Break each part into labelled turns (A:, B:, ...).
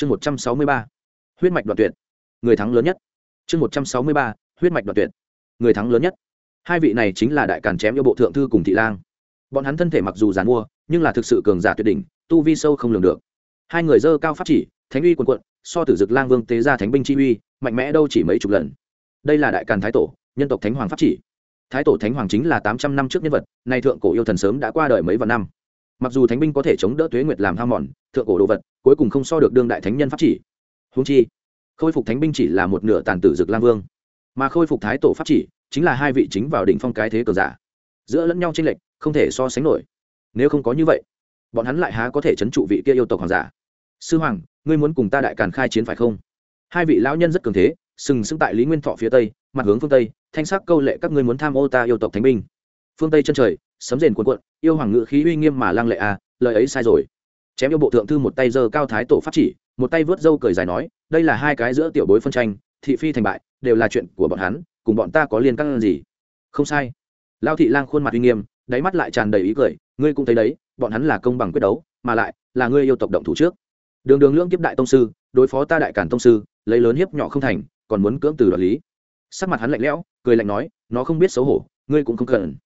A: chương một trăm sáu mươi ba, huyết mạch đoạn tuyệt. Người thắng lớn nhất. Chương một trăm sáu mươi ba, huyết mạch đoạn tuyệt. Người thắng lớn nhất. Hai vị này chính là đại càn chém yêu bộ thượng thư cùng thị lang. Bọn hắn thân thể mặc dù giàn mua, nhưng là thực sự cường giả tuyệt đỉnh, tu vi sâu không lường được. Hai người dơ cao pháp chỉ, thánh uy quần quận so tử dực lang vương tế ra thánh binh chi uy, mạnh mẽ đâu chỉ mấy chục lần. Đây là đại càn thái tổ, nhân tộc thánh hoàng pháp chỉ. Thái tổ thánh hoàng chính là tám trăm năm trước nhân vật, nay thượng cổ yêu thần sớm đã qua đời mấy vạn năm mặc dù thánh binh có thể chống đỡ tuế nguyệt làm ham mòn, thượng cổ đồ vật, cuối cùng không so được đương đại thánh nhân pháp chỉ. Húng chi, khôi phục thánh binh chỉ là một nửa tàn tử dực lang vương. Mà khôi phục thái tổ pháp chỉ chính là hai vị chính vào đỉnh phong cái thế cờ giả. Giữa lẫn nhau tranh lệch, không thể so sánh nổi. Nếu không có như vậy, bọn hắn lại há có thể c h ấ n trụ vị kia yêu tộc hoàng giả. Sư hoàng, ngươi muốn cùng ta đại càn khai chiến phải không? Hai vị lão nhân rất cường thế, sừng sững tại lý nguyên thọ phía tây, mặt hướng phương tây, thanh sắc câu lệ các ngươi muốn tham ô ta yêu tộc thánh binh. Phương tây chân trời sấm rền cuộn cuộn, yêu hoàng ngự khí uy nghiêm mà lăng lệ à lời ấy sai rồi. Chém yêu bộ thượng thư một tay giơ cao thái tổ pháp chỉ, một tay vớt dâu cười dài nói, đây là hai cái giữa tiểu bối phân tranh, thị phi thành bại, đều là chuyện của bọn hắn, cùng bọn ta có liên căn gì? Không sai. Lao thị lang khuôn mặt uy nghiêm, đáy mắt lại tràn đầy ý cười, ngươi cũng thấy đấy, bọn hắn là công bằng quyết đấu, mà lại là ngươi yêu tộc động thủ trước. Đường đường lưỡng kiếp đại tông sư, đối phó ta đại cản tông sư, lấy lớn hiếp nhỏ không thành, còn muốn cưỡng từ đoạt lý. Sắc mặt hắn lạnh lẽo, cười lạnh nói, nó không biết xấu hổ, ngươi cũng không cần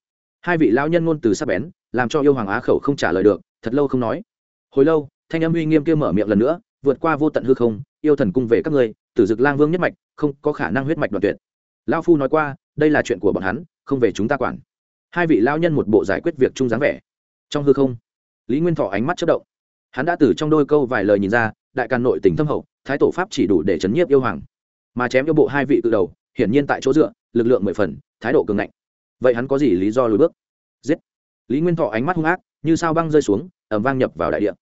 A: hai vị lão nhân ngôn từ sắc bén, làm cho yêu hoàng á khẩu không trả lời được, thật lâu không nói. Hồi lâu, thanh âm uy nghiêm kia mở miệng lần nữa, vượt qua vô tận hư không, yêu thần cung về các ngươi, tử dực lang vương nhất mạch, không có khả năng huyết mạch đoạn tuyệt. Lão phu nói qua, đây là chuyện của bọn hắn, không về chúng ta quản. Hai vị lão nhân một bộ giải quyết việc chung dáng vẻ. Trong hư không, lý nguyên thọ ánh mắt chất động. Hắn đã từ trong đôi câu vài lời nhìn ra, đại càn nội tình thâm hậu, thái tổ pháp chỉ đủ để chấn nhiếp yêu hoàng. Mà chém yêu bộ hai vị tự đầu, hiển nhiên tại chỗ dựa, lực lượng mười phần, thái độ cường ngạnh vậy hắn có gì lý do lùi bước? Giết. Lý nguyên thọ ánh mắt hung ác, như sao băng rơi xuống ẩm vang nhập vào đại địa.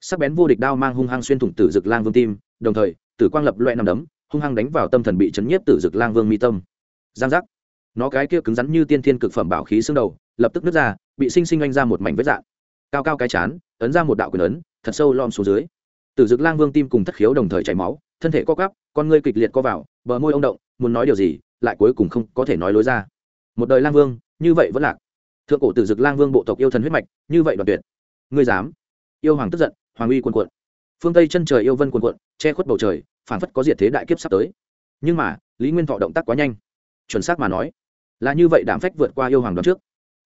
A: Sắc bén vô địch đao mang hung hăng xuyên thủng tử dực lang vương tim, đồng thời, tử quang lập loẹ nằm đấm, hung hăng đánh vào tâm thần bị chấn nhiếp tử dực lang vương mi tâm. Giang giác. Nó cái kia cứng rắn như tiên thiên cực phẩm bảo khí xương đầu, lập tức nứt ra, bị sinh sinh anh ra một mảnh vết dạng. Cao cao cái chán, ấn ra một đạo quyền ấn, thật sâu lom xuống dưới. Tử dực lang vương tim cùng thất khiếu đồng thời chảy máu, thân thể co cắp con ngươi kịch liệt co vào, bờ môi ông động, muốn nói điều gì, lại cuối cùng không có thể nói lối ra một đời lang vương, như vậy vẫn lạc. Thượng cổ tử dực lang vương bộ tộc yêu thần huyết mạch, như vậy đoạn tuyệt. Ngươi dám? Yêu hoàng tức giận, hoàng uy quần quận phương tây chân trời yêu vân quần quận che khuất bầu trời phản phất có diệt thế đại kiếp sắp tới. Nhưng mà, lý nguyên thọ động tác quá nhanh. Chuẩn xác mà nói, là như vậy đảm phách vượt qua yêu hoàng đoàn trước.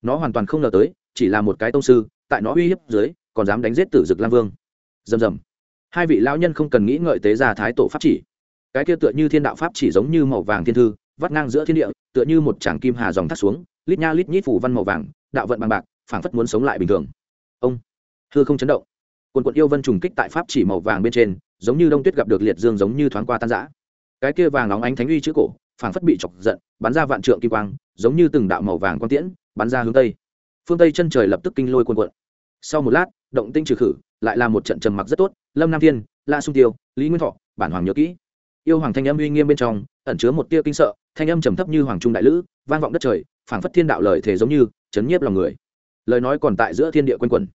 A: Nó hoàn toàn không ngờ tới, chỉ là một cái tông sư, tại nó uy hiếp dưới, còn dám đánh giết tử dực lang vương. Dầm dầm hai vị lão nhân không cần nghĩ ngợi tế ra thái tổ pháp chỉ. Cái kia tựa như thiên đạo pháp chỉ giống như màu vàng thiên thư vắt ngang giữa thiên địa, tựa như một tràng kim hà dòng thắt xuống, lít nha lít nhít phủ văn màu vàng, đạo vận bằng bạc, phảng phất muốn sống lại bình thường. Ông thưa không chấn động. Quần quận yêu vân trùng kích tại pháp chỉ màu vàng bên trên, giống như đông tuyết gặp được liệt dương giống như thoáng qua tan giã cái kia vàng óng ánh thánh uy chữ cổ, phảng phất bị chọc giận, bắn ra vạn trượng kim quang, giống như từng đạo màu vàng quang tiễn, bắn ra hướng tây. Phương tây chân trời lập tức kinh lôi quần quận. Sau một lát, động tinh trừ khử, lại là một trận trầm mặc rất tốt, lâm nam thiên, la sung tiêu, lý nguyên thọ, bản hoàng nhớ kỹ. Yêu hoàng thanh âm uy nghiêm bên trong, ẩn chứa một tia kinh sợ thanh âm trầm thấp như hoàng trung đại lữ, vang vọng đất trời, phảng phất thiên đạo lời thể giống như, chấn nhiếp lòng người. Lời nói còn tại giữa thiên địa quanh quẩn.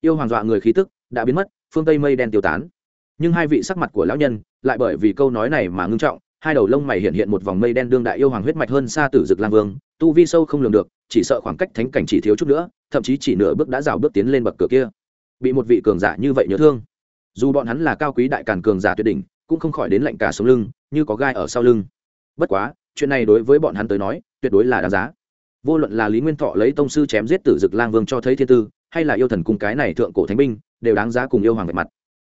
A: Yêu hoàng dọa người khí tức đã biến mất, phương tây mây đen tiêu tán. Nhưng hai vị sắc mặt của lão nhân lại bởi vì câu nói này mà ngưng trọng, hai đầu lông mày hiện hiện một vòng mây đen đương đại yêu hoàng huyết mạch hơn xa tử dực lang vương, tu vi sâu không lường được, chỉ sợ khoảng cách thánh cảnh chỉ thiếu chút nữa, thậm chí chỉ nửa bước đã rào bước tiến lên bậc cửa kia. Bị một vị cường giả như vậy nhớ thương, dù bọn hắn là cao quý đại càn cường giả tuyệt đỉnh, cũng không khỏi đến lạnh cả sống lưng, như có gai ở sau lưng. Bất quá chuyện này đối với bọn hắn tới nói, tuyệt đối là đáng giá. Vô luận là lý nguyên thọ lấy tông sư chém giết tử dực lang vương cho thấy thiên tư, hay là yêu thần cung cái này thượng cổ thánh binh, đều đáng giá cùng yêu hoàng về mặt.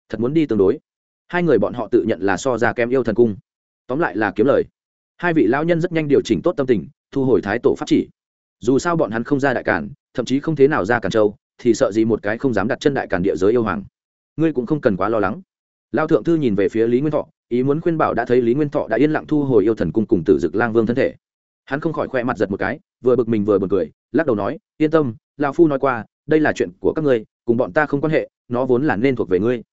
A: Thật muốn đi tương đối. Hai người bọn họ tự nhận là so ra kém yêu thần cung. Tóm lại là kiếm lời. Hai vị lão nhân rất nhanh điều chỉnh tốt tâm tình, thu hồi thái tổ pháp chỉ. Dù sao bọn hắn không ra đại cản thậm chí không thế nào ra cản châu, thì sợ gì một cái không dám đặt chân đại cản địa giới yêu hoàng. Ngươi cũng không cần quá lo lắng. Lao thượng thư nhìn về phía lý nguyên thọ ý muốn khuyên bảo đã thấy lý nguyên thọ đã yên lặng thu hồi yêu thần cung cùng tử dực lang vương thân thể. Hắn không khỏi khoe mặt giật một cái, vừa bực mình vừa bực cười, lắc đầu nói, yên tâm lao phu nói qua, đây là chuyện của các ngươi, cùng bọn ta không quan hệ, nó vốn là nên thuộc về ngươi.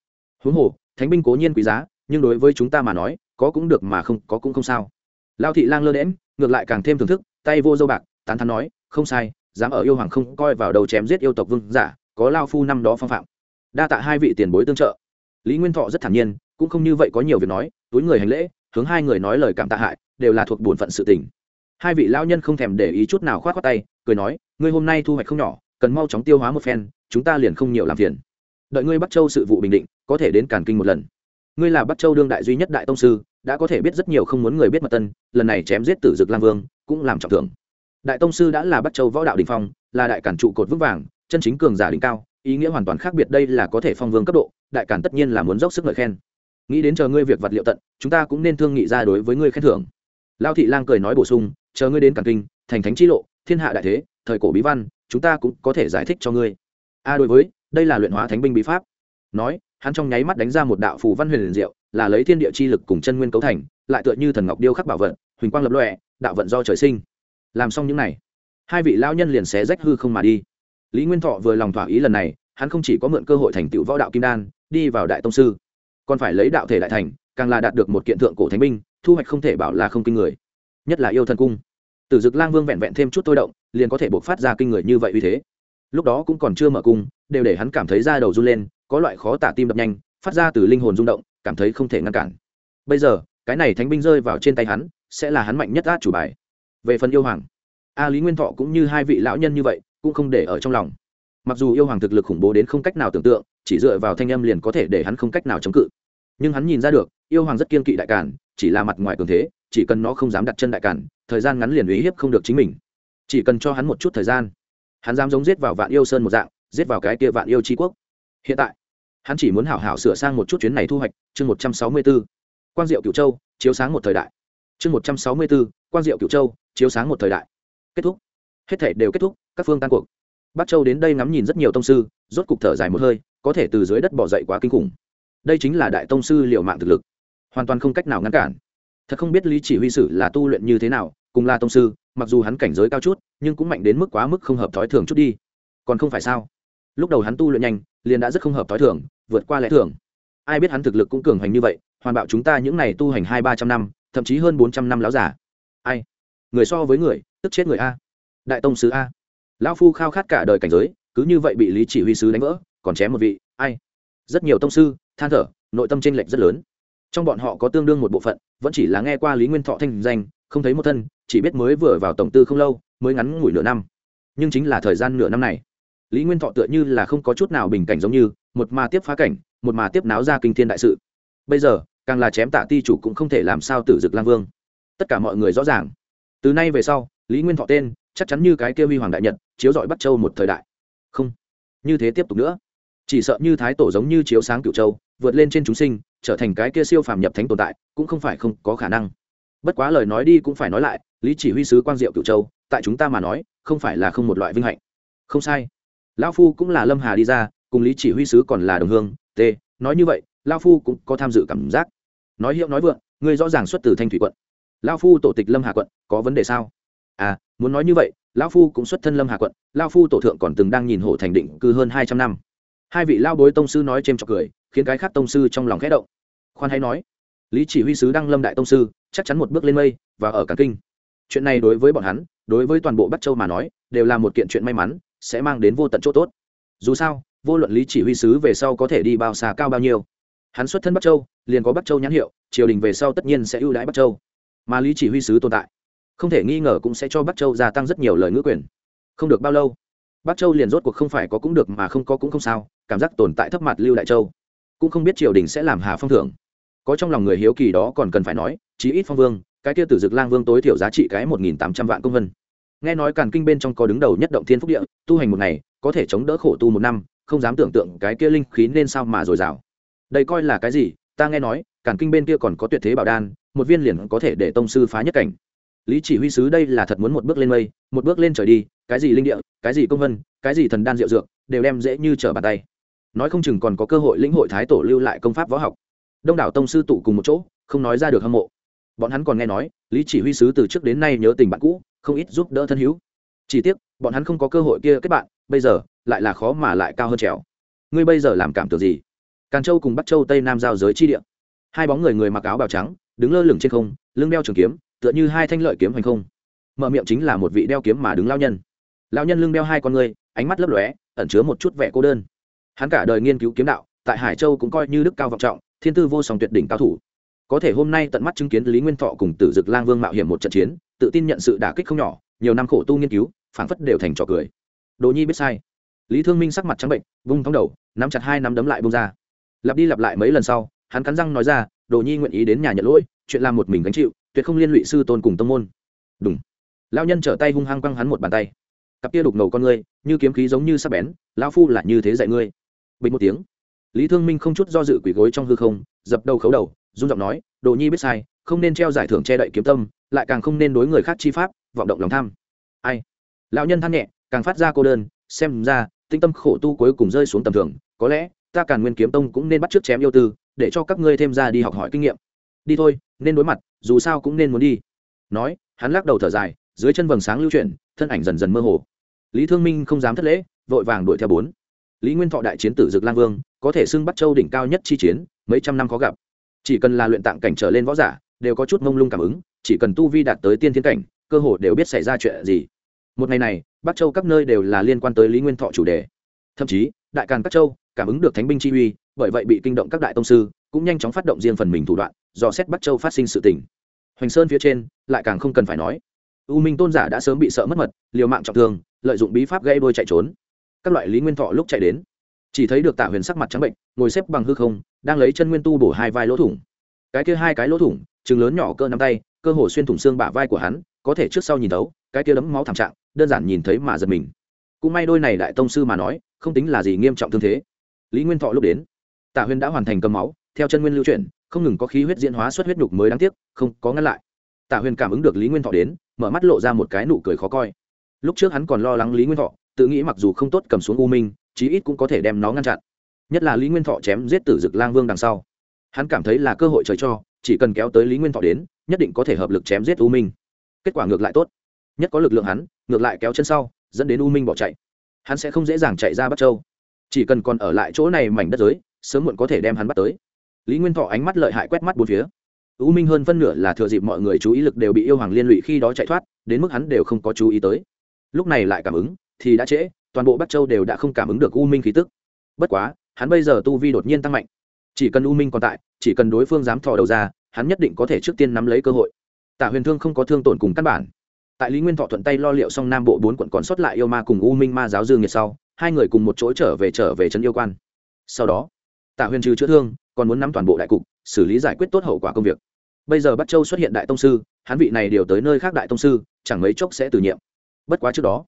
A: Huống hồ, thánh binh cố nhiên quý giá, nhưng đối với chúng ta mà nói, có cũng được mà không, có cũng không sao. Lao thị lang lơ đễm ngược lại càng thêm thưởng thức, tay vô dâu bạc, tán thắn nói, không sai, dám ở yêu hoàng không coi vào đầu chém giết yêu tộc vương giả, có lao phu năm đó phong phạm. Đa tạ hai vị tiền bối tương trợ. Lý nguyên thọ rất thản nhiên, cũng không như vậy có nhiều việc nói túi người hành lễ, hướng hai người nói lời cảm tạ hại, đều là thuộc bổn phận sự tình. Hai vị lao nhân không thèm để ý chút nào k h o á t tay, cười nói, ngươi hôm nay thu hoạch không nhỏ, cần mau chóng tiêu hóa một phen, chúng ta liền không nhiều làm phiền. Đợi ngươi bắt châu sự vụ bình định, có thể đến cản kinh một lần. Ngươi là bắc châu đương đại duy nhất đại tông sư, đã có thể biết rất nhiều không muốn người biết mật tân, lần này chém giết tử dực lang vương, cũng làm trọng thưởng. Đại tông sư đã là bắc châu võ đạo đình phong, là đại cản trụ cột vững vàng, chân chính cường giả đỉnh cao, ý nghĩa hoàn toàn khác biệt đây là có thể phong vương cấp độ, đại cản tất nhiên là muốn dốc sức ngợi khen nghĩ đến chờ ngươi việc vật liệu tận, chúng ta cũng nên thương nghị ra đối với ngươi khen thưởng. Lao thị lang cười nói bổ sung, chờ ngươi đến cản kinh, thành thánh chi lộ, thiên hạ đại thế, thời cổ bí văn, chúng ta cũng có thể giải thích cho ngươi. A đối với, đây là luyện hóa thánh binh bí pháp. Nói, hắn trong nháy mắt đánh ra một đạo phù văn huyền liền diệu, là lấy thiên địa chi lực cùng chân nguyên cấu thành, lại tựa như thần ngọc điêu khắc bảo vận huỳnh quang lập lọe đạo vận do trời sinh. Làm xong những này, hai vị lao nhân liền xé rách hư không mà đi. Lý nguyên thọ vừa lòng thỏa ý lần này, hắn không chỉ có mượn cơ hội thành tựu võ đạo kim đan, đi vào đại tông sư còn phải lấy đạo thể đại thành, càng là đạt được một kiện thượng cổ thánh binh, thu hoạch không thể bảo là không kinh người. Nhất là yêu thần cung. Tử dực lang vương vẹn vẹn thêm chút tôi động, liền có thể buộc phát ra kinh người như vậy uy thế. Lúc đó cũng còn chưa mở cung, đều để hắn cảm thấy da đầu run lên, có loại khó tả tim đập nhanh, phát ra từ linh hồn rung động, cảm thấy không thể ngăn cản. Bây giờ, cái này thánh binh rơi vào trên tay hắn, sẽ là hắn mạnh nhất át chủ bài. Về phần yêu hoàng, a lý nguyên thọ cũng như hai vị lão nhân như vậy, cũng không để ở trong lòng. Mặc dù yêu hoàng thực lực khủng bố đến không cách nào tưởng tượng, chỉ dựa vào thanh âm liền có thể để hắn không cách nào chống cự nhưng hắn nhìn ra được, yêu hoàng rất kiên kỵ đại cản chỉ là mặt ngoài cường thế, chỉ cần nó không dám đặt chân đại cản thời gian ngắn liền uy hiếp không được chính mình. Chỉ cần cho hắn một chút thời gian, hắn dám giống giết vào vạn yêu sơn một dạng, giết vào cái kia vạn yêu tri quốc. Hiện tại, hắn chỉ muốn hảo hảo sửa sang một chút chuyến này thu hoạch, chương một trăm sáu mươi b ố quang diệu cửu châu, chiếu sáng một thời đại. Chương một trăm sáu mươi b ố quang diệu cửu châu, chiếu sáng một thời đại. Kết thúc. Hết thể đều kết thúc, các phương tan cuộc. Bắc châu đến đây ngắm nhìn rất nhiều tông sư, rốt cục thở dài một hơi, có thể từ dưới đất bỏ dậy quá kinh khủng đây chính là đại tông sư liệu mạng thực lực. Hoàn toàn không cách nào ngăn cản. Thật không biết lý chỉ huy sử là tu luyện như thế nào, cùng là tông sư, mặc dù hắn cảnh giới cao chút, nhưng cũng mạnh đến mức quá mức không hợp thói thường chút đi. Còn không phải sao? Lúc đầu hắn tu luyện nhanh, liền đã rất không hợp thói thường, vượt qua lẽ thường. Ai biết hắn thực lực cũng cường hành như vậy, hoàn bạo chúng ta những n à y tu hành hai ba trăm năm, thậm chí hơn bốn trăm năm láo giả ai? Người so với người, tức chết người a. Đại tông sứ a. Lão phu khao khát cả đời cảnh giới, cứ như vậy bị lý chỉ huy sứ đánh vỡ, còn chém một vị, ai? Rất nhiều tông sư than thở, nội tâm tranh lệch rất lớn. Trong bọn họ có tương đương một bộ phận, vẫn chỉ là nghe qua lý nguyên thọ thanh danh, không thấy một thân, chỉ biết mới vừa vào tổng tư không lâu, mới ngắn ngủi nửa năm. Nhưng chính là thời gian nửa năm này, lý nguyên thọ tựa như là không có chút nào bình cảnh giống như, một mà tiếp phá cảnh, một mà tiếp náo ra kinh thiên đại sự. Bây giờ, càng là chém tạ ti chủ cũng không thể làm sao tử dực lang vương. Tất cả mọi người rõ ràng. Từ nay về sau, lý nguyên thọ tên, chắc chắn như cái kêu huy hoàng đại nhật, chiếu dọi bắc châu một thời đại. Không, như thế tiếp tục nữa. Chỉ sợ như thái tổ giống như chiếu sáng cựu châu vượt lên trên chúng sinh, trở thành cái kia siêu phàm nhập thánh tồn tại, cũng không phải không có khả năng. Bất quá lời nói đi cũng phải nói lại, lý chỉ huy sứ quang diệu cựu châu, tại chúng ta mà nói, không phải là không một loại vinh hạnh. Không sai. Lão phu cũng là lâm hà đi ra, cùng lý chỉ huy sứ còn là đồng hương t nói như vậy, lão phu cũng có tham dự cảm giác. Nói hiệu nói vượng người rõ ràng xuất từ thanh thủy quận. Lão phu tổ tịch lâm hà quận, có vấn đề sao? À muốn nói như vậy, lão phu cũng xuất thân lâm hà quận, lão phu tổ thượng còn từng đang nhìn hộ thành định cư hơn hai trăm năm. Hai vị lao bối tông sư nói c h trọc cười khiến cái khác tông sư trong lòng khẽ động. Khoan hay nói, lý chỉ huy sứ đăng lâm đại tông sư, chắc chắn một bước lên mây và ở cả kinh. Chuyện này đối với bọn hắn, đối với toàn bộ bắc châu mà nói, đều là một kiện chuyện may mắn, sẽ mang đến vô tận chỗ tốt. Dù sao, vô luận lý chỉ huy sứ về sau có thể đi bao xa cao bao nhiêu, hắn xuất thân bắc châu, liền có bắc châu nhãn hiệu, triều đình về sau tất nhiên sẽ ưu đãi bắc châu. Mà lý chỉ huy sứ tồn tại, không thể nghi ngờ cũng sẽ cho bắc châu gia tăng rất nhiều lời ngữ quyền. Không được bao lâu, bắc châu liền rốt cuộc không phải có cũng được mà không có cũng không sao, cảm giác tồn tại thấp mặt lưu đại châu cũng không biết triều đình sẽ làm hà phong thưởng. Có trong lòng người hiếu kỳ đó còn cần phải nói, chí ít phong vương, cái kia tử dực lang vương tối thiểu giá trị cái một nghìn tám trăm vạn công vân. Nghe nói càn kinh bên trong có đứng đầu nhất động thiên phúc địa, tu hành một ngày, có thể chống đỡ khổ tu một năm, không dám tưởng tượng cái kia linh khí nên sao mà dồi dào. Đây coi là cái gì? Ta nghe nói, càn kinh bên kia còn có tuyệt thế bảo đan, một viên liền có thể để tông sư phá nhất cảnh. Lý chỉ huy sứ đây là thật muốn một bước lên mây, một bước lên trời đi, cái gì linh địa, cái gì công vân, cái gì thần đan diệu dược, đều đem dễ như trở bàn tay nói không chừng còn có cơ hội lĩnh hội thái tổ lưu lại công pháp võ học. Đông đảo tông sư tụ cùng một chỗ, không nói ra được hâm mộ. Bọn hắn còn nghe nói, lý chỉ huy sứ từ trước đến nay nhớ tình bạn cũ, không ít giúp đỡ thân hữu. Chỉ tiếc, bọn hắn không có cơ hội kia kết bạn, bây giờ, lại là khó mà lại cao hơn trèo. Ngươi bây giờ làm cảm tưởng gì? Càn châu cùng bắc châu tây nam giao giới chi địa. Hai bóng người người mặc áo bào trắng, đứng lơ lửng trên không, lưng đeo trường kiếm, tựa như hai thanh lợi kiếm hành không. Mở miệng chính là một vị đeo kiếm mà đứng lao nhân. Lao nhân lưng đeo hai con người, ánh mắt lấp lóe, ẩn chứa một chút vẻ cô đơn hắn cả đời nghiên cứu kiếm đạo, tại hải châu cũng coi như đức cao vọng trọng, thiên tư vô song tuyệt đỉnh cao thủ. Có thể hôm nay tận mắt chứng kiến lý nguyên thọ cùng tử dực lang vương mạo hiểm một trận chiến, tự tin nhận sự đả kích không nhỏ, nhiều năm khổ tu nghiên cứu, phảng phất đều thành trò cười. Đồ nhi biết sai. Lý thương minh sắc mặt trắng bệnh, vung thóng đầu, nắm chặt hai nắm đấm lại bông ra. Lặp đi lặp lại mấy lần sau, hắn cắn răng nói ra, đồ nhi nguyện ý đến nhà nhận lỗi, chuyện làm một mình gánh chịu, tuyệt không liên lụy sư tôn cùng tông môn. Đúng lao nhân trở tay hung hăng quăng hắn một bàn tay. Cặp kia đục ngầu con ngươi, như kiếm khí giống như sắc bén, lão phu là như thế dạy ngươi bình một tiếng. Lý thương minh không chút do dự quỷ gối trong hư không, dập đầu khấu đầu, run giọng nói, đồ nhi biết sai, không nên treo giải thưởng che đậy kiếm tâm, lại càng không nên đối người khác chi pháp, vọng động lòng tham. Ai? Lão nhân than nhẹ, càng phát ra cô đơn, xem ra tinh tâm khổ tu cuối cùng rơi xuống tầm thường, có lẽ, ta càng nguyên kiếm tông cũng nên bắt t chém yêu tư, để cho các ngươi thêm ra đi học hỏi kinh nghiệm. Đi thôi, nên đối mặt, dù sao cũng nên muốn đi. Nói, hắn lắc đầu thở dài, dưới chân vầng sáng lưu chuyển, thân ảnh dần dần mơ hồ. Lý thương minh không dám thất lễ, vội vàng đuổi theo bốn lý nguyên thọ đại chiến tử dực lang vương, có thể xưng bắt châu đỉnh cao nhất chi chiến, mấy trăm năm khó gặp. Chỉ cần là luyện tạng cảnh trở lên võ giả, đều có chút mông lung cảm ứng, chỉ cần tu vi đạt tới tiên thiên cảnh, cơ hồ đều biết xảy ra chuyện gì. Một ngày này, bắc châu các nơi đều là liên quan tới lý nguyên thọ chủ đề. Thậm chí, đại càn các châu cảm ứng được thánh binh chi uy, bởi vậy bị kinh động các đại tông sư, cũng nhanh chóng phát động riêng phần mình thủ đoạn do xét bắc châu phát sinh sự tình. Hoành sơn phía trên, lại càng không cần phải nói. U minh tôn giả đã sớm bị sợ mất mật, liều mạng trọng thương, lợi dụng bí pháp gây đôi chạy trốn các loại lý nguyên thọ lúc chạy đến. Chỉ thấy được tạ huyền sắc mặt trắng bệnh, ngồi xếp bằng hư không, đang lấy chân nguyên tu bổ hai vai lỗ thủng. Cái kia hai cái lỗ thủng, chừng lớn nhỏ cơ nắm tay, cơ hồ xuyên thủng xương bả vai của hắn, có thể trước sau nhìn thấu, cái kia đấm máu thảm trạng, đơn giản nhìn thấy mà giật mình. Cũng may đôi này đại tông sư mà nói, không tính là gì nghiêm trọng thương thế. Lý nguyên thọ lúc đến, tạ huyền đã hoàn thành cầm máu, theo chân nguyên lưu chuyển, không ngừng có khí huyết diễn hóa xuất huyết nhục mới đáng tiếc, không có ngăn lại. Tạ huyền cảm ứng được lý nguyên thọ đến, mở mắt lộ ra một cái nụ cười khó coi. Lúc trước hắn còn lo lắng lý nguyên thọ tự nghĩ mặc dù không tốt cầm xuống u minh, chí ít cũng có thể đem nó ngăn chặn. Nhất là lý nguyên thọ chém giết tử dực lang vương đằng sau. Hắn cảm thấy là cơ hội trời cho, chỉ cần kéo tới lý nguyên thọ đến, nhất định có thể hợp lực chém giết u minh. Kết quả ngược lại tốt. Nhất có lực lượng hắn, ngược lại kéo chân sau, dẫn đến u minh bỏ chạy. Hắn sẽ không dễ dàng chạy ra bắc châu. Chỉ cần còn ở lại chỗ này mảnh đất giới, sớm muộn có thể đem hắn bắt tới. Lý nguyên thọ ánh mắt lợi hại quét mắt bốn phía. U minh hơn phân nửa là thừa dịp mọi người chú ý lực đều bị yêu hoàng liên lụy khi đó chạy thoát, đến mức hắn đều không có chú ý tới. Lúc này lại cảm ứng thì đã trễ, toàn bộ bắc châu đều đã không cảm ứng được u minh khí tức. Bất quá, hắn bây giờ tu vi đột nhiên tăng mạnh. Chỉ cần u minh còn tại, chỉ cần đối phương dám thò đầu ra, hắn nhất định có thể trước tiên nắm lấy cơ hội. Tạ huyền thương không có thương tổn cùng căn bản. Tại lý nguyên thọ thuận tay lo liệu xong nam bộ bốn quận còn sót lại yêu ma cùng u minh ma giáo dương nghiệt sau, hai người cùng một chỗ trở về trở về trấn yêu quan. Sau đó tạ huyền trừ chữa thương, còn muốn nắm toàn bộ đại cục, xử lý giải quyết tốt hậu quả công việc. Bây giờ bắc châu xuất hiện đại tông sư, hắn vị này điều tới nơi khác đại tông sư, chẳng mấy chốc sẽ từ nhiệm. Bất quá trước đó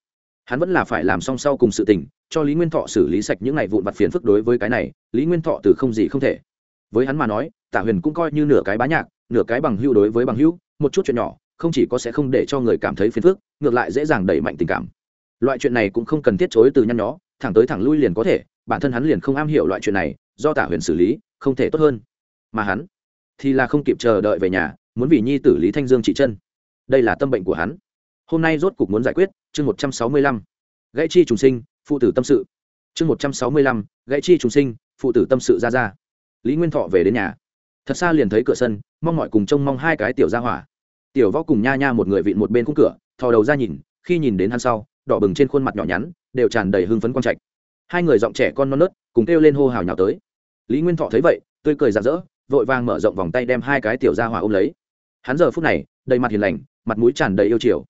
A: hắn vẫn là phải làm song sau cùng sự tình, cho lý nguyên thọ xử lý sạch những ngày vụn vặt phiền phức đối với cái này, lý nguyên thọ từ không gì không thể. Với hắn mà nói, tạ huyền cũng coi như nửa cái bá nhạc, nửa cái bằng hưu đối với bằng hưu một chút chuyện nhỏ, không chỉ có sẽ không để cho người cảm thấy phiền phức, ngược lại dễ dàng đẩy mạnh tình cảm. Loại chuyện này cũng không cần thiết chối từ nhăn nhó, thẳng tới thẳng lui liền có thể, bản thân hắn liền không am hiểu loại chuyện này, do tạ huyền xử lý, không thể tốt hơn. Mà hắn thì là không kịp chờ đợi về nhà, muốn vì nhi tử lý thanh dương trị chân. Đây là tâm bệnh của hắn hôm nay rốt cục muốn giải quyết, chương một trăm sáu mươi lăm. Gãy chi trùng sinh, phụ tử tâm sự. Chương một trăm sáu mươi lăm, gãy chi trùng sinh, phụ tử tâm sự ra ra. Lý nguyên thọ về đến nhà. Thật xa liền thấy cửa sân, mong mọi cùng trông mong hai cái tiểu ra hỏa. Tiểu võ cùng nha nha một người vịn một bên khung cửa, thò đầu ra nhìn, khi nhìn đến hắn sau, đỏ bừng trên khuôn mặt nhỏ nhắn, đều tràn đầy hưng phấn quang trạch. Hai người giọng trẻ con non nớt, cùng kêu lên hô hào nhào tới. Lý nguyên thọ thấy vậy, tươi cười rạng rỡ, vội vàng mở rộng vòng tay đem hai cái tiểu ra hỏa ôm lấy. Hắn giờ phút này, đầy mặt hiền lành, mặt mũi tràn đầy yêu chiều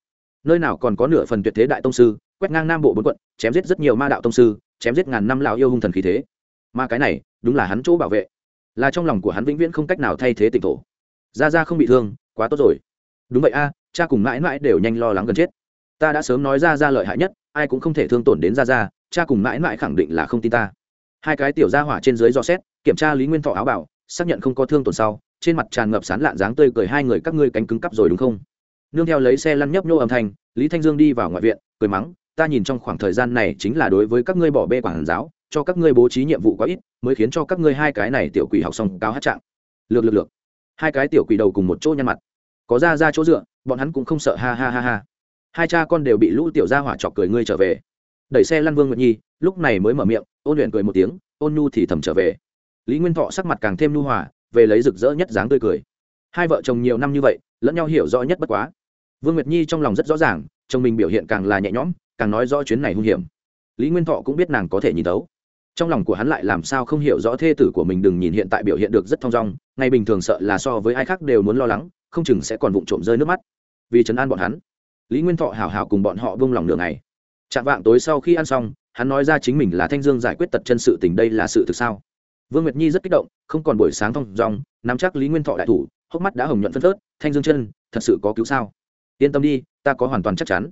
A: nơi nào còn có nửa phần tuyệt thế đại tông sư, quét ngang nam bộ bốn quận, chém giết rất nhiều ma đạo tông sư, chém giết ngàn năm lão yêu hung thần khí thế. Mà cái này, đúng là hắn chỗ bảo vệ. Là trong lòng của hắn vĩnh viễn không cách nào thay thế tỉnh thổ. Ra ra không bị thương, quá tốt rồi. Đúng vậy a, cha cùng mãi mãi đều nhanh lo lắng gần chết. Ta đã sớm nói ra ra lợi hại nhất, ai cũng không thể thương tổn đến ra ra cha cùng mãi mãi khẳng định là không tin ta. Hai cái tiểu ra hỏa trên dưới do xét, kiểm tra lý nguyên thọ áo bảo, xác nhận không có thương tổn sau, trên mặt tràn ngập sán lạn dáng tươi cười hai người các ngươi cánh cứng cắp rồi đúng không? Nương theo lấy xe lăn nhấp nhô âm thanh, lý thanh dương đi vào ngoại viện, cười mắng, ta nhìn trong khoảng thời gian này chính là đối với các ngươi bỏ bê quản giáo, cho các ngươi bố trí nhiệm vụ quá ít, mới khiến cho các ngươi hai cái này tiểu quỷ học xong cao hát trạng. Lược lược lược. Hai cái tiểu quỷ đầu cùng một chỗ nhăn mặt. Có ra ra chỗ dựa, bọn hắn cũng không sợ, ha ha ha ha. Hai cha con đều bị lũ tiểu gia hỏa chọc cười ngươi trở về. Đẩy xe lăn vương nguyệt nhi, lúc này mới mở miệng, ôn luyện cười một tiếng, ôn nhu thì thầm trở về. Lý nguyên thọ sắc mặt càng thêm nhu hòa, về lấy rực rỡ nhất dáng tươi cười. Hai vợ chồng nhiều năm như vậy, lẫn nhau hiểu rõ nhất bất quá vương nguyệt nhi trong lòng rất rõ ràng, chồng mình biểu hiện càng là nhẹ nhõm, càng nói rõ chuyến này hung hiểm. Lý nguyên thọ cũng biết nàng có thể nhìn tấu trong lòng của hắn lại làm sao không hiểu rõ thê tử của mình đừng nhìn hiện tại biểu hiện được rất thong dong, ngày bình thường sợ là so với ai khác đều muốn lo lắng, không chừng sẽ còn vụng trộm rơi nước mắt. Vì trấn an bọn hắn, lý nguyên thọ hào hào cùng bọn họ vung lòng đường này chạm vạng tối sau khi ăn xong, hắn nói ra chính mình là thanh dương giải quyết tật chân sự tình đây là sự thực sao? Vương nguyệt nhi rất kích động, không còn buổi sáng thong dong, nắm chắc lý nguyên thọ đại thủ, hốc mắt đã hồng nhuận phân phớt, thanh dương chân, thật sự có cứu sao? Yên tâm đi, ta có hoàn toàn chắc chắn.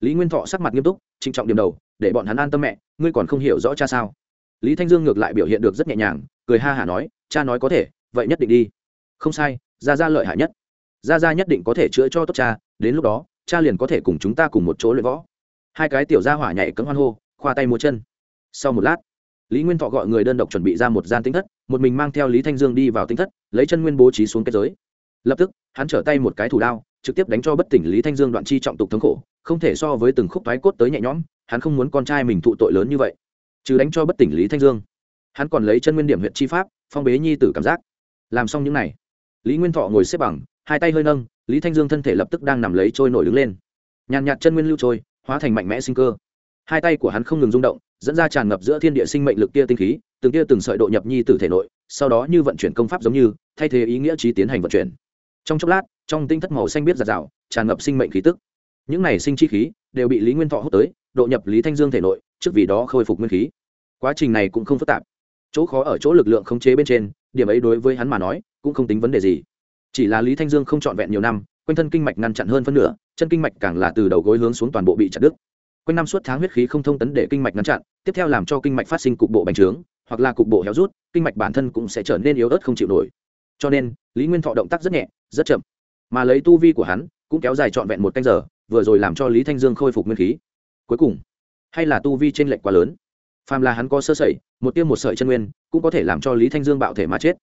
A: Lý nguyên thọ sắc mặt nghiêm túc, trịnh trọng điểm đầu, để bọn hắn an tâm mẹ, ngươi còn không hiểu rõ cha sao. Lý thanh dương ngược lại biểu hiện được rất nhẹ nhàng, cười ha hả nói, cha nói có thể, vậy nhất định đi. Không sai ra ra lợi hại nhất. Ra ra nhất định có thể chữa cho tốt cha, đến lúc đó, cha liền có thể cùng chúng ta cùng một chỗ luyện võ. Hai cái tiểu gia hỏa nhảy cấm hoan hô, khoa tay múa chân. Sau một lát, lý nguyên thọ gọi người đơn độc chuẩn bị ra một gian tinh thất, một mình mang theo lý thanh dương đi vào tinh thất, lấy chân nguyên bố trí xuống kết giới. Lập tức, hắn trở tay một cái thủ đao trực tiếp đánh cho bất tỉnh lý thanh dương đoạn chi trọng tục thống khổ, không thể so với từng khúc thoái cốt tới nhẹ nhõm, hắn không muốn con trai mình thụ tội lớn như vậy. Chứ đánh cho bất tỉnh lý thanh dương. Hắn còn lấy chân nguyên điểm huyện chi pháp, phong bế nhi tử cảm giác. Làm xong những n à y lý nguyên thọ ngồi xếp bằng, hai tay hơi nâng, lý thanh dương thân thể lập tức đang nằm lấy trôi nổi đứng lên. Nhàn nhạt chân nguyên lưu trôi, hóa thành mạnh mẽ sinh cơ. Hai tay của hắn không ngừng rung động, dẫn ra tràn ngập giữa thiên địa sinh mệnh lực kia tinh khí, từng kia từng sợi độ nhập nhi tử thể nội, sau đó như vận chuyển công pháp giống như, thay thế ý nghĩa trí tiến hành vận chuyển. Trong chốc lát trong tinh thất màu xanh biết giạt rào, tràn ngập sinh mệnh khí tức. Những này sinh chi khí đều bị lý nguyên thọ hút tới, độ nhập lý thanh dương thể nội, trước vì đó khôi phục nguyên khí. Quá trình này cũng không phức tạp. Chỗ khó ở chỗ lực lượng khống chế bên trên, điểm ấy đối với hắn mà nói, cũng không tính vấn đề gì. Chỉ là lý thanh dương không trọn vẹn nhiều năm, quanh thân kinh mạch ngăn chặn hơn phân nửa, chân kinh mạch càng là từ đầu gối hướng xuống toàn bộ bị chặt đứt. Quanh năm suốt tháng huyết khí không thông tấn để kinh mạch ngăn chặn, tiếp theo làm cho kinh mạch phát sinh cục bộ bành trướng, hoặc là cục bộ héo rút, kinh mạch bản thân cũng sẽ trở nên yếu ớt không chịu nổi. Cho nên, lý nguyên thọ động tác rất nhẹ, rất chậm mà lấy tu vi của hắn cũng kéo dài trọn vẹn một canh giờ, vừa rồi làm cho lý thanh dương khôi phục nguyên khí. Cuối cùng, hay là tu vi t r ê n lệch quá lớn? Phàm là hắn có sơ sẩy, một tiêm một sợi chân nguyên cũng có thể làm cho lý thanh dương bạo thể mà chết.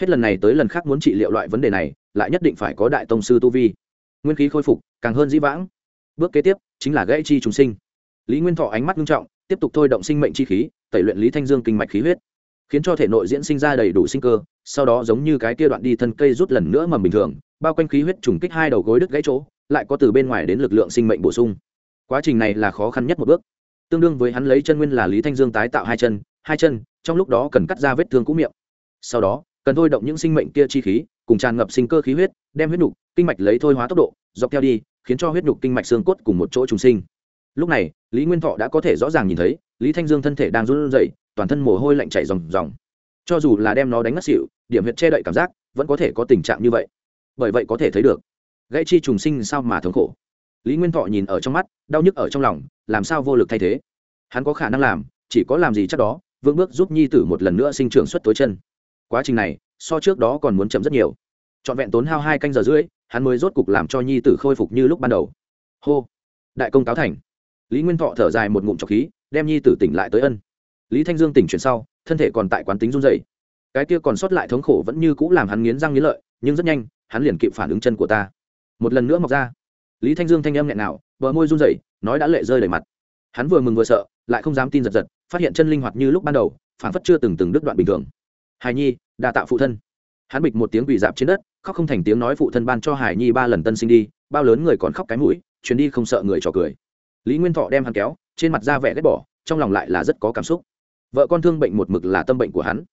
A: Hết lần này tới lần khác muốn trị liệu loại vấn đề này, lại nhất định phải có đại tông sư tu vi. Nguyên khí khôi phục càng hơn dĩ vãng. Bước kế tiếp chính là gãy chi trùng sinh. Lý nguyên thọ ánh mắt nghiêm trọng, tiếp tục thôi động sinh mệnh chi khí, tẩy luyện lý thanh dương kinh mạch khí huyết. Khiến cho thể nội diễn sinh ra đầy đủ sinh cơ, sau đó giống như cái kia đoạn đi thân cây rút lần nữa mầm bình thường bao quanh khí huyết trùng kích hai đầu gối đứt gãy chỗ, lại có từ bên ngoài đến lực lượng sinh mệnh bổ sung. Quá trình này là khó khăn nhất một bước. Tương đương với hắn lấy chân nguyên là lý thanh dương tái tạo hai chân hai chân, trong lúc đó cần cắt ra vết thương cũ miệng. Sau đó, cần thôi động những sinh mệnh kia chi khí, cùng tràn ngập sinh cơ khí huyết, đem huyết nhục, kinh mạch lấy thôi hóa tốc độ, dọc theo đi, khiến cho huyết nhục, kinh mạch xương cốt cùng một chỗ trùng sinh. Lúc này, lý nguyên thọ đã có thể rõ ràng nhìn thấy, lý thanh dương thân thể đang run rẩy, toàn thân mồ hôi lạnh chảy ròng ròng. Cho dù là đem nó đánh ngất xỉu, điểm huyệt che đậy cảm giác, vẫn có thể có tình trạng như vậy bởi vậy có thể thấy được. Gãy chi trùng sinh sao mà thống khổ? Lý nguyên thọ nhìn ở trong mắt, đau nhức ở trong lòng, làm sao vô lực thay thế? Hắn có khả năng làm, chỉ có làm gì chắc đó vương bước giúp nhi tử một lần nữa sinh trưởng xuất tối chân. Quá trình này, so trước đó còn muốn chậm rất nhiều. Trọn vẹn tốn hao hai canh giờ rưỡi, hắn mới rốt cục làm cho nhi tử khôi phục như lúc ban đầu. Hô! Đại công cáo thành. Lý nguyên thọ thở dài một ngụm trọc khí, đem nhi tử tỉnh lại tới ân. Lý thanh dương tỉnh chuyển sau, thân thể còn tại quán tính run dày cái kia còn sót lại thống khổ vẫn như c ũ làm hắn nghiến răng nghiến lợi nhưng rất nhanh, hắn liền kịp phản ứng chân của ta. Một lần nữa mọc ra. Lý thanh dương thanh âm nghẹn nào, bờ môi run rẩy, nói đã lệ rơi đầy mặt. Hắn vừa mừng vừa sợ, lại không dám tin giật giật, phát hiện chân linh hoạt như lúc ban đầu, phản phất chưa từng từng đứt đoạn bình thường. Hài nhi, đa tạo phụ thân. Hắn bịch một tiếng quỳ dạp trên đất, khóc không thành tiếng nói phụ thân ban cho hải nhi ba lần tân sinh đi, bao lớn người còn khóc cái mũi chuyến đi không sợ người trò cười. Lý nguyên thọ đem hắn kéo, trên mặt da vẻ ghét bỏ, trong lòng lại là rất có cảm xúc. Vợ con thương bệnh một mực là tâm bệnh của hắn.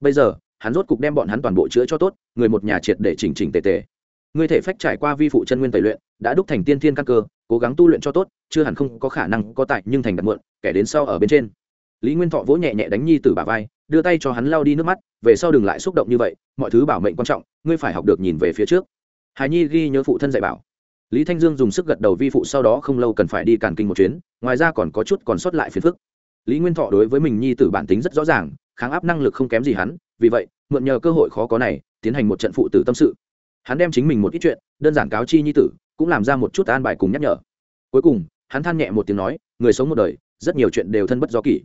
A: Bây giờ hắn rốt cục đem bọn hắn toàn bộ chữa cho tốt, người một nhà triệt để chỉnh chỉnh tề tề. Ngươi thể phách trải qua vi phụ chân nguyên tẩy luyện, đã đúc thành tiên thiên căn cơ, cố gắng tu luyện cho tốt, chưa hẳn không có khả năng có tại nhưng thành đặt muộn, kẻ đến sau ở bên trên. Lý nguyên thọ vỗ nhẹ nhẹ đánh nhi Tử bà vai, đưa tay cho hắn lao đi nước mắt, về sau đừng lại xúc động như vậy, mọi thứ bảo mệnh quan trọng, ngươi phải học được nhìn về phía trước. Hài nhi ghi nhớ phụ thân dạy bảo. Lý thanh dương dùng sức gật đầu vi phụ sau đó không lâu cần phải đi càn kinh một chuyến, ngoài ra còn có chút còn sót lại phiền phức. Lý nguyên thọ đối với mình nhi tử bản tính rất rõ ràng, kháng áp năng lực không kém gì hắn vì vậy, mượn nhờ cơ hội khó có này, tiến hành một trận phụ tử tâm sự. Hắn đem chính mình một ít chuyện, đơn giản cáo chi nhi tử, cũng làm ra một chút an bài cùng nhắc nhở. Cuối cùng, hắn than nhẹ một tiếng nói, người sống một đời, rất nhiều chuyện đều thân bất do kỷ.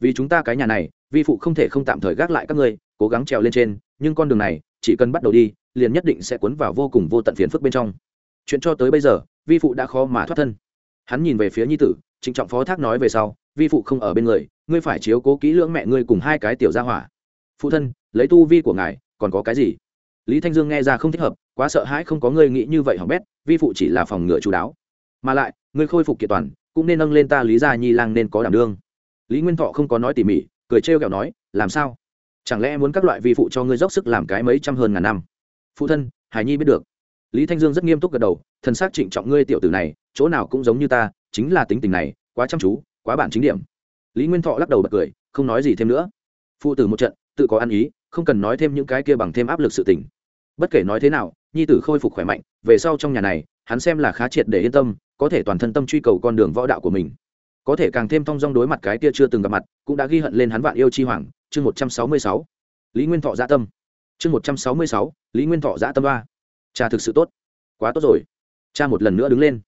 A: Vì chúng ta cái nhà này, vi phụ không thể không tạm thời gác lại các ngươi, cố gắng trèo lên trên, nhưng con đường này, chỉ cần bắt đầu đi, liền nhất định sẽ cuốn vào vô cùng vô tận phiền phức bên trong. Chuyện cho tới bây giờ, vi phụ đã khó mà thoát thân. Hắn nhìn về phía nhi tử, trịnh trọng phó thác nói về sau, vi phụ không ở bên người, ngươi phải chiếu cố kỹ lưỡng mẹ ngươi cùng hai cái tiểu gia hỏa phụ thân, lấy tu vi của ngài, còn có cái gì? Lý thanh dương nghe ra không thích hợp, quá sợ hãi không có ngươi nghĩ như vậy hỏng bét, vi phụ chỉ là phòng ngựa chú đáo. Mà lại ngươi khôi phục kiện toàn, cũng nên nâng lên ta lý gia nhi lang nên có đảm đương. Lý nguyên thọ không có nói tỉ mỉ, cười trêu ghẹo nói, làm sao? Chẳng lẽ muốn các loại vi phụ cho ngươi dốc sức làm cái mấy trăm hơn ngàn năm? Phụ thân, hải nhi biết được. Lý thanh dương rất nghiêm túc gật đầu, thần s á c trịnh trọng ngươi tiểu tử này, chỗ nào cũng giống như ta, chính là tính tình này, quá chăm chú, quá bản chính điểm. Lý nguyên thọ lắc đầu bật cười, không nói gì thêm nữa. Phụ tử một trận tự có ăn ý, không cần nói thêm những cái kia bằng thêm áp lực sự tình. Bất kể nói thế nào, nhi tử khôi phục khỏe mạnh, về sau trong nhà này, hắn xem là khá triệt để yên tâm, có thể toàn thân tâm truy cầu con đường võ đạo của mình. Có thể càng thêm thong dong đối mặt cái kia chưa từng gặp mặt, cũng đã ghi hận lên hắn vạn yêu chi hoàng, chương một trăm sáu mươi sáu. Lý nguyên thọ gia tâm. Chương một trăm sáu mươi sáu, lý nguyên thọ giã tâm ba cha thực sự tốt. Quá tốt rồi. Cha một lần nữa đứng lên.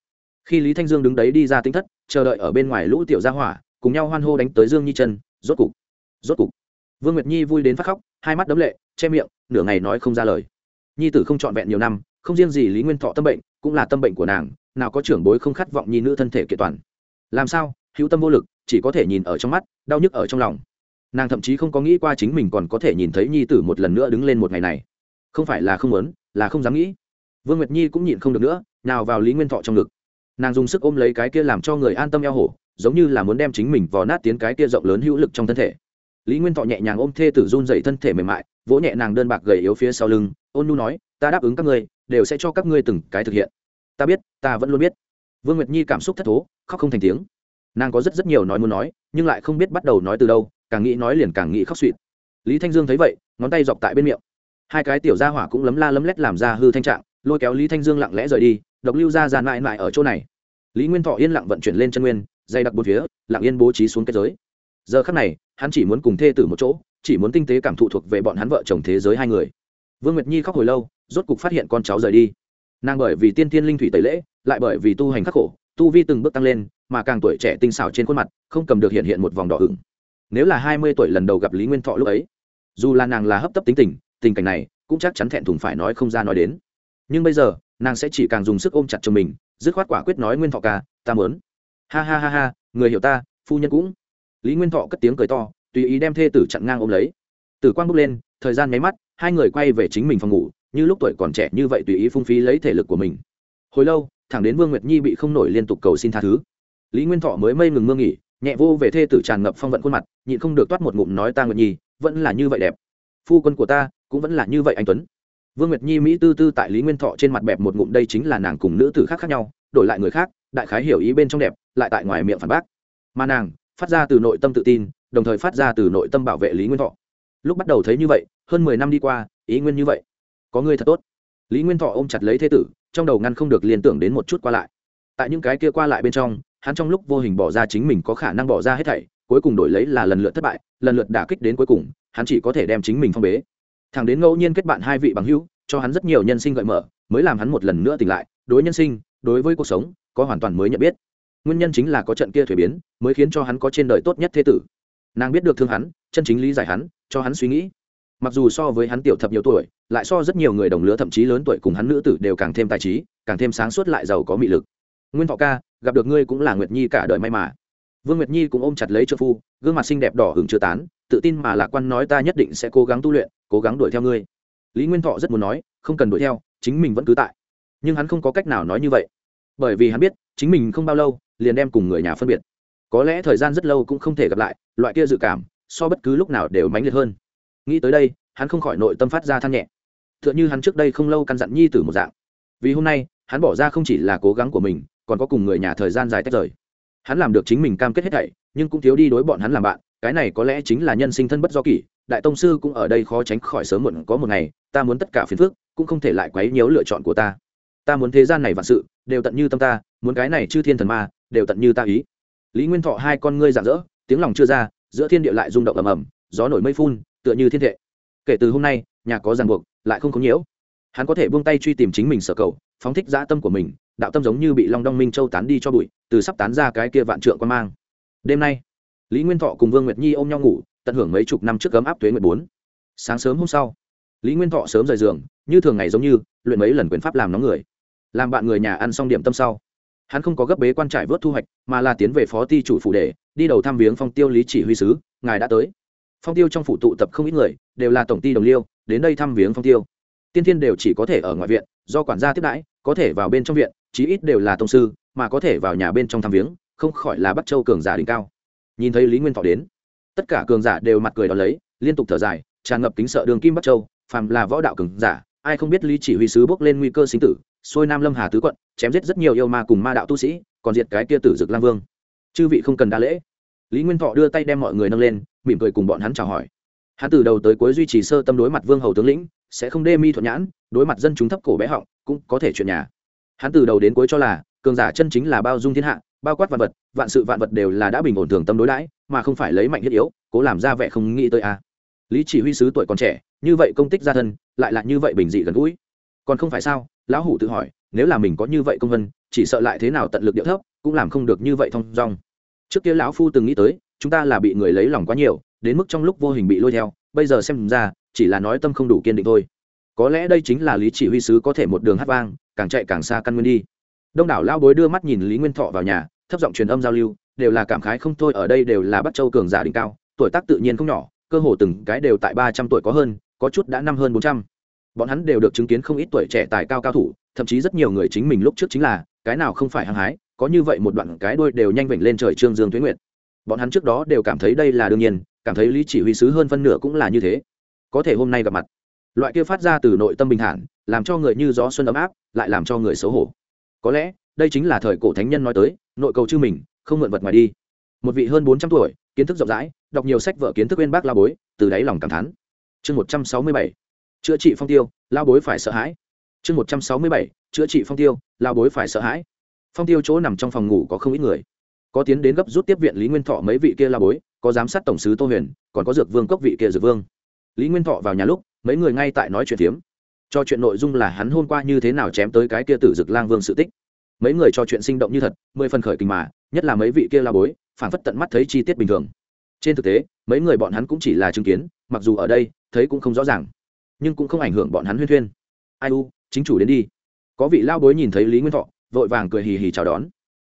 A: Khi lý thanh dương đứng đấy đi ra tính thất, chờ đợi ở bên ngoài lũ tiểu gia hỏa, cùng nhau hoan hô đánh tới dương nhi chân, rốt cục. Rốt cục vương nguyệt nhi vui đến phát khóc, hai mắt đấm lệ, che miệng, nửa ngày nói không ra lời. Nhi tử không trọn vẹn nhiều năm, không riêng gì lý nguyên thọ tâm bệnh, cũng là tâm bệnh của nàng, nào có trưởng bối không khát vọng nhi nữ thân thể kiện toàn. Làm sao? Hữu tâm vô lực, chỉ có thể nhìn ở trong mắt, đau nhức ở trong lòng. Nàng thậm chí không có nghĩ qua chính mình còn có thể nhìn thấy nhi tử một lần nữa đứng lên một ngày này. Không phải là không muốn, là không dám nghĩ. Vương nguyệt nhi cũng nhịn không được nữa, nào vào lý nguyên thọ trong ngực. Nàng dùng sức ôm lấy cái kia làm cho người an tâm eo hổ, giống như là muốn đem chính mình vò nát tiến cái kia rộng lớn hữu lực trong thân thể lý nguyên thọ nhẹ nhàng ôm thê tử run dậy thân thể mềm mại, vỗ nhẹ nàng đơn bạc gầy yếu phía sau lưng, ôn nu nói, ta đáp ứng các ngươi, đều sẽ cho các ngươi từng cái thực hiện. Ta biết, ta vẫn luôn biết. Vương nguyệt nhi cảm xúc thất thố, khóc không thành tiếng. Nàng có rất rất nhiều nói muốn nói, nhưng lại không biết bắt đầu nói từ đâu, càng nghĩ nói liền càng nghĩ khóc suỵt lý thanh dương thấy vậy, ngón tay dọc tại bên miệng. Hai cái tiểu gia hỏa cũng lấm la lấm lét làm ra hư thanh trạng, lôi kéo lý thanh dương lặng lẽ rời đi, độc lưu ra dàn mãi mãi ở chỗ này. Lý nguyên thọ yên lặng vận chuyển lên chân nguyên dày đặc bốn phía, lặng yên bố trí xuống kết giới. Giờ khắc này hắn chỉ muốn cùng thê tử một chỗ, chỉ muốn tinh tế cảm thụ thuộc về bọn hắn vợ chồng thế giới hai người. Vương nguyệt nhi khóc hồi lâu, rốt cục phát hiện con cháu rời đi. Nàng bởi vì tiên tiên linh thủy tẩy lễ, lại bởi vì tu hành khắc khổ, tu vi từng bước tăng lên, mà càng tuổi trẻ tinh xảo trên khuôn mặt, không cầm được hiện hiện một vòng đỏ ửng. Nếu là hai mươi tuổi lần đầu gặp lý nguyên thọ lúc ấy, dù là nàng là hấp tấp tính tình tình cảnh này cũng chắc chắn thẹn thùng phải nói không ra nói đến. Nhưng bây giờ, nàng sẽ chỉ càng dùng sức ôm chặt cho mình, dứt khoát quả quyết nói nguyên thọ ca, ta mớn ha ha ha ha, người hiểu ta, phu nhân cũng lý nguyên thọ cất tiếng cười to, tùy ý đem thê tử chặn ngang ôm lấy. Tử quang bước lên, thời gian nháy mắt, hai người quay về chính mình phòng ngủ, như lúc tuổi còn trẻ như vậy tùy ý phung phí lấy thể lực của mình. Hồi lâu, thẳng đến vương nguyệt nhi bị không nổi liên tục cầu xin tha thứ. Lý nguyên thọ mới mây ngừng mương nghỉ, nhẹ vô về thê tử tràn ngập phong vận khuôn mặt, nhịn không được toát một ngụm nói ta nguyệt nhi, vẫn là như vậy đẹp. Phu quân của ta, cũng vẫn là như vậy anh tuấn. Vương nguyệt nhi mỹ tư tư tại lý nguyên thọ trên mặt bẹp một ngụm đây chính là nàng cùng nữ tử khác khác nhau, đổi lại người khác, đại khái hiểu ý bên trong đẹp, lại tại ngoài miệng phản bác. Mà nàng phát ra từ nội tâm tự tin, đồng thời phát ra từ nội tâm bảo vệ lý nguyên thọ. Lúc bắt đầu thấy như vậy, hơn mười năm đi qua, ý nguyên như vậy. Có người thật tốt. Lý nguyên thọ ôm chặt lấy thế tử, trong đầu ngăn không được liên tưởng đến một chút qua lại. Tại những cái kia qua lại bên trong, hắn trong lúc vô hình bỏ ra chính mình có khả năng bỏ ra hết thảy, cuối cùng đổi lấy là lần lượt thất bại, lần lượt đả kích đến cuối cùng, hắn chỉ có thể đem chính mình phong bế. Thằng đến ngẫu nhiên kết bạn hai vị bằng hữu, cho hắn rất nhiều nhân sinh gợi mở, mới làm hắn một lần nữa tỉnh lại, đối nhân sinh, đối với cuộc sống, có hoàn toàn mới nhận biết nguyên nhân chính là có trận kia thuế biến, mới khiến cho hắn có trên đời tốt nhất thế tử. Nàng biết được thương hắn, chân chính lý giải hắn, cho hắn suy nghĩ. Mặc dù so với hắn tiểu thập nhiều tuổi, lại so rất nhiều người đồng lứa thậm chí lớn tuổi cùng hắn nữ tử đều càng thêm tài trí, càng thêm sáng suốt lại giàu có mị lực. Nguyên thọ ca, gặp được ngươi cũng là nguyệt nhi cả đời may mà. Vương nguyệt nhi cũng ôm chặt lấy trợ phu, gương mặt xinh đẹp đỏ hừng chưa tán, tự tin mà lạc quan nói ta nhất định sẽ cố gắng tu luyện, cố gắng đuổi theo ngươi. Lý nguyên thọ rất muốn nói, không cần đuổi theo, chính mình vẫn cứ tại. Nhưng hắn không có cách nào nói như vậy. Bởi vì hắn biết, chính mình không bao lâu liền đem cùng người nhà phân biệt. Có lẽ thời gian rất lâu cũng không thể gặp lại, loại kia dự cảm, so bất cứ lúc nào đều mãnh liệt hơn. Nghĩ tới đây, hắn không khỏi nội tâm phát ra than nhẹ. T h ư ợ n h ư hắn trước đây không lâu căn dặn nhi tử một dạng. Vì hôm nay, hắn bỏ ra không chỉ là cố gắng của mình, còn có cùng người nhà thời gian dài tách rời. Hắn làm được chính mình cam kết hết thảy, nhưng cũng thiếu đi đối bọn hắn làm bạn, cái này có lẽ chính là nhân sinh thân bất do kỷ, đại tông sư cũng ở đây khó tránh khỏi sớm muộn có một ngày, ta muốn tất cả phiền phước cũng không thể lại quấy nhiễu lựa chọn của ta. Ta muốn thế gian này vạn sự, đều tận như tâm ta, muốn cái này chư thiên thần ma đều tận như ta ý. Lý nguyên thọ hai con ngươi rạng rỡ, tiếng lòng chưa ra, giữa thiên địa lại rung động ầm ầm, gió nổi mây phun, tựa như thiên thệ. Kể từ hôm nay, nhà có ràng buộc, lại không có nhiễu. Hắn có thể buông tay truy tìm chính mình sở cầu, phóng thích dã tâm của mình, đạo tâm giống như bị long đong minh châu tán đi cho bụi, từ sắp tán ra cái kia vạn trượng quan mang. Đêm nay, lý nguyên thọ cùng vương nguyệt nhi ôm nhau ngủ, tận hưởng mấy chục năm trước gấm áp thuế nguyệt bốn. Sáng sớm hôm sau, lý nguyên thọ sớm rời giường, như thường ngày giống như, luyện mấy lần quyền pháp làm nóng người. Làm bạn người nhà ăn xong điểm tâm sau hắn không có gấp bế quan trải vớt thu hoạch, mà là tiến về phó ti chủ phủ để, đi đầu thăm viếng phong tiêu lý chỉ huy sứ, ngài đã tới. Phong tiêu trong phủ tụ tập không ít người, đều là tổng ty đồng liêu, đến đây thăm viếng phong tiêu. Tiên thiên đều chỉ có thể ở ngoại viện, do quản gia tiếp đãi, có thể vào bên trong viện, chí ít đều là tông sư, mà có thể vào nhà bên trong thăm viếng, không khỏi là bắt châu cường giả đỉnh cao. Nhìn thấy lý nguyên thọ đến, tất cả cường giả đều mặt cười đón lấy, liên tục thở dài, tràn ngập kính sợ đường kim bắc châu, phàm là võ đạo cường giả ai không biết lý chỉ huy sứ bước lên nguy cơ sinh tử, xuôi nam lâm hà tứ quận, chém giết rất nhiều yêu ma cùng ma đạo tu sĩ, còn diệt cái kia tử dực lang vương. Chư vị không cần đa lễ. Lý nguyên thọ đưa tay đem mọi người nâng lên, mỉm cười cùng bọn hắn chào hỏi. Hắn từ đầu tới cuối duy trì sơ tâm đối mặt vương hầu tướng lĩnh, sẽ không đê mi thuận nhãn, đối mặt dân chúng thấp cổ bé họng, cũng có thể chuyện nhà. Hắn từ đầu đến cuối cho là, cường giả chân chính là bao dung thiên hạ, bao quát vạn vật, vạn sự vạn vật đều là đã bình ổn thường tâm đối đãi, mà không phải lấy mạnh thiết yếu, cố làm ra vẻ không nghĩ tới a. Lý chỉ huy sứ tuổi còn trẻ, như vậy công tích gia thân lại là như vậy bình dị gần gũi. Còn không phải sao? Lão hủ tự hỏi, nếu là mình có như vậy công vân, chỉ sợ lại thế nào tận lực điệu thấp, cũng làm không được như vậy thông dong. Trước kia lão phu từng nghĩ tới, chúng ta là bị người lấy lòng quá nhiều, đến mức trong lúc vô hình bị lôi theo, bây giờ xem ra, chỉ là nói tâm không đủ kiên định thôi. Có lẽ đây chính là lý chỉ huy sứ có thể một đường hát vang, càng chạy càng xa căn nguyên đi. Đông đảo lao bối đưa mắt nhìn lý nguyên thọ vào nhà, thấp giọng truyền âm giao lưu, đều là cảm khái không thôi, ở đây đều là bắt châu cường giả đỉnh cao, tuổi tác tự nhiên không nhỏ, cơ hồ từng cái đều tại ba trăm tuổi có hơn có chút đã năm hơn bốn trăm. Bọn hắn đều được chứng kiến không ít tuổi trẻ tài cao cao thủ thậm chí rất nhiều người chính mình lúc trước chính là cái nào không phải hăng hái có như vậy một đoạn cái đuôi đều nhanh vểnh lên trời trương dương tuyến nguyệt, bọn hắn trước đó đều cảm thấy đây là đương nhiên cảm thấy lý chỉ huy sứ hơn phân nửa cũng là như thế. Có thể hôm nay gặp mặt loại kia phát ra từ nội tâm bình thản làm cho người như gió xuân ấm áp lại làm cho người xấu hổ. Có lẽ đây chính là thời cổ thánh nhân nói tới nội cầu chư mình không mượn vật ngoài đi. Một vị hơn bốn trăm tuổi kiến thức rộng rãi đọc nhiều sách vở kiến thức bên bác la bối từ đáy lòng cảm thán chương một trăm sáu mươi bảy. Chữa trị phong tiêu, lao bối phải sợ hãi. Chương một trăm sáu mươi bảy. Chữa trị phong tiêu, lao bối phải sợ hãi. Phong tiêu chỗ nằm trong phòng ngủ có không ít người. Có tiến đến gấp rút tiếp viện lý nguyên thọ mấy vị kia lao bối, có giám sát tổng sứ tô huyền, còn có dược vương cốc vị kia dược vương. Lý nguyên thọ vào nhà lúc, mấy người ngay tại nói chuyện phiếm. Cho chuyện nội dung là hắn hôm qua như thế nào chém tới cái kia tử dực lang vương sự tích. Mấy người cho chuyện sinh động như thật, mười phần khởi kình mà, nhất là mấy vị kia la bối phản phất tận mắt thấy chi tiết bình thường. Trên thực tế, mấy người bọn hắn cũng chỉ là chứng kiến, mặc dù ở đây thấy cũng không rõ ràng, nhưng cũng không ảnh hưởng bọn hắn huyên thuyên. Ai u, chính chủ đến đi. Có vị lao bối nhìn thấy lý nguyên thọ, vội vàng cười hì hì chào đón.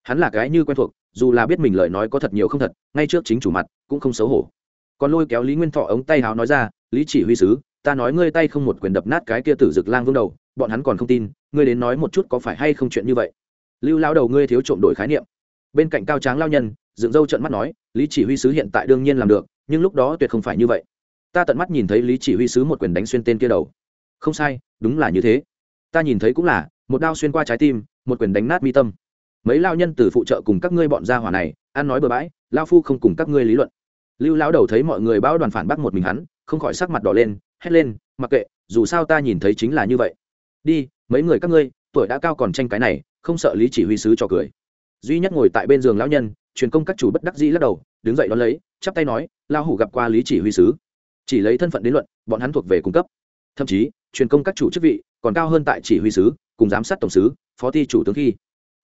A: Hắn là cái như quen thuộc, dù là biết mình lời nói có thật nhiều không thật, ngay trước chính chủ mặt cũng không xấu hổ. Còn lôi kéo lý nguyên thọ ống tay háo nói ra, lý chỉ huy sứ, ta nói ngươi tay không một quyền đập nát cái kia tử dực lang vương đầu, bọn hắn còn không tin, ngươi đến nói một chút có phải hay không chuyện như vậy? Lưu lao đầu ngươi thiếu trộm đổi khái niệm. Bên cạnh cao tráng lao nhân, dựng râu trợn mắt nói, lý chỉ huy sứ hiện tại đương nhiên làm được, nhưng lúc đó tuyệt không phải như vậy ta tận mắt nhìn thấy lý chỉ huy sứ một quyền đánh xuyên tên kia đầu. Không sai, đúng là như thế. Ta nhìn thấy cũng là, một đao xuyên qua trái tim, một quyền đánh nát mi tâm. Mấy lao nhân từ phụ trợ cùng các ngươi bọn gia hỏa này, ăn nói bừa bãi, lao phu không cùng các ngươi lý luận. Lưu lão đầu thấy mọi người bão đoàn phản bác một mình hắn, không khỏi sắc mặt đỏ lên, hét lên, mặc kệ, dù sao ta nhìn thấy chính là như vậy. Đi, mấy người các ngươi, tuổi đã cao còn tranh cái này, không sợ lý chỉ huy sứ cho cười. Duy nhất ngồi tại bên giường lão nhân, truyền công các chủ bất đắc dĩ lắc đầu, đứng dậy đón lấy, chắp tay nói lao hủ gặp qua lý chỉ huy sứ chỉ lấy thân phận đến luận, bọn hắn thuộc về cung cấp. Thậm chí, truyền công các chủ chức vị còn cao hơn tại chỉ huy sứ, cùng giám sát tổng sứ, phó thi chủ tướng khi.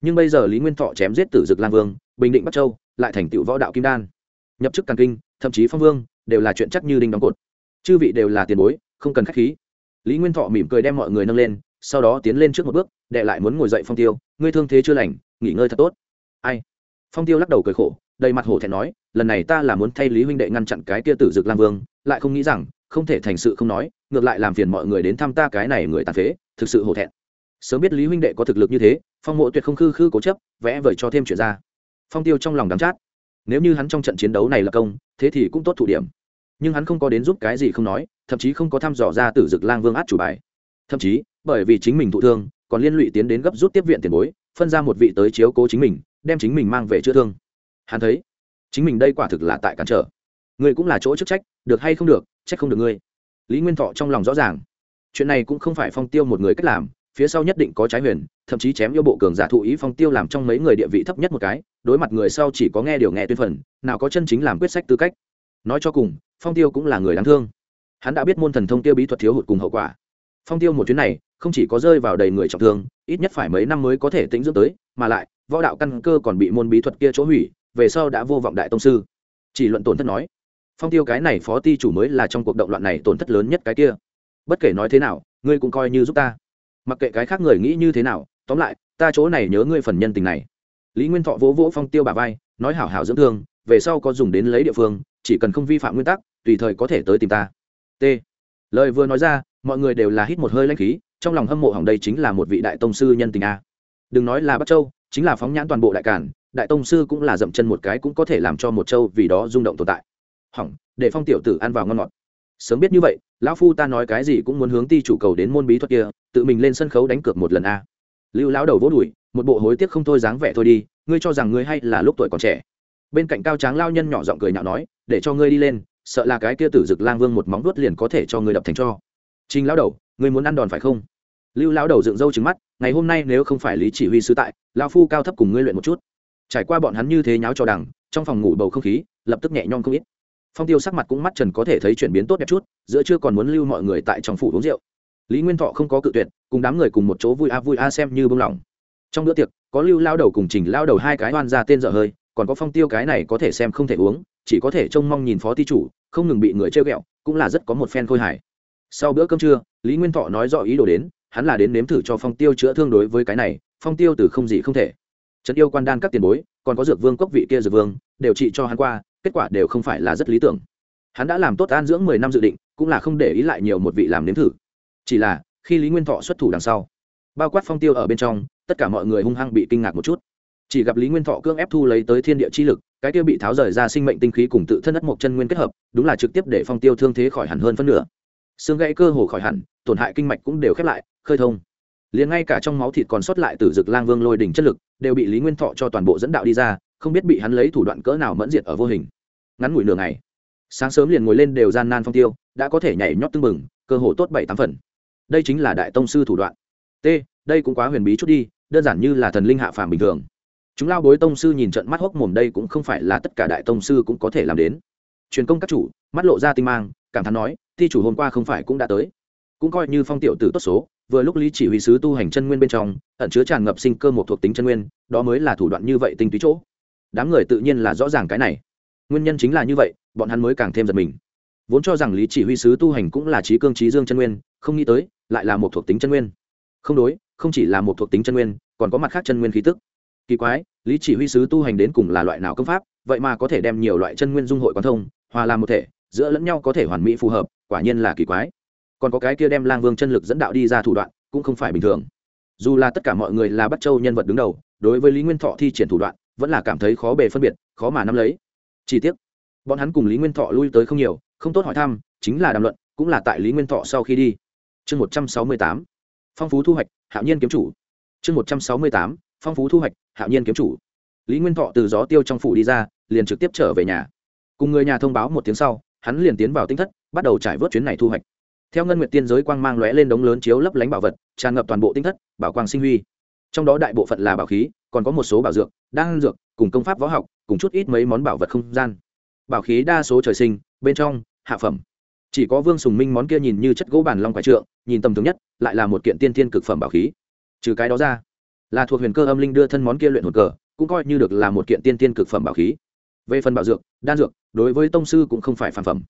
A: Nhưng bây giờ lý nguyên thọ chém giết tử dực lan vương, bình định bắc châu, lại thành tựu võ đạo kim đan. Nhập chức càn kinh, thậm chí phong vương, đều là chuyện chắc như đinh đóng cột. Chư vị đều là tiền bối, không cần k h á c h khí. Lý nguyên thọ mỉm cười đem mọi người nâng lên, sau đó tiến lên trước một bước, đệ lại muốn ngồi dậy phong tiêu. Ngươi thương thế chưa lành, nghỉ ngơi thật tốt. Ai? Phong tiêu lắc đầu cười khổ đầy mặt hổ thẹn nói, lần này ta là muốn thay lý huynh đệ ngăn chặn cái kia tử dực lam vương, lại không nghĩ rằng, không thể thành sự không nói, ngược lại làm phiền mọi người đến thăm ta cái này người tàn phế, thực sự hổ thẹn. Sớm biết lý huynh đệ có thực lực như thế, phong mộ tuyệt không khư khư cố chấp, vẽ vời cho thêm chuyện ra. Phong tiêu trong lòng đắm chát. Nếu như hắn trong trận chiến đấu này là công, thế thì cũng tốt thủ điểm. Nhưng hắn không có đến giúp cái gì không nói, thậm chí không có thăm dò ra tử dực lang vương át chủ bài. Thậm chí, bởi vì chính mình thụ thương, còn liên lụy tiến đến gấp rút tiếp viện tiền bối, phân ra một vị tới chiếu cố chính mình, đem chính mình mang về chữa thương hắn thấy, chính mình đây quả thực là tại cản trở. Người cũng là chỗ chức trách, được hay không được, trách không được ngươi. Lý nguyên thọ trong lòng rõ ràng. Chuyện này cũng không phải phong tiêu một người cách làm, phía sau nhất định có trái huyền, thậm chí chém yêu bộ cường giả thụ ý phong tiêu làm trong mấy người địa vị thấp nhất một cái, đối mặt người sau chỉ có nghe điều nghe tuyên phần, nào có chân chính làm quyết sách tư cách. Nói cho cùng, phong tiêu cũng là người đáng thương. Hắn đã biết môn thần thông tiêu bí thuật thiếu hụt cùng hậu quả. Phong tiêu một chuyến này, không chỉ có rơi vào đầy người trọng thương, ít nhất phải mấy năm mới có thể tính dưỡng tới, mà lại, võ đạo căn cơ còn bị môn bí thuật kia chỗ hủy về sau đã vô vọng đại tông sư. Chỉ luận tổn thất nói, phong tiêu cái này phó ti chủ mới là trong cuộc động loạn này tổn thất lớn nhất cái kia. Bất kể nói thế nào, ngươi cũng coi như giúp ta. Mặc kệ cái khác người nghĩ như thế nào, tóm lại, ta chỗ này nhớ ngươi phần nhân tình này. Lý nguyên thọ vỗ vỗ phong tiêu bà vai, nói hảo hảo dưỡng thương, về sau có dùng đến lấy địa phương, chỉ cần không vi phạm nguyên tắc, tùy thời có thể tới tìm ta. T. Lời vừa nói ra, mọi người đều là hít một hơi lanh khí, trong lòng hâm mộ hỏng đây chính là một vị đại tông sư nhân tình a. Đừng nói là bắc châu, chính là phóng nhãn toàn bộ đại cản đại tông sư cũng là dậm chân một cái cũng có thể làm cho một châu vì đó rung động tồn tại. Hỏng, để phong tiểu tử ăn vào ngon ngọt. Sớm biết như vậy, lão phu ta nói cái gì cũng muốn hướng ti chủ cầu đến môn bí thuật kia, tự mình lên sân khấu đánh cược một lần a. Lưu lão đầu vỗ đùi, một bộ hối tiếc không thôi dáng vẻ thôi đi, ngươi cho rằng ngươi hay là lúc tuổi còn trẻ. Bên cạnh cao tráng lao nhân nhỏ giọng cười nhạo nói, để cho ngươi đi lên, sợ là cái kia tử dực lang vương một móng vuốt liền có thể cho ngươi đập thành cho. Trình lão đầu, ngươi muốn ăn đòn phải không? Lưu lão đầu dựng râu trứng mắt, ngày hôm nay nếu không phải lý chỉ huy sứ tại, lão phu cao thấp cùng ngươi luyện một chút trải qua bọn hắn như thế nháo cho đằng, trong phòng ngủ bầu không khí lập tức nhẹ nhõm không ít. Phong tiêu sắc mặt cũng mắt trần có thể thấy chuyển biến tốt đẹp chút, giữa chưa còn muốn lưu mọi người tại trong phủ uống rượu. Lý nguyên thọ không có cự tuyệt, cùng đám người cùng một chỗ vui a vui a xem như bông lỏng. Trong bữa tiệc, có lưu lao đầu cùng trình lao đầu hai cái oan ra tên dở hơi, còn có phong tiêu cái này có thể xem không thể uống, chỉ có thể trông mong nhìn phó ty chủ, không ngừng bị người chơi ghẹo, cũng là rất có một phen khôi hài. Sau bữa cơm trưa, lý nguyên thọ nói rõ ý đồ đến, hắn là đến nếm thử cho phong tiêu chữa thương đối với cái này, phong tiêu từ không gì không thể trấn yêu quan đan các tiền bối, còn có dược vương cốc vị kia dược vương, đều trị cho hắn qua, kết quả đều không phải là rất lý tưởng. Hắn đã làm tốt an dưỡng mười năm dự định, cũng là không để ý lại nhiều một vị làm nếm thử. Chỉ là, khi lý nguyên thọ xuất thủ đằng sau, bao quát phong tiêu ở bên trong, tất cả mọi người hung hăng bị kinh ngạc một chút. Chỉ gặp lý nguyên thọ cưỡng ép thu lấy tới thiên địa chi lực, cái tiêu bị tháo rời ra sinh mệnh tinh khí cùng tự thân đất một chân nguyên kết hợp, đúng là trực tiếp để phong tiêu thương thế khỏi hẳn hơn phân nửa. Xương gãy cơ hồ khỏi hẳn, tổn hại kinh mạch cũng đều khép lại, khơi thông. Liền ngay cả trong máu thịt còn sót lại từ rực lang vương lôi đỉnh chất lực đều bị lý nguyên thọ cho toàn bộ dẫn đạo đi ra, không biết bị hắn lấy thủ đoạn cỡ nào mẫn diệt ở vô hình. Ngắn ngủi nửa ngày, sáng sớm liền ngồi lên đều gian nan phong tiêu, đã có thể nhảy nhót tưng bừng, cơ hồ tốt bảy tám phần. Đây chính là đại tông sư thủ đoạn. T, đây cũng quá huyền bí chút đi, đơn giản như là thần linh hạ phàm bình thường. Chúng lao bối tông sư nhìn trận mắt hốc mồm đây cũng không phải là tất cả đại tông sư cũng có thể làm đến. Truyền công các chủ, mắt lộ ra tinh mang, cảm thán nói, thi chủ hôm qua không phải cũng đã tới cũng coi như phong tiểu tử tốt số, vừa lúc lý chỉ huy sứ tu hành chân nguyên bên trong, ẩn chứa tràn ngập sinh cơ một thuộc tính chân nguyên, đó mới là thủ đoạn như vậy tinh túy chỗ. Đám người tự nhiên là rõ ràng cái này. Nguyên nhân chính là như vậy, bọn hắn mới càng thêm giật mình. Vốn cho rằng lý chỉ huy sứ tu hành cũng là trí cương trí dương chân nguyên, không nghĩ tới, lại là một thuộc tính chân nguyên. Không đối, không chỉ là một thuộc tính chân nguyên, còn có mặt khác chân nguyên khí tức. Kỳ quái, lý chỉ huy sứ tu hành đến cùng là loại nào công pháp, vậy mà có thể đem nhiều loại chân nguyên dung hội quan thông, hòa làm một thể, giữa lẫn nhau có thể hoàn mỹ phù hợp, quả nhiên là kỳ quái còn có cái kia đem lang vương chân lực dẫn đạo đi ra thủ đoạn, cũng không phải bình thường. Dù là tất cả mọi người là bắt châu nhân vật đứng đầu, đối với lý nguyên thọ thi triển thủ đoạn, vẫn là cảm thấy khó bề phân biệt, khó mà nắm lấy. Chi tiết bọn hắn cùng lý nguyên thọ lui tới không nhiều, không tốt hỏi thăm, chính là đàm luận, cũng là tại lý nguyên thọ sau khi đi. Chương một trăm sáu mươi tám, phong phú thu hoạch, hạo nhiên kiếm chủ. Chương một trăm sáu mươi tám, phong phú thu hoạch, hạo nhiên kiếm chủ. Lý nguyên thọ từ gió tiêu trong phủ đi ra, liền trực tiếp trở về nhà. Cùng người nhà thông báo một tiếng sau, hắn liền tiến vào tinh thất, bắt đầu trải vớt chuyến này thu hoạch theo ngân nguyệt tiên giới quang mang lóe lên đống lớn chiếu lấp lánh bảo vật, tràn ngập toàn bộ tinh thất, bảo quang sinh huy. Trong đó đại bộ phận là bảo khí, còn có một số bảo dược, đan dược, cùng công pháp võ học, cùng chút ít mấy món bảo vật không gian. Bảo khí đa số trời sinh, bên trong, hạ phẩm. Chỉ có vương sùng minh món kia nhìn như chất gỗ bản long quái trượng, nhìn tầm thường nhất, lại là một kiện tiên thiên cực phẩm bảo khí. Trừ cái đó ra, là thuộc huyền cơ âm linh đưa thân món kia luyện hồn cờ, cũng coi như được là một kiện tiên tiên cực phẩm bảo khí. Về phần bảo dược, đan dược, đối với tông sư cũng không phải phản phẩm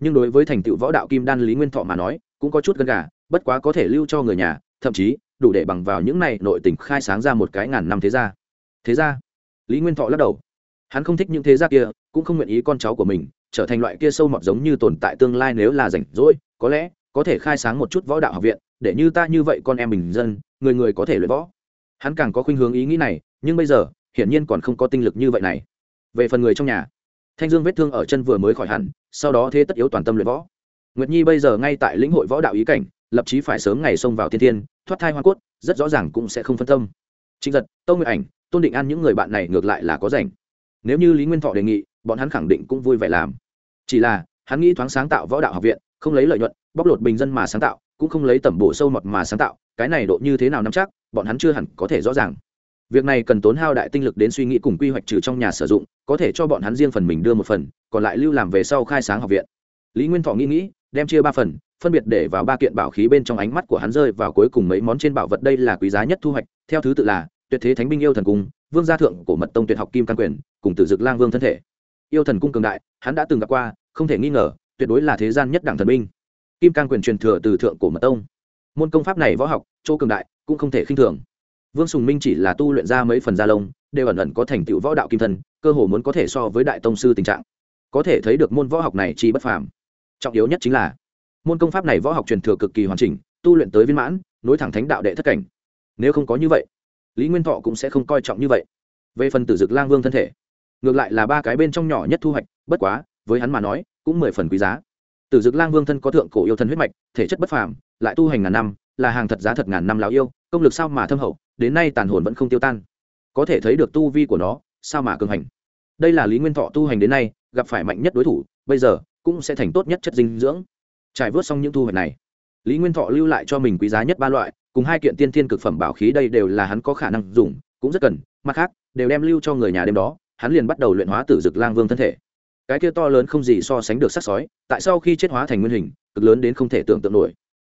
A: nhưng đối với thành tựu võ đạo kim đan lý nguyên thọ mà nói, cũng có chút gần gà, bất quá có thể lưu cho người nhà, thậm chí, đủ để bằng vào những này nội tình khai sáng ra một cái ngàn năm thế gia. Thế gia? Lý nguyên thọ lắc đầu. Hắn không thích những thế gia kia, cũng không nguyện ý con cháu của mình, trở thành loại kia sâu mọt giống như tồn tại tương lai nếu là rảnh rỗi, có lẽ, có thể khai sáng một chút võ đạo học viện, để như ta như vậy con em bình dân, người người có thể luyện võ. Hắn càng có khuynh hướng ý nghĩ này, nhưng bây giờ, hiển nhiên còn không có tinh lực như vậy này. Về phần người trong nhà thanh dương vết thương ở chân vừa mới khỏi hẳn, sau đó thế tất yếu toàn tâm luyện võ. Nguyệt nhi bây giờ ngay tại lĩnh hội võ đạo ý cảnh, lập chí phải sớm ngày xông vào thiên thiên, thoát thai hoa cốt, rất rõ ràng cũng sẽ không phân tâm. Trịnh giật tâu nguyệt ảnh, tôn định an những người bạn này ngược lại là có rảnh. Nếu như lý nguyên thọ đề nghị, bọn hắn khẳng định cũng vui vẻ làm. Chỉ là, hắn nghĩ thoáng sáng tạo võ đạo học viện, không lấy lợi nhuận, bóc lột bình dân mà sáng tạo, cũng không lấy tẩm bổ sâu mọt mà sáng tạo, cái này độ như thế nào nắm chắc, bọn hắn chưa hẳn có thể rõ ràng việc này cần tốn hao đại tinh lực đến suy nghĩ cùng quy hoạch trừ trong nhà sử dụng, có thể cho bọn hắn riêng phần mình đưa một phần, còn lại lưu làm về sau khai sáng học viện. Lý nguyên thọ nghĩ nghĩ, đem chia ba phần, phân biệt để vào ba kiện bảo khí bên trong ánh mắt của hắn rơi vào cuối cùng mấy món trên bảo vật đây là quý giá nhất thu hoạch, theo thứ tự là, tuyệt thế thánh binh yêu thần cung, vương gia thượng của mật tông tuyệt học kim căn quyền, cùng tử dực lang vương thân thể. Yêu thần cung cường đại, hắn đã từng gặp qua, không thể nghi ngờ, tuyệt đối là thế gian nhất đẳng thần binh. Kim căn quyền truyền thừa từ thượng cổ mật tông. Môn công pháp này võ học, chỗ cường đại, cũng không thể khinh thường vương sùng minh chỉ là tu luyện ra mấy phần gia lông, đều ẩn ẩn có thành tựu võ đạo kim thân, cơ hồ muốn có thể so với đại tông sư tình trạng. Có thể thấy được môn võ học này chi bất phàm. Trọng yếu nhất chính là, môn công pháp này võ học truyền thừa cực kỳ hoàn chỉnh, tu luyện tới viên mãn, nối thẳng thánh đạo đệ thất cảnh. Nếu không có như vậy, lý nguyên thọ cũng sẽ không coi trọng như vậy. Về phần tử dực lang vương thân thể, ngược lại là ba cái bên trong nhỏ nhất thu hoạch, bất quá, với hắn mà nói, cũng mười phần quý giá. Tử dực lang vương thân có thượng cổ yêu thân huyết mạch, thể chất bất phàm, lại tu hành ngàn năm, là hàng thật giá thật ngàn năm láo yêu, công lực sao mà thâm hậu đến nay tàn hồn vẫn không tiêu tan. Có thể thấy được tu vi của nó, sao mà cường hành. Đây là lý nguyên thọ tu hành đến nay, gặp phải mạnh nhất đối thủ, bây giờ cũng sẽ thành tốt nhất chất dinh dưỡng. Trải vớt xong những thu hoạch này, lý nguyên thọ lưu lại cho mình quý giá nhất ba loại, cùng hai kiện tiên thiên cực phẩm bảo khí đây đều là hắn có khả năng dùng, cũng rất cần, mặt khác, đều đem lưu cho người nhà đêm đó, hắn liền bắt đầu luyện hóa tử dực lang vương thân thể. Cái kia to lớn không gì so sánh được sắc sói, tại sau khi chết hóa thành nguyên hình, cực lớn đến không thể tưởng tượng nổi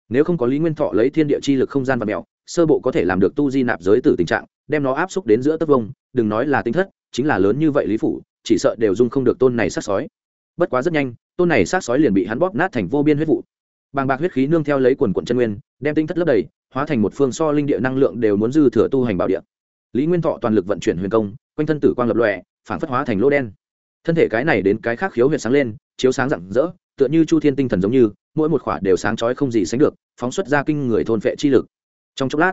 A: nếu không có lý nguyên thọ lấy thiên địa chi lực không gian và mèo sơ bộ có thể làm được tu di nạp giới tử tình trạng, đem nó áp xúc đến giữa tấc vông, đừng nói là tinh thất, chính là lớn như vậy lý phủ, chỉ sợ đều dung không được tôn này sát sói. Bất quá rất nhanh, tôn này sát sói liền bị hắn bóp nát thành vô biên huyết vụ. Bàng bạc huyết khí nương theo lấy quần quận chân nguyên, đem tinh thất lấp đầy, hóa thành một phương so linh địa năng lượng đều muốn dư thừa tu hành bảo địa. Lý nguyên thọ toàn lực vận chuyển huyền công, quanh thân tử quang lập lòe phản phất hóa thành lỗ đen. Thân thể cái này đến cái khác khiếu huyệt sáng lên, chiếu sáng rạng rỡ tựa như chu thiên tinh thần giống như, mỗi một khỏa đều sáng chói không gì sánh được, phóng xuất ra kinh người thôn phệ chi lực. Trong chốc lát,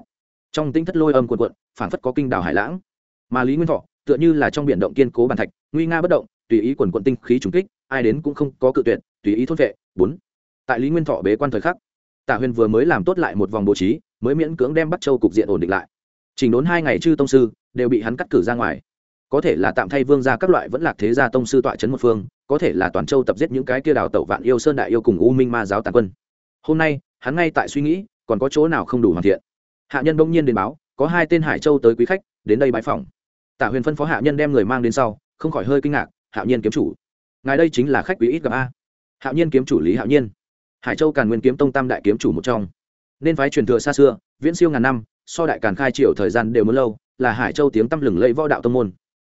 A: trong tinh thất lôi âm cuộn cuộn, phảng phất có kinh đảo hải lãng. Mà lý nguyên thọ, tựa như là trong biển động kiên cố bàn thạch, nguy nga bất động, tùy ý quần quận tinh khí trùng kích, ai đến cũng không có cự tuyệt, tùy ý thôn vệ bốn, tại lý nguyên thọ bế quan thời khắc, tạ huyền vừa mới làm tốt lại một vòng bố trí, mới miễn cưỡng đem bắt châu cục diện ổn định lại. Chỉnh đốn hai ngày chư tông sư, đều bị hắn cắt cử ra ngoài có thể là tạm thay vương gia các loại vẫn lạc thế gia tông sư tọa trấn một phương, có thể là toàn châu tập giết những cái kia đào tẩu vạn yêu sơn đại yêu cùng u minh ma giáo tàn quân. Hôm nay, hắn ngay tại suy nghĩ, còn có chỗ nào không đủ hoàn thiện. Hạ nhân bỗng nhiên đến báo, có hai tên hải châu tới quý khách, đến đây bãi phòng tạ huyền phân phó hạ nhân đem người mang đến sau, không khỏi hơi kinh ngạc hạ nhiên kiếm chủ, ngài đây chính là khách quý ít gặp a. Hạ nhiên kiếm chủ lý hạ nhiên, hải châu càn nguyên kiếm tông tam đại kiếm chủ một trong. Nên phái truyền thừa xa xưa, viễn siêu ngàn năm, so đại càn khai triệu thời gian đều muốn lâu, là hải châu tiếng tăm lừng lẫy võ đạo tông môn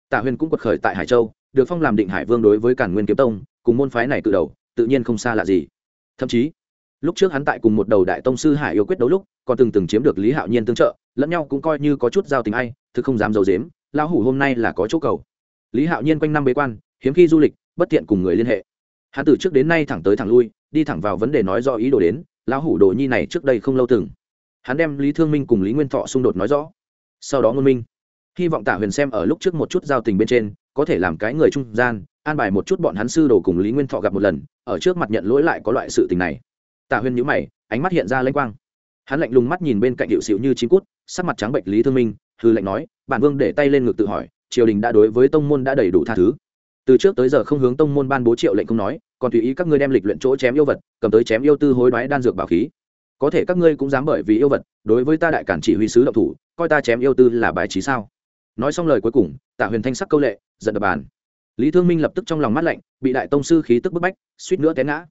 A: tạ huyền cũng quật khởi tại hải châu được phong làm định hải vương đối với càn nguyên kiếm tông cùng môn phái này tự đầu tự nhiên không xa lạ gì. Thậm chí lúc trước hắn tại cùng một đầu đại tông sư hải yêu quyết đấu lúc còn từng từng chiếm được lý hạo nhiên tương trợ lẫn nhau cũng coi như có chút giao tình ai thực không dám giấu giếm, lão hủ hôm nay là có chỗ cầu. Lý hạo nhiên quanh năm bế quan hiếm khi du lịch bất tiện cùng người liên hệ. Hắn từ trước đến nay thẳng tới thẳng lui đi thẳng vào vấn đề nói rõ ý đồ đến lão hủ đồ nhi này trước đây không lâu từng. Hắn đem lý thương minh cùng lý nguyên thọ xung đột nói rõ. Sau đó ngôn minh hy vọng tả huyền xem ở lúc trước một chút giao tình bên trên, có thể làm cái người trung gian, an bài một chút bọn hắn sư đồ cùng lý nguyên thọ gặp một lần, ở trước mặt nhận lỗi lại có loại sự tình này. Tả huyền nhữ mày, ánh mắt hiện ra lênh quang. Hắn lạnh lùng mắt nhìn bên cạnh hiệu xịu như chín cút, sắc mặt trắng bệnh lý thương minh hư lệnh nói, bản vương để tay lên ngực tự hỏi, triều đình đã đối với tông môn đã đầy đủ tha thứ. Từ trước tới giờ không hướng tông môn ban bố triệu lệnh không nói, còn tùy ý các ngươi đem lịch luyện chỗ chém yêu vật, cầm tới chém yêu tư hối đoái đan dược bảo khí. Có thể các ngươi cũng dám bởi vì yêu vật, đối với ta đại cản chỉ huy sứ động thủ, coi ta chém yêu tư là bài trí sao? Nói xong lời cuối cùng, tạ huyền thanh sắc câu lệ, giận đập bàn. Lý thương minh lập tức trong lòng mắt lạnh, bị đại tông sư khí tức bức bách, suýt nữa té ngã.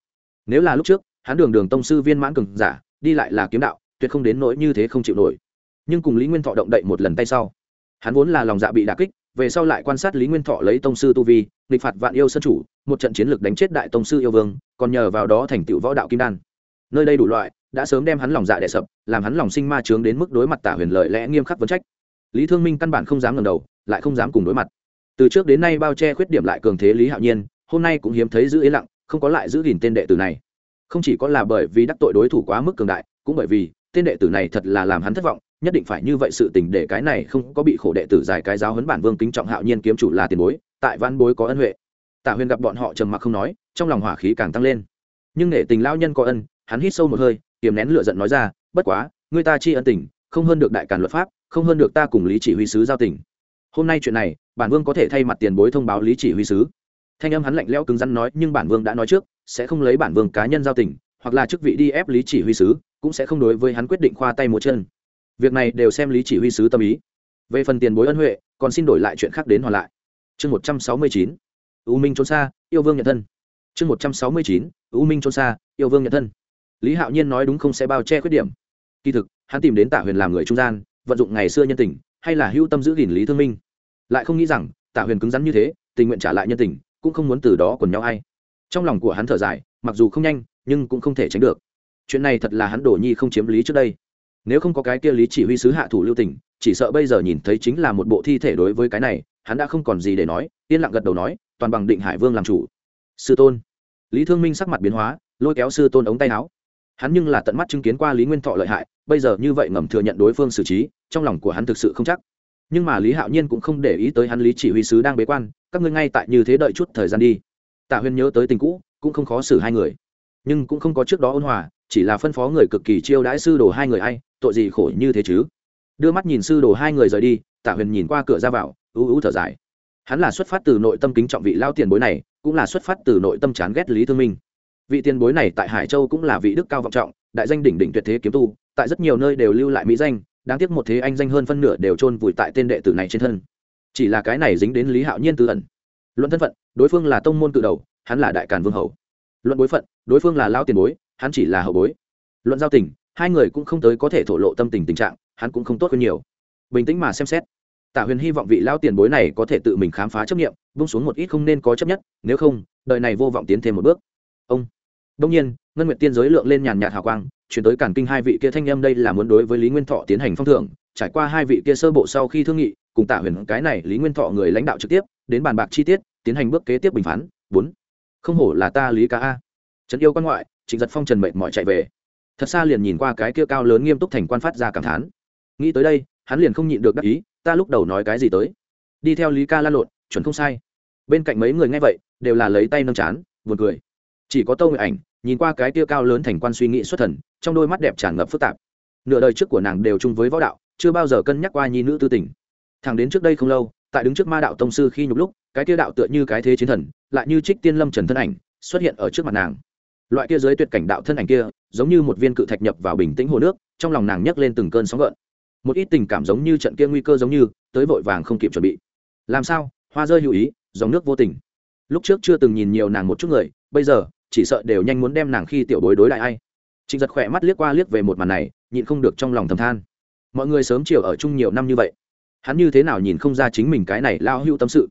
A: Nếu là lúc trước, hắn đường đường tông sư viên mãn cường giả, đi lại là kiếm đạo, tuyệt không đến nỗi như thế không chịu nổi. Nhưng cùng lý nguyên thọ động đậy một lần tay sau, hắn vốn là lòng dạ bị đà kích, về sau lại quan sát lý nguyên thọ lấy tông sư tu vi, nghịch phạt vạn yêu sân chủ, một trận chiến lược đánh chết đại tông sư yêu vương, còn nhờ vào đó thành tựu võ đạo kim đan. Nơi đây đủ loại, đã sớm đem hắn lòng dạ đẻ sập, làm hắn lòng sinh ma trướng đến mức đối mặt tả huyền lợi lẽ nghiêm khắc vấn trách lý thương minh căn bản không dám ngầm đầu, lại không dám cùng đối mặt. Từ trước đến nay bao che khuyết điểm lại cường thế lý hạo nhiên, hôm nay cũng hiếm thấy giữ yên lặng, không có lại giữ gìn tên đệ tử này. Không chỉ có là bởi vì đắc tội đối thủ quá mức cường đại, cũng bởi vì tên đệ tử này thật là làm hắn thất vọng, nhất định phải như vậy sự tình để cái này không có bị khổ đệ tử dài cái giáo huấn bản vương kính trọng hạo nhiên kiếm chủ là tiền bối, tại văn bối có ân huệ. Tạ huyền gặp bọn họ trầm mặc không nói, trong lòng hỏa khí càng tăng lên. Nhưng nể tình lao nhân có ân, hắn hít sâu một hơi, kiềm nén lựa giận nói ra, bất quá, người ta chi ân tình không hơn được đại cản luật pháp, không hơn được ta cùng lý chỉ huy sứ giao tình. Hôm nay chuyện này, bản vương có thể thay mặt tiền bối thông báo lý chỉ huy sứ. Thanh âm hắn lạnh lẽo cứng rắn nói, nhưng bản vương đã nói trước, sẽ không lấy bản vương cá nhân giao tình, hoặc là chức vị đi ép lý chỉ huy sứ, cũng sẽ không đối với hắn quyết định khoa tay một chân. Việc này đều xem lý chỉ huy sứ tâm ý. Về phần tiền bối ân huệ, còn xin đổi lại chuyện khác đến hoàn lại. Chương một trăm sáu mươi chín, u minh trốn xa, yêu vương nhận thân. Chương một trăm sáu mươi chín, u minh trốn xa, yêu vương nhận thân. Lý hạo nhiên nói đúng không sẽ bao che khuyết điểm. Kỳ thực hắn tìm đến tạ huyền làm người trung gian, vận dụng ngày xưa nhân tình, hay là hữu tâm giữ gìn lý thương minh. Lại không nghĩ rằng, tạ huyền cứng rắn như thế, tình nguyện trả lại nhân tình, cũng không muốn từ đó quần nhau ai. Trong lòng của hắn thở dài, mặc dù không nhanh, nhưng cũng không thể tránh được. Chuyện này thật là hắn đổ nhi không chiếm lý trước đây. Nếu không có cái kia lý chỉ huy sứ hạ thủ lưu tình, chỉ sợ bây giờ nhìn thấy chính là một bộ thi thể đối với cái này, hắn đã không còn gì để nói, yên lặng gật đầu nói, toàn bằng định hải vương làm chủ. Sư tôn. Lý thương minh sắc mặt biến hóa, lôi kéo sư tôn ống tay áo. Hắn nhưng là tận mắt chứng kiến qua lý nguyên thọ lợi hại bây giờ như vậy ngầm thừa nhận đối phương xử trí, trong lòng của hắn thực sự không chắc. Nhưng mà lý hạo nhiên cũng không để ý tới hắn lý chỉ huy sứ đang bế quan, các ngươi ngay tại như thế đợi chút thời gian đi. Tạ huyên nhớ tới tình cũ, cũng không khó xử hai người. Nhưng cũng không có trước đó ôn hòa, chỉ là phân phó người cực kỳ chiêu đãi sư đồ hai người ai, tội gì khổ như thế chứ? Đưa mắt nhìn sư đồ hai người rời đi, tạ huyền nhìn qua cửa ra vào ưu ưu thở dài. Hắn là xuất phát từ nội tâm kính trọng vị lao tiền bối này, cũng là xuất phát từ nội tâm chán ghét lý thương minh. Vị tiền bối này tại hải châu cũng là vị đức cao vọng trọng, đại danh đỉnh đỉnh tuyệt thế kiếm tu tại rất nhiều nơi đều lưu lại mỹ danh, đáng tiếc một thế anh danh hơn phân nửa đều chôn vùi tại tên đệ tử này trên thân. Chỉ là cái này dính đến lý hạo nhiên tư ẩn. Luận thân phận, đối phương là tông môn cự đầu, hắn là đại càn vương hầu. Luận bối phận, đối phương là lao tiền bối, hắn chỉ là hậu bối. Luận giao tình, hai người cũng không tới có thể thổ lộ tâm tình tình trạng, hắn cũng không tốt hơn nhiều. Bình tĩnh mà xem xét. Tạ huyền hy vọng vị lao tiền bối này có thể tự mình khám phá chấp nghiệm bung xuống một ít không nên có chấp nhất, nếu không, đời này vô vọng tiến thêm một bước. Ông. Đông nhiên, ngân nguyệt tiên giới lượng lên nhàn nhạt hào quang chuyển tới cản kinh hai vị kia thanh em đây là muốn đối với lý nguyên thọ tiến hành phong thưởng, trải qua hai vị kia sơ bộ sau khi thương nghị, cùng tạ huyền cái này lý nguyên thọ người lãnh đạo trực tiếp, đến bàn bạc chi tiết, tiến hành bước kế tiếp bình phán. Bốn. Không hổ là ta lý cá a. Trấn yêu quan ngoại, trịnh giật phong trần mệnh mọi chạy về. Thật xa liền nhìn qua cái kia cao lớn nghiêm túc thành quan phát ra cảm thán. Nghĩ tới đây, hắn liền không nhịn được đắc ý, ta lúc đầu nói cái gì tới? Đi theo lý ca la lộn, chuẩn không sai. Bên cạnh mấy người nghe vậy, đều là lấy tay nâng chán, buồn cười. Chỉ có tâu người ảnh, nhìn qua cái kia cao lớn thành quan suy nghĩ xuất thần trong đôi mắt đẹp tràn ngập phức tạp. Nửa đời trước của nàng đều chung với võ đạo, chưa bao giờ cân nhắc qua nhi nữ tư tình. Thằng đến trước đây không lâu, tại đứng trước ma đạo tông sư khi nhục lúc, cái kia đạo tựa như cái thế chiến thần, lại như trích tiên lâm trần thân ảnh, xuất hiện ở trước mặt nàng. Loại kia giới tuyệt cảnh đạo thân ảnh kia, giống như một viên cự thạch nhập vào bình tĩnh hồ nước, trong lòng nàng nhấc lên từng cơn sóng gợn. Một ít tình cảm giống như trận kia nguy cơ giống như, tới vội vàng không kịp chuẩn bị. Làm sao? Hoa rơi hữu ý, dòng nước vô tình. Lúc trước chưa từng nhìn nhiều nàng một chút người, bây giờ, chỉ sợ đều nhanh muốn đem nàng khi tiểu bối đối lại ai trịnh giật khỏe mắt liếc qua liếc về một màn này, nhịn không được trong lòng thầm than. Mọi người sớm chiều ở chung nhiều năm như vậy, hắn như thế nào nhìn không ra chính mình cái này lao hưu tâm sự.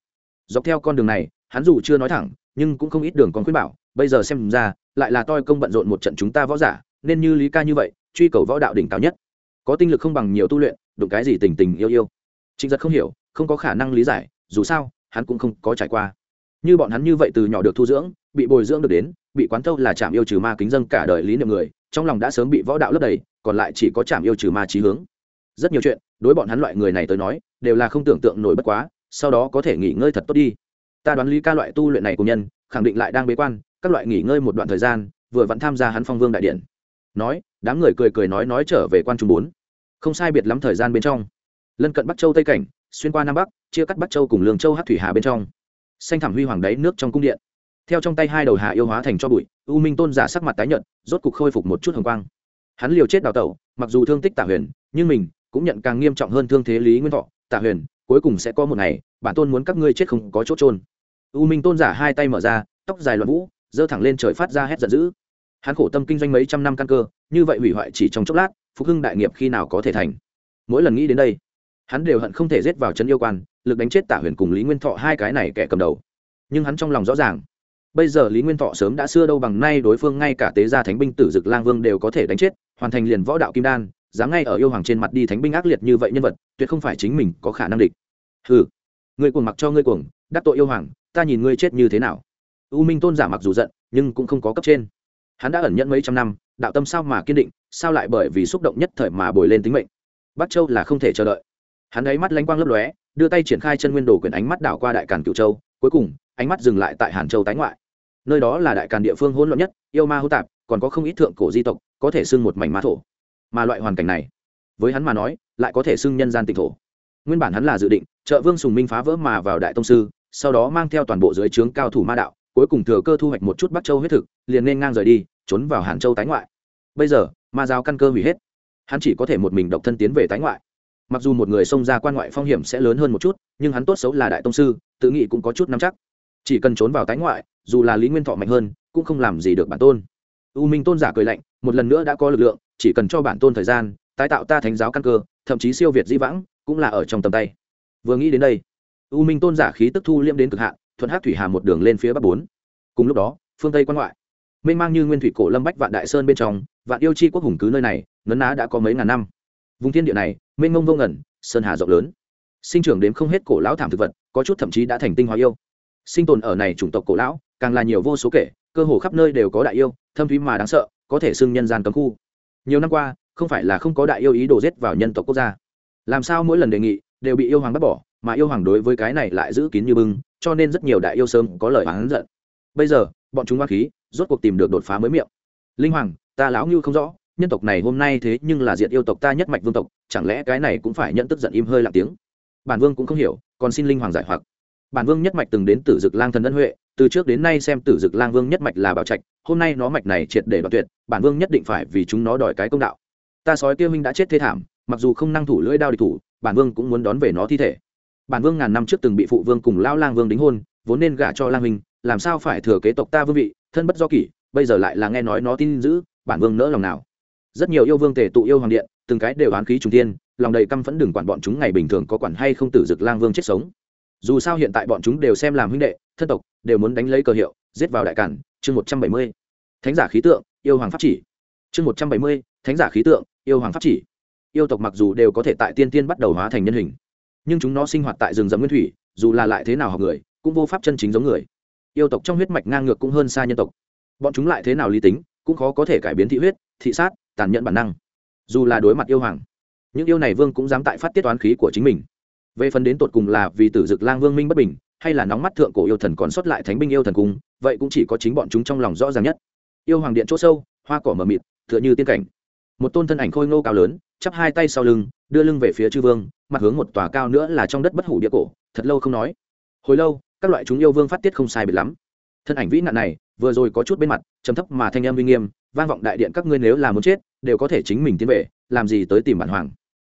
A: Dọc theo con đường này, hắn dù chưa nói thẳng, nhưng cũng không ít đường còn khuyên bảo, bây giờ xem ra, lại là toi công bận rộn một trận chúng ta võ giả, nên như lý ca như vậy, truy cầu võ đạo đỉnh cao nhất. Có tinh lực không bằng nhiều tu luyện, đụng cái gì tình tình yêu yêu. Trịnh giật không hiểu, không có khả năng lý giải, dù sao, hắn cũng không có trải qua. Như bọn hắn như vậy từ nhỏ được thu dưỡng, bị bồi dưỡng được đến bị quán thâu là chạm yêu trừ ma kính dân cả đời lý niệm người, trong lòng đã sớm bị võ đạo lấp đầy, còn lại chỉ có chạm yêu trừ ma trí hướng. Rất nhiều chuyện, đối bọn hắn loại người này tới nói, đều là không tưởng tượng nổi bất quá, sau đó có thể nghỉ ngơi thật tốt đi. Ta đoán lý ca loại tu luyện này của nhân, khẳng định lại đang bế quan, các loại nghỉ ngơi một đoạn thời gian, vừa vẫn tham gia hắn phong vương đại điện. Nói, đám người cười cười nói nói trở về quan trung bốn. Không sai biệt lắm thời gian bên trong. Lân cận bắc châu tây cảnh, xuyên qua nam bắc, chia cắt bắc châu cùng lương châu hát thủy hà bên trong. Xanh thảm huy hoàng đáy nước trong cung điện theo trong tay hai đầu hạ yêu hóa thành cho bụi, u minh tôn giả sắc mặt tái nhợt, rốt cục khôi phục một chút hồng quang. Hắn liều chết đào tẩu, mặc dù thương tích tả huyền, nhưng mình cũng nhận càng nghiêm trọng hơn thương thế lý nguyên thọ. Tả huyền, cuối cùng sẽ có một ngày, bản tôn muốn các ngươi chết không có chỗ trôn u minh tôn giả hai tay mở ra, tóc dài loạn vũ, giơ thẳng lên trời phát ra hét giận dữ. Hắn khổ tâm kinh doanh mấy trăm năm căn cơ, như vậy hủy hoại chỉ trong chốc lát, phục hưng đại nghiệp khi nào có thể thành? Mỗi lần nghĩ đến đây, hắn đều hận không thể rết vào chân yêu quan, lực đánh chết tả huyền cùng lý nguyên thọ hai cái này kẻ cầm đầu. Nhưng hắn trong lòng rõ ràng bây giờ lý nguyên thọ sớm đã xưa đâu bằng nay đối phương ngay cả tế gia thánh binh tử dực lang vương đều có thể đánh chết, hoàn thành liền võ đạo kim đan, dám ngay ở yêu hoàng trên mặt đi thánh binh ác liệt như vậy nhân vật, tuyệt không phải chính mình có khả năng địch. Hừ người cuồng mặc cho ngươi cuồng, đắc tội yêu hoàng, ta nhìn ngươi chết như thế nào. U minh tôn giả mặc dù giận, nhưng cũng không có cấp trên. Hắn đã ẩn nhẫn mấy trăm năm, đạo tâm sao mà kiên định, sao lại bởi vì xúc động nhất thời mà bồi lên tính mệnh? Bắc châu là không thể chờ đợi. Hắn ấy mắt lánh quang lấp lóe, đưa tay triển khai chân nguyên đồ quyền ánh mắt đảo qua đại càn cựu châu, cuối cùng, ánh mắt dừng lại tại hàn châu tái ngoại nơi đó là đại càn địa phương hỗn loạn nhất, yêu ma hỗn tạp, còn có không ít thượng cổ di tộc, có thể xưng một mảnh ma thổ. Mà loại hoàn cảnh này, với hắn mà nói, lại có thể xưng nhân gian tịnh thổ. Nguyên bản hắn là dự định, trợ vương sùng minh phá vỡ mà vào đại tông sư, sau đó mang theo toàn bộ dưới trướng cao thủ ma đạo, cuối cùng thừa cơ thu hoạch một chút bắc châu huyết thực, liền nên ngang rời đi, trốn vào hàn châu tái ngoại. Bây giờ, ma giáo căn cơ hủy hết. Hắn chỉ có thể một mình độc thân tiến về tái ngoại. Mặc dù một người xông ra quan ngoại phong hiểm sẽ lớn hơn một chút, nhưng hắn tốt xấu là đại tông sư, tự nghĩ cũng có chút nắm chắc. Chỉ cần trốn vào tái ngoại dù là lý nguyên thọ mạnh hơn, cũng không làm gì được bản tôn. U minh tôn giả cười lạnh, một lần nữa đã có lực lượng, chỉ cần cho bản tôn thời gian, tái tạo ta thánh giáo căn cơ, thậm chí siêu việt di vãng, cũng là ở trong tầm tay. Vừa nghĩ đến đây, u minh tôn giả khí tức thu liễm đến cực hạn, thuận hát thủy hà một đường lên phía bắc bốn. Cùng lúc đó, phương tây quan ngoại, mênh mang như nguyên thủy cổ lâm bách vạn đại sơn bên trong, vạn yêu chi quốc hùng cứ nơi này ngấn ná đã có mấy ngàn năm. Vùng thiên địa này, mênh mông vô ngẩn sơn hà rộng lớn. Sinh trưởng đến không hết cổ lão thảm thực vật, có chút thậm chí đã thành tinh hóa yêu. Sinh tồn ở này chủng tộc cổ lão càng là nhiều vô số kể, cơ hồ khắp nơi đều có đại yêu, thâm thúy mà đáng sợ, có thể xưng nhân gian cấm khu. Nhiều năm qua, không phải là không có đại yêu ý đồ giết vào nhân tộc quốc gia. Làm sao mỗi lần đề nghị, đều bị yêu hoàng bắt bỏ, mà yêu hoàng đối với cái này lại giữ kín như bưng, cho nên rất nhiều đại yêu sớm có lời hắn giận. Bây giờ, bọn chúng hoa khí, rốt cuộc tìm được đột phá mới miệng. Linh hoàng, ta lão ngưu không rõ, nhân tộc này hôm nay thế nhưng là diện yêu tộc ta nhất mạch vương tộc, chẳng lẽ cái này cũng phải nhận tức giận im hơi lặng tiếng? Bản vương cũng không hiểu, còn xin linh hoàng giải hoặc bản vương nhất mạch từng đến tử dực lang thần ân huệ, từ trước đến nay xem tử dực lang vương nhất mạch là bảo trạch, hôm nay nó mạch này triệt để đoạt tuyệt, bản vương nhất định phải vì chúng nó đòi cái công đạo. Ta sói tiêu minh đã chết thê thảm, mặc dù không năng thủ lưỡi đao địch thủ, bản vương cũng muốn đón về nó thi thể. Bản vương ngàn năm trước từng bị phụ vương cùng lao lang vương đính hôn, vốn nên gả cho lang minh làm sao phải thừa kế tộc ta vương vị, thân bất do kỷ, bây giờ lại là nghe nói nó tin giữ, bản vương nỡ lòng nào. Rất nhiều yêu vương tề tụ yêu hoàng điện, từng cái đều oán khí trung tiên lòng đầy căm phẫn đừng quản bọn chúng ngày bình thường có quản hay không tử dực lang vương chết sống dù sao hiện tại bọn chúng đều xem làm huynh đệ, thân tộc, đều muốn đánh lấy cờ hiệu, giết vào đại cản, chương một trăm bảy mươi, thánh giả khí tượng, yêu hoàng pháp chỉ. Chương một trăm bảy mươi, thánh giả khí tượng, yêu hoàng pháp chỉ. Yêu tộc mặc dù đều có thể tại tiên tiên bắt đầu hóa thành nhân hình, nhưng chúng nó sinh hoạt tại rừng rậm nguyên thủy, dù là lại thế nào học người, cũng vô pháp chân chính giống người. Yêu tộc trong huyết mạch ngang ngược cũng hơn xa nhân tộc. Bọn chúng lại thế nào lý tính, cũng khó có thể cải biến thị huyết, thị sát, tàn nhẫn bản năng. Dù là đối mặt yêu hoàng, những yêu này vương cũng dám tại phát tiết toán khí của chính mình về phần đến tột cùng là vì tử dực lang vương minh bất bình, hay là nóng mắt thượng cổ yêu thần còn sót lại thánh binh yêu thần cung vậy cũng chỉ có chính bọn chúng trong lòng rõ ràng nhất. Yêu hoàng điện chỗ sâu, hoa cỏ mờ mịt, tựa như tiên cảnh. Một tôn thân ảnh khôi ngô cao lớn, chắp hai tay sau lưng, đưa lưng về phía chư vương, mặt hướng một tòa cao nữa là trong đất bất hủ địa cổ, thật lâu không nói. Hồi lâu, các loại chúng yêu vương phát tiết không sai biệt lắm. Thân ảnh vĩ nạn này, vừa rồi có chút bên mặt, trầm thấp mà thanh em uy nghiêm, vang vọng đại điện các ngươi nếu là muốn chết, đều có thể chính mình tiến về, làm gì tới tìm bản hoàng.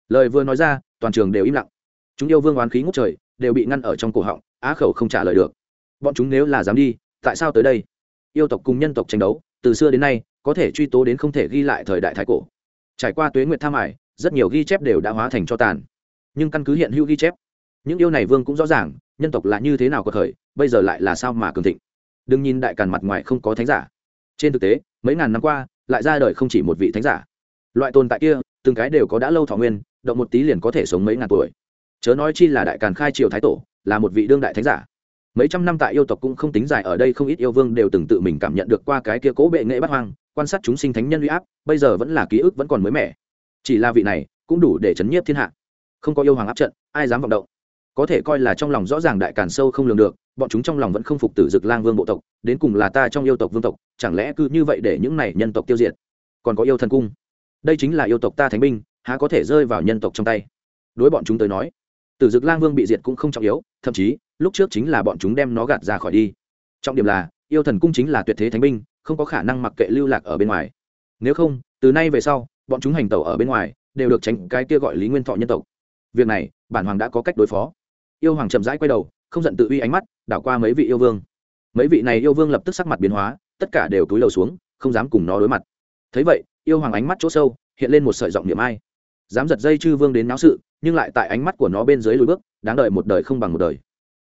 A: Lời vừa nói ra, toàn trường đều im lặng chúng yêu vương oán khí ngút trời, đều bị ngăn ở trong cổ họng, á khẩu không trả lời được. Bọn chúng nếu là dám đi, tại sao tới đây? Yêu tộc cùng nhân tộc tranh đấu, từ xưa đến nay, có thể truy tố đến không thể ghi lại thời đại thái cổ. Trải qua tuế nguyệt tham ải rất nhiều ghi chép đều đã hóa thành cho tàn. Nhưng căn cứ hiện hữu ghi chép, những yêu này vương cũng rõ ràng, nhân tộc là như thế nào có thời bây giờ lại là sao mà cường thịnh. Đừng nhìn đại càn mặt ngoài không có thánh giả. Trên thực tế, mấy ngàn năm qua, lại ra đời không chỉ một vị thánh giả. Loại tồn tại kia, từng cái đều có đã lâu thọ nguyên, động một tí liền có thể sống mấy ngàn tuổi chớ nói chi là đại càn khai triều thái tổ, là một vị đương đại thánh giả. Mấy trăm năm tại yêu tộc cũng không tính dài, ở đây không ít yêu vương đều từng tự mình cảm nhận được qua cái kia cố bệ nghệ bắt hoang, quan sát chúng sinh thánh nhân uy áp, bây giờ vẫn là ký ức vẫn còn mới mẻ. Chỉ là vị này, cũng đủ để chấn nhiếp thiên hạ. Không có yêu hoàng áp trận, ai dám vọng động? Có thể coi là trong lòng rõ ràng đại càn sâu không lường được, bọn chúng trong lòng vẫn không phục tử dực lang vương bộ tộc, đến cùng là ta trong yêu tộc vương tộc, chẳng lẽ cứ như vậy để những này nhân tộc tiêu diệt? Còn có yêu thần cung. Đây chính là yêu tộc ta thánh binh, há có thể rơi vào nhân tộc trong tay? Đối bọn chúng tới nói tử dực lang vương bị diệt cũng không trọng yếu, thậm chí, lúc trước chính là bọn chúng đem nó gạt ra khỏi đi. Trọng điểm là, yêu thần cung chính là tuyệt thế thánh binh, không có khả năng mặc kệ lưu lạc ở bên ngoài. Nếu không, từ nay về sau, bọn chúng hành tẩu ở bên ngoài, đều được tránh cái kia gọi lý nguyên thọ nhân tộc. Việc này, bản hoàng đã có cách đối phó. Yêu hoàng chậm rãi quay đầu, không giận tự uy ánh mắt, đảo qua mấy vị yêu vương. Mấy vị này yêu vương lập tức sắc mặt biến hóa, tất cả đều túi lầu xuống, không dám cùng nó đối mặt. Thấy vậy, yêu hoàng ánh mắt chỗ sâu, hiện lên một sợi giọng niệm ai. Dám giật dây chư vương đến náo sự nhưng lại tại ánh mắt của nó bên dưới lùi bước, đáng đợi một đời không bằng một đời.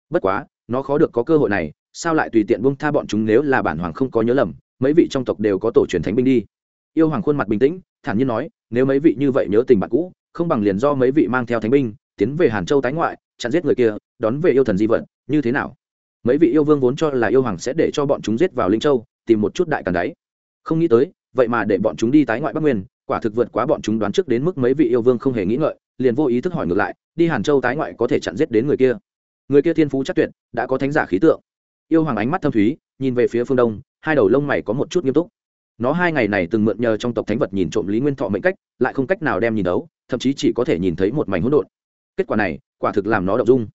A: Bất quá, nó khó được có cơ hội này, sao lại tùy tiện buông tha bọn chúng nếu là bản hoàng không có nhớ lầm, mấy vị trong tộc đều có tổ truyền thánh binh đi. Yêu hoàng khuôn mặt bình tĩnh, thản nhiên nói, nếu mấy vị như vậy nhớ tình bạn cũ, không bằng liền do mấy vị mang theo thánh binh, tiến về hàn châu tái ngoại, chặn giết người kia, đón về yêu thần di vận, như thế nào? Mấy vị yêu vương vốn cho là yêu hoàng sẽ để cho bọn chúng giết vào linh châu, tìm một chút đại càn đáy. Không nghĩ tới, vậy mà để bọn chúng đi tái ngoại bắc nguyên, quả thực vượt quá bọn chúng đoán trước đến mức mấy vị yêu vương không hề nghĩ ngợi liền vô ý thức hỏi ngược lại đi hàn châu tái ngoại có thể chặn giết đến người kia. Người kia thiên phú chắc tuyệt đã có thánh giả khí tượng. Yêu hoàng ánh mắt thâm thúy nhìn về phía phương đông hai đầu lông mày có một chút nghiêm túc. Nó hai ngày này từng mượn nhờ trong tộc thánh vật nhìn trộm lý nguyên thọ mệnh cách lại không cách nào đem nhìn đấu thậm chí chỉ có thể nhìn thấy một mảnh hỗn độn. Kết quả này quả thực làm nó động dung.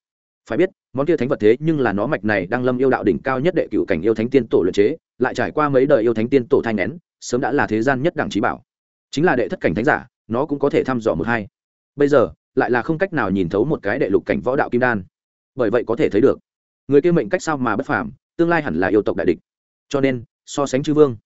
A: Phải biết món kia thánh vật thế nhưng là nó mạch này đang lâm yêu đạo đỉnh cao nhất đệ cựu cảnh yêu thánh tiên tổ luyện chế lại trải qua mấy đời yêu thánh tiên tổ thai nén, sớm đã là thế gian nhất đẳng trí bảo. Chính là đệ thất cảnh thánh giả nó cũng có thể thăm dò một hai bây giờ, lại là không cách nào nhìn thấu một cái đệ lục cảnh võ đạo kim đan. Bởi vậy có thể thấy được, người kia mệnh cách sao mà bất phàm, tương lai hẳn là yêu tộc đại địch. Cho nên, so sánh chư vương,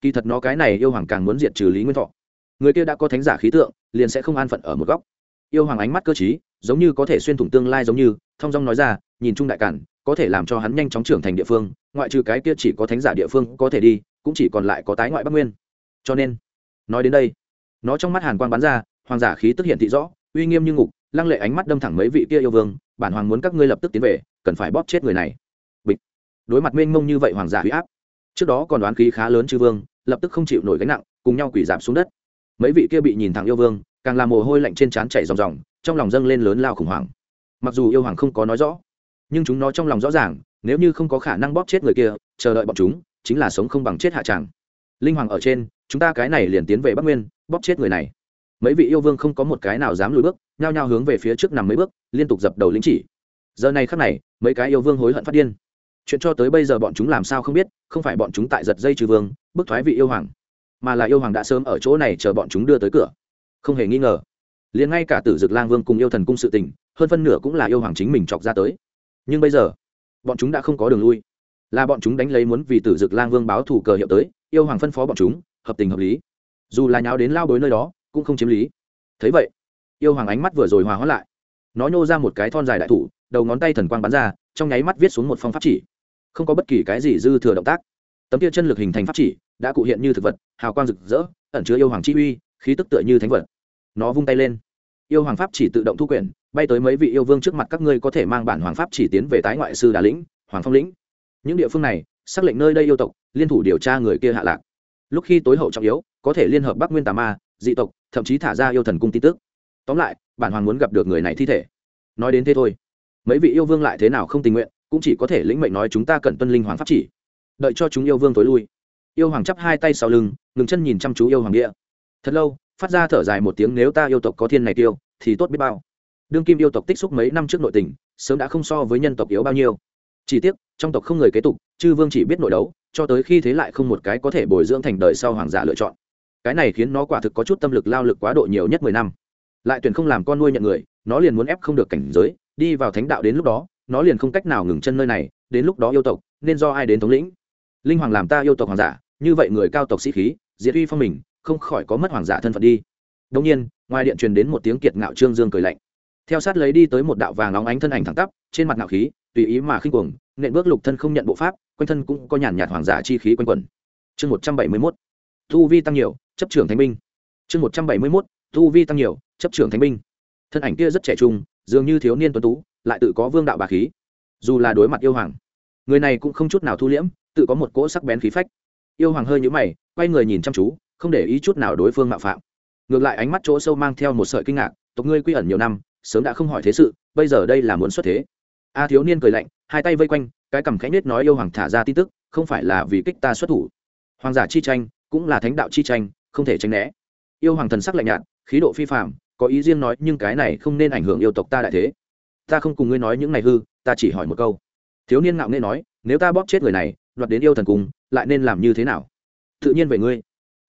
A: kỳ thật nó cái này yêu hoàng càng muốn diệt trừ lý nguyên thọ. Người kia đã có thánh giả khí tượng, liền sẽ không an phận ở một góc. Yêu hoàng ánh mắt cơ t giống như có thể xuyên thủng tương lai giống như, thong dong nói ra, nhìn chung đại cản, có thể làm cho hắn nhanh chóng trưởng thành địa phương, ngoại trừ cái kia chỉ có thánh giả địa phương có thể đi, cũng chỉ còn lại có tái ngoại bắc nguyên. Cho nên, nói đến đây, nó trong mắt hàn quang bắn ra, hoàng giả khí tức hiện thị rõ uy nghiêm như ngục, lăng lệ ánh mắt đâm thẳng mấy vị kia yêu vương, bản hoàng muốn các ngươi lập tức tiến về, cần phải bóp chết người này. Bịch. Đối mặt mênh mông như vậy hoàng giả huy áp, trước đó còn đoán khí khá lớn chư vương, lập tức không chịu nổi gánh nặng, cùng nhau quỷ giảm xuống đất. Mấy vị kia bị nhìn thẳng yêu vương, càng làm mồ hôi lạnh trên trán chảy ròng ròng, trong lòng dâng lên lớn lao khủng hoảng. Mặc dù yêu hoàng không có nói rõ, nhưng chúng nó trong lòng rõ ràng, nếu như không có khả năng bóp chết người kia, chờ đợi bọn chúng, chính là sống không bằng chết hạ tràng. Linh hoàng ở trên, chúng ta cái này liền tiến về bắc nguyên, bóp chết người này mấy vị yêu vương không có một cái nào dám lùi bước, nhao nhao hướng về phía trước nằm mấy bước, liên tục dập đầu lính chỉ. Giờ này khắc này, mấy cái yêu vương hối hận phát điên. Chuyện cho tới bây giờ bọn chúng làm sao không biết, không phải bọn chúng tại giật dây trừ vương, bức thoái vị yêu hoàng, mà là yêu hoàng đã sớm ở chỗ này chờ bọn chúng đưa tới cửa. Không hề nghi ngờ, liền ngay cả tử dực lang vương cùng yêu thần cung sự tình, hơn phân nửa cũng là yêu hoàng chính mình chọc ra tới. Nhưng bây giờ, bọn chúng đã không có đường lui. Là bọn chúng đánh lấy muốn vì tử dực lang vương báo thủ cờ hiệu tới, yêu hoàng phân phó bọn chúng, hợp tình hợp lý. Dù là nháo đến lao bối nơi đó cũng không chiếm lý. Thấy vậy, yêu hoàng ánh mắt vừa rồi hòa hóa lại. Nó nhô ra một cái thon dài đại thủ, đầu ngón tay thần quang bắn ra, trong nháy mắt viết xuống một phong pháp chỉ. Không có bất kỳ cái gì dư thừa động tác. Tấm kia chân lực hình thành pháp chỉ đã cụ hiện như thực vật, hào quang rực rỡ, ẩn chứa yêu hoàng chi uy, khí tức tựa như thánh vật. Nó vung tay lên. Yêu hoàng pháp chỉ tự động thu quyển, bay tới mấy vị yêu vương trước mặt các ngươi có thể mang bản hoàng pháp chỉ tiến về tái ngoại sư đà lĩnh, hoàng phong lĩnh. Những địa phương này, xác lệnh nơi đây yêu tộc, liên thủ điều tra người kia hạ lạc. Lúc khi tối hậu trọng yếu, có thể liên hợp bắc nguyên tà ma dị tộc, thậm chí thả ra yêu thần cung tin tức. Tóm lại, bản hoàng muốn gặp được người này thi thể. Nói đến thế thôi. Mấy vị yêu vương lại thế nào không tình nguyện, cũng chỉ có thể lĩnh mệnh nói chúng ta cần tuân linh hoàng pháp chỉ. Đợi cho chúng yêu vương tối lui. Yêu hoàng chắp hai tay sau lưng, ngừng chân nhìn chăm chú yêu hoàng địa. Thật lâu, phát ra thở dài một tiếng, nếu ta yêu tộc có thiên này tiêu, thì tốt biết bao. Đương kim yêu tộc tích xúc mấy năm trước nội tình, sớm đã không so với nhân tộc yếu bao nhiêu. Chỉ tiếc, trong tộc không người kế tục, chư vương chỉ biết nội đấu, cho tới khi thế lại không một cái có thể bồi dưỡng thành đời sau hoàng giả lựa chọn cái này khiến nó quả thực có chút tâm lực lao lực quá độ nhiều nhất mười năm. Lại tuyển không làm con nuôi nhận người, nó liền muốn ép không được cảnh giới, đi vào thánh đạo đến lúc đó, nó liền không cách nào ngừng chân nơi này, đến lúc đó yêu tộc, nên do ai đến thống lĩnh? Linh hoàng làm ta yêu tộc hoàng giả, như vậy người cao tộc sĩ khí, diệt uy phong mình, không khỏi có mất hoàng giả thân phận đi. Đông nhiên, ngoài điện truyền đến một tiếng kiệt ngạo trương dương cười lạnh. Theo sát lấy đi tới một đạo vàng óng ánh thân ảnh thẳng tắp, trên mặt ngạo khí, tùy ý mà khinh cuồng, nện bước lục thân không nhận bộ pháp, quanh thân cũng có nhàn nhạt hoàng giả chi khí quanh quẩn. Chương một trăm bảy mươi mốt. Thu vi tăng nhiều chấp trưởng thánh binh. Chương một trăm bảy mươi mốt thu vi tăng nhiều, chấp trưởng thánh binh. Thân ảnh kia rất trẻ trung, dường như thiếu niên tuấn tú, lại tự có vương đạo bà khí. Dù là đối mặt yêu hoàng, người này cũng không chút nào thu liễm, tự có một cỗ sắc bén khí phách. Yêu hoàng hơi nhũ mày, quay người nhìn chăm chú, không để ý chút nào đối phương mạo phạm. Ngược lại ánh mắt chỗ sâu mang theo một sợi kinh ngạc, tộc ngươi quy ẩn nhiều năm, sớm đã không hỏi thế sự, bây giờ đây là muốn xuất thế. A thiếu niên cười lạnh, hai tay vây quanh, cái cầm khẽ nết nói yêu hoàng thả ra tin tức, không phải là vì kích ta xuất thủ. Hoàng giả chi tranh, cũng là thánh đạo chi tranh không thể tránh né. Yêu hoàng thần sắc lạnh nhạt, khí độ phi phạm có ý riêng nói, nhưng cái này không nên ảnh hưởng yêu tộc ta đại thế. Ta không cùng ngươi nói những này hư, ta chỉ hỏi một câu. Thiếu niên ngạo nghê nói, nếu ta bóp chết người này, đoạt đến yêu thần cung lại nên làm như thế nào? Tự nhiên về ngươi.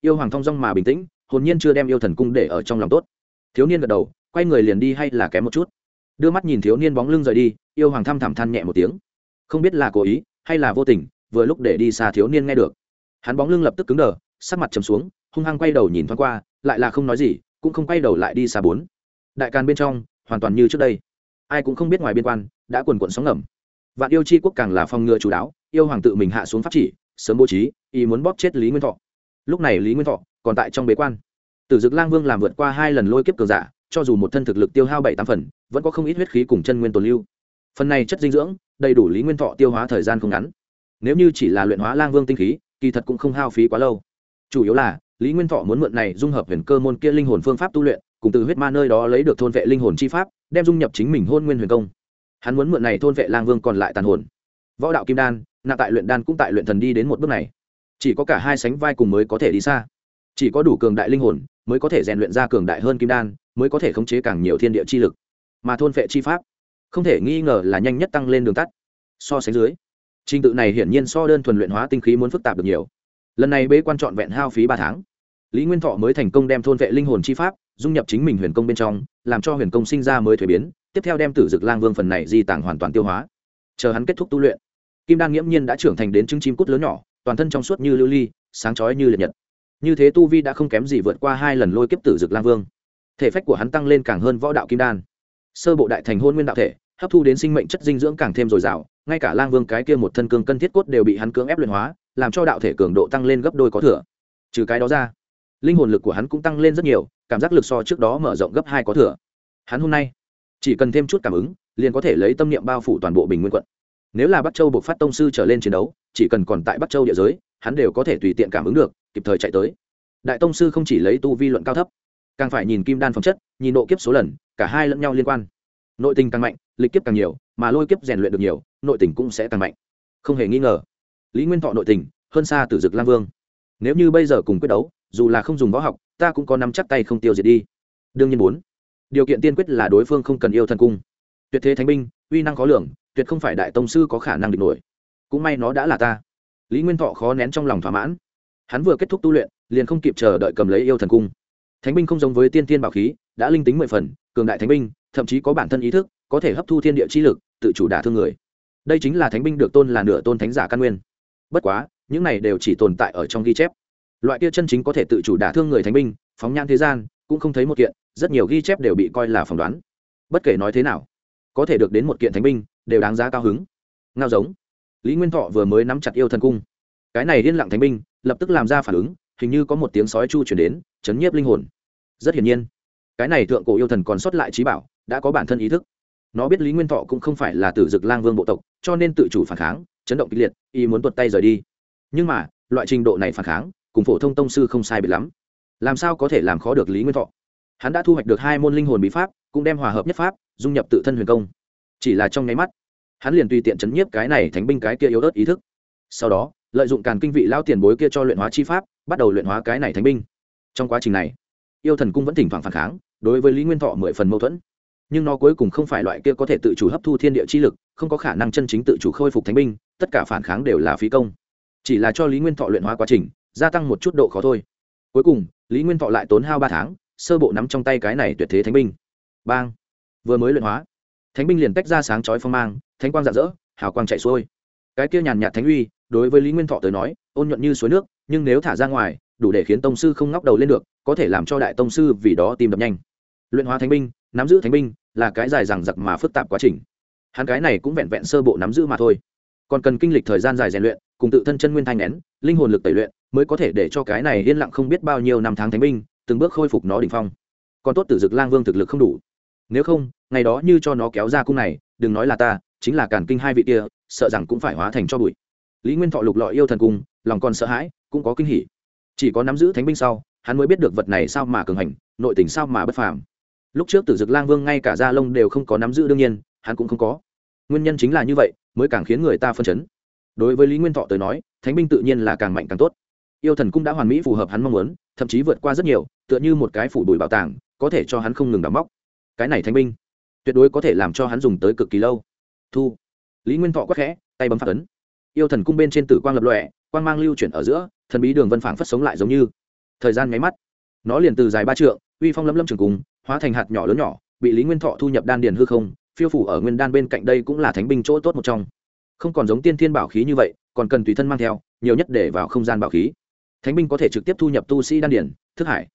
A: Yêu hoàng thong dong mà bình tĩnh, hồn nhiên chưa đem yêu thần cung để ở trong lòng tốt. Thiếu niên gật đầu, quay người liền đi hay là kém một chút. Đưa mắt nhìn thiếu niên bóng lưng rời đi, yêu hoàng thăm thẳm than nhẹ một tiếng. Không biết là cố ý, hay là vô tình, vừa lúc để đi xa thiếu niên nghe được. Hắn bóng lưng lập tức cứng đờ, sắc mặt trầm xuống hung hăng quay đầu nhìn thoáng qua, lại là không nói gì, cũng không quay đầu lại đi xa bốn. Đại càn bên trong, hoàn toàn như trước đây. Ai cũng không biết ngoài biên quan, đã quần quận sóng ngầm. Vạn yêu chi quốc càng là phong ngừa chú đáo, yêu hoàng tự mình hạ xuống pháp chỉ, sớm bố trí, ý muốn bóp chết lý nguyên thọ. Lúc này lý nguyên thọ còn tại trong bế quan. Tử dực lang vương làm vượt qua hai lần lôi kiếp cường giả, cho dù một thân thực lực tiêu hao bảy tám phần, vẫn có không ít huyết khí cùng chân nguyên tồn lưu. Phần này chất dinh dưỡng, đầy đủ lý nguyên thọ tiêu hóa thời gian không ngắn. Nếu như chỉ là luyện hóa lang vương tinh khí, kỳ thật cũng không hao phí quá lâu. Chủ yếu là lý nguyên thọ muốn mượn này dung hợp huyền cơ môn kia linh hồn phương pháp tu luyện, cùng từ huyết ma nơi đó lấy được thôn vệ linh hồn chi pháp, đem dung nhập chính mình hôn nguyên huyền công. Hắn muốn mượn này thôn vệ lang vương còn lại tàn hồn. Võ đạo kim đan nạ tại luyện đan cũng tại luyện thần đi đến một bước này. Chỉ có cả hai sánh vai cùng mới có thể đi xa. Chỉ có đủ cường đại linh hồn, mới có thể rèn luyện ra cường đại hơn kim đan, mới có thể khống chế càng nhiều thiên địa chi lực. Mà thôn vệ chi pháp, không thể nghi ngờ là nhanh nhất tăng lên đường tắt. So sánh dưới, trình tự này hiển nhiên so đơn thuần luyện hóa tinh khí muốn phức tạp được nhiều. Lần này bế quan trọn vẹn hao phí ba tháng lý nguyên thọ mới thành công đem thôn vệ linh hồn chi pháp, dung nhập chính mình huyền công bên trong, làm cho huyền công sinh ra mới thuế biến, tiếp theo đem tử dực lang vương phần này di tàng hoàn toàn tiêu hóa. Chờ hắn kết thúc tu luyện, kim đan nghiễm nhiên đã trưởng thành đến trứng chim cút lớn nhỏ, toàn thân trong suốt như lưu ly, sáng chói như liệt nhật. Như thế tu vi đã không kém gì vượt qua hai lần lôi kiếp tử dực lang vương. Thể phách của hắn tăng lên càng hơn võ đạo kim đan. Sơ bộ đại thành hôn nguyên đạo thể, hấp thu đến sinh mệnh chất dinh dưỡng càng thêm dồi dào, ngay cả lang vương cái kia một thân cương cân thiết cốt đều bị hắn cưỡng ép luyện hóa, làm cho đạo thể cường độ tăng lên gấp đôi có thừa. Trừ cái đó ra linh hồn lực của hắn cũng tăng lên rất nhiều, cảm giác lực so trước đó mở rộng gấp hai có thừa. Hắn hôm nay, chỉ cần thêm chút cảm ứng, liền có thể lấy tâm niệm bao phủ toàn bộ bình nguyên quận. Nếu là bắc châu buộc phát tông sư trở lên chiến đấu, chỉ cần còn tại bắc châu địa giới, hắn đều có thể tùy tiện cảm ứng được, kịp thời chạy tới. Đại tông sư không chỉ lấy tu vi luận cao thấp, càng phải nhìn kim đan phẩm chất, nhìn độ kiếp số lần, cả hai lẫn nhau liên quan. Nội tình càng mạnh, lịch kiếp càng nhiều, mà lôi kiếp rèn luyện được nhiều, nội tình cũng sẽ càng mạnh. Không hề nghi ngờ. Lý nguyên thọ nội tình, hơn xa từ dực lam vương. Nếu như bây giờ cùng quyết đấu dù là không dùng võ học, ta cũng có nắm chắc tay không tiêu diệt đi. Đương nhiên bốn, điều kiện tiên quyết là đối phương không cần yêu thần cung. Tuyệt thế thánh binh, uy năng khó lường, tuyệt không phải đại tông sư có khả năng địch nổi. Cũng may nó đã là ta. Lý nguyên thọ khó nén trong lòng thỏa mãn. Hắn vừa kết thúc tu luyện, liền không kịp chờ đợi cầm lấy yêu thần cung. Thánh binh không giống với tiên tiên bảo khí, đã linh tính mười phần, cường đại thánh binh, thậm chí có bản thân ý thức, có thể hấp thu thiên địa chi lực, tự chủ đả thương người. Đây chính là thánh binh được tôn là nửa tôn thánh giả căn nguyên. Bất quá, những này đều chỉ tồn tại ở trong ghi chép loại kia chân chính có thể tự chủ đả thương người thánh binh, phóng nhan thế gian, cũng không thấy một kiện, rất nhiều ghi chép đều bị coi là phỏng đoán. Bất kể nói thế nào, có thể được đến một kiện thánh binh, đều đáng giá cao hứng. Ngao giống. Lý nguyên thọ vừa mới nắm chặt yêu thần cung. Cái này liên lặng thánh binh, lập tức làm ra phản ứng, hình như có một tiếng sói chu chuyển đến, chấn nhiếp linh hồn. Rất hiển nhiên, cái này thượng cổ yêu thần còn sót lại trí bảo, đã có bản thân ý thức. Nó biết lý nguyên thọ cũng không phải là tử dực lang vương bộ tộc, cho nên tự chủ phản kháng, chấn động kịch liệt, y muốn tuột tay rời đi. Nhưng mà, loại trình độ này phản kháng cùng phổ thông tông sư không sai biệt lắm. Làm sao có thể làm khó được lý nguyên thọ? Hắn đã thu hoạch được hai môn linh hồn bí pháp, cũng đem hòa hợp nhất pháp, dung nhập tự thân huyền công. Chỉ là trong nháy mắt, hắn liền tùy tiện chấn nhiếp cái này thánh binh cái kia yếu ớt ý thức. Sau đó, lợi dụng càn kinh vị lao tiền bối kia cho luyện hóa chi pháp, bắt đầu luyện hóa cái này thánh binh. Trong quá trình này, yêu thần cung vẫn thỉnh thoảng phản kháng, đối với lý nguyên thọ mười phần mâu thuẫn. Nhưng nó cuối cùng không phải loại kia có thể tự chủ hấp thu thiên địa chi lực, không có khả năng chân chính tự chủ khôi phục thánh binh, tất cả phản kháng đều là phí công. Chỉ là cho lý nguyên thọ luyện hóa quá trình gia tăng một chút độ khó thôi. Cuối cùng, lý nguyên thọ lại tốn hao ba tháng, sơ bộ nắm trong tay cái này tuyệt thế thánh binh. Bang! Vừa mới luyện hóa, thánh binh liền tách ra sáng chói phong mang, thánh quang rạng rỡ, hào quang chạy xuôi. Cái kia nhàn nhạt thánh uy, đối với lý nguyên thọ tới nói, ôn nhuận như suối nước, nhưng nếu thả ra ngoài, đủ để khiến tông sư không ngóc đầu lên được, có thể làm cho đại tông sư vì đó tìm đập nhanh. Luyện hóa thánh binh, nắm giữ thánh binh, là cái dài dằng dặc mà phức tạp quá trình. Hắn cái này cũng vẹn vẹn sơ bộ nắm giữ mà thôi. Còn cần kinh lịch thời gian dài rèn luyện, cùng tự thân chân nguyên thanh nén, linh hồn lực tẩy luyện mới có thể để cho cái này yên lặng không biết bao nhiêu năm tháng thánh binh, từng bước khôi phục nó đỉnh phong. Còn tốt tử dực lang vương thực lực không đủ. Nếu không, ngày đó như cho nó kéo ra cung này, đừng nói là ta, chính là cản kinh hai vị kia, sợ rằng cũng phải hóa thành cho bụi. Lý nguyên thọ lục lọi yêu thần cung, lòng còn sợ hãi, cũng có kinh hỉ. Chỉ có nắm giữ thánh binh sau, hắn mới biết được vật này sao mà cường hành, nội tình sao mà bất phàm. Lúc trước tử dực lang vương ngay cả da lông đều không có nắm giữ đương nhiên, hắn cũng không có. Nguyên nhân chính là như vậy, mới càng khiến người ta phân chấn. Đối với lý nguyên thọ tới nói, thánh binh tự nhiên là càng mạnh càng tốt yêu thần cung đã hoàn mỹ phù hợp hắn mong muốn, thậm chí vượt qua rất nhiều, tựa như một cái phủ đùi bảo tàng, có thể cho hắn không ngừng đắm móc. Cái này thánh binh, tuyệt đối có thể làm cho hắn dùng tới cực kỳ lâu. Thu. Lý nguyên thọ quắc khẽ, tay bấm phát ấn. Yêu thần cung bên trên tử quang lập lọe quang mang lưu chuyển ở giữa, thần bí đường vân phảng phất sống lại giống như. Thời gian nháy mắt, nó liền từ dài ba trượng, uy phong lâm lâm trường cung hóa thành hạt nhỏ lớn nhỏ, bị lý nguyên thọ thu nhập đan điền hư không, phiêu phủ ở nguyên đan bên cạnh đây cũng là thánh binh chỗ tốt một trong. Không còn giống tiên thiên bảo khí như vậy, còn cần tùy thân mang theo, nhiều nhất để vào không gian bảo khí thánh binh có thể trực tiếp thu nhập tu sĩ đan điển thức hải.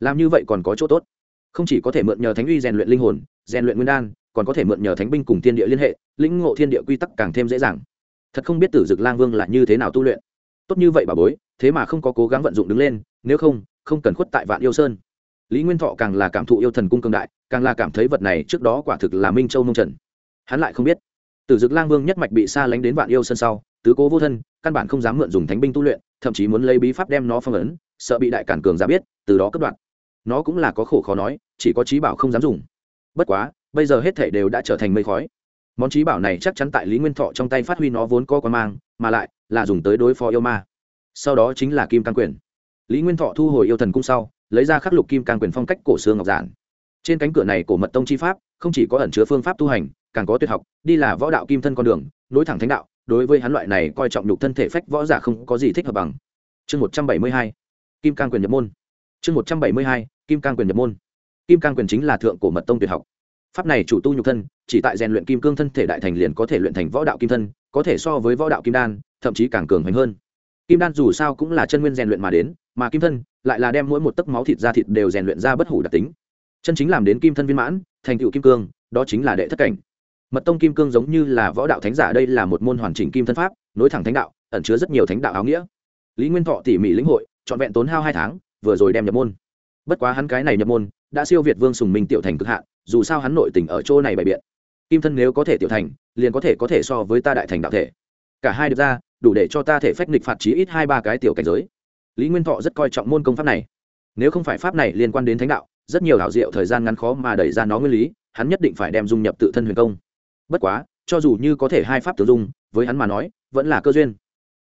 A: Làm như vậy còn có chỗ tốt. Không chỉ có thể mượn nhờ thánh uy rèn luyện linh hồn, rèn luyện nguyên đan, còn có thể mượn nhờ thánh binh cùng thiên địa liên hệ, lĩnh ngộ thiên địa quy tắc càng thêm dễ dàng. Thật không biết tử dực lang vương là như thế nào tu luyện. Tốt như vậy bà bối, thế mà không có cố gắng vận dụng đứng lên, nếu không không cần khuất tại vạn yêu sơn. Lý nguyên thọ càng là cảm thụ yêu thần cung cương đại, càng là cảm thấy vật này trước đó quả thực là minh châu nông trần. Hắn lại không biết. Tử dực lang vương nhất mạch bị xa lánh đến vạn yêu sơn sau tứ cố vô thân, căn bản không dám mượn dùng thánh binh tu luyện, thậm chí muốn lấy bí pháp đem nó phong ấn, sợ bị đại cản cường ra biết, từ đó cất đoạn. Nó cũng là có khổ khó nói, chỉ có trí bảo không dám dùng. Bất quá, bây giờ hết thể đều đã trở thành mây khói. Món trí bảo này chắc chắn tại lý nguyên thọ trong tay phát huy nó vốn có quan mang, mà lại là dùng tới đối phó yêu ma. Sau đó chính là kim cang quyền. Lý nguyên thọ thu hồi yêu thần cung sau, lấy ra khắc lục kim cang quyền phong cách cổ xương ngọc giản. Trên cánh cửa này của mật tông chi pháp, không chỉ có ẩn chứa phương pháp tu hành, càng có tuyệt học, đi là võ đạo kim thân con đường, nối thẳng thánh đạo đối với hắn loại này coi trọng nhục thân thể phách võ giả không có gì thích hợp bằng. Chương một trăm bảy mươi hai, kim cang quyền nhập môn. Chương một trăm bảy mươi hai, kim cang quyền nhập môn. Kim cang quyền chính là thượng cổ mật tông tuyệt học. Pháp này chủ tu nhục thân, chỉ tại rèn luyện kim cương thân thể đại thành liền có thể luyện thành võ đạo kim thân, có thể so với võ đạo kim đan, thậm chí càng cường hoành hơn. Kim đan dù sao cũng là chân nguyên rèn luyện mà đến, mà kim thân lại là đem mỗi một tấc máu thịt ra thịt đều rèn luyện ra bất hủ đặc tính. Chân chính làm đến kim thân viên mãn, thành tựu kim cương, đó chính là đệ thất cảnh mật tông kim cương giống như là võ đạo thánh giả, đây là một môn hoàn chỉnh kim thân pháp, nối thẳng thánh đạo, ẩn chứa rất nhiều thánh đạo áo nghĩa. Lý nguyên thọ tỉ mỉ lĩnh hội, trọn vẹn tốn hao hai tháng, vừa rồi đem nhập môn. Bất quá hắn cái này nhập môn, đã siêu việt vương sùng minh tiểu thành cực hạn, dù sao hắn nội tình ở chỗ này bày biện. Kim thân nếu có thể tiểu thành, liền có thể có thể so với ta đại thành đạo thể. Cả hai được ra, đủ để cho ta thể phách nghịch phạt chí ít hai ba cái tiểu cảnh giới. Lý nguyên thọ rất coi trọng môn công pháp này. Nếu không phải pháp này liên quan đến thánh đạo, rất nhiều đạo diệu thời gian ngắn khó mà đẩy ra nó nguyên lý, hắn nhất định phải đem dung nhập tự thân huyền công bất quá, cho dù như có thể hai pháp tử dung, với hắn mà nói, vẫn là cơ duyên.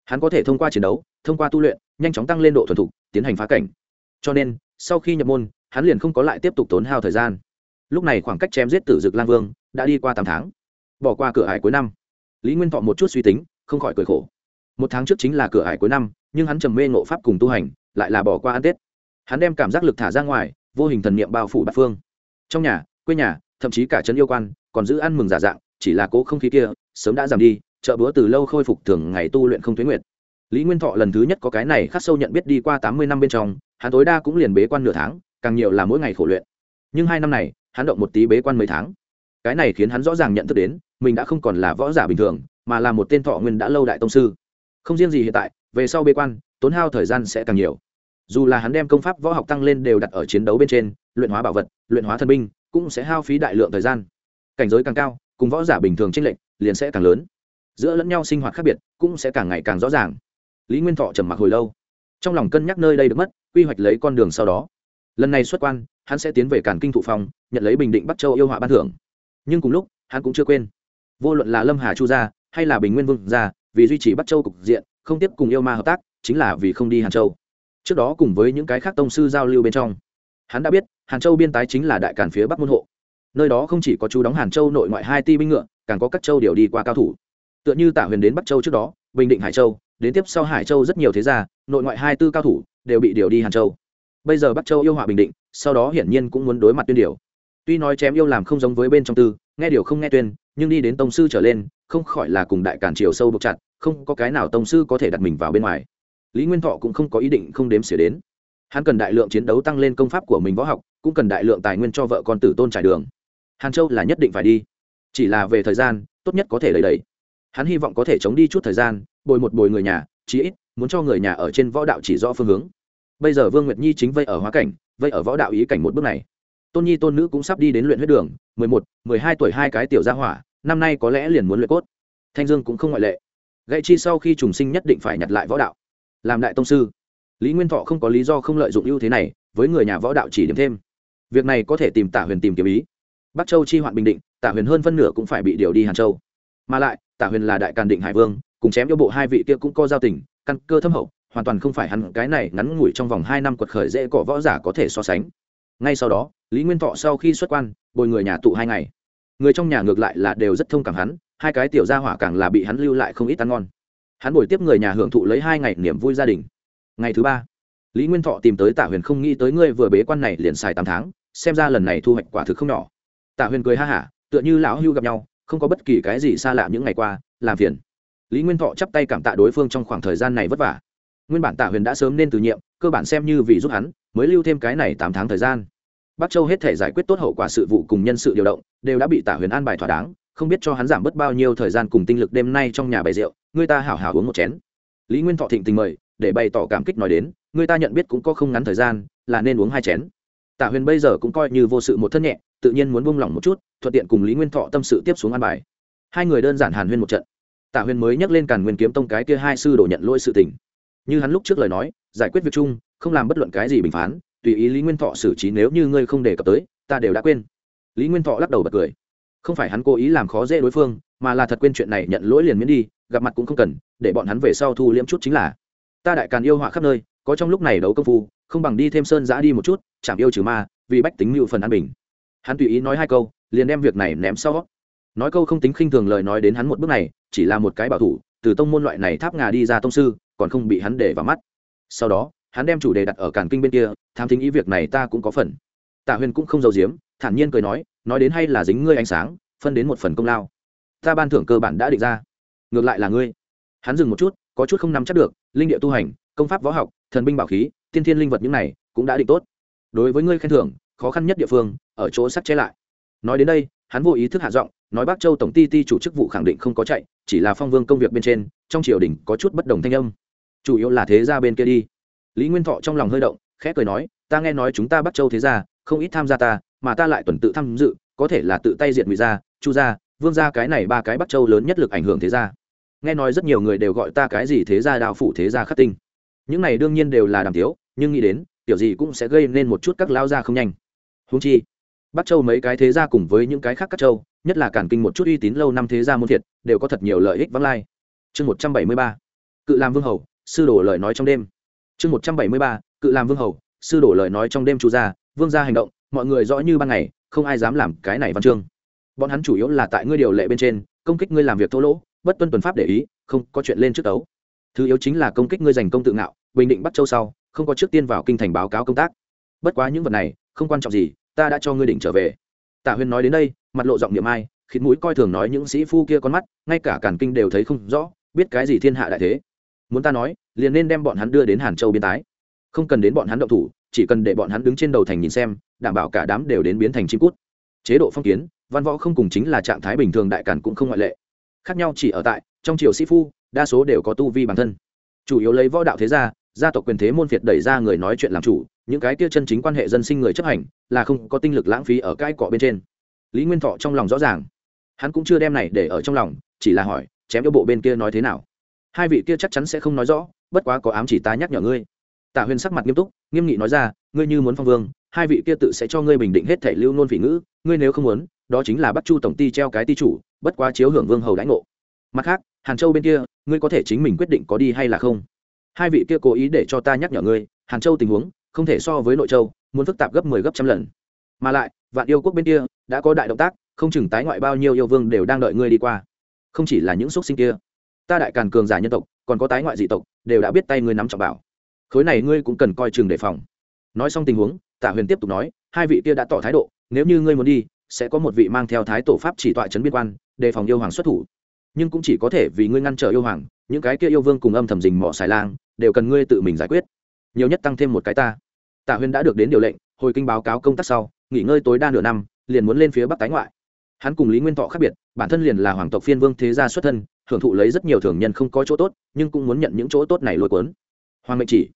A: Hắn có thể thông qua chiến đấu, thông qua tu luyện, nhanh chóng tăng lên độ thuần thục, tiến hành phá cảnh. Cho nên, sau khi nhập môn, hắn liền không có lại tiếp tục tốn hao thời gian. Lúc này khoảng cách chém giết tử dực lang vương đã đi qua tám tháng. Bỏ qua cửa hải cuối năm. Lý nguyên thọ một chút suy tính, không khỏi cười khổ. Một tháng trước chính là cửa hải cuối năm, nhưng hắn trầm mê ngộ pháp cùng tu hành, lại là bỏ qua ăn tết. Hắn đem cảm giác lực thả ra ngoài, vô hình thần niệm bao phủ bát phương. Trong nhà, quê nhà, thậm chí cả trấn yêu quan, còn giữ ăn mừng giả dạng chỉ là cố không khí kia, sớm đã giảm đi, chợ búa từ lâu khôi phục thường ngày tu luyện không tuyến nguyệt. Lý nguyên thọ lần thứ nhất có cái này khắc sâu nhận biết đi qua tám mươi năm bên trong, hắn tối đa cũng liền bế quan nửa tháng, càng nhiều là mỗi ngày khổ luyện. Nhưng hai năm này, hắn động một tí bế quan mấy tháng. Cái này khiến hắn rõ ràng nhận thức đến, mình đã không còn là võ giả bình thường, mà là một tên thọ nguyên đã lâu đại tông sư. Không riêng gì hiện tại, về sau bế quan, tốn hao thời gian sẽ càng nhiều. Dù là hắn đem công pháp võ học tăng lên đều đặt ở chiến đấu bên trên, luyện hóa bảo vật, luyện hóa thần binh, cũng sẽ hao phí đại lượng thời gian. Cảnh giới càng cao cùng võ giả bình thường tranh lệch, liền sẽ càng lớn. Giữa lẫn nhau sinh hoạt khác biệt, cũng sẽ càng ngày càng rõ ràng. Lý nguyên thọ trầm mặc hồi lâu. Trong lòng cân nhắc nơi đây được mất, quy hoạch lấy con đường sau đó. Lần này xuất quan, hắn sẽ tiến về cản kinh thụ phòng nhận lấy bình định bắc châu yêu họa ban thưởng. Nhưng cùng lúc, hắn cũng chưa quên. Vô luận là lâm hà chu gia, hay là bình nguyên vương gia, vì duy trì bắc châu cục diện, không tiếp cùng yêu ma hợp tác, chính là vì không đi hàn châu. Trước đó cùng với những cái khác tông sư giao lưu bên trong, hắn đã biết, hàn châu biên tái chính là đại cản phía bắc môn hộ nơi đó không chỉ có chú đóng hàn châu nội ngoại hai ti binh ngựa, càng có các châu điều đi qua cao thủ. Tựa như tả huyền đến bắc châu trước đó, bình định hải châu, đến tiếp sau hải châu rất nhiều thế gia, nội ngoại hai tư cao thủ đều bị điều đi hàn châu. Bây giờ bắc châu yêu họa bình định, sau đó hiển nhiên cũng muốn đối mặt tuyên điều. Tuy nói chém yêu làm không giống với bên trong tư, nghe điều không nghe tuyên, nhưng đi đến tông sư trở lên, không khỏi là cùng đại cản triều sâu buộc chặt, không có cái nào tông sư có thể đặt mình vào bên ngoài. Lý nguyên thọ cũng không có ý định không đếm xỉa đến. Hắn cần đại lượng chiến đấu tăng lên công pháp của mình võ học, cũng cần đại lượng tài nguyên cho vợ con tử tôn trải đường hàn châu là nhất định phải đi. Chỉ là về thời gian, tốt nhất có thể lấy đấy hắn hy vọng có thể chống đi chút thời gian, bồi một bồi người nhà, chí ít muốn cho người nhà ở trên võ đạo chỉ rõ phương hướng. Bây giờ vương nguyệt nhi chính vây ở hóa cảnh, vây ở võ đạo ý cảnh một bước này. Tôn nhi tôn nữ cũng sắp đi đến luyện huyết đường, mười một, mười hai tuổi hai cái tiểu gia hỏa, năm nay có lẽ liền muốn luyện cốt. Thanh dương cũng không ngoại lệ. Gậy chi sau khi trùng sinh nhất định phải nhặt lại võ đạo. Làm đại tông sư. Lý nguyên thọ không có lý do không lợi dụng ưu thế này, với người nhà võ đạo chỉ điểm thêm. Việc này có thể tìm tả huyền tìm kiếm ý bắc châu chi hoạn bình định, tả huyền hơn phân nửa cũng phải bị điều đi hàn châu. Mà lại, tả huyền là đại càn định hải vương, cùng chém yêu bộ hai vị kia cũng có giao tình, căn cơ thâm hậu, hoàn toàn không phải hắn, cái này ngắn ngủi trong vòng hai năm quật khởi dễ cỏ võ giả có thể so sánh. Ngay sau đó, lý nguyên thọ sau khi xuất quan, bồi người nhà tụ hai ngày. Người trong nhà ngược lại là đều rất thông cảm hắn, hai cái tiểu gia hỏa càng là bị hắn lưu lại không ít ăn ngon. Hắn bồi tiếp người nhà hưởng thụ lấy hai ngày niềm vui gia đình. Ngày thứ ba, lý nguyên thọ tìm tới tả huyền không nghĩ tới ngươi vừa bế quan này liền xài tám tháng, xem ra lần này thu hoạch quả thực không nhỏ tả huyền cười ha hả, tựa như lão hưu gặp nhau, không có bất kỳ cái gì xa lạ những ngày qua, làm phiền. Lý nguyên thọ chắp tay cảm tạ đối phương trong khoảng thời gian này vất vả. Nguyên bản tả huyền đã sớm nên từ nhiệm, cơ bản xem như vì giúp hắn, mới lưu thêm cái này tám tháng thời gian. Bắc châu hết thể giải quyết tốt hậu quả sự vụ cùng nhân sự điều động, đều đã bị tả huyền an bài thỏa đáng, không biết cho hắn giảm bớt bao nhiêu thời gian cùng tinh lực đêm nay trong nhà bày rượu, người ta hảo hảo uống một chén. Lý nguyên thọ thịnh tình mời, để bày tỏ cảm kích nói đến, người ta nhận biết cũng có không ngắn thời gian, là nên uống hai chén tả huyền bây giờ cũng coi như vô sự một thân nhẹ, tự nhiên muốn buông lỏng một chút, thuận tiện cùng lý nguyên thọ tâm sự tiếp xuống an bài. Hai người đơn giản hàn huyên một trận. Tả huyền mới nhắc lên càn nguyên kiếm tông cái kia hai sư đổ nhận lỗi sự tình. Như hắn lúc trước lời nói, giải quyết việc chung, không làm bất luận cái gì bình phán, tùy ý lý nguyên thọ xử trí nếu như ngươi không đề cập tới, ta đều đã quên. Lý nguyên thọ lắc đầu bật cười. Không phải hắn cố ý làm khó dễ đối phương, mà là thật quên chuyện này nhận lỗi liền miễn đi, gặp mặt cũng không cần, để bọn hắn về sau thu liễm chút chính là. Ta đại càn yêu họa khắp nơi, có trong lúc này đấu công phu không bằng đi thêm sơn giã đi một chút chẳng yêu trừ ma, vì bách tính mưu phần an bình. Hắn tùy ý nói hai câu, liền đem việc này ném sau. Nói câu không tính khinh thường lời nói đến hắn một bước này, chỉ là một cái bảo thủ, từ tông môn loại này tháp ngà đi ra tông sư, còn không bị hắn để vào mắt. Sau đó, hắn đem chủ đề đặt ở càn kinh bên kia, tham thính ý việc này ta cũng có phần. Tạ huyền cũng không giấu giếm, thản nhiên cười nói nói đến hay là dính ngươi ánh sáng, phân đến một phần công lao. Ta ban thưởng cơ bản đã định ra. Ngược lại là ngươi. Hắn dừng một chút, có chút không nắm chắc được, linh địa tu hành, công pháp võ học, thần binh bảo khí tiên thiên linh vật những này cũng đã định tốt. Đối với ngươi khen thưởng, khó khăn nhất địa phương, ở chỗ sắt chế lại. Nói đến đây, hắn vô ý thức hạ giọng, nói Bắc châu tổng ty ty chủ chức vụ khẳng định không có chạy, chỉ là phong vương công việc bên trên, trong triều đình có chút bất đồng thanh âm. Chủ yếu là thế gia bên kia đi. Lý nguyên thọ trong lòng hơi động, khẽ cười nói, ta nghe nói chúng ta Bắc châu thế gia, không ít tham gia ta, mà ta lại tuần tự tham dự, có thể là tự tay diệt ngụy gia, chu gia, vương gia cái này ba cái Bắc châu lớn nhất lực ảnh hưởng thế gia. Nghe nói rất nhiều người đều gọi ta cái gì thế gia đạo phủ thế gia khắc tinh. Những này đương nhiên đều là đàm tiếu nhưng nghĩ đến, kiểu gì cũng sẽ gây nên một chút các lao gia không nhanh. Húng chi, bắc châu mấy cái thế gia cùng với những cái khác các châu, nhất là cản kinh một chút uy tín lâu năm thế gia muôn thiệt, đều có thật nhiều lợi ích vắng lai. Chương một trăm bảy mươi ba, cự làm vương hầu, sư đổ lời nói trong đêm. Chương một trăm bảy mươi ba, cự làm vương hầu, sư đổ lời nói trong đêm chu gia, vương gia hành động, mọi người rõ như ban ngày, không ai dám làm cái này văn chương. Bọn hắn chủ yếu là tại ngươi điều lệ bên trên, công kích ngươi làm việc thô lỗ, bất tuân tuần pháp để ý, không có chuyện lên trước tấu thứ yếu chính là công kích ngươi giành công tự ngạo, bình định bắt châu sau không có trước tiên vào kinh thành báo cáo công tác. Bất quá những vật này, không quan trọng gì, ta đã cho ngươi định trở về. Tạ Huyên nói đến đây, mặt lộ giọng niệm ai khiến mũi coi thường nói những sĩ phu kia con mắt, ngay cả cản kinh đều thấy không rõ, biết cái gì thiên hạ đại thế. Muốn ta nói, liền nên đem bọn hắn đưa đến hàn châu biên tái. Không cần đến bọn hắn động thủ, chỉ cần để bọn hắn đứng trên đầu thành nhìn xem, đảm bảo cả đám đều đến biến thành chim cút. Chế độ phong kiến, văn võ không cùng chính là trạng thái bình thường đại cản cũng không ngoại lệ. Khác nhau chỉ ở tại, trong triều sĩ phu, đa số đều có tu vi bản thân. Chủ yếu lấy võ đạo thế gia gia tộc quyền thế môn phiệt đẩy ra người nói chuyện làm chủ, những cái kia chân chính quan hệ dân sinh người chấp hành, là không có tinh lực lãng phí ở cái cọ bên trên. Lý nguyên thọ trong lòng rõ ràng. Hắn cũng chưa đem này để ở trong lòng, chỉ là hỏi, chém yêu bộ bên kia nói thế nào? Hai vị kia chắc chắn sẽ không nói rõ, bất quá có ám chỉ ta nhắc nhở ngươi. Tạ huyền sắc mặt nghiêm túc, nghiêm nghị nói ra, ngươi như muốn phong vương, hai vị kia tự sẽ cho ngươi bình định hết thể lưu nôn vị ngữ, ngươi nếu không muốn, đó chính là bắt chu tổng ty treo cái ty chủ, bất quá chiếu hưởng vương hầu đãi ngộ. Mặt khác, hàn châu bên kia, ngươi có thể chính mình quyết định có đi hay là không? Hai vị kia cố ý để cho ta nhắc nhở ngươi, hàn châu tình huống, không thể so với nội châu, muốn phức tạp gấp mười 10 gấp trăm lần. Mà lại, vạn yêu quốc bên kia, đã có đại động tác, không chừng tái ngoại bao nhiêu yêu vương đều đang đợi ngươi đi qua. Không chỉ là những xuất sinh kia, ta đại càn cường giả nhân tộc, còn có tái ngoại dị tộc, đều đã biết tay ngươi nắm trọng bảo. Khối này ngươi cũng cần coi chừng đề phòng. Nói xong tình huống, tạ huyền tiếp tục nói, hai vị kia đã tỏ thái độ, nếu như ngươi muốn đi, sẽ có một vị mang theo thái tổ pháp chỉ tọa trấn biên quan, đề phòng yêu hoàng xuất thủ. Nhưng cũng chỉ có thể vì ngươi ngăn trở yêu hoàng những cái kia yêu vương cùng âm thầm dình mỏ xài lang, đều cần ngươi tự mình giải quyết. Nhiều nhất tăng thêm một cái ta. Tạ huyền đã được đến điều lệnh, hồi kinh báo cáo công tác sau, nghỉ ngơi tối đa nửa năm, liền muốn lên phía bắc tái ngoại. Hắn cùng lý nguyên thọ khác biệt, bản thân liền là hoàng tộc phiên vương thế gia xuất thân, hưởng thụ lấy rất nhiều thường nhân không có chỗ tốt, nhưng cũng muốn nhận những chỗ tốt này lôi cuốn. Hoàng mệnh chỉ.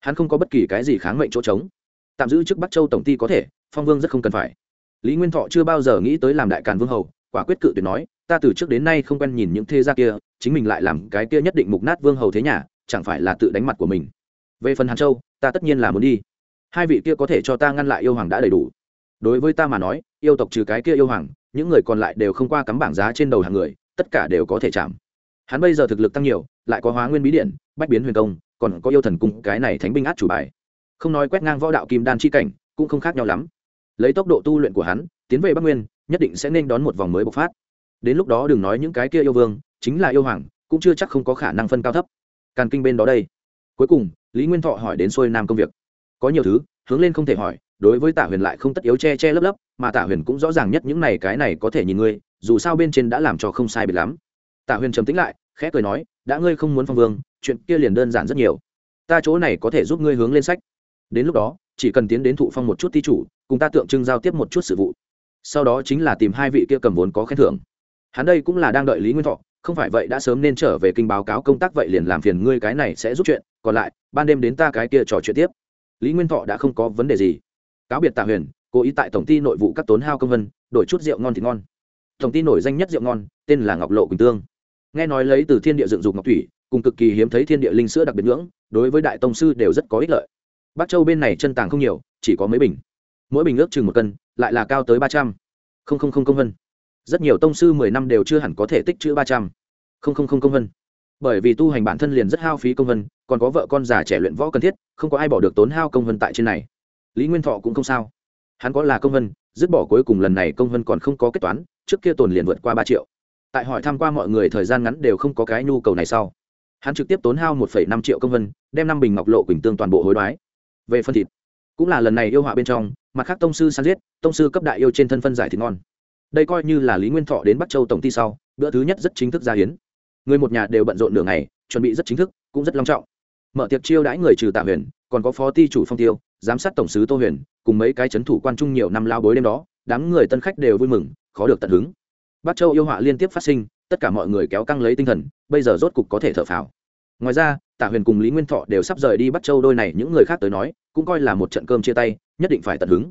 A: Hắn không có bất kỳ cái gì kháng mệnh chỗ trống. Tạm giữ chức bắc châu tổng ty có thể, phong vương rất không cần phải. Lý nguyên thọ chưa bao giờ nghĩ tới làm đại càn vương hầu quả quyết cự tuyệt nói, ta từ trước đến nay không quen nhìn những thế gia kia, chính mình lại làm cái kia nhất định mục nát vương hầu thế nhà, chẳng phải là tự đánh mặt của mình. Về phần hàn châu, ta tất nhiên là muốn đi. Hai vị kia có thể cho ta ngăn lại yêu hoàng đã đầy đủ. Đối với ta mà nói, yêu tộc trừ cái kia yêu hoàng, những người còn lại đều không qua cắm bảng giá trên đầu hàng người, tất cả đều có thể chạm. Hắn bây giờ thực lực tăng nhiều, lại có hóa nguyên bí điện, bách biến huyền công, còn có yêu thần cung, cái này thánh binh át chủ bài. Không nói quét ngang võ đạo kim đan chi cảnh, cũng không khác nhau lắm. Lấy tốc độ tu luyện của hắn, tiến về bắc nguyên nhất định sẽ nên đón một vòng mới bộc phát. Đến lúc đó đừng nói những cái kia yêu vương, chính là yêu hoàng, cũng chưa chắc không có khả năng phân cao thấp. Càn kinh bên đó đây. Cuối cùng, lý nguyên thọ hỏi đến xuôi nam công việc. Có nhiều thứ, hướng lên không thể hỏi, đối với tả huyền lại không tất yếu che che lấp lấp, mà tả huyền cũng rõ ràng nhất những này cái này có thể nhìn ngươi, dù sao bên trên đã làm cho không sai biệt lắm. Tả huyền trầm tính lại, khẽ cười nói, đã ngươi không muốn phong vương, chuyện kia liền đơn giản rất nhiều. Ta chỗ này có thể giúp ngươi hướng lên sách. Đến lúc đó, chỉ cần tiến đến thụ phong một chút thi chủ, cùng ta tượng trưng giao tiếp một chút sự vụ sau đó chính là tìm hai vị kia cầm vốn có khen thưởng. Hắn đây cũng là đang đợi lý nguyên thọ, không phải vậy đã sớm nên trở về kinh báo cáo công tác vậy liền làm phiền ngươi cái này sẽ giúp chuyện, còn lại, ban đêm đến ta cái kia trò chuyện tiếp. Lý nguyên thọ đã không có vấn đề gì. Cáo biệt tạ huyền, cố ý tại tổng ty nội vụ các tốn hao công vân, đổi chút rượu ngon thì ngon. Tổng ty nổi danh nhất rượu ngon, tên là ngọc lộ quỳnh tương. Nghe nói lấy từ thiên địa dựng dục ngọc thủy, cùng cực kỳ hiếm thấy thiên địa linh sữa đặc biệt ngưỡng, đối với đại tông sư đều rất có ích lợi. Bắc châu bên này chân tàng không nhiều, chỉ có mấy bình mỗi bình ước chừng một cân, lại là cao tới ba trăm. Không không không công vân. Rất nhiều tông sư mười năm đều chưa hẳn có thể tích chữ ba trăm. Không không không công vân. Bởi vì tu hành bản thân liền rất hao phí công vân, còn có vợ con già trẻ luyện võ cần thiết, không có ai bỏ được tốn hao công vân tại trên này. Lý nguyên thọ cũng không sao. Hắn có là công vân, dứt bỏ cuối cùng lần này công vân còn không có kết toán, trước kia tồn liền vượt qua ba triệu. Tại hỏi tham q u a mọi người thời gian ngắn đều không có cái nhu cầu này sau. Hắn trực tiếp tốn hao một năm triệu công vân, đem năm bình ngọc lộ quỳnh tương toàn bộ hối đoái. Về phân thịt cũng là lần này yêu họa bên trong, mặt khác tông sư săn giết, tông sư cấp đại yêu trên thân phân giải thịt ngon. Đây coi như là lý nguyên thọ đến bắc châu tổng ty sau, bữa thứ nhất rất chính thức ra hiến. Người một nhà đều bận rộn nửa ngày, chuẩn bị rất chính thức, cũng rất long trọng. Mở tiệc chiêu đãi người trừ tạ huyền, còn có phó ty chủ phong tiêu, giám sát tổng sứ tô huyền, cùng mấy cái c h ấ n thủ quan trung nhiều năm lao bối đêm đó, đám người tân khách đều vui mừng, khó được tận hứng. Bắc châu yêu họa liên tiếp phát sinh, tất cả mọi người kéo căng lấy tinh thần, bây giờ rốt cục có thể thở phào. Ngoài ra tạ huyền cùng lý nguyên thọ đều sắp rời đi bắt châu đôi này, những người khác tới nói, cũng coi là một trận cơm chia tay, nhất định phải tận hứng.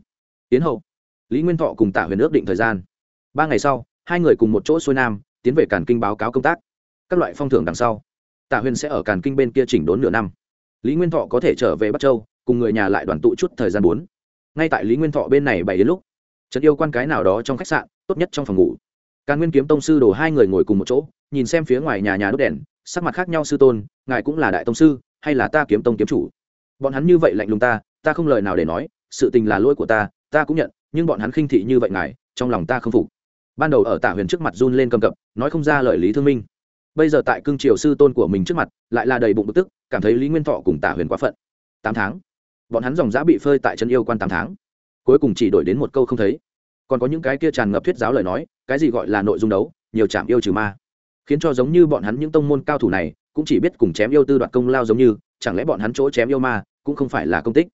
A: Tiến hậu, lý nguyên thọ cùng tạ huyền ước định thời gian. Ba ngày sau, hai người cùng một chỗ xuôi nam, tiến về càn kinh báo cáo công tác. Các loại phong thưởng đằng sau tạ huyền sẽ ở càn kinh bên kia chỉnh đốn nửa năm. Lý nguyên thọ có thể trở về bắc châu, cùng người nhà lại đoàn tụ chút thời gian bốn. Ngay tại lý nguyên thọ bên này bày đến lúc trần yêu quan cái nào đó trong khách sạn, tốt nhất trong phòng ngủ. Càn nguyên kiếm tông sư đồ hai người ngồi cùng một chỗ nhìn xem phía ngoài nhà nhà đốt đèn, sắc mặt khác nhau sư tôn, ngài cũng là đại tông sư, hay là ta kiếm tông kiếm chủ? Bọn hắn như vậy lạnh lùng ta ta không lời nào để nói, sự tình là lỗi của ta ta cũng nhận, nhưng bọn hắn khinh thị như vậy ngài, trong lòng ta không phục. Ban đầu ở tả huyền trước mặt run lên cầm cập, nói không ra lời lý thương minh. Bây giờ tại cương triều sư tôn của mình trước mặt, lại là đầy bụng bực tức, cảm thấy lý nguyên thọ cùng tả huyền quá phận. Tám tháng. Bọn hắn dòng giã bị phơi tại chân yêu quan tám tháng. Cuối cùng chỉ đổi đến một câu không thấy. Còn có những cái kia tràn ngập thuyết giáo lời nói, cái gì gọi là nội dung đấu, nhiều chạm yêu trừ ma khiến cho giống như bọn hắn những tông môn cao thủ này cũng chỉ biết cùng chém yêu tư đoạt công lao giống như, chẳng lẽ bọn hắn chỗ chém yêu ma cũng không phải là công tích?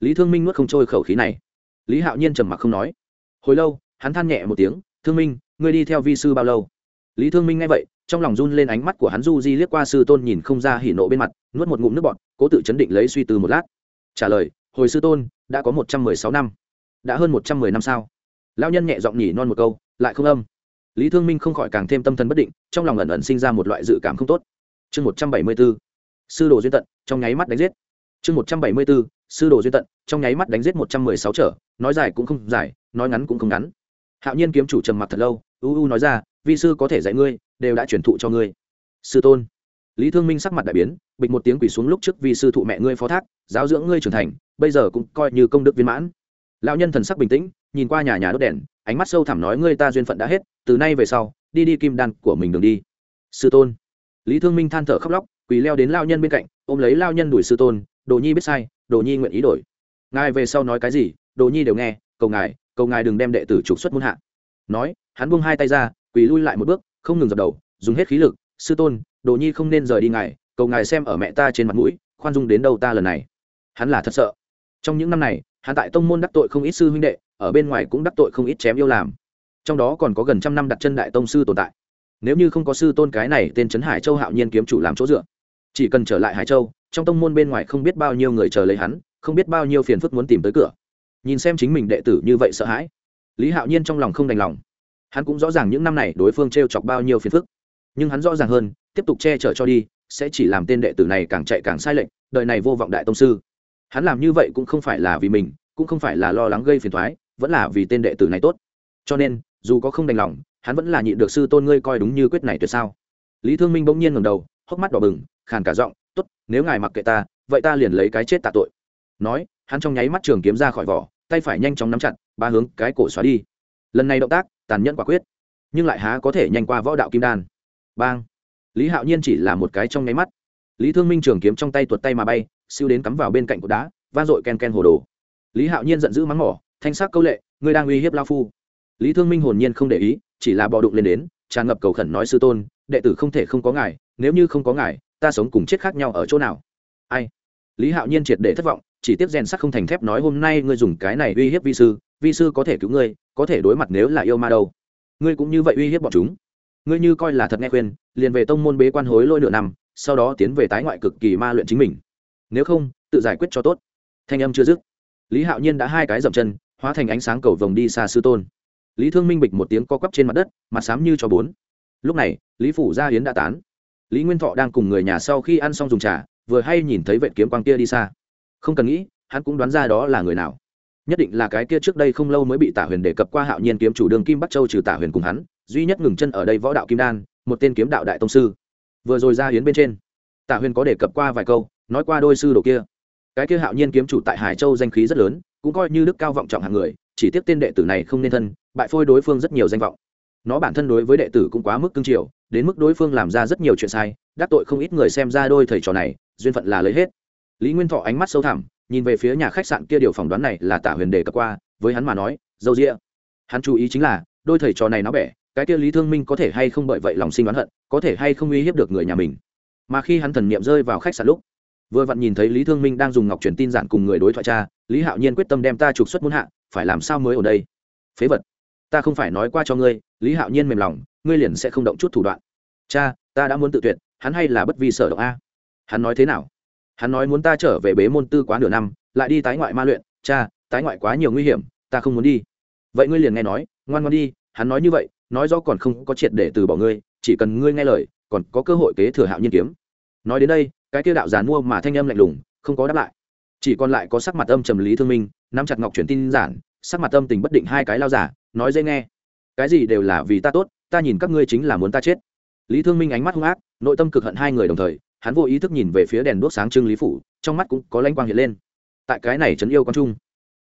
A: Lý thương minh nuốt không trôi khẩu khí này. Lý hạo nhiên trầm mặc không nói. Hồi lâu, hắn than nhẹ một tiếng, thương minh, ngươi đi theo vi sư bao lâu? Lý thương minh nghe vậy, trong lòng run lên ánh mắt của hắn du di liếc qua sư tôn nhìn không ra hỉ nộ bên mặt, nuốt một ngụm nước bọt, cố tự chấn định lấy suy tư một lát. Trả lời, hồi sư tôn, đã có một trăm mười sáu năm. Đã hơn một trăm mười năm sao? Lão nhân nhẹ giọng nhỉ non một câu, lại không âm lý thương minh không khỏi càng thêm tâm thần bất định, trong lòng ẩn ẩn sinh ra một loại dự cảm không tốt. Chương một trăm bảy mươi b ố sư đồ duyên tận, trong nháy mắt đánh giết. Chương một trăm bảy mươi b ố sư đồ duyên tận, trong nháy mắt đánh giết một trăm mười sáu trở, nói dài cũng không dài, nói ngắn cũng không ngắn. Hạo nhiên kiếm chủ trầm mặc thật lâu, u u nói ra, vi sư có thể dạy ngươi, đều đã truyền thụ cho ngươi. Sư tôn. Lý thương minh sắc mặt đại biến, bịch một tiếng quỳ xuống lúc trước vì sư thụ mẹ ngươi phó thác, giáo dưỡng ngươi trưởng thành, bây giờ cũng coi như công đức viên mãn lão nhân thần sắc bình tĩnh, nhìn qua nhà nhà đốt đèn, ánh mắt sâu thẳm nói, ngươi ta duyên phận đã hết, từ nay về sau, đi đi kim đan của mình đường đi. Sư tôn. Lý thương minh than thở khóc lóc, quỳ leo đến lao nhân bên cạnh, ôm lấy lao nhân đuổi sư tôn, đồ nhi biết sai, đồ nhi nguyện ý đổi. Ngài về sau nói cái gì, đồ nhi đều nghe, cầu ngài cầu ngài đừng đem đệ tử trục xuất muôn hạ. Nói, hắn buông hai tay ra, quỳ lui lại một bước, không ngừng dập đầu, dùng hết khí lực, sư tôn, đồ nhi không nên rời đi ngài, cầu ngài xem ở mẹ ta trên mặt mũi, khoan dung đến đâu ta lần này. Hắn là thật sợ. Trong những năm này hắn tại tông môn đắc tội không ít sư huynh đệ, ở bên ngoài cũng đắc tội không ít chém yêu làm. Trong đó còn có gần trăm năm đặt chân đại tông sư tồn tại. Nếu như không có sư tôn cái này, tên trấn hải châu hạo nhiên kiếm chủ làm chỗ dựa. Chỉ cần trở lại hải châu, trong tông môn bên ngoài không biết bao nhiêu người chờ lấy hắn, không biết bao nhiêu phiền phức muốn tìm tới cửa. Nhìn xem chính mình đệ tử như vậy sợ hãi, lý hạo nhiên trong lòng không đành lòng. Hắn cũng rõ ràng những năm này đối phương t r e o chọc bao nhiêu phiền phức. Nhưng hắn rõ ràng hơn, tiếp tục che chở cho đi, sẽ chỉ làm tên đệ tử này càng chạy càng sai lệch, đời này vô vọng đại tông sư hắn làm như vậy cũng không phải là vì mình, cũng không phải là lo lắng gây phiền thoái vẫn là vì tên đệ tử này tốt. Cho nên, dù có không đành lòng, hắn vẫn là nhịn được sư tôn ngươi coi đúng như quyết này tuyệt sao? Lý thương minh bỗng nhiên ngầm đầu, hốc mắt đỏ bừng, khàn cả giọng t ố t nếu ngài mặc kệ ta, vậy ta liền lấy cái chết tạ tội. Nói, hắn trong nháy mắt trường kiếm ra khỏi vỏ, tay phải nhanh chóng nắm chặt, ba hướng cái cổ xóa đi. Lần này động tác, tàn nhẫn quả quyết, nhưng lại há có thể nhanh qua võ đạo kim đan. Bang! Lý hạo nhiên chỉ là một cái trong nháy mắt lý thương minh trường kiếm trong tay tuột tay mà bay, siêu đến cắm vào bên cạnh cột đá van dội ken ken hồ đồ. Lý hạo nhiên giận dữ mắng mỏ, thanh sắc câu lệ, ngươi đang uy hiếp lao phu. Lý thương minh hồn nhiên không để ý, chỉ là bò đụng lên đến, tràn ngập cầu khẩn nói sư tôn, đệ tử không thể không có ngài, nếu như không có ngài, ta sống cùng chết khác nhau ở chỗ nào? Ai? Lý hạo nhiên triệt để thất vọng, chỉ tiếp rèn sắc không thành thép nói hôm nay ngươi dùng cái này uy hiếp vi sư vi sư có thể cứu ngươi, có thể đối mặt nếu là yêu ma đâu. Ngươi cũng như vậy uy hiếp bọn chúng. Ngươi như coi là thật nghe khuyên, liền về tông môn bế quan hối lôi nửa năm sau đó tiến về tái ngoại cực kỳ ma luyện chính mình. Nếu không, tự giải quyết cho tốt. Thanh âm chưa dứt, lý hạo nhiên đã hai cái dậm chân, hóa thành ánh sáng cầu vồng đi xa sư tôn. Lý thương minh bịch một tiếng co quắp trên mặt đất, mặt xám như cho bốn. Lúc này, lý phủ gia hiến đã tán. Lý nguyên thọ đang cùng người nhà sau khi ăn xong dùng trà, vừa hay nhìn thấy vệ kiếm quang kia đi xa. Không cần nghĩ, hắn cũng đoán ra đó là người nào. Nhất định là cái kia trước đây không lâu mới bị tả huyền đề cập qua hạo nhiên kiếm chủ đường kim bắc châu trừ tả huyền cùng hắn, duy nhất ngừng chân ở đây võ đạo kim đan, một tên kiếm đạo đại tông sư vừa rồi ra hiến bên trên, tạ huyền có đề cập qua vài câu, nói qua đôi sư đồ kia. Cái kia hạo nhiên kiếm chủ tại hải châu danh khí rất lớn, cũng coi như đức cao vọng trọng hạng người, chỉ tiếc tên đệ tử này không nên thân, bại phôi đối phương rất nhiều danh vọng. Nó bản thân đối với đệ tử cũng quá mức cương triều đến mức đối phương làm ra rất nhiều chuyện sai, đắc tội không ít người xem ra đôi thầy trò này, duyên phận là lấy hết. Lý nguyên thọ ánh mắt sâu thẳm, nhìn về phía nhà khách sạn kia điều phỏng đoán này là tả huyền đề cập qua, với hắn mà nói, dâu rĩa hắn chú ý chính là, đôi thầy trò này nó bẻ cái kia lý thương minh có thể hay không bởi vậy lòng sinh oán hận, có thể hay không uy hiếp được người nhà mình. Mà khi hắn thần niệm rơi vào khách sạn lúc, vừa vặn nhìn thấy lý thương minh đang dùng ngọc truyền tin giản cùng người đối thoại cha, lý hạo nhiên quyết tâm đem ta trục xuất muôn hạ, phải làm sao mới ở đây? Phế vật, ta không phải nói qua cho ngươi, lý hạo nhiên mềm lòng, ngươi liền sẽ không động chút thủ đoạn. Cha, ta đã muốn tự tuyệt, hắn hay là bất vi sở động a? Hắn nói thế nào? Hắn nói muốn ta trở về bế môn tư quá nửa năm, lại đi tái ngoại ma luyện. Cha, tái ngoại quá nhiều nguy hiểm, ta không muốn đi. Vậy ngươi liền nghe nói, ngoan ngoan đi, hắn nói như vậy nói rõ còn không có triệt để từ bỏ ngươi, chỉ cần ngươi nghe lời, còn có cơ hội kế thừa hạo nhiên kiếm. Nói đến đây, cái kia đạo giàn mua mà thanh âm lạnh lùng, không có đáp lại. Chỉ còn lại có sắc mặt âm trầm lý thương minh, nắm chặt ngọc truyền tin giản, sắc mặt âm tình bất định hai cái lao giả, nói dễ nghe. Cái gì đều là vì ta tốt, ta nhìn các ngươi chính là muốn ta chết. Lý thương minh ánh mắt hung ác, nội tâm cực hận hai người đồng thời, hắn vô ý thức nhìn về phía đèn đuốc sáng trưng lý phủ, trong mắt cũng có lanh quang hiện lên. Tại cái này trấn yêu con trung,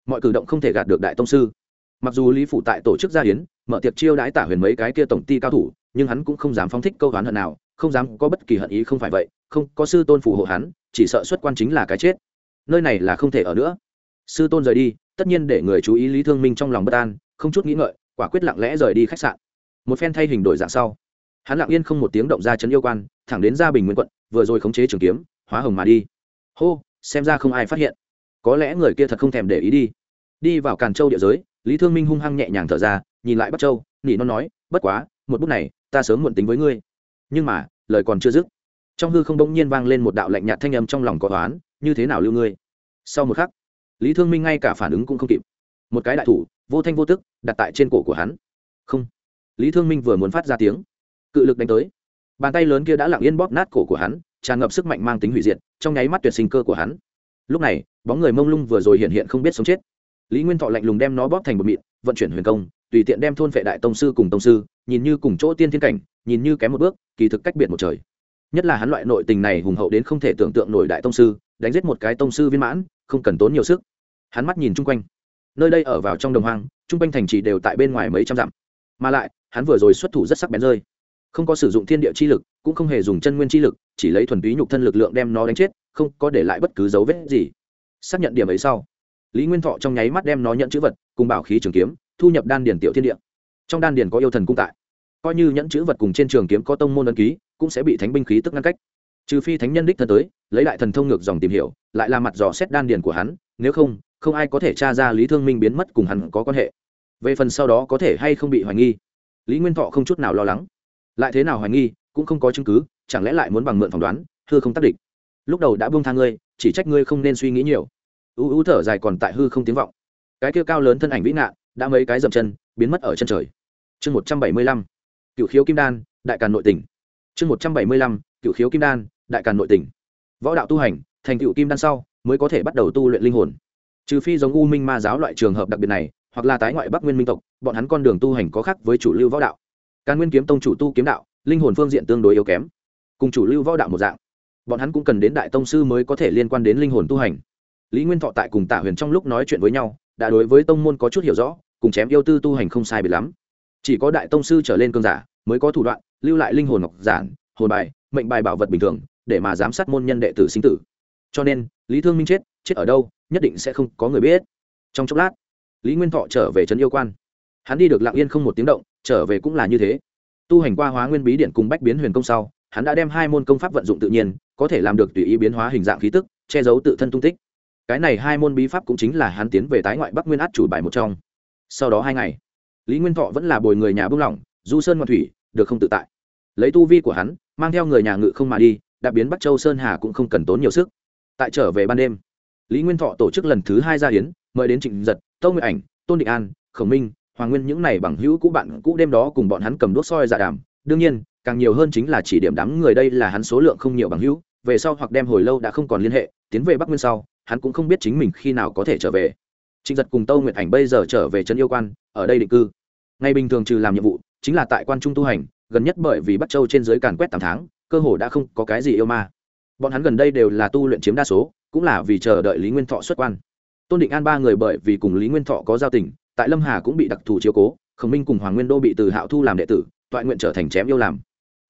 A: mọi cử động không thể gạt được đại tông sư. Mặc dù lý phủ tại tổ chức gia hiến mở tiệc chiêu đãi tả huyền mấy cái kia tổng ty cao thủ, nhưng hắn cũng không dám phóng thích câu hoán hận nào, không dám có bất kỳ hận ý không phải vậy, không có sư tôn phù hộ hắn, chỉ sợ xuất quan chính là cái chết. Nơi này là không thể ở nữa. Sư tôn rời đi, tất nhiên để người chú ý lý thương minh trong lòng bất an, không chút nghĩ ngợi, quả quyết lặng lẽ rời đi khách sạn. Một phen thay hình đổi dạng sau, hắn lặng yên không một tiếng động ra chấn yêu quan, thẳng đến gia bình nguyên quận, vừa rồi khống chế trường kiếm, hóa hồng mà đi. Hô, xem ra không ai phát hiện. Có lẽ người kia thật không thèm để ý đi. Đi vào càn châu địa giới, lý thương minh hung hăng nhẹ nhàng thở ra nhìn lại bắc châu, nỉ nó nói, bất quá, một bút này, ta sớm muộn tính với ngươi. Nhưng mà, lời còn chưa dứt, trong hư không đông nhiên vang lên một đạo lạnh nhạt thanh âm trong lòng có toán như thế nào lưu ngươi? Sau một khắc, lý thương minh ngay cả phản ứng cũng không kịp. Một cái đại thủ, vô thanh vô tức, đặt tại trên cổ của hắn. Không. Lý thương minh vừa muốn phát ra tiếng, cự lực đánh tới. Bàn tay lớn kia đã lặng yên bóp nát cổ của hắn, tràn ngập sức mạnh mang tính hủy diệt, trong nháy mắt tuyệt sinh cơ của hắn. Lúc này, bóng người mông lung vừa rồi hiện hiện không biết sống chết. Lý nguyên thọ lạnh lùng đem nó bóp thành một mịn, vận chuyển huyền công tùy tiện đem thôn vệ đại tông sư cùng tông sư, nhìn như cùng chỗ tiên thiên cảnh, nhìn như kém một bước, kỳ thực cách biệt một trời. Nhất là hắn loại nội tình này hùng hậu đến không thể tưởng tượng nổi đại tông sư, đánh giết một cái tông sư viên mãn, không cần tốn nhiều sức. Hắn mắt nhìn chung quanh. Nơi đây ở vào trong đồng hoang, chung quanh thành trì đều tại bên ngoài mấy trăm dặm. Mà lại, hắn vừa rồi xuất thủ rất sắc bén rơi. Không có sử dụng thiên địa chi lực, cũng không hề dùng chân nguyên chi lực, chỉ lấy thuần túy nhục thân lực lượng đem nó đánh chết, không có để lại bất cứ dấu vết gì. Xác nhận điểm ấy sau, lý nguyên thọ trong nháy mắt đem nó nhận chữ vật, cùng bảo khí trường kiếm thu nhập đan điển tiểu thiên địa. Trong đan điển có yêu thần cung tại. Coi như nhẫn chữ vật cùng trên trường kiếm có tông môn ấn ký, cũng sẽ bị thánh binh khí tức ngăn cách. Trừ phi thánh nhân đích thân tới, lấy lại thần thông ngược dòng tìm hiểu, lại là mặt dò xét đan điển của hắn, nếu không không ai có thể tra ra lý thương minh biến mất cùng hắn có quan hệ. Về phần sau đó có thể hay không bị hoài nghi, lý nguyên thọ không chút nào lo lắng. Lại thế nào hoài nghi, cũng không có chứng cứ, chẳng lẽ lại muốn bằng mượn phỏng đoán, hư không tác địch. Lúc đầu đã buông thang ngươi, chỉ trách ngươi không nên suy nghĩ nhiều. U u thở dài còn tại hư không tiếng vọng. Cái kia cao lớn thân ảnh vĩ nạn đã mấy cái dậm chân, biến mất ở chân trời. Chương một trăm bảy mươi lăm, cựu khiếu kim đan, đại càn nội tỉnh. Chương một trăm bảy mươi lăm, cựu khiếu kim đan, đại càn nội tỉnh. Võ đạo tu hành, thành cựu kim đan sau, mới có thể bắt đầu tu luyện linh hồn. Trừ phi giống u minh ma giáo loại trường hợp đặc biệt này, hoặc là tái ngoại bắc nguyên minh tộc, bọn hắn con đường tu hành có khác với chủ lưu võ đạo. Càn nguyên kiếm tông chủ tu kiếm đạo, linh hồn phương diện tương đối yếu kém. Cùng chủ lưu võ đạo một dạng, bọn hắn cũng cần đến đại tông sư mới có thể liên quan đến linh hồn tu hành. Lý nguyên thọ tại cùng tạ huyền trong lúc nói chuyện với nhau đã đối với tông môn có chút hiểu rõ, cùng chém yêu tư tu hành không sai biệt lắm. Chỉ có đại tông sư trở lên cơn giả mới có thủ đoạn, lưu lại linh hồn ngọc giản, hồn bài, mệnh bài bảo vật bình thường, để mà giám sát môn nhân đệ tử sinh tử. Cho nên, lý thương minh chết chết ở đâu, nhất định sẽ không có người biết. Trong chốc lát, lý nguyên thọ trở về trấn yêu quan. Hắn đi được lặng yên không một tiếng động, trở về cũng là như thế. Tu hành qua hóa nguyên bí điện cùng bách biến huyền công sau, hắn đã đem hai môn công pháp vận dụng tự nhiên, có thể làm được tùy ý biến hóa hình dạng khí tức, che giấu tự thân tung tích cái này hai môn bí pháp cũng chính là hắn tiến về tái ngoại bắc nguyên át chủ bài một trong. Sau đó hai ngày, lý nguyên thọ vẫn là bồi người nhà bưng lỏng, du sơn ngoại thủy, được không tự tại. Lấy tu vi của hắn, mang theo người nhà ngự không mà đi đặc biến bắc châu sơn hà cũng không cần tốn nhiều sức. Tại trở về ban đêm, lý nguyên thọ tổ chức lần thứ hai gia hiến mời đến trịnh giật tâu nguyện ảnh, tôn định an, khổng minh, hoàng nguyên những này bằng hữu cũ bạn cũ đêm đó cùng bọn hắn cầm đốt soi dạ đàm. Đương nhiên, càng nhiều hơn chính là chỉ điểm đám người đây là hắn số lượng không nhiều bằng hữu, về sau hoặc đem hồi lâu đã không còn liên hệ, tiến về bắc nguyên sau hắn cũng không biết chính mình khi nào có thể trở về. Trịnh giật cùng tâu Nguyệt ảnh bây giờ trở về trấn yêu quan, ở đây định cư. Ngày bình thường trừ làm nhiệm vụ, chính là tại quan trung tu hành, gần nhất bởi vì bắc châu trên giới càn quét tám tháng, cơ hồ đã không có cái gì yêu ma. Bọn hắn gần đây đều là tu luyện chiếm đa số, cũng là vì chờ đợi lý nguyên thọ xuất quan. Tôn định an ba người bởi vì cùng lý nguyên thọ có giao tình, tại lâm hà cũng bị đặc thù chiếu cố, khổng minh cùng hoàng nguyên đô bị từ hạo thu làm đệ tử, toại nguyện trở thành chém yêu làm.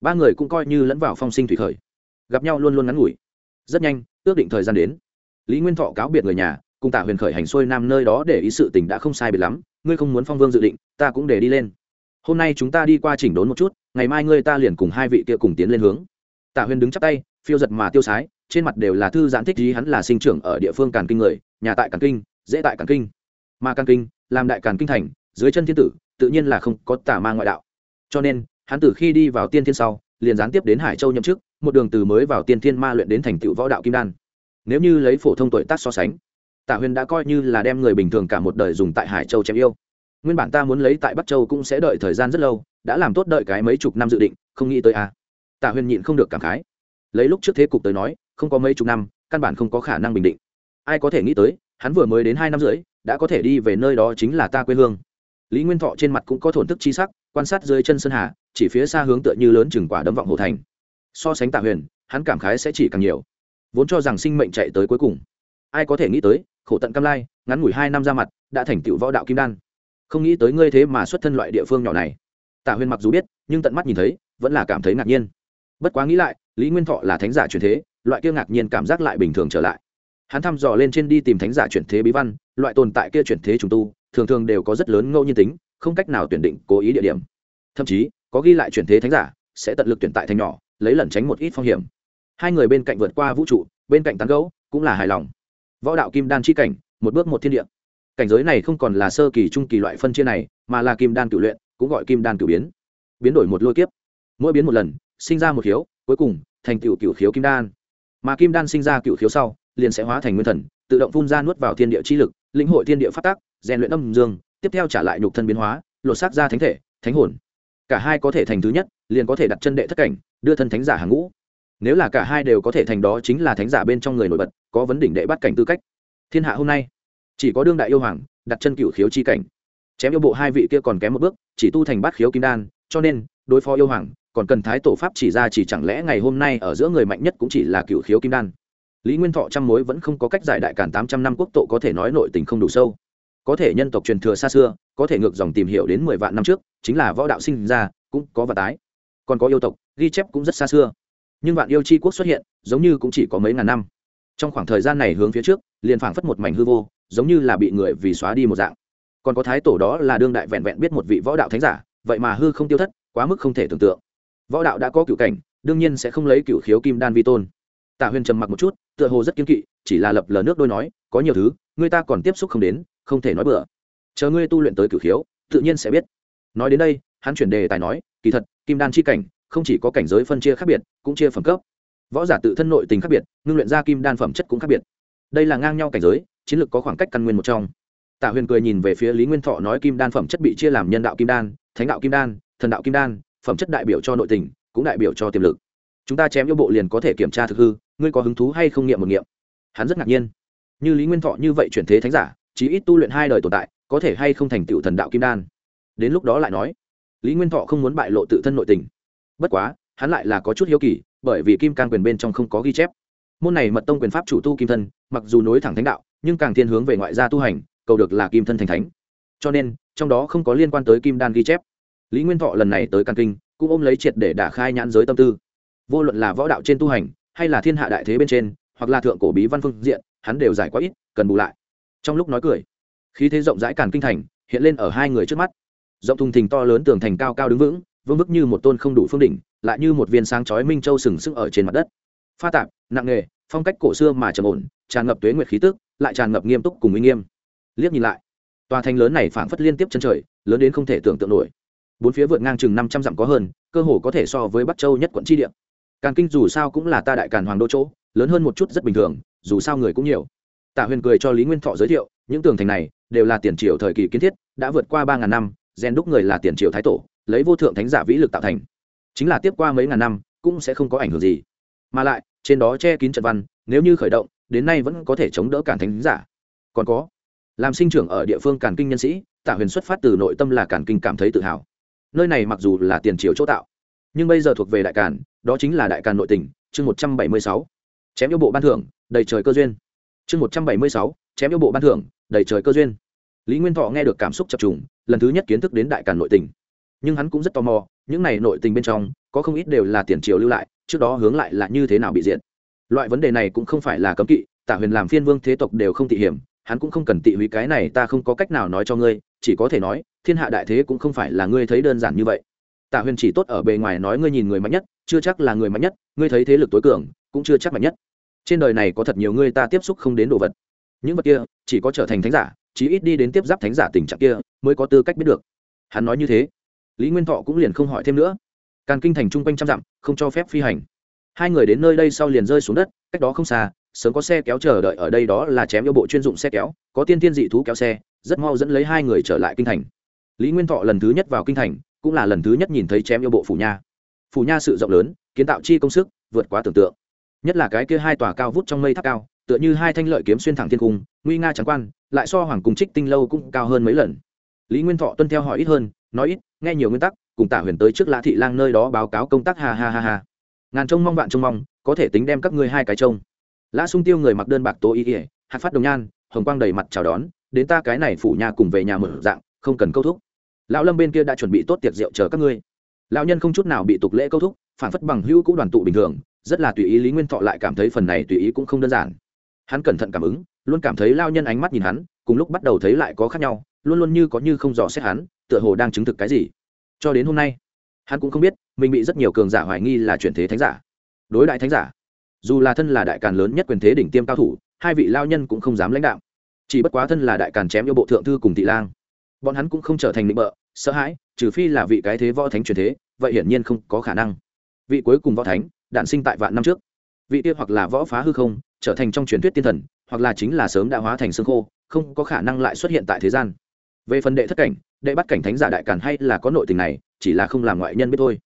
A: Ba người cũng coi như lẫn vào phong sinh thủy khởi. Gặp nhau luôn luôn ngắn ngủi. Rất nhanh, ước định thời gian đến lý nguyên thọ cáo biệt người nhà, cùng tả huyền khởi hành xuôi nam nơi đó để ý sự tình đã không sai biệt lắm, ngươi không muốn phong vương dự định, ta cũng để đi lên. Hôm nay chúng ta đi qua chỉnh đốn một chút, ngày mai ngươi ta liền cùng hai vị kia cùng tiến lên hướng. Tả huyền đứng chắp tay, phiêu giật mà tiêu sái, trên mặt đều là thư giãn thích ý, hắn là sinh trưởng ở địa phương càn kinh người, nhà tại càn kinh, dễ tại càn kinh. Mà càn kinh, làm đại càn kinh thành, dưới chân thiên tử, tự nhiên là không có tà ma ngoại đạo. Cho nên, hắn từ khi đi vào tiên thiên sau, liền gián tiếp đến hải châu nhậm chức, một đường từ mới vào tiên thiên ma luyện đến thành tựu võ đạo kim đan nếu như lấy phổ thông tuổi tác so sánh, tạ huyền đã coi như là đem người bình thường cả một đời dùng tại hải châu chém yêu. Nguyên bản ta muốn lấy tại bắc châu cũng sẽ đợi thời gian rất lâu, đã làm tốt đợi cái mấy chục năm dự định, không nghĩ tới a à. tạ huyền nhịn không được cảm khái. Lấy lúc trước thế cục tới nói, không có mấy chục năm, căn bản không có khả năng bình định. Ai có thể nghĩ tới, hắn vừa mới đến hai năm rưỡi, đã có thể đi về nơi đó chính là ta quê hương. Lý nguyên thọ trên mặt cũng có thổn thức chi sắc, quan sát dưới chân sơn hà, chỉ phía xa hướng tựa như lớn chừng quả đấm vọng hồ thành. So sánh tạ huyền, hắn cảm khái sẽ chỉ càng nhiều vốn cho rằng sinh mệnh chạy tới cuối cùng. Ai có thể nghĩ tới, khổ tận cam lai, ngắn ngủi hai năm ra mặt, đã thành tựu võ đạo kim đan. Không nghĩ tới ngươi thế mà xuất thân loại địa phương nhỏ này. Tạ huyền mặc dù biết, nhưng tận mắt nhìn thấy, vẫn là cảm thấy ngạc nhiên. Bất quá nghĩ lại, lý nguyên thọ là thánh giả truyền thế, loại kia ngạc nhiên cảm giác lại bình thường trở lại. Hắn thăm dò lên trên đi tìm thánh giả chuyển thế bí văn, loại tồn tại kia chuyển thế trùng tu, thường thường đều có rất lớn ngẫu nhiên tính, không cách nào tuyển định, cố ý địa điểm. Thậm chí, có ghi lại chuyển thế thánh giả, sẽ tận lực tuyển tại thành nhỏ, lấy lẩn tránh một ít phong hiểm hai người bên cạnh vượt qua vũ trụ, bên cạnh tán gấu cũng là hài lòng. Võ đạo kim đan chi cảnh, một bước một thiên địa. Cảnh giới này không còn là sơ kỳ, trung kỳ loại phân chia này, mà là kim đan cửu luyện, cũng gọi kim đan cửu biến. Biến đổi một lôi kiếp. Mỗi biến một lần, sinh ra một khiếu, cuối cùng, thành cựu cựu khiếu kim đan. Mà kim đan sinh ra cựu khiếu sau, liền sẽ hóa thành nguyên thần, tự động phun ra nuốt vào thiên địa chi lực, lĩnh hội thiên địa phát tác rèn luyện âm dương, tiếp theo trả lại nhục thân biến hóa, lột xác ra thánh thể, thánh hồn. Cả hai có thể thành thứ nhất, liền có thể đặt chân đệ thất cảnh, đưa thân thánh giả hàng ngũ nếu là cả hai đều có thể thành đó chính là thánh giả bên trong người nổi bật, có vấn đỉnh đệ bắt cảnh tư cách. Thiên hạ hôm nay, chỉ có đương đại yêu hoàng, đặt chân cựu khiếu chi cảnh. Chém yêu bộ hai vị kia còn kém một bước, chỉ tu thành bát khiếu kim đan, cho nên, đối phó yêu hoàng, còn cần thái tổ pháp chỉ ra chỉ chẳng lẽ ngày hôm nay ở giữa người mạnh nhất cũng chỉ là cựu khiếu kim đan. Lý nguyên thọ trăm mối vẫn không có cách giải đại cản tám trăm năm quốc tộ có thể nói nội tình không đủ sâu. Có thể nhân tộc truyền thừa xa xưa, có thể ngược dòng tìm hiểu đến mười vạn năm trước, chính là võ đạo sinh ra, cũng có và tái. Còn có yêu tộc, ghi chép cũng rất xa xưa nhưng vạn yêu c h i quốc xuất hiện, giống như cũng chỉ có mấy ngàn năm. Trong khoảng thời gian này hướng phía trước, liền phảng phất một mảnh hư vô, giống như là bị người vì xóa đi một dạng. Còn có thái tổ đó là đương đại vẹn vẹn biết một vị võ đạo thánh giả, vậy mà hư không tiêu thất, quá mức không thể tưởng tượng. Võ đạo đã có cựu cảnh, đương nhiên sẽ không lấy cựu khiếu kim đan vi tôn. Tạ huyền trầm mặc một chút, tựa hồ rất kiên kỵ, chỉ là lập lờ nước đôi nói, có nhiều thứ, người ta còn tiếp xúc không đến, không thể nói bừa. Chờ ngươi tu luyện tới cửu khiếu, tự nhiên sẽ biết. Nói đến đây, hắn chuyển đề tài nói, kỳ thật, kim đan chi cảnh không chỉ có cảnh giới phân chia khác biệt, cũng chia phẩm cấp. Võ giả tự thân nội tình khác biệt, ngưng luyện ra kim đan phẩm chất cũng khác biệt. Đây là ngang nhau cảnh giới, chiến lược có khoảng cách căn nguyên một trong. Tạ huyền cười nhìn về phía lý nguyên thọ nói kim đan phẩm chất bị chia làm nhân đạo kim đan, thánh đạo kim đan, thần đạo kim đan, phẩm chất đại biểu cho nội tình, cũng đại biểu cho tiềm lực. Chúng ta chém yêu bộ liền có thể kiểm tra thực hư, ngươi có hứng thú hay không nghiệm một nghiệm? Hắn rất ngạc nhiên. Như lý nguyên thọ như vậy chuyển thế thánh giả chỉ ít tu luyện hai đời tồn tại, có thể hay không thành tựu thần đạo kim đan? Đến lúc đó lại nói. Lý nguyên thọ không muốn bại lộ tự thân nội tình bất quá, hắn lại là có chút hiếu kỳ, bởi vì kim can quyền bên trong không có ghi chép. Môn này mật tông quyền pháp chủ tu kim thân, mặc dù nối thẳng thánh đạo, nhưng càng thiên hướng về ngoại gia tu hành, cầu được là kim thân thành thánh. Cho nên, trong đó không có liên quan tới kim đan ghi chép. Lý nguyên thọ lần này tới căn kinh, cũng ôm lấy triệt để đả khai nhãn giới tâm tư. Vô luận là võ đạo trên tu hành, hay là thiên hạ đại thế bên trên, hoặc là thượng cổ bí văn phương diện, hắn đều giải quá ít, cần bù lại. Trong lúc nói cười, khí thế rộng rãi càn kinh thành, hiện lên ở hai người trước mắt. Rộng thùng thình to lớn tường thành cao cao đứng vững vương bức như một tôn không đủ phương đỉnh, lại như một viên sáng chói minh châu sừng sững ở trên mặt đất. Pha tạp, nặng nghề, phong cách cổ xưa mà trầm ổn, tràn ngập tuế nguyệt khí tức, lại tràn ngập nghiêm túc cùng uy nghiêm. Liếc nhìn lại, tòa thành lớn này phảng phất liên tiếp chân trời, lớn đến không thể tưởng tượng nổi. Bốn phía vượt ngang chừng năm trăm dặm có hơn, cơ hồ có thể so với bắc châu nhất quận tri địa. Càn kinh dù sao cũng là ta đại càn hoàng đô chỗ, lớn hơn một chút rất bình thường, dù sao người cũng nhiều. Tạ huyền cười cho lý nguyên thọ giới thiệu, những tường thành này đều là tiền triều thời kỳ kiến thiết, đã vượt qua ba ngàn năm gen đúc người là tiền triều thái tổ lấy vô thượng thánh giả vĩ lực tạo thành. Chính là tiếp qua mấy ngàn năm, cũng sẽ không có ảnh hưởng gì. Mà lại, trên đó che kín trận văn, nếu như khởi động, đến nay vẫn có thể chống đỡ cản thánh giả. Còn có, làm sinh trưởng ở địa phương cản kinh nhân sĩ, tạ huyền xuất phát từ nội tâm là cản kinh cảm thấy tự hào. Nơi này mặc dù là tiền triều chỗ tạo, nhưng bây giờ thuộc về đại cản, đó chính là đại cản nội tỉnh chương một trăm bảy mươi sáu. Chém yêu bộ ban thưởng, đầy trời cơ duyên. Chương một trăm bảy mươi sáu, chém yêu bộ ban thưởng, đầy trời cơ duyên. Lý nguyên thọ nghe được cảm xúc chập trùng, lần thứ nhất kiến thức đến đại cản nội tỉnh nhưng hắn cũng rất tò mò, những này nội tình bên trong, có không ít đều là tiền triều lưu lại, trước đó hướng lại là như thế nào bị diện loại vấn đề này cũng không phải là cấm kỵ tả huyền làm phiên vương thế tộc đều không tị hiểm, hắn cũng không cần tị húy cái này, ta không có cách nào nói cho ngươi, chỉ có thể nói, thiên hạ đại thế cũng không phải là ngươi thấy đơn giản như vậy. Tả huyền chỉ tốt ở bề ngoài nói ngươi nhìn người mạnh nhất, chưa chắc là người mạnh nhất, ngươi thấy thế lực tối cường, cũng chưa chắc mạnh nhất. Trên đời này có thật nhiều người ta tiếp xúc không đến đồ vật. Những vật kia, chỉ có trở thành thánh giả, chí ít đi đến tiếp giáp thánh giả tình trạng kia, mới có tư cách biết được. Hắn nói như thế lý nguyên thọ cũng liền không hỏi thêm nữa. Càn kinh thành chung quanh trăm dặm, không cho phép phi hành. Hai người đến nơi đây sau liền rơi xuống đất, cách đó không xa, sớm có xe kéo chờ đợi ở đây đó là chém yêu bộ chuyên dụng xe kéo, có tiên tiên dị thú kéo xe, rất mau dẫn lấy hai người trở lại kinh thành. Lý nguyên thọ lần thứ nhất vào kinh thành, cũng là lần thứ nhất nhìn thấy chém yêu bộ phủ nha. Phủ nha sự rộng lớn, kiến tạo chi công sức, vượt quá tưởng tượng. Nhất là cái kia hai tòa cao vút trong mây tháp cao, tựa như hai thanh lợi kiếm xuyên thẳng thiên cung, nguy nga trắng quan, lại so hoàng cung trích tinh lâu cũng cao hơn mấy lần. Lý nguyên thọ tuân theo hỏi ít hơn, nói ít nghe nhiều nguyên tắc, cùng tả huyền tới trước lã thị lang nơi đó báo cáo công tác, ha ha ha ha. Ngàn trông mong vạn trông mong, có thể tính đem các ngươi hai cái trông. Lã sung tiêu người mặc đơn bạc tố ý ỉa hạt phát đồng nhan, hồng quang đầy mặt chào đón, đến ta cái này phủ nhà cùng về nhà mở dạng, không cần câu thúc. Lão lâm bên kia đã chuẩn bị tốt tiệc rượu chờ các ngươi. Lão nhân không chút nào bị tục lễ câu thúc, phản phất bằng hữu cũng đoàn tụ bình thường, rất là tùy ý lý nguyên thọ lại cảm thấy phần này tùy ý cũng không đơn giản. Hắn cẩn thận cảm ứng, luôn cảm thấy lao nhân ánh mắt nhìn hắn, cùng lúc bắt đầu thấy lại có khác nhau luôn luôn như có như không dò xét hắn, tựa hồ đang chứng thực cái gì. Cho đến hôm nay, hắn cũng không biết mình bị rất nhiều cường giả hoài nghi là chuyển thế thánh giả. Đối đại thánh giả, dù là thân là đại càn lớn nhất quyền thế đỉnh tiêm cao thủ, hai vị lao nhân cũng không dám lãnh đạo. Chỉ bất quá thân là đại càn chém yêu bộ thượng thư cùng thị lang, bọn hắn cũng không trở thành định bợ, sợ hãi, trừ phi là vị cái thế võ thánh truyền thế, vậy hiển nhiên không có khả năng. Vị cuối cùng võ thánh, đản sinh tại vạn năm trước. Vị kia hoặc là võ phá hư không, trở thành trong truyền thuyết tiên thần, hoặc là chính là sớm đã hóa thành xương khô, không có khả năng lại xuất hiện tại thế gian về phần đệ thất cảnh, đệ bắt cảnh thánh giả đại càn hay là có nội tình này, chỉ là không làm ngoại nhân biết thôi.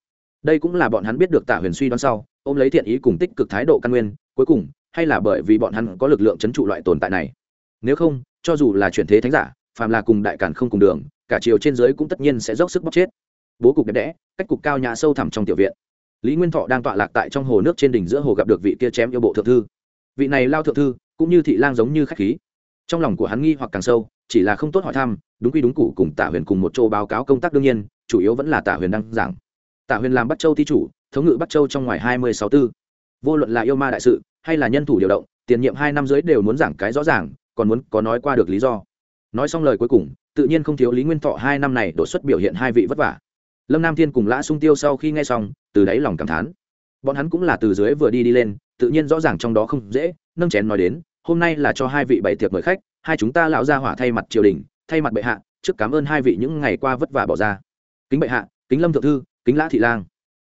A: Đây cũng là bọn hắn biết được tả huyền suy đoán sau, ôm lấy thiện ý cùng tích cực thái độ căn nguyên, cuối cùng, hay là bởi vì bọn hắn có lực lượng chấn trụ loại tồn tại này. Nếu không, cho dù là chuyển thế thánh giả, phàm là cùng đại càn không cùng đường, cả chiều trên dưới cũng tất nhiên sẽ dốc sức bóc chết. Bố cục đẹp đẽ, cách cục cao nhã sâu thẳm trong tiểu viện. Lý nguyên thọ đang tọa lạc tại trong hồ nước trên đỉnh giữa hồ gặp được vị kia chém yêu bộ thượng thư. Vị này lao thượng thư, cũng như thị lang giống như khách khí trong lòng của hắn nghi hoặc càng sâu, chỉ là không tốt hỏi thăm, đúng quy đúng cụ cùng tả huyền cùng một chỗ báo cáo công tác đương nhiên, chủ yếu vẫn là tả huyền đăng giảng. Tả huyền làm bắt châu thi chủ, thống ngự bắt châu trong ngoài hai mươi sáu tư. Vô luận là yêu ma đại sự, hay là nhân thủ điều động, tiền nhiệm hai năm dưới đều muốn giảng cái rõ ràng, còn muốn có nói qua được lý do. Nói xong lời cuối cùng, tự nhiên không thiếu lý nguyên thọ hai năm này đột xuất biểu hiện hai vị vất vả. Lâm nam thiên cùng lã sung tiêu sau khi nghe xong, từ đáy lòng cảm thán. Bọn hắn cũng là từ dưới vừa đi đi lên, tự nhiên rõ ràng trong đó không dễ, nâng chén nói đến hôm nay là cho hai vị bảy tiệc mời khách, hai chúng ta lão ra hỏa thay mặt triều đình, thay mặt bệ hạ, trước cảm ơn hai vị những ngày qua vất vả bỏ ra. Kính bệ hạ, kính lâm thượng thư, kính lã thị lang.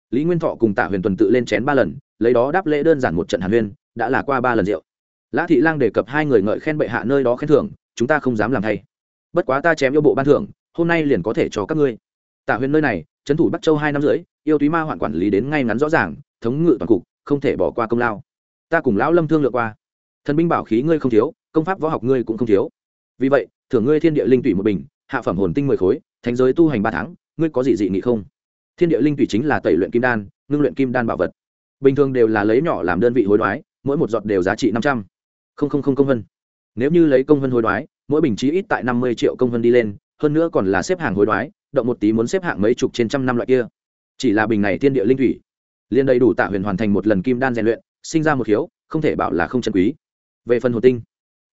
A: Lý nguyên thọ cùng tạ huyền tuần tự lên chén ba lần, lấy đó đáp lễ đơn giản một trận hàn huyên, đã là qua ba lần rượu. Lã thị lang đề cập hai người ngợi khen bệ hạ nơi đó khen thưởng, chúng ta không dám làm thay. Bất quá ta chém yêu bộ ban thưởng, hôm nay liền có thể cho các ngươi. Tạ huyền nơi này, trấn thủ bắc châu hai năm rưỡi, yêu túy ma hoạn quản lý đến ngay ngắn rõ ràng, thống ngự toàn cục, không thể bỏ qua công lao. Ta cùng lão lâm thương lựa qua thần binh bảo khí ngươi không thiếu, công pháp võ học ngươi cũng không thiếu. Vì vậy, thưởng ngươi thiên địa linh tủy một bình, hạ phẩm hồn tinh mười khối thành giới tu hành ba tháng, ngươi có gì dị nghị không? Thiên địa linh tủy chính là tẩy luyện kim đan, ngưng luyện kim đan bảo vật. Bình thường đều là lấy nhỏ làm đơn vị hối đoái, mỗi một giọt đều giá trị năm trăm. Linh công vân. Nếu như lấy công vân hối đoái, mỗi bình chí ít tại năm mươi triệu công vân đi lên, hơn nữa còn là xếp hàng hối đoái, động một tí muốn xếp hạng mấy chục trên trăm năm loại kia. Chỉ là bình này thiên địa linh thủy liền đầy đủ tạ huyền hoàn thành một lần kim đan rèn luyện, sinh ra một hiếu không thể bảo là không chân quý về phần hồn tinh,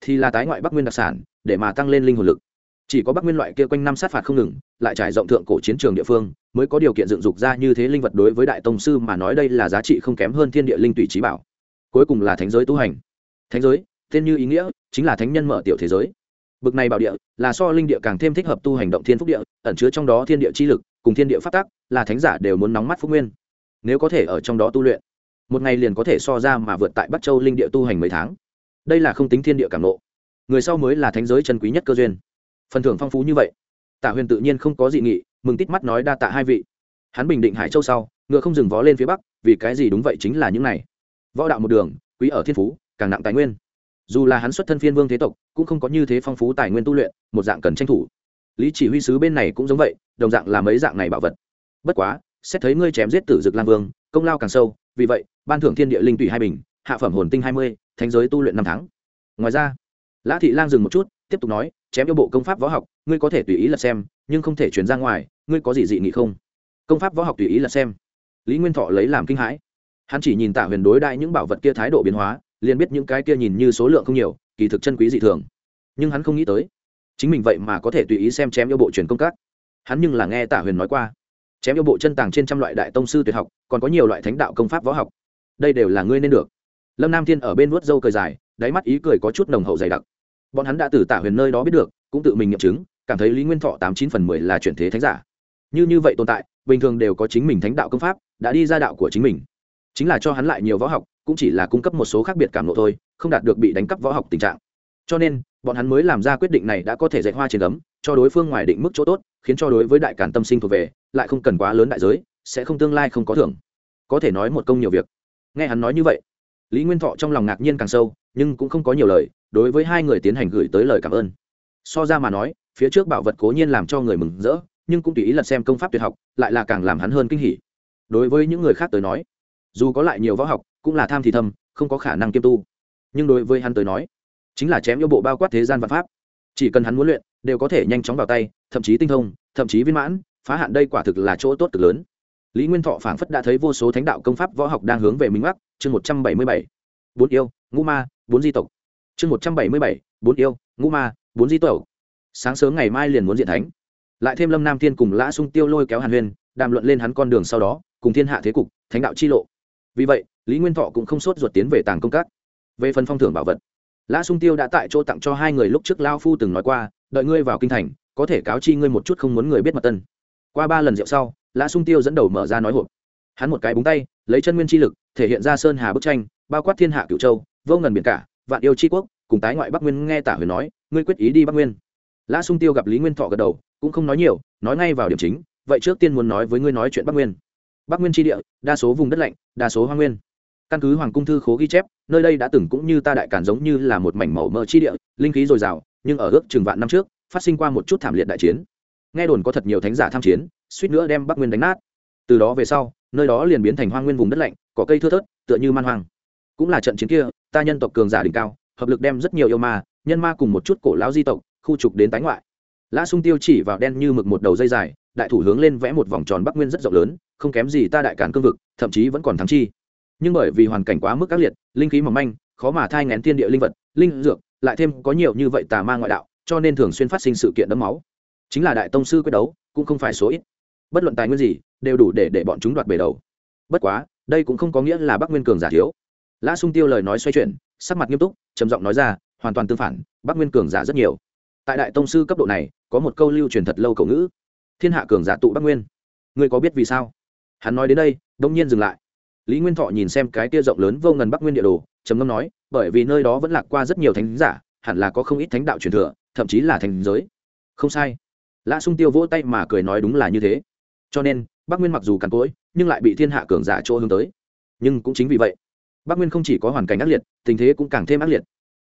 A: thì là tái ngoại bắc nguyên đặc sản, để mà tăng lên linh hồn lực. Chỉ có bắc nguyên loại kia quanh năm sát phạt không ngừng, lại trải rộng thượng cổ chiến trường địa phương, mới có điều kiện dựng dục ra như thế linh vật đối với đại tông sư mà nói đây là giá trị không kém hơn thiên địa linh tùy trí bảo. Cuối cùng là thánh giới tu hành. Thánh giới, tên như ý nghĩa, chính là thánh nhân mở tiểu thế giới. Bực này bảo địa, là so linh địa càng thêm thích hợp tu hành động thiên phúc địa, ẩn chứa trong đó thiên địa chi lực, cùng thiên địa phát tác là thánh giả đều muốn nóng mắt phúc nguyên. Nếu có thể ở trong đó tu luyện, một ngày liền có thể so ra mà vượt tại bắc châu linh địa tu hành mấy tháng đây là không tính thiên địa cảm nộ. Người sau mới là thánh giới chân quý nhất cơ duyên. Phần thưởng phong phú như vậy. Tạ huyền tự nhiên không có dị nghị, mừng tít mắt nói đa tạ hai vị. Hắn bình định hải châu sau, ngựa không dừng vó lên phía bắc, vì cái gì đúng vậy chính là những này. Võ đạo một đường, quý ở thiên phú, càng nặng tài nguyên. Dù là hắn xuất thân phiên vương thế tộc, cũng không có như thế phong phú tài nguyên tu luyện, một dạng cần tranh thủ. Lý chỉ huy sứ bên này cũng giống vậy, đồng dạng là mấy dạng này bảo vật. Bất quá, xét thấy ngươi chém giết tử dực lang vương, công lao càng sâu, vì vậy, ban thưởng thiên địa linh tùy hai bình, hạ phẩm hồn tinh hai mươi thánh giới tu luyện năm tháng. Ngoài ra, lã thị lang dừng một chút, tiếp tục nói, chém yêu bộ công pháp võ học, ngươi có thể tùy ý là xem, nhưng không thể chuyển ra ngoài, ngươi có gì dị nghị không? Công pháp võ học tùy ý là xem. Lý nguyên thọ lấy làm kinh hãi. Hắn chỉ nhìn tạ huyền đối đại những bảo vật kia thái độ biến hóa, liền biết những cái kia nhìn như số lượng không nhiều, kỳ thực chân quý dị thường. Nhưng hắn không nghĩ tới, chính mình vậy mà có thể tùy ý xem chém yêu bộ truyền công các. Hắn nhưng là nghe tạ huyền nói qua, chém yêu bộ chân tàng trên trăm loại đại tông sư tuyệt học, còn có nhiều loại thánh đạo công pháp võ học. Đây đều là ngươi nên được lâm nam thiên ở bên vuốt râu cười dài, đáy mắt ý cười có chút nồng hậu dày đặc. Bọn hắn đã từ tả huyền nơi đó biết được, cũng tự mình nghiệm chứng, cảm thấy lý nguyên thọ tám chín phần mười là chuyển thế thánh giả. Như như vậy tồn tại, bình thường đều có chính mình thánh đạo công pháp, đã đi ra đạo của chính mình. Chính là cho hắn lại nhiều võ học, cũng chỉ là cung cấp một số khác biệt cảm lộ thôi, không đạt được bị đánh cắp võ học tình trạng. Cho nên, bọn hắn mới làm ra quyết định này đã có thể dạy hoa trên cấm cho đối phương ngoài định mức chỗ tốt, khiến cho đối với đại cản tâm sinh thuộc về, lại không cần quá lớn đại giới, sẽ không tương lai không có thưởng. Có thể nói một công nhiều việc. Nghe hắn nói như vậy lý nguyên thọ trong lòng ngạc nhiên càng sâu, nhưng cũng không có nhiều lời, đối với hai người tiến hành gửi tới lời cảm ơn. So ra mà nói, phía trước bảo vật cố nhiên làm cho người mừng rỡ, nhưng cũng tùy ý lật xem công pháp tuyệt học, lại là càng làm hắn hơn kinh hỉ. Đối với những người khác tới nói, dù có lại nhiều võ học, cũng là tham thì thâm không có khả năng kiêm tu. Nhưng đối với hắn tới nói, chính là chém yêu bộ bao quát thế gian văn pháp. Chỉ cần hắn muốn luyện, đều có thể nhanh chóng vào tay, thậm chí tinh thông, thậm chí viên mãn, phá hạn đây quả thực là chỗ tốt cực lớn lý nguyên thọ phảng phất đã thấy vô số thánh đạo công pháp võ học đang hướng về minh bắc chương một trăm bảy mươi bảy, bốn yêu, ngũ ma, bốn di tộc. Chương một trăm bảy mươi bảy, bốn yêu, ngũ ma, bốn di tộc. Sáng sớm ngày mai liền muốn diện thánh. Lại thêm lâm nam tiên cùng lã sung tiêu lôi kéo hàn huyên đàm luận lên hắn con đường sau đó, cùng thiên hạ thế cục, thánh đạo chi lộ. Vì vậy, lý nguyên thọ cũng không sốt ruột tiến về tàng công các. Về phần phong thưởng bảo vật, lã sung tiêu đã tại chỗ tặng cho hai người lúc trước lao phu từng nói qua, đợi ngươi vào kinh thành, có thể cáo chi ngươi một chút không muốn người biết mật tân. Qua ba lần rượu sau lã sung tiêu dẫn đầu mở ra nói hộp. Hắn một cái búng tay, lấy chân nguyên chi lực, thể hiện ra sơn hà bức tranh, bao quát thiên hạ cửu châu, vô ngần biển cả, vạn yêu tri quốc, cùng tái ngoại bắc nguyên nghe tả huyền nói, ngươi quyết ý đi bắc nguyên. Lã sung tiêu gặp lý nguyên thọ gật đầu, cũng không nói nhiều, nói ngay vào điểm chính, vậy trước tiên muốn nói với ngươi nói chuyện bắc nguyên. Bắc nguyên tri địa, đa số vùng đất lạnh, đa số hoa nguyên. Căn cứ hoàng cung thư khố ghi chép, nơi đây đã từng cũng như ta đại cản giống như là một mảnh màu mỡ chi địa, linh khí dồi dào, nhưng ở ước chừng vạn năm trước, phát sinh qua một chút thảm liệt đại chiến nghe đồn có thật nhiều thánh giả tham chiến, suýt nữa đem bắc nguyên đánh nát. Từ đó về sau, nơi đó liền biến thành hoa nguyên vùng đất lạnh, có cây thưa thớt, tựa như man hoang. Cũng là trận chiến kia, ta nhân tộc cường giả đỉnh cao, hợp lực đem rất nhiều yêu ma, nhân ma cùng một chút cổ lão di tộc, khu trục đến tái ngoại. Lã sung tiêu chỉ vào đen như mực một đầu dây dài, đại thủ hướng lên vẽ một vòng tròn bắc nguyên rất rộng lớn, không kém gì ta đại cản cương vực, thậm chí vẫn còn thắng chi. Nhưng bởi vì hoàn cảnh quá mức ác liệt, linh khí mỏng manh, khó mà thai ngén tiên địa linh vật, linh dược, lại thêm có nhiều như vậy tà ma ngoại đạo, cho nên thường xuyên phát sinh sự kiện đẫm máu chính là đại tông sư quyết đấu, cũng không phải số ít. Bất luận tài nguyên gì, đều đủ để để bọn chúng đoạt bể đầu. Bất quá, đây cũng không có nghĩa là bắc nguyên cường giả thiếu. Lã sung tiêu lời nói xoay chuyển, sắc mặt nghiêm túc, trầm giọng nói ra, hoàn toàn tương phản, bắc nguyên cường giả rất nhiều. Tại đại tông sư cấp độ này, có một câu lưu truyền thật lâu cầu ngữ, thiên hạ cường giả tụ bắc nguyên. Ngươi có biết vì sao? Hắn nói đến đây, đông nhiên dừng lại. Lý nguyên thọ nhìn xem cái tia rộng lớn vô ngần bắc nguyên địa đồ, trầm ngâm nói, bởi vì nơi đó vẫn lạc qua rất nhiều thánh giả, hẳn là có không ít thánh đạo truyền thừa, thậm chí là thành giới. Không sai lã sung tiêu vỗ tay mà cười nói đúng là như thế. Cho nên, bắc nguyên mặc dù cằn cỗi, nhưng lại bị thiên hạ cường giả chỗ hướng tới. Nhưng cũng chính vì vậy, bắc nguyên không chỉ có hoàn cảnh ác liệt, tình thế cũng càng thêm ác liệt.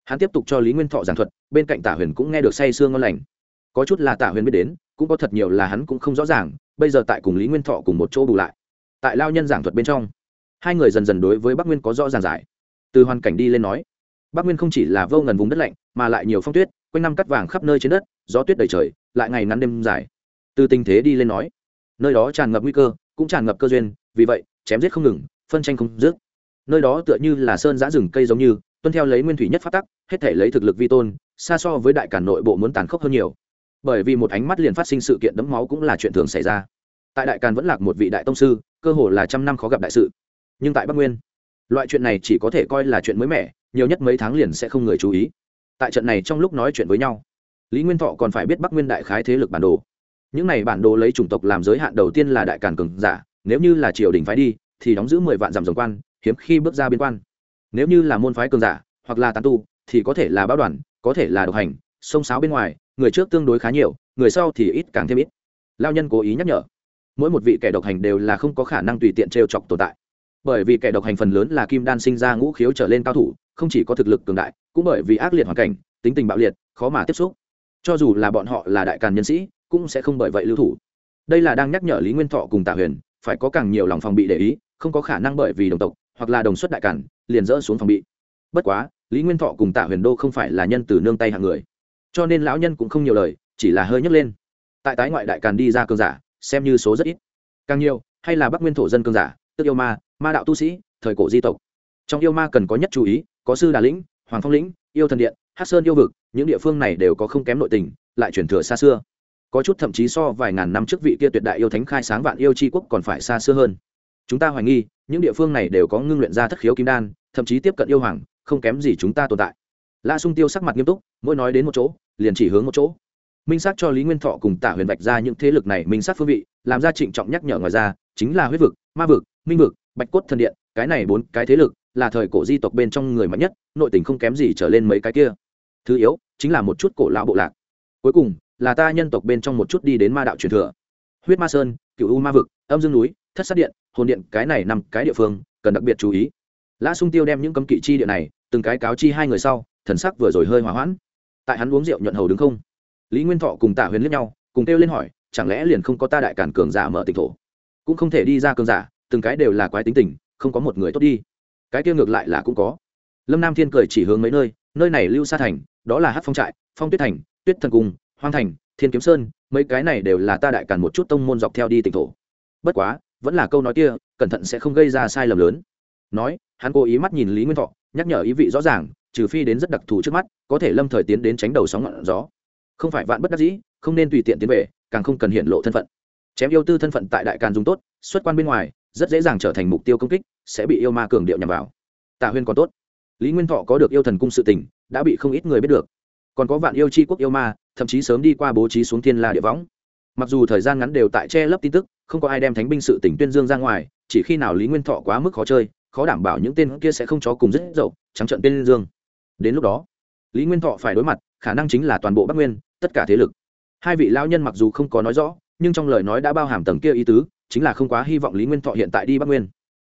A: Hắn tiếp tục cho lý nguyên thọ giảng thuật, bên cạnh tả huyền cũng nghe được say sương ngon lành. Có chút là tả huyền biết đến, cũng có thật nhiều là hắn cũng không rõ ràng, bây giờ tại cùng lý nguyên thọ cùng một chỗ bù lại. Tại lao nhân giảng thuật bên trong, hai người dần dần đối với bắc nguyên có rõ ràng giải. Từ hoàn cảnh đi lên nói, bắc nguyên không chỉ là vô ngần vùng đất lạnh, mà lại nhiều phong tuyết quanh năm cắt vàng khắp nơi trên đất, gió tuyết đầy trời, lại ngày ngắn đêm dài. Từ tình thế đi lên nói, nơi đó tràn ngập nguy cơ, cũng tràn ngập cơ duyên, vì vậy, chém giết không ngừng, phân tranh không dứt. Nơi đó tựa như là sơn giã rừng cây giống như, tuân theo lấy nguyên thủy nhất phát tắc, hết thể lấy thực lực vi tôn, xa so với đại cản nội bộ muốn tàn khốc hơn nhiều. Bởi vì một ánh mắt liền phát sinh sự kiện đẫm máu cũng là chuyện thường xảy ra. Tại đại càn vẫn lạc một vị đại tông sư, cơ hồ là trăm năm khó gặp đại sự. Nhưng tại bắc nguyên, loại chuyện này chỉ có thể coi là chuyện mới mẻ, nhiều nhất mấy tháng liền sẽ không người chú ý tại trận này trong lúc nói chuyện với nhau. Lý nguyên thọ còn phải biết bắc nguyên đại khái thế lực bản đồ. Những này bản đồ lấy chủng tộc làm giới hạn đầu tiên là đại càn cường giả, nếu như là triều đình phái đi, thì đóng giữ mười vạn dặm dòng quan, hiếm khi bước ra biên quan. Nếu như là môn phái cường giả, hoặc là tán tu, thì có thể là báo đoàn, có thể là độc hành, sông sáo bên ngoài, người trước tương đối khá nhiều, người sau thì ít càng thêm ít. Lao nhân cố ý nhắc nhở. Mỗi một vị kẻ độc hành đều là không có khả năng tùy tiện trêu chọc tồn tại bởi vì kẻ độc hành phần lớn là kim đan sinh ra ngũ khiếu trở lên cao thủ, không chỉ có thực lực cường đại, cũng bởi vì ác liệt hoàn cảnh, tính tình bạo liệt, khó mà tiếp xúc. Cho dù là bọn họ là đại càn nhân sĩ, cũng sẽ không bởi vậy lưu thủ. Đây là đang nhắc nhở lý nguyên thọ cùng tạ huyền, phải có càng nhiều lòng phòng bị để ý, không có khả năng bởi vì đồng tộc, hoặc là đồng xuất đại càn, liền dỡ xuống phòng bị. Bất quá, lý nguyên thọ cùng tạ huyền đô không phải là nhân từ nương tay hạng người. Cho nên lão nhân cũng không nhiều lời, chỉ là hơi nhấc lên. Tại tái ngoại đại càn đi ra cơn giả, xem như số rất ít. Càng nhiều, hay là bắc nguyên thổ dân cơn giả, tức yêu ma ma đạo tu sĩ, thời cổ di tộc. Trong yêu ma cần có nhất chú ý, có sư đà lĩnh, hoàng phong lĩnh, yêu thần điện, hát sơn yêu vực, những địa phương này đều có không kém nội tình, lại chuyển thừa xa xưa. Có chút thậm chí so vài ngàn năm trước vị kia tuyệt đại yêu thánh khai sáng vạn yêu c quốc còn phải xa xưa hơn. Chúng ta hoài nghi, những địa phương này đều có ngưng luyện ra thất khiếu kim đan, thậm chí tiếp cận yêu hoàng, không kém gì chúng ta tồn tại. La sung tiêu sắc mặt nghiêm túc, mỗi nói đến một chỗ, liền chỉ hướng một chỗ. Minh xác cho lý nguyên thọ cùng tả huyền vạch ra những thế lực này minh xác phương vị, làm ra trịnh trọng nhắc nhở ngoài ra, chính là huyết vực, ma vực, minh vực bạch cốt thần điện, cái này bốn cái thế lực là thời cổ di tộc bên trong người mạnh nhất, nội tình không kém gì trở lên mấy cái kia. Thứ yếu, chính là một chút cổ lão bộ lạc. Cuối cùng, là ta nhân tộc bên trong một chút đi đến ma đạo truyền thừa. Huyết ma sơn cựu u ma vực, âm dương núi, thất sát điện, hồn điện, cái này nằm cái địa phương, cần đặc biệt chú ý. Lã sung tiêu đem những cấm kỵ chi địa này, từng cái cáo chi hai người sau, thần sắc vừa rồi hơi hỏa hoãn. Tại hắn uống rượu nhuận hầu đứng không? Lý nguyên thọ cùng tả huyền liếc nhau, cùng kêu lên hỏi, chẳng lẽ liền không có ta đại cản cường giả mở tịch thổ? Cũng không thể đi ra cường giả từng cái đều là quái tính tình, không có một người tốt đi. Cái kia ngược lại là cũng có. Lâm nam thiên cười chỉ hướng mấy nơi nơi này lưu sa thành, đó là hát phong trại, phong tuyết thành, tuyết thần cung, hoang thành, thiên kiếm sơn, mấy cái này đều là ta đại càn một chút tông môn dọc theo đi tỉnh thổ. Bất quá, vẫn là câu nói kia, cẩn thận sẽ không gây ra sai lầm lớn. Nói, hắn cố ý mắt nhìn lý nguyên thọ, nhắc nhở ý vị rõ ràng, trừ phi đến rất đặc thù trước mắt, có thể lâm thời tiến đến tránh đầu sóng ngọn gió. Không phải vạn bất đắc dĩ, không nên tùy tiện tiến về, càng không cần hiện lộ thân phận. Chém yêu tư thân phận tại đại càn dùng tốt, xuất quan bên ngoài rất dễ dàng trở thành mục tiêu công kích, sẽ bị yêu ma cường điệu nhằm vào. Tạ huyên còn tốt. Lý nguyên thọ có được yêu thần cung sự tình, đã bị không ít người biết được. Còn có vạn yêu c h i quốc yêu ma, thậm chí sớm đi qua bố trí xuống thiên la địa võng. Mặc dù thời gian ngắn đều tại che lấp tin tức, không có ai đem thánh binh sự tỉnh tuyên dương ra ngoài, chỉ khi nào lý nguyên thọ quá mức khó chơi, khó đảm bảo những tên kia sẽ không cho cùng rất dậu, trắng trận tên dương. Đến lúc đó, lý nguyên thọ phải đối mặt, khả năng chính là toàn bộ bắc nguyên, tất cả thế lực. Hai vị lao nhân mặc dù không có nói rõ, nhưng trong lời nói đã bao hàm tầng kia ý tứ chính là không quá hy vọng lý nguyên thọ hiện tại đi bắc nguyên.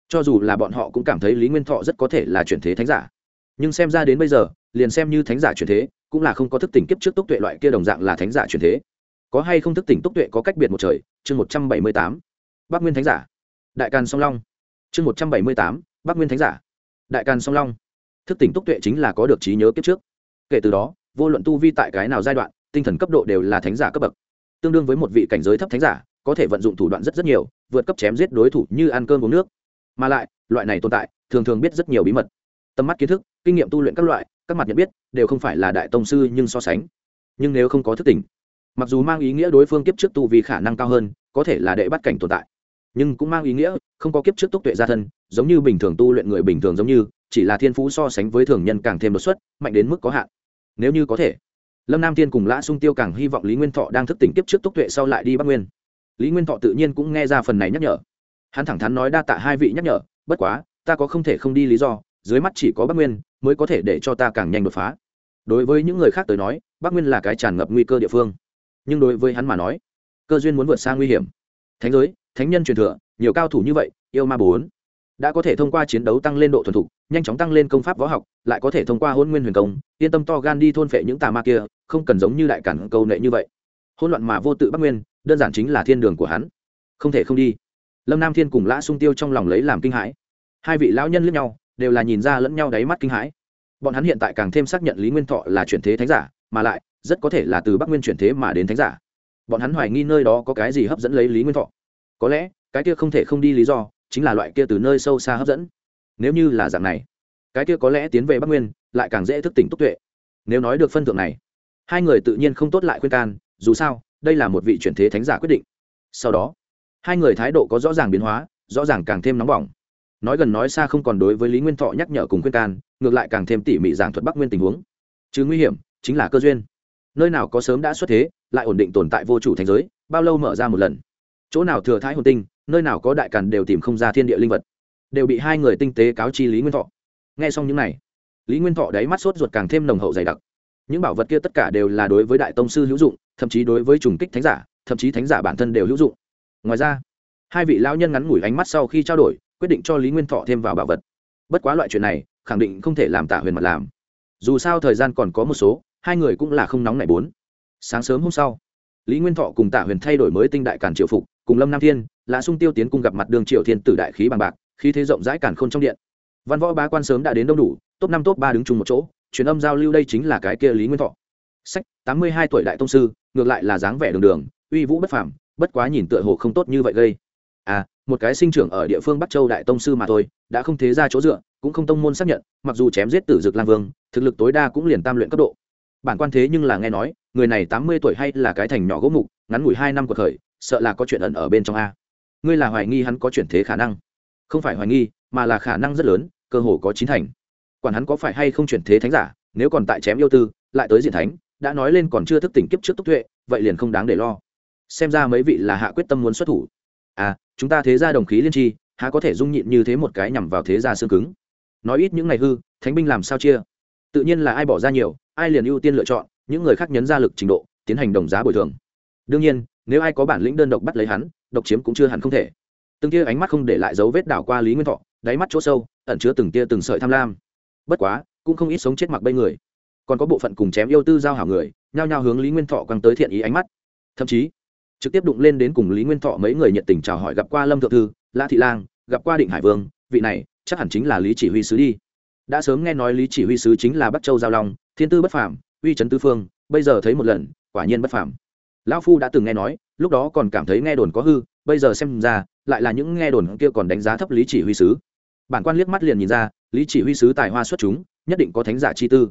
A: Cho dù là bọn họ cũng cảm thấy lý nguyên thọ rất có thể là chuyển thế thánh giả. Nhưng xem ra đến bây giờ, liền xem như thánh giả chuyển thế, cũng là không có thức tỉnh kiếp trước túc tuệ loại kia đồng dạng là thánh giả chuyển thế. Có hay không thức tỉnh túc tuệ có cách biệt một trời? Chương một trăm bảy mươi tám, bắc nguyên thánh giả. Đại càn song long. Chương một trăm bảy mươi tám, bắc nguyên thánh giả. Đại càn song long. Thức tỉnh túc tuệ chính là có được trí nhớ kiếp trước. Kể từ đó, vô luận tu vi tại cái nào giai đoạn, tinh thần cấp độ đều là thánh giả cấp bậc. Tương đương với một vị cảnh giới thấp thánh giả có thể vận dụng thủ đoạn rất rất nhiều, vượt cấp chém giết đối thủ như ăn cơm uống nước. Mà lại, loại này tồn tại, thường thường biết rất nhiều bí mật. Tầm mắt kiến thức, kinh nghiệm tu luyện các loại, các mặt nhận biết, đều không phải là đại tông sư nhưng so sánh. Nhưng nếu không có thức tỉnh, mặc dù mang ý nghĩa đối phương kiếp trước tu vì khả năng cao hơn, có thể là đệ bắt cảnh tồn tại. Nhưng cũng mang ý nghĩa, không có kiếp trước túc tuệ gia thân, giống như bình thường tu luyện người bình thường giống như, chỉ là thiên phú so sánh với thường nhân càng thêm đột xuất, mạnh đến mức có hạn. Nếu như có thể, lâm nam thiên cùng lã sung tiêu càng hy vọng lý nguyên thọ đang thức tỉnh kiếp trước túc tuệ sau lại đi bắc nguyên lý nguyên thọ tự nhiên cũng nghe ra phần này nhắc nhở. Hắn thẳng thắn nói đa tạ hai vị nhắc nhở, bất quá, ta có không thể không đi lý do, dưới mắt chỉ có bắc nguyên mới có thể để cho ta càng nhanh đột phá. Đối với những người khác tới nói, bắc nguyên là cái tràn ngập nguy cơ địa phương. Nhưng đối với hắn mà nói, cơ duyên muốn vượt xa nguy hiểm. Thánh giới, thánh nhân truyền thừa, nhiều cao thủ như vậy, yêu ma bốn. Đã có thể thông qua chiến đấu tăng lên độ thuần thục, nhanh chóng tăng lên công pháp võ học, lại có thể thông qua hôn nguyên huyền công, yên tâm to gan đi thôn phệ những tà ma kia, không cần giống như đại cản câu nệ như vậy hôn loạn mà vô tự bắc nguyên, đơn giản chính là thiên đường của hắn. Không thể không đi. Lâm nam thiên cùng lã sung tiêu trong lòng lấy làm kinh hãi. Hai vị lão nhân lẫn nhau, đều là nhìn ra lẫn nhau đáy mắt kinh hãi. Bọn hắn hiện tại càng thêm xác nhận lý nguyên thọ là chuyển thế thánh giả, mà lại, rất có thể là từ bắc nguyên chuyển thế mà đến thánh giả. Bọn hắn hoài nghi nơi đó có cái gì hấp dẫn lấy lý nguyên thọ. Có lẽ, cái kia không thể không đi lý do, chính là loại kia từ nơi sâu xa hấp dẫn. Nếu như là dạng này, cái kia có lẽ tiến về bắc nguyên, lại càng dễ thức tỉnh túc tuệ. Nếu nói được phân thượng này, hai người tự nhiên không tốt lại khuyên can dù sao, đây là một vị chuyển thế thánh giả quyết định. Sau đó, hai người thái độ có rõ ràng biến hóa, rõ ràng càng thêm nóng bỏng. Nói gần nói xa không còn đối với lý nguyên thọ nhắc nhở cùng khuyên can, ngược lại càng thêm tỉ mỉ giảng thuật bắc nguyên tình huống. Chứ nguy hiểm chính là cơ duyên. Nơi nào có sớm đã xuất thế, lại ổn định tồn tại vô chủ thành giới, bao lâu mở ra một lần. Chỗ nào thừa thái hồn tinh, nơi nào có đại càn đều tìm không ra thiên địa linh vật. Đều bị hai người tinh tế cáo chi lý nguyên thọ. Nghe xong những này, lý nguyên thọ đáy mắt sốt ruột càng thêm nồng hậu dày đặc những bảo vật kia tất cả đều là đối với đại tông sư hữu dụng, thậm chí đối với trùng kích thánh giả, thậm chí thánh giả bản thân đều hữu dụng. Ngoài ra, hai vị lão nhân ngắn ngủi ánh mắt sau khi trao đổi, quyết định cho lý nguyên thọ thêm vào bảo vật. Bất quá loại chuyện này, khẳng định không thể làm tả huyền mặt làm. Dù sao thời gian còn có một số, hai người cũng là không nóng nảy bốn. Sáng sớm hôm sau, lý nguyên thọ cùng tả huyền thay đổi mới tinh đại cản triệu phục, cùng lâm nam thiên, lã sung tiêu tiến cùng gặp mặt đường triệu thiên tử đại khí bằng bạc, khí thế rộng rãi cản k h ô n trong điện. Văn võ bá quan sớm đã đến đông đủ, top năm, top ba đứng chung một chỗ truyền âm giao lưu đây chính là cái kia lý nguyên thọ. Sách, tám mươi hai tuổi đại tông sư, ngược lại là dáng vẻ đường đường, uy vũ bất phàm, bất quá nhìn tựa hồ không tốt như vậy gây. À một cái sinh trưởng ở địa phương bắc châu đại tông sư mà thôi, đã không thế ra chỗ dựa, cũng không tông môn xác nhận, mặc dù chém giết tử dực lang vương, thực lực tối đa cũng liền tam luyện cấp độ. Bản quan thế nhưng là nghe nói, người này tám mươi tuổi hay là cái thành nhỏ gỗ mục, ngắn ngủi hai năm của thời, sợ là có chuyện ẩn ở bên trong a. Ngươi là hoài nghi hắn có chuyển thế khả năng? Không phải hoài nghi, mà là khả năng rất lớn, cơ hồ có chín thành quản hắn có phải hay không chuyển thế thánh giả, nếu còn tại chém yêu tư, lại tới diện thánh, đã nói lên còn chưa thức tỉnh kiếp trước tốc tuệ, vậy liền không đáng để lo. Xem ra mấy vị là hạ quyết tâm muốn xuất thủ. À chúng ta thế ra đồng khí liên tri, há có thể dung nhịn như thế một cái nhằm vào thế gia xương cứng? Nói ít những ngày hư, thánh binh làm sao chia? Tự nhiên là ai bỏ ra nhiều, ai liền ưu tiên lựa chọn, những người khác nhấn ra lực trình độ, tiến hành đồng giá bồi thường. Đương nhiên, nếu ai có bản lĩnh đơn độc bắt lấy hắn, độc chiếm cũng chưa hẳn không thể. Từng tia ánh mắt không để lại dấu vết đảo qua lý nguyên thọ, đáy mắt chỗ sâu, ẩn chứa từng tia từng sợi tham lam bất quá, cũng không ít sống chết mặc bây người. Còn có bộ phận cùng chém yêu tư giao hảo người, nhao nhao hướng lý nguyên thọ quăng tới thiện ý ánh mắt. Thậm chí, trực tiếp đụng lên đến cùng lý nguyên thọ mấy người nhiệt tình chào hỏi gặp qua lâm thượng thư la thị lang, gặp qua định hải vương, vị này, chắc hẳn chính là lý chỉ huy sứ đi. Đã sớm nghe nói lý chỉ huy sứ chính là bắc châu giao long, thiên tư bất phàm, uy trấn tư phương, bây giờ thấy một lần, quả nhiên bất phàm. Lão phu đã từng nghe nói, lúc đó còn cảm thấy nghe đồn có hư, bây giờ xem ra, lại là những nghe đồn kia còn đánh giá thấp lý chỉ huy sứ. Bản quan liếc mắt liền nhìn ra lý chỉ huy sứ tài hoa xuất chúng, nhất định có thánh giả chi tư.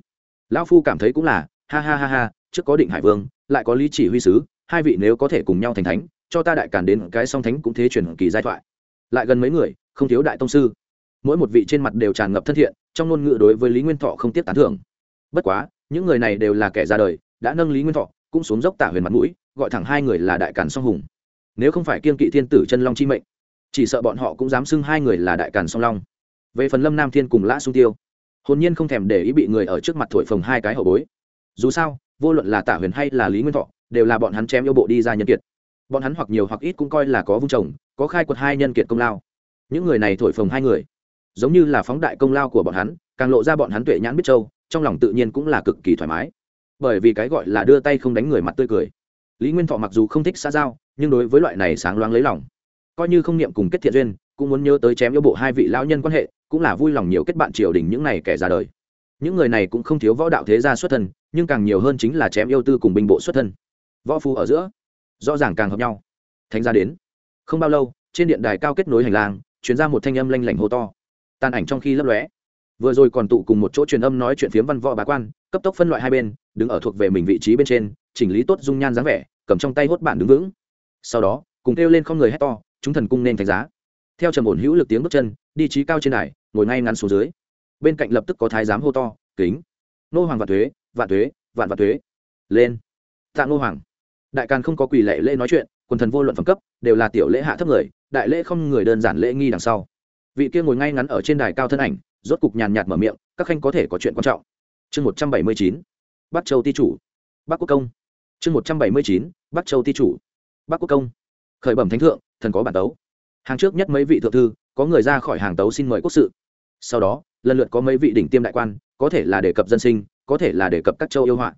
A: Lão phu cảm thấy cũng là, ha ha ha ha, trước có định hải vương, lại có lý chỉ huy sứ, hai vị nếu có thể cùng nhau thành thánh, cho ta đại càn đến cái song thánh cũng thế truyền kỳ giai thoại. Lại gần mấy người, không thiếu đại tông sư. Mỗi một vị trên mặt đều tràn ngập thân thiện, trong ngôn ngữ đối với lý nguyên thọ không tiếp tán thưởng. Bất quá, những người này đều là kẻ ra đời, đã nâng lý nguyên thọ, cũng xuống dốc tả huyền mặt mũi, gọi thẳng hai người là đại càn song hùng. Nếu không phải kiên kỵ thiên tử chân long chi mệnh, chỉ sợ bọn họ cũng dám xưng hai người là đại càn song long về phần lâm nam thiên cùng lã sung tiêu hồn nhiên không thèm để ý bị người ở trước mặt thổi phồng hai cái hậu bối. Dù sao vô luận là tả huyền hay là lý nguyên thọ đều là bọn hắn chém yêu bộ đi ra nhân kiệt. Bọn hắn hoặc nhiều hoặc ít cũng coi là có vung chồng, có khai quật hai nhân kiệt công lao. Những người này thổi phồng hai người giống như là phóng đại công lao của bọn hắn càng lộ ra bọn hắn tuệ nhãn biết châu trong lòng tự nhiên cũng là cực kỳ thoải mái. Bởi vì cái gọi là đưa tay không đánh người mặt tươi cười. Lý nguyên thọ mặc dù không thích xã giao nhưng đối với loại này sáng loáng lấy lòng. Coi như không niệm cùng kết thiện duyên cũng muốn nhớ tới chém yêu bộ hai vị lão nhân quan hệ cũng là vui lòng nhiều kết bạn triều đình những này kẻ ra đời. Những người này cũng không thiếu võ đạo thế gia xuất thân, nhưng càng nhiều hơn chính là chém yêu tư cùng binh bộ xuất thân. Võ phu ở giữa, rõ ràng càng hợp nhau. Thánh gia đến. Không bao lâu, trên điện đài cao kết nối hành lang chuyển ra một thanh âm lanh lảnh hô to. Tàn ảnh trong khi lấp lóe. Vừa rồi còn tụ cùng một chỗ truyền âm nói chuyện phiếm văn võ bá quan, cấp tốc phân loại hai bên, đứng ở thuộc về mình vị trí bên trên, chỉnh lý tốt dung nhan dáng vẻ, cầm trong tay hốt bản đứng vững. Sau đó, cùng kêu lên không người hét to, chúng thần cung nên thánh giá. Theo trầm ổn hữu lực tiếng bước chân, đi trí cao trên đài ngồi ngay ngắn xuống dưới. Bên cạnh lập tức có thái giám hô to, kính. Nô hoàng vạn thuế vạn thuế, vạn vạn thuế. Lên. Tạ nô hoàng. Đại càn không có quỷ lệ lễ nói chuyện, quần thần vô luận phẩm cấp, đều là tiểu lễ hạ thấp người, đại lễ không người đơn giản lễ nghi đằng sau. Vị kia ngồi ngay ngắn ở trên đài cao thân ảnh, rốt cục nhàn nhạt mở miệng, các khanh có thể có chuyện quan trọng. Chương một trăm bảy mươi chín. Bắc châu ti chủ. Bắc quốc công. Chương một trăm bảy mươi chín. Bắc châu ti chủ. Bắc quốc công. Khởi bẩm thánh thượng, thần có bản tấu. Hàng trước nhất mấy vị thượng thư có người ra khỏi hàng tấu xin mời quốc sự. Sau đó, lần lượt có mấy vị đỉnh tiêm đại quan, có thể là đề cập dân sinh, có thể là đề cập các châu yêu họa.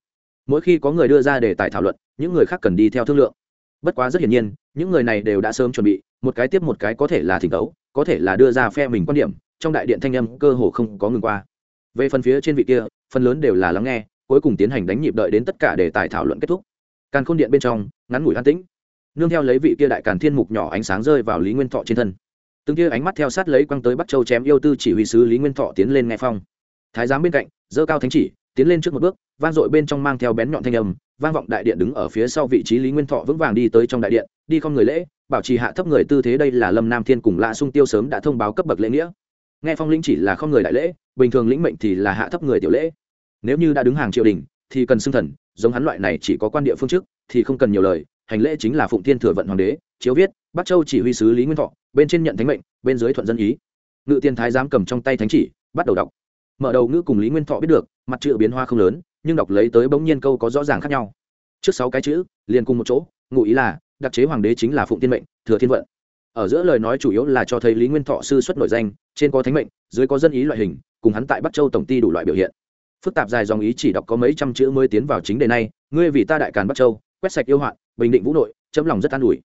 A: Mỗi khi có người đưa ra đề tài thảo luận, những người khác cần đi theo thương lượng. Bất quá rất hiển nhiên, những người này đều đã sớm chuẩn bị, một cái tiếp một cái có thể là thỉnh tấu, có thể là đưa ra phe mình quan điểm, trong đại điện thanh âm cơ hồ không có ngừng qua. Về phần phía trên vị kia, phần lớn đều là lắng nghe, cuối cùng tiến hành đánh nhịp đợi đến tất cả đề tài thảo luận kết thúc. Càn khôn điện bên trong, ngắn ngủi an tĩnh. Nương theo lấy vị kia đại càn thiên mục nhỏ ánh sáng rơi vào lý nguyên thọ trên thân từng kia ánh mắt theo sát lấy quăng tới bắc châu chém yêu tư chỉ huy sứ lý nguyên thọ tiến lên nghe phong. Thái giám bên cạnh dơ cao thánh chỉ, tiến lên trước một bước, vang dội bên trong mang theo bén nhọn thanh âm, vang vọng đại điện đứng ở phía sau vị trí lý nguyên thọ vững vàng đi tới trong đại điện, đi không người lễ, bảo trì hạ thấp người tư thế đây là lâm nam thiên cùng lạ sung tiêu sớm đã thông báo cấp bậc lễ nghĩa. Nghe phong lĩnh chỉ là không người đại lễ, bình thường lĩnh mệnh thì là hạ thấp người tiểu lễ. Nếu như đã đứng hàng triều đình, thì cần xưng thần, giống hắn loại này chỉ có quan địa phương trước, thì không cần nhiều lời, hành lễ chính là phụng thiên thừa vận hoàng đế, chiếu viết bắc châu chỉ huy sứ lý nguyên thọ, bên trên nhận thánh mệnh, bên dưới thuận dân ý. Ngự tiên thái giám cầm trong tay thánh chỉ, bắt đầu đọc. Mở đầu ngữ cùng lý nguyên thọ biết được, mặt chữ biến hoa không lớn, nhưng đọc lấy tới bỗng nhiên câu có rõ ràng khác nhau. Trước sáu cái chữ, liền cùng một chỗ, ngụ ý là, đặc chế hoàng đế chính là phụng tiên mệnh, thừa thiên vận. Ở giữa lời nói chủ yếu là cho thấy lý nguyên thọ sư xuất nội danh, trên có thánh mệnh, dưới có dân ý loại hình, cùng hắn tại bắc châu tổng ty đủ loại biểu hiện. Phức tạp dài dòng ý chỉ đọc có mấy trăm chữ mới tiến vào chính đề này, ngươi vì ta đại càn bắc châu, quét sạch yêu hoạn, bình định vũ nội, chấm lòng rất an ủi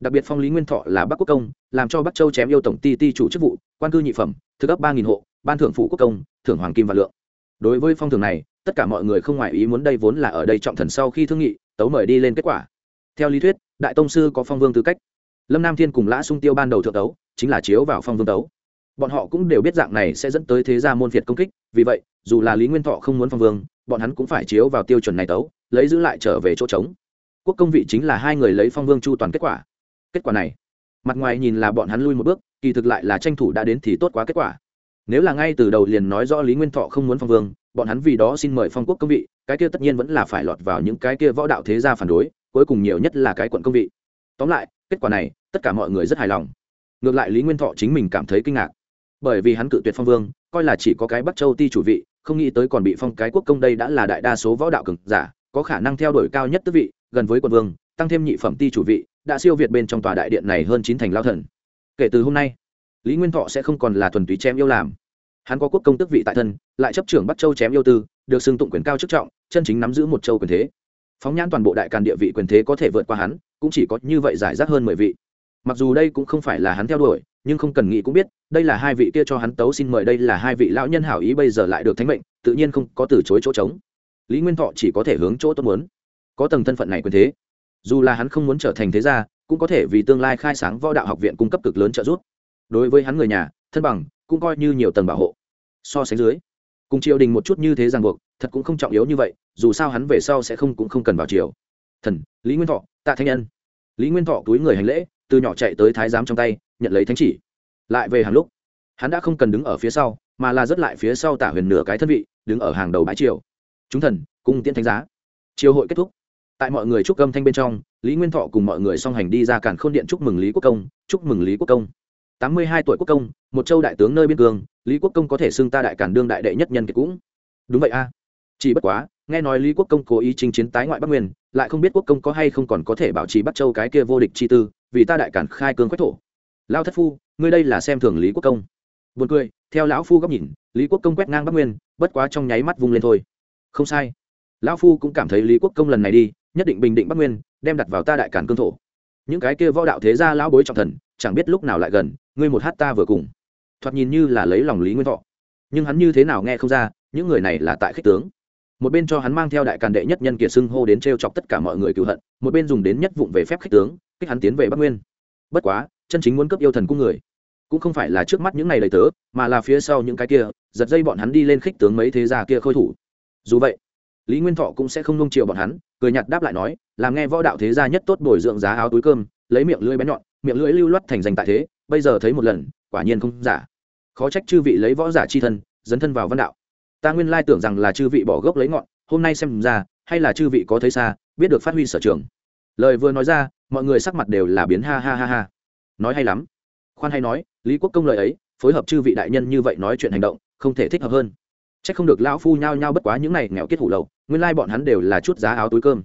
A: đặc biệt phong lý nguyên thọ là bắc quốc công, làm cho bắc châu chém yêu tổng ti ti chủ chức vụ, quan cư nhị phẩm, thực ấp ba nghìn hộ, ban thưởng phủ quốc công, thưởng hoàng kim và lượng. Đối với phong thường này, tất cả mọi người không ngoại ý muốn đây vốn là ở đây trọng thần sau khi thương nghị, tấu mời đi lên kết quả. Theo lý thuyết, đại tông sư có phong vương tư cách. Lâm nam thiên cùng lã sung tiêu ban đầu thượng tấu, chính là chiếu vào phong vương tấu. Bọn họ cũng đều biết dạng này sẽ dẫn tới thế gia môn việt công kích, vì vậy, dù là lý nguyên thọ không muốn phong vương, bọn hắn cũng phải chiếu vào tiêu chuẩn này tấu, lấy giữ lại trở về chỗ trống. Quốc công vị chính là hai người lấy phong vương chu toàn kết quả kết quả này. Mặt ngoài nhìn là bọn hắn lui một bước, kỳ thực lại là tranh thủ đã đến thì tốt quá kết quả. Nếu là ngay từ đầu liền nói rõ lý nguyên thọ không muốn phong vương, bọn hắn vì đó xin mời phong quốc công vị, cái kia tất nhiên vẫn là phải lọt vào những cái kia võ đạo thế gia phản đối, cuối cùng nhiều nhất là cái quận công vị. Tóm lại, kết quả này, tất cả mọi người rất hài lòng. Ngược lại lý nguyên thọ chính mình cảm thấy kinh ngạc. Bởi vì hắn cự tuyệt phong vương, coi là chỉ có cái bắc châu ti chủ vị, không nghĩ tới còn bị phong cái quốc công đây đã là đại đa số võ đạo cực giả, có khả năng theo đuổi cao nhất tước vị, gần với quận vương, tăng thêm nhị phẩm ti chủ vị đã siêu việt bên trong tòa đại điện này hơn chín thành lao thần. Kể từ hôm nay, lý nguyên thọ sẽ không còn là thuần túy chém yêu làm. Hắn có quốc công tước vị tại thân, lại chấp trưởng bắc châu chém yêu tư, được xưng tụng quyền cao chức trọng, chân chính nắm giữ một châu quyền thế. Phóng nhãn toàn bộ đại càn địa vị quyền thế có thể vượt qua hắn, cũng chỉ có như vậy giải rác hơn mười vị. Mặc dù đây cũng không phải là hắn theo đuổi, nhưng không cần nghĩ cũng biết, đây là hai vị kia cho hắn tấu xin mời, đây là hai vị lão nhân hảo ý bây giờ lại được thánh mệnh, tự nhiên không có từ chối chỗ trống. Lý nguyên thọ chỉ có thể hướng chỗ tốt muốn. Có tầng thân phận này quyền thế dù là hắn không muốn trở thành thế gia, cũng có thể vì tương lai khai sáng võ đạo học viện cung cấp cực lớn trợ giúp. Đối với hắn người nhà, thân bằng, cũng coi như nhiều tầng bảo hộ. So sánh dưới, cùng triều đình một chút như thế ràng buộc, thật cũng không trọng yếu như vậy, dù sao hắn về sau sẽ không cũng không cần vào triều. Thần, lý nguyên thọ, tạ thanh nhân. Lý nguyên thọ túi người hành lễ, từ nhỏ chạy tới thái giám trong tay, nhận lấy thánh chỉ. Lại về hàng lúc, hắn đã không cần đứng ở phía sau, mà là dứt lại phía sau tả huyền nửa cái thân vị, đứng ở hàng đầu bãi triều. Chúng thần, cung tiễn thánh giá. Triều hội kết thúc tại mọi người chúc âm thanh bên trong, lý nguyên thọ cùng mọi người song hành đi ra cản k h ô n điện chúc mừng lý quốc công, chúc mừng lý quốc công. Tám mươi hai tuổi quốc công, một châu đại tướng nơi biên cương, lý quốc công có thể xưng ta đại cản đương đại đệ nhất nhân kiệt cũng. Đúng vậy a. Chỉ bất quá, nghe nói lý quốc công cố ý chinh chiến tái ngoại bắc nguyên, lại không biết quốc công có hay không còn có thể bảo trì bắt châu cái kia vô địch chi tư, vì ta đại cản khai cương quách thổ. Lao thất phu, ngươi đây là xem thường lý quốc công. Buồn cười, theo lão phu góc nhìn, lý quốc công quét ngang bắc nguyên, bất quá trong nháy mắt vung lên thôi. Không sai. Lão phu cũng cảm thấy lý quốc công lần này đi nhất định bình định bắc nguyên, đem đặt vào ta đại cản cương thổ. Những cái kia võ đạo thế gia lão bối trọng thần, chẳng biết lúc nào lại gần, ngươi một hát ta vừa cùng. Thoạt nhìn như là lấy lòng lý nguyên thọ. Nhưng hắn như thế nào nghe không ra, những người này là tại khích tướng. Một bên cho hắn mang theo đại càn đệ nhất nhân kiệt xưng hô đến t r e o chọc tất cả mọi người cựu hận, một bên dùng đến nhất vụng về phép khích tướng, kích hắn tiến về bắc nguyên. Bất quá, chân chính muốn cấp yêu thần cung người, cũng không phải là trước mắt những này đầy tớ, mà là phía sau những cái kia, giật dây bọn hắn đi lên khích tướng mấy thế gia kia khôi thủ. Dù vậy, lý nguyên thọ cũng sẽ không nung chiều bọn hắn cười nhạt đáp lại nói, làm nghe võ đạo thế gia nhất tốt bồi dưỡng giá áo túi cơm, lấy miệng lưỡi bén nhọn, miệng lưỡi lưu loát thành danh tại thế, bây giờ thấy một lần, quả nhiên không giả. Khó trách chư vị lấy võ giả chi thân, dấn thân vào văn đạo. Ta nguyên lai tưởng rằng là chư vị bỏ gốc lấy ngọn, hôm nay xem ra, hay là chư vị có thấy xa, biết được phát huy sở trường. Lời vừa nói ra, mọi người sắc mặt đều là biến ha ha ha ha. Nói hay lắm. Khoan hay nói, lý quốc công lời ấy, phối hợp chư vị đại nhân như vậy nói chuyện hành động, không thể thích hợp hơn. Chắc không được lão phu nhao nhao bất quá những này nghèo kết hủ lậu, nguyên lai bọn hắn đều là chút giá áo túi cơm.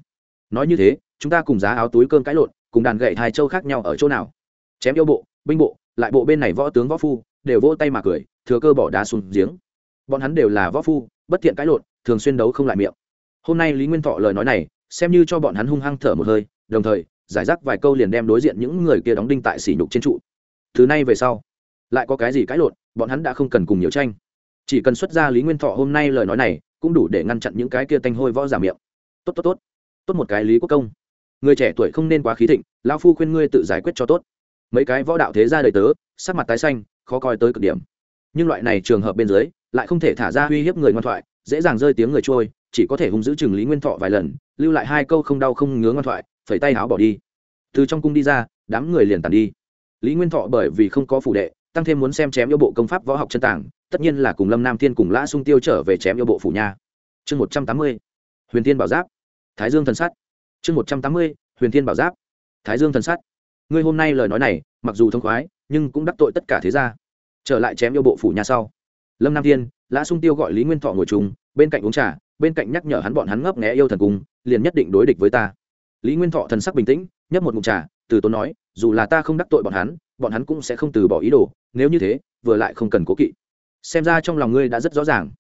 A: Nói như thế, chúng ta cùng giá áo túi cơm cãi lộn, cùng đàn gậy hai châu khác nhau ở chỗ nào? Chém yêu bộ, binh bộ, lại bộ bên này võ tướng võ phu, đều vỗ tay mà cười, thừa cơ bỏ đá xuống giếng. Bọn hắn đều là võ phu, bất thiện cãi lộn, thường xuyên đấu không lại miệng. Hôm nay Lý Nguyên Thọ lời nói này, xem như cho bọn hắn hung hăng thở một hơi, đồng thời, giải rác vài câu liền đem đối diện những người kia đóng đinh tại sỉ nhục trên trụ. Thứ này về sau, lại có cái gì cãi lộn, bọn hắn đã không cần cùng nhiều tranh chỉ cần xuất ra lý nguyên thọ hôm nay lời nói này, cũng đủ để ngăn chặn những cái kia tanh hôi võ giả miệng. Tốt tốt tốt. Tốt một cái lý quốc công. Người trẻ tuổi không nên quá khí thịnh lao phu khuyên ngươi tự giải quyết cho tốt. Mấy cái võ đạo thế ra đời tớ, sắc mặt tái xanh, khó coi tới cực điểm. Nhưng loại này trường hợp bên dưới, lại không thể thả ra uy hiếp người ngoan thoại, dễ dàng rơi tiếng người trôi, chỉ có thể hung giữ chừng lý nguyên thọ vài lần, lưu lại hai câu không đau không ngứa ngoan thoại, phẩy tay áo bỏ đi. Từ trong cung đi ra, đám người liền tàn đi. Lý nguyên thọ bởi vì không có phủ đệ tăng thêm muốn xem chém yêu bộ công pháp võ học chân tảng tất nhiên là cùng lâm nam thiên cùng lã sung tiêu trở về chém yêu bộ phủ nha. Chương một trăm tám mươi, huyền thiên bảo giáp. Thái dương thần sắt chương một trăm tám mươi, huyền thiên bảo giáp. Thái dương thần sắt ngươi hôm nay lời nói này, mặc dù thông khoái, nhưng cũng đắc tội tất cả thế gia. Trở lại chém yêu bộ phủ nhà sau, lâm nam thiên, lã sung tiêu gọi lý nguyên thọ ngồi chung, bên cạnh uống trà, bên cạnh nhắc nhở hắn bọn hắn ngấp nghé yêu thần cung liền nhất định đối địch với ta. Lý nguyên thọ thần sắc bình tĩnh, nhấp một mục trà, từ tốn nói, dù là ta không đắc tội bọn hắn bọn hắn cũng sẽ không từ bỏ ý đồ nếu như thế, vừa lại không cần cố kỵ. Xem ra trong lòng ngươi đã rất rõ ràng.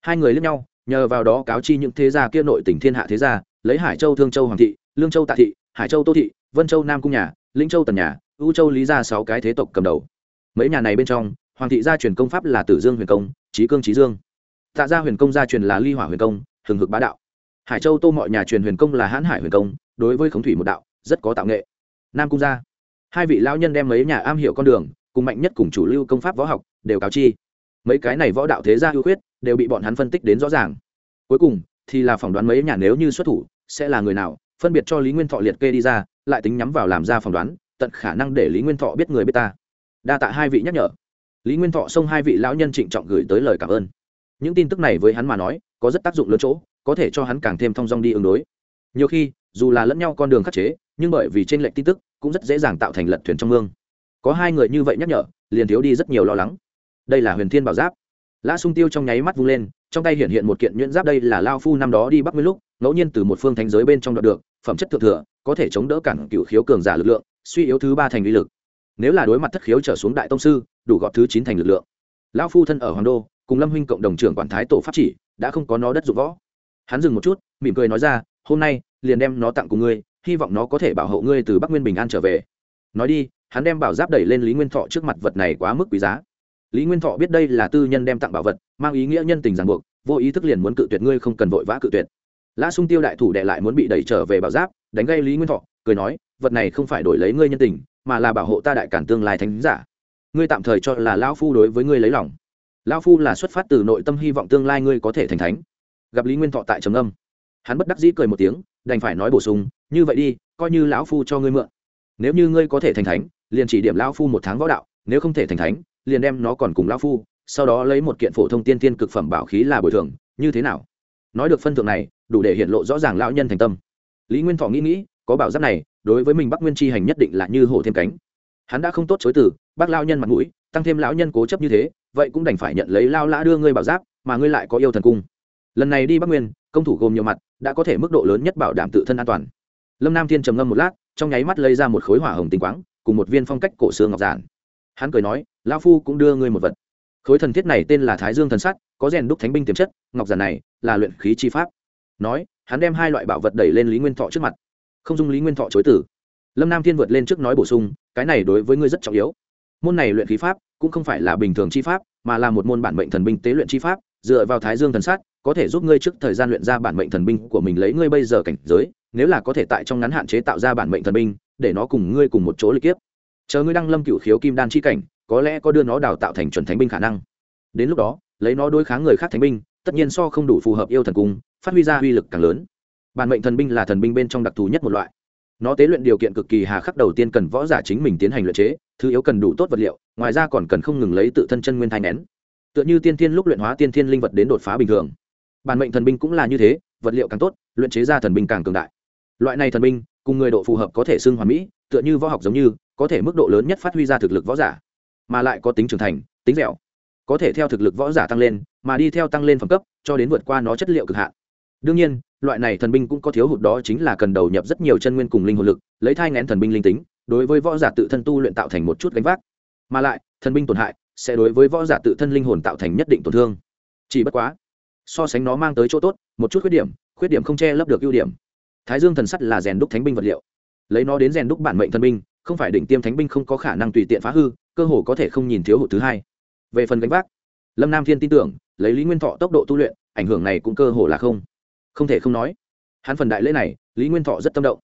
A: Hai người lẫn nhau, nhờ vào đó cáo chi những thế gia kia nội tỉnh thiên hạ thế gia, lấy hải châu thương châu hoàng thị, lương châu tạ thị, hải châu tô thị, vân châu nam cung nhà linh châu tần nhà ưu châu lý gia sáu cái thế tộc cầm đầu. Mấy nhà này bên trong, hoàng thị gia truyền công pháp là tử dương huyền công trí cương trí dương. Tạ gia huyền công gia truyền là ly hỏa huyền công, hừng hực bá đạo. Hải châu tô mọi nhà truyền huyền công là hãn hải huyền công, đối với khống thủy một đạo, rất có tạo nghệ. Nam cung gia. Hai vị lão nhân đem mấy nhà am hiểu con đường cùng mạnh nhất cùng chủ lưu công pháp võ học, đều cáo chi. Mấy cái này võ đạo thế gia ưu khuyết, đều bị bọn hắn phân tích đến rõ ràng. Cuối cùng, thì là phỏng đoán mấy nhà nếu như xuất thủ, sẽ là người nào, phân biệt cho lý nguyên thọ liệt kê đi ra, lại tính nhắm vào làm ra phỏng đoán, tận khả năng để lý nguyên thọ biết người biết ta. Đa tạ hai vị nhắc nhở. Lý nguyên thọ xông hai vị lão nhân trịnh trọng gửi tới lời cảm ơn. Những tin tức này với hắn mà nói, có rất tác dụng lớn chỗ, có thể cho hắn càng thêm thong dong đi ứng đối. Nhiều khi, dù là lẫn nhau con đường khắc chế, nhưng bởi vì trên lệnh tin tức, cũng rất dễ dàng tạo thành lật thuyền trong mương có hai người như vậy nhắc nhở, liền thiếu đi rất nhiều lo lắng. Đây là huyền thiên bảo giáp. Lã sung tiêu trong nháy mắt vung lên, trong tay hiện hiện một kiện nhuyễn giáp đây là lao phu năm đó đi bắc nguyên lúc, ngẫu nhiên từ một phương thánh giới bên trong đoạt được, phẩm chất thượng thừa, có thể chống đỡ cản cựu khiếu cường giả lực lượng, suy yếu thứ ba thành uy lực. Nếu là đối mặt thất khiếu trở xuống đại tông sư, đủ gọt thứ chín thành lực lượng. Lão phu thân ở hoàng đô, cùng lâm huynh cộng đồng trưởng quản thái tổ pháp chỉ, đã không có nó đất dụng võ. Hắn dừng một chút, mỉm cười nói ra, hôm nay, liền đem nó tặng cùng ngươi, hy vọng nó có thể bảo hộ ngươi từ bắc nguyên bình an trở về. Nói đi hắn đem bảo giáp đẩy lên lý nguyên thọ trước mặt vật này quá mức quý giá. Lý nguyên thọ biết đây là tư nhân đem tặng bảo vật, mang ý nghĩa nhân tình ràng buộc, vô ý thức liền muốn cự tuyệt ngươi không cần vội vã cự tuyệt. Lã sung tiêu đại thủ đệ lại muốn bị đẩy trở về bảo giáp, đánh gây lý nguyên thọ, cười nói, vật này không phải đổi lấy ngươi nhân tình, mà là bảo hộ ta đại cản tương lai thánh giả. Ngươi tạm thời cho là lão phu đối với ngươi lấy lòng. Lão phu là xuất phát từ nội tâm hy vọng tương lai ngươi có thể thành thánh. Gặp lý nguyên thọ tại trầm âm hắn bất đắc dĩ cười một tiếng, đành phải nói bổ sung, như vậy đi, coi như lão phu cho ngươi mượn. Nếu như ngươi có thể thành thánh liền chỉ điểm lão phu một tháng võ đạo, nếu không thể thành thánh, liền đem nó còn cùng lão phu, sau đó lấy một kiện phổ thông tiên tiên cực phẩm bảo khí là bồi thường, như thế nào? Nói được phân thượng này, đủ để hiện lộ rõ ràng lão nhân thành tâm. Lý nguyên thọ nghĩ nghĩ, có bảo giáp này, đối với mình bắc nguyên chi hành nhất định là như hổ thêm cánh. Hắn đã không tốt chối từ, bác lao nhân mặt mũi, tăng thêm lão nhân cố chấp như thế, vậy cũng đành phải nhận lấy lao lã đưa ngươi bảo giáp, mà ngươi lại có yêu thần cung. Lần này đi bắc nguyên, công thủ gồm nhiều mặt, đã có thể mức độ lớn nhất bảo đảm tự thân an toàn. Lâm nam thiên trầm ngâm một lát, trong nháy mắt lấy ra một khối hỏa hồng tinh quáng cùng một viên phong cách cổ xưa ngọc giản. Hắn cười nói, lão phu cũng đưa ngươi một vật. Khối thần thiết này tên là thái dương thần sắt, có rèn đúc thánh binh tiềm chất, ngọc giản này là luyện khí chi pháp. Nói, hắn đem hai loại bảo vật đẩy lên lý nguyên thọ trước mặt. Không dung lý nguyên thọ chối tử. Lâm nam thiên vượt lên trước nói bổ sung, cái này đối với ngươi rất trọng yếu. Môn này luyện khí pháp cũng không phải là bình thường chi pháp, mà là một môn bản mệnh thần binh tế luyện chi pháp, dựa vào thái dương thần sát có thể giúp ngươi trước thời gian luyện ra bản mệnh thần binh của mình lấy ngươi bây giờ cảnh giới, nếu là có thể tại trong ngắn hạn chế tạo ra bản mệnh thần binh để nó cùng ngươi cùng một chỗ lịch kiếp. Chờ ngươi đăng lâm cựu khiếu kim đan chi cảnh, có lẽ có đưa nó đào tạo thành chuẩn thánh binh khả năng. Đến lúc đó, lấy nó đối kháng người khác thánh binh, tất nhiên so không đủ phù hợp yêu thần cung, phát huy ra uy lực càng lớn. Bản mệnh thần binh là thần binh bên trong đặc thù nhất một loại. Nó tế luyện điều kiện cực kỳ hà khắc đầu tiên cần võ giả chính mình tiến hành luyện chế, thứ yếu cần đủ tốt vật liệu, ngoài ra còn cần không ngừng lấy tự thân chân nguyên thai nén. Tựa như tiên thiên lúc luyện hóa tiên thiên linh vật đến đột phá bình thường. Bản mệnh thần binh cũng là như thế, vật liệu càng tốt, luyện chế ra thần binh càng cường đại. Loại này thần binh cùng người độ phù hợp có thể xưng hoàn mỹ, tựa như võ học giống như, có thể mức độ lớn nhất phát huy ra thực lực võ giả, mà lại có tính trưởng thành, tính dẻo. Có thể theo thực lực võ giả tăng lên, mà đi theo tăng lên phẩm cấp, cho đến vượt qua nó chất liệu cực hạn. Đương nhiên, loại này thần binh cũng có thiếu hụt đó chính là cần đầu nhập rất nhiều chân nguyên cùng linh hồn lực, lấy thai ngén thần binh linh tính, đối với võ giả tự thân tu luyện tạo thành một chút gánh vác. Mà lại, thần binh tổn hại, sẽ đối với võ giả tự thân linh hồn tạo thành nhất định tổn thương. Chỉ bất quá, so sánh nó mang tới chỗ tốt, một chút khuyết điểm khuyết điểm không che lấp được ưu điểm thái dương thần sắt là rèn đúc thánh binh vật liệu. Lấy nó đến rèn đúc bản mệnh thần binh, không phải đỉnh tiêm thánh binh không có khả năng tùy tiện phá hư, cơ hồ có thể không nhìn thiếu hụt thứ hai. Về phần gánh vác, lâm nam thiên tin tưởng, lấy lý nguyên thọ tốc độ tu luyện, ảnh hưởng này cũng cơ hồ là không. Không thể không nói, hắn phần đại lễ này, lý nguyên thọ rất tâm động.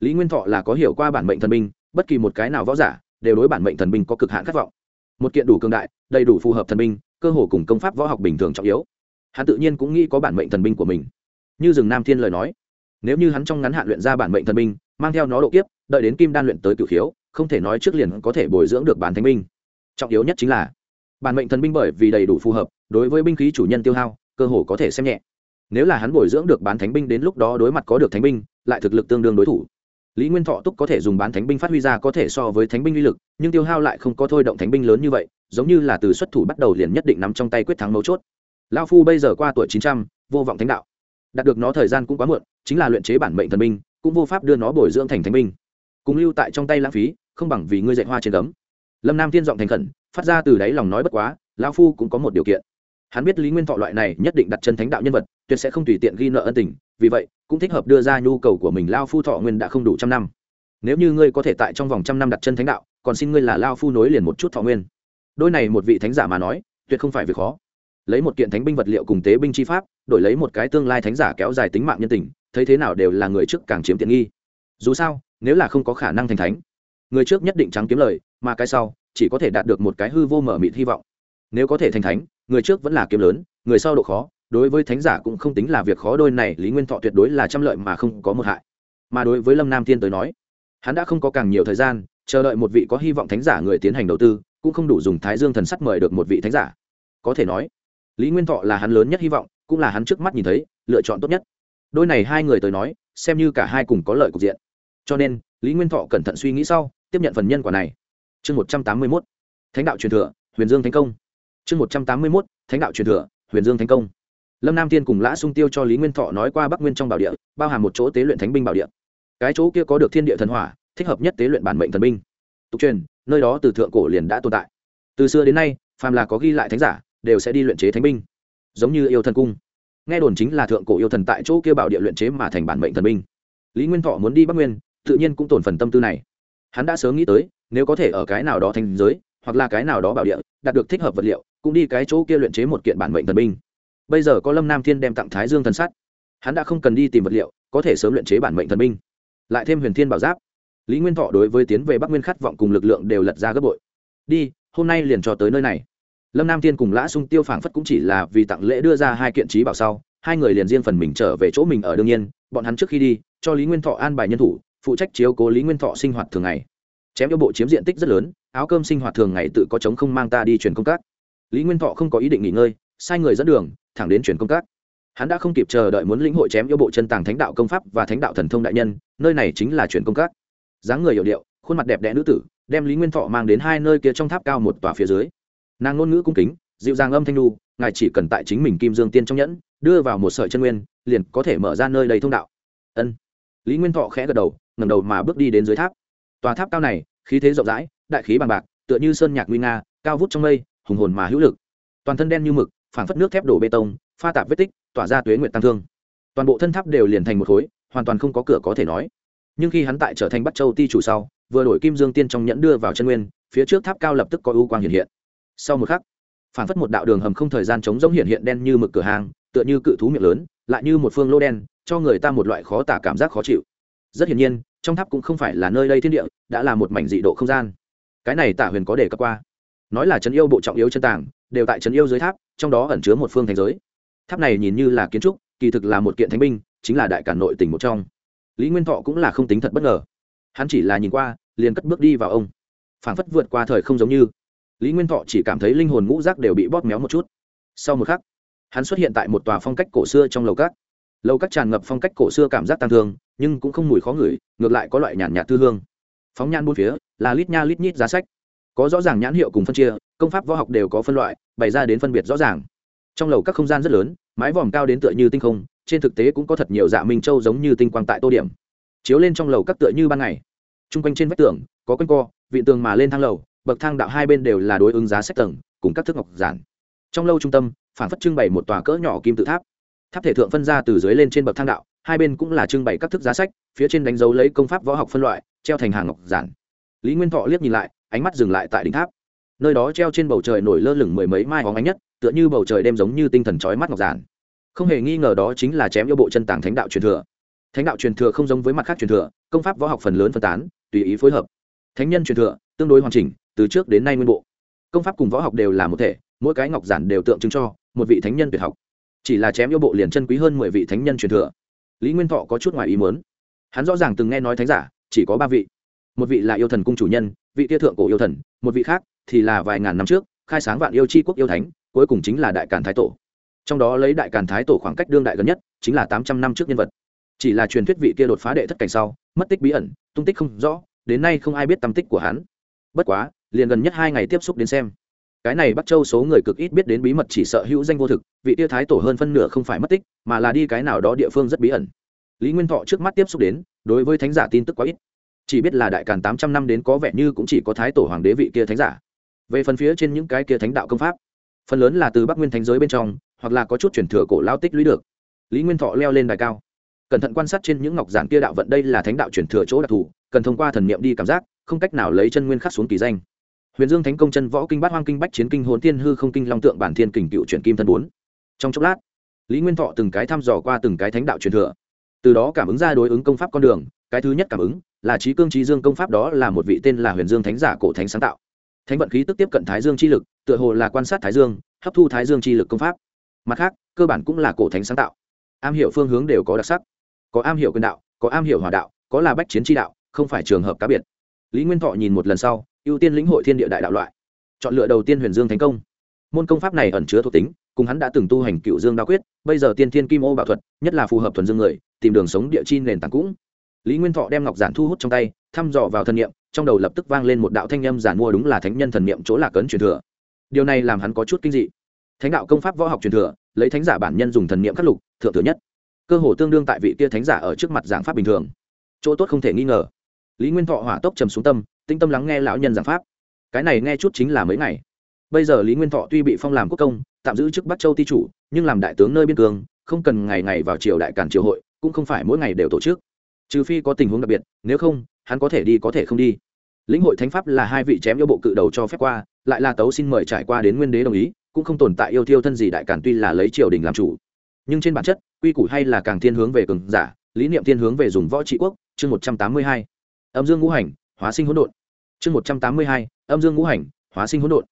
A: Lý nguyên thọ là có hiểu qua bản mệnh thần binh, bất kỳ một cái nào võ giả, đều đối bản mệnh thần binh có cực hạn khát vọng. Một kiện đủ cường đại, đầy đủ phù hợp thần binh, cơ hồ cùng công pháp võ học bình thường trọng yếu. Hắn tự nhiên cũng nghĩ có bản mệnh thần binh của mình. Như rừng nam thiên lời nói nếu như hắn trong ngắn hạn luyện ra bản mệnh thần binh, mang theo nó độ kiếp, đợi đến kim đan luyện tới cửu khiếu, không thể nói trước liền có thể bồi dưỡng được bản thánh binh. Trọng yếu nhất chính là, bản mệnh thần binh bởi vì đầy đủ phù hợp, đối với binh khí chủ nhân tiêu hao, cơ hồ có thể xem nhẹ. Nếu là hắn bồi dưỡng được bán thánh binh đến lúc đó đối mặt có được thánh binh, lại thực lực tương đương đối thủ. Lý nguyên thọ túc có thể dùng bán thánh binh phát huy ra có thể so với thánh binh uy lực, nhưng tiêu hao lại không có thôi động thánh binh lớn như vậy, giống như là từ xuất thủ bắt đầu liền nhất định nắm trong tay quyết thắng mấu chốt. Lao phu bây giờ qua tuổi chín trăm, vô vọng thánh đạo đạt được nó thời gian cũng quá muộn chính là luyện chế bản mệnh thần minh, cũng vô pháp đưa nó bồi dưỡng thành thánh minh, cùng lưu tại trong tay lãng phí không bằng vì ngươi dạy hoa trên cấm lâm nam tiên giọng thành khẩn phát ra từ đáy lòng nói bất quá lao phu cũng có một điều kiện. Hắn biết lý nguyên thọ loại này nhất định đặt chân thánh đạo nhân vật tuyệt sẽ không tùy tiện ghi nợ ân tình vì vậy cũng thích hợp đưa ra nhu cầu của mình lao phu thọ nguyên đã không đủ trăm năm. Nếu như ngươi có thể tại trong vòng trăm năm đặt chân thánh đạo còn xin ngươi là lao phu nối liền một chút thọ nguyên. Đôi này một vị thánh giả mà nói tuyệt không phải việc khó lấy một kiện thánh binh vật liệu cùng tế binh chi pháp, đổi lấy một cái tương lai thánh giả kéo dài tính mạng nhân tình, thấy thế nào đều là người trước càng chiếm tiện nghi. Dù sao, nếu là không có khả năng thành thánh, người trước nhất định trắng kiếm lời, mà cái sau, chỉ có thể đạt được một cái hư vô mở mịt hy vọng. Nếu có thể thành thánh, người trước vẫn là kiếm lớn, người sau độ khó, đối với thánh giả cũng không tính là việc khó, đôi này lý nguyên thọ tuyệt đối là trăm lợi mà không có một hại. Mà đối với lâm nam thiên tới nói, hắn đã không có càng nhiều thời gian, chờ đợi một vị có hy vọng thánh giả người tiến hành đầu tư, cũng không đủ dùng thái dương thần sắt mời được một vị thánh giả. Có thể nói lý nguyên thọ là hắn lớn nhất hy vọng, cũng là hắn trước mắt nhìn thấy, lựa chọn tốt nhất. Đôi này hai người tới nói, xem như cả hai cùng có lợi cục diện. Cho nên, lý nguyên thọ cẩn thận suy nghĩ sau, tiếp nhận phần nhân quả này. Chương một trăm tám mươi mốt, thánh đạo truyền thừa, huyền dương thánh công. Chương một trăm tám mươi mốt, thánh đạo truyền thừa, huyền dương thánh công. Lâm nam thiên cùng lã sung tiêu cho lý nguyên thọ nói qua bắc nguyên trong bảo địa, bao hàm một chỗ tế luyện thánh binh bảo địa. Cái chỗ kia có được thiên địa thần hỏa, thích hợp nhất tế luyện bản mệnh thần binh. Tục truyền, nơi đó từ thượng cổ liền đã tồn tại. Từ xưa đến nay, phàm là có ghi lại thánh giả đều sẽ đi luyện chế thánh binh. Giống như yêu thần cung. Nghe đồn chính là thượng cổ yêu thần tại chỗ kia bảo địa luyện chế mà thành bản mệnh thần binh. Lý nguyên thọ muốn đi bắc nguyên, tự nhiên cũng tổn phần tâm tư này. Hắn đã sớm nghĩ tới, nếu có thể ở cái nào đó thành giới, hoặc là cái nào đó bảo địa, đạt được thích hợp vật liệu, cũng đi cái chỗ kia luyện chế một kiện bản mệnh thần binh. Bây giờ có lâm nam thiên đem tặng thái dương thần sắt. Hắn đã không cần đi tìm vật liệu, có thể sớm luyện chế bản mệnh thần binh. Lại thêm huyền thiên bảo giáp. Lý nguyên thọ đối với tiến về bắc nguyên khát vọng cùng lực lượng đều lật ra gấp bội. Đi, hôm nay liền cho tới nơi này lâm nam tiên cùng lã sung tiêu phảng phất cũng chỉ là vì tặng lễ đưa ra hai kiện trí bảo sau, hai người liền riêng phần mình trở về chỗ mình ở đương nhiên, bọn hắn trước khi đi, cho lý nguyên thọ an bài nhân thủ, phụ trách chiếu cố lý nguyên thọ sinh hoạt thường ngày. Chém yêu bộ chiếm diện tích rất lớn, áo cơm sinh hoạt thường ngày tự có chống không mang ta đi chuyển công tác. Lý nguyên thọ không có ý định nghỉ ngơi, sai người dẫn đường, thẳng đến chuyển công tác. Hắn đã không kịp chờ đợi muốn lĩnh hội chém yêu bộ chân tàng thánh đạo công pháp và thánh đạo thần thông đại nhân, nơi này chính là chuyển công tác. Dáng người hiệu điệu, khuôn mặt đẹp đẽ nữ tử, đem lý nguyên thọ mang đến hai nơi kia trong tháp cao một tòa phía dưới nàng ngôn ngữ cung kính, dịu dàng âm thanh lu ngài chỉ cần tại chính mình kim dương tiên trong nhẫn, đưa vào một sợi chân nguyên, liền có thể mở ra nơi đầy thông đạo. Ân. Lý nguyên thọ khẽ gật đầu ngầm đầu mà bước đi đến dưới tháp. Tòa tháp cao này, khí thế rộng rãi, đại khí bằng bạc, tựa như sơn nhạc nguy nga, cao vút trong mây, hùng hồn mà hữu lực. Toàn thân đen như mực, phảng phất nước thép đổ bê tông, pha tạp vết tích, tỏa ra tuế nguyện tăng thương. Toàn bộ thân tháp đều liền thành một khối, hoàn toàn không có cửa có thể nói. Nhưng khi hắn tại trở thành bắt châu ti chủ sau, vừa đổi kim dương tiên trong nhẫn đưa vào chân nguyên, phía trước tháp cao lập tức có ưu quang hiện hiện sau một khắc phản phất một đạo đường hầm không thời gian chống giống hiện hiện đen như mực cửa hàng tựa như cự thú miệng lớn lại như một phương lô đen cho người ta một loại khó tả cảm giác khó chịu. Rất hiển nhiên trong tháp cũng không phải là nơi đây thiên địa đã là một mảnh dị độ không gian. Cái này tả huyền có đề cập qua. Nói là trấn yêu bộ trọng yếu chân tảng, đều tại trấn yêu dưới tháp trong đó ẩn chứa một phương thành giới. Tháp này nhìn như là kiến trúc kỳ thực là một kiện thánh binh chính là đại cản nội tỉnh một trong. Lý nguyên thọ cũng là không tính thật bất ngờ. Hắn chỉ là nhìn qua liền cất bước đi vào ông. Phảng phất vượt qua thời không giống như lý nguyên thọ chỉ cảm thấy linh hồn ngũ rác đều bị bóp méo một chút. Sau một khắc, hắn xuất hiện tại một tòa phong cách cổ xưa trong lầu cát. Lầu cát tràn ngập phong cách cổ xưa cảm giác tăng thương, nhưng cũng không mùi khó ngửi, ngược lại có loại nhàn nhạt tư hương. Phóng nhan bốn phía, là lít nha lít nhít giá sách. Có rõ ràng nhãn hiệu cùng phân chia, công pháp võ học đều có phân loại, bày ra đến phân biệt rõ ràng. Trong lầu các không gian rất lớn, mái vòm cao đến tựa như tinh không, trên thực tế cũng có thật nhiều dạ minh châu giống như tinh quang tại tô điểm. Chiếu lên trong lầu các tựa như ban ngày. T r u n g quanh trên vách tường, có quanh co, vị tường mà lên thang lầu bậc thang đạo hai bên đều là đối ứng giá sách tầng, cùng các thức ngọc giản. Trong lâu trung tâm, phản phất trưng bày một tòa cỡ nhỏ kim tự tháp. Tháp thể thượng phân ra từ dưới lên trên bậc thang đạo, hai bên cũng là trưng bày các thức giá sách, phía trên đánh dấu lấy công pháp võ học phân loại, treo thành hàng ngọc giản. Lý nguyên thọ liếc nhìn lại, ánh mắt dừng lại tại đỉnh tháp. Nơi đó treo trên bầu trời nổi lơ lửng mười mấy mai hóng ánh nhất, tựa như bầu trời đem giống như tinh thần trói mắt ngọc giản. Không hề nghi ngờ đó chính là chém yêu bộ chân tàng thánh đạo truyền thừa. Thánh đạo truyền thừa không giống với mặt khác truyền thừa, công pháp võ học phần lớn phân tán, tùy ý phối hợp. Thánh nhân truyền thừa tương đối hoàn chỉnh, từ trước đến nay nguyên bộ. Công pháp cùng võ học đều là một thể, mỗi cái ngọc giản đều tượng trưng cho một vị thánh nhân tuyệt học. Chỉ là chém yêu bộ liền chân quý hơn mười vị thánh nhân truyền thừa. Lý nguyên thọ có chút ngoài ý muốn. Hắn rõ ràng từng nghe nói thánh giả, chỉ có ba vị. Một vị là yêu thần cung chủ nhân, vị tia thượng cổ yêu thần, một vị khác thì là vài ngàn năm trước, khai sáng vạn yêu c h i quốc yêu thánh, cuối cùng chính là đại càn thái tổ. Trong đó lấy đại càn thái tổ khoảng cách đương đại gần nhất, chính là tám trăm năm trước nhân vật. Chỉ là truyền thuyết vị kia đột phá đệ thất cảnh sau, mất tích bí ẩn, tung tích không rõ, đến nay không ai biết tâm tích của hắn bất quá, liền gần nhất hai ngày tiếp xúc đến xem. Cái này bắc châu số người cực ít biết đến bí mật chỉ sợ hữu danh vô thực, vị tiêu thái tổ hơn phân nửa không phải mất tích, mà là đi cái nào đó địa phương rất bí ẩn. Lý nguyên thọ trước mắt tiếp xúc đến, đối với thánh giả tin tức quá ít. Chỉ biết là đại càn tám trăm năm đến có vẻ như cũng chỉ có thái tổ hoàng đế vị kia thánh giả. Về phần phía trên những cái kia thánh đạo công pháp, phần lớn là từ bắc nguyên thánh giới bên trong, hoặc là có chút chuyển thừa cổ lao tích lũy được. Lý nguyên thọ leo lên đài cao. Cẩn thận quan sát trên những ngọc giản kia đạo vận đây là thánh đạo chuyển thừa chỗ đặc thù, cần thông qua thần niệm đi cảm giác không cách nào lấy chân nguyên khắc xuống kỳ danh. Huyền dương thánh công chân võ kinh bát hoang kinh bách chiến kinh hồn tiên hư không kinh long tượng bản thiên kình cựu chuyển kim thân bốn. Trong chốc lát, lý nguyên thọ từng cái thăm dò qua từng cái thánh đạo truyền thừa. Từ đó cảm ứng ra đối ứng công pháp con đường, cái thứ nhất cảm ứng là trí cương trí dương công pháp đó là một vị tên là huyền dương thánh giả cổ thánh sáng tạo. Thánh vận khí tức tiếp cận thái dương chi lực, tựa hồ là quan sát thái dương, hấp thu thái dương chi lực công pháp. Mặt khác, cơ bản cũng là cổ thánh sáng tạo. Am hiểu phương hướng đều có đặc sắc. Có am hiểu quyền đạo, có am hiểu hòa đạo, có là bách chiến chi đạo, không phải trường hợp cá biệt lý nguyên thọ nhìn một lần sau, ưu tiên lĩnh hội thiên địa đại đạo loại. Chọn lựa đầu tiên huyền dương thành công. Môn công pháp này ẩn chứa thuộc tính, cùng hắn đã từng tu hành cựu dương đa quyết, bây giờ tiên thiên kim ô bảo thuật, nhất là phù hợp thuần dương người, tìm đường sống địa chi nền tảng cũng. Lý nguyên thọ đem ngọc giản thu hút trong tay, thăm dò vào thần niệm, trong đầu lập tức vang lên một đạo thanh âm giản mua đúng là thánh nhân thần niệm chỗ lạc ấn truyền thừa. Điều này làm hắn có chút kinh dị. Thánh đạo công pháp võ học truyền thừa, lấy thánh giả bản nhân dùng thần niệm khắc lục, thượng thừa nhất. Cơ hồ tương đương tại vị kia thánh giả ở trước mặt giảng pháp bình thường. Chỗ tốt không thể nghi ngờ lý nguyên thọ hỏa tốc trầm xuống tâm tinh tâm lắng nghe lão nhân giảng pháp. Cái này nghe chút chính là mấy ngày. Bây giờ lý nguyên thọ tuy bị phong làm quốc công, tạm giữ chức bắc châu ti chủ, nhưng làm đại tướng nơi biên cương, không cần ngày ngày vào triều đại cản triều hội, cũng không phải mỗi ngày đều tổ chức. Trừ phi có tình huống đặc biệt, nếu không, hắn có thể đi có thể không đi. Lĩnh hội thánh pháp là hai vị chém yêu bộ cự đầu cho phép qua, lại là tấu xin mời trải qua đến nguyên đế đồng ý, cũng không tồn tại yêu thiêu thân gì đại cản tuy là lấy triều đình làm chủ. Nhưng trên bản chất, quy củ hay là càng thiên hướng về cường giả, lý niệm thiên hướng về dùng võ trị quốc, chương một trăm tám mươi hai âm dương ngũ hành, hóa sinh hỗn độn. Chương một trăm tám mươi hai, âm dương ngũ hành, hóa sinh hỗn độn.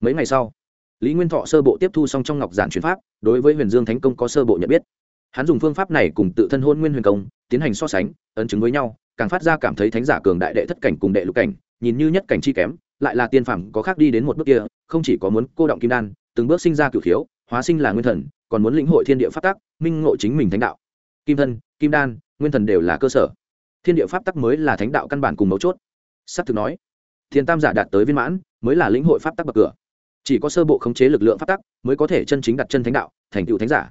A: Mấy ngày sau, lý nguyên thọ sơ bộ tiếp thu xong trong ngọc giản chuyển pháp, đối với huyền dương thánh công có sơ bộ nhận biết. Hắn dùng phương pháp này cùng tự thân hôn nguyên huyền công, tiến hành so sánh, ấn chứng với nhau, càng phát ra cảm thấy thánh giả cường đại đệ thất cảnh cùng đệ lục cảnh, nhìn như nhất cảnh chi kém, lại là tiên phẳng có khác đi đến một bước kia, không chỉ có muốn cô động kim đan, từng bước sinh ra cửu khiếu, hóa sinh là nguyên thần, còn muốn lĩnh hội thiên địa pháp tắc, minh ngộ chính mình thánh đạo. Kim thân, kim đan, nguyên thần đều là cơ sở thiên địa pháp tắc mới là thánh đạo căn bản cùng mấu chốt. S á c thực nói, thiên tam giả đạt tới viên mãn, mới là lĩnh hội pháp tắc bậc cửa. Chỉ có sơ bộ khống chế lực lượng pháp tắc, mới có thể chân chính đặt chân thánh đạo, thành tựu thánh giả.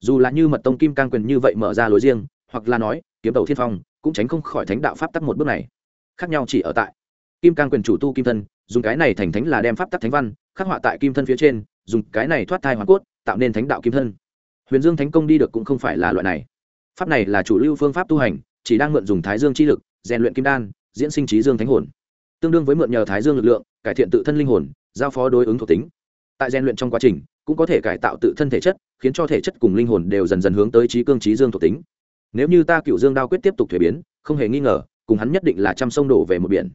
A: Dù là như mật tông kim cang quyền như vậy mở ra lối riêng, hoặc là nói, kiếm tàu thiên phong, cũng tránh không khỏi thánh đạo pháp tắc một bước này. Khác nhau chỉ ở tại, kim cang quyền chủ tu kim thân, dùng cái này thành thánh là đem pháp tắc thánh văn, khắc họa tại kim thân phía trên, dùng cái này thoát thai hoàn cốt, tạo nên thánh đạo kim thân. Huyền dương thánh công đi được cũng không phải là loại này. Pháp này là chủ lưu phương pháp tu hành chỉ đang mượn dùng thái dương chi lực, rèn luyện kim đan, diễn sinh trí dương thánh hồn. Tương đương với mượn nhờ thái dương lực lượng, cải thiện tự thân linh hồn, giao phó đối ứng thuộc tính. Tại rèn luyện trong quá trình, cũng có thể cải tạo tự thân thể chất, khiến cho thể chất cùng linh hồn đều dần dần hướng tới trí cương trí dương thuộc tính. Nếu như ta cựu dương đao quyết tiếp tục thuế biến, không hề nghi ngờ, cùng hắn nhất định là trăm sông đổ về một biển.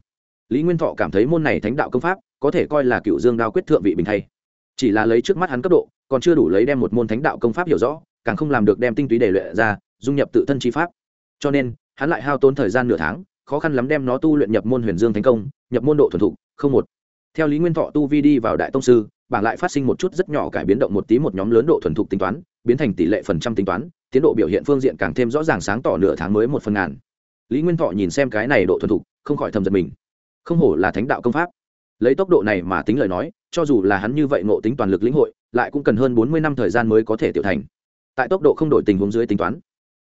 A: Lý nguyên thọ cảm thấy môn này thánh đạo công pháp, có thể coi là cựu dương đao quyết thượng vị bình thay. Chỉ là lấy trước mắt hắn cấp độ, còn chưa đủ lấy đem một môn thánh đạo công pháp hiểu rõ, càng không làm được đem tinh túy để luyện ra, dung nhập tự thân chi pháp cho nên, hắn lại hao tốn thời gian nửa tháng, khó khăn lắm đem nó tu luyện nhập môn huyền dương thành công, nhập môn độ thuần thục, không một. Theo lý nguyên thọ tu vi đi vào đại tông sư, bảng lại phát sinh một chút rất nhỏ cải biến động một tí một nhóm lớn độ thuần thục tính toán, biến thành tỷ lệ phần trăm tính toán, tiến độ biểu hiện phương diện càng thêm rõ ràng sáng tỏ nửa tháng mới một phần ngàn. Lý nguyên thọ nhìn xem cái này độ thuần thục, không khỏi thầm giật mình. Không hổ là thánh đạo công pháp. Lấy tốc độ này mà tính lời nói, cho dù là hắn như vậy ngộ tính toàn lực lĩnh hội, lại cũng cần hơn bốn mươi năm thời gian mới có thể tiểu thành. Tại tốc độ không đổi tình huống dưới tính toán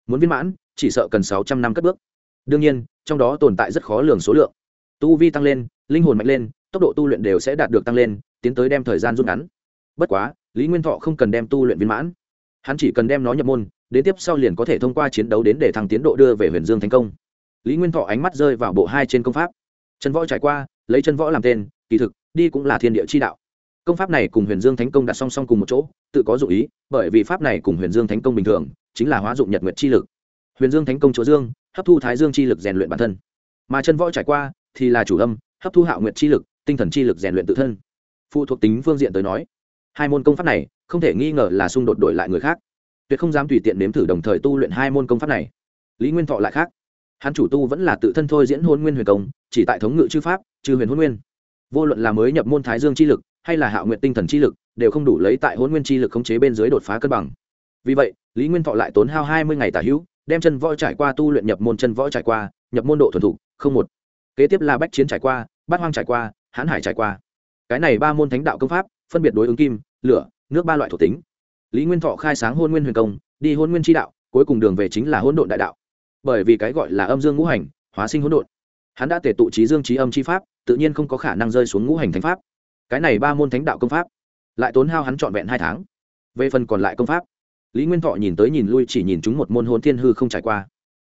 A: muốn viên mãn, chỉ sợ cần sáu trăm năm cất bước. Đương nhiên, trong đó tồn tại rất khó lường số lượng. Tu vi tăng lên, linh hồn mạnh lên, tốc độ tu luyện đều sẽ đạt được tăng lên, tiến tới đem thời gian rút ngắn. Bất quá, lý nguyên thọ không cần đem tu luyện viên mãn. Hắn chỉ cần đem nó nhập môn, đến tiếp sau liền có thể thông qua chiến đấu đến để thăng tiến độ đưa về huyền dương thành công. Lý nguyên thọ ánh mắt rơi vào bộ hai trên công pháp. Chân võ trải qua, lấy chân võ làm tên, kỳ thực, đi cũng là thiên địa chi đạo. Công pháp này cùng huyền dương thánh công đặt song song cùng một chỗ, tự có dụ ý, bởi vì pháp này cùng huyền dương thánh công bình thường chính là hóa dụng nhật nguyệt chi lực. Huyền dương thánh công chỗ dương, hấp thu thái dương chi lực rèn luyện bản thân. Mà chân võ trải qua, thì là chủ âm, hấp thu hạo nguyệt chi lực, tinh thần chi lực rèn luyện tự thân. Phụ thuộc tính phương diện tới nói, hai môn công pháp này, không thể nghi ngờ là xung đột đổi lại người khác. Tuyệt không dám tùy tiện nếm thử đồng thời tu luyện hai môn công pháp này. Lý nguyên thọ lại khác. Hắn chủ tu vẫn là tự thân thôi diễn hôn nguyên huyền công, chỉ tại thống ngự chư pháp trừ huyền hôn nguyên. Vô luận là mới nhập môn thái dương chi lực, hay là hạo nguyện tinh thần chi lực, đều không đủ lấy tại hôn nguyên chi lực khống chế bên dưới đột phá cân bằng vì vậy, lý nguyên thọ lại tốn hao hai mươi ngày tả hữu, đem chân võ trải qua tu luyện nhập môn chân võ trải qua, nhập môn độ thuần thục, không một. Kế tiếp là bách chiến trải qua, bát hoang trải qua hãn hải trải qua. Cái này ba môn thánh đạo công pháp, phân biệt đối ứng kim, lửa, nước ba loại thuộc tính. Lý nguyên thọ khai sáng hôn nguyên huyền công, đi hôn nguyên tri đạo, cuối cùng đường về chính là hôn độn đại đạo. Bởi vì cái gọi là âm dương ngũ hành, hóa sinh hỗn độn. Hắn đã tề tụ trí dương trí âm chi pháp, tự nhiên không có khả năng rơi xuống ngũ hành thánh pháp. Cái này ba môn thánh đạo công pháp, lại tốn hao hắn trọn vẹn hai tháng. Về phần còn lại công pháp lý nguyên thọ nhìn tới nhìn lui chỉ nhìn chúng một môn hôn thiên hư không trải qua.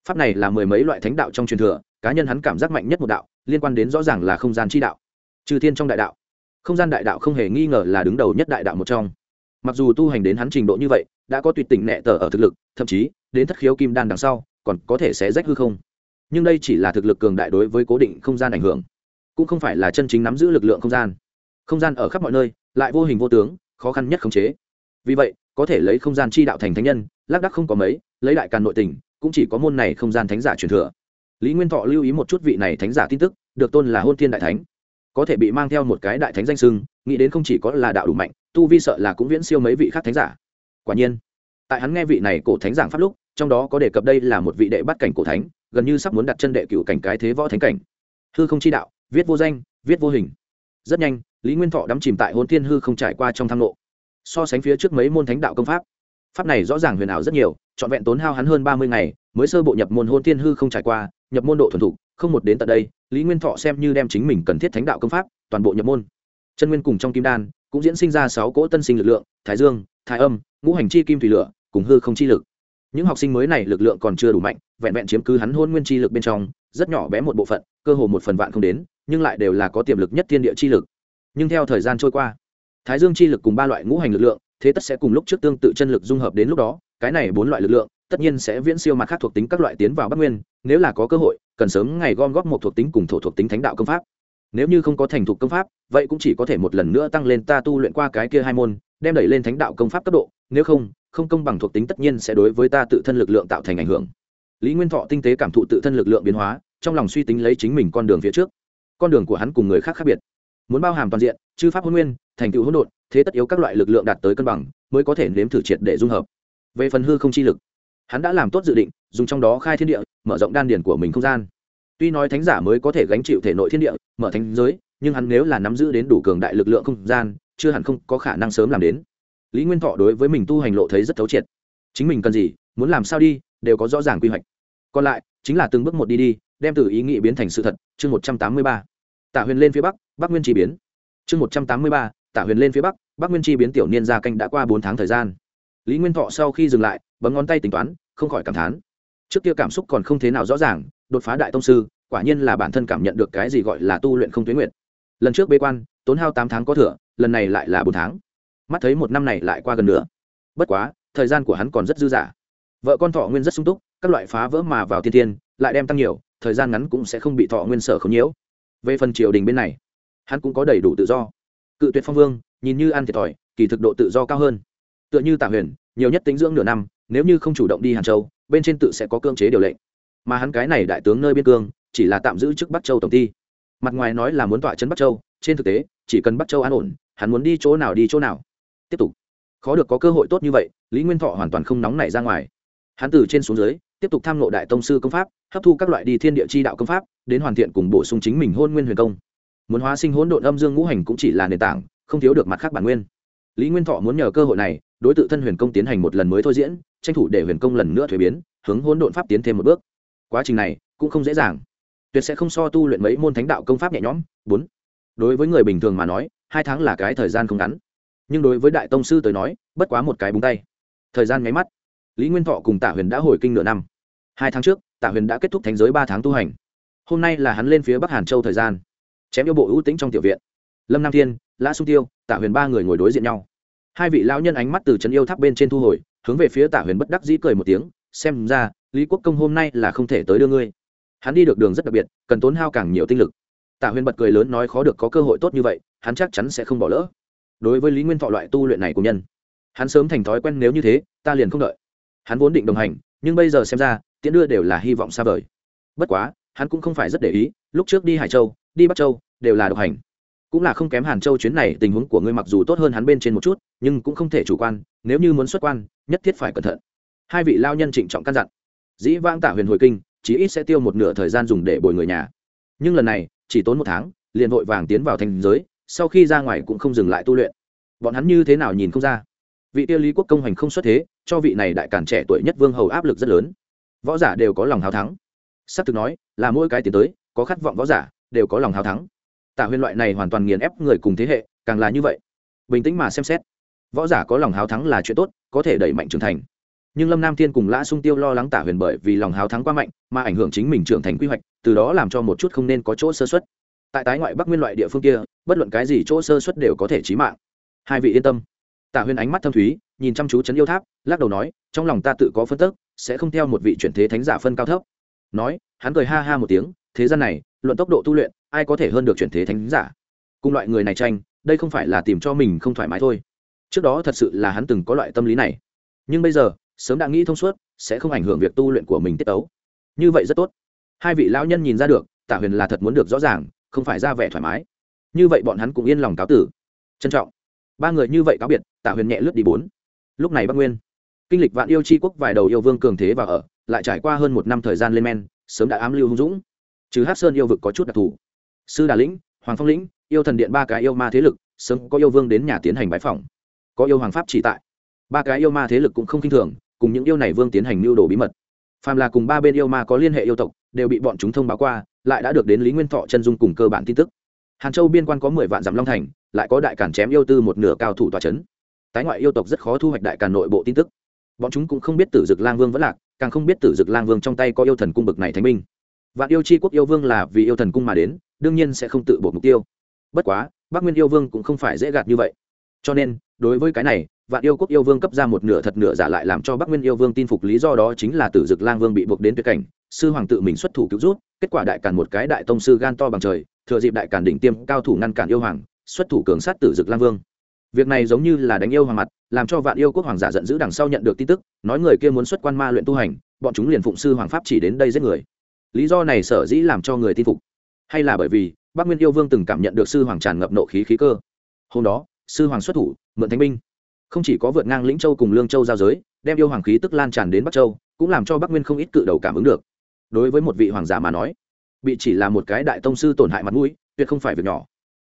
A: Pháp này là mười mấy loại thánh đạo trong truyền thừa, cá nhân hắn cảm giác mạnh nhất một đạo, liên quan đến rõ ràng là không gian chi đạo. Trừ thiên trong đại đạo, không gian đại đạo không hề nghi ngờ là đứng đầu nhất đại đạo một trong. Mặc dù tu hành đến hắn trình độ như vậy, đã có tuyệt tình nẹ tờ ở thực lực, thậm chí, đến thất khiếu kim đan đằng sau, còn có thể sẽ rách hư không. Nhưng đây chỉ là thực lực cường đại đối với cố định không gian ảnh hưởng, cũng không phải là chân chính nắm giữ lực lượng không gian. Không gian ở khắp mọi nơi, lại vô hình vô tướng, khó khăn nhất khống chế. Vì vậy có thể lấy không gian chi đạo thành thánh nhân, lác đắc không có mấy, lấy đại càn nội tình, cũng chỉ có môn này không gian thánh giả truyền thừa. Lý nguyên thọ lưu ý một chút vị này thánh giả tin tức, được tôn là hôn thiên đại thánh. Có thể bị mang theo một cái đại thánh danh sưng nghĩ đến không chỉ có là đạo đủ mạnh, tu vi sợ là cũng viễn siêu mấy vị khác thánh giả. Quả nhiên, tại hắn nghe vị này cổ thánh giảng pháp lúc, trong đó có đề cập đây là một vị đệ bắt cảnh cổ thánh, gần như sắp muốn đặt chân đệ cựu cảnh cái thế võ thánh cảnh. Hư không chi đạo, viết vô danh, viết vô hình. Rất nhanh, lý nguyên thọ đắm chìm tại hôn thiên hư không trải qua trong thang lộ so sánh phía trước mấy môn thánh đạo công pháp. Pháp này rõ ràng huyền ảo rất nhiều, trọn vẹn tốn hao hắn hơn ba mươi ngày, mới sơ bộ nhập môn hôn thiên hư không trải qua, nhập môn độ thuần thục, không một đến tận đây, lý nguyên thọ xem như đem chính mình cần thiết thánh đạo công pháp, toàn bộ nhập môn. Chân nguyên cùng trong kim đan, cũng diễn sinh ra sáu cỗ tân sinh lực lượng, thái dương, thái âm, ngũ hành chi kim thủy lửa, cùng hư không chi lực. Những học sinh mới này lực lượng còn chưa đủ mạnh, vẹn vẹn chiếm cứ hắn hôn nguyên chi lực bên trong, rất nhỏ bé một bộ phận, cơ hồ một phần vạn không đến, nhưng lại đều là có tiềm lực nhất thiên địa chi lực. Nhưng theo thời gian trôi qua thái dương chi lực cùng ba loại ngũ hành lực lượng, thế tất sẽ cùng lúc trước tương tự chân lực dung hợp đến lúc đó, cái này bốn loại lực lượng, tất nhiên sẽ viễn siêu mặt khác thuộc tính các loại tiến vào bắc nguyên, nếu là có cơ hội, cần sớm ngày gom góp một thuộc tính cùng thổ thuộc tính thánh đạo công pháp. Nếu như không có thành thục công pháp, vậy cũng chỉ có thể một lần nữa tăng lên ta tu luyện qua cái kia hai môn, đem đẩy lên thánh đạo công pháp cấp độ, nếu không không công bằng thuộc tính tất nhiên sẽ đối với ta tự thân lực lượng tạo thành ảnh hưởng. Lý nguyên thọ tinh tế cảm thụ tự thân lực lượng biến hóa, trong lòng suy tính lấy chính mình con đường phía trước. Con đường của hắn cùng người khác khác biệt. Muốn bao hàm toàn diện, chư pháp hôn nguyên thành tựu hỗn độn, thế tất yếu các loại lực lượng đạt tới cân bằng, mới có thể nếm thử triệt để dung hợp. Về phần hư không chi lực, hắn đã làm tốt dự định, dùng trong đó khai thiên địa, mở rộng đan điển của mình không gian. Tuy nói thánh giả mới có thể gánh chịu thể nội thiên địa, mở thánh giới, nhưng hắn nếu là nắm giữ đến đủ cường đại lực lượng không gian, chưa hẳn không có khả năng sớm làm đến. Lý nguyên thọ đối với mình tu hành lộ thấy rất thấu triệt. Chính mình cần gì, muốn làm sao đi, đều có rõ ràng quy hoạch. Còn lại, chính là từng bước một đi đi, đem từ ý nghĩ biến thành sự thật. Chương một trăm tám mươi ba. Tả huyền lên phía bắc bắc nguyên chỉ biến. Chương một trăm tám mươi ba tả huyền lên phía bắc bắc nguyên chi biến tiểu niên gia canh đã qua bốn tháng thời gian. Lý nguyên thọ sau khi dừng lại bấm ngón tay tính toán không khỏi cảm thán. Trước kia cảm xúc còn không thế nào rõ ràng đột phá đại tông sư quả nhiên là bản thân cảm nhận được cái gì gọi là tu luyện không tuyến nguyện lần trước bế quan tốn hao tám tháng có thừa lần này lại là bốn tháng. Mắt thấy một năm này lại qua gần nữa. Bất quá thời gian của hắn còn rất dư dả. Vợ con thọ nguyên rất sung túc các loại phá vỡ mà vào thiên thiên, lại đem tăng nhiều thời gian ngắn cũng sẽ không bị thọ nguyên sở không nhiễu. Về phần triều đình bên này hắn cũng có đầy đủ tự do cự tuyệt phong vương, nhìn như ăn thiệt thòi, kỳ thực độ tự do cao hơn. Tựa như tạ huyền, nhiều nhất tính dưỡng nửa năm, nếu như không chủ động đi hàn châu, bên trên tự sẽ có cưỡng chế điều lệnh. Mà hắn cái này đại tướng nơi biên cương, chỉ là tạm giữ chức bắc châu tổng ty mặt ngoài nói là muốn tọa chân bắc châu, trên thực tế, chỉ cần bắc châu an ổn, hắn muốn đi chỗ nào đi chỗ nào. Tiếp tục. Khó được có cơ hội tốt như vậy, lý nguyên thọ hoàn toàn không nóng nảy ra ngoài. Hắn từ trên xuống dưới, tiếp tục tham ngộ đại tông sư công pháp, hấp thu các loại đi thiên địa chi đạo công pháp, đến hoàn thiện cùng bổ sung chính mình hôn nguyên huyền công muốn hóa sinh hỗn độn âm dương ngũ hành cũng chỉ là nền tảng, không thiếu được mặt khác bản nguyên. Lý nguyên thọ muốn nhờ cơ hội này, đối t thân huyền công tiến hành một lần mới thôi diễn, tranh thủ để huyền công lần nữa thuế biến, hướng hỗn độn pháp tiến thêm một bước. Quá trình này cũng không dễ dàng. Tuyệt sẽ không so tu luyện mấy môn thánh đạo công pháp nhẹ nhõm. Bốn, đối với người bình thường mà nói, hai tháng là cái thời gian không ngắn. Nhưng đối với đại tông sư tới nói, bất quá một cái búng tay. Thời gian nháy mắt. Lý nguyên thọ cùng tạ huyền đã hồi kinh nửa năm. Hai tháng trước, tạ huyền đã kết thúc thánh giới ba tháng tu hành. Hôm nay là hắn lên phía bắc hàn châu thời gian chém yêu bộ ưu tĩnh trong tiểu viện. Lâm nam thiên, lã sung tiêu tạ huyền ba người ngồi đối diện nhau. Hai vị lão nhân ánh mắt từ trấn yêu tháp bên trên thu hồi, hướng về phía tạ huyền bất đắc dĩ cười một tiếng, xem ra, lý quốc công hôm nay là không thể tới đưa ngươi. Hắn đi được đường rất đặc biệt, cần tốn hao càng nhiều tinh lực. Tạ huyền bật cười lớn nói khó được có cơ hội tốt như vậy, hắn chắc chắn sẽ không bỏ lỡ. Đối với lý nguyên thọ loại tu luyện này của nhân, hắn sớm thành thói quen nếu như thế, ta liền không đợi. Hắn vốn định đồng hành, nhưng bây giờ xem ra, tiễn đưa đều là hy vọng xa vời. Bất quá, hắn cũng không phải rất để ý, lúc trước đi hải châu đi bắc châu, đều là độc hành. Cũng là không kém hàn châu chuyến này, tình huống của ngươi mặc dù tốt hơn hắn bên trên một chút, nhưng cũng không thể chủ quan, nếu như muốn xuất quan, nhất thiết phải cẩn thận. Hai vị lao nhân trịnh trọng căn dặn. Dĩ vãng tả huyền hồi kinh, chí ít sẽ tiêu một nửa thời gian dùng để bồi người nhà. Nhưng lần này, chỉ tốn một tháng, liền vội vàng tiến vào thành giới, sau khi ra ngoài cũng không dừng lại tu luyện. Bọn hắn như thế nào nhìn không ra. Vị tiêu lý quốc công hành không xuất thế, cho vị này đại cản trẻ tuổi nhất vương hầu áp lực rất lớn. Võ giả đều có lòng hào thắng. S ắ c thực nói, là mỗi cái tiến tới, có khát vọng võ giả đều có lòng hào thắng. Tả huyền loại này hoàn toàn nghiền ép người cùng thế hệ, càng là như vậy. Bình tĩnh mà xem xét, võ giả có lòng hào thắng là chuyện tốt, có thể đẩy mạnh trưởng thành. Nhưng lâm nam thiên cùng lã sung tiêu lo lắng tả huyền bởi vì lòng hào thắng quá mạnh, mà ảnh hưởng chính mình trưởng thành quy hoạch, từ đó làm cho một chút không nên có chỗ sơ xuất tại tái ngoại bắc nguyên loại địa phương kia, bất luận cái gì chỗ sơ xuất đều có thể trí mạng. Hai vị yên tâm. Tả huyền ánh mắt thâm thúy, nhìn chăm chú chấn yêu tháp, lắc đầu nói, trong lòng ta tự có phân tức, sẽ không theo một vị chuyển thế thánh giả phân cao thấp. Nói, hắn cười ha ha một tiếng, thế gian này luận tốc độ tu luyện, ai có thể hơn được chuyển thế thánh giả? Cùng loại người này tranh, đây không phải là tìm cho mình không thoải mái thôi. Trước đó thật sự là hắn từng có loại tâm lý này. Nhưng bây giờ, sớm đã nghĩ thông suốt, sẽ không ảnh hưởng việc tu luyện của mình tiết tấu. Như vậy rất tốt. Hai vị lão nhân nhìn ra được, tả huyền là thật muốn được rõ ràng, không phải ra vẻ thoải mái. Như vậy bọn hắn cũng yên lòng cáo tử. Trân trọng. Ba người như vậy cáo biệt, tả huyền nhẹ lướt đi bốn. Lúc này bắc nguyên, kinh lịch vạn yêu c h i quốc vài đầu yêu vương cường thế và ở, lại trải qua hơn một năm thời gian lên men, sớm đã ám lưu hung dũng chứ hát sơn yêu vực có chút đặc thù. Sư đà lĩnh, hoàng phong lĩnh, yêu thần điện ba cái yêu ma thế lực, sớm có yêu vương đến nhà tiến hành bãi phòng có yêu hoàng pháp chỉ tại. Ba cái yêu ma thế lực cũng không k i n h thường, cùng những yêu này vương tiến hành mưu đồ bí mật. Phàm là cùng ba bên yêu ma có liên hệ yêu tộc, đều bị bọn chúng thông báo qua, lại đã được đến lý nguyên thọ chân dung cùng cơ bản tin tức. Hàn châu biên quan có mười vạn dặm long thành, lại có đại cản chém yêu tư một nửa cao thủ tòa c h ấ n tái ngoại yêu tộc rất khó thu hoạch đại cản nội bộ tin tức. Bọn chúng cũng không biết tử dực lang vương vẫn lạc, càng không biết tử dực lang vương trong tay có yêu thần cung bực này thánh minh vạn yêu c h i quốc yêu vương là vì yêu thần cung mà đến, đương nhiên sẽ không tự buộc mục tiêu. Bất quá, bắc nguyên yêu vương cũng không phải dễ gạt như vậy. Cho nên, đối với cái này, vạn yêu quốc yêu vương cấp ra một nửa thật nửa giả lại làm cho bắc nguyên yêu vương tin phục lý do đó chính là tử dực lang vương bị buộc đến tuyệt cảnh, sư hoàng tự mình xuất thủ cứu rút kết quả đại càn một cái đại tông sư gan to bằng trời, thừa dịp đại càn đỉnh tiêm cao thủ ngăn cản yêu hoàng, xuất thủ cường sát tử dực lang vương. Việc này giống như là đánh yêu hoàng mặt, làm cho vạn yêu quốc hoàng giả giận dữ đằng sau nhận được tin tức, nói người kia muốn xuất quan ma luyện tu hành, bọn chúng liền phụng sư hoàng pháp chỉ đến đây giết người lý do này sở dĩ làm cho người tin phục. Hay là bởi vì, bắc nguyên yêu vương từng cảm nhận được sư hoàng tràn ngập nộ khí khí cơ. Hôm đó, sư hoàng xuất thủ, mượn thánh binh. Không chỉ có vượt ngang lĩnh châu cùng lương châu giao giới, đem yêu hoàng khí tức lan tràn đến bắc châu, cũng làm cho bắc nguyên không ít cự đầu cảm ứng được. Đối với một vị hoàng giả mà nói, bị chỉ là một cái đại tông sư tổn hại mặt mũi, tuyệt không phải việc nhỏ.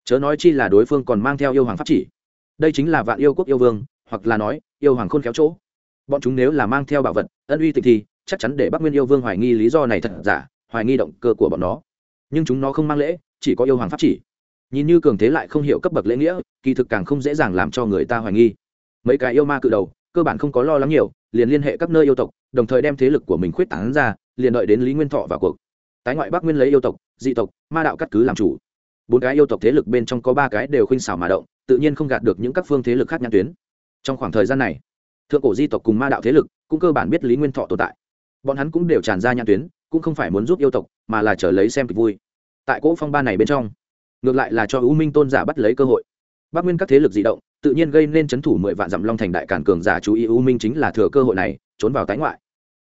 A: Chớ nói chi là đối phương còn mang theo yêu hoàng pháp chỉ. Đây chính là vạn yêu quốc yêu vương, hoặc là nói, yêu hoàng khôn khéo chỗ. Bọn chúng nếu là mang theo bảo vật, ân uy tịch thì chắc chắn để bắc nguyên yêu vương hoài nghi lý do này thật giả, hoài nghi động cơ của bọn nó. Nhưng chúng nó không mang lễ, chỉ có yêu hoàng pháp chỉ. Nhìn như cường thế lại không hiểu cấp bậc lễ nghĩa, kỳ thực càng không dễ dàng làm cho người ta hoài nghi. Mấy cái yêu ma cự đầu, cơ bản không có lo lắng nhiều, liền liên hệ các nơi yêu tộc, đồng thời đem thế lực của mình khuyết tán ra, liền đợi đến lý nguyên thọ vào cuộc. Tái ngoại bắc nguyên lấy yêu tộc, dị tộc, ma đạo cắt cứ làm chủ. Bốn cái yêu tộc thế lực bên trong có ba cái đều khuynh xảo mà động, tự nhiên không gạt được những các phương thế lực khác nhãn tuyến. Trong khoảng thời gian này, thượng cổ di tộc cùng ma đạo thế lực cũng cơ bản biết lý nguyên thọ tồn tại bọn hắn cũng đều tràn ra nhãn tuyến, cũng không phải muốn giúp yêu tộc, mà là chờ lấy xem kịch vui. Tại cỗ phong ba này bên trong, ngược lại là cho u minh tôn giả bắt lấy cơ hội. Bắc nguyên các thế lực di động, tự nhiên gây nên c h ấ n thủ mười vạn dặm long thành đại cản cường giả chú ý u minh chính là thừa cơ hội này, trốn vào tái ngoại.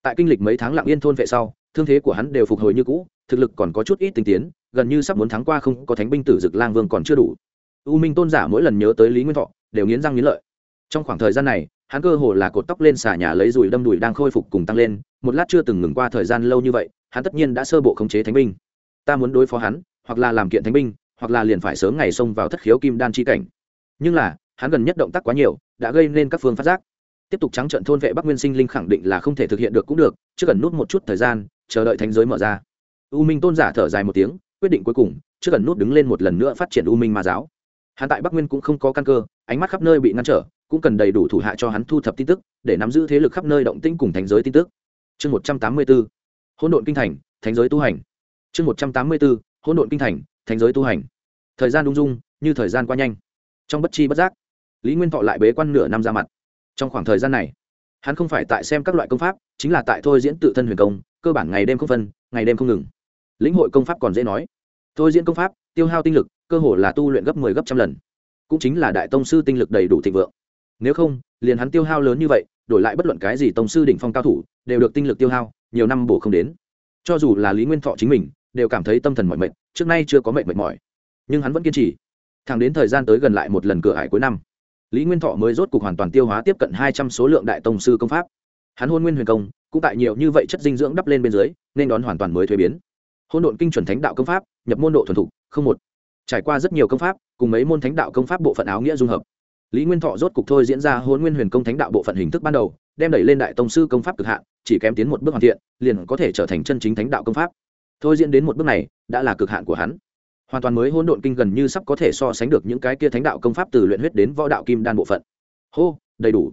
A: Tại kinh lịch mấy tháng lặng yên thôn vệ sau, thương thế của hắn đều phục hồi như cũ, thực lực còn có chút ít tinh tiến, gần như sắp muốn thắng qua không có thánh binh tử dực lang vương còn chưa đủ. U minh tôn giả mỗi lần nhớ tới lý nguyên thọ, đều nghiến răng nghiến lợi. Trong khoảng thời gian này hắn cơ hồ là cột tóc lên xà nhà lấy dùi đâm đùi đang khôi phục cùng tăng lên, một lát chưa từng ngừng qua thời gian lâu như vậy, hắn tất nhiên đã sơ bộ khống chế thánh binh. Ta muốn đối phó hắn, hoặc là làm kiện thánh binh, hoặc là liền phải sớm ngày xông vào thất khiếu kim đan chi cảnh. Nhưng là, hắn gần nhất động tác quá nhiều, đã gây nên các phương phát giác. Tiếp tục trắng trận thôn vệ bắc nguyên sinh linh khẳng định là không thể thực hiện được cũng được chứ cần nút một chút thời gian, chờ đợi thánh giới mở ra. U minh tôn giả thở dài một tiếng, quyết định cuối cùng chứ cần nút đứng lên một lần nữa phát triển u minh ma giáo. Hắn tại bắc nguyên cũng không có căn cơ, ánh mắt khắp nơi bị ngăn trở cũng cần đầy đủ thủ hạ cho hắn thu thập tin tức, để nắm giữ thế lực khắp nơi động tĩnh cùng thánh giới tin tức. Chương một trăm tám mươi bốn, hỗn độn kinh thành, thánh giới tu hành. Chương một trăm tám mươi bốn, hỗn độn kinh thành, thánh giới tu hành. Thời gian ung dung, như thời gian qua nhanh. Trong bất chi bất giác, lý nguyên thọ lại bế quan nửa năm ra mặt. Trong khoảng thời gian này, hắn không phải tại xem các loại công pháp, chính là tại thôi diễn tự thân huyền công, cơ bản ngày đêm không phân, ngày đêm không ngừng. Lĩnh hội công pháp còn dễ nói. Thôi diễn công pháp, tiêu hao tinh lực, cơ hồ là tu luyện gấp mười 10 gấp trăm lần. Cũng chính là đại tông sư tinh lực đầy đủ thịnh vượng nếu không, liền hắn tiêu hao lớn như vậy, đổi lại bất luận cái gì tông sư đỉnh phong cao thủ, đều được tinh lực tiêu hao, nhiều năm bổ không đến. Cho dù là lý nguyên thọ chính mình, đều cảm thấy tâm thần mỏi mệt, trước nay chưa có mệt mệt mỏi. Nhưng hắn vẫn kiên trì. Thẳng đến thời gian tới gần lại một lần cửa hải cuối năm, lý nguyên thọ mới rốt cục hoàn toàn tiêu hóa tiếp cận hai trăm số lượng đại tông sư công pháp. Hắn hôn nguyên huyền công, cũng tại nhiều như vậy chất dinh dưỡng đắp lên bên dưới, nên đón hoàn toàn mới thuế biến. Hôn độn kinh chuẩn thánh đạo công pháp, nhập môn độ thuần thục, không một. Trải qua rất nhiều công pháp, cùng mấy môn thánh đạo công pháp bộ phận áo nghĩa dung hợp lý nguyên thọ rốt cục thôi diễn ra hôn nguyên huyền công thánh đạo bộ phận hình thức ban đầu, đem đẩy lên đại tông sư công pháp cực hạn, chỉ kém tiến một bước hoàn thiện, liền có thể trở thành chân chính thánh đạo công pháp. Thôi diễn đến một bước này, đã là cực hạn của hắn. Hoàn toàn mới hôn độn kinh gần như sắp có thể so sánh được những cái kia thánh đạo công pháp từ luyện huyết đến võ đạo kim đan bộ phận. Hô, đầy đủ.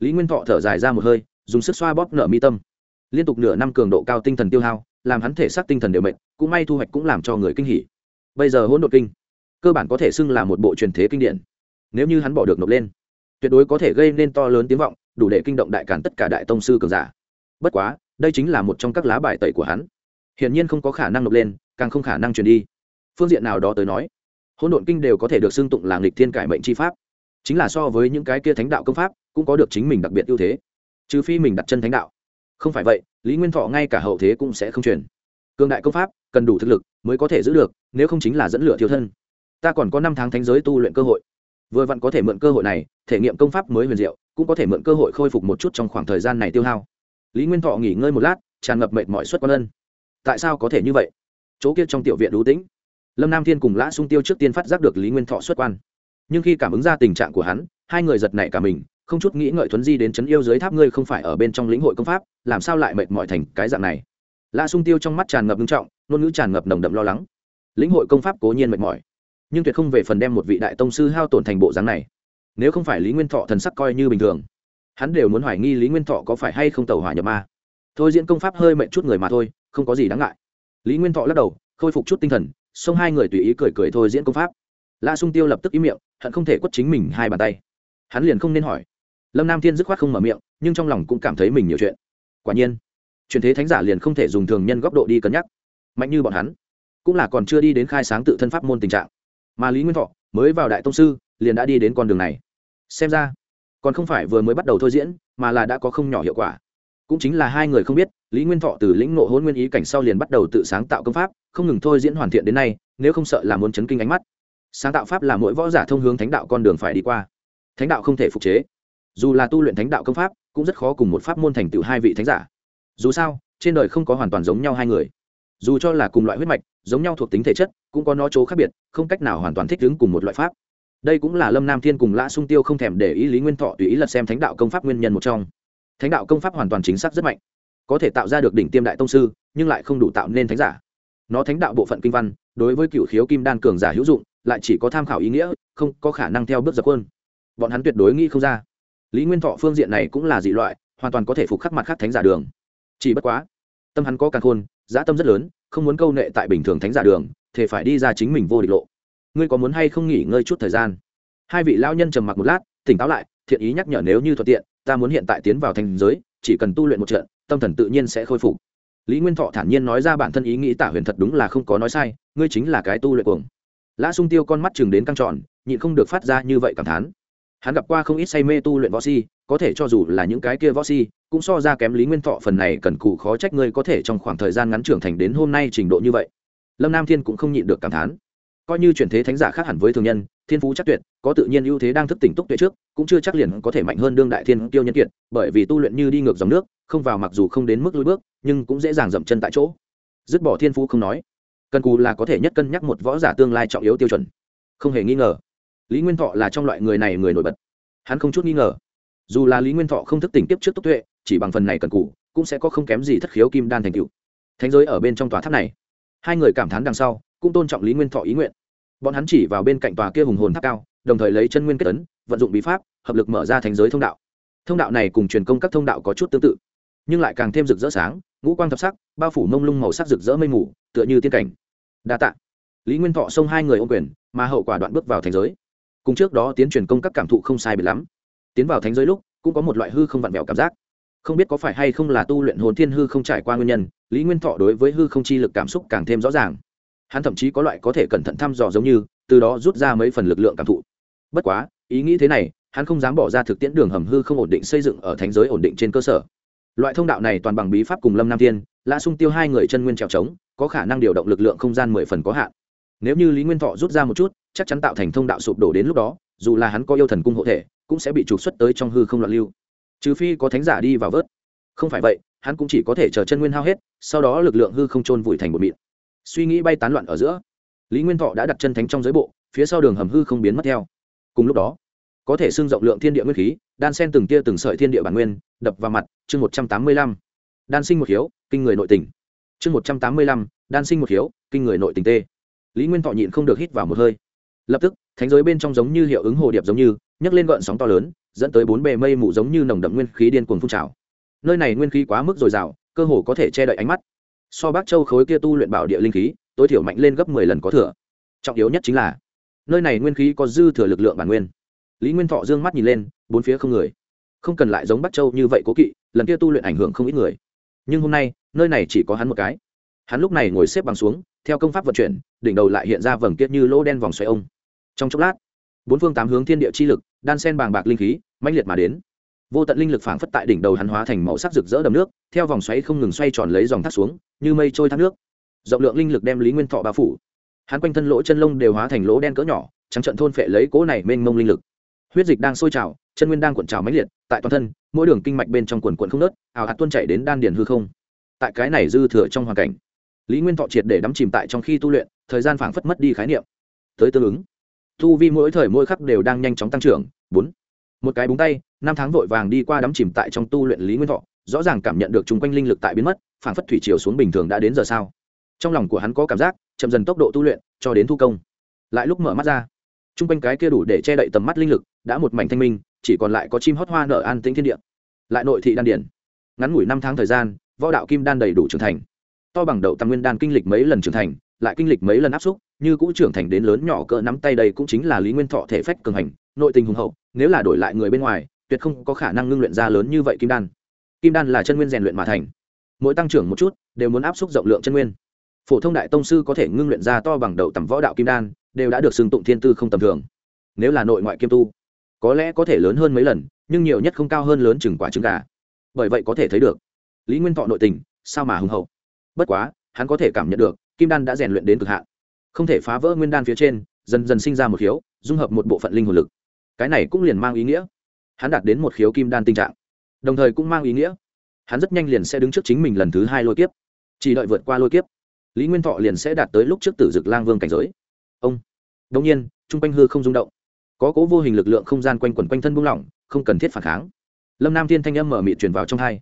A: Lý nguyên thọ thở dài ra một hơi, dùng sức xoa bóp nở mi tâm. Liên tục nửa năm cường độ cao tinh thần tiêu hao, làm hắn thể xác tinh thần đều mệt, cũng may thu hoạch cũng làm cho người kinh hỉ. Bây giờ hôn độn kinh, cơ bản có thể xưng là một bộ truyền thế kinh điển nếu như hắn bỏ được nộp lên, tuyệt đối có thể gây nên to lớn tiếng vọng, đủ để kinh động đại cản tất cả đại tông sư cường giả. Bất quá, đây chính là một trong các lá bài tẩy của hắn. Hiển nhiên không có khả năng nộp lên, càng không khả năng truyền đi. Phương diện nào đó tới nói, hỗn độn kinh đều có thể được xưng tụng là nghịch thiên cải mệnh chi pháp. Chính là so với những cái kia thánh đạo công pháp, cũng có được chính mình đặc biệt ưu thế. Trừ phi mình đặt chân thánh đạo. Không phải vậy, lý nguyên thọ ngay cả hậu thế cũng sẽ không truyền. Cường đại công pháp, cần đủ thực lực mới có thể giữ được, nếu không chính là dẫn lửa thiếu thân. Ta còn có năm tháng thánh giới tu luyện cơ hội vừa vặn có thể mượn cơ hội này, thể nghiệm công pháp mới huyền diệu, cũng có thể mượn cơ hội khôi phục một chút trong khoảng thời gian này tiêu hao. Lý nguyên thọ nghỉ ngơi một lát, tràn ngập mệt mỏi suất quan ân. Tại sao có thể như vậy? Chỗ kia trong tiểu viện đú tĩnh. Lâm nam thiên cùng lã sung tiêu trước tiên phát giác được lý nguyên thọ xuất quan. Nhưng khi cảm ứng ra tình trạng của hắn, hai người giật nảy cả mình, không chút nghĩ ngợi thuấn di đến chấn yêu dưới tháp ngươi không phải ở bên trong lĩnh hội công pháp, làm sao lại mệt mỏi thành cái dạng này? Lã sung tiêu trong mắt tràn ngập nghiêm trọng, ngôn ngữ tràn ngập nồng đậm lo lắng. Lĩnh hội công pháp cố nhiên mệt mỏi nhưng tuyệt không về phần đem một vị đại tông sư hao tổn thành bộ dáng này. Nếu không phải lý nguyên thọ thần sắc coi như bình thường, hắn đều muốn hoài nghi lý nguyên thọ có phải hay không tàu hỏa nhập ma. Thôi diễn công pháp hơi mệt chút người mà thôi, không có gì đáng ngại. Lý nguyên thọ lắc đầu, khôi phục chút tinh thần, xông hai người tùy ý cười cười thôi diễn công pháp. La sung tiêu lập tức ý miệng, hận không thể quất chính mình hai bàn tay. Hắn liền không nên hỏi. Lâm nam thiên dứt khoát không mở miệng, nhưng trong lòng cũng cảm thấy mình nhiều chuyện. Quả nhiên, truyền thế thánh giả liền không thể dùng thường nhân góc độ đi cân nhắc. Mạnh như bọn hắn, cũng là còn chưa đi đến khai sáng tự thân pháp môn tình trạng mà lý nguyên thọ mới vào đại tông sư, liền đã đi đến con đường này. Xem ra, còn không phải vừa mới bắt đầu thôi diễn, mà là đã có không nhỏ hiệu quả. Cũng chính là hai người không biết, lý nguyên thọ từ lĩnh nộ hôn nguyên ý cảnh sau liền bắt đầu tự sáng tạo công pháp, không ngừng thôi diễn hoàn thiện đến nay, nếu không sợ là muốn chấn kinh ánh mắt. Sáng tạo pháp là mỗi võ giả thông hướng thánh đạo con đường phải đi qua. Thánh đạo không thể phục chế. Dù là tu luyện thánh đạo công pháp, cũng rất khó cùng một pháp môn thành tựu hai vị thánh giả. Dù sao, trên đời không có hoàn toàn giống nhau hai người. Dù cho là cùng loại huyết mạch giống nhau thuộc tính thể chất, cũng có nó chỗ khác biệt, không cách nào hoàn toàn thích ứng cùng một loại pháp. Đây cũng là lâm nam thiên cùng lã sung tiêu không thèm để ý lý nguyên thọ tùy ý lật xem thánh đạo công pháp nguyên nhân một trong. Thánh đạo công pháp hoàn toàn chính xác rất mạnh. Có thể tạo ra được đỉnh tiêm đại tông sư, nhưng lại không đủ tạo nên thánh giả. Nó thánh đạo bộ phận kinh văn, đối với cựu khiếu kim đan cường giả hữu dụng, lại chỉ có tham khảo ý nghĩa, không có khả năng theo bước dập quân bọn hắn tuyệt đối nghĩ không ra. Lý nguyên thọ phương diện này cũng là dị loại, hoàn toàn có thể phục khắc mặt khắc thánh giả đường. Chỉ bất quá, tâm hắn có càng khôn dã tâm rất lớn không muốn câu nệ tại bình thường thánh giả đường thì phải đi ra chính mình vô địch lộ. Ngươi có muốn hay không nghỉ ngơi chút thời gian? Hai vị lao nhân trầm mặc một lát, tỉnh táo lại, thiện ý nhắc nhở nếu như thuận tiện, ta muốn hiện tại tiến vào thành giới, chỉ cần tu luyện một trận, tâm thần tự nhiên sẽ khôi phục. Lý nguyên thọ thản nhiên nói ra bản thân ý nghĩ tả huyền thật đúng là không có nói sai, ngươi chính là cái tu luyện cuồng. Lã sung tiêu con mắt chừng đến căng tròn, nhịn không được phát ra như vậy cảm thán hắn gặp qua không ít say mê tu luyện võ si, có thể cho dù là những cái kia võ si, cũng so ra kém lý nguyên thọ phần này cần cù khó trách ngươi có thể trong khoảng thời gian ngắn trưởng thành đến hôm nay trình độ như vậy. Lâm nam thiên cũng không nhịn được cảm thán. Coi như chuyển thế thánh giả khác hẳn với thường nhân, thiên phú chắc tuyệt, có tự nhiên ưu thế đang thức tỉnh túc tuệ trước, cũng chưa chắc liền có thể mạnh hơn đương đại thiên tiêu nhân kiệt, bởi vì tu luyện như đi ngược dòng nước, không vào mặc dù không đến mức lối bước, nhưng cũng dễ dàng dậm chân tại chỗ. Dứt bỏ thiên phú không nói. Cần cù là có thể nhất cân nhắc một võ giả tương lai trọng yếu tiêu chuẩn. Không hề nghi ngờ lý nguyên thọ là trong loại người này người nổi bật. Hắn không chút nghi ngờ. Dù là lý nguyên thọ không thức tỉnh tiếp trước túc tuệ, chỉ bằng phần này cần cù, cũng sẽ có không kém gì thất khiếu kim đan thành cựu thánh giới ở bên trong tòa tháp này, hai người cảm thán đằng sau, cũng tôn trọng lý nguyên thọ ý nguyện. Bọn hắn chỉ vào bên cạnh tòa kia hùng hồn tháp cao, đồng thời lấy chân nguyên kết ấn, vận dụng bí pháp, hợp lực mở ra thành giới thông đạo. Thông đạo này cùng truyền công các thông đạo có chút tương tự, nhưng lại càng thêm rực rỡ sáng, ngũ quang thập sắc, bao phủ mông lung màu sắc rực rỡ mây mù, tựa như tiên cảnh. Đa tạ. Lý nguyên thọ xông hai người ô quyền, mà hậu quả đoạn bước vào thành giới cùng trước đó tiến truyền công các cảm thụ không sai biệt lắm. Tiến vào thánh giới lúc, cũng có một loại hư không vặn vẹo cảm giác. Không biết có phải hay không là tu luyện hồn thiên hư không trải qua nguyên nhân, lý nguyên thọ đối với hư không chi lực cảm xúc càng thêm rõ ràng. Hắn thậm chí có loại có thể cẩn thận thăm dò giống như, từ đó rút ra mấy phần lực lượng cảm thụ. Bất quá, ý nghĩ thế này, hắn không dám bỏ ra thực tiễn đường hầm hư không ổn định xây dựng ở thánh giới ổn định trên cơ sở. Loại thông đạo này toàn bằng bí pháp cùng lâm nam thiên, lã sung tiêu hai người chân nguyên trèo trống, có khả năng điều động lực lượng không gian mười phần có hạn. Nếu như lý nguyên thọ rút ra một chút chắc chắn tạo thành thông đạo sụp đổ đến lúc đó, dù là hắn có yêu thần cung hộ thể, cũng sẽ bị trục xuất tới trong hư không loạn lưu. Trừ phi có thánh giả đi vào vớt. Không phải vậy, hắn cũng chỉ có thể chờ chân nguyên hao hết, sau đó lực lượng hư không trôn vùi thành một mịn. Suy nghĩ bay tán loạn ở giữa, lý nguyên thọ đã đặt chân thánh trong giới bộ, phía sau đường hầm hư không biến mất theo. Cùng lúc đó, có thể xưng rộng lượng thiên địa nguyên khí, đan sen từng tia từng sợi thiên địa bản nguyên, đập vào mặt, chương một trăm tám mươi lăm. Đan sinh một hiếu, kinh người nội tình. Chương một trăm tám mươi lăm, đan sinh một hiếu, kinh người nội tình tê. Lý nguyên thọ nhịn không được hít vào một hơi lập tức, thánh giới bên trong giống như hiệu ứng hồ điệp giống như, nhấc lên gợn sóng to lớn, dẫn tới bốn bề mây mù giống như nồng đậm nguyên khí điên cuồng phun trào. Nơi này nguyên khí quá mức dồi dào, cơ hồ có thể che đậy ánh mắt. So bác châu khối kia tu luyện bảo địa linh khí, tối thiểu mạnh lên gấp mười lần có thừa. Trọng yếu nhất chính là, nơi này nguyên khí có dư thừa lực lượng bản nguyên. Lý nguyên thọ dương mắt nhìn lên, bốn phía không người. Không cần lại giống bắc châu như vậy cố kỵ, lần kia tu luyện ảnh hưởng không ít người. Nhưng hôm nay, nơi này chỉ có hắn một cái. Hắn lúc này ngồi xếp bằng xuống, theo công pháp vận chuyển, đỉnh đầu lại hiện ra vầng kiết như lỗ đen vòng xoay ông trong chốc lát, bốn phương tám hướng thiên địa chi lực, đan sen bàng bạc linh khí, mãnh liệt mà đến. Vô tận linh lực phảng phất tại đỉnh đầu hắn hóa thành màu sắc rực rỡ đầm nước, theo vòng xoáy không ngừng xoay tròn lấy dòng thác xuống, như mây trôi thác nước. Rộng lượng linh lực đem lý nguyên thọ bao phủ. Hắn quanh thân lỗ chân lông đều hóa thành lỗ đen cỡ nhỏ, trắng trận thôn phệ lấy cỗ này mênh mông linh lực. Huyết dịch đang sôi trào, chân nguyên đang cuộn trào mãnh liệt, tại toàn thân, mỗi đường kinh mạch bên trong quần quận không nớt ảo hạt tuôn chảy đến đan điền hư không. Tại cái này dư thừa trong hoàn cảnh, lý nguyên thọ triệt để đắm chìm tại trong khi tu luyện, thời gian phảng phất mất đi khái niệm. Tới tương ứng Thu vi mỗi thời mỗi khắc đều đang nhanh chóng tăng trưởng. Bốn. Một cái búng tay, năm tháng vội vàng đi qua đắm chìm tại trong tu luyện lý nguyên thọ, rõ ràng cảm nhận được chung quanh linh lực tại biến mất, phảng phất thủy chiều xuống bình thường đã đến giờ sao. Trong lòng của hắn có cảm giác, chậm dần tốc độ tu luyện, cho đến thu công. Lại lúc mở mắt ra, chung quanh cái kia đủ để che đậy tầm mắt linh lực, đã một mảnh thanh minh, chỉ còn lại có chim hót hoa nở an tĩnh thiên địa. Lại nội thị đan điển. Ngắn ngủi năm tháng thời gian, võ đạo kim đan đầy đủ trưởng thành. To bằng đậu tam nguyên đan kinh lịch mấy lần trưởng thành, lại kinh lịch mấy lần áp xúc như cũ trưởng thành đến lớn nhỏ cỡ nắm tay đây cũng chính là lý nguyên thọ thể phách cường hành, nội tình hùng hậu, nếu là đổi lại người bên ngoài, tuyệt không có khả năng ngưng luyện ra lớn như vậy kim đan. Kim đan là chân nguyên rèn luyện mà thành. Mỗi tăng trưởng một chút, đều muốn áp suất rộng lượng chân nguyên. Phổ thông đại tông sư có thể ngưng luyện ra to bằng đầu tầm võ đạo kim đan, đều đã được xưng tụng thiên tư không tầm thường. Nếu là nội ngoại kiêm tu, có lẽ có thể lớn hơn mấy lần, nhưng nhiều nhất không cao hơn lớn chừng quả trứng gà. Bởi vậy có thể thấy được, lý nguyên thọ nội tình, sao mà hùng hậu? Bất quá, hắn có thể cảm nhận được, kim đan đã rèn luyện đến cực hạn không thể phá vỡ nguyên đan phía trên, dần dần sinh ra một khiếu, dung hợp một bộ phận linh hồn lực. Cái này cũng liền mang ý nghĩa. Hắn đạt đến một khiếu kim đan tình trạng. Đồng thời cũng mang ý nghĩa. Hắn rất nhanh liền sẽ đứng trước chính mình lần thứ hai lôi kiếp. Chỉ đợi vượt qua lôi kiếp, lý nguyên thọ liền sẽ đạt tới lúc trước tử dực lang vương cảnh giới. Ông. Đông nhiên t r u n g quanh hư không rung động. Có cố vô hình lực lượng không gian quanh quẩn quanh thân buông lỏng, không cần thiết phản kháng. Lâm nam thiên thanh âm mở mịt truyền vào trong hai.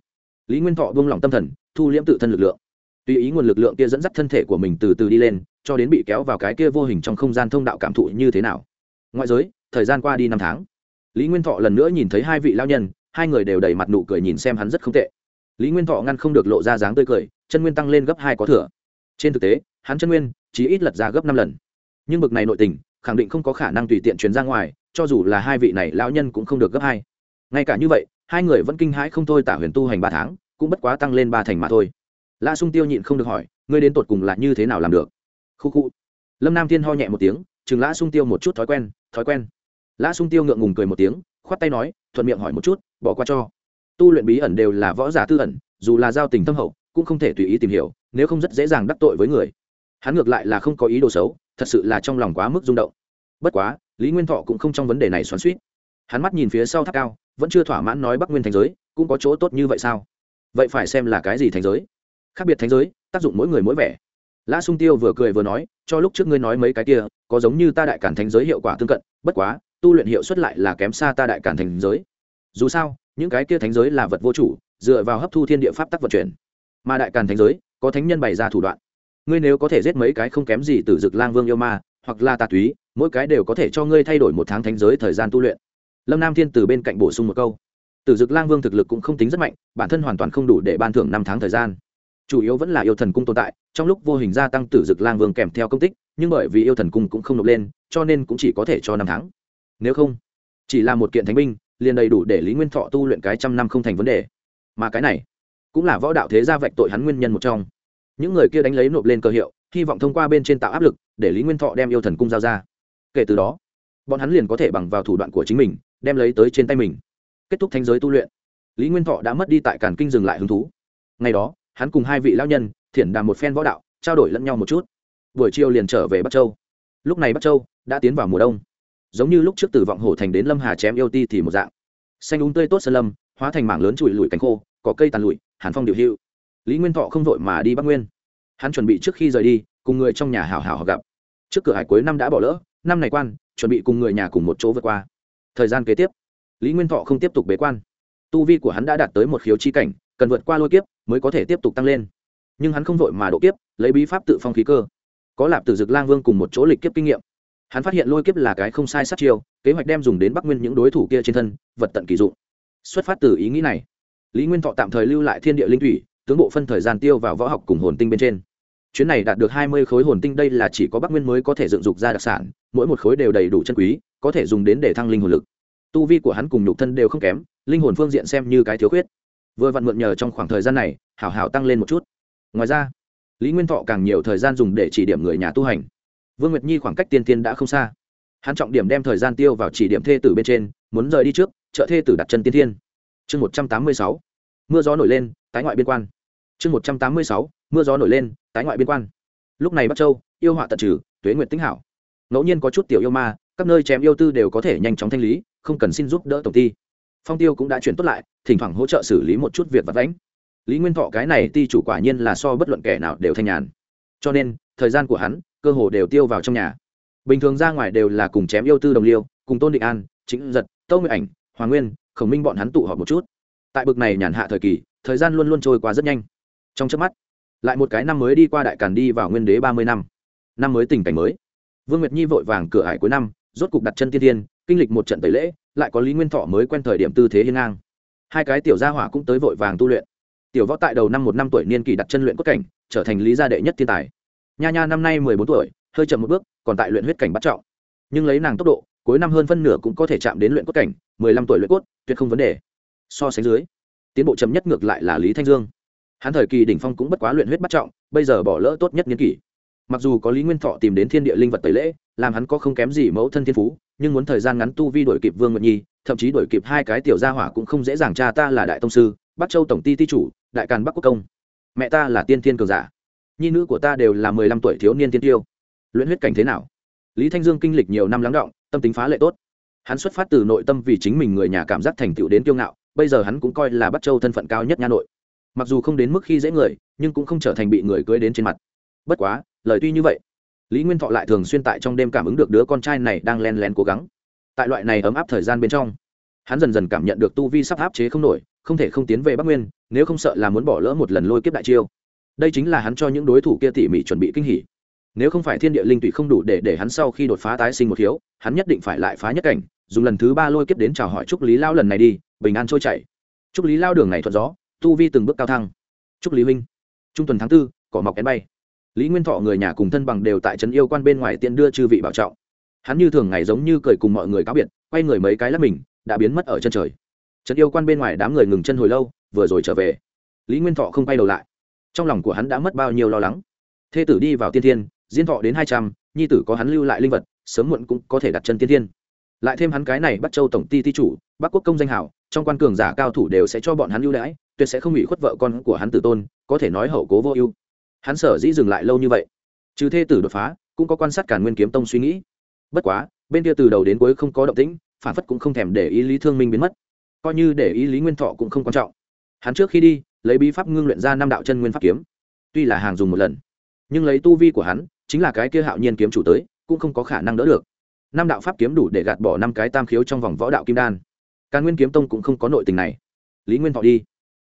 A: Lý nguyên thọ buông lỏng tâm thần, thu liễm tự thân lực lượng. Tùy ý nguồn lực lượng kia dẫn dắt thân thể của mình từ từ đi lên cho đến bị kéo vào cái kia vô hình trong không gian thông đạo cảm thụ như thế nào. Ngoại giới, thời gian qua đi năm tháng, lý nguyên thọ lần nữa nhìn thấy hai vị lao nhân, hai người đều đầy mặt nụ cười nhìn xem hắn rất không tệ. Lý nguyên thọ ngăn không được lộ ra dáng tươi cười, chân nguyên tăng lên gấp hai có thừa. Trên thực tế, hắn chân nguyên chỉ ít lật ra gấp năm lần. Nhưng bực này nội tình, khẳng định không có khả năng tùy tiện chuyển ra ngoài, cho dù là hai vị này lão nhân cũng không được gấp hai. Ngay cả như vậy, hai người vẫn kinh hãi không thôi tả huyền tu hành ba tháng, cũng bất quá tăng lên ba thành mà thôi. La sung tiêu nhịn không được hỏi, ngươi đến tột cùng là như thế nào làm được? Khu khu. Lâm nam thiên ho nhẹ một tiếng, chừng lã sung tiêu một chút thói quen thói quen. Lã sung tiêu ngượng ngùng cười một tiếng, khoát tay nói, thuận miệng hỏi một chút, bỏ qua cho. Tu luyện bí ẩn đều là võ giả tư ẩn, dù là giao tình tâm hậu, cũng không thể tùy ý tìm hiểu, nếu không rất dễ dàng đắc tội với người. Hắn ngược lại là không có ý đồ xấu, thật sự là trong lòng quá mức rung động. Bất quá, lý nguyên thọ cũng không trong vấn đề này xoắn suýt hắn mắt nhìn phía sau tháp cao, vẫn chưa thỏa mãn nói bắc nguyên thành giới, cũng có chỗ tốt như vậy sao? Vậy phải xem là cái gì thành giới? Khác biệt thành giới, tác dụng mỗi người mỗi vẻ lã sung tiêu vừa cười vừa nói, cho lúc trước ngươi nói mấy cái kia, có giống như ta đại cản thành giới hiệu quả tương cận, bất quá, tu luyện hiệu suất lại là kém xa ta đại cản thành giới. Dù sao, những cái kia thánh giới là vật vô chủ, dựa vào hấp thu thiên địa pháp tắc vận chuyển. Mà đại càn thánh giới, có thánh nhân bày ra thủ đoạn. Ngươi nếu có thể giết mấy cái không kém gì từ dực lang vương yêu ma, hoặc là tà túy, mỗi cái đều có thể cho ngươi thay đổi một tháng thánh giới thời gian tu luyện. Lâm nam thiên từ bên cạnh bổ sung một câu. Tử dực lang vương thực lực cũng không tính rất mạnh, bản thân hoàn toàn không đủ để ban thưởng năm tháng thời gian chủ yếu vẫn là yêu thần cung tồn tại, trong lúc vô hình gia tăng tử dực lang vương kèm theo công tích, nhưng bởi vì yêu thần cung cũng không nộp lên, cho nên cũng chỉ có thể cho năm tháng. Nếu không, chỉ là một kiện thánh binh, liền đầy đủ để lý nguyên thọ tu luyện cái trăm năm không thành vấn đề. Mà cái này, cũng là võ đạo thế gia vạch tội hắn nguyên nhân một trong. Những người kia đánh lấy nộp lên cơ hiệu, hy vọng thông qua bên trên tạo áp lực, để lý nguyên thọ đem yêu thần cung giao ra. Kể từ đó, bọn hắn liền có thể bằng vào thủ đoạn của chính mình, đem lấy tới trên tay mình. Kết thúc thanh giới tu luyện, lý nguyên thọ đã mất đi tại cản kinh dừng lại hứng thú. Ngày đó hắn cùng hai vị lao nhân, thiển đàm một phen võ đạo, trao đổi lẫn nhau một chút. Buổi chiều liền trở về bắc châu. Lúc này bắc châu đã tiến vào mùa đông. Giống như lúc trước từ vọng hổ thành đến lâm hà chém yêu ti thì một dạng. Xanh đúng tươi tốt sơn lâm, hóa thành mảng lớn trụi lùi cánh khô, có cây tàn lụi, hàn phong điều hưu lý nguyên thọ không vội mà đi bắc nguyên. Hắn chuẩn bị trước khi rời đi, cùng người trong nhà hảo hảo gặp. Trước cửa hải cuối năm đã bỏ lỡ, năm này quan, chuẩn bị cùng người nhà cùng một chỗ vượt qua. Thời gian kế tiếp, lý nguyên thọ không tiếp tục bế quan. Tu vi của hắn đã đạt tới một khiếu chi cảnh cần vượt qua lôi kiếp mới có thể tiếp tục tăng lên. Nhưng hắn không vội mà độ kiếp, lấy bí pháp tự phong khí cơ. Có lạp từ dực lang vương cùng một chỗ lịch kiếp kinh nghiệm. Hắn phát hiện lôi kiếp là cái không sai sát chiêu, kế hoạch đem dùng đến bắc nguyên những đối thủ kia trên thân, vật tận kỳ dụng. Xuất phát từ ý nghĩ này, lý nguyên thọ tạm thời lưu lại thiên địa linh thủy, tướng bộ phân thời gian tiêu vào võ học cùng hồn tinh bên trên. Chuyến này đạt được hai mươi khối hồn tinh đây là chỉ có bắc nguyên mới có thể dựng dục ra đặc sản, mỗi một khối đều đầy đủ chân quý, có thể dùng đến để thăng linh hồn lực. Tu vi của hắn cùng nhục thân đều không kém, linh hồn phương diện xem như cái thiếu khuyết vừa vặn mượn nhờ trong khoảng thời gian này, hảo hảo tăng lên một chút. Ngoài ra, lý nguyên thọ càng nhiều thời gian dùng để chỉ điểm người nhà tu hành. Vương nguyệt nhi khoảng cách tiên tiên đã không xa. Hắn trọng điểm đem thời gian tiêu vào chỉ điểm thê tử bên trên, muốn rời đi trước chợ thê tử đặt chân tiên thiên. Chương một trăm tám mươi sáu, mưa gió nổi lên, tái ngoại biên quan. Chương một trăm tám mươi sáu, mưa gió nổi lên, tái ngoại biên quan. Lúc này bắc châu, yêu họa tận trừ, tuế nguyệt tính hảo. Ngẫu nhiên có chút tiểu yêu ma, các nơi chém yêu tư đều có thể nhanh chóng thanh lý, không cần xin giúp đỡ tổng ty phong tiêu cũng đã chuyển tốt lại, thỉnh thoảng hỗ trợ xử lý một chút việc vật vãnh. Lý nguyên thọ cái này ti chủ quả nhiên là so bất luận kẻ nào đều thanh nhàn. Cho nên, thời gian của hắn, cơ hồ đều tiêu vào trong nhà. Bình thường ra ngoài đều là cùng chém yêu tư đồng liêu, cùng tôn định an chính giật, tâu nguyện ảnh, hoàng nguyên, khổng minh bọn hắn tụ họp một chút. Tại bực này nhàn hạ thời kỳ, thời gian luôn luôn trôi qua rất nhanh. Trong trước mắt, lại một cái năm mới đi qua đại càn đi vào nguyên đế ba mươi năm. Năm mới tình cảnh mới. Vương nguyệt nhi vội vàng cửa hải cuối năm, rốt cục đặt chân tiên tiên kinh lịch một trận tẩy lễ, lại có lý nguyên thọ mới quen thời điểm tư thế hiên ngang. Hai cái tiểu gia hỏa cũng tới vội vàng tu luyện. Tiểu võ tại đầu năm một năm tuổi niên kỳ đặt chân luyện cốt cảnh, trở thành lý gia đệ nhất thiên tài. Nha nha năm nay mười bốn tuổi, hơi chậm một bước, còn tại luyện huyết cảnh bắt trọng. Nhưng lấy nàng tốc độ, cuối năm hơn phân nửa cũng có thể chạm đến luyện cốt cảnh, mười lăm tuổi luyện cốt, tuyệt không vấn đề. So sánh dưới, tiến bộ chậm nhất ngược lại là lý thanh dương. Hắn thời kỳ đỉnh phong cũng bất quá luyện huyết bắt trọng, bây giờ bỏ lỡ tốt nhất niên kỷ. Mặc dù có lý nguyên thọ tìm đến thiên địa linh vật tẩy lễ, làm hắn có không kém gì mẫu thân thiên phú nhưng muốn thời gian ngắn tu vi đổi kịp vương nguyện nhi, thậm chí đổi kịp hai cái tiểu gia hỏa cũng không dễ dàng. Cha ta là đại tông sư, bắc châu tổng ty ty chủ, đại càn bắc quốc công. Mẹ ta là tiên thiên cường giả. Nhi nữ của ta đều là mười lăm tuổi thiếu niên tiên tiêu. Luyện huyết cảnh thế nào? Lý thanh dương kinh lịch nhiều năm lắng động, tâm tính phá lệ tốt. Hắn xuất phát từ nội tâm vì chính mình người nhà cảm giác thành tựu đến kiêu ngạo, bây giờ hắn cũng coi là bắc châu thân phận cao nhất nha nội. Mặc dù không đến mức khi dễ người, nhưng cũng không trở thành bị người cưới đến trên mặt. Bất quá, lời tuy như vậy lý nguyên thọ lại thường xuyên tại trong đêm cảm ứng được đứa con trai này đang len lén cố gắng. Tại loại này ấm áp thời gian bên trong, hắn dần dần cảm nhận được tu vi sắp áp chế không nổi, không thể không tiến về bắc nguyên, nếu không sợ là muốn bỏ lỡ một lần lôi kiếp đại chiêu. Đây chính là hắn cho những đối thủ kia tỉ mỉ chuẩn bị kinh hỉ. Nếu không phải thiên địa linh tụy không đủ để để hắn sau khi đột phá tái sinh một hiếu hắn nhất định phải lại phá nhất cảnh, dùng lần thứ ba lôi kiếp đến chào hỏi trúc lý lao lần này đi, bình an trôi chảy. Trúc lý lao đường này thuận gió, tu vi từng bước cao thăng. Trúc lý huynh, trung tuần tháng tư, cỏ mọc én bay lý nguyên thọ người nhà cùng thân bằng đều tại trấn yêu quan bên ngoài tiện đưa chư vị bảo trọng. Hắn như thường ngày giống như cười cùng mọi người cáo biệt, quay người mấy cái lắp mình, đã biến mất ở chân trời. Trấn yêu quan bên ngoài đám người ngừng chân hồi lâu, vừa rồi trở về. Lý nguyên thọ không quay đầu lại. Trong lòng của hắn đã mất bao nhiêu lo lắng. Thê tử đi vào tiên thiên diên thọ đến hai trăm, nhi tử có hắn lưu lại linh vật, sớm muộn cũng có thể đặt chân tiên thiên. Lại thêm hắn cái này bắt châu tổng ty ti chủ, bắc quốc công danh hảo, trong quan cường giả cao thủ đều sẽ cho bọn hắn ưu đãi, tuyệt sẽ không bị khuất vợ con của hắn tử tôn, có thể nói hậu cố vô ưu hắn sở dĩ dừng lại lâu như vậy. Trừ thê tử đột phá, cũng có quan sát cả nguyên kiếm tông suy nghĩ. Bất quá, bên kia từ đầu đến cuối không có động tĩnh, phản phất cũng không thèm để ý lý thương minh biến mất. Coi như để ý lý nguyên thọ cũng không quan trọng. Hắn trước khi đi, lấy bí pháp ngưng luyện ra năm đạo chân nguyên pháp kiếm. Tuy là hàng dùng một lần, nhưng lấy tu vi của hắn, chính là cái kia hạo nhiên kiếm chủ tới, cũng không có khả năng đỡ được. Năm đạo pháp kiếm đủ để gạt bỏ năm cái tam khiếu trong vòng võ đạo kim đan. Càn nguyên kiếm tông cũng không có nội tình này. Lý nguyên thọ đi.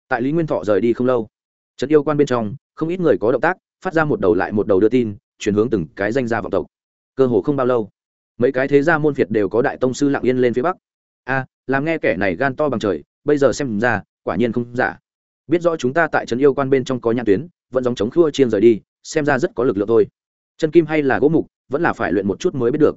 A: Tại lý nguyên thọ rời đi không lâu trấn yêu quan bên trong không ít người có động tác, phát ra một đầu lại một đầu đưa tin, chuyển hướng từng cái danh gia vọng tộc. Cơ hồ không bao lâu, mấy cái thế gia môn phiệt đều có đại tông sư lặng yên lên phía bắc. A, làm nghe kẻ này gan to bằng trời, bây giờ xem ra, quả nhiên không giả. Biết rõ chúng ta tại trấn yêu quan bên trong có nhãn tuyến, vẫn dòng chống khua chiên rời đi, xem ra rất có lực lượng thôi. Chân kim hay là gỗ mục, vẫn là phải luyện một chút mới biết được.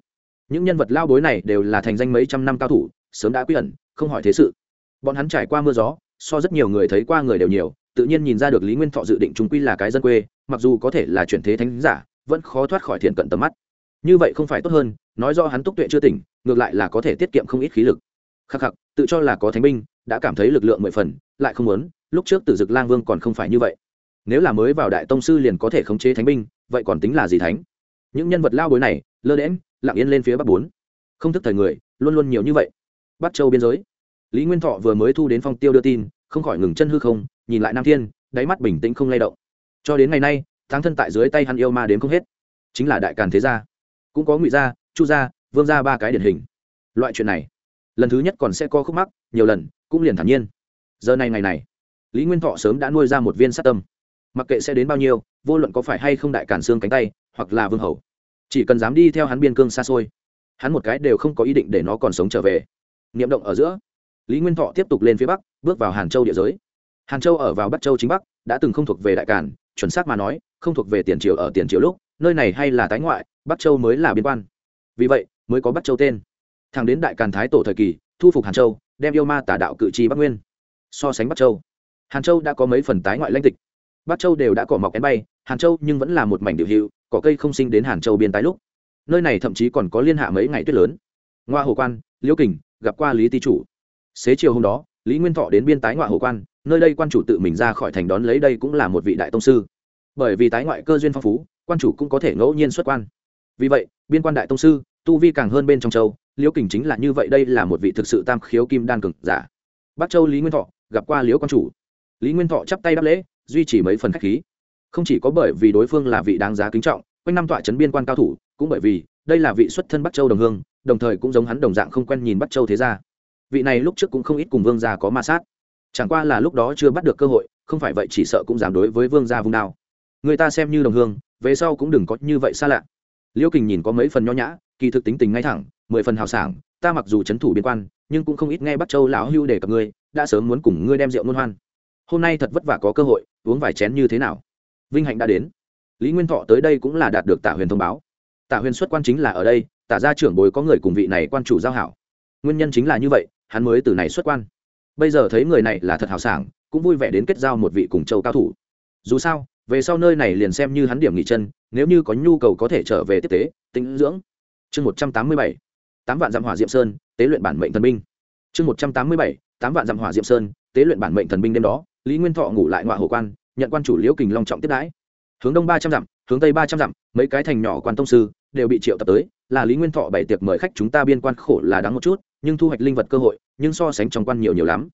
A: Những nhân vật lao bối này đều là thành danh mấy trăm năm cao thủ, sớm đã quy ẩn, không hỏi thế sự. Bọn hắn trải qua mưa gió, so rất nhiều người thấy qua người đều nhiều tự nhiên nhìn ra được lý nguyên thọ dự định chúng quy là cái dân quê, mặc dù có thể là chuyển thế thánh giả, vẫn khó thoát khỏi thiện cận tầm mắt. Như vậy không phải tốt hơn, nói do hắn túc tuệ chưa tỉnh, ngược lại là có thể tiết kiệm không ít khí lực. Khắc khắc, tự cho là có thánh binh, đã cảm thấy lực lượng mười phần, lại không muốn, lúc trước tử dực lang vương còn không phải như vậy. Nếu là mới vào đại tông sư liền có thể khống chế thánh binh, vậy còn tính là gì thánh? Những nhân vật lao bối này, lơ đễm lặng yên lên phía bắc bốn. Không thức thời người, luôn luôn nhiều như vậy. Bắc châu biên giới. Lý nguyên thọ vừa mới thu đến phong tiêu đưa tin, không khỏi ngừng chân hư không nhìn lại nam thiên, đáy mắt bình tĩnh không lay động. Cho đến ngày nay tháng thân tại dưới tay hắn yêu ma đến không hết. Chính là đại càn thế gia. Cũng có ngụy gia, chu gia, vương gia ba cái điển hình. Loại chuyện này, lần thứ nhất còn sẽ có khúc mắc, nhiều lần, cũng liền thản nhiên. Giờ này ngày này, lý nguyên thọ sớm đã nuôi ra một viên sát tâm. Mặc kệ sẽ đến bao nhiêu, vô luận có phải hay không đại cản xương cánh tay, hoặc là vương hầu, chỉ cần dám đi theo hắn biên cương xa xôi, hắn một cái đều không có ý định để nó còn sống trở về. Niệm động ở giữa, lý nguyên thọ tiếp tục lên phía bắc, bước vào hàn châu địa giới hàn châu ở vào bắc châu chính bắc đã từng không thuộc về đại cản chuẩn xác mà nói không thuộc về tiền triều ở tiền triều lúc nơi này hay là tái ngoại bắc châu mới là biên quan. Vì vậy mới có bắc châu tên. Thẳng đến đại càn thái tổ thời kỳ thu phục hàn châu đem yêu ma tả đạo cự chi bắc nguyên. So sánh bắc châu hàn châu đã có mấy phần tái ngoại lãnh tịch. Bắc châu đều đã cỏ mọc én bay hàn châu nhưng vẫn là một mảnh điệu hữu, cỏ cây không sinh đến hàn châu biên tái lúc. Nơi này thậm chí còn có liên hạ mấy ngày tuyết lớn. Ngoa hồ quan liễu kình gặp qua lý tý chủ. Xế chiều hôm đó lý nguyên thọ đến biên tái ngoại hồ quan, nơi đây quan chủ tự mình ra khỏi thành đón lấy đây cũng là một vị đại tông sư. Bởi vì tái ngoại cơ duyên phong phú, quan chủ cũng có thể ngẫu nhiên xuất quan. Vì vậy, biên quan đại tông sư, tu vi càng hơn bên trong châu, liễu kình chính là như vậy đây là một vị thực sự tam khiếu kim đan cực giả. Bắc châu lý nguyên thọ, gặp qua liễu quan chủ. Lý nguyên thọ chắp tay đáp lễ, duy trì mấy phần khách khí. Không chỉ có bởi vì đối phương là vị đáng giá kính trọng, quanh năm tọa trấn biên quan cao thủ, cũng bởi vì đây là vị xuất thân bắc châu đồng hương, đồng thời cũng giống hắn đồng dạng không quen nhìn bắc châu thế gia vị này lúc trước cũng không ít cùng vương gia có ma sát. Chẳng qua là lúc đó chưa bắt được cơ hội, không phải vậy chỉ sợ cũng dám đối với vương gia vùng đao. Người ta xem như đồng hương, về sau cũng đừng có như vậy xa lạ. Liễu kình nhìn có mấy phần nho nhã, kỳ thực tính tình ngay thẳng, mười phần hào sảng, ta mặc dù c h ấ n thủ biên quan, nhưng cũng không ít nghe bắt châu lão hưu để cặp ngươi, đã sớm muốn cùng ngươi đem rượu ngôn hoan. Hôm nay thật vất vả có cơ hội, uống vài chén như thế nào? Vinh hạnh đã đến. Lý nguyên thọ tới đây cũng là đạt được tả huyền thông báo. Tả huyền xuất quan chính là ở đây tả ra trưởng bồi có người cùng vị này quan chủ giao hảo. Nguyên nhân chính là như vậy hắn mới từ này xuất quan. Bây giờ thấy người này là thật hào sảng, cũng vui vẻ đến kết giao một vị cùng châu cao thủ. Dù sao, về sau nơi này liền xem như hắn điểm nghỉ chân, nếu như có nhu cầu có thể trở về tiếp tế tính dưỡng. Chương một trăm tám mươi bảy, tám vạn dặm hỏa diệm sơn, tế luyện bản mệnh thần binh. Chương một trăm tám mươi bảy, tám vạn dặm hỏa diệm sơn, tế luyện bản mệnh thần binh đêm đó, lý nguyên thọ ngủ lại ngoại hồ quan, nhận quan chủ liễu kình long trọng tiếp đãi. Hướng đông ba trăm dặm, hướng tây ba trăm dặm, mấy cái thành nhỏ quan tông sư đều bị triệu tập tới, là lý nguyên thọ bày tiệc mời khách chúng ta biên quan khổ là đáng một chút nhưng thu hoạch linh vật cơ hội, nhưng so sánh trong quan nhiều nhiều lắm.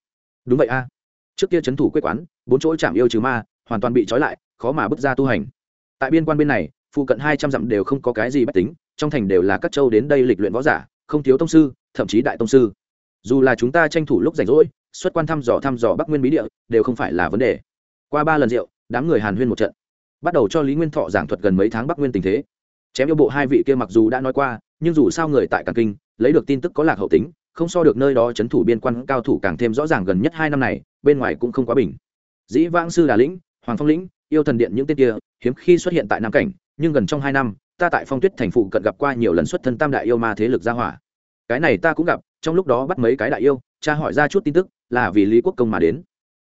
A: Đúng vậy a. Trước kia c h ấ n thủ quê quán, bốn chỗ chạm yêu trừ ma, hoàn toàn bị trói lại, khó mà bước ra tu hành. Tại biên quan bên này, phụ cận hai trăm dặm đều không có cái gì bách tính, trong thành đều là các châu đến đây lịch luyện võ giả, không thiếu tông sư, thậm chí đại tông sư. Dù là chúng ta tranh thủ lúc rảnh rỗi, xuất quan thăm dò thăm dò bắc nguyên bí địa, đều không phải là vấn đề. Qua ba lần rượu, đám người hàn huyên một trận. Bắt đầu cho lý nguyên thọ giảng thuật gần mấy tháng bắc nguyên tình thế. Chém yêu bộ hai vị kia mặc dù đã nói qua, nhưng dù sao người tại càng kinh, lấy được tin tức có lạc hậu tính không so được nơi đó c h ấ n thủ biên quan cao thủ càng thêm rõ ràng gần nhất hai năm này, bên ngoài cũng không quá bình. Dĩ vãng sư đà lĩnh, hoàng phong lĩnh, yêu thần điện những tên kia, hiếm khi xuất hiện tại nam cảnh, nhưng gần trong hai năm, ta tại phong tuyết thành phụ cận gặp qua nhiều lần xuất thân tam đại yêu ma thế lực gia hỏa. Cái này ta cũng gặp, trong lúc đó bắt mấy cái đại yêu cha hỏi ra chút tin tức, là vì lý quốc công mà đến.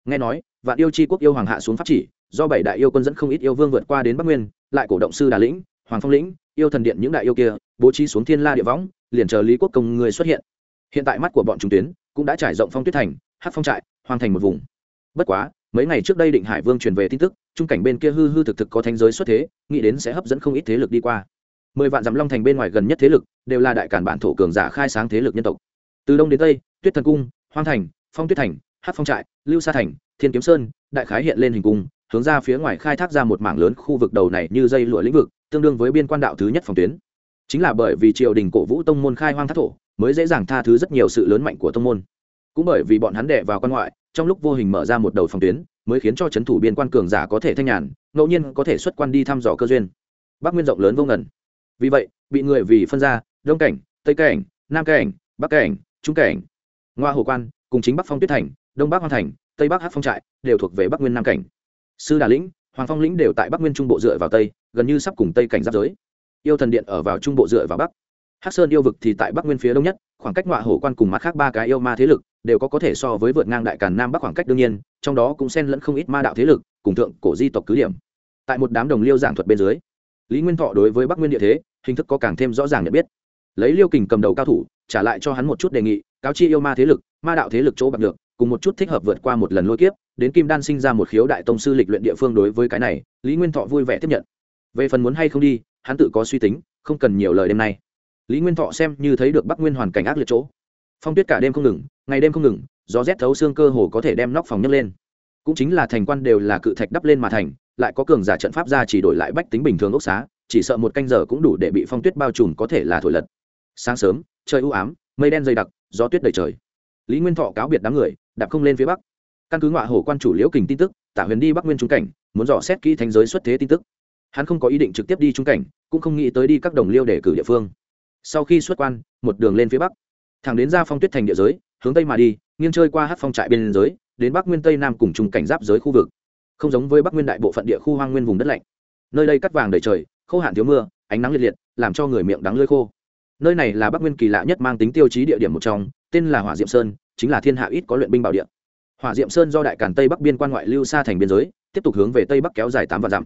A: Nghe nói, vạn yêu c h i quốc yêu hoàng hạ xuống pháp chỉ, do bảy đại yêu quân dẫn không ít yêu vương vượt qua đến bắc nguyên, lại cổ động sư đà lĩnh, hoàng phong lĩnh, yêu thần điện những đại yêu kia, bố trí xuống thiên la địa võng, liền chờ lý quốc công người xuất hiện hiện tại mắt của bọn chúng tuyến cũng đã trải rộng phong tuyết thành hát phong trại, hoang thành một vùng. Bất quá, mấy ngày trước đây định hải vương truyền về tin tức, trung cảnh bên kia hư hư thực thực có thanh giới xuất thế, nghĩ đến sẽ hấp dẫn không ít thế lực đi qua. Mười vạn dặm long thành bên ngoài gần nhất thế lực đều là đại cản bản thổ cường giả khai sáng thế lực nhân tộc. Từ đông đến tây, tuyết thần cung, hoang thành, phong tuyết thành hát phong trại, lưu sa thành, thiên kiếm sơn, đại khái hiện lên hình cung, hướng ra phía ngoài khai thác ra một mảng lớn khu vực đầu này như dây lụa lĩnh vực, tương đương với biên quan đạo thứ nhất phòng tuyến. Chính là bởi vì triều đình cổ vũ tông môn khai hoang thác thổ mới dễ dàng tha thứ rất nhiều sự lớn mạnh của tông môn. Cũng bởi vì bọn hắn đệ vào quan ngoại, trong lúc vô hình mở ra một đầu phòng tuyến, mới khiến cho c h ấ n thủ biên quan cường giả có thể thanh nhàn, ngẫu nhiên có thể xuất quan đi thăm dò cơ duyên. Bắc nguyên rộng lớn vô ngần. Vì vậy, bị người vì phân ra, đông cảnh, tây cảnh, nam cảnh, bắc cảnh, trung cảnh, ngoa hồ quan, cùng chính bắc phong tuyết thành, đông bắc hoang thành, tây bắc hát phong trại đều thuộc về bắc nguyên nam cảnh. Sư đà lĩnh, hoàng phong lĩnh đều tại bắc nguyên trung bộ dựa vào tây, gần như sắp cùng tây cảnh giáp giới. Yêu thần điện ở vào trung bộ dựa vào bắc hắc sơn yêu vực thì tại bắc nguyên phía đông nhất, khoảng cách ngoại hổ quan cùng mặt khác ba cái yêu ma thế lực đều có có thể so với vượt ngang đại càn nam bắc khoảng cách đương nhiên, trong đó cũng xen lẫn không ít ma đạo thế lực, cùng thượng cổ di tộc cứ điểm. Tại một đám đồng liêu giảng thuật bên dưới, lý nguyên thọ đối với bắc nguyên địa thế, hình thức có càng thêm rõ ràng nhận biết. Lấy liêu kình cầm đầu cao thủ, trả lại cho hắn một chút đề nghị, cáo chi yêu ma thế lực, ma đạo thế lực chỗ bạc được cùng một chút thích hợp vượt qua một lần lôi kiếp, đến kim đan sinh ra một khiếu đại tông sư lịch luyện địa phương đối với cái này, lý nguyên thọ vui vẻ tiếp nhận. Về phần muốn hay không đi, hắn tự có suy tính, không cần nhiều lời đêm nay lý nguyên thọ xem như thấy được bắc nguyên hoàn cảnh ác liệt chỗ. Phong tuyết cả đêm không ngừng, ngày đêm không ngừng, gió rét thấu xương cơ hồ có thể đem nóc phòng nhấc lên. Cũng chính là thành quan đều là cự thạch đắp lên mà thành, lại có cường giả trận pháp ra chỉ đổi lại bách tính bình thường ốc xá, chỉ sợ một canh giờ cũng đủ để bị phong tuyết bao trùm có thể là thổi lật. Sáng sớm, trời u ám, mây đen dày đặc, gió tuyết đầy trời. Lý nguyên thọ cáo biệt đám người, đạp không lên phía bắc. Căn cứ ngoại hồ quan chủ liễu kình tin tức tả huyền đi bắc nguyên trung cảnh, muốn dò xét kỹ thành giới xuất thế tin tức. Hắn không có ý định trực tiếp đi trung cảnh, cũng không nghĩ tới đi các đồng liêu để cử địa phương sau khi xuất quan, một đường lên phía bắc. Thẳng đến ra phong tuyết thành địa giới, hướng tây mà đi, nghiêng chơi qua hát phong trại bên giới, đến bắc nguyên tây nam cùng chung cảnh giáp giới khu vực. Không giống với bắc nguyên đại bộ phận địa khu hoang nguyên vùng đất lạnh. Nơi đây cắt vàng đầy trời, khô hạn thiếu mưa, ánh nắng liệt liệt, làm cho người miệng đắng lơi khô. Nơi này là bắc nguyên kỳ lạ nhất mang tính tiêu chí địa điểm một trong, tên là hỏa diệm sơn, chính là thiên hạ ít có luyện binh bảo địa. Hỏa diệm sơn do đại càn tây bắc biên quan ngoại lưu xa thành biên giới, tiếp tục hướng về tây bắc kéo dài tám vạn dặm.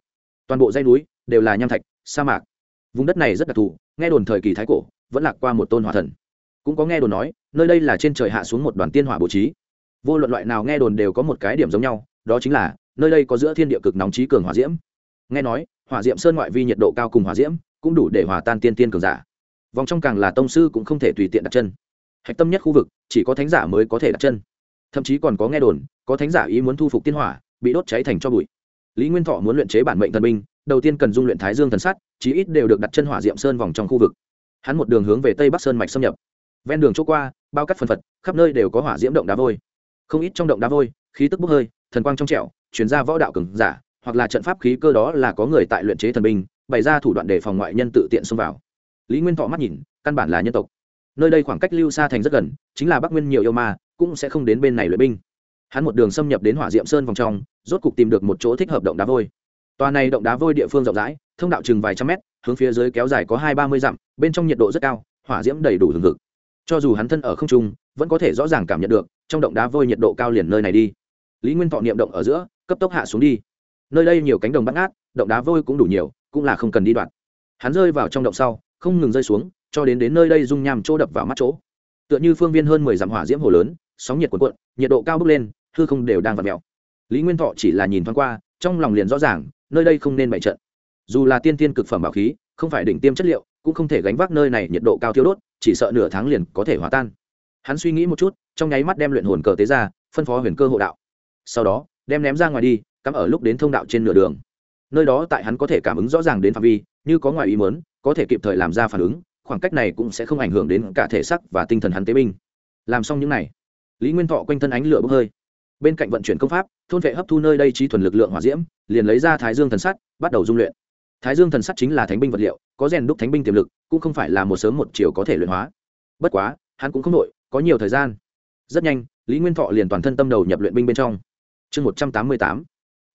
A: Toàn bộ dãy núi đều là nham thạch, sa mạc vùng đất này rất đặc thù, nghe đồn thời kỳ thái cổ, vẫn lạc qua một tôn hỏa thần. Cũng có nghe đồn nói, nơi đây là trên trời hạ xuống một đoàn tiên hỏa bố trí. Vô luận loại nào nghe đồn đều có một cái điểm giống nhau, đó chính là, nơi đây có giữa thiên địa cực nóng trí cường hỏa diễm. Nghe nói, hỏa diễm sơn ngoại vi nhiệt độ cao cùng hỏa diễm, cũng đủ để hòa tan tiên tiên cường giả. Vòng trong càng là tông sư cũng không thể tùy tiện đặt chân. Hạch tâm nhất khu vực, chỉ có thánh giả mới có thể đặt chân. Thậm chí còn có nghe đồn, có thánh giả ý muốn thu phục tiên hỏa, bị đốt cháy thành cho bụi. Lý nguyên thọ muốn luyện chế bản mệnh thần binh đầu tiên cần dung luyện thái dương thần sắt chí ít đều được đặt chân hỏa diệm sơn vòng trong khu vực. Hắn một đường hướng về tây bắc sơn mạch xâm nhập. Ven đường chỗ qua, bao cắt phần phật, khắp nơi đều có hỏa diễm động đá vôi. Không ít trong động đá vôi, khí tức bốc hơi, thần quang trong trẻo chuyển ra võ đạo cường giả, hoặc là trận pháp khí cơ đó là có người tại luyện chế thần binh, bày ra thủ đoạn để phòng ngoại nhân tự tiện xông vào. Lý nguyên thọ mắt nhìn, căn bản là nhân tộc. Nơi đây khoảng cách lưu xa thành rất gần, chính là bắc nguyên nhiều yêu ma, cũng sẽ không đến bên này luyện binh. Hắn một đường xâm nhập đến hỏa diệm sơn vòng trong, rốt cục tìm được một chỗ thích hợp động đá vôi tòa này động đá vôi địa phương rộng rãi, thông đạo chừng vài trăm mét, hướng phía dưới kéo dài có hai ba mươi dặm, bên trong nhiệt độ rất cao, hỏa diễm đầy đủ hừng hực. Cho dù hắn thân ở không trung, vẫn có thể rõ ràng cảm nhận được, trong động đá vôi nhiệt độ cao liền nơi này đi. Lý nguyên thọ niệm động ở giữa, cấp tốc hạ xuống đi. Nơi đây nhiều cánh đồng bắt ngát, động đá vôi cũng đủ nhiều, cũng là không cần đi đoạn. Hắn rơi vào trong động sau, không ngừng rơi xuống, cho đến đến nơi đây dung nham chỗ đập vào mắt chỗ. Tựa như phương viên hơn mười dặm hỏa diễm hồ lớn, sóng nhiệt cuộn cuộn, nhiệt độ cao bốc lên, hư không đều đang vặt mèo lý nguyên thọ chỉ là nhìn thoáng qua, trong lòng liền rõ ràng nơi đây không nên bày trận. Dù là tiên tiên cực phẩm bảo khí, không phải đỉnh tiêm chất liệu, cũng không thể gánh vác nơi này nhiệt độ cao thiêu đốt, chỉ sợ nửa tháng liền có thể hòa tan. Hắn suy nghĩ một chút, trong nháy mắt đem luyện hồn cờ tế ra, phân phó huyền cơ hộ đạo. Sau đó, đem ném ra ngoài đi, cắm ở lúc đến thông đạo trên nửa đường. Nơi đó tại hắn có thể cảm ứng rõ ràng đến phạm vi, như có ngoài ý mớn có thể kịp thời làm ra phản ứng, khoảng cách này cũng sẽ không ảnh hưởng đến cả thể sắc và tinh thần hắn tế binh. Làm xong những này, lý nguyên thọ quanh thân ánh lửa bốc hơi bên cạnh vận chuyển công pháp, thôn vệ hấp thu nơi đây trí thuần lực lượng hỏa diễm, liền lấy ra thái dương thần sắt, bắt đầu dung luyện. Thái dương thần sắt chính là thánh binh vật liệu, có rèn đúc thánh binh tiềm lực, cũng không phải là một sớm một chiều có thể luyện hóa. Bất quá, hắn cũng không nội có nhiều thời gian. Rất nhanh, lý nguyên thọ liền toàn thân tâm đầu nhập luyện binh bên trong. Chương một trăm tám mươi tám,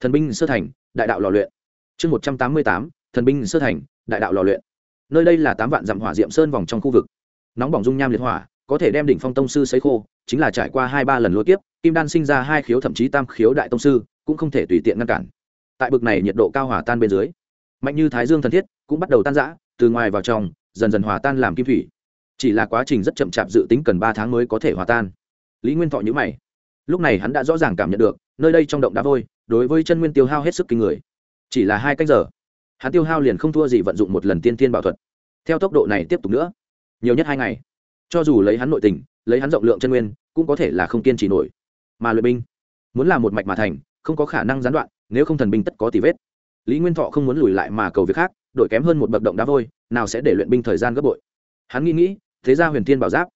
A: thần binh sơ thành, đại đạo lò luyện. Chương một trăm tám mươi tám, thần binh sơ thành, đại đạo lò luyện. Nơi đây là tám vạn dặm hỏa diệm sơn vòng trong khu vực. Nóng bỏng dung nham liệt hỏa, có thể đem đỉnh phong tông sư sấy khô, chính là trải qua hai ba lần lối tiếp kim đan sinh ra hai khiếu thậm chí tam khiếu đại tông sư, cũng không thể tùy tiện ngăn cản. Tại bực này nhiệt độ cao hỏa tan bên dưới, mạnh như thái dương thần thiết cũng bắt đầu tan rã, từ ngoài vào trong, dần dần hòa tan làm kim thủy. Chỉ là quá trình rất chậm chạp dự tính cần ba tháng mới có thể hòa tan. Lý nguyên thọ nhữ mày. Lúc này hắn đã rõ ràng cảm nhận được, nơi đây trong động đá vôi, đối với chân nguyên tiêu hao hết sức kinh người. Chỉ là hai cách giờ, hắn tiêu hao liền không thua gì vận dụng một lần tiên tiên bảo thuật. Theo tốc độ này tiếp tục nữa, nhiều nhất hai ngày. Cho dù lấy hắn nội tình, lấy hắn rộng lượng chân nguyên, cũng có thể là không kiên trì nổi mà luyện binh. Muốn làm một mạch mà thành, không có khả năng gián đoạn, nếu không thần binh tất có tỷ vết. Lý nguyên thọ không muốn lùi lại mà cầu việc khác, đổi kém hơn một bậc động đá vôi, nào sẽ để luyện binh thời gian gấp bội. Hắn nghĩ nghĩ, thế ra huyền thiên bảo giáp.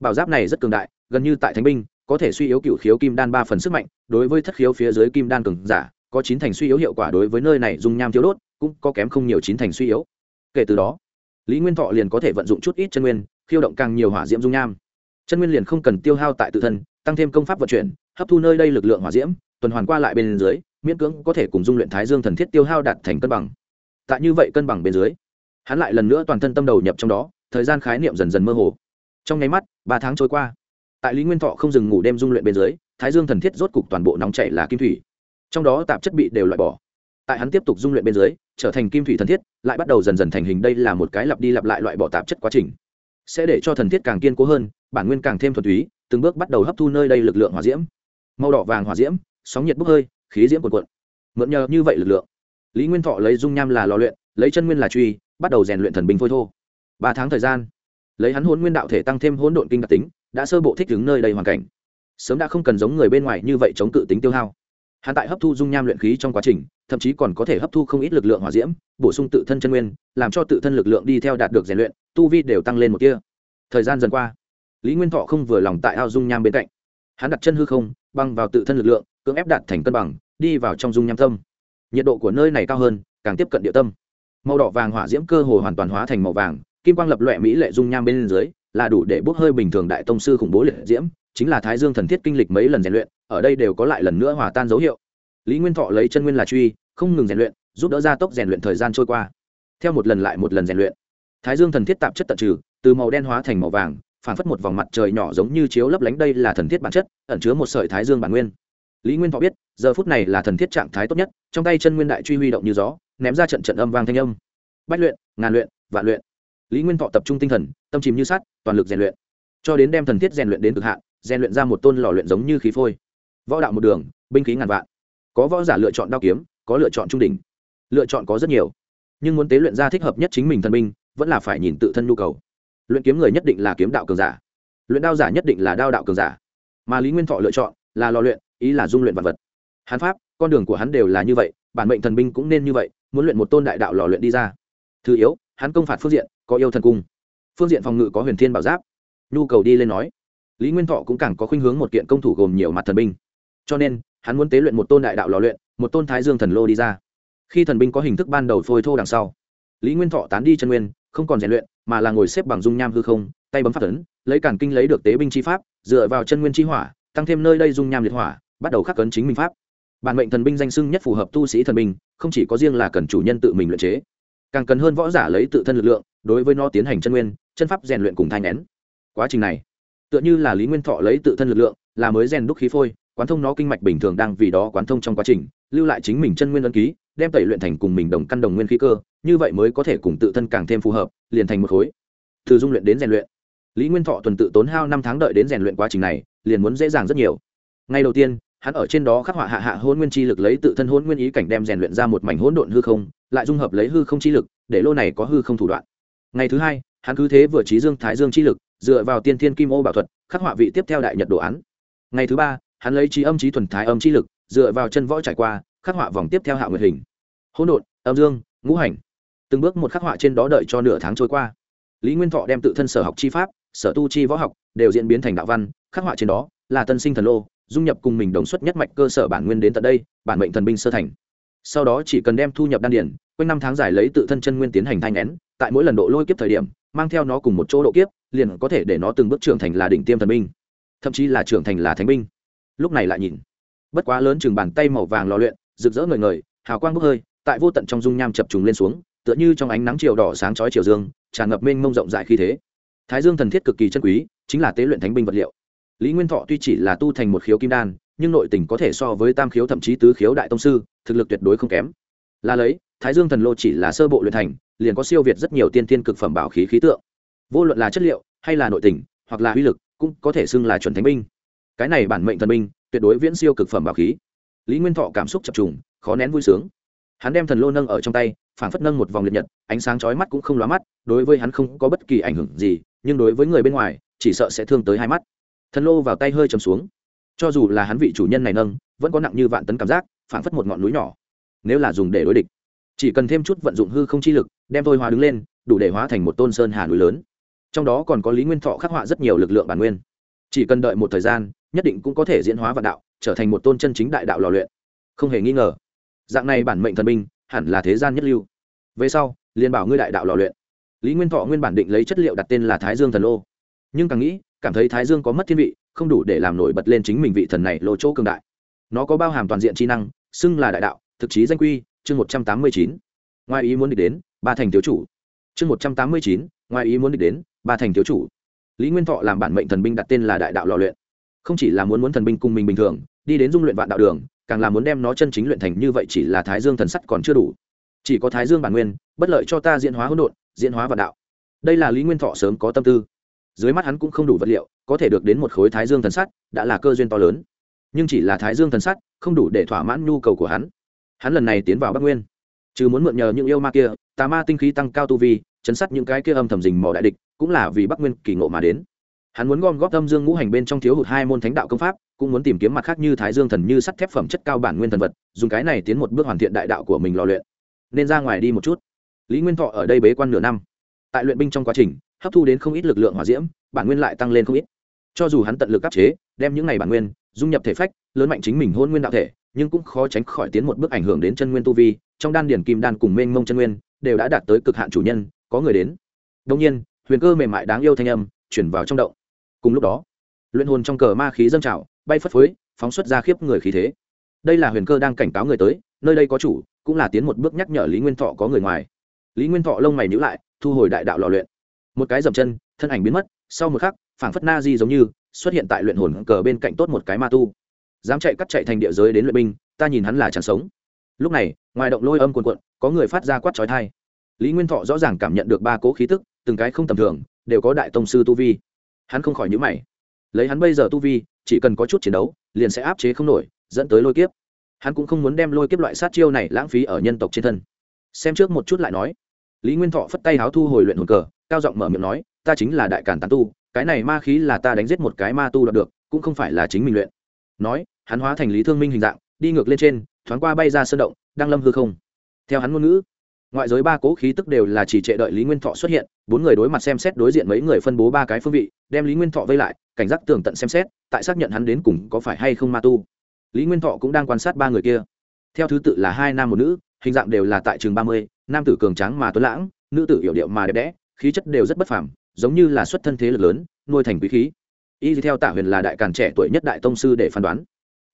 A: Bảo giáp này rất cường đại, gần như tại thánh binh, có thể suy yếu cựu khiếu kim đan ba phần sức mạnh, đối với thất khiếu phía dưới kim đan cường giả, có chín thành suy yếu hiệu quả đối với nơi này dùng nham thiếu đốt, cũng có kém không nhiều chín thành suy yếu. Kể từ đó, lý nguyên thọ liền có thể vận dụng chút ít chân nguyên, khiêu động càng nhiều hỏa diễm dung nham. Chân nguyên liền không cần tiêu hao tại tự thân tăng thêm công pháp vận chuyển, hấp thu nơi đây lực lượng hỏa diễm, tuần hoàn qua lại bên dưới, miễn cưỡng có thể cùng dung luyện thái dương thần thiết tiêu hao đạt thành cân bằng. Tại như vậy cân bằng bên dưới, hắn lại lần nữa toàn thân tâm đầu nhập trong đó, thời gian khái niệm dần dần mơ hồ. Trong nháy mắt, ba tháng trôi qua. Tại lý nguyên thọ không dừng ngủ đêm dung luyện bên dưới, thái dương thần thiết rốt cục toàn bộ nóng chảy là kim thủy. Trong đó tạp chất bị đều loại bỏ. Tại hắn tiếp tục dung luyện bên dưới, trở thành kim thủy thần thiết, lại bắt đầu dần dần thành hình đây là một cái lặp đi lặp lại loại bỏ tạp chất quá trình sẽ để cho thần thiết càng kiên cố hơn, bản nguyên càng thêm thuần túy, từng bước bắt đầu hấp thu nơi đây lực lượng hỏa diễm. Màu đỏ vàng hỏa diễm, sóng nhiệt bốc hơi, khí diễm cuộn cuộn. Mượn nhờ như vậy lực lượng, lý nguyên thọ lấy dung nham là lò luyện, lấy chân nguyên là truy, bắt đầu rèn luyện thần binh phôi thô. Ba tháng thời gian, lấy hắn hôn nguyên đạo thể tăng thêm hỗn độn kinh đặc tính, đã sơ bộ thích ứng nơi đây hoàn cảnh. Sớm đã không cần giống người bên ngoài như vậy chống cự tính tiêu hao hắn tại hấp thu dung nham luyện khí trong quá trình, thậm chí còn có thể hấp thu không ít lực lượng hỏa diễm, bổ sung tự thân chân nguyên, làm cho tự thân lực lượng đi theo đạt được rèn luyện, tu vi đều tăng lên một kia thời gian dần qua, lý nguyên thọ không vừa lòng tại ao dung nham bên cạnh. Hắn đặt chân hư không, băng vào tự thân lực lượng, cưỡng ép đạt thành cân bằng, đi vào trong dung nham tâm nhiệt độ của nơi này cao hơn, càng tiếp cận địa tâm. Màu đỏ vàng hỏa diễm cơ hồ hoàn toàn hóa thành màu vàng, kim quang lập loẹ mỹ lệ dung nham bên dưới, là đủ để bốc hơi bình thường đại tông sư khủng bố liệt diễm chính là thái dương thần thiết kinh lịch mấy lần rèn luyện, ở đây đều có lại lần nữa hòa tan dấu hiệu. Lý nguyên thọ lấy chân nguyên là truy, không ngừng rèn luyện, giúp đỡ gia tốc rèn luyện thời gian trôi qua. Theo một lần lại một lần rèn luyện, thái dương thần thiết tạp chất tận trừ, từ màu đen hóa thành màu vàng, phản phất một vòng mặt trời nhỏ giống như chiếu lấp lánh đây là thần thiết bản chất, ẩn chứa một sợi thái dương bản nguyên. Lý nguyên thọ biết, giờ phút này là thần thiết trạng thái tốt nhất, trong tay chân nguyên đại truy huy động như gió, ném ra trận trận âm vang thanh âm. Bách luyện, ngàn luyện, vạn luyện. Lý nguyên thọ tập trung tinh thần, tâm chìm như sát toàn lực rèn luyện. Cho đến đem thần thiết rèn luyện đến cực hạn rèn luyện ra một tôn lò luyện giống như khí phôi. Võ đạo một đường, binh khí ngàn vạn. Có võ giả lựa chọn đao kiếm, có lựa chọn trung đỉnh. Lựa chọn có rất nhiều. Nhưng muốn tế luyện ra thích hợp nhất chính mình thần binh, vẫn là phải nhìn tự thân nhu cầu. Luyện kiếm người nhất định là kiếm đạo cường giả. Luyện đao giả nhất định là đao đạo cường giả. Mà lý nguyên thọ lựa chọn là lò luyện, ý là dung luyện vật vật. Hắn pháp, con đường của hắn đều là như vậy, bản mệnh thần binh cũng nên như vậy, muốn luyện một tôn đại đạo lò luyện đi ra. Thứ yếu, hắn công phạt phương diện, có yêu thần cung. Phương diện phòng ngự có huyền thiên bảo giáp. Nhu cầu đi lên nói lý nguyên thọ cũng càng có khuynh hướng một kiện công thủ gồm nhiều mặt thần binh. Cho nên, hắn muốn tế luyện một tôn đại đạo lò luyện, một tôn thái dương thần lô đi ra. Khi thần binh có hình thức ban đầu phôi thô đằng sau, lý nguyên thọ tán đi chân nguyên, không còn rèn luyện, mà là ngồi xếp bằng dung nham hư không, tay bấm phát tấn lấy cản kinh lấy được tế binh chi pháp, dựa vào chân nguyên chi hỏa, tăng thêm nơi đây dung nham liệt hỏa, bắt đầu khắc cấn chính minh pháp. Bản mệnh thần binh danh sưng nhất phù hợp tu sĩ thần binh, không chỉ có riêng là cần chủ nhân tự mình luyện chế, càng cần hơn võ giả lấy tự thân lực lượng, đối với nó tiến hành chân nguyên, chân pháp rèn luyện cùng thai nén quá trình này tựa như là lý nguyên thọ lấy tự thân lực lượng, là mới rèn đúc khí phôi, quán thông nó kinh mạch bình thường đang vì đó quán thông trong quá trình, lưu lại chính mình chân nguyên ân ký, đem tẩy luyện thành cùng mình đồng căn đồng nguyên khí cơ, như vậy mới có thể cùng tự thân càng thêm phù hợp, liền thành một khối. Từ dung luyện đến rèn luyện. Lý nguyên thọ tuần tự tốn hao năm tháng đợi đến rèn luyện quá trình này, liền muốn dễ dàng rất nhiều. Ngay đầu tiên, hắn ở trên đó khắc họa hạ hạ hôn nguyên chi lực lấy tự thân hôn nguyên ý cảnh đem rèn luyện ra một mảnh hỗn độn hư không, lại dung hợp lấy hư không chi lực, để lô này có hư không thủ đoạn. Ngày thứ hai, hắn cứ thế vừa trí dương, thái dương chi lực dựa vào tiên thiên kim ô bảo thuật, khắc họa vị tiếp theo đại nhật đồ án. Ngày thứ ba, hắn lấy trí âm, trí thuần thái âm chi lực, dựa vào chân võ trải qua, khắc họa vòng tiếp theo hạ nguyệt hình. Hỗn độn, âm dương, ngũ hành. Từng bước một khắc họa trên đó đợi cho nửa tháng trôi qua. Lý nguyên thọ đem tự thân sở học chi pháp, sở tu chi võ học, đều diễn biến thành đạo văn, khắc họa trên đó là tân sinh thần lô, dung nhập cùng mình đồng xuất nhất mạch cơ sở bản nguyên đến tận đây, bản mệnh thần binh sơ thành. Sau đó chỉ cần đem thu nhập đan điển quanh năm tháng giải lấy tự thân chân nguyên tiến hành thanh nén tại mỗi lần độ lôi kiếp thời điểm, mang theo nó cùng một chỗ độ kiếp liền có thể để nó từng bước trưởng thành là đỉnh tiêm thần binh, thậm chí là trưởng thành là thánh binh. Lúc này lại nhìn, bất quá lớn chừng bàn tay màu vàng lò luyện, rực rỡ ngời ngời, hào quang bốc hơi, tại vô tận trong dung nham chập trùng lên xuống, tựa như trong ánh nắng chiều đỏ sáng chói chiều dương, tràn ngập mênh mông rộng rãi khí thế. Thái dương thần thiết cực kỳ chân quý, chính là tế luyện thánh binh vật liệu. Lý nguyên thọ tuy chỉ là tu thành một khiếu kim đan, nhưng nội tình có thể so với tam khiếu thậm chí tứ khiếu đại tông sư, thực lực tuyệt đối không kém. Là lấy, thái dương thần lô chỉ là sơ bộ luyện thành, liền có siêu việt rất nhiều tiên tiên cực phẩm bảo khí khí tượng vô luận là chất liệu hay là nội tình, hoặc là uy lực, cũng có thể xưng là chuẩn thánh binh. Cái này bản mệnh thần binh, tuyệt đối viễn siêu cực phẩm bảo khí. Lý nguyên thọ cảm xúc chập trùng, khó nén vui sướng. Hắn đem thần lô nâng ở trong tay, phảng phất nâng một vòng liệt nhật, ánh sáng chói mắt cũng không lóa mắt, đối với hắn không có bất kỳ ảnh hưởng gì, nhưng đối với người bên ngoài, chỉ sợ sẽ thương tới hai mắt. Thần lô vào tay hơi chầm xuống. Cho dù là hắn vị chủ nhân này nâng, vẫn có nặng như vạn tấn cảm giác, phảng phất một ngọn núi nhỏ. Nếu là dùng để đối địch, chỉ cần thêm chút vận dụng hư không chi lực, đem thôi hóa đứng lên, đủ để hóa thành một tôn sơn hà núi lớn trong đó còn có lý nguyên thọ khắc họa rất nhiều lực lượng bản nguyên. Chỉ cần đợi một thời gian, nhất định cũng có thể diễn hóa vạn đạo, trở thành một tôn chân chính đại đạo lò luyện. Không hề nghi ngờ, dạng này bản mệnh thần binh, hẳn là thế gian nhất lưu. Về sau, liền bảo ngươi đại đạo lò luyện. Lý nguyên thọ nguyên bản định lấy chất liệu đặt tên là thái dương thần lô. Nhưng càng nghĩ, cảm thấy thái dương có mất thiên vị, không đủ để làm nổi bật lên chính mình vị thần này lô chỗ cường đại. Nó có bao hàm toàn diện trí năng, xưng là đại đạo, thực chí danh quy, chương một trăm tám mươi chín. Ngoài ý muốn địch đến, ba thành thiếu chủ. Chương một trăm tám mươi chín, ngoài ý muốn địch đến ba thành thiếu chủ. Lý nguyên thọ làm bản mệnh thần binh đặt tên là đại đạo lò luyện. Không chỉ là muốn muốn thần binh cùng mình bình thường, đi đến dung luyện vạn đạo đường, càng là muốn đem nó chân chính luyện thành như vậy chỉ là thái dương thần sắt còn chưa đủ. Chỉ có thái dương bản nguyên, bất lợi cho ta diễn hóa hỗn độn, diễn hóa vạn đạo. Đây là lý nguyên thọ sớm có tâm tư. Dưới mắt hắn cũng không đủ vật liệu, có thể được đến một khối thái dương thần sắt, đã là cơ duyên to lớn. Nhưng chỉ là thái dương thần sắt, không đủ để thỏa mãn nhu cầu của hắn. Hắn lần này tiến vào bắc nguyên. Chứ muốn mượn nhờ những yêu ma kia tà ma tinh khí tăng cao tu vi, chấn sát những cái kia âm thầm rình mò đại địch, cũng là vì bắc nguyên kỳ ngộ mà đến. Hắn muốn gom góp âm dương ngũ hành bên trong thiếu hụt hai môn thánh đạo công pháp, cũng muốn tìm kiếm mặt khác như thái dương thần như sắt thép phẩm chất cao bản nguyên thần vật, dùng cái này tiến một bước hoàn thiện đại đạo của mình lò luyện. Nên ra ngoài đi một chút. Lý nguyên thọ ở đây bế quan nửa năm. Tại luyện binh trong quá trình, hấp thu đến không ít lực lượng hỏa diễm, bản nguyên lại tăng lên không ít. Cho dù hắn tận lực áp chế, đem những ngày bản nguyên, dung nhập thể phách, lớn mạnh chính mình hôn nguyên đạo thể, nhưng cũng khó tránh khỏi tiến một bước ảnh hưởng đến chân nguyên tu vi, trong đan điển kim đan cùng mênh mông chân nguyên đều đã đạt tới cực hạn chủ nhân, có người đến. Đông nhiên, huyền cơ mềm mại đáng yêu thanh âm chuyển vào trong động. Cùng lúc đó, luyện hồn trong cờ ma khí dâng trào, bay phất phới, phóng xuất ra khiếp người khí thế. Đây là huyền cơ đang cảnh cáo người tới, nơi đây có chủ, cũng là tiến một bước nhắc nhở lý nguyên thọ có người ngoài. Lý nguyên thọ lông mày nhữ lại, thu hồi đại đạo lò luyện. Một cái dậm chân, thân ảnh biến mất, sau một khắc, phảng phất na di giống như, xuất hiện tại luyện hồn cờ bên cạnh tốt một cái ma tu. Dám chạy cắt chạy thành địa giới đến luyện binh, ta nhìn hắn là chẳng sống. Lúc này, ngoài động lôi âm cuồn cuộn có người phát ra quát trói thai. Lý nguyên thọ rõ ràng cảm nhận được ba cố khí tức, từng cái không tầm thường, đều có đại tông sư tu vi. Hắn không khỏi nhữ mày. Lấy hắn bây giờ tu vi, chỉ cần có chút chiến đấu, liền sẽ áp chế không nổi, dẫn tới lôi kiếp. Hắn cũng không muốn đem lôi kiếp loại sát chiêu này lãng phí ở nhân tộc trên thân. Xem trước một chút lại nói. Lý nguyên thọ phất tay háo thu hồi luyện hồn cờ, cao giọng mở miệng nói, ta chính là đại cản tán tu, cái này ma khí là ta đánh giết một cái ma tu đạt được, cũng không phải là chính mình luyện. Nói, hắn hóa thành lý thương minh hình dạng, đi ngược lên trên, thoáng qua bay ra sơn động, đang lâm hư không theo hắn ngôn ngữ, ngoại giới ba cố khí tức đều là chỉ trệ đợi lý nguyên thọ xuất hiện, bốn người đối mặt xem xét đối diện mấy người phân bố ba cái phương vị, đem lý nguyên thọ vây lại, cảnh giác tường tận xem xét, tại xác nhận hắn đến cùng có phải hay không ma tu. Lý nguyên thọ cũng đang quan sát ba người kia. Theo thứ tự là hai nam một nữ, hình dạng đều là tại trường ba mươi, nam tử cường tráng mà tuấn lãng, nữ tử hiểu điệu mà đẹp đẽ, khí chất đều rất bất phàm, giống như là xuất thân thế lực lớn, nuôi thành quý khí. Y theo tạ huyền là đại càn trẻ tuổi nhất đại tông sư để phán đoán.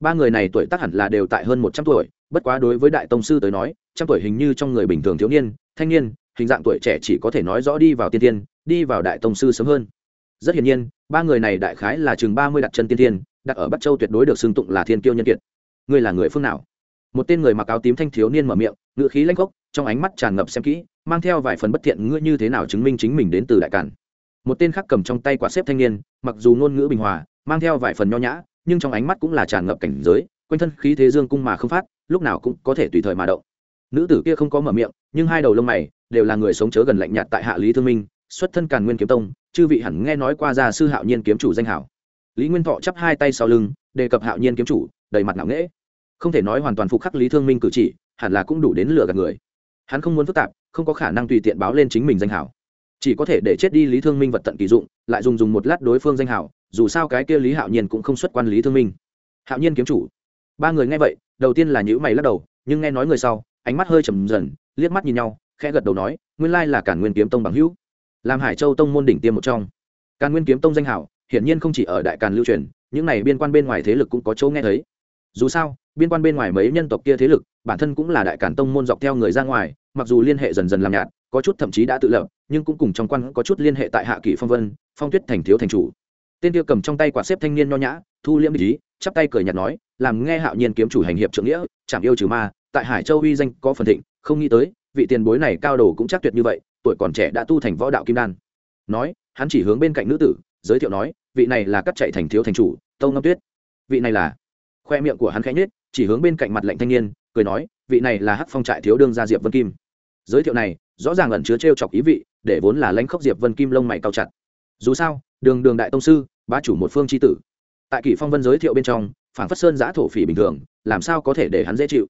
A: Ba người này tuổi tác hẳn là đều tại hơn một trăm tuổi, bất quá đối với đại tông sư tới nói trăm tuổi hình như trong người bình thường thiếu niên, thanh niên, hình dạng tuổi trẻ chỉ có thể nói rõ đi vào tiên tiên đi vào đại tông sư sớm hơn. Rất hiển nhiên, ba người này đại khái là chừng ba mươi đặt chân tiên tiên đặt ở bắc châu tuyệt đối được xưng tụng là thiên kiêu nhân kiệt. Ngươi là người phương nào? Một tên người mặc áo tím thanh thiếu niên mở miệng ngự khí lanh gốc trong ánh mắt tràn ngập xem kỹ, mang theo vài phần bất thiện, ngươi như thế nào chứng minh chính mình đến từ đại cản? Một tên khác cầm trong tay quả xếp thanh niên, mặc dù ngôn ngữ bình hòa, mang theo vài phần nho nhã, nhưng trong ánh mắt cũng là tràn ngập cảnh giới, quanh thân khí thế dương cung mà không phát, lúc nào cũng có thể tùy thời mà động nữ tử kia không có mở miệng, nhưng hai đầu lông mày đều là người sống chớ gần lạnh nhạt tại hạ lý thương minh, xuất thân càn nguyên kiếm tông, chư vị hẳn nghe nói qua gia sư hạo nhiên kiếm chủ danh hảo. Lý nguyên thọ chắp hai tay sau lưng, đề cập hạo nhiên kiếm chủ, đầy mặt ngạo nghễ. Không thể nói hoàn toàn phục khắc lý thương minh cử chỉ, hẳn là cũng đủ đến lừa gạt người. Hắn không muốn phức tạp, không có khả năng tùy tiện báo lên chính mình danh hảo. Chỉ có thể để chết đi lý thương minh vật tận kỳ dụng, lại dùng dùng một lát đối phương danh hảo, dù sao cái kia lý hạo nhiên cũng không xuất quan lý thương minh. Hạo nhiên kiếm chủ. Ba người nghe vậy, đầu tiên là nhữ mày lắc đầu, nhưng nghe nói người sau ánh mắt hơi trầm dần, liếc mắt nhìn nhau, khẽ gật đầu nói, nguyên lai là cản nguyên kiếm tông bằng hữu. Làm hải châu tông môn đỉnh tiêm một trong. Càn nguyên kiếm tông danh hảo, hiển nhiên không chỉ ở đại càn lưu truyền, những này biên quan bên ngoài thế lực cũng có chỗ nghe thấy. Dù sao, biên quan bên ngoài mấy nhân tộc kia thế lực, bản thân cũng là đại càn tông môn dọc theo người ra ngoài, mặc dù liên hệ dần dần làm nhạt, có chút thậm chí đã tự lập, nhưng cũng cùng trong quan có chút liên hệ tại hạ kỷ phong vân, phong tuyết thành thiếu thành chủ. Tên kia cầm trong tay quả xếp thanh niên nho nhã, thu liễm ý, chắp tay cười nhạt nói, làm nghe hạo nhiên kiếm chủ hành hiệp trượng nghĩa chạm yêu trừ ma tại hải châu uy danh có phần thịnh, không nghĩ tới, vị tiền bối này cao đồ cũng chắc tuyệt như vậy, tuổi còn trẻ đã tu thành võ đạo kim đan. Nói, hắn chỉ hướng bên cạnh nữ tử, giới thiệu nói, vị này là cắt chạy thành thiếu thành chủ, tâu ngâm tuyết. Vị này là? Khoe miệng của hắn khẽ nhết chỉ hướng bên cạnh mặt lạnh thanh niên, cười nói, vị này là hắc phong trại thiếu đương gia diệp vân kim. Giới thiệu này, rõ ràng ẩn chứa t chọc ý vị, để vốn là lãnh khốc diệp vân kim lông mày cao chặt. Dù sao, đường đường đại tông sư, bá chủ một phương chi tử. Tại kỷ phong vân giới thiệu bên trong phản phất sơn giã thổ phỉ bình thường, làm sao có thể để hắn dễ chịu?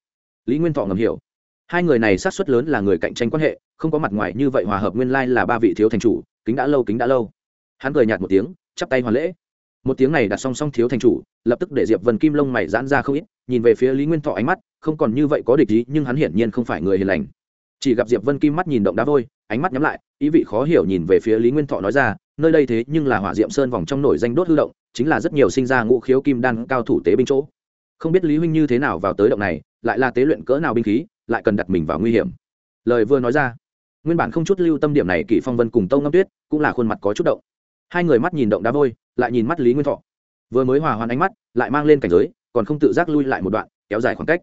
A: Lý nguyên thọ ngầm hiểu. Hai người này sát xuất lớn là người cạnh tranh quan hệ, không có mặt ngoài như vậy hòa hợp nguyên lai là ba vị thiếu thành chủ, kính đã lâu, kính đã lâu. Hắn cười nhạt một tiếng, chắp tay hoàn lễ. Một tiếng này đặt song song thiếu thành chủ, lập tức để diệp vân kim lông mày giãn ra không ít, nhìn về phía lý nguyên thọ ánh mắt, không còn như vậy có địch ý, nhưng hắn hiển nhiên không phải người hiền lành. Chỉ gặp diệp vân kim mắt nhìn động đá vôi, ánh mắt nhắm lại, ý vị khó hiểu nhìn về phía lý nguyên thọ nói ra, nơi đây thế nhưng là hỏa diệm sơn vòng trong nổi danh đốt hư động, chính là rất nhiều sinh ra ngũ khiếu kim đan cao thủ tế binh chỗ. Không biết lý huynh như thế nào vào tới động này lại là tế luyện cỡ nào binh khí, lại cần đặt mình vào nguy hiểm. Lời vừa nói ra, nguyên bản không chút lưu tâm điểm này kỷ phong vân cùng tâu ngâm tuyết cũng là khuôn mặt có chút động. Hai người mắt nhìn động đá vôi, lại nhìn mắt lý nguyên thọ. Vừa mới hòa hoãn ánh mắt, lại mang lên cảnh giới, còn không tự giác lui lại một đoạn, kéo dài khoảng cách.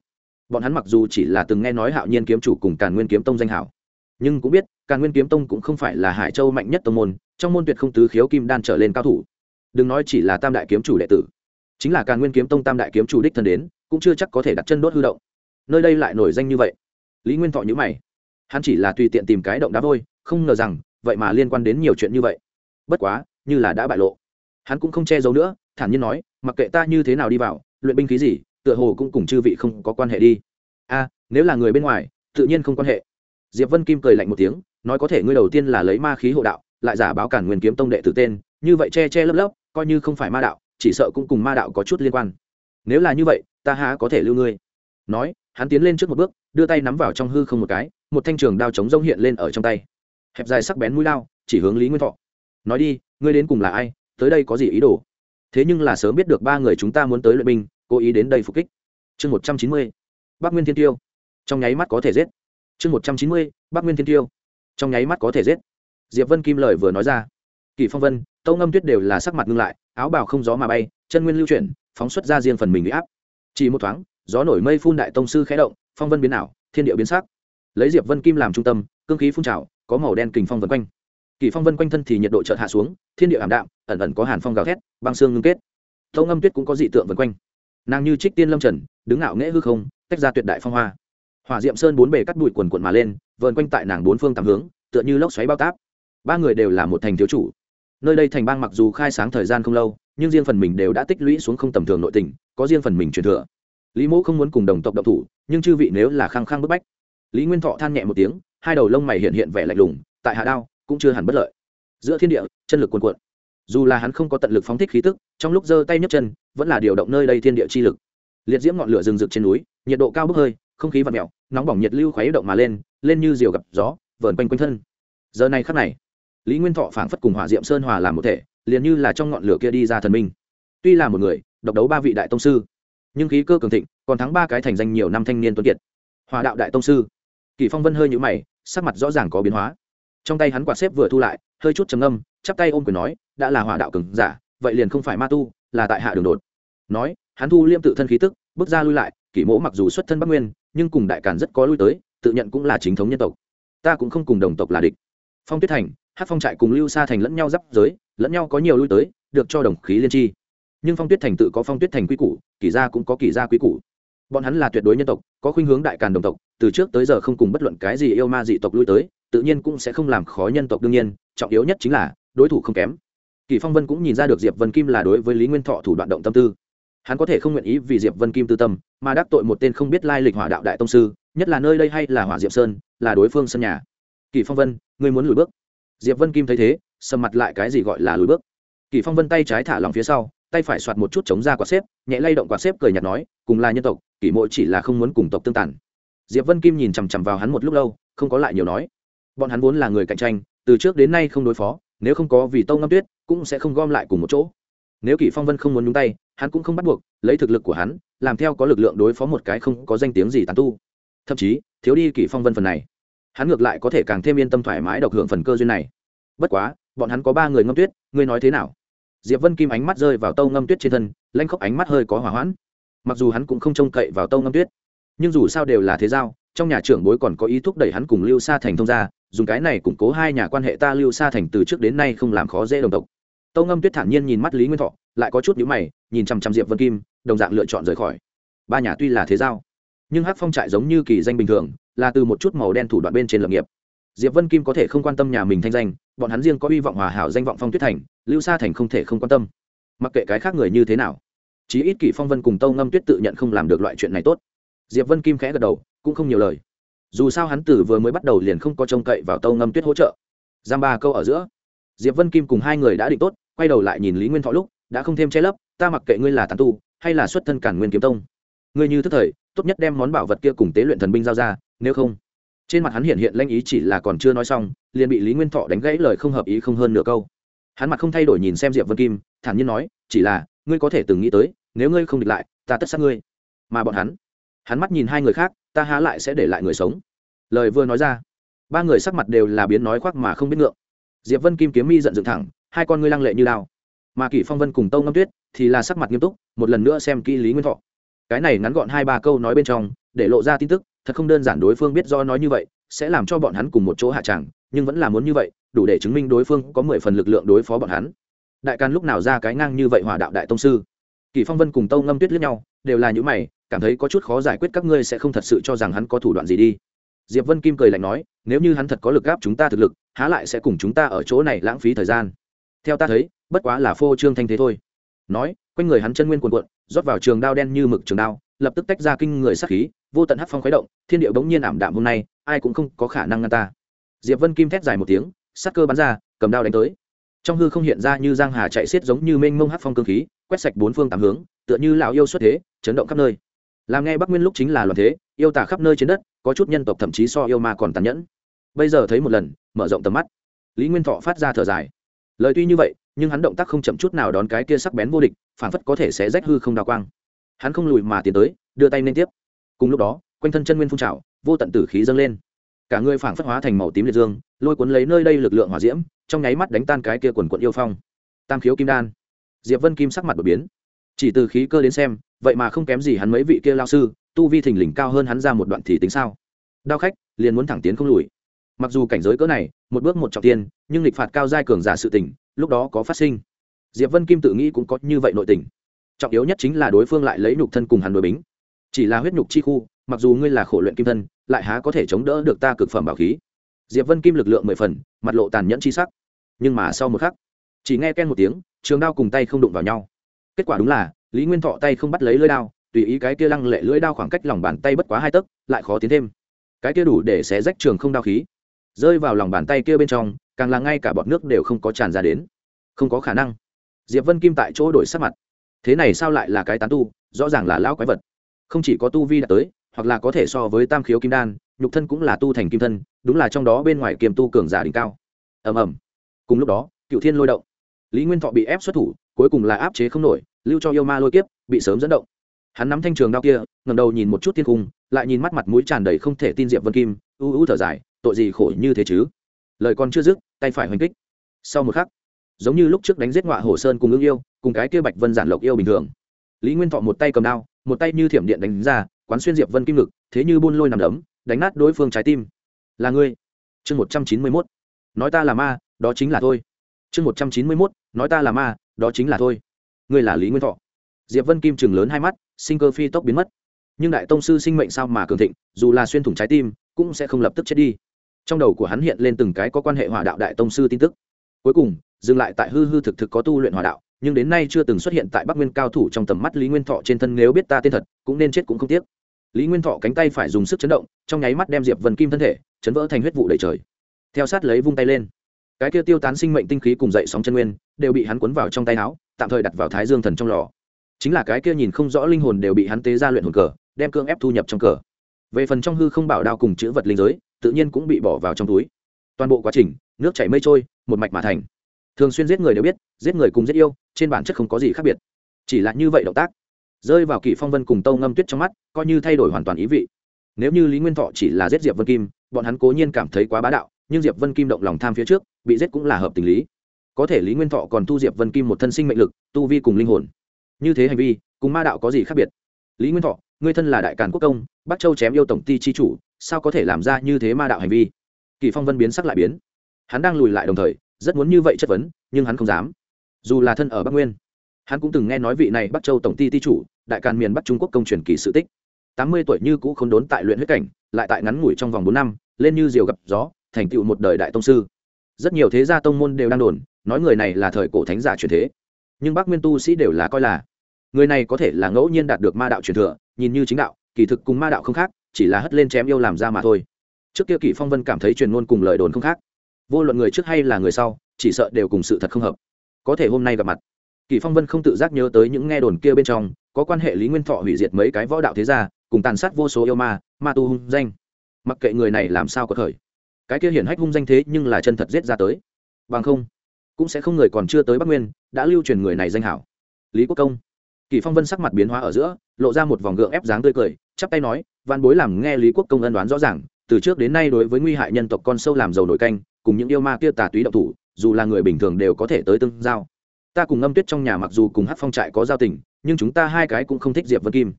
A: Bọn hắn mặc dù chỉ là từng nghe nói hạo nhiên kiếm chủ cùng càn nguyên kiếm tông danh hảo, nhưng cũng biết càn nguyên kiếm tông cũng không phải là hải châu mạnh nhất tông môn, trong môn tuyệt không tứ khiếu kim đan trở lên cao thủ. Đừng nói chỉ là tam đại kiếm chủ đệ tử, chính là càn nguyên kiếm tông tam đại kiếm chủ đích thân đến cũng chưa chắc có thể đặt chân đốt hư động. Nơi đây lại nổi danh như vậy. Lý nguyên thọ nhữ mày. Hắn chỉ là tùy tiện tìm cái động đá vôi không ngờ rằng, vậy mà liên quan đến nhiều chuyện như vậy. Bất quá, như là đã bại lộ. Hắn cũng không che giấu nữa, thản nhiên nói, mặc kệ ta như thế nào đi vào, luyện binh khí gì, tựa hồ cũng cùng chư vị không có quan hệ đi. A, nếu là người bên ngoài, tự nhiên không quan hệ. Diệp vân kim cười lạnh một tiếng, nói có thể ngươi đầu tiên là lấy ma khí hộ đạo, lại giả báo cản nguyên kiếm tông đệ tử tên, như vậy che che lấp lấp, coi như không phải ma đạo, chỉ sợ cũng cùng ma đạo có chút liên quan nếu là như vậy, ta há có thể lưu ngươi. Nói, hắn tiến lên trước một bước, đưa tay nắm vào trong hư không một cái, một thanh trường đao chống rông hiện lên ở trong tay. Hẹp dài sắc bén mũi lao, chỉ hướng lý nguyên thọ. Nói đi, ngươi đến cùng là ai, tới đây có gì ý đồ? Thế nhưng là sớm biết được ba người chúng ta muốn tới luyện binh, cố ý đến đây phục kích. Chương một trăm chín mươi, bắc nguyên thiên tiêu. Trong nháy mắt có thể giết. Chương một trăm chín mươi, bắc nguyên thiên tiêu. Trong nháy mắt có thể giết. Diệp vân kim lời vừa nói ra. Kỳ phong vân, tâu ngâm tuyết đều là sắc mặt ngưng lại, áo bào không gió mà bay, chân nguyên lưu chuyển phóng xuất ra riêng phần mình bị áp. Chỉ một thoáng, gió nổi mây phun đại tông sư khẽ động, phong vân biến ảo, thiên địa biến sắc. Lấy diệp vân kim làm trung tâm, cương khí phun trào, có màu đen kình phong vân quanh. Kỳ phong vân quanh thân thì nhiệt độ chợt hạ xuống, thiên địa ảm đạm, ẩn ẩn có hàn phong gào thét, băng xương ngưng kết. Tâu ngâm tuyết cũng có dị tượng vân quanh. Nàng như trích tiên lâm trần, đứng ngạo nghễ hư không, tách ra tuyệt đại phong hoa. Hỏa diệm sơn bốn bề cắt bụi quần quần mà lên vờn quanh tại nàng bốn phương tám hướng, tựa như lốc xoáy bao táp. Ba người đều là một thành thiếu chủ nơi đây thành bang mặc dù khai sáng thời gian không lâu, nhưng riêng phần mình đều đã tích lũy xuống không tầm thường nội tình, có riêng phần mình truyền thừa. Lý mẫu không muốn cùng đồng tộc độc thủ, nhưng chư vị nếu là khăng khăng bức bách. Lý nguyên thọ than nhẹ một tiếng, hai đầu lông mày hiện hiện vẻ lạnh lùng, tại hạ đao, cũng chưa hẳn bất lợi. Giữa thiên địa, chân lực cuồn cuộn. Dù là hắn không có tận lực phóng thích khí tức, trong lúc giơ tay nhấc chân, vẫn là điều động nơi đây thiên địa chi lực. Liệt diễm ngọn lửa rừng rực trên núi, nhiệt độ cao bốc hơi, không khí vặn mẹo nóng bỏng nhiệt lưu khuấy động mà lên lên như diều gặp gió, vờn quanh quanh thân. Giờ này khắc này lý nguyên thọ phảng phất cùng hỏa diệm sơn hòa làm một thể, liền như là trong ngọn lửa kia đi ra thần minh. Tuy là một người, độc đấu ba vị đại tông sư, nhưng khí cơ cường thịnh, còn thắng ba cái thành danh nhiều năm thanh niên tuấn kiệt. Hòa đạo đại tông sư. Kỳ phong vân hơi nhũ mày, sắc mặt rõ ràng có biến hóa. Trong tay hắn quạt xếp vừa thu lại, hơi chút trầm âm chắp tay ôm quyền nói, đã là hỏa đạo cường giả, vậy liền không phải ma tu, là tại hạ đường đột. Nói, hắn thu liêm tự thân khí tức, bước ra lui lại, kỷ mỗ mặc dù xuất thân bắc nguyên, nhưng cùng đại càn rất có lui tới, tự nhận cũng là chính thống nhân tộc. Ta cũng không cùng đồng tộc là địch. Phong tuyết thành hát phong trại cùng lưu sa thành lẫn nhau giáp giới, lẫn nhau có nhiều lui tới, được cho đồng khí liên tri. Nhưng phong tuyết thành tự có phong tuyết thành quy củ, kỷ gia cũng có kỷ gia quy củ. Bọn hắn là tuyệt đối nhân tộc, có khuynh hướng đại càn đồng tộc, từ trước tới giờ không cùng bất luận cái gì yêu ma dị tộc lui tới, tự nhiên cũng sẽ không làm khó nhân tộc đương nhiên, trọng yếu nhất chính là, đối thủ không kém. Kỳ phong vân cũng nhìn ra được diệp vân kim là đối với lý nguyên thọ thủ đoạn động tâm tư. Hắn có thể không nguyện ý vì diệp vân kim tư tâm, mà đắc tội một tên không biết lai lịch hỏa đạo đại tông sư, nhất là nơi đây hay là hỏa diệp sơn, là đối phương sân nhà. Kỳ phong vân, ngươi muốn lùi bước diệp vân kim thấy thế, sầm mặt lại cái gì gọi là lùi bước. Kỳ phong vân tay trái thả lòng phía sau, tay phải soạt một chút chống ra quạt xếp, nhẹ lay động quạt xếp cười nhạt nói, cùng là nhân tộc, kỳ mộ chỉ là không muốn cùng tộc tương tàn. Diệp vân kim nhìn chằm chằm vào hắn một lúc lâu, không có lại nhiều nói. Bọn hắn vốn là người cạnh tranh, từ trước đến nay không đối phó, nếu không có vì tông ngâm tuyết, cũng sẽ không gom lại cùng một chỗ. Nếu kỷ phong vân không muốn nhúng tay, hắn cũng không bắt buộc, lấy thực lực của hắn, làm theo có lực lượng đối phó một cái không có danh tiếng gì tàn tu. Thậm chí, thiếu đi kỷ phong vân phần này hắn ngược lại có thể càng thêm yên tâm thoải mái độc hưởng phần cơ duyên này. Bất quá, bọn hắn có ba người ngâm tuyết, ngươi nói thế nào? Diệp vân kim ánh mắt rơi vào tâu ngâm tuyết trên thân lanh khóc ánh mắt hơi có hỏa hoãn. Mặc dù hắn cũng không trông cậy vào tâu ngâm tuyết, nhưng dù sao đều là thế giao, trong nhà trưởng bối còn có ý thúc đẩy hắn cùng lưu sa thành thông gia, dùng cái này củng cố hai nhà quan hệ ta lưu sa thành từ trước đến nay không làm khó dễ đồng tộc. Tâu ngâm tuyết thản nhiên nhìn mắt lý nguyên thọ, lại có chút nhữ mày, nhìn chằm chằm diệp vân kim, đồng dạng lựa chọn rời khỏi. Ba nhà tuy là thế giao, nhưng hắc phong trại giống như kỳ danh bình thường là từ một chút màu đen thủ đoạn bên trên lập nghiệp. Diệp vân kim có thể không quan tâm nhà mình thanh danh, bọn hắn riêng có hy vọng hòa hảo danh vọng phong tuyết thành, lưu sa thành không thể không quan tâm. Mặc kệ cái khác người như thế nào, chí ít kỷ phong vân cùng tâu ngâm tuyết tự nhận không làm được loại chuyện này tốt. Diệp vân kim khẽ gật đầu, cũng không nhiều lời. Dù sao hắn tử vừa mới bắt đầu liền không có trông cậy vào tâu ngâm tuyết hỗ trợ. Giam ba câu ở giữa, diệp vân kim cùng hai người đã định tốt, quay đầu lại nhìn lý nguyên thọ lúc, đã không thêm che lấp, ta mặc kệ ngươi là tàn tu, hay là xuất thân cản nguyên kiếm tông, ngươi như thức thời, tốt nhất đem món bảo vật kia cùng tế luyện thần binh giao ra nếu không, trên mặt hắn hiện hiện lanh ý chỉ là còn chưa nói xong, liền bị lý nguyên thọ đánh gãy lời không hợp ý không hơn nửa câu. Hắn mặt không thay đổi nhìn xem diệp vân kim, thản nhiên nói, chỉ là, ngươi có thể từng nghĩ tới, nếu ngươi không địch lại, ta tất sát ngươi. Mà bọn hắn hắn mắt nhìn hai người khác, ta há lại sẽ để lại người sống? Lời vừa nói ra, ba người sắc mặt đều là biến nói khoác mà không biết ngượng. Diệp vân kim kiếm mi giận dựng thẳng, hai con ngươi lăng lệ như lao mà kỷ phong vân cùng tâu ngâm tuyết thì là sắc mặt nghiêm túc, một lần nữa xem kỹ lý nguyên thọ. Cái này ngắn gọn hai ba câu nói bên trong, để lộ ra tin tức thật không đơn giản đối phương biết do nói như vậy, sẽ làm cho bọn hắn cùng một chỗ hạ tràng, nhưng vẫn là muốn như vậy, đủ để chứng minh đối phương có mười phần lực lượng đối phó bọn hắn. Đại càn lúc nào ra cái ngang như vậy hòa đạo đại tông sư? Kỳ phong vân cùng tâu ngâm tuyết lẫn nhau, đều là những mày, cảm thấy có chút khó giải quyết các ngươi sẽ không thật sự cho rằng hắn có thủ đoạn gì đi. Diệp vân kim cười lạnh nói, nếu như hắn thật có lực gáp chúng ta thực lực, há lại sẽ cùng chúng ta ở chỗ này lãng phí thời gian. Theo ta thấy, bất quá là phô trương thanh thế thôi. Nói, quanh người hắn chân nguyên cuồn cuộn, rót vào trường đao đen như mực trường đao lập tức tách ra kinh người sát khí, vô tận hắc phong khuấy động, thiên điệu bỗng nhiên ảm đạm hôm nay, ai cũng không có khả năng ngăn ta. Diệp vân kim thét dài một tiếng, sát cơ bắn ra, cầm đao đánh tới. Trong hư không hiện ra như giang hà chạy xiết giống như mênh mông hắc phong cương khí, quét sạch bốn phương tám hướng, tựa như lão yêu xuất thế, chấn động khắp nơi. Làm nghe bắc nguyên lúc chính là loạn thế, yêu tả khắp nơi trên đất, có chút nhân tộc thậm chí so yêu ma còn tàn nhẫn. Bây giờ thấy một lần, mở rộng tầm mắt. Lý nguyên thọ phát ra thở dài. Lời tuy như vậy, nhưng hắn động tác không chậm chút nào đón cái kia sắc bén vô địch phản phất có thể sẽ rách hư không đào quang hắn không lùi mà tiến tới, đưa tay lên tiếp. Cùng lúc đó, quanh thân chân nguyên phun trào, vô tận tử khí dâng lên. Cả người phảng phất hóa thành màu tím liệt dương, lôi cuốn lấy nơi đây lực lượng hỏa diễm, trong nháy mắt đánh tan cái kia quần quận yêu phong. Tam khiếu kim đan. Diệp vân kim sắc mặt đột biến. Chỉ từ khí cơ đến xem, vậy mà không kém gì hắn mấy vị kia lao sư, tu vi thình lình cao hơn hắn ra một đoạn thì tính sao? Đao khách, liền muốn thẳng tiến không lùi. Mặc dù cảnh giới cỡ này, một bước một trọng tiên, nhưng lịch phạt cao giai cường giả sự tỉnh lúc đó có phát sinh. Diệp vân kim tự nghĩ cũng có như vậy nội tình trọng yếu nhất chính là đối phương lại lấy nhục thân cùng hắn đối bính. Chỉ là huyết nhục chi khu, mặc dù ngươi là khổ luyện kim thân, lại há có thể chống đỡ được ta cực phẩm bảo khí. Diệp vân kim lực lượng mười phần, mặt lộ tàn nhẫn chi sắc. Nhưng mà sau một khắc, chỉ nghe ken một tiếng, trường đao cùng tay không đụng vào nhau. Kết quả đúng là, lý nguyên thọ tay không bắt lấy lưỡi đao, tùy ý cái kia lăng lệ lưỡi đao khoảng cách lòng bàn tay bất quá hai tấc, lại khó tiến thêm. Cái kia đủ để xé rách trường không đao khí. Rơi vào lòng bàn tay kia bên trong, càng là ngay cả bọt nước đều không có tràn ra đến. Không có khả năng. Diệp vân kim tại chỗ đổi sắc mặt thế này sao lại là cái tán tu, rõ ràng là lão quái vật. Không chỉ có tu vi đã tới, hoặc là có thể so với tam khiếu kim đan, nhục thân cũng là tu thành kim thân, đúng là trong đó bên ngoài kiềm tu cường giả đỉnh cao. Ầm ầm. Cùng lúc đó cựu thiên lôi động. Lý nguyên thọ bị ép xuất thủ, cuối cùng là áp chế không nổi, lưu cho yêu ma lôi kiếp, bị sớm dẫn động. Hắn nắm thanh trường đao kia ngầm đầu nhìn một chút thiên cung, lại nhìn mắt mặt mũi tràn đầy không thể tin diệp vân kim, u u thở dài, tội gì khổ như thế chứ? Lời còn chưa dứt, tay phải hoành kích. Sau một khắc, giống như lúc trước đánh giết ngọa hồ sơn cùng ưng yêu cùng cái kia bạch vân giản lộc yêu bình thường. Lý nguyên thọ một tay cầm đao, một tay như thiểm điện đánh ra, quán xuyên diệp vân kim ngực, thế như buôn lôi nằm đấm, đánh nát đối phương trái tim. Là ngươi. Chương một trăm chín mươi mốt. Nói ta là ma, đó chính là thôi chương một trăm chín mươi mốt. Nói ta là ma, đó chính là thôi ngươi là lý nguyên thọ. Diệp vân kim chừng lớn hai mắt, sinh cơ phi tốc biến mất. Nhưng đại tông sư sinh mệnh sao mà cường thịnh, dù là xuyên thủng trái tim, cũng sẽ không lập tức chết đi. Trong đầu của hắn hiện lên từng cái có quan hệ hòa đạo đại tông sư tin tức. Cuối cùng, dừng lại tại hư hư thực thực có tu luyện hòa đạo nhưng đến nay chưa từng xuất hiện tại bắc nguyên cao thủ trong tầm mắt lý nguyên thọ trên thân nếu biết ta tên thật, cũng nên chết cũng không tiếc. Lý nguyên thọ cánh tay phải dùng sức chấn động, trong nháy mắt đem diệp vân kim thân thể chấn vỡ thành huyết vụ đầy trời. Theo sát lấy vung tay lên. Cái kia tiêu tán sinh mệnh tinh khí cùng dậy sóng chân nguyên đều bị hắn cuốn vào trong tay áo, tạm thời đặt vào thái dương thần trong lò. Chính là cái kia nhìn không rõ linh hồn đều bị hắn tế ra luyện hồn cờ, đem cương ép thu nhập trong cờ. Về phần trong hư không bảo đao cùng chữ vật linh giới, tự nhiên cũng bị bỏ vào trong túi. Toàn bộ quá trình, nước chảy mây trôi, một mạch mà thành thường xuyên giết người đều biết giết người cùng giết yêu trên bản chất không có gì khác biệt chỉ là như vậy động tác rơi vào kỷ phong vân cùng tâu ngâm tuyết trong mắt coi như thay đổi hoàn toàn ý vị nếu như lý nguyên thọ chỉ là giết diệp vân kim bọn hắn cố nhiên cảm thấy quá bá đạo nhưng diệp vân kim động lòng tham phía trước bị giết cũng là hợp tình lý có thể lý nguyên thọ còn thu diệp vân kim một thân sinh mệnh lực tu vi cùng linh hồn như thế hành vi cùng ma đạo có gì khác biệt lý nguyên thọ ngươi thân là đại càn quốc công bắc châu chém yêu tổng ty chi chủ sao có thể làm ra như thế ma đạo hành vi kỳ phong vân biến sắc lại biến hắn đang lùi lại đồng thời rất muốn như vậy chất vấn, nhưng hắn không dám. Dù là thân ở bắc nguyên, hắn cũng từng nghe nói vị này bắc châu tổng ty ty chủ, đại càn miền bắc trung quốc công truyền kỳ sự tích. Tám mươi tuổi như cũ không đốn tại luyện huyết cảnh, lại tại ngắn ngủi trong vòng bốn năm, lên như diều gặp gió, thành tựu một đời đại tông sư. Rất nhiều thế gia tông môn đều đang đồn, nói người này là thời cổ thánh giả truyền thế. Nhưng bắc nguyên tu sĩ đều là coi là, người này có thể là ngẫu nhiên đạt được ma đạo truyền thừa, nhìn như chính đạo, kỳ thực cùng ma đạo không khác, chỉ là hất lên chém yêu làm ra mà thôi. Trước kia kỷ phong vân cảm thấy truyền ngôn cùng lời đồn không khác vô luận người trước hay là người sau, chỉ sợ đều cùng sự thật không hợp. Có thể hôm nay gặp mặt kỷ phong vân không tự giác nhớ tới những nghe đồn kia bên trong, có quan hệ lý nguyên thọ hủy diệt mấy cái võ đạo thế gia, cùng tàn sát vô số yêu ma ma tu hung danh. Mặc kệ người này làm sao có thời, cái kia hiển hách hung danh thế nhưng là chân thật giết ra tới. Bằng không, cũng sẽ không người còn chưa tới bắc nguyên, đã lưu truyền người này danh hảo. Lý quốc công. Kỳ phong vân sắc mặt biến hóa ở giữa, lộ ra một vòng gượng ép dáng tươi cười, chắp tay nói văn bối làm nghe lý quốc công ân đoán rõ ràng, từ trước đến nay đối với nguy hại nhân tộc con sâu làm giàu nổi canh cùng những yêu ma kia tà túy động thủ, dù là người bình thường đều có thể tới tương giao. Ta cùng ngâm tuyết trong nhà mặc dù cùng hát phong trại có giao tình, nhưng chúng ta hai cái cũng không thích diệp vân kim.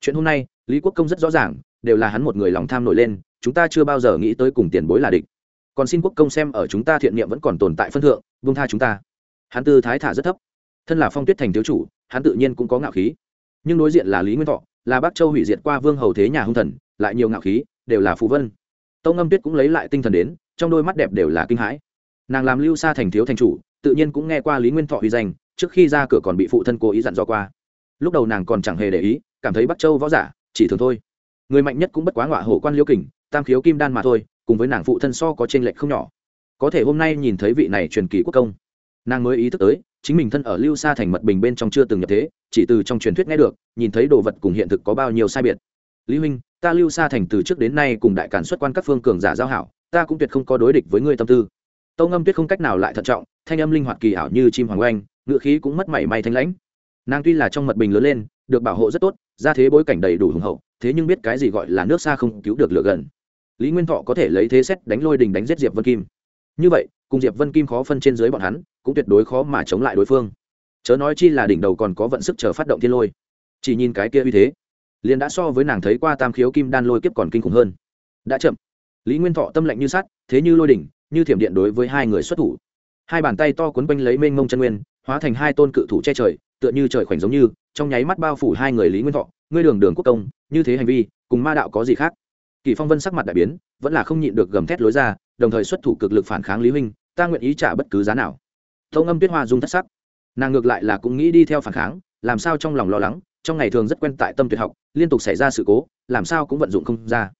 A: Chuyện hôm nay, lý quốc công rất rõ ràng, đều là hắn một người lòng tham nổi lên, chúng ta chưa bao giờ nghĩ tới cùng tiền bối là địch. Còn xin quốc công xem ở chúng ta thiện niệm vẫn còn tồn tại phân thượng vung tha chúng ta. Hắn tư thái thả rất thấp. Thân là phong tuyết thành thiếu chủ, hắn tự nhiên cũng có ngạo khí. Nhưng đối diện là lý nguyên thọ, là bắc châu hủy diệt qua vương hầu thế nhà hung thần, lại nhiều ngạo khí, đều là phù vân. Tông ngâm tuyết cũng lấy lại tinh thần đến trong đôi mắt đẹp đều là kinh hãi. Nàng làm lưu xa thành thiếu thành chủ, tự nhiên cũng nghe qua lý nguyên thọ huy danh, trước khi ra cửa còn bị phụ thân cố ý dặn dò qua. Lúc đầu nàng còn chẳng hề để ý, cảm thấy bắc châu võ giả, chỉ thường thôi. Người mạnh nhất cũng bất quá ngọa hổ quan liêu kình, tam khiếu kim đan mà thôi, cùng với nàng phụ thân so có t r ê n lệch không nhỏ. Có thể hôm nay nhìn thấy vị này truyền kỳ quốc công. Nàng mới ý thức tới, chính mình thân ở lưu xa thành mật bình bên trong chưa từng nhập thế, chỉ từ trong truyền thuyết nghe được, nhìn thấy đồ vật cùng hiện thực có bao nhiêu sai biệt. Lý huynh, ta lưu xa thành từ trước đến nay cùng đại cản xuất quan các phương cường giả giao hảo ta cũng tuyệt không có đối địch với ngươi tâm tư. Tâu ngâm tuyết không cách nào lại thận trọng, thanh âm linh hoạt kỳ ảo như chim hoàng oanh ngựa khí cũng mất mảy may thanh lãnh. Nàng tuy là trong mật bình lớn lên, được bảo hộ rất tốt ra thế bối cảnh đầy đủ hùng hậu, thế nhưng biết cái gì gọi là nước xa không cứu được lửa gần. Lý nguyên thọ có thể lấy thế xét đánh lôi đình đánh giết diệp vân kim. Như vậy, cùng diệp vân kim khó phân trên dưới bọn hắn, cũng tuyệt đối khó mà chống lại đối phương. Chớ nói chi là đỉnh đầu còn có vận sức chờ phát động thiên lôi. Chỉ nhìn cái kia uy thế, liền đã so với nàng thấy qua tam khiếu kim đan lôi kiếp còn kinh khủng hơn. Đã chậm lý nguyên thọ tâm lạnh như sắt, thế như lôi đỉnh, như thiểm điện đối với hai người xuất thủ. Hai bàn tay to quấn quanh lấy mênh mông chân nguyên, hóa thành hai tôn cự thủ che trời, tựa như trời khoảnh giống như, trong nháy mắt bao phủ hai người lý nguyên thọ, ngươi đường đường quốc công, như thế hành vi, cùng ma đạo có gì khác? Kỳ phong vân sắc mặt đại biến, vẫn là không nhịn được gầm thét lối ra, đồng thời xuất thủ cực lực phản kháng lý huynh, ta nguyện ý trả bất cứ giá nào. Tông âm tuyết hoa dung thất sắc. Nàng ngược lại là cũng nghĩ đi theo phản kháng, làm sao trong lòng lo lắng, trong ngày thường rất quen tại tâm tuyệt học, liên tục xảy ra sự cố, làm sao cũng vận dụng không ra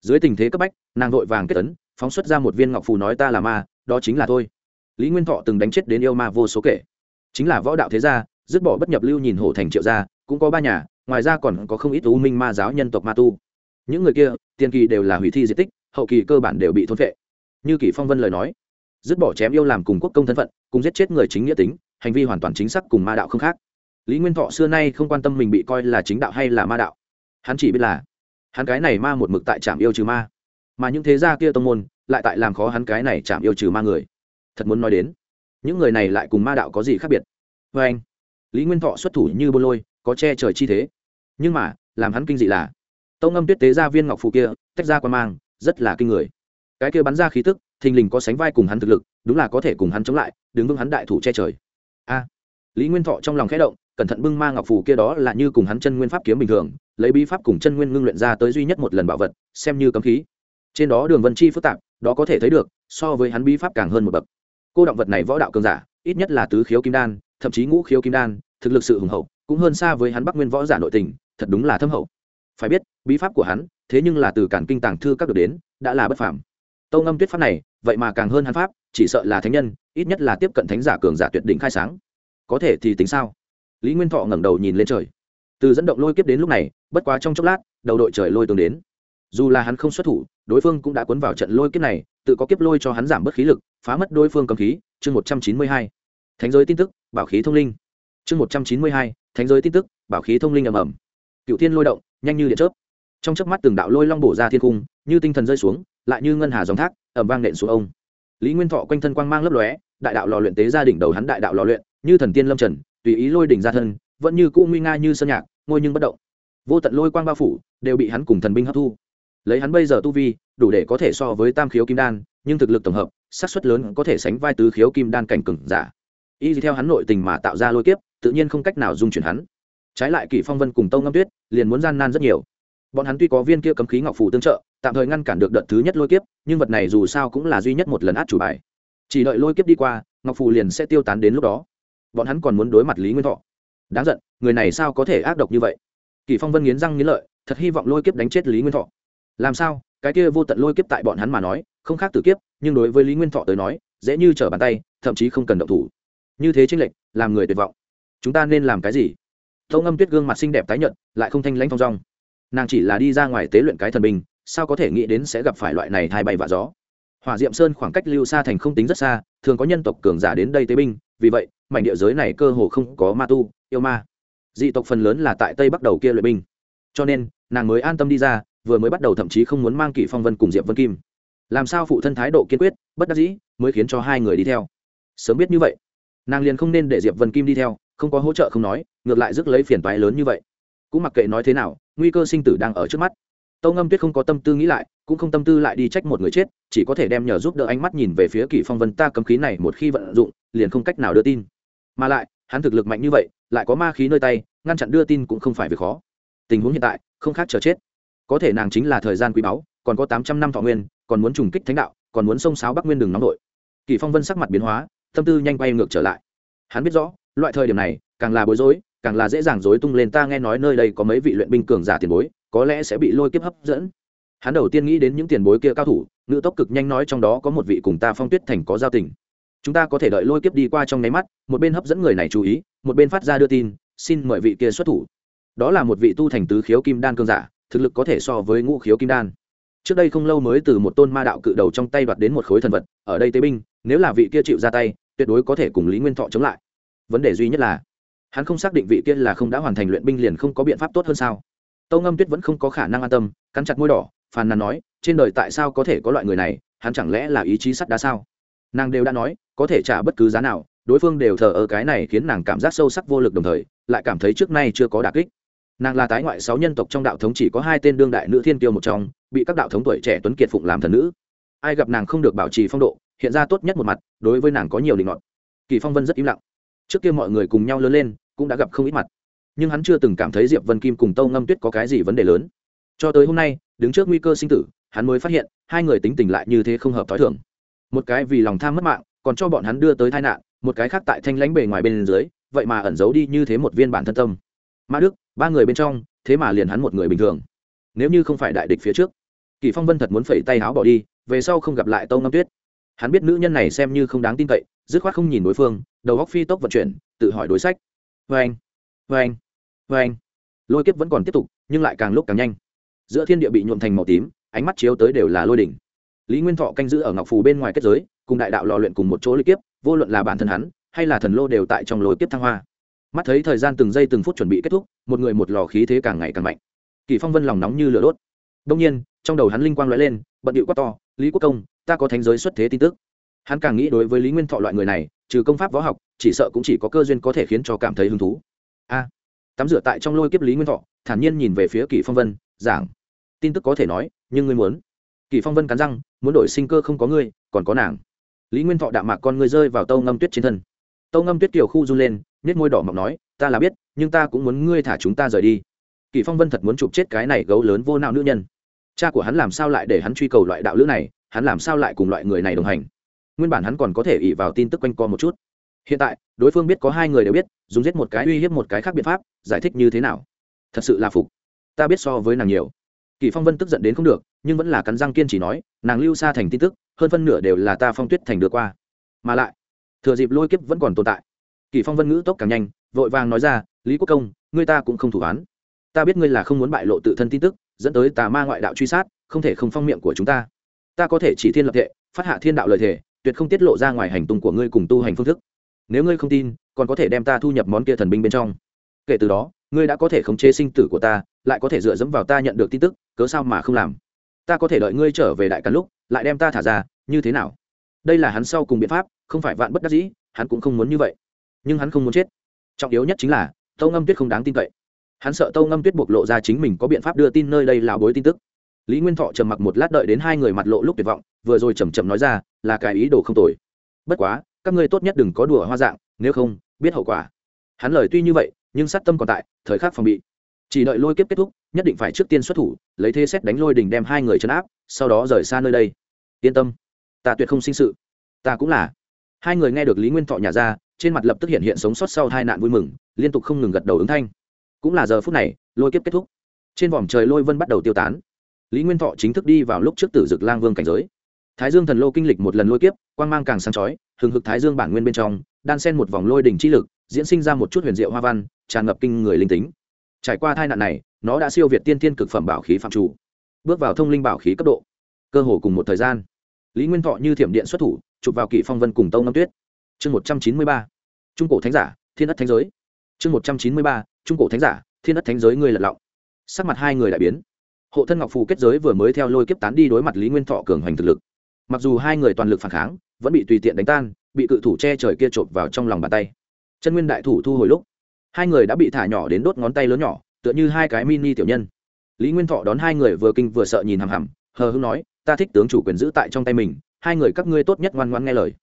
A: dưới tình thế cấp bách, nàng vội vàng kết tấn phóng xuất ra một viên ngọc phù nói ta là ma, đó chính là thôi lý nguyên thọ từng đánh chết đến yêu ma vô số kể. Chính là võ đạo thế gia, dứt bỏ bất nhập lưu nhìn hổ thành triệu gia, cũng có ba nhà, ngoài ra còn có không ít u minh ma giáo nhân tộc ma tu. Những người kia, tiền kỳ đều là hủy thi di tích, hậu kỳ cơ bản đều bị thôn vệ như kỷ phong vân lời nói, dứt bỏ chém yêu làm cùng quốc công thân phận, cùng giết chết người chính nghĩa tính, hành vi hoàn toàn chính xác cùng ma đạo không khác. Lý nguyên thọ xưa nay không quan tâm mình bị coi là chính đạo hay là ma đạo. Hắn chỉ biết là hắn cái này ma một mực tại trạm yêu trừ ma. Mà những thế gia kia tông môn lại tại làm khó hắn cái này chạm yêu trừ ma người. Thật muốn nói đến, những người này lại cùng ma đạo có gì khác biệt? Vê anh, lý nguyên thọ xuất thủ như bô lôi, có che trời chi thế. Nhưng mà, làm hắn kinh dị là, tông âm tuyết tế gia viên ngọc phụ kia, tách ra quan mang, rất là kinh người. Cái kia bắn ra khí tức, thình lình có sánh vai cùng hắn thực lực, đúng là có thể cùng hắn chống lại, đứng vững hắn đại thủ che trời. A, lý nguyên thọ trong lòng khẽ động, cẩn thận bưng ma ngọc phù kia đó là như cùng hắn chân nguyên pháp kiếm bình thường lấy bí pháp cùng chân nguyên ngưng luyện ra tới duy nhất một lần bảo vật, xem như cấm khí. Trên đó đường vân chi phức tạp, đó có thể thấy được, so với hắn bí pháp càng hơn một bậc. Cô động vật này võ đạo cường giả, ít nhất là tứ khiếu kim đan, thậm chí ngũ khiếu kim đan, thực lực sự hùng hậu, cũng hơn xa với hắn bắc nguyên võ giả nội tình, thật đúng là thâm hậu. Phải biết, bí pháp của hắn, thế nhưng là từ cản kinh tàng thư các được đến, đã là bất phàm. Tâu ngâm tuyết pháp này, vậy mà càng hơn hắn pháp, chỉ sợ là thánh nhân, ít nhất là tiếp cận thánh giả cường giả tuyệt đỉnh khai sáng. Có thể thì tính sao? Lý nguyên thọ ngẩng đầu nhìn lên trời từ dẫn động lôi kiếp đến lúc này, bất quá trong chốc lát, đầu đội trời lôi tường đến. Dù là hắn không xuất thủ, đối phương cũng đã cuốn vào trận lôi kiếp này, tự có kiếp lôi cho hắn giảm bớt khí lực, phá mất đối phương cầm khí. Chương một trăm chín mươi hai. Thánh giới tin tức, bảo khí thông linh. Chương một trăm chín mươi hai. Thánh giới tin tức, bảo khí thông linh ầm ầm. Cựu thiên lôi động, nhanh như điện chớp. Trong chớp mắt từng đạo lôi long bổ ra thiên cung như tinh thần rơi xuống, lại như ngân hà dòng thác ẩm vang nện xuống ông. Lý nguyên thọ quanh thân quang mang lấp lóe, đại đạo lò luyện tế gia đỉnh đầu hắn đại đạo lò luyện, như thần tiên lâm trần, tùy ý lôi đỉnh ra thân vẫn như cũ nguy nga như sơn nhạc, ngôi nhưng bất động. Vô tận lôi quang bao phủ, đều bị hắn cùng thần binh hấp thu. Lấy hắn bây giờ tu vi, đủ để có thể so với tam khiếu kim đan, nhưng thực lực tổng hợp sát suất lớn có thể sánh vai tứ khiếu kim đan cảnh cừng giả. Y theo hắn nội tình mà tạo ra lôi kiếp, tự nhiên không cách nào dung chuyển hắn. Trái lại kỷ phong vân cùng tông ngâm tuyết, liền muốn gian nan rất nhiều. Bọn hắn tuy có viên kia cấm khí ngọc phủ tương trợ, tạm thời ngăn cản được đợt thứ nhất lôi kiếp, nhưng vật này dù sao cũng là duy nhất một lần át chủ bài. Chỉ đợi lôi kiếp đi qua, ngọc phù liền sẽ tiêu tán đến lúc đó. Bọn hắn còn muốn đối mặt lý nguyên thọ đáng giận người này sao có thể ác độc như vậy? Kỳ phong vân nghiến răng nghiến lợi thật hy vọng lôi kiếp đánh chết lý nguyên thọ. Làm sao? Cái kia vô tận lôi kiếp tại bọn hắn mà nói không khác tử kiếp nhưng đối với lý nguyên thọ tới nói dễ như trở bàn tay thậm chí không cần động thủ. Như thế chênh lệch làm người tuyệt vọng. Chúng ta nên làm cái gì? Tâu ngâm tuyết gương mặt xinh đẹp tái nhợt lại không thanh lãnh thong dong. Nàng chỉ là đi ra ngoài tế luyện cái thần bình, sao có thể nghĩ đến sẽ gặp phải loại này thay bay và gió? Hỏa diệm sơn khoảng cách lưu xa thành không tính rất xa thường có nhân tộc cường giả đến đây tế binh vì vậy mảnh địa giới này cơ hồ không có ma tu yêu ma. Dị tộc phần lớn là tại tây bắc đầu kia luyện binh. Cho nên, nàng mới an tâm đi ra, vừa mới bắt đầu thậm chí không muốn mang kỷ phong vân cùng diệp vân kim. Làm sao phụ thân thái độ kiên quyết, bất đắc dĩ, mới khiến cho hai người đi theo. Sớm biết như vậy, nàng liền không nên để diệp vân kim đi theo, không có hỗ trợ không nói, ngược lại rước lấy phiền toái lớn như vậy. Cũng mặc kệ nói thế nào, nguy cơ sinh tử đang ở trước mắt. Tâu ngâm tuyết không có tâm tư nghĩ lại, cũng không tâm tư lại đi trách một người chết, chỉ có thể đem nhờ giúp đỡ ánh mắt nhìn về phía kỷ phong vân ta cấm khí này một khi vận dụng, liền không cách nào đưa tin. Mà lại hắn thực lực mạnh như vậy, lại có ma khí nơi tay, ngăn chặn đưa tin cũng không phải việc khó. Tình huống hiện tại, không khác chờ chết. Có thể nàng chính là thời gian quý báu, còn có tám trăm năm thọ nguyên, còn muốn trùng kích thánh đạo, còn muốn sông sáo bắc nguyên đường nóng đội kỷ phong vân sắc mặt biến hóa, tâm tư nhanh quay ngược trở lại. Hắn biết rõ, loại thời điểm này, càng là bối rối, càng là dễ dàng rối tung lên ta nghe nói nơi đây có mấy vị luyện binh cường giả tiền bối, có lẽ sẽ bị lôi kiếp hấp dẫn. Hắn đầu tiên nghĩ đến những tiền bối kia cao thủ ngự tốc cực nhanh nói trong đó có một vị cùng ta phong tuyết thành có giao tình chúng ta có thể đợi lôi kiếp đi qua trong nháy mắt, một bên hấp dẫn người này chú ý, một bên phát ra đưa tin, xin mời vị kia xuất thủ. Đó là một vị tu thành tứ khiếu kim đan cương giả, thực lực có thể so với ngũ khiếu kim đan. Trước đây không lâu mới từ một tôn ma đạo cự đầu trong tay đoạt đến một khối thần vật, ở đây tế binh, nếu là vị kia chịu ra tay, tuyệt đối có thể cùng lý nguyên thọ chống lại. Vấn đề duy nhất là, hắn không xác định vị kia là không đã hoàn thành luyện binh liền không có biện pháp tốt hơn sao? Tâu ngâm tuyết vẫn không có khả năng an tâm, cắn chặt môi đỏ, phàn nàn nói, trên đời tại sao có thể có loại người này, hắn chẳng lẽ là ý chí sắt đá sao? Nàng đều đã nói có thể trả bất cứ giá nào, đối phương đều thờ ơ cái này khiến nàng cảm giác sâu sắc vô lực đồng thời, lại cảm thấy trước nay chưa có đà kích. Nàng là tái ngoại sáu nhân tộc trong đạo thống chỉ có hai tên đương đại nữ thiên kiêu một trong, bị các đạo thống tuổi trẻ tuấn kiệt phụng làm thần nữ. Ai gặp nàng không được bảo trì phong độ, hiện ra tốt nhất một mặt, đối với nàng có nhiều định ngọn kỳ phong vân rất im lặng. Trước kia mọi người cùng nhau lớn lên, cũng đã gặp không ít mặt. Nhưng hắn chưa từng cảm thấy diệp vân kim cùng tâu ngâm tuyết có cái gì vấn đề lớn. Cho tới hôm nay, đứng trước nguy cơ sinh tử, hắn mới phát hiện, hai người tính tình lại như thế không hợp t h i thường. Một cái vì lòng tham mất mạng còn cho bọn hắn đưa tới tai nạn, một cái khác tại thanh lãnh bề ngoài bên dưới, vậy mà ẩn giấu đi như thế một viên bản thân tâm. Ma đức, ba người bên trong, thế mà liền hắn một người bình thường. Nếu như không phải đại địch phía trước, kỳ phong vân thật muốn phẩy tay áo bỏ đi, về sau không gặp lại tâu ngâm tuyết. Hắn biết nữ nhân này xem như không đáng tin cậy, dứt khoát không nhìn đối phương, đầu góc phi tốc vận chuyển, tự hỏi đối sách. Vê anh vê anh vê anh lôi kiếp vẫn còn tiếp tục, nhưng lại càng lúc càng nhanh. Giữa thiên địa bị nhuộm thành màu tím, ánh mắt chiếu tới đều là lôi đỉnh lý nguyên thọ canh giữ ở ngọc phù bên ngoài kết giới, cùng đại đạo lò luyện cùng một chỗ lôi kiếp, vô luận là bản thân hắn, hay là thần lô đều tại trong lôi kiếp thăng hoa. Mắt thấy thời gian từng giây từng phút chuẩn bị kết thúc, một người một lò khí thế càng ngày càng mạnh. Kỳ phong vân lòng nóng như lửa đốt. Đông nhiên, trong đầu hắn linh quang lóe lên, bận điệu quát to, lý quốc công, ta có thánh giới xuất thế tin tức. Hắn càng nghĩ đối với lý nguyên thọ loại người này, trừ công pháp võ học, chỉ sợ cũng chỉ có cơ duyên có thể khiến cho cảm thấy hứng thú. A, tắm rửa tại trong lôi kiếp lý nguyên thọ, thản nhiên nhìn về phía kỷ phong vân, giảng, tin tức có thể nói, nhưng ngươi muốn Kỳ phong vân cắn răng, muốn đổi sinh cơ không có ngươi, còn có nàng. Lý nguyên thọ đạm mạc con ngươi rơi vào tâu ngâm tuyết trên thân. Tâu ngâm tuyết kiểu khu run lên nết môi đỏ mọc nói, ta là biết, nhưng ta cũng muốn ngươi thả chúng ta rời đi. Kỳ phong vân thật muốn chụp chết cái này gấu lớn vô não nữ nhân. Cha của hắn làm sao lại để hắn truy cầu loại đạo lữ này, hắn làm sao lại cùng loại người này đồng hành? Nguyên bản hắn còn có thể ỉ vào tin tức quanh co một chút. Hiện tại, đối phương biết có hai người đều biết, dùng giết một cái uy hiếp một cái khác biện pháp, giải thích như thế nào? Thật sự là phục. Ta biết so với nàng nhiều kỳ phong vân tức giận đến không được, nhưng vẫn là cắn răng kiên trì nói, nàng lưu xa thành tin tức, hơn phân nửa đều là ta phong tuyết thành được qua. Mà lại, thừa dịp lôi kiếp vẫn còn tồn tại. Kỳ phong vân ngữ tốc càng nhanh, vội vàng nói ra, lý quốc công, ngươi ta cũng không thủ án ta biết ngươi là không muốn bại lộ tự thân tin tức, dẫn tới tà ma ngoại đạo truy sát, không thể không phong miệng của chúng ta. Ta có thể chỉ thiên lập thệ, phát hạ thiên đạo lời thề, tuyệt không tiết lộ ra ngoài hành tung của ngươi cùng tu hành phương thức. Nếu ngươi không tin, còn có thể đem ta thu nhập món kia thần binh bên trong. Kể từ đó, ngươi đã có thể khống chế sinh tử của ta, lại có thể dựa dẫm vào ta nhận được tin tức cớ sao mà không làm? Ta có thể đợi ngươi trở về đại cắn lúc, lại đem ta thả ra, như thế nào? Đây là hắn sau cùng biện pháp, không phải vạn bất đắc dĩ, hắn cũng không muốn như vậy. Nhưng hắn không muốn chết. Trọng yếu nhất chính là, tâu ngâm tuyết không đáng tin cậy. Hắn sợ tâu ngâm tuyết bộc lộ ra chính mình có biện pháp đưa tin nơi đây là bối tin tức. Lý nguyên thọ trầm mặc một lát đợi đến hai người mặt lộ lúc tuyệt vọng, vừa rồi chầm chầm nói ra, là cái ý đồ không tồi. Bất quá, các ngươi tốt nhất đừng có đùa hoa dạng, nếu không, biết hậu quả. Hắn lời tuy như vậy, nhưng sát tâm còn tại, thời khắc phòng bị chỉ đợi lôi kiếp kết thúc, nhất định phải trước tiên xuất thủ, lấy thế xét đánh lôi đình đem hai người chấn áp, sau đó rời xa nơi đây. Yên tâm, ta tuyệt không sinh sự. Ta cũng là. Hai người nghe được lý nguyên thọ nhả ra, trên mặt lập tức hiện hiện sống sót sau hai nạn vui mừng, liên tục không ngừng gật đầu ứng thanh. Cũng là giờ phút này, lôi kiếp kết thúc. Trên vòm trời lôi vân bắt đầu tiêu tán. Lý nguyên thọ chính thức đi vào lúc trước tử dực lang vương cảnh giới. Thái dương thần lô kinh lịch một lần lôi kiếp, quang mang càng sáng chói, hừng hực thái dương bản nguyên bên trong, đan sen một vòng lôi đỉnh chi lực, diễn sinh ra một chút huyền diệu hoa văn, tràn ngập kinh người linh tính trải qua tai nạn này, nó đã siêu việt tiên Thiên cực phẩm bảo khí phạm chủ. Bước vào thông linh bảo khí cấp độ. Cơ hồ cùng một thời gian. Lý nguyên thọ như thiểm điện xuất thủ, chụp vào kỵ phong vân cùng tông năm tuyết. Chương một trăm chín mươi ba. Trung cổ thánh giả, thiên đất thánh giới. Chương một trăm chín mươi ba. Trung cổ thánh giả, thiên đất thánh giới người lật lọng. Sắc mặt hai người đại biến. Hộ thân ngọc phù kết giới vừa mới theo lôi kiếp tán đi đối mặt lý nguyên thọ cường hoành thực lực. Mặc dù hai người toàn lực phản kháng, vẫn bị tùy tiện đánh tan, bị cự thủ che trời kia trộm vào trong lòng bàn tay. Chân nguyên đại thủ thu hồi lúc hai người đã bị thả nhỏ đến đốt ngón tay lớn nhỏ, tựa như hai cái mini tiểu nhân. Lý nguyên thọ đón hai người vừa kinh vừa sợ nhìn hằm hằm, hờ hưng nói, ta thích tướng chủ quyền giữ tại trong tay mình, hai người các ngươi tốt nhất ngoan ngoan nghe lời.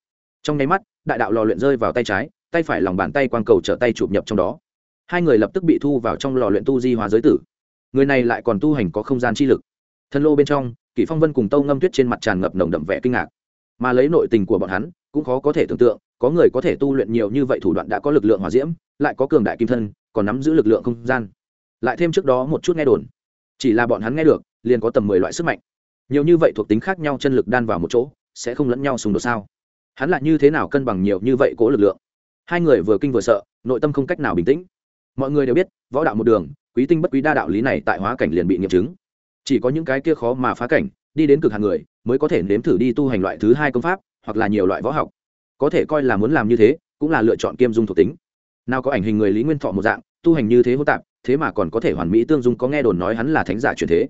A: Trong nháy mắt, đại đạo lò luyện rơi vào tay trái, tay phải lòng bàn tay quang cầu trở tay chụp nhập trong đó. Hai người lập tức bị thu vào trong lò luyện tu di hóa giới tử. Người này lại còn tu hành có không gian chi lực. Thân lô bên trong, kỷ phong vân cùng tâu ngâm tuyết trên mặt tràn ngập nồng đậm vẻ kinh ngạc. Mà lấy nội tình của bọn hắn, cũng khó có thể tưởng tượng có người có thể tu luyện nhiều như vậy thủ đoạn đã có lực lượng hỏa diễm, lại có cường đại kim thân, còn nắm giữ lực lượng không gian. Lại thêm trước đó một chút nghe đồn, chỉ là bọn hắn nghe được, liền có tầm mười loại sức mạnh. Nhiều như vậy thuộc tính khác nhau chân lực đan vào một chỗ, sẽ không lẫn nhau xung đột sao? Hắn lại như thế nào cân bằng nhiều như vậy cố lực lượng? Hai người vừa kinh vừa sợ, nội tâm không cách nào bình tĩnh. Mọi người đều biết, võ đạo một đường, quý tinh bất quý đa đạo lý này tại hóa cảnh liền bị nghiệm chứng. Chỉ có những cái kia khó mà phá cảnh, đi đến cực hàng người, mới có thể nếm thử đi tu hành loại thứ hai công pháp, hoặc là nhiều loại võ học có thể coi là muốn làm như thế, cũng là lựa chọn kiêm dung thuộc tính. Nào có ảnh hình người lý nguyên thọ một dạng, tu hành như thế hô tạp, thế mà còn có thể hoàn mỹ tương dung có nghe đồn nói hắn là thánh giả truyền thế.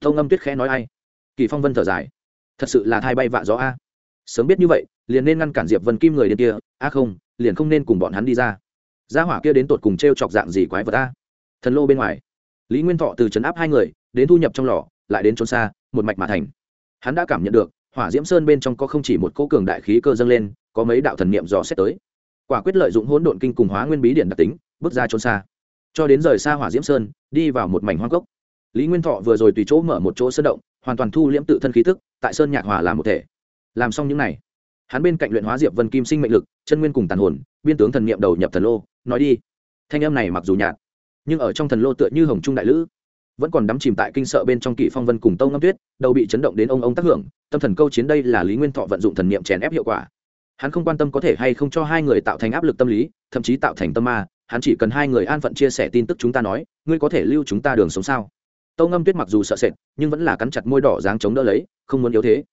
A: Tông âm tuyết khẽ nói ai? Kỳ phong vân thở dài. Thật sự là thai bay vạ gió a. Sớm biết như vậy, liền nên ngăn cản diệp vân kim người điên kia, a không, liền không nên cùng bọn hắn đi ra. Gia hỏa kia đến tột cùng t r e o chọc dạng gì quái vật a? Thần lô bên ngoài. Lý nguyên thọ từ trấn áp hai người, đến thu nhập trong lò, lại đến trốn xa, một mạch mà thành. Hắn đã cảm nhận được, hỏa diễm sơn bên trong có không chỉ một cỗ cường đại khí cơ dâng lên có mấy đạo thần niệm dò xét tới. Quả quyết lợi dụng hỗn độn kinh cùng hóa nguyên bí điện đặc tính, bước ra trốn xa. Cho đến rời xa hỏa diễm sơn, đi vào một mảnh hoang cốc. Lý nguyên thọ vừa rồi tùy chỗ mở một chỗ sơn động, hoàn toàn thu liễm tự thân khí thức tại sơn nhạc hòa làm một thể. Làm xong những n à y hắn bên cạnh luyện hóa diệp vân kim sinh mệnh lực, chân nguyên cùng tàn hồn, biên tướng thần niệm đầu nhập thần lô, nói đi. Thanh âm này mặc dù nhạt, nhưng ở trong thần lô tựa như hồng trung đại lữ, vẫn còn đắm chìm tại kinh sợ bên trong kỷ phong vân cùng tông ngâm tuyết, đầu bị chấn động đến ông ông tác hưởng, tâm thần câu chiến đây là lý nguyên thọ vận dụng thần niệm chèn ép hiệu quả hắn không quan tâm có thể hay không cho hai người tạo thành áp lực tâm lý, thậm chí tạo thành tâm ma, hắn chỉ cần hai người an phận chia sẻ tin tức chúng ta nói, ngươi có thể lưu chúng ta đường sống sao? Tâu ngâm tuyết mặc dù sợ sệt, nhưng vẫn là cắn chặt môi đỏ dáng chống đỡ lấy, không muốn yếu thế.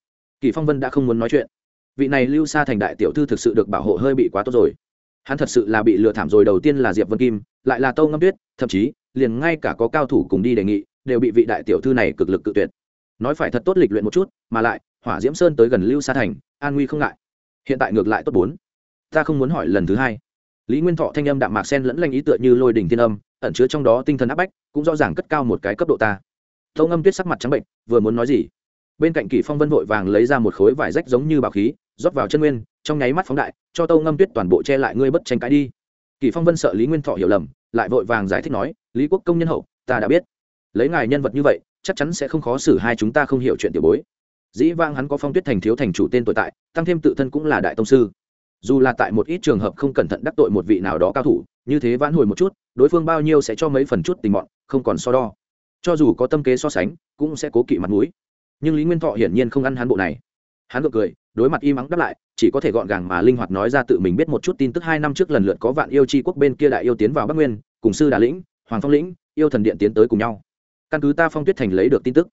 A: Kỳ phong vân đã không muốn nói chuyện. Vị này lưu xa thành đại tiểu thư thực sự được bảo hộ hơi bị quá tốt rồi. Hắn thật sự là bị lừa thảm rồi, đầu tiên là diệp vân kim, lại là tâu ngâm tuyết, thậm chí, liền ngay cả có cao thủ cùng đi đề nghị, đều bị vị đại tiểu thư này cực lực cự tuyệt. Nói phải thật tốt lịch luyện một chút, mà lại, hỏa diễm sơn tới gần lưu sa thành, an nguy không ngại hiện tại ngược lại tốt bốn. Ta không muốn hỏi lần thứ hai. Lý nguyên thọ thanh âm đạm mạc sen lẫn lanh ý tựa như lôi đỉnh thiên âm, ẩn chứa trong đó tinh thần áp bách, cũng rõ ràng cất cao một cái cấp độ ta. Tâu ngâm tuyết sắc mặt trắng bệnh, vừa muốn nói gì? Bên cạnh kỷ phong vân vội vàng lấy ra một khối vải rách giống như bảo khí, rót vào chân nguyên, trong nháy mắt phóng đại, cho tâu ngâm tuyết toàn bộ che lại ngươi bất tranh cãi đi. Kỷ phong vân sợ lý nguyên thọ hiểu lầm, lại vội vàng giải thích nói, lý quốc công nhân hậu, ta đã biết. Lấy ngài nhân vật như vậy, chắc chắn sẽ không khó xử hai chúng ta không hiểu chuyện tiểu bối dĩ vang hắn có phong tuyết thành thiếu thành chủ tên tội tại, tăng thêm tự thân cũng là đại tông sư. Dù là tại một ít trường hợp không cẩn thận đắc tội một vị nào đó cao thủ, như thế vãn hồi một chút, đối phương bao nhiêu sẽ cho mấy phần chút tình mọn, không còn so đo. Cho dù có tâm kế so sánh, cũng sẽ cố kỵ mặt mũi. Nhưng lý nguyên thọ hiển nhiên không ăn hắn bộ này. Hắn gượng cười, đối mặt y mắng đáp lại, chỉ có thể gọn gàng mà linh hoạt nói ra tự mình biết một chút tin tức hai năm trước lần lượt có vạn yêu chi quốc bên kia đại yêu tiến vào bắc nguyên, cùng sư đà lĩnh, hoàng phong lĩnh, yêu thần điện tiến tới cùng nhau. Căn cứ ta phong tuyết thành lấy được tin tức,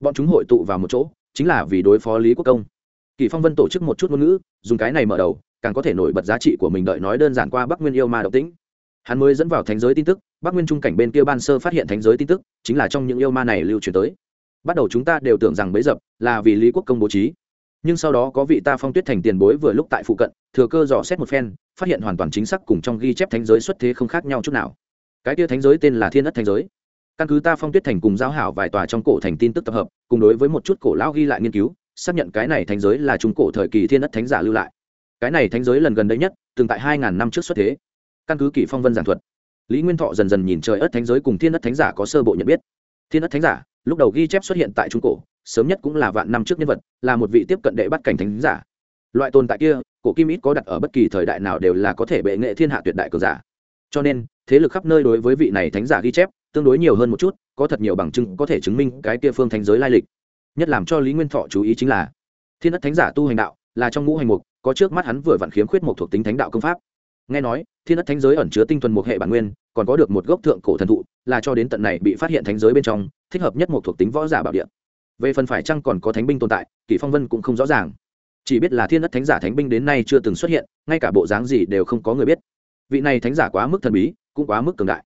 A: bọn chúng hội tụ vào một chỗ chính là vì đối phó lý quốc công. Kỳ phong vân tổ chức một chút ngôn ngữ, dùng cái này mở đầu, càng có thể nổi bật giá trị của mình đợi nói đơn giản qua bắc nguyên yêu ma độc tĩnh. Hắn mới dẫn vào thánh giới tin tức, bắc nguyên trung cảnh bên kia ban sơ phát hiện thánh giới tin tức, chính là trong những yêu ma này lưu truyền tới. Bắt đầu chúng ta đều tưởng rằng bấy dập là vì lý quốc công bố trí. Nhưng sau đó có vị ta phong tuyết thành tiền bối vừa lúc tại phụ cận, thừa cơ dò xét một phen, phát hiện hoàn toàn chính xác cùng trong ghi chép thánh giới xuất thế không khác nhau chút nào. Cái kia thánh giới tên là thiên ất thánh giới căn cứ ta phong tuyết thành cùng giao hảo vài tòa trong cổ thành tin tức tập hợp, cùng đối với một chút cổ lão ghi lại nghiên cứu, xác nhận cái này thánh giới là trung cổ thời kỳ thiên ất thánh giả lưu lại. Cái này thánh giới lần gần đây nhất, từng tại hai ngàn năm trước xuất thế. Căn cứ kỷ phong vân giảng thuật, lý nguyên thọ dần dần nhìn trời ất thánh giới cùng thiên ất thánh giả có sơ bộ nhận biết. Thiên ất thánh giả, lúc đầu ghi chép xuất hiện tại trung cổ, sớm nhất cũng là vạn năm trước nhân vật, là một vị tiếp cận đệ bắt cảnh thánh giả. Loại tồn tại kia, cổ kim ít có đặt ở bất kỳ thời đại nào đều là có thể bệ nghệ thiên hạ tuyệt đại cờ giả. Cho nên, thế lực khắp nơi đối với vị này thánh giả ghi chép tương đối nhiều hơn một chút, có thật nhiều bằng chứng có thể chứng minh cái kia phương thánh giới lai lịch. Nhất làm cho lý nguyên thọ chú ý chính là, thiên đất thánh giả tu hành đạo là trong ngũ hành mục, có trước mắt hắn vừa vặn khiếm khuyết một thuộc tính thánh đạo công pháp. Nghe nói, thiên đất thánh giới ẩn chứa tinh thuần một hệ bản nguyên, còn có được một gốc thượng cổ thần thụ, là cho đến tận này bị phát hiện thánh giới bên trong, thích hợp nhất một thuộc tính võ giả bảo địa. Về phần phải chăng còn có thánh binh tồn tại, kỷ phong vân cũng không rõ ràng. Chỉ biết là thiên đất thánh giả thánh binh đến nay chưa từng xuất hiện, ngay cả bộ dáng gì đều không có người biết. Vị này thánh giả quá mức thần bí, cũng quá mức cường đại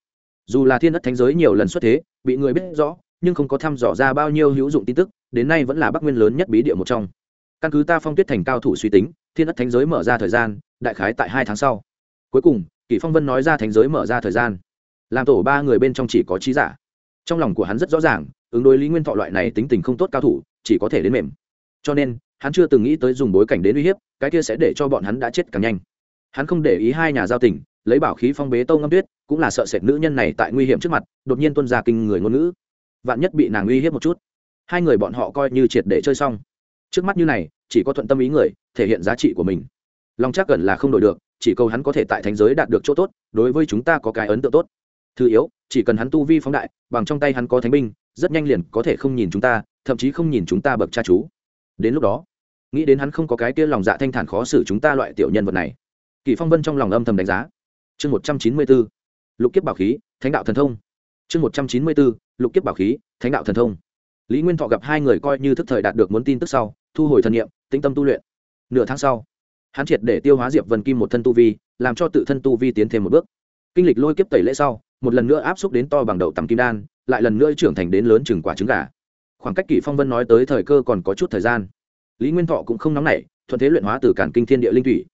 A: dù là thiên đất thánh giới nhiều lần xuất thế, bị người biết rõ, nhưng không có thăm dò ra bao nhiêu hữu dụng tin tức, đến nay vẫn là bắc nguyên lớn nhất bí địa một trong. Căn cứ ta phong tuyết thành cao thủ suy tính, thiên đất thánh giới mở ra thời gian, đại khái tại hai tháng sau. Cuối cùng, kỷ phong vân nói ra thánh giới mở ra thời gian. Làm tổ ba người bên trong chỉ có trí giả. Trong lòng của hắn rất rõ ràng, ứng đối lý nguyên thọ loại này tính tình không tốt cao thủ, chỉ có thể đến mềm. Cho nên, hắn chưa từng nghĩ tới dùng bối cảnh đến uy hiếp, cái kia sẽ để cho bọn hắn đã chết càng nhanh. Hắn không để ý hai nhà giao tình lấy bảo khí phong bế tâu ngâm tuyết, cũng là sợ sệt nữ nhân này tại nguy hiểm trước mặt, đột nhiên tuân ra kinh người ngôn ngữ. Vạn nhất bị nàng uy hiếp một chút. Hai người bọn họ coi như triệt để chơi xong. Trước mắt như này, chỉ có thuận tâm ý người, thể hiện giá trị của mình. Lòng chắc gần là không đổi được, chỉ câu hắn có thể tại thánh giới đạt được chỗ tốt, đối với chúng ta có cái ấn tượng tốt. Thứ yếu, chỉ cần hắn tu vi phóng đại, bằng trong tay hắn có thánh binh, rất nhanh liền có thể không nhìn chúng ta, thậm chí không nhìn chúng ta bậc cha chú. Đến lúc đó, nghĩ đến hắn không có cái kia lòng dạ thanh thản khó xử chúng ta loại tiểu nhân vật này. Kỳ phong vân trong lòng âm thầm đánh giá chương một trăm chín mươi bốn, lục kiếp bảo khí, thánh đạo thần thông. Chương một trăm chín mươi bốn, lục kiếp bảo khí, thánh đạo thần thông. Lý nguyên thọ gặp hai người coi như thức thời đạt được muốn tin tức sau, thu hồi thần nghiệm tĩnh tâm tu luyện. Nửa tháng sau, hắn triệt để tiêu hóa diệp vân kim một thân tu vi, làm cho tự thân tu vi tiến thêm một bước. Kinh lịch lôi kiếp tẩy lễ sau, một lần nữa áp xúc đến to bằng đầu tầm kim đan, lại lần nữa trưởng thành đến lớn chừng quả trứng gà. Khoảng cách kỷ phong vân nói tới thời cơ còn có chút thời gian. Lý nguyên thọ cũng không nóng nảy, thuận thế luyện hóa từ cản kinh thiên địa linh thủy.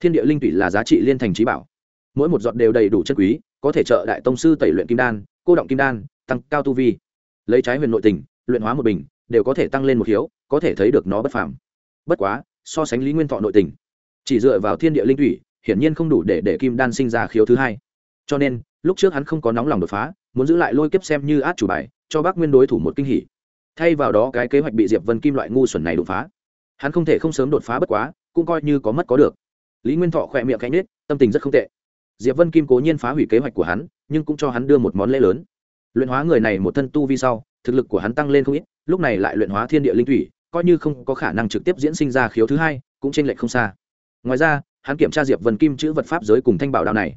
A: Thiên địa linh thủy là giá trị liên thành trí bảo mỗi một giọt đều đầy đủ chất quý, có thể trợ đại tông sư tẩy luyện kim đan, cô động kim đan, tăng cao tu vi. Lấy trái huyền nội tình, luyện hóa một bình, đều có thể tăng lên một hiếu, có thể thấy được nó bất phàm. Bất quá, so sánh lý nguyên thọ nội tình, chỉ dựa vào thiên địa linh thủy, hiển nhiên không đủ để để kim đan sinh ra khiếu thứ hai. Cho nên, lúc trước hắn không có nóng lòng đột phá, muốn giữ lại lôi kiếp xem như át chủ bài, cho bác nguyên đối thủ một kinh hỉ. Thay vào đó cái kế hoạch bị diệp vân kim loại ngu xuẩn này đột phá. Hắn không thể không sớm đột phá bất quá, cũng coi như có mất có được. Lý nguyên thọ khỏe miệng cánh nết tâm tình rất không tệ diệp vân kim cố nhiên phá hủy kế hoạch của hắn, nhưng cũng cho hắn đưa một món lễ lớn. Luyện hóa người này một thân tu vi sau, thực lực của hắn tăng lên không ít, lúc này lại luyện hóa thiên địa linh thủy, coi như không có khả năng trực tiếp diễn sinh ra khiếu thứ hai, cũng trên lệch không xa. Ngoài ra, hắn kiểm tra diệp vân kim chữ vật pháp giới cùng thanh bảo đạo này.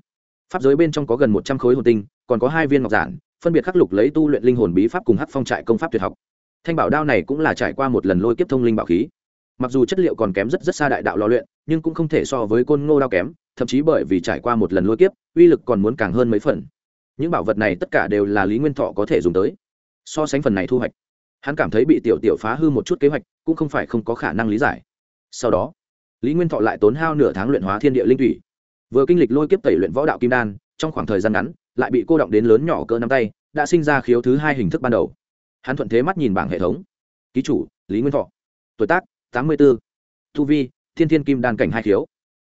A: Pháp giới bên trong có gần một trăm khối hồn tinh, còn có hai viên ngọc giản, phân biệt khắc lục lấy tu luyện linh hồn bí pháp cùng hắc phong trại công pháp tuyệt học. Thanh bảo đao này cũng là trải qua một lần lôi kiếp thông linh bảo khí. Mặc dù chất liệu còn kém rất rất xa đại đạo lò luyện, nhưng cũng không thể so với côn ngô đao kém thậm chí bởi vì trải qua một lần lôi kiếp, uy lực còn muốn càng hơn mấy phần. Những bảo vật này tất cả đều là lý nguyên thọ có thể dùng tới. So sánh phần này thu hoạch, hắn cảm thấy bị tiểu tiểu phá hư một chút kế hoạch cũng không phải không có khả năng lý giải. Sau đó, lý nguyên thọ lại tốn hao nửa tháng luyện hóa thiên địa linh thủy. Vừa kinh lịch lôi kiếp tẩy luyện võ đạo kim đan, trong khoảng thời gian ngắn, lại bị cô động đến lớn nhỏ cỡ nắm tay, đã sinh ra khiếu thứ hai hình thức ban đầu. Hắn thuận thế mắt nhìn bảng hệ thống. Ký chủ, lý nguyên thọ. Tuổi tác, tám mươi b ố thu vi, thiên thiên kim đan cảnh hai khiếu.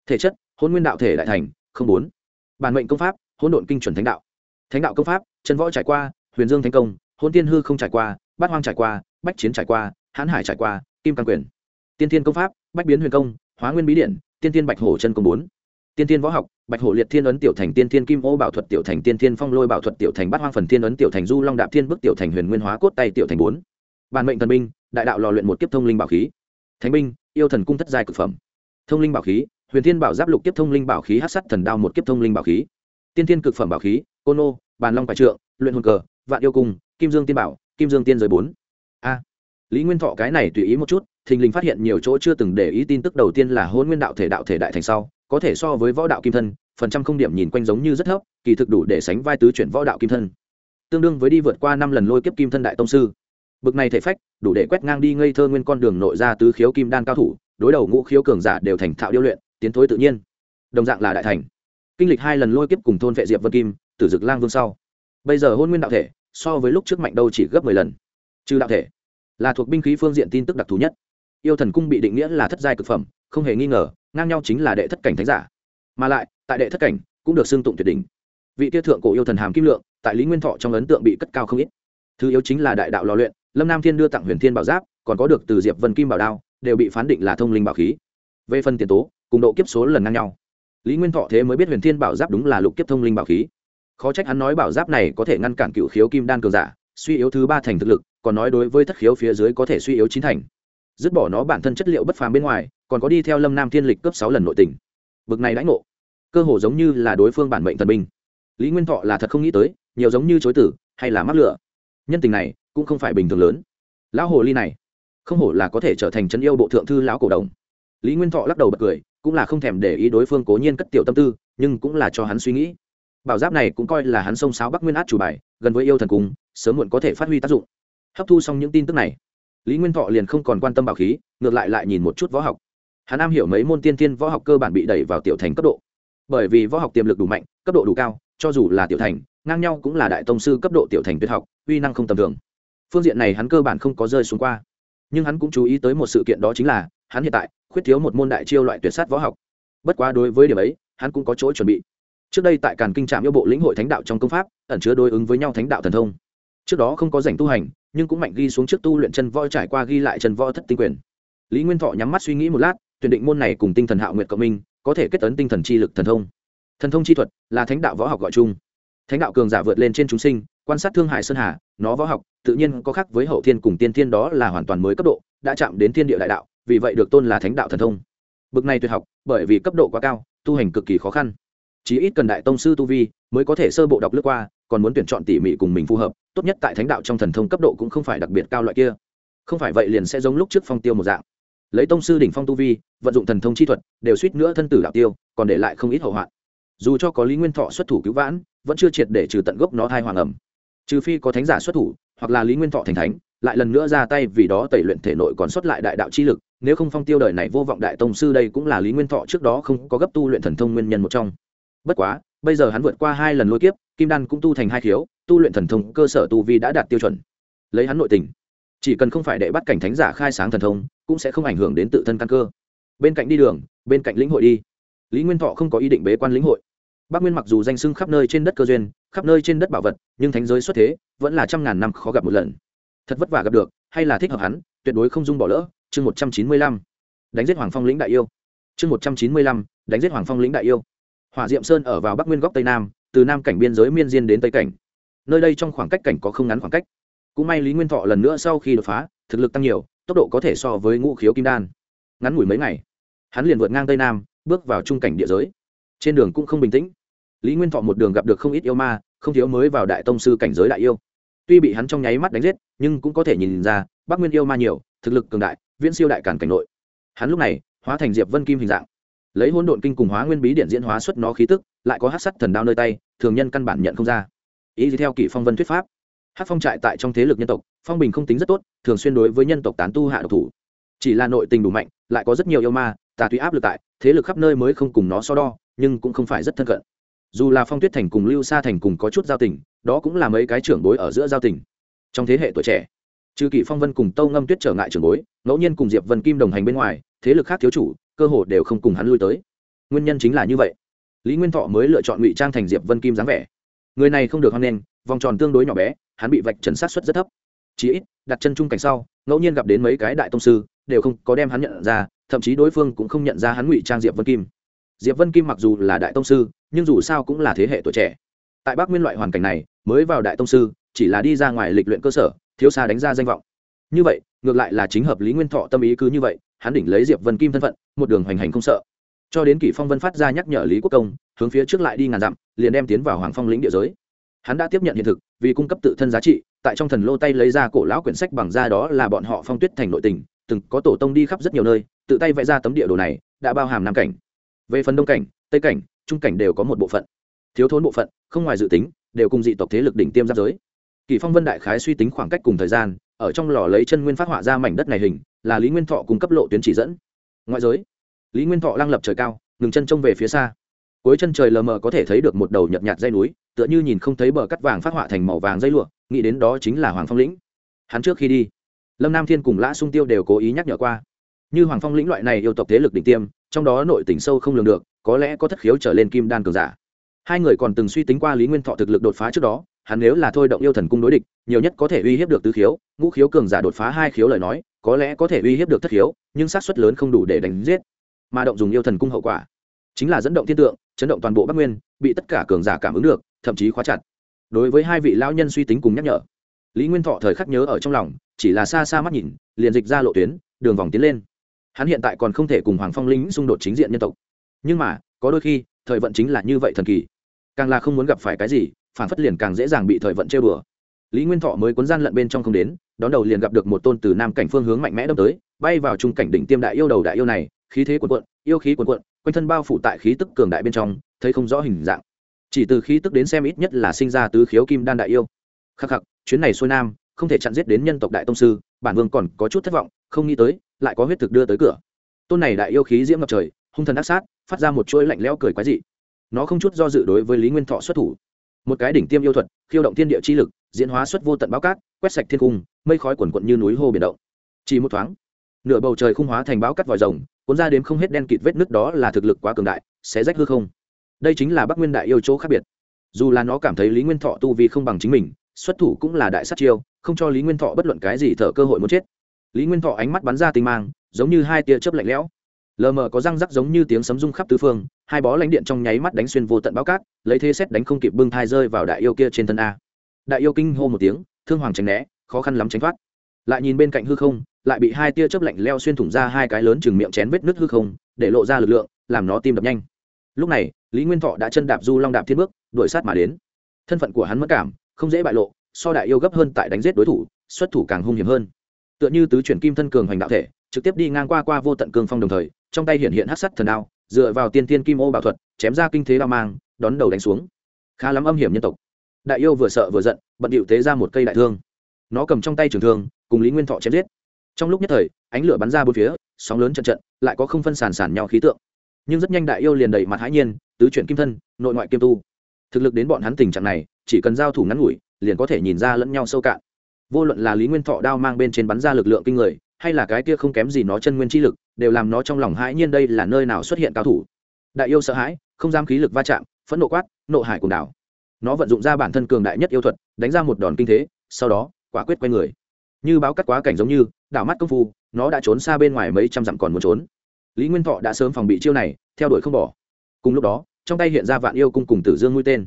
A: Thể chất hôn nguyên đạo thể đại thành, không bốn. Bản mệnh công pháp hôn độn kinh chuẩn thánh đạo. Thánh đạo công pháp, chân võ trải qua, huyền dương thành công hôn tiên hư không trải qua, bát hoang trải qua, bách chiến trải qua, hãn hải trải qua, kim căn quyền. Tiên thiên công pháp, bách biến huyền công, hóa nguyên bí điện tiên thiên bạch hổ chân công bốn. Tiên thiên võ học, bạch hổ liệt thiên ấn tiểu thành tiên thiên kim ô bảo thuật tiểu thành tiên thiên phong lôi bảo thuật tiểu thành bát hoang phần thiên ấn tiểu thành du long đạp thiên bức tiểu thành huyền nguyên hóa cốt tay tiểu thành bốn. Bản mệnh thần binh, đại đạo lò luyện một kiếp thông linh bảo khí. Thánh binh, yêu thần cung thất giai cực phẩm. Thông linh bảo khí huyền thiên bảo giáp lục kiếp thông linh bảo khí hát sắt thần đao một kiếp thông linh bảo khí, tiên thiên cực phẩm bảo khí côn ô bàn long bài trượng, luyện hồn cờ, vạn yêu cung, kim dương tiên bảo, kim dương tiên giới bốn. A, lý nguyên thọ cái này tùy ý một chút, thình lình phát hiện nhiều chỗ chưa từng để ý tin tức đầu tiên là hôn nguyên đạo thể đạo thể đại thành sau, có thể so với võ đạo kim thân, phần trăm không điểm nhìn quanh giống như rất thấp, kỳ thực đủ để sánh vai tứ chuyển võ đạo kim thân. Tương đương với đi vượt qua năm lần lôi kiếp kim thân đại tông sư. Bực này thể phách, đủ để quét ngang đi ngây thơ nguyên con đường nội ra tứ khiếu kim đan cao thủ, đối đầu ngũ khiếu cường giả đều thành thạo điêu luyện tiến thối tự nhiên. Đồng dạng là đại thành. Kinh lịch hai lần lôi kiếp cùng thôn vệ diệp vân kim, tử dực lang vương sau. Bây giờ hôn nguyên đạo thể, so với lúc trước mạnh đâu chỉ gấp mười lần. Trừ đạo thể, là thuộc binh khí phương diện tin tức đặc thù nhất. Yêu thần cung bị định nghĩa là thất giai cực phẩm, không hề nghi ngờ, ngang nhau chính là đệ thất cảnh thánh giả. Mà lại, tại đệ thất cảnh, cũng được xưng tụng tuyệt đỉnh. Vị tiết thượng cổ yêu thần hàm kim lượng, tại lý nguyên thọ trong ấn tượng bị cất cao không ít. Thứ yếu chính là đại đạo lò luyện, lâm nam thiên đưa tặng huyền thiên bảo giáp, còn có được từ diệp vân kim bảo đao, đều bị phán định là thông linh bảo khí. Về phần tiền tố cùng độ kiếp số lần ngang nhau. Lý nguyên thọ thế mới biết huyền thiên bảo giáp đúng là lục kiếp thông linh bảo khí. Khó trách hắn nói bảo giáp này có thể ngăn cản cựu khiếu kim đan cường giả, suy yếu thứ ba thành thực lực, còn nói đối với thất khiếu phía dưới có thể suy yếu chín thành. Dứt bỏ nó bản thân chất liệu bất phàm bên ngoài, còn có đi theo lâm nam thiên lịch cấp sáu lần nội tình. Bực này lãnh ngộ. Cơ hồ giống như là đối phương bản mệnh thần binh. Lý nguyên thọ là thật không nghĩ tới, nhiều giống như chối tử, hay là mắc lửa. Nhân tình này cũng không phải bình thường lớn. Lão hồ ly này, không hổ là có thể trở thành chân yêu bộ thượng thư lão cổ đồng. Lý nguyên thọ lắc đầu bật cười cũng là không thèm để ý đối phương cố nhiên cất tiểu tâm tư, nhưng cũng là cho hắn suy nghĩ. Bảo giáp này cũng coi là hắn sông sáo bắc nguyên át chủ bài, gần với yêu thần cung sớm muộn có thể phát huy tác dụng. Hấp thu xong những tin tức này, lý nguyên thọ liền không còn quan tâm bảo khí, ngược lại lại nhìn một chút võ học. Hắn am hiểu mấy môn tiên thiên võ học cơ bản bị đẩy vào tiểu thành cấp độ. Bởi vì võ học tiềm lực đủ mạnh, cấp độ đủ cao, cho dù là tiểu thành, ngang nhau cũng là đại tông sư cấp độ tiểu thành tuyệt học, uy năng không tầm thường. Phương diện này hắn cơ bản không có rơi xuống qua. Nhưng hắn cũng chú ý tới một sự kiện đó chính là, hắn hiện tại khuyết thiếu một môn đại chiêu loại tuyệt sát võ học. Bất quá đối với điểm ấy, hắn cũng có chỗ chuẩn bị. Trước đây tại càn kinh trạm yêu bộ lĩnh hội thánh đạo trong công pháp, ẩn chứa đối ứng với nhau thánh đạo thần thông. Trước đó không có rảnh tu hành, nhưng cũng mạnh ghi xuống trước tu luyện chân voi trải qua ghi lại chân voi thất tinh quyền. Lý nguyên thọ nhắm mắt suy nghĩ một lát, tuyển định môn này cùng tinh thần hạo nguyệt cộng minh, có thể kết tấn tinh thần chi lực thần thông. Thần thông chi thuật là thánh đạo võ học gọi chung. Thánh đạo cường giả vượt lên trên chúng sinh, quan sát thương hại sơn hà, nó võ học, tự nhiên có khác với hậu thiên cùng tiên thiên đó là hoàn toàn mới cấp độ, đã chạm đến thiên địa đại đạo vì vậy được tôn là thánh đạo thần thông. Bực này tuyệt học, bởi vì cấp độ quá cao, tu hành cực kỳ khó khăn. Chí ít cần đại tông sư tu vi mới có thể sơ bộ đọc lướt qua, còn muốn tuyển chọn tỉ mỉ cùng mình phù hợp, tốt nhất tại thánh đạo trong thần thông cấp độ cũng không phải đặc biệt cao loại kia. Không phải vậy liền sẽ giống lúc trước phong tiêu một dạng. Lấy tông sư đỉnh phong tu vi, vận dụng thần thông chi thuật, đều suýt nữa thân tử đạo tiêu, còn để lại không ít hậu hoạn. Dù cho có lý nguyên thọ xuất thủ cứu vãn, vẫn chưa triệt để trừ tận gốc nó thai hoàng ẩm. Trừ phi có thánh giả xuất thủ, hoặc là lý nguyên thọ thành thánh, lại lần nữa ra tay vì đó tẩy luyện thể nội còn xuất lại đại đạo chi lực nếu không phong tiêu đời này vô vọng đại tông sư đây cũng là lý nguyên thọ trước đó không có gấp tu luyện thần thông nguyên nhân một trong. Bất quá, bây giờ hắn vượt qua hai lần lôi kiếp, kim đan cũng tu thành hai khiếu, tu luyện thần thông cơ sở tu vi đã đạt tiêu chuẩn. Lấy hắn nội tình, chỉ cần không phải đệ bắt cảnh thánh giả khai sáng thần thông, cũng sẽ không ảnh hưởng đến tự thân căn cơ. Bên cạnh đi đường, bên cạnh lĩnh hội đi. Lý nguyên thọ không có ý định bế quan lĩnh hội. Bắc nguyên mặc dù danh sưng khắp nơi trên đất cơ duyên, khắp nơi trên đất bảo vật, nhưng thánh giới xuất thế, vẫn là trăm ngàn năm khó gặp một lần. Thật vất vả gặp được, hay là thích hợp hắn, tuyệt đối không dung bỏ lỡ chương một trăm chín mươi lăm, đánh giết hoàng phong lĩnh đại yêu. Chương một trăm chín mươi lăm, đánh giết hoàng phong lĩnh đại yêu. Hỏa diệm sơn ở vào bắc nguyên góc tây nam, từ nam cảnh biên giới miên diên đến tây cảnh. Nơi đây trong khoảng cách cảnh có không ngắn khoảng cách. Cũng may lý nguyên thọ lần nữa sau khi đột phá, thực lực tăng nhiều, tốc độ có thể so với ngũ khiếu kim đan. Ngắn ngủi mấy ngày, hắn liền vượt ngang tây nam, bước vào trung cảnh địa giới. Trên đường cũng không bình tĩnh. Lý nguyên thọ một đường gặp được không ít yêu ma, không thiếu mới vào đại tông sư cảnh giới đại yêu. Tuy bị hắn trong nháy mắt đánh giết, nhưng cũng có thể nhìn ra, bắc nguyên yêu ma nhiều, thực lực cường đại viễn siêu đại cản cảnh nội. Hắn lúc này, hóa thành diệp vân kim hình dạng. Lấy hỗn độn kinh cùng hóa nguyên bí điện diễn hóa xuất nó khí tức, lại có hát sắt thần đao nơi tay, thường nhân căn bản nhận không ra. Ý gì theo kỷ phong vân thuyết pháp? Hát phong trại tại trong thế lực nhân tộc, phong bình không tính rất tốt, thường xuyên đối với nhân tộc tán tu hạ độc thủ. Chỉ là nội tình đủ mạnh, lại có rất nhiều yêu ma, tà túy áp lực tại, thế lực khắp nơi mới không cùng nó so đo, nhưng cũng không phải rất thân cận. Dù là phong tuyết thành cùng lưu sa thành cùng có chút giao tình, đó cũng là mấy cái trưởng bối ở giữa giao tình. Trong thế hệ tuổi trẻ trừ kỷ phong vân cùng tâu ngâm tuyết trở ngại trưởng bối, ngẫu nhiên cùng diệp vân kim đồng hành bên ngoài, thế lực khác thiếu chủ, cơ hồ đều không cùng hắn lui tới. Nguyên nhân chính là như vậy. Lý nguyên thọ mới lựa chọn ngụy trang thành diệp vân kim dáng vẻ. Người này không được hoan nghênh, vòng tròn tương đối nhỏ bé, hắn bị vạch trần sát xuất rất thấp. Chỉ ít, đặt chân chung cảnh sau, ngẫu nhiên gặp đến mấy cái đại tông sư, đều không có đem hắn nhận ra, thậm chí đối phương cũng không nhận ra hắn ngụy trang diệp vân kim. Diệp vân kim mặc dù là đại tông sư, nhưng dù sao cũng là thế hệ tuổi trẻ. Tại bắc nguyên loại hoàn cảnh này, mới vào đại tông sư, chỉ là đi ra ngoài lịch luyện cơ sở thiếu xa đánh ra danh vọng. Như vậy, ngược lại là chính hợp lý nguyên thọ tâm ý cứ như vậy, hắn đỉnh lấy diệp vân kim thân phận, một đường hoành hành không sợ. Cho đến kỷ phong vân phát ra nhắc nhở lý quốc công, hướng phía trước lại đi ngàn dặm, liền đem tiến vào hoàng phong lĩnh địa giới. Hắn đã tiếp nhận hiện thực, vì cung cấp tự thân giá trị, tại trong thần lô tay lấy ra cổ lão quyển sách bằng da đó là bọn họ phong tuyết thành nội tình, từng có tổ tông đi khắp rất nhiều nơi, tự tay vẽ ra tấm địa đồ này, đã bao hàm năm cảnh. Về phần đông cảnh, tây cảnh, trung cảnh đều có một bộ phận. Thiếu thốn bộ phận, không ngoài dự tính, đều cùng dị tộc thế lực đỉnh tiêm giáp giới kỳ phong vân đại khái suy tính khoảng cách cùng thời gian, ở trong lò lấy chân nguyên phát họa ra mảnh đất này hình, là lý nguyên thọ cung cấp lộ tuyến chỉ dẫn. Ngoại giới, lý nguyên thọ lăng lập trời cao, ngừng chân trông về phía xa. Cuối chân trời lờ mờ có thể thấy được một đầu nhợt nhạt dây núi, tựa như nhìn không thấy bờ cắt vàng phát họa thành màu vàng dây lụa, nghĩ đến đó chính là hoàng phong lĩnh. Hắn trước khi đi, lâm nam thiên cùng lã sung tiêu đều cố ý nhắc nhở qua. Như hoàng phong lĩnh loại này yêu tộc thế lực đỉnh tiêm, trong đó nội tỉnh sâu không lường được, có lẽ có thất khiếu trở lên kim đan cường giả. Hai người còn từng suy tính qua lý nguyên thọ thực lực đột phá trước đó hắn nếu là thôi động yêu thần cung đối địch, nhiều nhất có thể uy hiếp được tứ khiếu, ngũ khiếu cường giả đột phá hai khiếu lời nói, có lẽ có thể uy hiếp được thất khiếu, nhưng xác suất lớn không đủ để đánh giết. Mà động dùng yêu thần cung hậu quả, chính là dẫn động thiên tượng, chấn động toàn bộ bắc nguyên, bị tất cả cường giả cảm ứng được, thậm chí khóa chặt. Đối với hai vị lão nhân suy tính cùng nhắc nhở, lý nguyên thọ thời khắc nhớ ở trong lòng, chỉ là xa xa mắt nhìn, liền dịch ra lộ tuyến, đường vòng tiến lên. Hắn hiện tại còn không thể cùng hoàng phong linh xung đột chính diện nhân tộc. Nhưng mà, có đôi khi, thời vận chính là như vậy thần kỳ. Càng là không muốn gặp phải cái gì phản phất liền càng dễ dàng bị thời vận chơi bừa lý nguyên thọ mới cuốn gian lận bên trong không đến, đón đầu liền gặp được một tôn từ nam cảnh phương hướng mạnh mẽ đâm tới, bay vào trung cảnh đỉnh tiêm đại yêu đầu đại yêu này, khí thế quần quận yêu khí quần quận quanh thân bao phủ tại khí tức cường đại bên trong, thấy không rõ hình dạng. Chỉ từ khí tức đến xem ít nhất là sinh ra tứ khiếu kim đan đại yêu. Khắc khắc, chuyến này xuôi nam, không thể chặn giết đến nhân tộc đại tông sư, bản vương còn có chút thất vọng, không nghĩ tới, lại có huyết thực đưa tới cửa. Tôn này đại yêu khí diễm ngập trời, hung thần ác sát, phát ra một chuỗi lạnh lẽo cười quái dị. Nó không chút do dự đối với lý nguyên thọ xuất thủ một cái đỉnh tiêm yêu thuật, khiêu động thiên địa chi lực, diễn hóa xuất vô tận báo cát, quét sạch thiên cung, mây khói quần quận như núi hồ biển động. Chỉ một thoáng, nửa bầu trời khung hóa thành báo cát vòi rồng, cuốn ra đến không hết đen kịt vết nước đó là thực lực quá cường đại, sẽ rách hư không. Đây chính là bắc nguyên đại yêu chỗ khác biệt. Dù là nó cảm thấy lý nguyên thọ tu vì không bằng chính mình, xuất thủ cũng là đại sát chiêu, không cho lý nguyên thọ bất luận cái gì thở cơ hội muốn chết. Lý nguyên thọ ánh mắt bắn ra tinh mang, giống như hai tia chớp lạnh lẽo lờ mờ có răng rắc giống như tiếng sấm rung khắp tứ phương, hai bó lãnh điện trong nháy mắt đánh xuyên vô tận bao cát, lấy thế xét đánh không kịp bưng thai rơi vào đại yêu kia trên thân a. Đại yêu kinh hô một tiếng, thương hoàng tránh né, khó khăn lắm tránh thoát. Lại nhìn bên cạnh hư không, lại bị hai tia chớp lạnh leo xuyên thủng ra hai cái lớn chừng miệng chén vết nứt hư không, để lộ ra lực lượng, làm nó tim đập nhanh. Lúc này, lý nguyên thọ đã chân đạp du long đạp thiên bước, đuổi sát mà đến. Thân phận của hắn mất cảm, không dễ bại lộ, so đại yêu gấp hơn tại đánh giết đối thủ, xuất thủ càng hung hiểm hơn. Tựa như tứ chuyển kim thân cường hoành đạo thể, trực tiếp đi ngang qua qua vô tận cương phong đồng thời trong tay hiện hiện hát sắt thần đao, dựa vào tiên tiên kim ô bảo thuật, chém ra kinh thế đao mang, đón đầu đánh xuống. Khá lắm âm hiểm nhân tộc. Đại yêu vừa sợ vừa giận, bận điệu tế ra một cây đại thương. Nó cầm trong tay trường thương, cùng lý nguyên thọ chém giết. Trong lúc nhất thời, ánh lửa bắn ra bốn phía, sóng lớn trận trận, lại có không phân sàn sàn nhau khí tượng. Nhưng rất nhanh đại yêu liền đầy mặt hãi nhiên, tứ chuyển kim thân, nội ngoại kiêm tu. Thực lực đến bọn hắn tình trạng này, chỉ cần giao thủ ngắn ngủi, liền có thể nhìn ra lẫn nhau sâu cạn. Vô luận là lý nguyên thọ đao mang bên trên bắn ra lực lượng kinh người, hay là cái kia không kém gì nó chân nguyên chi lực đều làm nó trong lòng hãi nhiên đây là nơi nào xuất hiện cao thủ. Đại yêu sợ hãi, không dám khí lực va chạm, phẫn nộ quát, nộ hải cùng đảo. Nó vận dụng ra bản thân cường đại nhất yêu thuật, đánh ra một đòn kinh thế, sau đó, quả quyết quay người. Như báo cắt quá cảnh giống như, đảo mắt công phu, nó đã trốn xa bên ngoài mấy trăm dặm còn muốn trốn. Lý nguyên thọ đã sớm phòng bị chiêu này, theo đuổi không bỏ. Cùng lúc đó, trong tay hiện ra vạn yêu cung cùng tử dương mũi tên.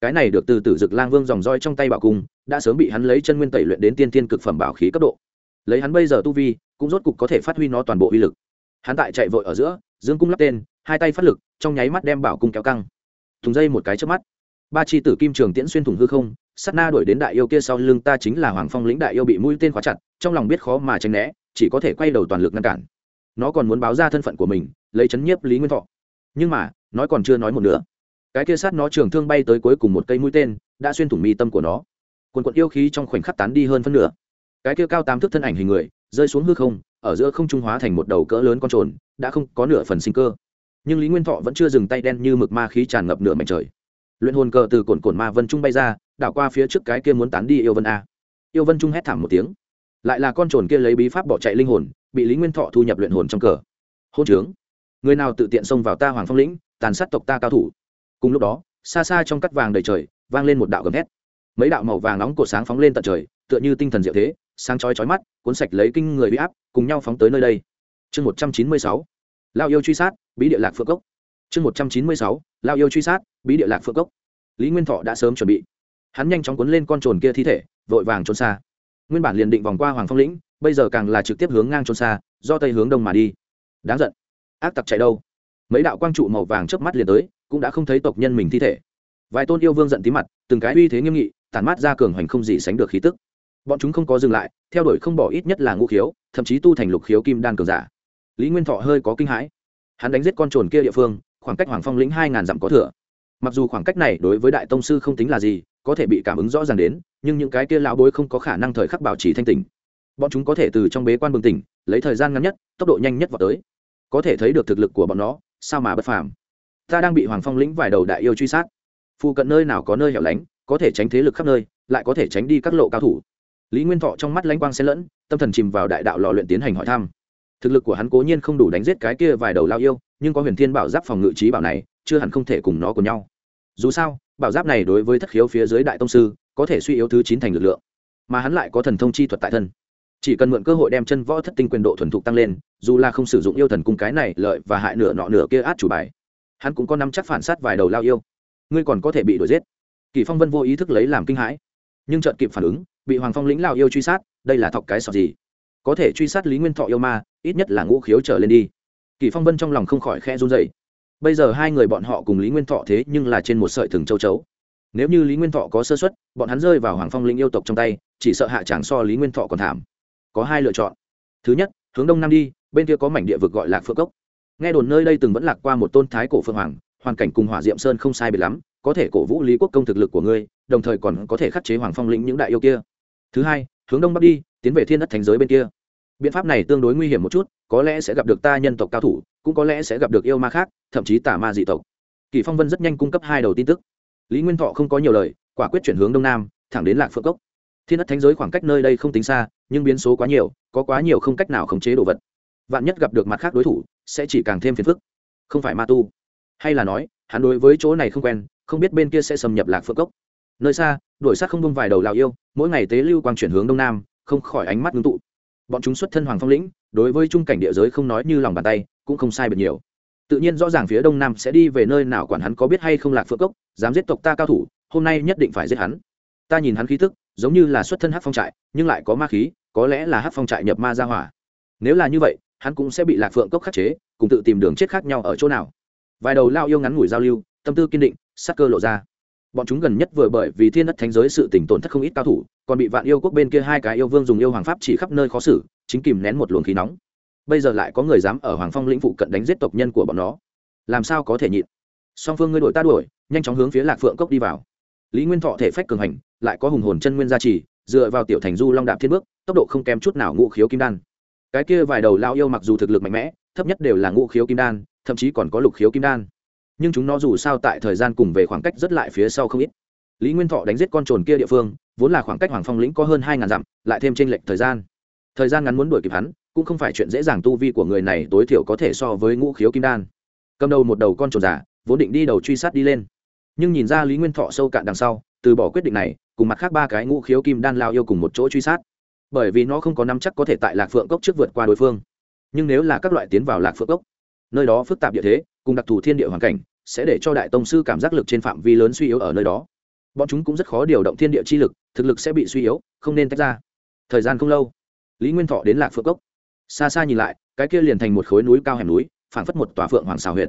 A: Cái này được từ tử dực lang vương dòng roi trong tay bảo cung, đã sớm bị hắn lấy chân nguyên tẩy luyện đến tiên tiên cực phẩm bảo khí cấp độ. Lấy hắn bây giờ tu vi, cũng rốt cục có thể phát huy nó toàn bộ uy lực hắn tại chạy vội ở giữa, dương cung lắp tên, hai tay phát lực, trong nháy mắt đem bảo cung kéo căng. Thùng dây một cái trước mắt. Ba chi tử kim trường tiễn xuyên thủng hư không sắt na đuổi đến đại yêu kia sau lưng ta chính là hoàng phong lĩnh đại yêu bị mũi tên khóa chặt, trong lòng biết khó mà tránh né, chỉ có thể quay đầu toàn lực ngăn cản. Nó còn muốn báo ra thân phận của mình, lấy chấn nhiếp lý nguyên thọ. Nhưng mà, nói còn chưa nói một nữa cái kia sát nó trường thương bay tới cuối cùng một cây mũi tên, đã xuyên thủng mi tâm của nó. Quần quận yêu khí trong khoảnh khắc tán đi hơn phân nửa. Cái kia cao tám thước thân ảnh hình người, rơi xuống hư không ở giữa không trung hóa thành một đầu cỡ lớn con trồn, đã không có nửa phần sinh cơ. Nhưng lý nguyên thọ vẫn chưa dừng tay đen như mực ma khí tràn ngập nửa mảnh trời. Luyện hồn cờ từ cồn cồn ma vân trung bay ra, đảo qua phía trước cái kia muốn tán đi yêu vân a. Yêu vân trung hét thảm một tiếng. Lại là con trồn kia lấy bí pháp bỏ chạy linh hồn, bị lý nguyên thọ thu nhập luyện hồn trong cờ. Hôn trướng. Người nào tự tiện xông vào ta hoàng phong lĩnh, tàn sát tộc ta cao thủ. Cùng lúc đó, xa xa trong cắt vàng đầy trời, vang lên một đạo gầm hét mấy đạo màu vàng nóng cột sáng phóng lên tận trời, tựa như tinh thần diệu thế sáng chói chói mắt, cuốn sạch lấy kinh người bị áp, cùng nhau phóng tới nơi đây. Chương một trăm chín mươi sáu, lao yêu truy sát, bí địa lạc phượng cốc. Chương một trăm chín mươi sáu, lao yêu truy sát, bí địa lạc phượng cốc. Lý nguyên thọ đã sớm chuẩn bị. Hắn nhanh chóng cuốn lên con trồn kia thi thể, vội vàng trốn xa. Nguyên bản liền định vòng qua hoàng phong lĩnh, bây giờ càng là trực tiếp hướng ngang trốn xa, do tây hướng đông mà đi. Đáng giận. Ác tặc chạy đâu? Mấy đạo quang trụ màu vàng chớp mắt liền tới, cũng đã không thấy tộc nhân mình thi thể. Vài tôn yêu vương giận tí mặt, từng cái uy thế nghiêm nghị, tản mát ra cường hoành không gì sánh được khí tức bọn chúng không có dừng lại, theo đuổi không bỏ ít nhất là ngũ khiếu, thậm chí tu thành lục khiếu kim đan cường giả. Lý nguyên thọ hơi có kinh hãi. Hắn đánh giết con trồn kia địa phương, khoảng cách hoàng phong lĩnh hai ngàn dặm có thừa. Mặc dù khoảng cách này đối với đại tông sư không tính là gì, có thể bị cảm ứng rõ ràng đến, nhưng những cái kia lão bối không có khả năng thời khắc bảo trì thanh tỉnh. Bọn chúng có thể từ trong bế quan bừng tỉnh, lấy thời gian ngắn nhất, tốc độ nhanh nhất vào tới. Có thể thấy được thực lực của bọn nó, sao mà bất phàm. Ta đang bị hoàng phong lĩnh vài đầu đại yêu truy sát. Phụ cận nơi nào có nơi hẻo lánh, có thể tránh thế lực khắp nơi, lại có thể tránh đi các lộ cao thủ lý nguyên thọ trong mắt lãnh quang xen lẫn, tâm thần chìm vào đại đạo lò luyện tiến hành hỏi thăm. Thực lực của hắn cố nhiên không đủ đánh giết cái kia vài đầu lao yêu, nhưng có huyền thiên bảo giáp phòng ngự trí bảo này, chưa hẳn không thể cùng nó cùng nhau. Dù sao, bảo giáp này đối với thất khiếu phía dưới đại tông sư, có thể suy yếu thứ chín thành lực lượng, mà hắn lại có thần thông chi thuật tại thân. Chỉ cần mượn cơ hội đem chân võ thất tinh quyền độ thuần thục tăng lên, dù là không sử dụng yêu thần cung cái này lợi và hại nửa nọ nửa kia át chủ bài, hắn cũng có nắm chắc phản sát vài đầu lao yêu. Ngươi còn có thể bị đuổi giết. Kỳ phong vân vô ý thức lấy làm kinh hãi, nhưng chợt kịp phản ứng bị hoàng phong lĩnh lao yêu truy sát, đây là thọc cái sọt gì? Có thể truy sát lý nguyên thọ yêu ma, ít nhất là ngũ khiếu trở lên đi. Kỳ phong vân trong lòng không khỏi khe run dậy bây giờ hai người bọn họ cùng lý nguyên thọ thế nhưng là trên một sợi thừng châu chấu. Nếu như lý nguyên thọ có sơ xuất bọn hắn rơi vào hoàng phong lĩnh yêu tộc trong tay, chỉ sợ hạ tràng so lý nguyên thọ còn thảm. Có hai lựa chọn. Thứ nhất, hướng đông nam đi, bên kia có mảnh địa vực gọi là phượng cốc. Nghe đồn nơi đây từng vẫn lạc qua một tôn thái cổ phượng hoàng, hoàn cảnh cùng hỏa diệm sơn không sai biệt lắm, có thể cổ vũ lý quốc công thực lực của ngươi, đồng thời còn có thể khắc chế hoàng phong lĩnh những đại yêu kia thứ hai, hướng đông bắc đi, tiến về thiên đất thành giới bên kia. Biện pháp này tương đối nguy hiểm một chút, có lẽ sẽ gặp được ta nhân tộc cao thủ, cũng có lẽ sẽ gặp được yêu ma khác, thậm chí tà ma dị tộc. Kỳ phong vân rất nhanh cung cấp hai đầu tin tức. Lý nguyên thọ không có nhiều lời, quả quyết chuyển hướng đông nam, thẳng đến lạc phượng cốc. Thiên đất thánh giới khoảng cách nơi đây không tính xa, nhưng biến số quá nhiều, có quá nhiều không cách nào khống chế đồ vật. Vạn nhất gặp được mặt khác đối thủ, sẽ chỉ càng thêm phiền phức. Không phải ma tu. Hay là nói, hắn đối với chỗ này không quen, không biết bên kia sẽ xâm nhập lạc phượng cốc nơi xa, đổi sát không bông vài đầu lào yêu, mỗi ngày tế lưu quang chuyển hướng đông nam, không khỏi ánh mắt ngưng tụ. Bọn chúng xuất thân hoàng phong lĩnh, đối với trung cảnh địa giới không nói như lòng bàn tay, cũng không sai biệt nhiều. Tự nhiên rõ ràng phía đông nam sẽ đi về nơi nào quản hắn có biết hay không lạc phượng cốc, dám giết tộc ta cao thủ, hôm nay nhất định phải giết hắn. Ta nhìn hắn khí thức giống như là xuất thân hát phong trại, nhưng lại có ma khí, có lẽ là hát phong trại nhập ma ra hỏa. Nếu là như vậy, hắn cũng sẽ bị lạc phượng cốc khắc chế, cùng tự tìm đường chết khác nhau ở chỗ nào. Vài đầu lao yêu ngắn ngủi giao lưu, tâm tư kiên định, sắc cơ lộ ra bọn chúng gần nhất vừa bởi vì thiên đất thánh giới sự tỉnh tổn thất không ít cao thủ, còn bị vạn yêu quốc bên kia hai cái yêu vương dùng yêu hoàng pháp chỉ khắp nơi khó xử, chính kìm nén một luồng khí nóng. Bây giờ lại có người dám ở hoàng phong lĩnh phụ cận đánh giết tộc nhân của bọn nó. Làm sao có thể nhịn? Song phương ngươi đuổi ta đuổi, nhanh chóng hướng phía lạc phượng cốc đi vào. Lý nguyên thọ thể phách cường hành, lại có hùng hồn chân nguyên gia trì, dựa vào tiểu thành du long đạp thiên bước, tốc độ không kém chút nào ngũ khiếu kim đan. Cái kia vài đầu lao yêu mặc dù thực lực mạnh mẽ, thấp nhất đều là ngũ khiếu kim đan, thậm chí còn có lục khiếu kim đan nhưng chúng nó dù sao tại thời gian cùng về khoảng cách rất lại phía sau không ít. Lý nguyên thọ đánh giết con trồn kia địa phương, vốn là khoảng cách hoàng phong lĩnh có hơn hai ngàn dặm, lại thêm tranh lệch thời gian. Thời gian ngắn muốn đuổi kịp hắn, cũng không phải chuyện dễ dàng tu vi của người này tối thiểu có thể so với ngũ khiếu kim đan. Cầm đầu một đầu con trồn giả vốn định đi đầu truy sát đi lên. Nhưng nhìn ra lý nguyên thọ sâu cạn đằng sau, từ bỏ quyết định này, cùng mặt khác ba cái ngũ khiếu kim đan lao yêu cùng một chỗ truy sát. Bởi vì nó không có nắm chắc có thể tại lạc phượng cốc trước vượt qua đối phương. Nhưng nếu là các loại tiến vào lạc phượng cốc, nơi đó phức tạp địa thế cùng đặc thù thiên địa hoàn cảnh, sẽ để cho đại tông sư cảm giác lực trên phạm vi lớn suy yếu ở nơi đó. Bọn chúng cũng rất khó điều động thiên địa chi lực, thực lực sẽ bị suy yếu, không nên tách ra. Thời gian không lâu, lý nguyên thọ đến lạc phượng cốc. Xa xa nhìn lại, cái kia liền thành một khối núi cao hẻm núi, phảng phất một tòa phượng hoàng xào huyệt.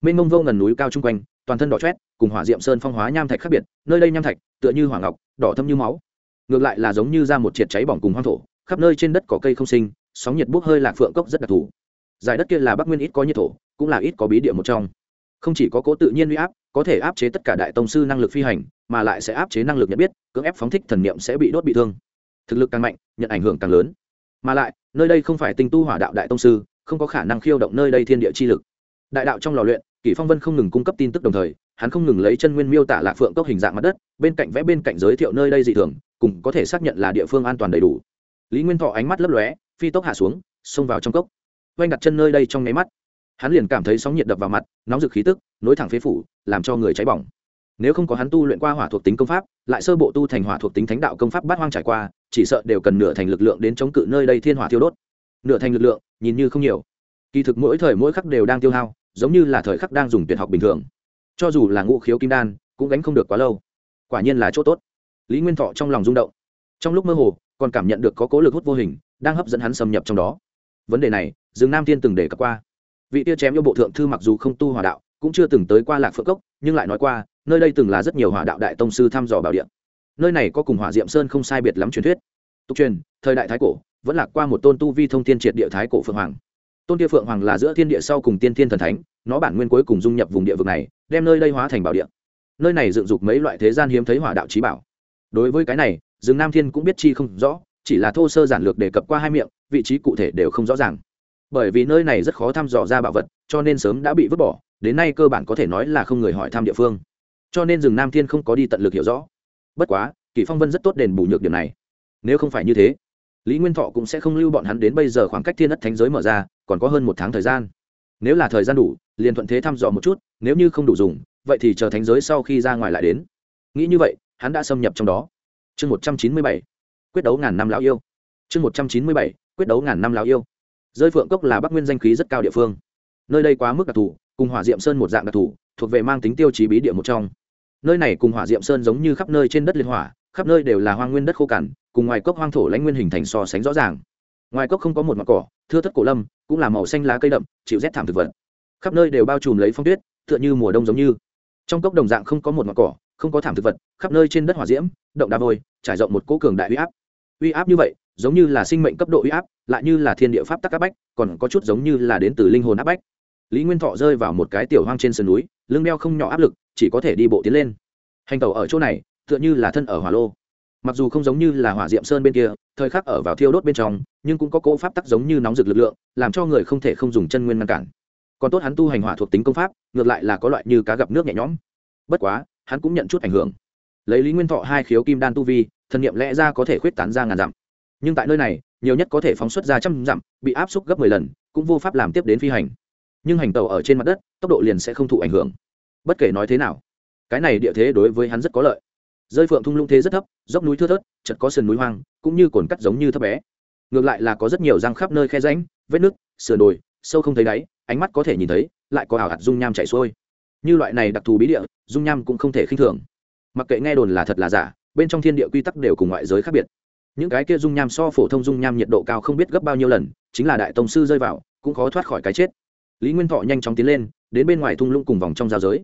A: Mênh mông vô ngần núi cao chung quanh, toàn thân đỏ chét cùng hỏa diệm sơn phong hóa nham thạch khác biệt, nơi đây nham thạch, tựa như hỏa ngọc, đỏ thâm như máu. Ngược lại là giống như ra một triệt cháy bỏng cùng hoang thổ, khắp nơi trên đất có cây không sinh, sóng nhiệt bốc hơi lạc phượng cốc rất đặc thù. Giải đất kia là bắc nguyên ít có nhiệt thổ cũng là ít có bí địa một trong. Không chỉ có cố tự nhiên uy áp, có thể áp chế tất cả đại tông sư năng lực phi hành, mà lại sẽ áp chế năng lực nhận biết, cưỡng ép phóng thích thần niệm sẽ bị đốt bị thương. Thực lực càng mạnh, nhận ảnh hưởng càng lớn. Mà lại, nơi đây không phải tinh tu hỏa đạo đại tông sư, không có khả năng khiêu động nơi đây thiên địa chi lực. Đại đạo trong lò luyện, kỷ phong vân không ngừng cung cấp tin tức đồng thời, hắn không ngừng lấy chân nguyên miêu tả lạc phượng cốc hình dạng mặt đất, bên cạnh vẽ bên cạnh giới thiệu nơi đây dị thường, cùng có thể xác nhận là địa phương an toàn đầy đủ. Lý nguyên thọ ánh mắt lấp lóe, phi tốc hạ xuống, xông vào trong cốc. Oanh đặt chân nơi đây trong nháy mắt hắn liền cảm thấy sóng nhiệt đập vào mặt, nóng rực khí tức, nối thẳng phế phủ, làm cho người cháy bỏng. Nếu không có hắn tu luyện qua hỏa thuộc tính công pháp, lại sơ bộ tu thành hỏa thuộc tính thánh đạo công pháp bát hoang trải qua, chỉ sợ đều cần nửa thành lực lượng đến chống cự nơi đây thiên hỏa thiêu đốt. Nửa thành lực lượng, nhìn như không nhiều. Kỳ thực mỗi thời mỗi khắc đều đang tiêu hao, giống như là thời khắc đang dùng tuyệt học bình thường. Cho dù là ngũ khiếu kim đan, cũng gánh không được quá lâu. Quả nhiên là chỗ tốt. Lý nguyên thọ trong lòng rung động. Trong lúc mơ hồ, còn cảm nhận được có cố lực hút vô hình, đang hấp dẫn hắn xâm nhập trong đó. Vấn đề này, dương nam thiên từng đề cập qua vị tia chém yêu bộ thượng thư mặc dù không tu hòa đạo, cũng chưa từng tới qua lạc phượng cốc, nhưng lại nói qua, nơi đây từng là rất nhiều hòa đạo đại tông sư thăm dò bảo điện nơi này có cùng hỏa diệm sơn không sai biệt lắm truyền thuyết. Tục truyền, thời đại thái cổ, vẫn lạc qua một tôn tu vi thông tiên triệt địa thái cổ phượng hoàng. Tôn tia phượng hoàng là giữa thiên địa sau cùng tiên thiên thần thánh, nó bản nguyên cuối cùng dung nhập vùng địa vực này, đem nơi đây hóa thành bảo địa. Nơi này dựng dục mấy loại thế gian hiếm thấy hỏa đạo trí bảo. Đối với cái này, dương nam thiên cũng biết chi không rõ, chỉ là thô sơ giản lược đề cập qua hai miệng, vị trí cụ thể đều không rõ ràng bởi vì nơi này rất khó thăm dò ra bảo vật, cho nên sớm đã bị vứt bỏ, đến nay cơ bản có thể nói là không người hỏi thăm địa phương. Cho nên rừng nam thiên không có đi tận lực hiểu rõ. Bất quá kỳ phong vân rất tốt đền bù nhược điểm này. Nếu không phải như thế, lý nguyên thọ cũng sẽ không lưu bọn hắn đến bây giờ khoảng cách thiên đất thánh giới mở ra, còn có hơn một tháng thời gian. Nếu là thời gian đủ, liền thuận thế thăm dò một chút, nếu như không đủ dùng, vậy thì chờ thánh giới sau khi ra ngoài lại đến. Nghĩ như vậy, hắn đã xâm nhập trong đó. Chương một trăm chín mươi bảy, quyết đấu ngàn năm lão yêu. Chương một trăm chín mươi bảy, quyết đấu ngàn năm lão yêu rơi phượng cốc là bắc nguyên danh khí rất cao địa phương. Nơi đây quá mức đặc thù, cùng hỏa diệm sơn một dạng đặc thù, thuộc về mang tính tiêu chí bí địa một trong. Nơi này cùng hỏa diệm sơn giống như khắp nơi trên đất liên hỏa, khắp nơi đều là hoang nguyên đất khô cằn, cùng ngoài cốc hoang thổ lãnh nguyên hình thành so sánh rõ ràng. Ngoài cốc không có một mặt cỏ, thưa thất cổ lâm, cũng là màu xanh lá cây đậm, chịu rét thảm thực vật. Khắp nơi đều bao trùm lấy phong tuyết, tựa như mùa đông giống như. Trong cốc đồng dạng không có một mặt cỏ, không có thảm thực vật, khắp nơi trên đất hỏa diễm, động đá vôi, trải rộng một cỗ cường đại uy áp. Uy áp như vậy giống như là sinh mệnh cấp độ uy áp, lại như là thiên địa pháp tắc áp bách, còn có chút giống như là đến từ linh hồn áp bách. Lý nguyên thọ rơi vào một cái tiểu hoang trên sườn núi, lưng đeo không nhỏ áp lực, chỉ có thể đi bộ tiến lên. Hành tàu ở chỗ này, tựa như là thân ở hỏa lô. Mặc dù không giống như là hỏa diệm sơn bên kia, thời khắc ở vào thiêu đốt bên trong, nhưng cũng có cỗ pháp tắc giống như nóng rực lực lượng, làm cho người không thể không dùng chân nguyên ngăn cản. Còn tốt hắn tu hành hỏa thuộc tính công pháp, ngược lại là có loại như cá gặp nước nhẹ nhõm. Bất quá, hắn cũng nhận chút ảnh hưởng. Lấy lý nguyên thọ hai khiếu kim đan tu vi thần nghiệm lẽ ra có thể khuyết tán ra ngàn dặm nhưng tại nơi này, nhiều nhất có thể phóng xuất ra trăm dặm, bị áp suất gấp mười lần, cũng vô pháp làm tiếp đến phi hành. Nhưng hành tàu ở trên mặt đất, tốc độ liền sẽ không thụ ảnh hưởng. Bất kể nói thế nào, cái này địa thế đối với hắn rất có lợi. Rơi phượng thung lũng thế rất thấp, dốc núi thưa thớt, chật có sườn núi hoang, cũng như cồn cắt giống như thấp bé. Ngược lại là có rất nhiều răng khắp nơi khe ránh vết nước sườn đồi, sâu không thấy đáy, ánh mắt có thể nhìn thấy, lại có ảo hạt dung nham chảy xuôi. Như loại này đặc thù bí địa, dung nham cũng không thể khinh thường. Mặc kệ nghe đồn là thật là giả, bên trong thiên địa quy tắc đều cùng ngoại giới khác biệt những cái kia dung nham so phổ thông dung nham nhiệt độ cao không biết gấp bao nhiêu lần, chính là đại tông sư rơi vào, cũng khó thoát khỏi cái chết. Lý nguyên thọ nhanh chóng tiến lên, đến bên ngoài thung lũng cùng vòng trong giao giới.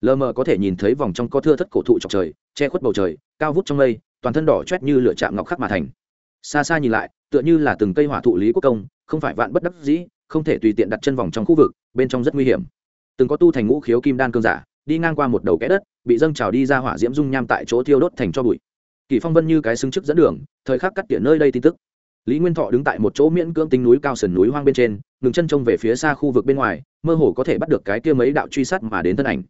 A: Lờ mờ có thể nhìn thấy vòng trong có thưa thất cổ thụ trọc trời, che khuất bầu trời, cao vút trong mây, toàn thân đỏ chét như lửa chạm ngọc khắc mà thành. Xa xa nhìn lại, tựa như là từng cây hỏa thụ lý quốc công, không phải vạn bất đắc dĩ, không thể tùy tiện đặt chân vòng trong khu vực, bên trong rất nguy hiểm. Từng có tu thành ngũ khiếu kim đan cương giả, đi ngang qua một đầu kẽ đất, bị dâng trào đi ra hỏa diễm dung nham tại chỗ thiêu đốt thành cho bụi kỳ phong vân như cái xứng chức dẫn đường, thời khắc cắt tiện nơi đây tin tức. Lý nguyên thọ đứng tại một chỗ miễn cưỡng tính núi cao sườn núi hoang bên trên, ngừng chân trông về phía xa khu vực bên ngoài, mơ hồ có thể bắt được cái kia mấy đạo truy sát mà đến thân ảnh.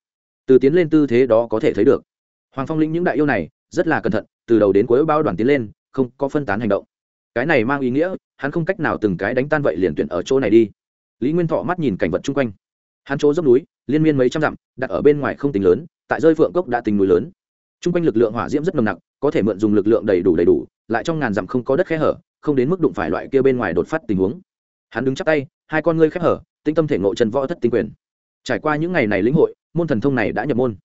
A: Từ tiến lên tư thế đó có thể thấy được. Hoàng phong lĩnh những đại yêu này, rất là cẩn thận, từ đầu đến cuối bao đoàn tiến lên, không có phân tán hành động. Cái này mang ý nghĩa, hắn không cách nào từng cái đánh tan vậy liền tuyển ở chỗ này đi. Lý nguyên thọ mắt nhìn cảnh vật chung quanh. Hắn chỗ dốc núi, liên miên mấy trăm dặm, đặt ở bên ngoài không tính lớn, tại rơi phượng cốc đã tính núi lớn. Chung quanh lực lượng hỏa diễm rất nồng nặc có thể mượn dùng lực lượng đầy đủ đầy đủ, lại trong ngàn dặm không có đất khe hở, không đến mức đụng phải loại kia bên ngoài đột phát tình huống. Hắn đứng chắp tay, hai con ngươi khép hở, tinh tâm thể ngộ chân võ thất tinh quyền. Trải qua những ngày này lĩnh hội, môn thần thông này đã nhập môn.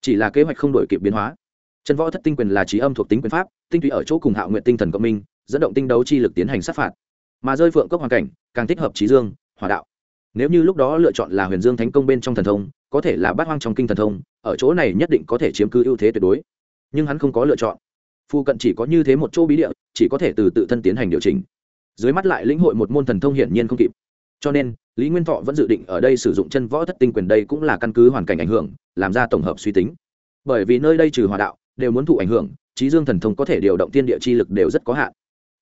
A: Chỉ là kế hoạch không đổi kịp biến hóa. Chân võ thất tinh quyền là trí âm thuộc tính quyền pháp, tinh túy ở chỗ cùng hạo nguyện tinh thần cộng minh, dẫn động tinh đấu chi lực tiến hành sát phạt. Mà rơi phượng cốc hoàn cảnh, càng thích hợp trí dương, hỏa đạo. Nếu như lúc đó lựa chọn là huyền dương thánh công bên trong thần thông, có thể là bát hoang trong kinh thần thông, ở chỗ này nhất định có thể chiếm cứ ưu thế tuyệt đối nhưng hắn không có lựa chọn. Phu cận chỉ có như thế một chỗ bí địa, chỉ có thể từ tự thân tiến hành điều chỉnh. Dưới mắt lại lĩnh hội một môn thần thông hiển nhiên không kịp. Cho nên, lý nguyên thọ vẫn dự định ở đây sử dụng chân võ thất tinh quyền đây cũng là căn cứ hoàn cảnh ảnh hưởng, làm ra tổng hợp suy tính. Bởi vì nơi đây trừ hòa đạo, đều muốn thụ ảnh hưởng trí dương thần thông có thể điều động tiên địa chi lực đều rất có hạn.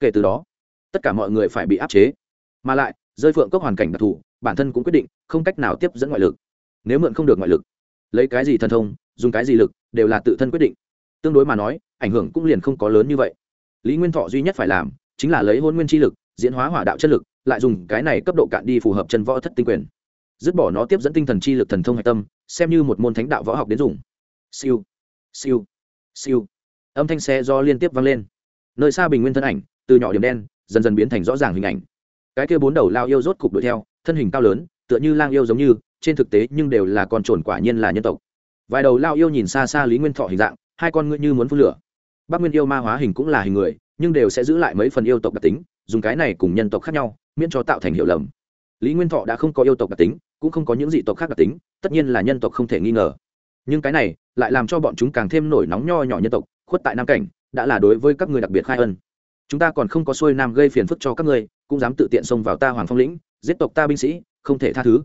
A: Kể từ đó, tất cả mọi người phải bị áp chế. Mà lại, rơi phượng cốc hoàn cảnh đặc thù, bản thân cũng quyết định không cách nào tiếp dẫn ngoại lực. Nếu mượn không được ngoại lực, lấy cái gì thần thông, dùng cái gì lực, đều là tự thân quyết định tương đối mà nói, ảnh hưởng cũng liền không có lớn như vậy. Lý nguyên thọ duy nhất phải làm chính là lấy hôn nguyên chi lực, diễn hóa hỏa đạo chất lực, lại dùng cái này cấp độ cạn đi phù hợp chân võ thất tinh quyền. Dứt bỏ nó tiếp dẫn tinh thần chi lực thần thông hạch tâm, xem như một môn thánh đạo võ học đến dùng. Siêu siêu siêu. Âm thanh xe do liên tiếp vang lên. Nơi xa bình nguyên thân ảnh, từ nhỏ điểm đen, dần dần biến thành rõ ràng hình ảnh. Cái kia bốn đầu lao yêu rốt cục đuổi theo, thân hình cao lớn, tựa như lang yêu giống như, trên thực tế nhưng đều là con trồn quả nhiên là nhân tộc. Vài đầu lao yêu nhìn xa xa lý nguyên thọ hình dạng hai con ngươi như muốn phun lửa. Bác nguyên yêu ma hóa hình cũng là hình người, nhưng đều sẽ giữ lại mấy phần yêu tộc đặc tính, dùng cái này cùng nhân tộc khác nhau, miễn cho tạo thành hiểu lầm. Lý nguyên thọ đã không có yêu tộc đặc tính, cũng không có những dị tộc khác đặc tính, tất nhiên là nhân tộc không thể nghi ngờ. Nhưng cái này lại làm cho bọn chúng càng thêm nổi nóng nho nhỏ nhân tộc, khuất tại nam cảnh, đã là đối với các người đặc biệt khai ân. Chúng ta còn không có xuôi nam gây phiền phức cho các ngươi, cũng dám tự tiện xông vào ta hoàng phong lĩnh, giết tộc ta binh sĩ, không thể tha thứ.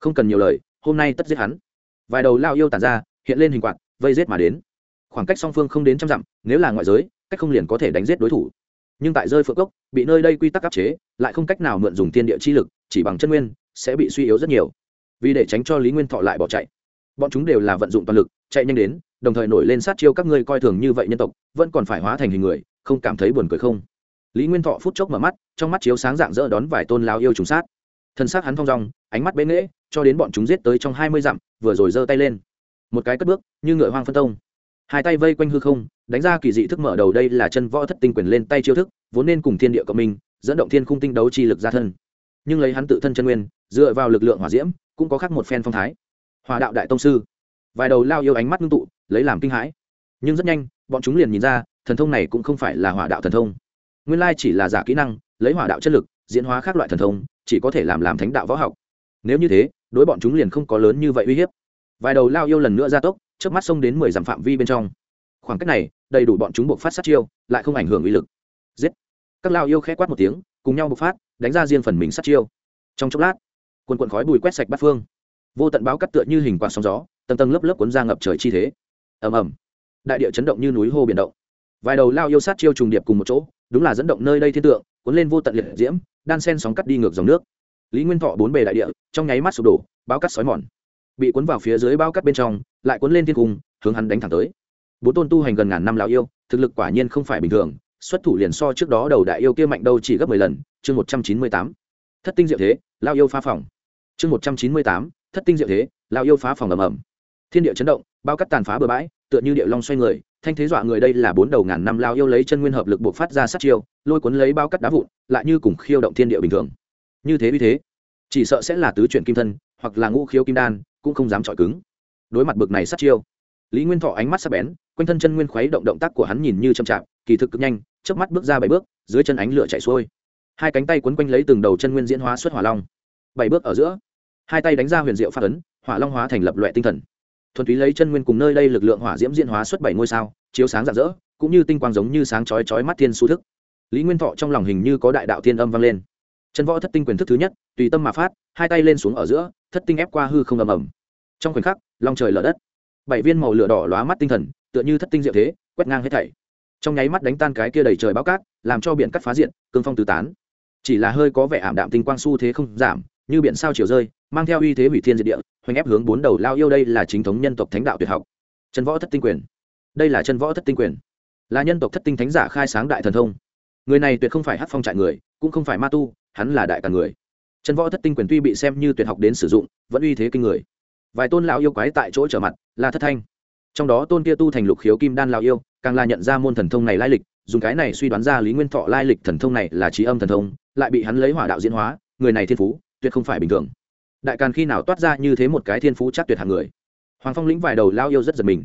A: Không cần nhiều lời, hôm nay tất giết hắn. Vài đầu lao yêu tàn ra, hiện lên hình quạt, vây giết mà đến khoảng cách song phương không đến trăm dặm nếu là ngoại giới cách không liền có thể đánh giết đối thủ. Nhưng tại rơi phượng cốc bị nơi đây quy tắc áp chế lại không cách nào mượn dùng thiên địa chi lực chỉ bằng chân nguyên sẽ bị suy yếu rất nhiều. Vì để tránh cho lý nguyên thọ lại bỏ chạy bọn chúng đều là vận dụng toàn lực chạy nhanh đến đồng thời nổi lên sát chiêu các ngươi coi thường như vậy nhân tộc vẫn còn phải hóa thành hình người không cảm thấy buồn cười không? Lý nguyên thọ phút chốc mở mắt trong mắt chiếu sáng dạng dỡ đón vài tôn lao yêu trùng sát. Thân xác hắn thong rong, ánh mắt bế nghễ cho đến bọn chúng giết tới trong hai mươi dặm vừa rồi giơ tay lên. Một cái cất bước như ngựa hoang phân tông hai tay vây quanh hư không, đánh ra kỳ dị thức mở đầu đây là chân võ thất tinh quyền lên tay chiêu thức, vốn nên cùng thiên địa cộng minh, dẫn động thiên khung tinh đấu chi lực ra thân. Nhưng lấy hắn tự thân chân nguyên, dựa vào lực lượng hỏa diễm, cũng có khác một phen phong thái. Hòa đạo đại tông sư. Vài đầu lao yêu ánh mắt ngưng tụ, lấy làm kinh hãi. Nhưng rất nhanh, bọn chúng liền nhìn ra, thần thông này cũng không phải là hỏa đạo thần thông. Nguyên lai chỉ là giả kỹ năng, lấy hỏa đạo chất lực, diễn hóa các loại thần thông, chỉ có thể làm làm thánh đạo võ học. Nếu như thế, đối bọn chúng liền không có lớn như vậy uy hiếp. Vài đầu lao yêu lần nữa ra tốc trước mắt xông đến mười dặm phạm vi bên trong. Khoảng cách này, đầy đủ bọn chúng buộc phát sát chiêu, lại không ảnh hưởng uy lực. Giết. Các lao yêu khẽ quát một tiếng, cùng nhau bộc phát, đánh ra riêng phần mình sát chiêu. Trong chốc lát, quần quần khói bùi quét sạch bát phương. Vô tận báo cắt tựa như hình quạt sóng gió, tầng tầng lớp lớp cuốn ra ngập trời chi thế. Ầm ầm. Đại địa chấn động như núi hô biển động. Vài đầu lao yêu sát chiêu trùng điệp cùng một chỗ, đúng là dẫn động nơi đây thiên tượng, cuốn lên vô tận liệt diễm, đan sen sóng cắt đi ngược dòng nước. Lý nguyên thọ bốn bề đại địa, trong nháy mắt sụp đổ, báo cắt sói mòn bị cuốn vào phía dưới bao cắt bên trong, lại cuốn lên thiên cung, hướng hắn đánh thẳng tới. Bốn tôn tu hành gần ngàn năm lão yêu, thực lực quả nhiên không phải bình thường, xuất thủ liền so trước đó đầu đại yêu kia mạnh đâu chỉ gấp mười lần, chương một trăm chín mươi tám. Thất tinh diệu thế lao yêu phá phòng. Chương một trăm chín mươi tám, thất tinh diệu thế lao yêu phá phòng ầm ầm. Thiên địa chấn động, bao cắt tàn phá bừa bãi, tựa như địa long xoay người, thanh thế dọa người đây là bốn đầu ngàn năm lao yêu lấy chân nguyên hợp lực buộc phát ra sát chiêu, lôi cuốn lấy bao cắt đá vụn, lại như cùng khiêu động thiên địa bình thường. Như thế vì thế, chỉ sợ sẽ là tứ chuyển kim thân, hoặc là ngũ khiếu kim đan cũng không dám chọi cứng. Đối mặt bực này sát chiêu, lý nguyên thọ ánh mắt sắc bén, quanh thân chân nguyên khuấy động động tác của hắn nhìn như chậm chạp, kỳ thực cực nhanh, chớp mắt bước ra bảy bước, dưới chân ánh lửa chạy xuôi. Hai cánh tay quấn quanh lấy từng đầu chân nguyên diễn hóa xuất hỏa long. Bảy bước ở giữa, hai tay đánh ra huyền diệu phát ấn, hỏa long hóa thành lập loại tinh thần. Thuần túy lấy chân nguyên cùng nơi đây lực lượng hỏa diễm diễn hóa xuất bảy ngôi sao, chiếu sáng rạng rỡ, cũng như tinh quang giống như sáng chói chói mắt thiên su thức. Lý nguyên thọ trong lòng hình như có đại đạo thiên âm vang lên. Chân võ thất tinh quyền thức thứ nhất, tùy tâm mà phát, hai tay lên xuống ở giữa, thất tinh ép qua hư không ầm ầm trong khoảnh khắc, long trời lở đất. Bảy viên màu lửa đỏ lóa mắt tinh thần, tựa như thất tinh diệu thế, quét ngang hết thảy. Trong nháy mắt đánh tan cái kia đầy trời bao cát, làm cho biển cắt phá diện, cương phong tứ tán. Chỉ là hơi có vẻ ảm đạm tinh quang su thế không giảm, như biển sao chiều rơi, mang theo uy thế hủy thiên diệt địa, hoành ép hướng bốn đầu lao yêu đây là chính thống nhân tộc thánh đạo tuyệt học. Chân võ thất tinh quyền. Đây là chân võ thất tinh quyền. Là nhân tộc thất tinh thánh giả khai sáng đại thần thông. Người này tuyệt không phải hát phong trại người, cũng không phải ma tu, hắn là đại cả người. Chân võ thất tinh quyền tuy bị xem như tuyệt học đến sử dụng, vẫn uy thế kinh người vài tôn lão yêu quái tại chỗ trở mặt là thất thanh. Trong đó tôn kia tu thành lục khiếu kim đan lão yêu, càng là nhận ra môn thần thông này lai lịch, dùng cái này suy đoán ra lý nguyên thọ lai lịch thần thông này là trí âm thần thông, lại bị hắn lấy hỏa đạo diễn hóa, người này thiên phú, tuyệt không phải bình thường. Đại càn khi nào toát ra như thế một cái thiên phú chắc tuyệt hạng người. Hoàng phong lĩnh vài đầu lao yêu rất giật mình.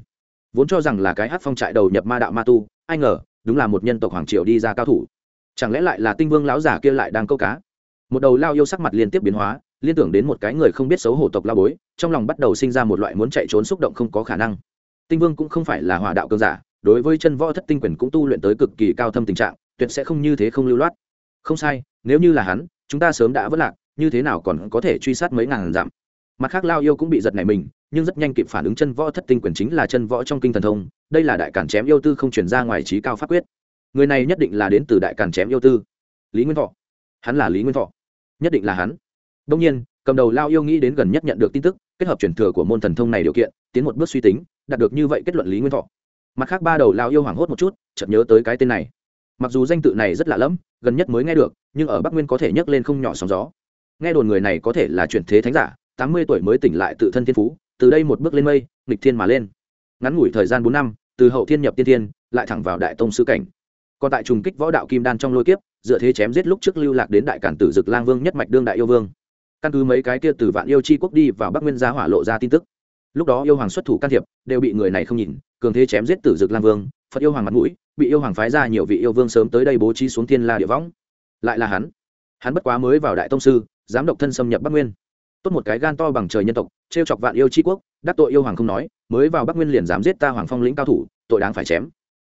A: Vốn cho rằng là cái hát phong trại đầu nhập ma đạo ma tu, ai ngờ, đúng là một nhân tộc hoàng triều đi ra cao thủ. Chẳng lẽ lại là tinh vương lão giả kia lại đang câu cá? Một đầu lao yêu sắc mặt liên tiếp biến hóa liên tưởng đến một cái người không biết xấu hổ tộc la bối, trong lòng bắt đầu sinh ra một loại muốn chạy trốn xúc động không có khả năng. Tinh vương cũng không phải là hòa đạo cơn giả, đối với chân võ thất tinh quyền cũng tu luyện tới cực kỳ cao thâm tình trạng, tuyệt sẽ không như thế không lưu loát. Không sai, nếu như là hắn, chúng ta sớm đã vất lạc, như thế nào còn có thể truy sát mấy ngàn dặm. Mặt khác lao yêu cũng bị giật này mình, nhưng rất nhanh kịp phản ứng chân võ thất tinh quyền chính là chân võ trong kinh thần thông, đây là đại cản chém yêu tư không chuyển ra ngoài trí cao pháp quyết. Người này nhất định là đến từ đại cản chém yêu tư. Lý nguyên thọ. Hắn là lý nguyên thọ. Nhất định là hắn đông nhiên, cầm đầu lao yêu nghĩ đến gần nhất nhận được tin tức, kết hợp truyền thừa của môn thần thông này điều kiện, tiến một bước suy tính, đạt được như vậy kết luận lý nguyên thọ. Mặt khác ba đầu lao yêu hoảng hốt một chút, chợt nhớ tới cái tên này. Mặc dù danh tự này rất lạ lẫm, gần nhất mới nghe được, nhưng ở bắc nguyên có thể nhấc lên không nhỏ sóng gió. Nghe đồn người này có thể là chuyển thế thánh giả, tám mươi tuổi mới tỉnh lại tự thân thiên phú, từ đây một bước lên mây, nghịch thiên mà lên. Ngắn ngủi thời gian bốn năm, từ hậu thiên nhập tiên thiên, lại thẳng vào đại tông sư cảnh. Còn tại trùng kích võ đạo kim đan trong lôi kiếp, dựa thế chém giết lúc trước lưu lạc đến đại cản tử dực lang vương nhất mạch đương đại yêu vương căn cứ mấy cái kia từ vạn yêu chi quốc đi vào bắc nguyên gia hỏa lộ ra tin tức. Lúc đó yêu hoàng xuất thủ can thiệp, đều bị người này không nhìn, cường thế chém giết tử dực lam vương, phật yêu hoàng mặt mũi, bị yêu hoàng phái ra nhiều vị yêu vương sớm tới đây bố trí xuống thiên la địa võng. Lại là hắn. Hắn bất quá mới vào đại tông sư, dám độc thân xâm nhập bắc nguyên. Tốt một cái gan to bằng trời nhân tộc t r e o chọc vạn yêu tri quốc, đắc tội yêu hoàng không nói, mới vào bắc nguyên liền dám giết ta hoàng phong lĩnh cao thủ, tội đáng phải chém.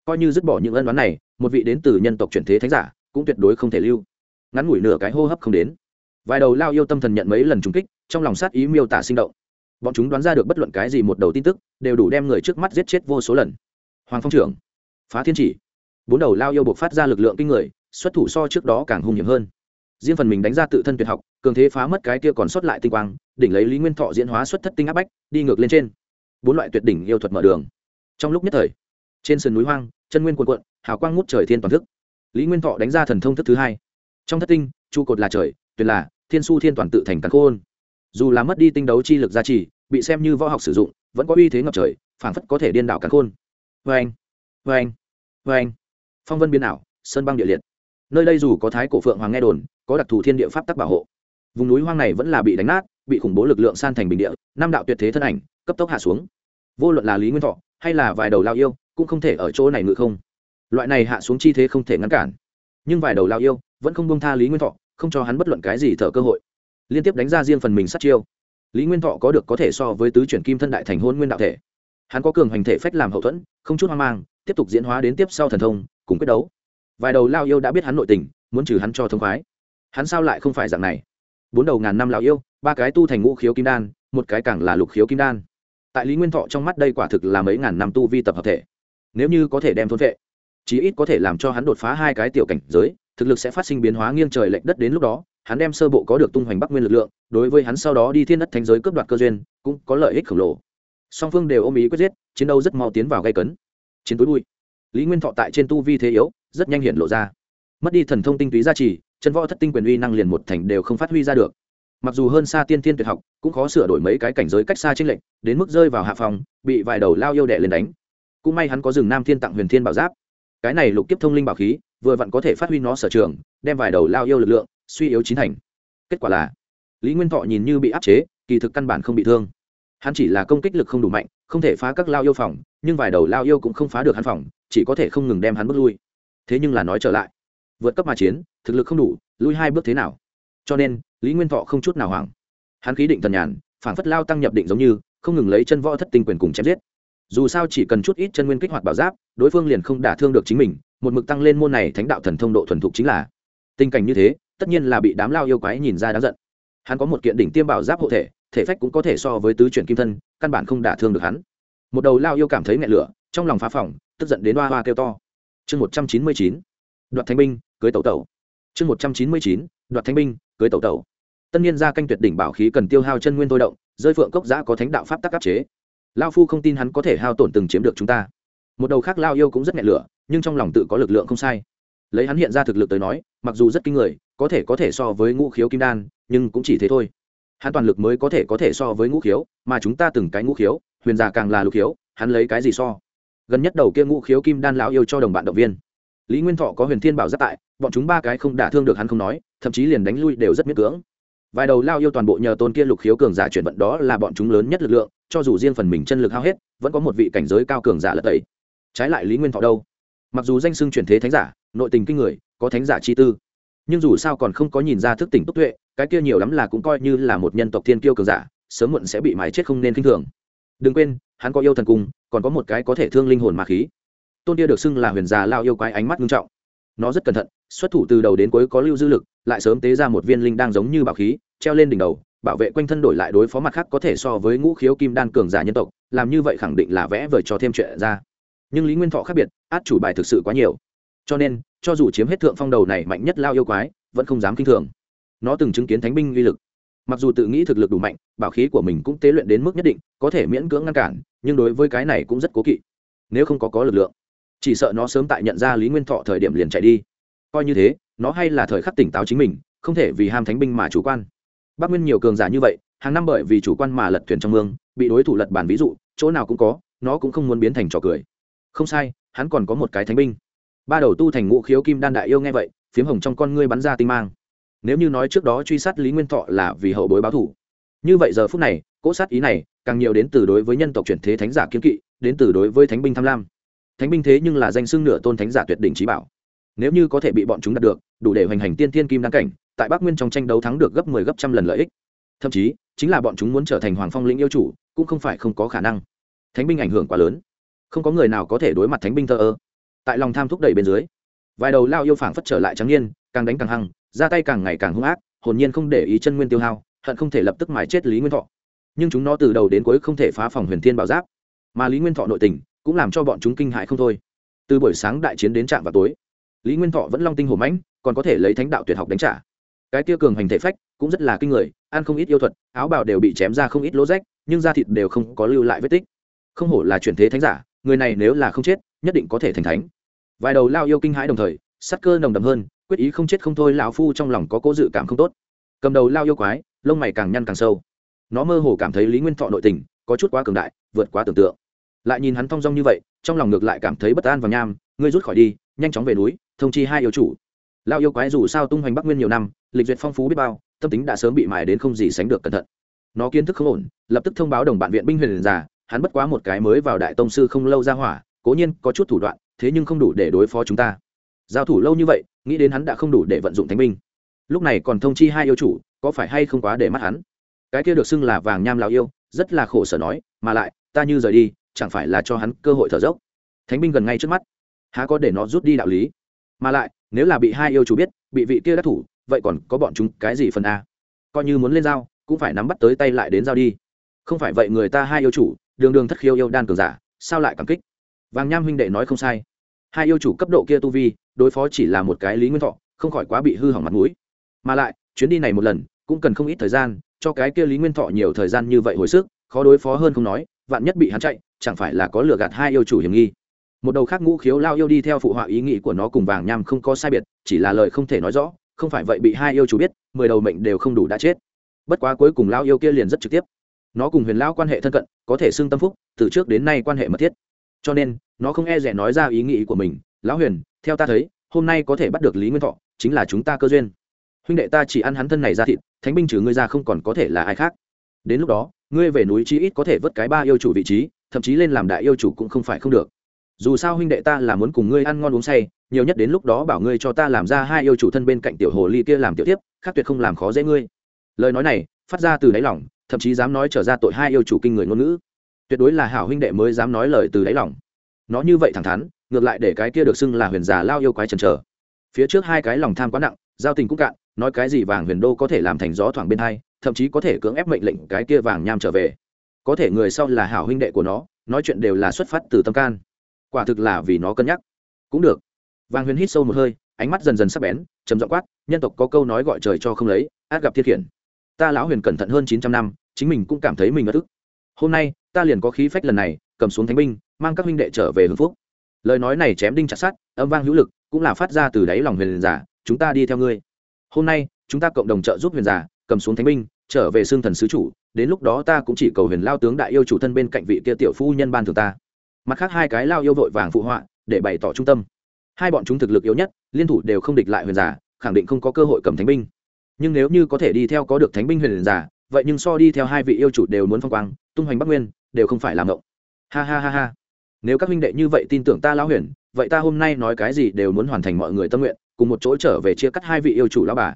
A: Coi như dứt bỏ những ân đoán này, một vị đến từ nhân tộc chuyển thế thánh giả, cũng tuyệt đối không thể lưu. Ngắn ngủi nửa cái hô hấp không đến vài đầu lao yêu tâm thần nhận mấy lần trúng kích, trong lòng sát ý miêu tả sinh động. Bọn chúng đoán ra được bất luận cái gì một đầu tin tức, đều đủ đem người trước mắt giết chết vô số lần. Hoàng phong trưởng, phá thiên chỉ. Bốn đầu lao yêu buộc phát ra lực lượng kinh người, xuất thủ so trước đó càng hung hiểm hơn. Riêng phần mình đánh ra tự thân tuyệt học, cường thế phá mất cái kia còn sót lại tinh quang, đỉnh lấy lý nguyên thọ diễn hóa xuất thất tinh áp bách, đi ngược lên trên. Bốn loại tuyệt đỉnh yêu thuật mở đường. Trong lúc nhất thời, trên sườn núi hoang, chân nguyên quần quận hào quang ngút trời thiên toàn thức. Lý nguyên thọ đánh ra thần thông thức thứ hai. Trong thất tinh, trụ cột là trời tuyệt là thiên su thiên toàn tự thành cắn khôn. Dù là mất đi tinh đấu chi lực gia trì, bị xem như võ học sử dụng, vẫn có uy thế ngập trời, phảng phất có thể điên đảo cắn khôn. Vê anh vê anh vê anh phong vân biến ảo, sơn băng địa liệt. Nơi đây dù có thái cổ phượng hoàng nghe đồn, có đặc thù thiên địa pháp tắc bảo hộ. Vùng núi hoang này vẫn là bị đánh nát, bị khủng bố lực lượng san thành bình địa, năm đạo tuyệt thế thân ảnh, cấp tốc hạ xuống. Vô luận là lý nguyên thọ, hay là vài đầu lao yêu, cũng không thể ở chỗ này ngự không. Loại này hạ xuống chi thế không thể ngăn cản. Nhưng vài đầu lao yêu, vẫn không bông tha lý nguyên thọ không cho hắn bất luận cái gì thở cơ hội. Liên tiếp đánh ra riêng phần mình sát chiêu. Lý nguyên thọ có được có thể so với tứ chuyển kim thân đại thành hôn nguyên đạo thể. Hắn có cường hành thể phách làm hậu thuẫn, không chút hoang mang, tiếp tục diễn hóa đến tiếp sau thần thông, cùng quyết đấu. Vài đầu lao yêu đã biết hắn nội tình, muốn trừ hắn cho thông khoái. Hắn sao lại không phải dạng này? Bốn đầu ngàn năm lao yêu, ba cái tu thành ngũ khiếu kim đan, một cái càng là lục khiếu kim đan. Tại lý nguyên thọ trong mắt đây quả thực là mấy ngàn năm tu vi tập hợp thể. Nếu như có thể đem thôn vệ, chí ít có thể làm cho hắn đột phá hai cái tiểu cảnh giới thực lực sẽ phát sinh biến hóa nghiêng trời lệch đất đến lúc đó, hắn đem sơ bộ có được tung hoành bắc nguyên lực lượng, đối với hắn sau đó đi thiên đất thành giới cướp đoạt cơ duyên, cũng có lợi ích khổng lồ. Song phương đều ôm ý quyết giết, chiến đấu rất mau tiến vào gây cấn. Chiến túi bụi. Lý nguyên thọ tại trên tu vi thế yếu, rất nhanh hiện lộ ra. Mất đi thần thông tinh túy gia trì, chân võ thất tinh quyền uy năng liền một thành đều không phát huy ra được. Mặc dù hơn xa tiên thiên tuyệt học, cũng khó sửa đổi mấy cái cảnh giới cách xa tranh lệch, đến mức rơi vào hạ phòng, bị vài đầu lao yêu đệ lên đánh. Cũng may hắn có rừng nam thiên tặng huyền thiên bảo giáp. Cái này lục kiếp thông linh bảo khí vừa vặn có thể phát huy nó sở trường, đem vài đầu lao yêu lực lượng suy yếu chín thành. Kết quả là, lý nguyên thọ nhìn như bị áp chế, kỳ thực căn bản không bị thương. Hắn chỉ là công kích lực không đủ mạnh, không thể phá các lao yêu phòng, nhưng vài đầu lao yêu cũng không phá được hắn phòng, chỉ có thể không ngừng đem hắn bước lui. Thế nhưng là nói trở lại, vượt cấp mà chiến, thực lực không đủ, lui hai bước thế nào? Cho nên, lý nguyên thọ không chút nào hoảng. Hắn khí định thần nhàn phản phất lao tăng nhập định giống như, không ngừng lấy chân võ thất tinh quyền cùng chém giết. Dù sao chỉ cần chút ít chân nguyên kích hoạt bảo giáp, đối phương liền không đả thương được chính mình một mực tăng lên môn này thánh đạo thần thông độ thuần thục chính là. Tình cảnh như thế, tất nhiên là bị đám lao yêu quái nhìn ra đáng giận. Hắn có một kiện đỉnh tiêm bảo giáp hộ thể thể phách cũng có thể so với tứ chuyển kim thân, căn bản không đả thương được hắn. Một đầu lao yêu cảm thấy ngại lửa, trong lòng phá phỏng, tức giận đến hoa hoa kêu to. Chương một trăm chín mươi chín, đoạt thanh binh, cưới tẩu tẩu. Chương một trăm chín mươi chín, đoạt thanh binh, cưới tẩu tẩu. Tân nhiên ra canh tuyệt đỉnh bảo khí cần tiêu hao chân nguyên thôi động, rơi phượng cốc giã có thánh đạo pháp tắc áp chế. Lao phu không tin hắn có thể hao tổn từng chiếm được chúng ta. Một đầu khác lao yêu cũng rất ngại lửa nhưng trong lòng tự có lực lượng không sai. Lấy hắn hiện ra thực lực tới nói, mặc dù rất kinh người, có thể có thể so với ngũ khiếu kim đan, nhưng cũng chỉ thế thôi. Hắn toàn lực mới có thể có thể so với ngũ khiếu, mà chúng ta từng cái ngũ khiếu, huyền già càng là lục khiếu, hắn lấy cái gì so? Gần nhất đầu kia ngũ khiếu kim đan lão yêu cho đồng bạn động viên. Lý nguyên thọ có huyền thiên bảo giáp tại, bọn chúng ba cái không đả thương được hắn không nói, thậm chí liền đánh lui đều rất miễn cưỡng. Vài đầu lao yêu toàn bộ nhờ tôn kia lục khiếu cường giả chuyển vận đó là bọn chúng lớn nhất lực lượng, cho dù riêng phần mình chân lực hao hết, vẫn có một vị cảnh giới cao cường giả lật tẩy. Trái lại lý nguyên thọ đâu? Mặc dù danh xưng chuyển thế thánh giả, nội tình kinh người, có thánh giả chi tư, nhưng dù sao còn không có nhìn ra thức tỉnh túc tuệ, cái kia nhiều lắm là cũng coi như là một nhân tộc thiên kiêu cường giả, sớm muộn sẽ bị mái chết không nên k i n h thường. Đừng quên, hắn có yêu thần cung còn có một cái có thể thương linh hồn mà khí. Tôn kia được xưng là huyền già lao yêu quái ánh mắt nghiêm trọng. Nó rất cẩn thận, xuất thủ từ đầu đến cuối có lưu dư lực, lại sớm tế ra một viên linh đang giống như bảo khí, treo lên đỉnh đầu, bảo vệ quanh thân đổi lại đối phó mặt khác có thể so với ngũ khiếu kim đan cường giả nhân tộc, làm như vậy khẳng định là vẽ vời cho thêm chuyện ra nhưng lý nguyên thọ khác biệt, át chủ bài thực sự quá nhiều. Cho nên, cho dù chiếm hết thượng phong đầu này mạnh nhất lao yêu quái, vẫn không dám k i n h thường. Nó từng chứng kiến thánh binh uy lực. Mặc dù tự nghĩ thực lực đủ mạnh, bảo khí của mình cũng tế luyện đến mức nhất định, có thể miễn cưỡng ngăn cản, nhưng đối với cái này cũng rất cố kỵ. Nếu không có có lực lượng, chỉ sợ nó sớm tại nhận ra lý nguyên thọ thời điểm liền chạy đi. Coi như thế, nó hay là thời khắc tỉnh táo chính mình, không thể vì ham thánh binh mà chủ quan. Bắc nguyên nhiều cường giả như vậy, hàng năm bởi vì chủ quan mà lật thuyền trong mương, bị đối thủ lật bản ví dụ, chỗ nào cũng có, nó cũng không muốn biến thành trò cười không sai, hắn còn có một cái thánh binh. Ba đầu tu thành ngũ khiếu kim đan đại yêu nghe vậy, phiếm hồng trong con ngươi bắn ra tinh mang. Nếu như nói trước đó truy sát lý nguyên thọ là vì hậu bối báo thủ. Như vậy giờ phút này, cỗ sát ý này, càng nhiều đến từ đối với nhân tộc chuyển thế thánh giả kiếm kỵ, đến từ đối với thánh binh tham lam. Thánh binh thế nhưng là danh xưng nửa tôn thánh giả tuyệt đỉnh trí bảo. Nếu như có thể bị bọn chúng đạt được, đủ để hoành hành tiên thiên kim đăng cảnh, tại bắc nguyên trong tranh đấu thắng được gấp mười 10 gấp trăm lần lợi ích. Thậm chí, chính là bọn chúng muốn trở thành hoàng phong lĩnh yêu chủ, cũng không phải không có khả năng. Thánh binh ảnh hưởng quá lớn không có người nào có thể đối mặt thánh binh thờ ơ. Tại lòng tham thúc đẩy bên dưới, vài đầu lao yêu phảng phất trở lại trắng niên, càng đánh càng hăng, ra tay càng ngày càng hung ác, hồn nhiên không để ý chân nguyên tiêu hao, hận không thể lập tức mái chết lý nguyên thọ. Nhưng chúng nó từ đầu đến cuối không thể phá phòng huyền thiên bảo giáp. Mà lý nguyên thọ nội tình, cũng làm cho bọn chúng kinh hại không thôi. Từ buổi sáng đại chiến đến trạm vào tối, lý nguyên thọ vẫn long tinh hổ mãnh, còn có thể lấy thánh đạo tuyệt học đánh trả. Cái tia cường hành thể phách, cũng rất là kinh người, ăn không ít yêu thuật, áo bào đều bị chém ra không ít lỗ rách, nhưng da thịt đều không có lưu lại vết tích. Không hổ là chuyển thế thánh giả người này nếu là không chết, nhất định có thể thành thánh. Vài đầu lao yêu kinh hãi đồng thời, sắc cơ nồng đầm hơn, quyết ý không chết không thôi lão phu trong lòng có cố dự cảm không tốt. Cầm đầu lao yêu quái, lông mày càng nhăn càng sâu. Nó mơ hồ cảm thấy lý nguyên thọ nội tình, có chút quá cường đại, vượt quá tưởng tượng. Lại nhìn hắn thong dong như vậy, trong lòng ngược lại cảm thấy bất an và nham, ngươi rút khỏi đi, nhanh chóng về núi, thông chi hai yêu chủ. Lao yêu quái dù sao tung hoành bắc nguyên nhiều năm, lịch duyệt phong phú biết bao, tâm tính đã sớm bị mài đến không gì sánh được cẩn thận. Nó kiến thức không ổn, lập tức thông báo đồng bạn viện binh huyền già hắn bất quá một cái mới vào đại tông sư không lâu ra hỏa, cố nhiên có chút thủ đoạn, thế nhưng không đủ để đối phó chúng ta. Giao thủ lâu như vậy, nghĩ đến hắn đã không đủ để vận dụng thánh binh. Lúc này còn thông chi hai yêu chủ, có phải hay không quá để mắt hắn? Cái kia được xưng là vàng nham lào yêu, rất là khổ sở nói, mà lại, ta như rời đi, chẳng phải là cho hắn cơ hội thở dốc? Thánh binh gần ngay trước mắt. Há có để nó rút đi đạo lý? Mà lại, nếu là bị hai yêu chủ biết, bị vị kia đắc thủ, vậy còn có bọn chúng cái gì phần a? Coi như muốn lên giao, cũng phải nắm bắt tới tay lại đến giao đi. Không phải vậy người ta hai yêu chủ đường đường thất khiêu yêu đan cường giả, sao lại cảm kích? Vàng nham huynh đệ nói không sai. Hai yêu chủ cấp độ kia tu vi, đối phó chỉ là một cái lý nguyên thọ, không khỏi quá bị hư hỏng mặt mũi. Mà lại, chuyến đi này một lần, cũng cần không ít thời gian, cho cái kia lý nguyên thọ nhiều thời gian như vậy hồi sức, khó đối phó hơn không nói, vạn nhất bị hắn chạy, chẳng phải là có lừa gạt hai yêu chủ hiểm nghi. Một đầu khác ngũ khiếu lao yêu đi theo phụ họa ý nghĩ của nó cùng vàng nham không có sai biệt, chỉ là lời không thể nói rõ, không phải vậy bị hai yêu chủ biết, mười đầu mệnh đều không đủ đã chết. Bất quá cuối cùng lao yêu kia liền rất trực tiếp nó cùng huyền Lão quan hệ thân cận, có thể xưng tâm phúc, từ trước đến nay quan hệ mật thiết. Cho nên, nó không e rẻ nói ra ý nghĩ của mình, lão huyền, theo ta thấy, hôm nay có thể bắt được lý nguyên thọ, chính là chúng ta cơ duyên. Huynh đệ ta chỉ ăn hắn thân này ra thịt, thánh binh trừ ngươi ra không còn có thể là ai khác. Đến lúc đó, ngươi về núi chi ít có thể vớt cái ba yêu chủ vị trí, thậm chí lên làm đại yêu chủ cũng không phải không được. Dù sao huynh đệ ta là muốn cùng ngươi ăn ngon uống say, nhiều nhất đến lúc đó bảo ngươi cho ta làm ra hai yêu chủ thân bên cạnh tiểu hồ ly kia làm tiểu tiếp, khác tuyệt không làm khó dễ ngươi. Lời nói này, phát ra từ đáy lòng thậm chí dám nói trở ra tội hai yêu chủ kinh người ngôn ngữ. Tuyệt đối là hảo huynh đệ mới dám nói lời từ đáy lòng. Nó như vậy thẳng thắn, ngược lại để cái kia được xưng là huyền già lao yêu quái trần trở phía trước hai cái lòng tham quá nặng, giao tình cũng cạn, nói cái gì vàng huyền đô có thể làm thành gió thoảng bên hai, thậm chí có thể cưỡng ép mệnh lệnh cái kia vàng nham trở về. Có thể người sau là hảo huynh đệ của nó, nói chuyện đều là xuất phát từ tâm can. Quả thực là vì nó cân nhắc. Cũng được. Vàng huyền hít sâu một hơi, ánh mắt dần dần sắp bén chấm dọ quát, nhân tộc có câu nói gọi trời cho không lấy, át gặp thiết khiển ta lão huyền cẩn thận hơn chín trăm năm, chính mình cũng cảm thấy mình bất ức. Hôm nay, ta liền có khí phách lần này, cầm xuống thánh binh, mang các huynh đệ trở về hưng phúc. Lời nói này chém đinh chặt sát âm vang hữu lực, cũng là phát ra từ đáy lòng huyền giả, chúng ta đi theo ngươi. Hôm nay, chúng ta cộng đồng trợ giúp huyền giả, cầm xuống thánh binh, trở về xương thần sứ chủ, đến lúc đó ta cũng chỉ cầu huyền lao tướng đại yêu chủ thân bên cạnh vị kia tiểu phu nhân ban thường ta. Mặt khác hai cái lao yêu vội vàng phụ họa, để bày tỏ trung tâm. Hai bọn chúng thực lực yếu nhất, liên thủ đều không địch lại huyền giả, khẳng định không có cơ hội cầm thánh binh nhưng nếu như có thể đi theo có được thánh binh huyền giả, vậy nhưng so đi theo hai vị yêu chủ đều muốn phong quang, tung hoành bắc nguyên, đều không phải làm ngộng. Ha ha ha ha. Nếu các huynh đệ như vậy tin tưởng ta lão huyền, vậy ta hôm nay nói cái gì đều muốn hoàn thành mọi người tâm nguyện, cùng một chỗ trở về chia cắt hai vị yêu chủ lão bà.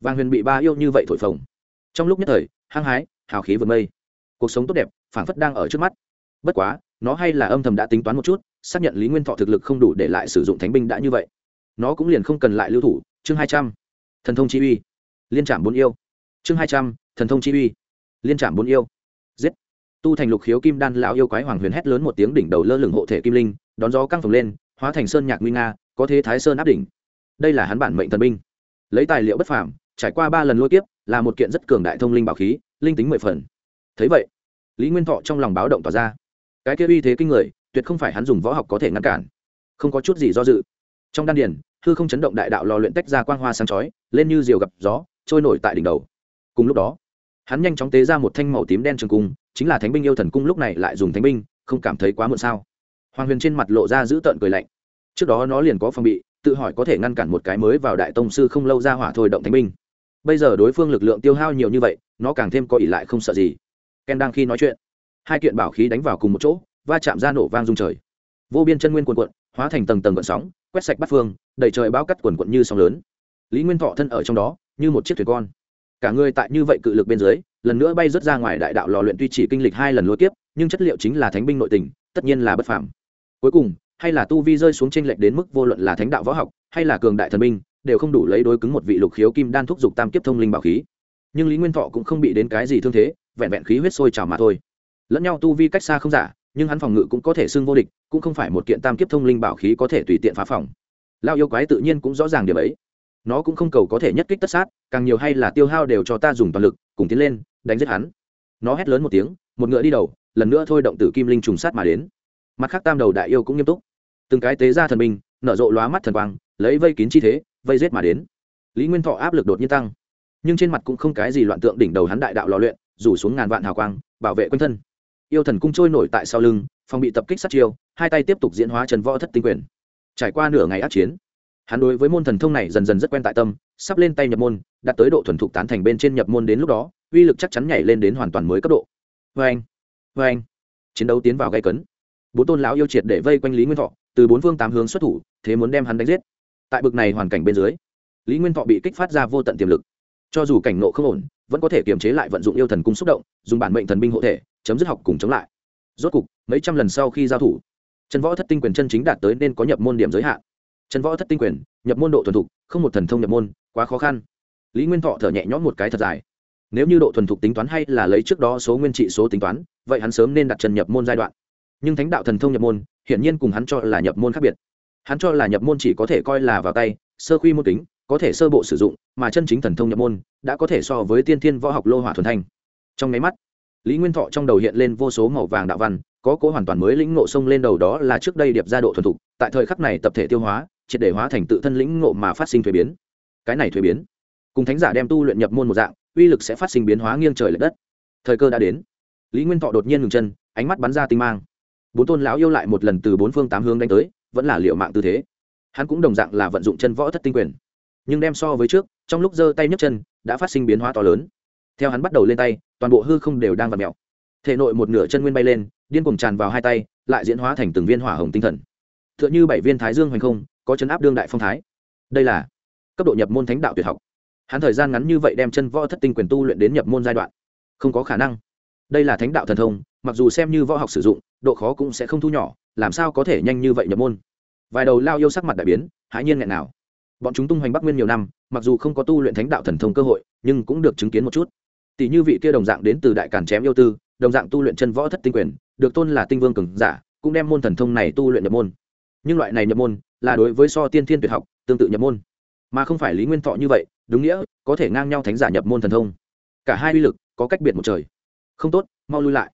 A: Vàng huyền bị ba yêu như vậy thổi phồng. Trong lúc nhất thời, hăng hái, hào khí vượt mây. Cuộc sống tốt đẹp, phảng phất đang ở trước mắt. Bất quá, nó hay là âm thầm đã tính toán một chút, xác nhận lý nguyên thọ thực lực không đủ để lại sử dụng thánh binh đã như vậy. Nó cũng liền không cần lại lưu thủ. Chương hai trăm. Thần thông chi uy liên trạm bốn yêu. Chương hai trăm, thần thông chi uy. Liên trạm bốn yêu. Giết. Tu thành lục khiếu kim đan lão yêu quái hoàng huyền hét lớn một tiếng đỉnh đầu lơ lửng hộ thể kim linh, đón gió căng phồng lên, hóa thành sơn nhạc nguy nga, có thế thái sơn áp đỉnh. Đây là hắn bản mệnh thần binh. Lấy tài liệu bất phàm, trải qua ba lần lôi kiếp, là một kiện rất cường đại thông linh bảo khí, linh tính mười phần. Thấy vậy, lý nguyên thọ trong lòng báo động tỏ ra. Cái kia uy thế kinh người, tuyệt không phải hắn dùng võ học có thể ngăn cản. Không có chút gì do dự. Trong đan điền, hư không chấn động đại đạo lò luyện tách ra quang hoa sáng chói, lên như diều gặp gió trôi nổi tại đỉnh đầu. Cùng lúc đó, hắn nhanh chóng tế ra một thanh màu tím đen trường cung, chính là thánh binh yêu thần cung lúc này lại dùng thánh binh, không cảm thấy quá muộn sao? Hoàng huyền trên mặt lộ ra giữ tợn cười lạnh. Trước đó nó liền có phòng bị, tự hỏi có thể ngăn cản một cái mới vào đại tông sư không lâu ra hỏa thôi động thánh binh. Bây giờ đối phương lực lượng tiêu hao nhiều như vậy, nó càng thêm có ỉ lại không sợ gì. Ken đang khi nói chuyện, hai kiện bảo khí đánh vào cùng một chỗ, va chạm ra nổ vang rung trời. Vô biên chân nguyên quần quận hóa thành tầng tầng gọn sóng, quét sạch bắt phương đầy trời bao cắt quần quận như sóng lớn. Lý nguyên thọ thân ở trong đó như một chiếc thuyền con. Cả người tại như vậy cự lực bên dưới, lần nữa bay rớt ra ngoài đại đạo lò luyện tuy chỉ kinh lịch hai lần lối tiếp nhưng chất liệu chính là thánh binh nội tình, tất nhiên là bất phạm cuối cùng, hay là tu vi rơi xuống tranh lệch đến mức vô luận là thánh đạo võ học, hay là cường đại thần binh, đều không đủ lấy đối cứng một vị lục khiếu kim đan thúc giục tam kiếp thông linh bảo khí. Nhưng lý nguyên thọ cũng không bị đến cái gì thương thế, vẹn vẹn khí huyết sôi trào mà thôi. Lẫn nhau tu vi cách xa không giả, nhưng hắn phòng ngự cũng có thể xưng vô địch, cũng không phải một kiện tam kiếp thông linh bảo khí có thể tùy tiện phá phòng. Lao yêu quái tự nhiên cũng rõ ràng điểm ấy nó cũng không cầu có thể nhất kích tất sát, càng nhiều hay là tiêu hao đều cho ta dùng toàn lực, cùng tiến lên, đánh giết hắn. Nó hét lớn một tiếng, một ngựa đi đầu, lần nữa thôi động tử kim linh trùng sát mà đến. Mặt khác tam đầu đại yêu cũng nghiêm túc. Từng cái tế ra thần binh, nở rộ lóa mắt thần quang, lấy vây kín chi thế, vây giết mà đến. Lý nguyên thọ áp lực đột nhiên tăng. Nhưng trên mặt cũng không cái gì loạn tượng đỉnh đầu hắn đại đạo lò luyện, rủ xuống ngàn vạn hào quang, bảo vệ quanh thân. Yêu thần cung trôi nổi tại sau lưng, phòng bị tập kích sát chiêu, hai tay tiếp tục diễn hóa trần võ thất tinh quyền. Trải qua nửa ngày át chiến hắn đối với môn thần thông này dần dần rất quen tại tâm, sắp lên tay nhập môn, đạt tới độ thuần thục tán thành bên trên nhập môn đến lúc đó, uy lực chắc chắn nhảy lên đến hoàn toàn mới cấp độ. Vê anh vê anh. Chiến đấu tiến vào gây cấn. Bốn tôn lão yêu triệt để vây quanh lý nguyên thọ, từ bốn phương tám hướng xuất thủ, thế muốn đem hắn đánh giết. Tại bực này hoàn cảnh bên dưới, lý nguyên thọ bị kích phát ra vô tận tiềm lực. Cho dù cảnh nộ không ổn, vẫn có thể kiềm chế lại vận dụng yêu thần cung xúc động, dùng bản mệnh thần binh hộ thể, chấm dứt học cùng chống lại. Rốt cục, mấy trăm lần sau khi giao thủ, trần võ thất tinh quyền chân chính đạt tới nên có nhập môn điểm giới hạn trần võ thất tinh quyền, nhập môn độ thuần thục, không một thần thông nhập môn, quá khó khăn. Lý nguyên thọ thở nhẹ nhõm một cái thật dài. Nếu như độ thuần thục tính toán hay là lấy trước đó số nguyên trị số tính toán, vậy hắn sớm nên đặt trần nhập môn giai đoạn. Nhưng thánh đạo thần thông nhập môn, hiển nhiên cùng hắn cho là nhập môn khác biệt. Hắn cho là nhập môn chỉ có thể coi là vào tay, sơ khuy môn tính có thể sơ bộ sử dụng, mà chân chính thần thông nhập môn đã có thể so với tiên thiên võ học lô hỏa thuần thanh. Trong máy mắt, lý nguyên thọ trong đầu hiện lên vô số màu vàng đạo văn, có cố hoàn toàn mới lĩnh ngộ sông lên đầu đó là trước đây điệp ra độ thuần thục, tại thời khắc này tập thể tiêu hóa triệt để hóa thành tự thân lĩnh ngộ mà phát sinh thuế biến. Cái này thuế biến, cùng thánh giả đem tu luyện nhập môn một dạng, uy lực sẽ phát sinh biến hóa nghiêng trời l ệ đất. Thời cơ đã đến. Lý nguyên thọ đột nhiên ngừng chân, ánh mắt bắn ra tinh mang. Bốn tôn lão yêu lại một lần từ bốn phương tám hướng đánh tới, vẫn là liệu mạng tư thế. Hắn cũng đồng dạng là vận dụng chân võ thất tinh quyền. Nhưng đem so với trước, trong lúc giơ tay nhấc chân, đã phát sinh biến hóa to lớn. Theo hắn bắt đầu lên tay, toàn bộ hư không đều đang v ặ mẹo thể nội một nửa chân nguyên bay lên, điên cuồng tràn vào hai tay, lại diễn hóa thành từng viên hỏa hồng tinh thần. T h ư ợ n h ư bảy viên thái dương hoành không có chấn áp đương đại phong thái. Đây là cấp độ nhập môn thánh đạo tuyệt học. Hắn thời gian ngắn như vậy đem chân võ thất tinh quyền tu luyện đến nhập môn giai đoạn. Không có khả năng. Đây là thánh đạo thần thông, mặc dù xem như võ học sử dụng, độ khó cũng sẽ không thu nhỏ, làm sao có thể nhanh như vậy nhập môn? Vài đầu lao yêu sắc mặt đại biến, hãi nhiên nghẹn nào. Bọn chúng tung hoành bắc nguyên nhiều năm, mặc dù không có tu luyện thánh đạo thần thông cơ hội, nhưng cũng được chứng kiến một chút. Tỷ như vị kia đồng dạng đến từ đại càn chém yêu tư, đồng dạng tu luyện chân võ thất tinh quyền, được tôn là tinh vương cường giả, cũng đem môn thần thông này tu luyện nhập môn. Nhưng loại này nhập môn là đối với so tiên thiên tuyệt học, tương tự nhập môn. Mà không phải lý nguyên thọ như vậy, đúng nghĩa, có thể ngang nhau thánh giả nhập môn thần thông. Cả hai uy lực có cách biệt một trời. Không tốt, mau lui lại.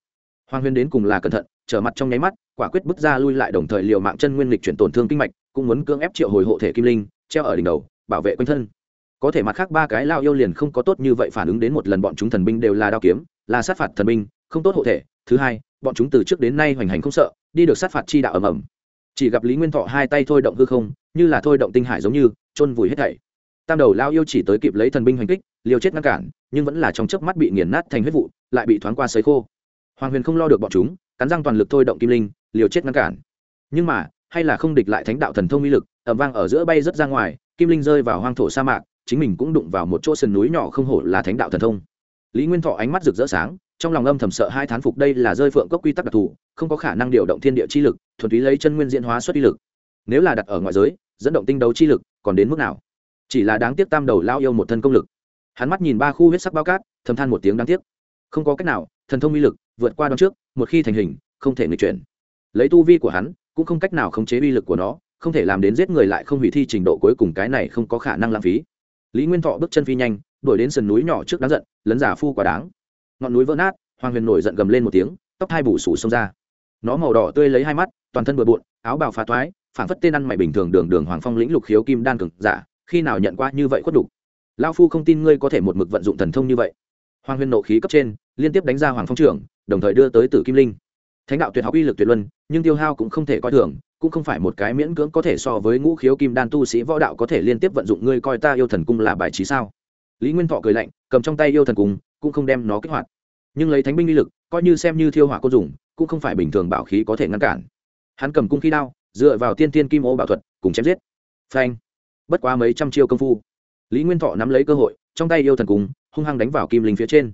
A: Hoàng huyên đến cùng là cẩn thận, trở mặt trong nháy mắt, quả quyết bước ra lui lại đồng thời liều mạng chân nguyên lịch chuyển tổn thương kinh mạch, cũng muốn cưỡng ép triệu hồi hộ thể kim linh, treo ở đỉnh đầu, bảo vệ quanh thân. Có thể mặt khác ba cái lao yêu liền không có tốt như vậy phản ứng đến một lần bọn chúng thần binh đều là đao kiếm, là sát phạt thần binh, không tốt hộ thể. Thứ hai, bọn chúng từ trước đến nay hoành hành không sợ, đi được sát phạt chi đạo ầm ầm chỉ gặp lý nguyên thọ hai tay thôi động hư không, như là thôi động tinh hải giống như, chôn vùi hết thảy. Tam đầu lao yêu chỉ tới kịp lấy thần binh hoành kích, liều chết ngăn cản, nhưng vẫn là trong chớp mắt bị nghiền nát thành huyết vụ, lại bị thoáng qua sấy khô. Hoàng huyền không lo được bọn chúng, cắn răng toàn lực thôi động kim linh, liều chết ngăn cản. Nhưng mà, hay là không địch lại thánh đạo thần thông uy lực ẩm vang ở giữa bay rất ra ngoài, kim linh rơi vào hoang thổ sa mạc, chính mình cũng đụng vào một chỗ sườn núi nhỏ không hổ là thánh đạo thần thông. Lý nguyên thọ ánh mắt rực rỡ sáng trong lòng âm thầm sợ hai thán phục đây là rơi phượng cốc quy tắc đặc thù, không có khả năng điều động thiên địa chi lực, thuần túy lấy chân nguyên diễn hóa xuất uy lực. Nếu là đặt ở ngoại giới, dẫn động tinh đấu chi lực, còn đến mức nào? Chỉ là đáng tiếc tam đầu lao yêu một thân công lực. Hắn mắt nhìn ba khu huyết sắc bao cát, thầm than một tiếng đáng tiếc. Không có cách nào, thần thông uy lực, vượt qua đón trước, một khi thành hình, không thể nghịch chuyển. Lấy tu vi của hắn, cũng không cách nào khống chế uy lực của nó, không thể làm đến giết người lại không hủy thi trình độ cuối cùng cái này không có khả năng lãng phí. Lý nguyên thọ bước chân phi nhanh, đuổi đến sườn núi nhỏ trước đáng giận, lấn giả phu quá đáng ngọn núi vỡ nát, hoàng huyền nổi giận gầm lên một tiếng, tóc hai bù sủ xông ra. Nó màu đỏ tươi lấy hai mắt, toàn thân bừa bộn, áo bào phá thoái phản phất tên ăn mày bình thường đường đường hoàng phong lĩnh lục khiếu kim đan cực giả, khi nào nhận qua như vậy khuất đục lao phu không tin ngươi có thể một mực vận dụng thần thông như vậy. Hoàng huyền nộ khí cấp trên, liên tiếp đánh ra hoàng phong trưởng, đồng thời đưa tới tử kim linh. Thánh đạo tuyệt học uy lực tuyệt luân, nhưng tiêu hao cũng không thể coi thường, cũng không phải một cái miễn cưỡng có thể so với ngũ khiếu kim đan tu sĩ võ đạo có thể liên tiếp vận dụng. Ngươi coi ta yêu thần cung là bài trí sao? Lý nguyên thọ cười lạnh, cầm trong tay yêu thần cung cũng không đem nó kích hoạt. Nhưng lấy thánh binh uy lực, coi như xem như thiêu hỏa cô dùng, cũng không phải bình thường bảo khí có thể ngăn cản. Hắn cầm cung khí đao, dựa vào tiên tiên kim ô bảo thuật, cùng chém giết. Phanh. Bất quá mấy trăm chiêu công phu, lý nguyên thọ nắm lấy cơ hội, trong tay yêu thần cung, hung hăng đánh vào kim linh phía trên.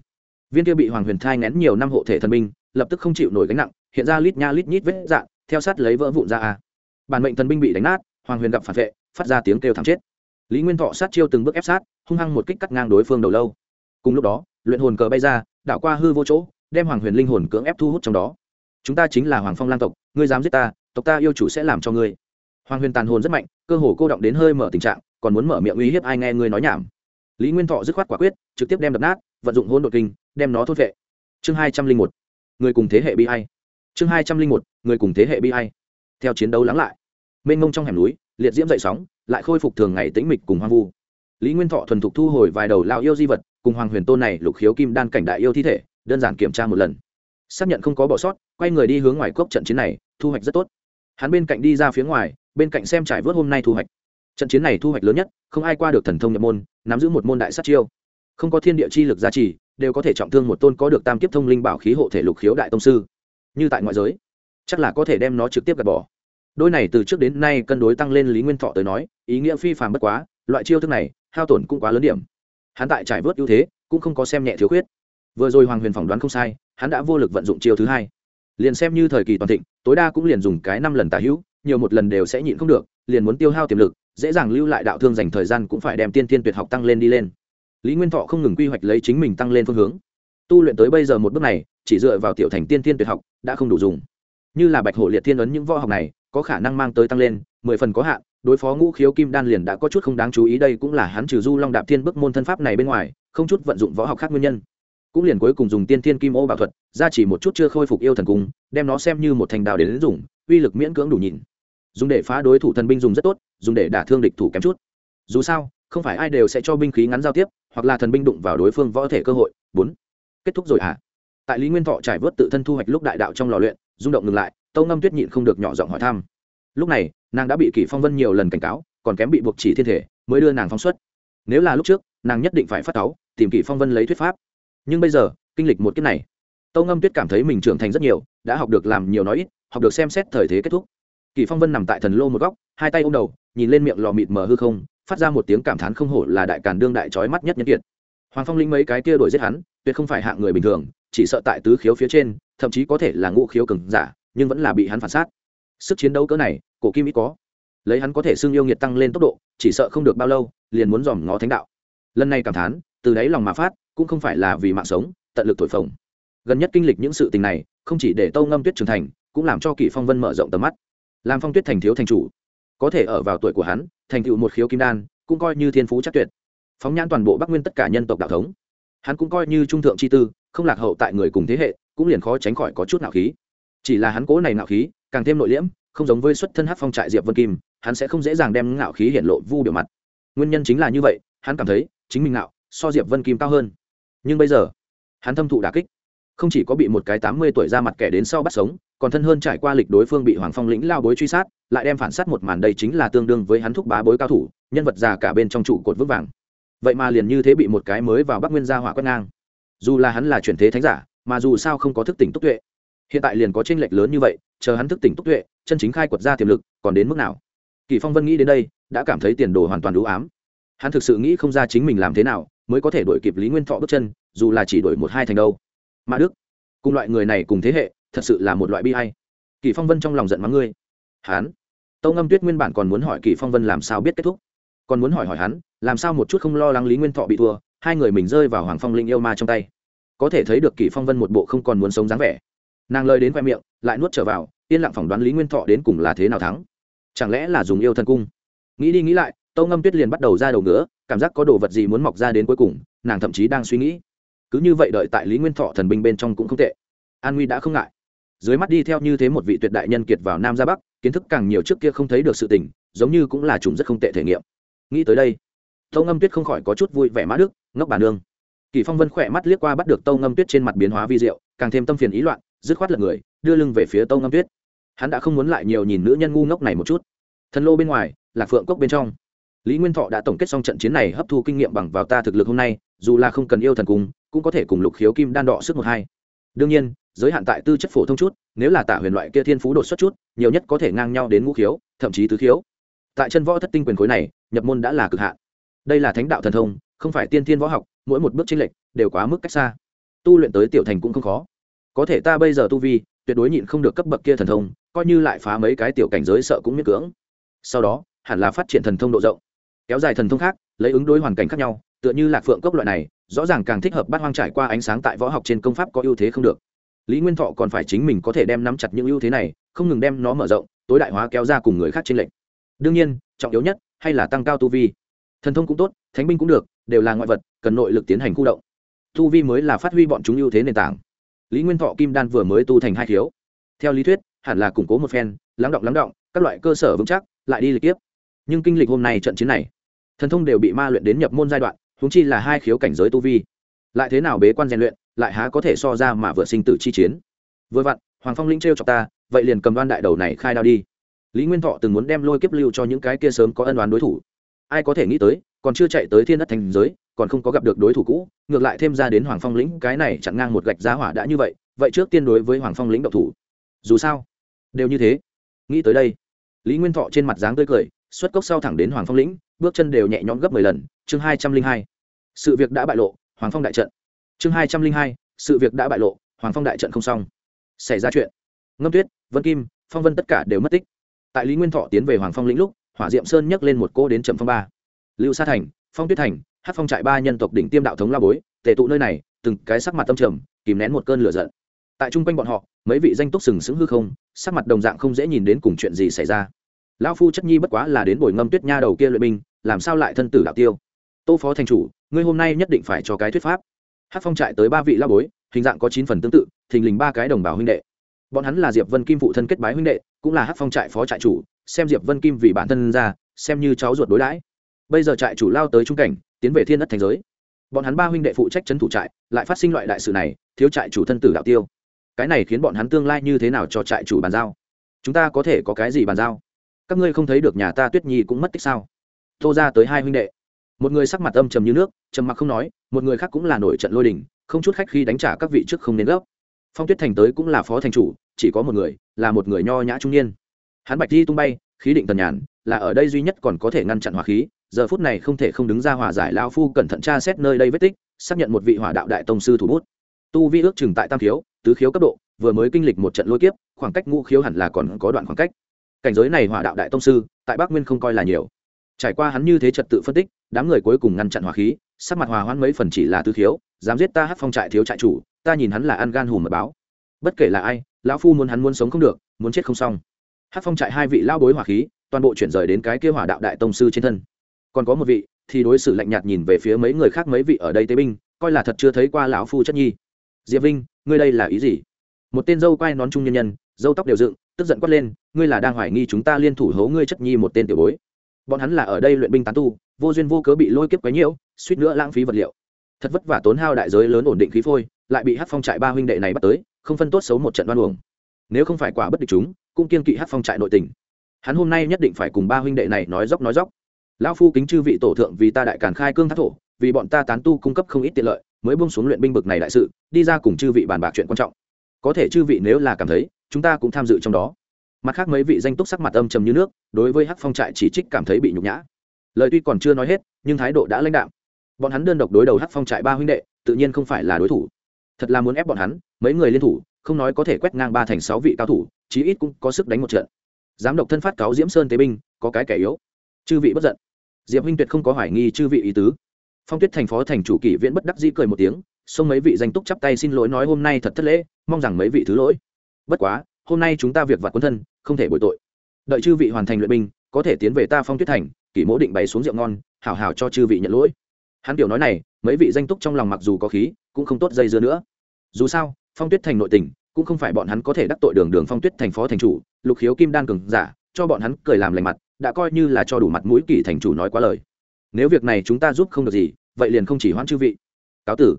A: Viên kia bị hoàng huyền thai nén nhiều năm hộ thể thần binh, lập tức không chịu nổi gánh nặng, hiện ra lít nha lít nhít vết dạn theo sát lấy vỡ vụn ra a. Bản mệnh thần binh bị đánh nát, hoàng huyền gặp phản vệ, phát ra tiếng kêu thảm chết. Lý nguyên thọ sát chiêu từng bước ép sát, hung hăng một kích cắt ngang đối phương đầu lâu cùng lúc đó, luyện hồn cờ bay ra, đảo qua hư vô chỗ, đem hoàng huyền linh hồn cưỡng ép thu hút trong đó. Chúng ta chính là hoàng phong lang tộc, ngươi dám giết ta, tộc ta yêu chủ sẽ làm cho ngươi. Hoàng huyền tàn hồn rất mạnh, cơ hồ cô động đến hơi mở tình trạng, còn muốn mở miệng uy hiếp ai nghe ngươi nói nhảm. Lý nguyên thọ dứt khoát quả quyết, trực tiếp đem đập nát, vận dụng hôn đột kinh, đem nó thốt vệ chương hai trăm linh một, người cùng thế hệ bi hay chương hai trăm linh một, người cùng thế hệ bi hay theo chiến đấu lắng lại, mênh mông trong hẻm núi, liệt diễm dậy sóng, lại khôi phục thường ngày tĩnh mịch cùng hoang vu. Lý nguyên thọ thuần thục thu hồi vài đầu lao yêu di vật cùng hoàng huyền tôn này lục khiếu kim đan cảnh đại yêu thi thể, đơn giản kiểm tra một lần. Xác nhận không có bỏ sót, quay người đi hướng ngoài cốc trận chiến này, thu hoạch rất tốt. Hắn bên cạnh đi ra phía ngoài, bên cạnh xem trải vớt hôm nay thu hoạch. Trận chiến này thu hoạch lớn nhất, không ai qua được thần thông nhập môn, nắm giữ một môn đại sát chiêu. Không có thiên địa chi lực giá trị đều có thể trọng thương một tôn có được tam kiếp thông linh bảo khí hộ thể lục khiếu đại tông sư. Như tại ngoại giới, chắc là có thể đem nó trực tiếp gạt bỏ. Đôi này từ trước đến nay cân đối tăng lên lý nguyên thọ tới nói, ý nghĩa phi phàm bất quá, loại chiêu thức này, hao tổn cũng quá lớn điểm hắn tại trải vớt ưu thế, cũng không có xem nhẹ thiếu khuyết. Vừa rồi hoàng huyền phỏng đoán không sai, hắn đã vô lực vận dụng chiêu thứ hai. Liền xem như thời kỳ toàn thịnh, tối đa cũng liền dùng cái năm lần tả hữu, nhiều một lần đều sẽ nhịn không được, liền muốn tiêu hao tiềm lực, dễ dàng lưu lại đạo thương dành thời gian cũng phải đem tiên tiên tuyệt học tăng lên đi lên. Lý nguyên thọ không ngừng quy hoạch lấy chính mình tăng lên phương hướng. Tu luyện tới bây giờ một bước này, chỉ dựa vào tiểu thành tiên tiên tuyệt học, đã không đủ dùng. Như là bạch hổ liệt thiên ấn những võ học này, có khả năng mang tới tăng lên, mười phần có hạn đối phó ngũ khiếu kim đan liền đã có chút không đáng chú ý, đây cũng là hắn trừ du long đạp thiên bức môn thân pháp này bên ngoài, không chút vận dụng võ học khác nguyên nhân. Cũng liền cuối cùng dùng tiên thiên kim ô bảo thuật ra chỉ một chút chưa khôi phục yêu thần cung, đem nó xem như một thành đạo đến dùng uy lực miễn cưỡng đủ nhìn dùng để phá đối thủ thần binh dùng rất tốt, dùng để đả thương địch thủ kém chút. Dù sao, không phải ai đều sẽ cho binh khí ngắn giao tiếp, hoặc là thần binh đụng vào đối phương võ thể cơ hội. Bốn. Kết thúc rồi hả? À? tại lý nguyên thọ trải vớt tự thân thu hoạch lúc đại đạo trong lò luyện, rung động ngừng lại, tâu ngâm tuyết nhịn không được nhỏ giọng hỏi thăm lúc này, nàng đã bị kỷ phong vân nhiều lần cảnh cáo, còn kém bị buộc chỉ thiên thể, mới đưa nàng phóng xuất. Nếu là lúc trước, nàng nhất định phải phát cáu, tìm kỷ phong vân lấy thuyết pháp. Nhưng bây giờ, kinh lịch một kiếp này, tâu ngâm tuyết cảm thấy mình trưởng thành rất nhiều, đã học được làm nhiều nói ít, học được xem xét thời thế kết thúc. Kỷ phong vân nằm tại thần lô một góc, hai tay ôm đầu, nhìn lên miệng lò mịt mờ hư không, phát ra một tiếng cảm thán không hổ là đại càn đương đại trói mắt nhất nhân kiệt. Hoàng phong linh mấy cái kia đuổi giết hắn, tuyệt không phải hạng người bình thường, chỉ sợ tại tứ khiếu phía trên, thậm chí có thể là ngũ khiếu cường giả, nhưng vẫn là bị hắn phản sát sức chiến đấu cỡ này, cổ kim ít có. Lấy hắn có thể xưng yêu nghiệt tăng lên tốc độ, chỉ sợ không được bao lâu, liền muốn dòm ngó thánh đạo. Lần này cảm thán, từ đáy lòng mà phát, cũng không phải là vì mạng sống, tận lực thổi phồng. Gần nhất kinh lịch những sự tình này, không chỉ để tâu ngâm tuyết trưởng thành, cũng làm cho kỷ phong vân mở rộng tầm mắt. Làm phong tuyết thành thiếu thành chủ, có thể ở vào tuổi của hắn, thành tựu một khiếu kim đan, cũng coi như thiên phú chắc tuyệt. Phóng nhãn toàn bộ bắc nguyên tất cả nhân tộc đạo thống. Hắn cũng coi như trung thượng chi tư, không lạc hậu tại người cùng thế hệ, cũng liền khó tránh khỏi có chút nạo khí. Chỉ là hắn cố này nạo khí càng thêm nội liễm, không giống với xuất thân hát phong trại diệp vân kim, hắn sẽ không dễ dàng đem ngạo khí hiện lộ vu biểu mặt. Nguyên nhân chính là như vậy, hắn cảm thấy, chính mình ngạo, so diệp vân kim cao hơn. Nhưng bây giờ, hắn thâm thụ đà kích. Không chỉ có bị một cái tám mươi tuổi ra mặt kẻ đến sau bắt sống, còn thân hơn trải qua lịch đối phương bị hoàng phong lĩnh lao bối truy sát, lại đem phản sát một màn đây chính là tương đương với hắn thúc bá bối cao thủ, nhân vật già cả bên trong trụ cột vững vàng. Vậy mà liền như thế bị một cái mới vào bắc nguyên gia hỏa quét ngang. Dù là hắn là chuyển thế thánh giả, mà dù sao không có thức tỉnh túc tuệ hiện tại liền có tranh lệch lớn như vậy, chờ hắn thức tỉnh túc tuệ, chân chính khai quật ra tiềm lực, còn đến mức nào? Kỳ phong vân nghĩ đến đây, đã cảm thấy tiền đồ hoàn toàn đủ ám. Hắn thực sự nghĩ không ra chính mình làm thế nào mới có thể đuổi kịp lý nguyên thọ bước chân, dù là chỉ đuổi một hai thành đâu. Mã đức, cùng loại người này cùng thế hệ, thật sự là một loại bi hay kỳ phong vân trong lòng giận mắng ngươi. Hắn? Tâu ngâm tuyết nguyên bản còn muốn hỏi kỳ phong vân làm sao biết kết thúc. Còn muốn hỏi hỏi hắn, làm sao một chút không lo lắng lý nguyên thọ bị thua, hai người mình rơi vào hoàng phong linh yêu ma trong tay. Có thể thấy được kỳ phong vân một bộ không còn muốn sống dáng vẻ nàng lời đến khoe miệng, lại nuốt trở vào, yên lặng phỏng đoán lý nguyên thọ đến cùng là thế nào thắng. Chẳng lẽ là dùng yêu thần cung? Nghĩ đi nghĩ lại, tâu ngâm tuyết liền bắt đầu ra đầu nữa cảm giác có đồ vật gì muốn mọc ra đến cuối cùng, nàng thậm chí đang suy nghĩ. Cứ như vậy đợi tại lý nguyên thọ thần binh bên trong cũng không tệ. An nguy đã không ngại. Dưới mắt đi theo như thế một vị tuyệt đại nhân kiệt vào nam ra bắc, kiến thức càng nhiều trước kia không thấy được sự tình, giống như cũng là chúng rất không tệ thể nghiệm. Nghĩ tới đây, tâu ngâm tuyết không khỏi có chút vui vẻ mã đức, ngốc bà nương. Kỳ phong vân khỏe mắt liếc qua bắt được tâu ngâm tuyết trên mặt biến hóa vi diệu, càng thêm tâm phiền ý loạn dứt khoát lật người, đưa lưng về phía tâu ngâm tuyết. Hắn đã không muốn lại nhiều nhìn nữ nhân ngu ngốc này một chút. Thần lô bên ngoài, lạc phượng cốc bên trong. Lý nguyên thọ đã tổng kết xong trận chiến này hấp thu kinh nghiệm bằng vào ta thực lực hôm nay, dù là không cần yêu thần cung cũng có thể cùng lục khiếu kim đan đọ sức một hai. Đương nhiên, giới hạn tại tư chất phổ thông chút, nếu là tả huyền loại kia thiên phú đột xuất chút, nhiều nhất có thể ngang nhau đến ngũ khiếu, thậm chí tứ khiếu. Tại chân võ thất tinh quyền khối này, nhập môn đã là cực hạn. Đây là thánh đạo thần thông, không phải tiên thiên võ học, mỗi một bước chênh lệch đều quá mức cách xa. Tu luyện tới tiểu thành cũng không khó có thể ta bây giờ tu vi, tuyệt đối nhịn không được cấp bậc kia thần thông, coi như lại phá mấy cái tiểu cảnh giới sợ cũng miễn cưỡng. Sau đó, hẳn là phát triển thần thông độ rộng. Kéo dài thần thông khác, lấy ứng đối hoàn cảnh khác nhau, tựa như lạc phượng cốc loại này, rõ ràng càng thích hợp bắt hoang trải qua ánh sáng tại võ học trên công pháp có ưu thế không được. Lý nguyên thọ còn phải chính mình có thể đem nắm chặt những ưu thế này, không ngừng đem nó mở rộng, tối đại hóa kéo ra cùng người khác trên lệnh đương nhiên, trọng yếu nhất hay là tăng cao tu vi. Thần thông cũng tốt, thánh binh cũng được, đều là ngoại vật, cần nội lực tiến hành khu động. Tu vi mới là phát huy bọn chúng ưu thế nền tảng lý nguyên thọ kim đan vừa mới tu thành hai thiếu. Theo lý thuyết, hẳn là củng cố một phen, lắng động lắng động, các loại cơ sở vững chắc, lại đi lịch tiếp. Nhưng kinh lịch hôm nay trận chiến này, thần thông đều bị ma luyện đến nhập môn giai đoạn húng chi là hai khiếu cảnh giới tu vi. Lại thế nào bế quan rèn luyện, lại há có thể so ra mà vừa sinh tử chi chiến. Vừa vặn, hoàng phong linh t r cho ta, vậy liền cầm đoan đại đầu này khai đao đi. Lý nguyên thọ từng muốn đem lôi kiếp lưu cho những cái kia sớm có ân đoán đối thủ. Ai có thể nghĩ tới, còn chưa chạy tới thiên đất thành giới còn không có gặp được đối thủ cũ, ngược lại thêm ra đến hoàng phong lĩnh, cái này chặn ngang một gạch giá hỏa đã như vậy vậy trước tiên đối với hoàng phong lĩnh độc thủ. Dù sao, đều như thế. Nghĩ tới đây, lý nguyên thọ trên mặt dáng tươi cười, xuất cốc sau thẳng đến hoàng phong lĩnh, bước chân đều nhẹ nhõm gấp mười lần, chương hai trăm linh hai. Sự việc đã bại lộ, hoàng phong đại trận. Chương hai trăm linh hai, sự việc đã bại lộ, hoàng phong đại trận không xong. Xảy ra chuyện. Ngâm tuyết, vân kim, phong vân tất cả đều mất tích. Tại lý nguyên thọ tiến về hoàng phong lĩnh lúc, hỏa diệm sơn nhấc lên một cô đến trầm phong ba. Lưu sa thành, phong tuyết thành hát phong trại ba nhân tộc đỉnh tiêm đạo thống la bối, tề tụ nơi này, từng cái sắc mặt tâm trầm, kìm nén một cơn lửa giận. Tại chung quanh bọn họ, mấy vị danh túc sừng sững hư không, sắc mặt đồng dạng không dễ nhìn đến cùng chuyện gì xảy ra. Lão phu chất nhi bất quá là đến bồi ngâm tuyết nha đầu kia luyện binh, làm sao lại thân tử đạo tiêu? Tô phó thành chủ, ngươi hôm nay nhất định phải cho cái thuyết pháp. Hát phong trại tới ba vị lao bối, hình dạng có chín phần tương tự, thình lình ba cái đồng bào huynh đệ. Bọn hắn là diệp vân kim phụ thân kết bái huynh đệ, cũng là hát phong trại phó trại chủ, xem diệp vân kim vì bản thân ra, xem như cháu ruột đối đãi. Bây giờ trại chủ lao tới trung cảnh tiến về thiên đất thành giới. Bọn hắn ba huynh đệ phụ trách trấn thủ trại, lại phát sinh loại đại sự này, thiếu trại chủ thân tử đạo tiêu. Cái này khiến bọn hắn tương lai như thế nào cho trại chủ bàn giao? Chúng ta có thể có cái gì bàn giao? Các ngươi không thấy được nhà ta tuyết nhi cũng mất tích sao? Tô ra tới hai huynh đệ. Một người sắc mặt âm trầm như nước, trầm mặc không nói, một người khác cũng là nổi trận lôi đình, không chút khách khi đánh trả các vị trước không nên gấp. Phong tuyết thành tới cũng là phó thành chủ, chỉ có một người, là một người nho nhã trung niên. Hắn bạch thi tung bay, khí định tần nhàn, là ở đây duy nhất còn có thể ngăn chặn hỏa khí giờ phút này không thể không đứng ra hòa giải lao phu cẩn thận tra xét nơi đây vết tích, xác nhận một vị hỏa đạo đại tông sư thủ bút. Tu vi ước chừng tại tam khiếu tứ khiếu cấp độ, vừa mới kinh lịch một trận lôi kiếp, khoảng cách ngũ khiếu hẳn là còn có đoạn khoảng cách. Cảnh giới này hỏa đạo đại tông sư, tại bắc nguyên không coi là nhiều. Trải qua hắn như thế trật tự phân tích, đám người cuối cùng ngăn chặn hỏa khí, sắc mặt hòa hoãn mấy phần chỉ là tứ khiếu dám giết ta hát phong trại thiếu trại chủ, ta nhìn hắn là ăn gan hùm mật báo. Bất kể là ai, lão phu muốn hắn muốn sống không được, muốn chết không xong. Hát phong trại hai vị lao bối hỏa khí, toàn bộ chuyển rời đến cái kia hỏa đạo đại tông sư trên thân còn có một vị, thì đối xử lạnh nhạt nhìn về phía mấy người khác mấy vị ở đây tế binh, coi là thật chưa thấy qua lão phu chất nhi. Diệp vinh, ngươi đây là ý gì? Một tên dâu quai nón trung nhân nhân, dâu tóc đều dựng, tức giận quát lên, ngươi là đang hoài nghi chúng ta liên thủ hố ngươi chất nhi một tên tiểu bối. Bọn hắn là ở đây luyện binh tán tu, vô duyên vô cớ bị lôi kiếp quấy nhiễu, suýt nữa lãng phí vật liệu. Thật vất vả tốn hao đại giới lớn ổn định khí phôi, lại bị hát phong trại ba huynh đệ này bắt tới, không phân tốt xấu một trận đoan luồng nếu không phải quả bất địch chúng, cũng kiên kỵ hát phong trại nội tình. Hắn hôm nay nhất định phải cùng ba huynh đệ này nói dốc nói dốc lão phu kính chư vị tổ thượng vì ta đại càn khai cương thác thổ, vì bọn ta tán tu cung cấp không ít tiện lợi, mới buông xuống luyện binh bực này đại sự, đi ra cùng chư vị bàn bạc chuyện quan trọng. Có thể chư vị nếu là cảm thấy, chúng ta cũng tham dự trong đó. Mặt khác mấy vị danh túc sắc mặt âm trầm như nước, đối với hắc phong trại chỉ trích cảm thấy bị nhục nhã. Lời tuy còn chưa nói hết, nhưng thái độ đã lãnh đạm. Bọn hắn đơn độc đối đầu hắc phong trại ba huynh đệ, tự nhiên không phải là đối thủ. Thật là muốn ép bọn hắn, mấy người liên thủ, không nói có thể quét ngang ba thành sáu vị cao thủ, chí ít cũng có sức đánh một trận. Giám đốc thân phát cáo diễm sơn tế binh, có cái kẻ yếu. Chư vị bất giận diệp huynh tuyệt không có hoài nghi chư vị ý tứ. Phong tuyết thành phó thành chủ kỷ viễn bất đắc dĩ cười một tiếng, xông mấy vị danh túc chắp tay xin lỗi nói hôm nay thật thất lễ, mong rằng mấy vị thứ lỗi. Bất quá, hôm nay chúng ta việc vặt quân thân, không thể bội tội. Đợi chư vị hoàn thành luyện binh, có thể tiến về ta phong tuyết thành, kỷ mỗ định bày xuống rượu ngon, hảo hảo cho chư vị nhận lỗi. Hắn kiểu nói này, mấy vị danh túc trong lòng mặc dù có khí, cũng không tốt dây dưa nữa. Dù sao, phong tuyết thành nội tình, cũng không phải bọn hắn có thể đắc tội đường đường phong tuyết thành phó thành chủ, lục khiếu kim đan cường giả, cho bọn hắn cười làm lành mặt đã coi như là cho đủ mặt mũi kỳ thành chủ nói quá lời. Nếu việc này chúng ta giúp không được gì, vậy liền không chỉ hoãn chư vị. Cáo tử.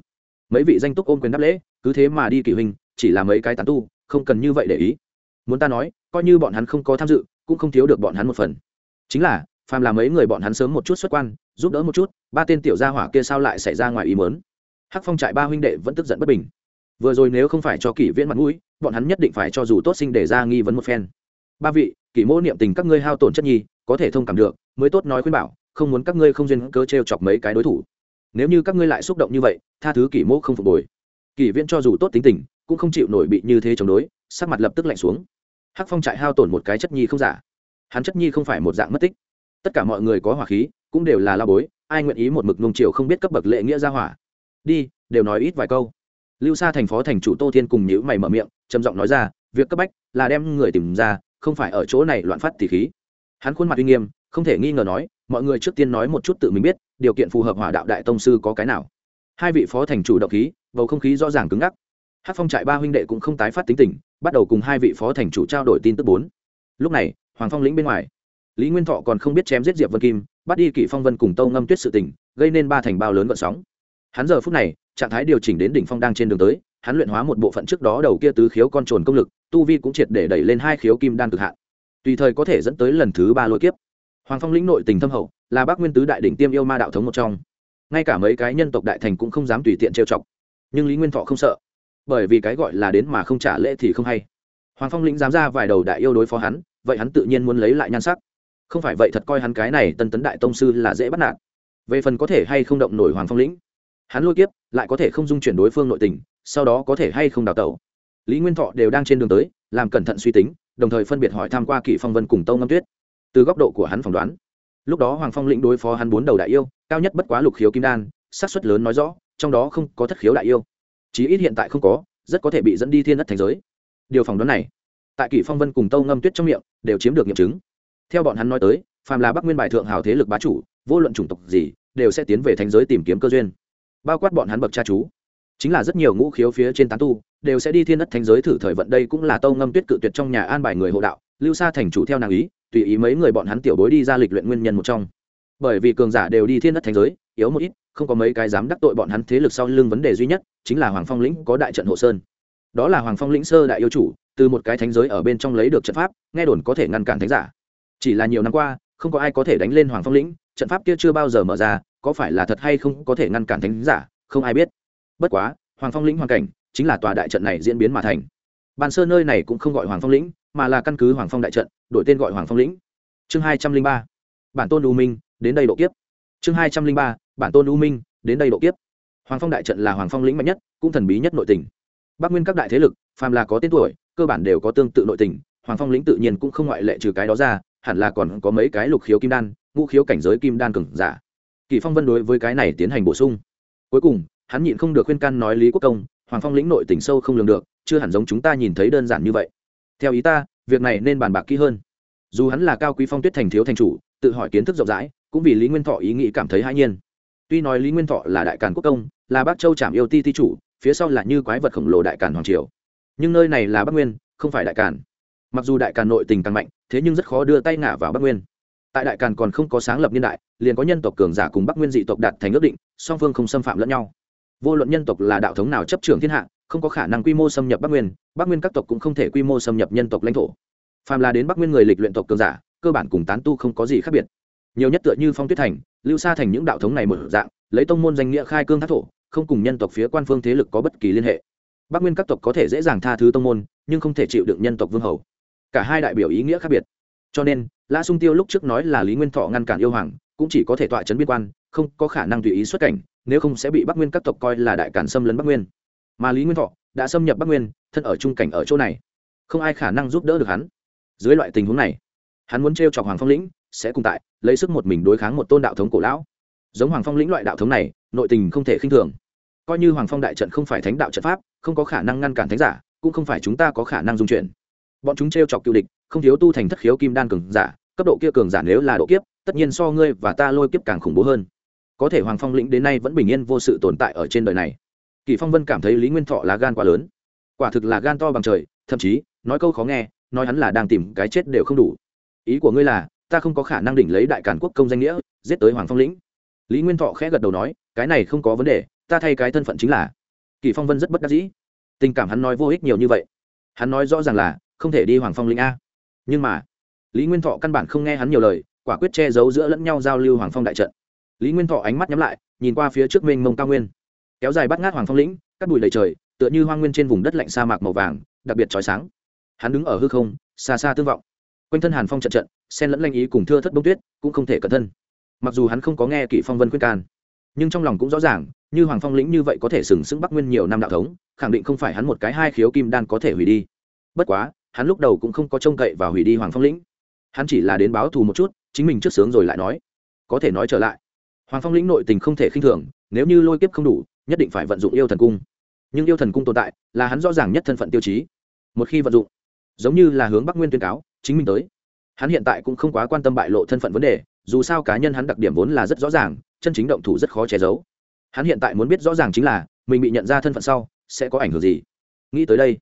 A: Mấy vị danh túc ôm quyền đáp lễ, cứ thế mà đi kỷ huynh, chỉ là mấy cái tán tu, không cần như vậy để ý. Muốn ta nói, coi như bọn hắn không có tham dự, cũng không thiếu được bọn hắn một phần. Chính là, phàm là mấy người bọn hắn sớm một chút xuất quan, giúp đỡ một chút, ba tên tiểu gia hỏa kia sao lại xảy ra ngoài ý mớn hắc phong trại ba huynh đệ vẫn tức giận bất bình. Vừa rồi nếu không phải cho kỷ viễn mặt mũi, bọn hắn nhất định phải cho dù tốt sinh để ra nghi vấn một phen. Ba vị, kỷ mô niệm tình các ngươi hao tổn chất nhi có thể thông cảm được, mới tốt nói khuyên bảo, không muốn các ngươi không duyên cơ t r e o chọc mấy cái đối thủ. Nếu như các ngươi lại xúc động như vậy, tha thứ kỷ mô không phục hồi kỷ viễn cho dù tốt tính tình, cũng không chịu nổi bị như thế chống đối, sắc mặt lập tức lạnh xuống. Hắc phong trại hao tổn một cái chất nhi không giả. Hắn chất nhi không phải một dạng mất tích. Tất cả mọi người có hỏa khí, cũng đều là la bối, ai nguyện ý một mực nung chiều không biết cấp bậc lệ nghĩa ra hỏa. Đi, đều nói ít vài câu. Lưu xa thành phó thành chủ tô thiên cùng nhữ mày mở miệng, trầm giọng nói ra, việc cấp bách là đem người tìm ra, không phải ở chỗ này loạn phát tỉ khí hắn khuôn mặt uy nghiêm, không thể nghi ngờ nói, mọi người trước tiên nói một chút tự mình biết, điều kiện phù hợp hỏa đạo đại tông sư có cái nào. Hai vị phó thành chủ động khí, bầu không khí rõ ràng cứng ngắc. Hát phong trại ba huynh đệ cũng không tái phát tính tình, bắt đầu cùng hai vị phó thành chủ trao đổi tin tức bốn. Lúc này, hoàng phong lĩnh bên ngoài. Lý nguyên thọ còn không biết chém giết diệp vân kim, bắt đi kỷ phong vân cùng tâu ngâm tuyết sự tình, gây nên ba thành bao lớn vận sóng. Hắn giờ phút này, trạng thái điều chỉnh đến đỉnh phong đang trên đường tới, hắn luyện hóa một bộ phận trước đó đầu kia tứ khiếu con trồn công lực, tu vi cũng triệt để đẩy lên hai khiếu kim đan cực hạn tùy thời có thể dẫn tới lần thứ ba lôi kiếp. Hoàng phong lĩnh nội tình thâm hậu, là bác nguyên tứ đại đỉnh tiêm yêu ma đạo thống một trong. Ngay cả mấy cái nhân tộc đại thành cũng không dám tùy tiện trêu chọc. Nhưng lý nguyên thọ không sợ, bởi vì cái gọi là đến mà không trả lễ thì không hay. Hoàng phong lĩnh dám ra vài đầu đại yêu đối phó hắn, vậy hắn tự nhiên muốn lấy lại nhan sắc. Không phải vậy thật coi hắn cái này tân tấn đại tông sư là dễ bắt nạt. Về phần có thể hay không động nổi hoàng phong lĩnh, hắn lôi kiếp, lại có thể không dung chuyển đối phương nội tình, sau đó có thể hay không đào tẩu. Lý nguyên thọ đều đang trên đường tới, làm cẩn thận suy tính đồng thời phân biệt hỏi tham q u a kỷ phong vân cùng tâu ngâm tuyết. Từ góc độ của hắn phỏng đoán, lúc đó hoàng phong lĩnh đối phó hắn bốn đầu đại yêu, cao nhất bất quá lục khiếu kim đan sát suất lớn nói rõ, trong đó không có thất khiếu đại yêu. Chí ít hiện tại không có, rất có thể bị dẫn đi thiên đất thành giới. Điều phỏng đoán này, tại kỷ phong vân cùng tâu ngâm tuyết trong miệng, đều chiếm được nghiệm chứng. Theo bọn hắn nói tới, phàm là bắc nguyên bài thượng hào thế lực bá chủ, vô luận chủng tộc gì, đều sẽ tiến về thành giới tìm kiếm cơ duyên. Bao quát bọn hắn bậc cha chú chính là rất nhiều ngũ khiếu phía trên tán tu, đều sẽ đi thiên đất thành giới thử thời vận. Đây cũng là tâu ngâm tuyết cự tuyệt trong nhà an bài người hộ đạo, lưu xa thành chủ theo nàng ý, tùy ý mấy người bọn hắn tiểu bối đi ra lịch luyện nguyên nhân một trong. Bởi vì cường giả đều đi thiên đất thành giới, yếu một ít, không có mấy cái dám đắc tội bọn hắn thế lực sau lưng vấn đề duy nhất, chính là hoàng phong lĩnh có đại trận hộ sơn. Đó là hoàng phong lĩnh sơ đại yêu chủ, từ một cái thánh giới ở bên trong lấy được trận pháp, nghe đồn có thể ngăn cản thánh giả. Chỉ là nhiều năm qua, không có ai có thể đánh lên hoàng phong lĩnh, trận pháp kia chưa bao giờ mở ra, có phải là thật hay không có thể ngăn cản thánh giả, không ai biết bất quá, hoàng phong lĩnh hoàn cảnh chính là tòa đại trận này diễn biến mà thành. Bàn sơ nơi này cũng không gọi hoàng phong lĩnh, mà là căn cứ hoàng phong đại trận, đổi tên gọi hoàng phong lĩnh. Chương hai trăm linh ba, bản tôn u minh, đến đây độ kiếp. Chương hai trăm linh ba, bản tôn u minh, đến đây độ kiếp. Hoàng phong đại trận là hoàng phong lĩnh mạnh nhất, cũng thần bí nhất nội tình. Bắc nguyên các đại thế lực, phàm là có tên tuổi, cơ bản đều có tương tự nội tình, hoàng phong lĩnh tự nhiên cũng không ngoại lệ trừ cái đó ra, hẳn là còn có mấy cái lục khiếu kim đan, ngũ khiếu cảnh giới kim đan cừng giả. Kỳ phong vân đối với cái này tiến hành bổ sung. Cuối cùng hắn nhịn không được khuyên can nói lý quốc công hoàng phong lĩnh nội tỉnh sâu không lường được chưa hẳn giống chúng ta nhìn thấy đơn giản như vậy theo ý ta việc này nên bàn bạc kỹ hơn dù hắn là cao quý phong tuyết thành thiếu thành chủ tự hỏi kiến thức rộng rãi cũng vì lý nguyên thọ ý nghĩ cảm thấy hãi nhiên tuy nói lý nguyên thọ là đại càn quốc công là bác châu trảm yêu ti ti chủ phía sau là như quái vật khổng lồ đại càn hoàng triều nhưng nơi này là bắc nguyên không phải đại càn mặc dù đại càn nội tình càng mạnh thế nhưng rất khó đưa tay ngả vào bắc nguyên tại đại càn còn không có sáng lập niên đại liền có nhân tộc cường giả cùng bắc nguyên dị tộc đạt thành ước định song phương không xâm phạm lẫn nhau vô luận nhân tộc là đạo thống nào chấp trường thiên hạ, không có khả năng quy mô xâm nhập bắc nguyên bắc nguyên các tộc cũng không thể quy mô xâm nhập nhân tộc lãnh thổ. Phàm là đến bắc nguyên người lịch luyện tộc cường giả, cơ bản cùng tán tu không có gì khác biệt. Nhiều nhất tựa như phong tuyết thành, lưu xa thành những đạo thống này mở dạng, lấy tông môn danh nghĩa khai cương thác thổ, không cùng nhân tộc phía quan phương thế lực có bất kỳ liên hệ. Bắc nguyên các tộc có thể dễ dàng tha thứ tông môn, nhưng không thể chịu đựng nhân tộc vương hầu. Cả hai đại biểu ý nghĩa khác biệt. Cho nên, lã sung tiêu lúc trước nói là lý nguyên thọ ngăn cản yêu hoàng, cũng chỉ có thể tọa chấn biên quan, không có khả năng tùy ý xuất cảnh nếu không sẽ bị bắc nguyên các tộc coi là đại cản xâm lấn bắc nguyên. Mà lý nguyên thọ đã xâm nhập bắc nguyên, thân ở trung cảnh ở chỗ này. Không ai khả năng giúp đỡ được hắn. Dưới loại tình huống này, hắn muốn t chọc hoàng phong lĩnh sẽ cùng tại, lấy sức một mình đối kháng một tôn đạo thống cổ lão. Giống hoàng phong lĩnh loại đạo thống này, nội tình không thể khinh thường. Coi như hoàng phong đại trận không phải thánh đạo trận pháp, không có khả năng ngăn cản thánh giả, cũng không phải chúng ta có khả năng dung chuyển. Bọn chúng t chọc cựu địch, không thiếu tu thành thất khiếu kim đan cường giả, cấp độ kia cường giả nếu là độ kiếp, tất nhiên so ngươi và ta lôi kiếp càng khủng bố hơn có thể hoàng phong lĩnh đến nay vẫn bình yên vô sự tồn tại ở trên đời này. Kỳ phong vân cảm thấy lý nguyên thọ là gan quá lớn. Quả thực là gan to bằng trời, thậm chí, nói câu khó nghe, nói hắn là đang tìm cái chết đều không đủ. Ý của ngươi là, ta không có khả năng đỉnh lấy đại cản quốc công danh nghĩa, giết tới hoàng phong lĩnh. Lý nguyên thọ khẽ gật đầu nói, cái này không có vấn đề, ta thay cái thân phận chính là. Kỳ phong vân rất bất đắc dĩ. Tình cảm hắn nói vô ích nhiều như vậy. Hắn nói rõ ràng là, không thể đi hoàng phong lĩnh a. Nhưng mà, lý nguyên thọ căn bản không nghe hắn nhiều lời, quả quyết che giấu giữa lẫn nhau giao lưu hoàng phong đại trận lý nguyên thọ ánh mắt nhắm lại, nhìn qua phía trước mênh mông cao nguyên. Kéo dài bắt ngát hoàng phong lĩnh cắt bụi đầy trời, tựa như hoang nguyên trên vùng đất lạnh sa mạc màu vàng, đặc biệt trói sáng. Hắn đứng ở hư không, xa xa tương vọng. Quanh thân hàn phong trận trận sen lẫn lanh ý cùng thưa thất bông tuyết, cũng không thể cẩn thân. Mặc dù hắn không có nghe kỷ phong vân khuyên can, nhưng trong lòng cũng rõ ràng, như hoàng phong lĩnh như vậy có thể sừng sững bắc nguyên nhiều năm đạo thống, khẳng định không phải hắn một cái hai khiếu kim đan có thể hủy đi. Bất quá, hắn lúc đầu cũng không có trông cậy và hủy đi hoàng phong lĩnh. Hắn chỉ là đến báo thù một chút, chính mình trước sướng rồi lại nói. Có thể nói trở lại hoàng phong lĩnh nội tình không thể khinh thường, nếu như lôi kiếp không đủ, nhất định phải vận dụng yêu thần cung. Nhưng yêu thần cung tồn tại, là hắn rõ ràng nhất thân phận tiêu chí. Một khi vận dụng, giống như là hướng bắc nguyên tuyên cáo, chính mình tới. Hắn hiện tại cũng không quá quan tâm bại lộ thân phận vấn đề, dù sao cá nhân hắn đặc điểm vốn là rất rõ ràng, chân chính động thủ rất khó che giấu. Hắn hiện tại muốn biết rõ ràng chính là, mình bị nhận ra thân phận sau, sẽ có ảnh hưởng gì? Nghĩ tới đây,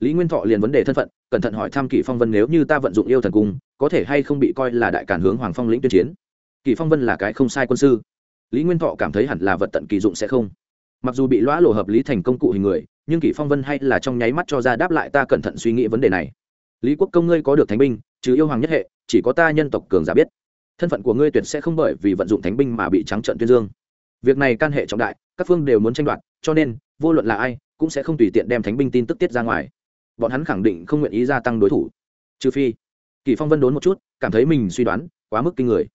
A: lý nguyên thọ liền vấn đề thân phận, cẩn thận hỏi thăm kỷ phong vân nếu như ta vận dụng yêu thần cung, có thể hay không bị coi là đại cản hướng hoàng phong lĩnh tuyên chiến? Kỳ phong vân là cái không sai quân sư. Lý nguyên thọ cảm thấy hẳn là vật tận kỳ dụng sẽ không. Mặc dù bị lõa lộ hợp lý thành công cụ hình người, nhưng kỷ phong vân hay là trong nháy mắt cho ra đáp lại ta cẩn thận suy nghĩ vấn đề này. Lý quốc công ngươi có được thánh binh chứ yêu hoàng nhất hệ, chỉ có ta nhân tộc cường giả biết. Thân phận của ngươi tuyệt sẽ không bởi vì vận dụng thánh binh mà bị trắng trợn tuyên dương. Việc này can hệ trọng đại, các phương đều muốn tranh đoạt, cho nên, vô luận là ai, cũng sẽ không tùy tiện đem thánh binh tin tức tiết ra ngoài. Bọn hắn khẳng định không nguyện ý gia tăng đối thủ. Trừ phi, kỳ phong vân đốn một chút, cảm thấy mình suy đoán, quá mức kinh người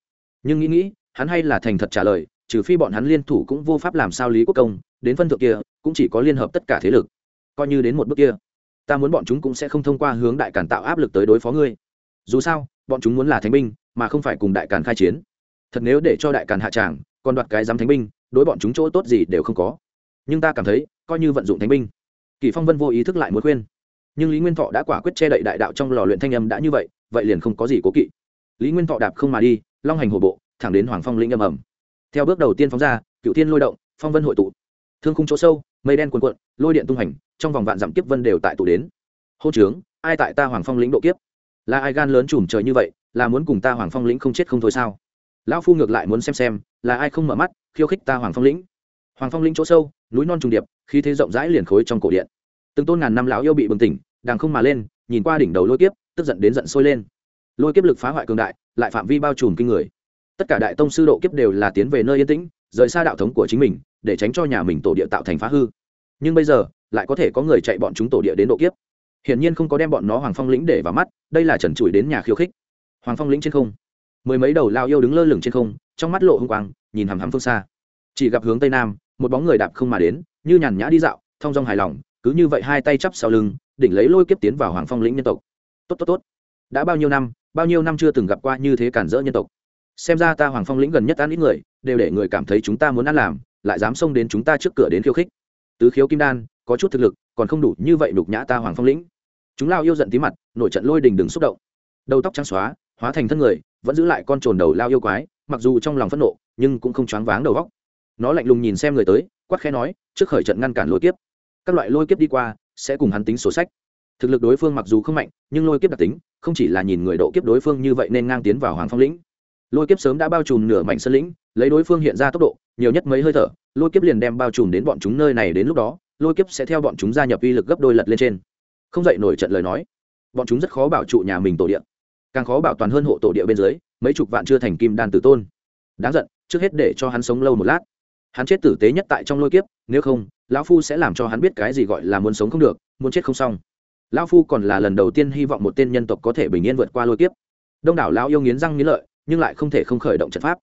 A: nhưng nghĩ nghĩ, hắn hay là thành thật trả lời, trừ phi bọn hắn liên thủ cũng vô pháp làm sao lý quốc công, đến phân thượng kia, cũng chỉ có liên hợp tất cả thế lực. Coi như đến một bước kia, ta muốn bọn chúng cũng sẽ không thông qua hướng đại cản tạo áp lực tới đối phó ngươi. Dù sao, bọn chúng muốn là thánh binh, mà không phải cùng đại càn khai chiến. Thật nếu để cho đại càn hạ tràng, còn đoạt cái dám thánh binh, đối bọn chúng chỗ tốt gì đều không có. Nhưng ta cảm thấy, coi như vận dụng thánh binh, kỳ phong vân vô ý thức lại muốn khuyên. Nhưng lý nguyên thọ đã quả quyết che đậy đại đạo trong lò luyện thanh âm đã như vậy vậy liền không có gì cố kỵ. Lý nguyên thọ đạp không mà đi long hành hổ bộ, thẳng đến hoàng phong lĩnh âm ầm. Theo bước đầu tiên phóng ra cựu thiên lôi động, phong vân hội tụ. Thương khung chỗ sâu, mây đen cuồn cuộn, lôi điện tung hành, trong vòng vạn dặm kiếp vân đều tại tụ đến. Hô trướng, ai tại ta hoàng phong lĩnh độ kiếp? Là ai gan lớn chùm trời như vậy, là muốn cùng ta hoàng phong lĩnh không chết không thôi sao? Lão phu ngược lại muốn xem xem, là ai không mở mắt, khiêu khích ta hoàng phong lĩnh? Hoàng phong lĩnh chỗ sâu, núi non trùng điệp, khí thế rộng rãi liền khối trong cổ điện. Từng tôn ngàn năm lão yêu bị bừng tỉnh đàng không mà lên, nhìn qua đỉnh đầu lôi kiếp, tức giận đến giận sôi lên lôi kiếp lực phá hoại cường đại, lại phạm vi bao trùm kinh người. Tất cả đại tông sư độ kiếp đều là tiến về nơi yên tĩnh, rời xa đạo thống của chính mình, để tránh cho nhà mình tổ địa tạo thành phá hư. Nhưng bây giờ, lại có thể có người chạy bọn chúng tổ địa đến độ kiếp. Hiển nhiên không có đem bọn nó hoàng phong lĩnh để vào mắt, đây là trần trụi đến nhà khiêu khích. Hoàng phong lĩnh trên không. Mười mấy đầu lao yêu đứng lơ lửng trên không, trong mắt lộ h ư n g quang, nhìn hằm hằm phương xa. Chỉ gặp hướng tây nam, một bóng người đạp không mà đến, như nhàn nhã đi dạo, thong dong hài lòng, cứ như vậy hai tay chắp sau lưng, đỉnh lấy lôi kiếp tiến vào hoàng phong lĩnh nhân tộc. Tốt tốt tốt. Đã bao nhiêu năm bao nhiêu năm chưa từng gặp qua như thế cản rỡ nhân tộc. Xem ra ta hoàng phong lĩnh gần nhất ăn ít người, đều để người cảm thấy chúng ta muốn ăn làm, lại dám xông đến chúng ta trước cửa đến khiêu khích. Tứ khiếu kim đan, có chút thực lực, còn không đủ như vậy đục nhã ta hoàng phong lĩnh. Chúng lao yêu giận tí mặt nổi trận lôi đình đừng xúc động. Đầu tóc trắng xóa, hóa thành thân người, vẫn giữ lại con trồn đầu lao yêu quái, mặc dù trong lòng phẫn nộ, nhưng cũng không choáng váng đầu góc nó lạnh lùng nhìn xem người tới, quát khẽ nói, trước khởi trận ngăn cản lôi kiếp. Các loại lôi kiếp đi qua, sẽ cùng hắn tính sổ sách thực lực đối phương mặc dù không mạnh, nhưng lôi kiếp đặc tính, không chỉ là nhìn người độ kiếp đối phương như vậy nên ngang tiến vào hoàng phong lĩnh. Lôi kiếp sớm đã bao trùm nửa mảnh sân lĩnh, lấy đối phương hiện ra tốc độ, nhiều nhất mấy hơi thở, lôi kiếp liền đem bao trùm đến bọn chúng nơi này đến lúc đó, lôi kiếp sẽ theo bọn chúng gia nhập uy lực gấp đôi lật lên trên. Không dậy nổi trận lời nói, bọn chúng rất khó bảo trụ nhà mình tổ địa. Càng khó bảo toàn hơn hộ tổ địa bên dưới, mấy chục vạn chưa thành kim đan tử tôn. Đáng giận, trước hết để cho hắn sống lâu một lát. Hắn chết tử tế nhất tại trong lôi kiếp, nếu không, lão phu sẽ làm cho hắn biết cái gì gọi là muốn sống không được, muốn chết không xong lão phu còn là lần đầu tiên hy vọng một tên nhân tộc có thể bình yên vượt qua lôi kiếp. Đông đảo lão yêu nghiến răng nghiến lợi, nhưng lại không thể không khởi động trận pháp.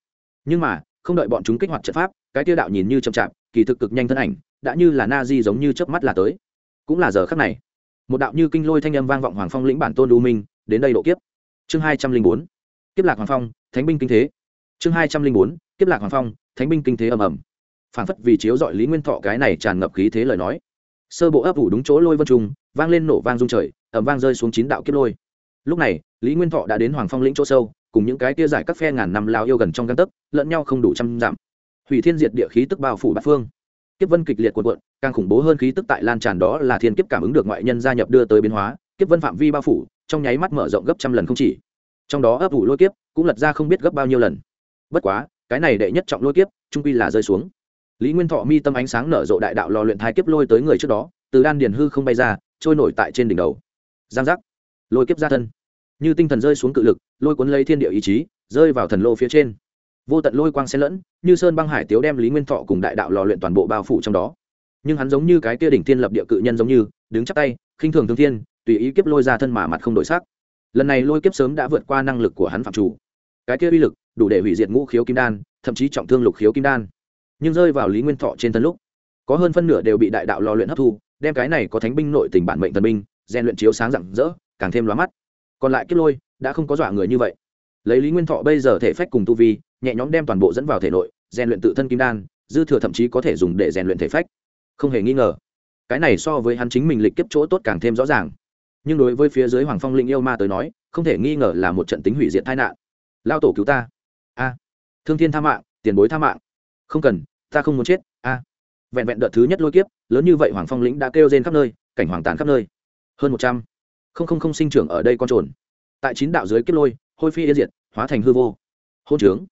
A: Nhưng mà, không đợi bọn chúng kích hoạt trận pháp, cái tiêu đạo nhìn như chậm chạp, kỳ thực cực nhanh thân ảnh, đã như là na di giống như chớp mắt là tới. Cũng là giờ khắc này, một đạo như kinh lôi thanh âm vang vọng hoàng phong lĩnh bản tôn u minh, đến đây độ kiếp. Chương hai trăm linh bốn, kiếp lạc hoàng phong, thánh binh kinh thế. Chương hai trăm linh bốn, kiếp lạc hoàng phong, thánh binh kinh thế ầm ầm. Phản phất vì chiếu dọi lý nguyên thọ cái này tràn ngập khí thế lời nói. Sơ bộ ấp ủ đúng chỗ lôi vân trung vang lên nổ vang rung trời ẩm vang rơi xuống chín đạo kiếp lôi. Lúc này, lý nguyên thọ đã đến hoàng phong lĩnh chỗ sâu, cùng những cái tia giải các phe ngàn năm lao yêu gần trong găng tấc, lẫn nhau không đủ trăm dặm. Hủy thiên diệt địa khí tức bao phủ bát phương. Kiếp vân kịch liệt cuộn cuộn, càng khủng bố hơn khí tức tại lan tràn đó là thiên kiếp cảm ứng được ngoại nhân gia nhập đưa tới biến hóa, kiếp vân phạm vi bao phủ, trong nháy mắt mở rộng gấp trăm lần không chỉ. Trong đó ấp ủ lôi kiếp, cũng lật ra không biết gấp bao nhiêu lần. Bất quá, cái này đệ nhất trọng lôi kiếp, trung quy là rơi xuống. Lý nguyên thọ mi tâm ánh sáng nở rộ đại đạo lò luyện Thái kiếp lôi tới người trước đó, từ đan điền hư không bay ra trôi nổi tại trên đỉnh đầu. Giang giác. Lôi kiếp ra thân. Như tinh thần rơi xuống cự lực, lôi cuốn lấy thiên địa ý chí, rơi vào thần lô phía trên. Vô tận lôi quang xen lẫn, như sơn băng hải tiếu đem lý nguyên thọ cùng đại đạo lò luyện toàn bộ bao phủ trong đó. Nhưng hắn giống như cái kia đỉnh thiên lập địa cự nhân giống như, đứng chắp tay, khinh thường thương thiên, tùy ý kiếp lôi ra thân mà mặt không đổi sắc. Lần này lôi kiếp sớm đã vượt qua năng lực của hắn phạm chủ. Cái kia uy lực, đủ để hủy diệt ngũ khiếu kim đan, thậm chí trọng thương lục khiếu kim đan. Nhưng rơi vào lý nguyên thọ trên thân lúc, có hơn phân nửa đều bị đại đạo lò luyện hấp thu đem cái này có thánh binh nội tình bản mệnh thần binh, rèn luyện chiếu sáng rạng rỡ, càng thêm lóa mắt. Còn lại kiếp lôi, đã không có dọa người như vậy. Lấy lý nguyên thọ bây giờ thể phách cùng tu vi, nhẹ nhõm đem toàn bộ dẫn vào thể nội, rèn luyện tự thân kim đan, dư thừa thậm chí có thể dùng để rèn luyện thể phách. Không hề nghi ngờ, cái này so với hắn chính mình lịch kiếp chỗ tốt càng thêm rõ ràng. Nhưng đối với phía dưới hoàng phong linh yêu ma tới nói, không thể nghi ngờ là một trận tính hủy diệt tai nạn. Lao tổ cứu ta. A. Thương thiên tha mạng, tiền bối tha mạng. Không cần, ta không muốn chết. A. Vẹn vẹn đợt thứ nhất lôi kiếp lớn như vậy hoàng phong lĩnh đã kêu rên khắp nơi, cảnh hoàng tàn khắp nơi. Hơn một trăm. Không không không sinh trưởng ở đây con trồn. Tại chín đạo dưới kết lôi, hôi phi yên diệt, hóa thành hư vô. Hôn trướng.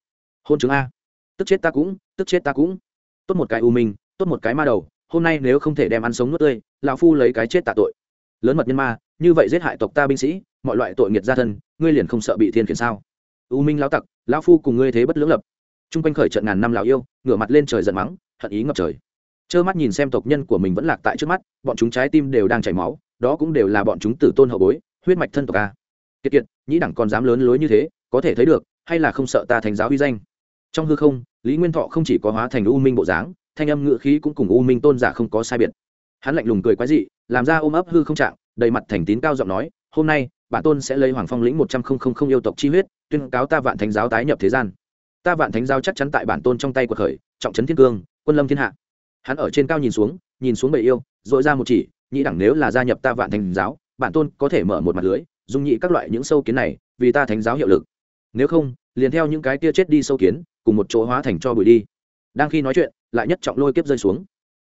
A: Hôn trướng a. Tức chết ta cũng, tức chết ta cũng. Tốt một cái u minh, tốt một cái ma đầu, hôm nay nếu không thể đem ăn sống nuốt tươi, lão phu lấy cái chết tạ tội. Lớn mật nhân ma, như vậy giết hại tộc ta binh sĩ, mọi loại tội nghiệt gia thân, ngươi liền không sợ bị thiên khiển sao? U minh lão tặc, lão phu cùng ngươi thế bất lưỡng lập. T r u n g quanh khởi trận ngàn năm lão yêu, ngửa mặt lên trời giận mắng, hận ý ngập trời trơ mắt nhìn xem tộc nhân của mình vẫn lạc tại trước mắt, bọn chúng trái tim đều đang chảy máu, đó cũng đều là bọn chúng tử tôn hậu bối, huyết mạch thân tộc a. Kiệt kiệt, nhĩ đẳng còn dám lớn lối như thế, có thể thấy được, hay là không sợ ta thành giáo huy danh. Trong hư không, lý nguyên thọ không chỉ có hóa thành u minh bộ dáng, thanh âm ngự khí cũng cùng u minh tôn giả không có sai biệt. Hắn lạnh lùng cười quái dị, làm ra ôm ấp hư không trạng, đầy mặt thành tín cao giọng nói, hôm nay, bản tôn sẽ lấy hoàng phong lĩnh một trăm không không không yêu tộc chi huyết, tuyên cáo ta vạn thánh giáo tái nhập thế gian. Ta vạn thánh giáo chắc chắn tại bản tôn trong tay của khởi, trọng trấn thiên cương, quân lâm thiên hạ hắn ở trên cao nhìn xuống nhìn xuống bầy yêu, dội ra một chỉ nhĩ đẳng nếu là gia nhập ta vạn thành giáo, bản tôn có thể mở một mặt lưới, dung nhị các loại những sâu kiến này, vì ta thánh giáo hiệu lực. Nếu không, liền theo những cái kia chết đi sâu kiến, cùng một chỗ hóa thành cho bụi đi. Đang khi nói chuyện, lại nhất trọng lôi kiếp rơi xuống.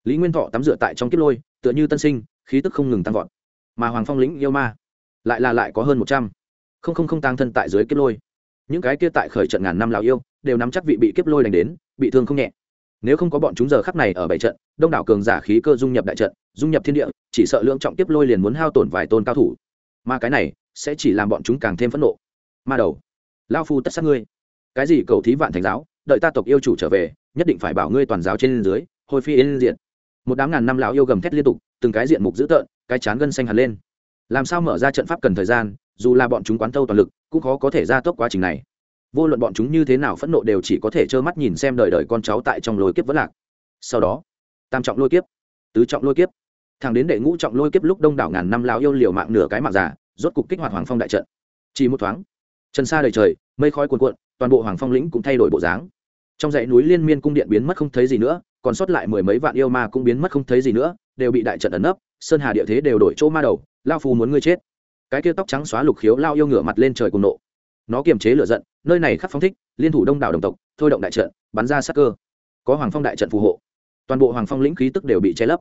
A: Lý nguyên thọ tắm rửa tại trong kiếp lôi, tựa như tân sinh, khí tức không ngừng tăng vọt. Mà hoàng phong lĩnh yêu ma, lại là lại có hơn một trăm. Không không không tăng thân tại dưới kiếp lôi. Những cái kia tại khởi trận ngàn năm lào yêu, đều nắm chắc vị bị kiếp lôi đánh đến, bị thương không nhẹ nếu không có bọn chúng giờ khắc này ở bảy trận, đông đảo cường giả khí cơ dung nhập đại trận, dung nhập thiên địa, chỉ sợ lượng trọng tiếp lôi liền muốn hao tổn vài tôn cao thủ. Mà cái này, sẽ chỉ làm bọn chúng càng thêm phẫn nộ. Ma đầu, lao phu tất sát ngươi. Cái gì cầu thí vạn thành giáo, đợi ta tộc yêu chủ trở về, nhất định phải bảo ngươi toàn giáo trên dưới, hồi phi yên diện một đám ngàn năm lão yêu gầm thét liên tục, từng cái diện mục dữ tợn, cái chán gân xanh hẳn lên. Làm sao mở ra trận pháp cần thời gian, dù là bọn chúng quán thâu toàn lực, cũng khó có thể ra tốc quá trình này vô luận bọn chúng như thế nào phẫn nộ đều chỉ có thể trơ mắt nhìn xem đời đời con cháu tại trong lôi kiếp vẫn lạc. Sau đó, tam trọng lôi kiếp, tứ trọng lôi kiếp. Thẳng đến đệ ngũ trọng lôi kiếp lúc đông đảo ngàn năm lão yêu liều mạng nửa cái mạng giả, rốt cục kích hoạt hoàng phong đại trận. Chỉ một thoáng chân xa đầy trời, mây khói cuồn cuộn, toàn bộ hoàng phong lĩnh cũng thay đổi bộ dáng. Trong dãy núi liên miên cung điện biến mất không thấy gì nữa, còn sót lại mười mấy vạn yêu ma cũng biến mất không thấy gì nữa, đều bị đại trận ẩn nấp, sơn hà địa thế đều đổi chỗ ma đầu lao phù muốn ngươi chết. Cái kia tóc trắng xóa lục khiếu lao yêu ngửa mặt lên trời cùng nộ nó kiềm chế lửa giận, nơi này khắc phong thích, liên thủ đông đảo đồng tộc, thôi động đại trận, bắn ra sắc cơ. Có hoàng phong đại trận phù hộ. Toàn bộ hoàng phong lĩnh khí tức đều bị che lấp.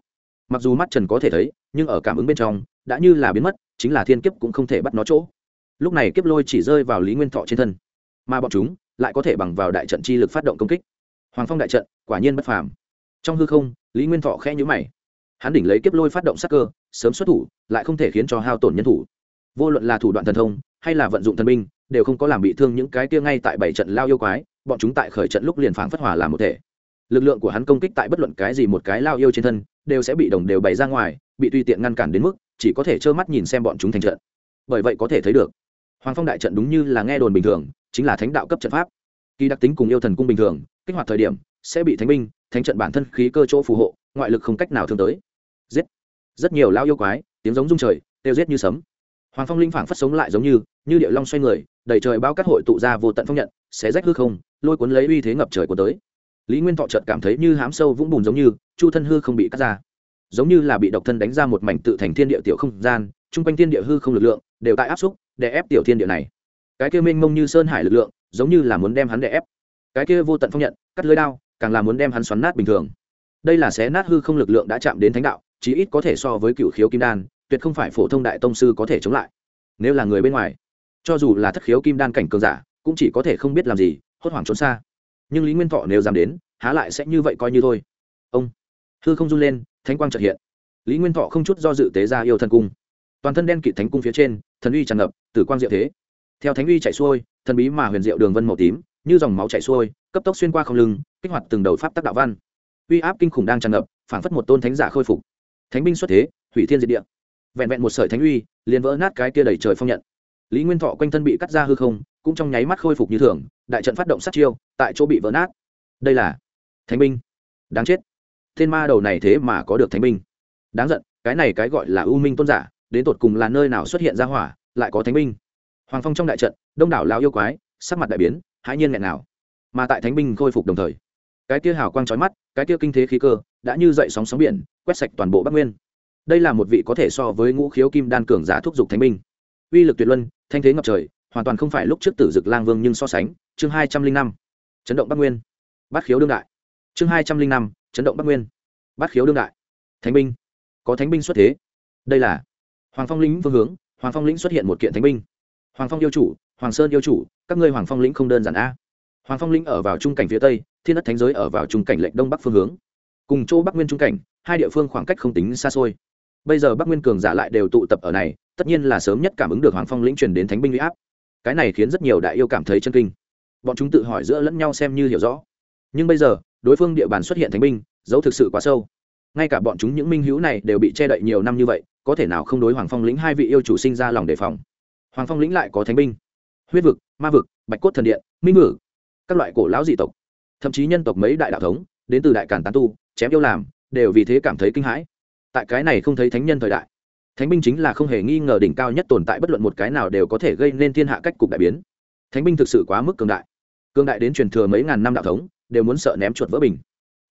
A: Mặc dù mắt trần có thể thấy, nhưng ở cảm ứng bên trong, đã như là biến mất, chính là thiên kiếp cũng không thể bắt nó chỗ. Lúc này kiếp lôi chỉ rơi vào lý nguyên thọ trên thân. Mà bọn chúng lại có thể bằng vào đại trận chi lực phát động công kích. Hoàng phong đại trận, quả nhiên bất phàm. Trong hư không, lý nguyên thọ khẽ nhữ mày. Hắn đỉnh lấy kiếp lôi phát động sắc cơ, sớm xuất thủ, lại không thể khiến cho hao tổn nhân thủ. Vô luận là thủ đoạn thần thông, hay là vận dụng thần binh đều không có làm bị thương những cái kia ngay tại bảy trận lao yêu quái, bọn chúng tại khởi trận lúc liền phảng phất hòa làm một thể. Lực lượng của hắn công kích tại bất luận cái gì một cái lao yêu trên thân, đều sẽ bị đồng đều bày ra ngoài, bị tùy tiện ngăn cản đến mức, chỉ có thể trơ mắt nhìn xem bọn chúng thành trận. Bởi vậy có thể thấy được, hoàng phong đại trận đúng như là nghe đồn bình thường, chính là thánh đạo cấp trận pháp. Kỳ đặc tính cùng yêu thần cung bình thường, kích hoạt thời điểm, sẽ bị thánh binh, thánh trận bản thân khí cơ chỗ phù hộ, ngoại lực không cách nào thương tới. Giết! Rất nhiều lao yêu quái, tiếng giống rung trời tiêu giết như sấm hoàng phong linh phảng phất sống lại giống như như địa long xoay người, đầy trời bao cát hội tụ ra vô tận phong nhận sẽ rách hư không, lôi cuốn lấy uy thế ngập trời của tới. Lý nguyên thọ chợt cảm thấy như hám sâu vũng bùn giống như, chu thân hư không bị cắt ra. Giống như là bị độc thân đánh ra một mảnh tự thành thiên địa tiểu không gian, chung quanh thiên địa hư không lực lượng đều tại áp xúc, đè ép tiểu thiên địa này. Cái kia mênh mông như sơn hải lực lượng, giống như là muốn đem hắn đè ép. Cái kia vô tận phong nhận, cắt lưới đao, càng là muốn đem hắn xoắn nát bình thường. Đây là xé nát hư không lực lượng đã chạm đến thánh đạo, chí ít có thể so với cựu khiếu kim đan tuyệt không phải phổ thông đại tông sư có thể chống lại. Nếu là người bên ngoài, cho dù là thất khiếu kim đan cảnh cường giả, cũng chỉ có thể không biết làm gì, hốt hoảng trốn xa. Nhưng lý nguyên thọ nếu dám đến, há lại sẽ như vậy coi như thôi. Ông, hư không run lên, thánh quang trật hiện. Lý nguyên thọ không chút do dự tế ra yêu thần cung. Toàn thân đen kịt thánh cung phía trên, thần uy tràn ngập, tử quang diệu thế. Theo thánh uy chạy xuôi, thần bí mà huyền diệu đường vân màu tím, như dòng máu chạy xuôi, cấp tốc xuyên qua không lưng, kích hoạt từng đầu pháp tác đạo văn. Uy áp kinh khủng đang tràn ngập, phảng phất một tôn thánh giả khôi phục. Thánh binh xuất thế, hủy thiên diệt địa vẹn vẹn một sợi thánh uy, liền vỡ nát cái kia đầy trời phong nhận. Lý nguyên thọ quanh thân bị cắt ra hư không, cũng trong nháy mắt khôi phục như thường, đại trận phát động sát chiêu, tại chỗ bị vỡ nát. Đây là thánh binh. Đáng chết. Thiên ma đầu này thế mà có được thánh binh. Đáng giận, cái này cái gọi là ưu minh tôn giả, đến tột cùng là nơi nào xuất hiện ra hỏa, lại có thánh binh. Hoàng phong trong đại trận, đông đảo lao yêu quái, sắc mặt đại biến, hãi nhiên nghẹn nào mà tại thánh binh khôi phục đồng thời, cái kia hào quang trói mắt, cái kia kinh thế khí cơ, đã như dậy sóng sóng biển, quét sạch toàn bộ bắc nguyên đây là một vị có thể so với ngũ khiếu kim đan cường giả thúc giục thánh binh. Uy lực tuyệt luân, thanh thế ngập trời, hoàn toàn không phải lúc trước tử dực lang vương nhưng so sánh. Chương hai trăm linh năm, chấn động bắc nguyên. Bát khiếu đương đại. Chương hai trăm linh năm, chấn động bắc nguyên. Bát khiếu đương đại. Thánh binh. Có thánh binh xuất thế. Đây là hoàng phong lĩnh phương hướng. Hoàng phong lĩnh xuất hiện một kiện thánh binh. Hoàng phong yêu chủ, hoàng sơn yêu chủ, các ngươi hoàng phong lĩnh không đơn giản a. Hoàng phong lĩnh ở vào trung cảnh phía tây, thiên đất thánh giới ở vào trung cảnh lệnh đông bắc phương hướng. Cùng chỗ bắc nguyên trung cảnh, hai địa phương khoảng cách không tính xa xôi bây giờ bắc nguyên cường giả lại đều tụ tập ở này tất nhiên là sớm nhất cảm ứng được hoàng phong lĩnh truyền đến thánh binh huy áp. Cái này khiến rất nhiều đại yêu cảm thấy chân kinh. Bọn chúng tự hỏi giữa lẫn nhau xem như hiểu rõ. Nhưng bây giờ đối phương địa bàn xuất hiện thánh binh dấu thực sự quá sâu. Ngay cả bọn chúng những minh hữu này đều bị che đậy nhiều năm như vậy có thể nào không đối hoàng phong lĩnh hai vị yêu chủ sinh ra lòng đề phòng? Hoàng phong lĩnh lại có thánh binh. Huyết vực ma vực bạch cốt thần điện minh ngự, các loại cổ lão dị tộc. Thậm chí nhân tộc mấy đại đạo thống đến từ đại cản tán tu chém yêu làm đều vì thế cảm thấy kinh hãi tại cái này không thấy thánh nhân thời đại. Thánh binh chính là không hề nghi ngờ đỉnh cao nhất tồn tại bất luận một cái nào đều có thể gây nên thiên hạ cách cục đại biến. Thánh binh thực sự quá mức cường đại. Cường đại đến truyền thừa mấy ngàn năm đạo thống, đều muốn sợ ném chuột vỡ bình.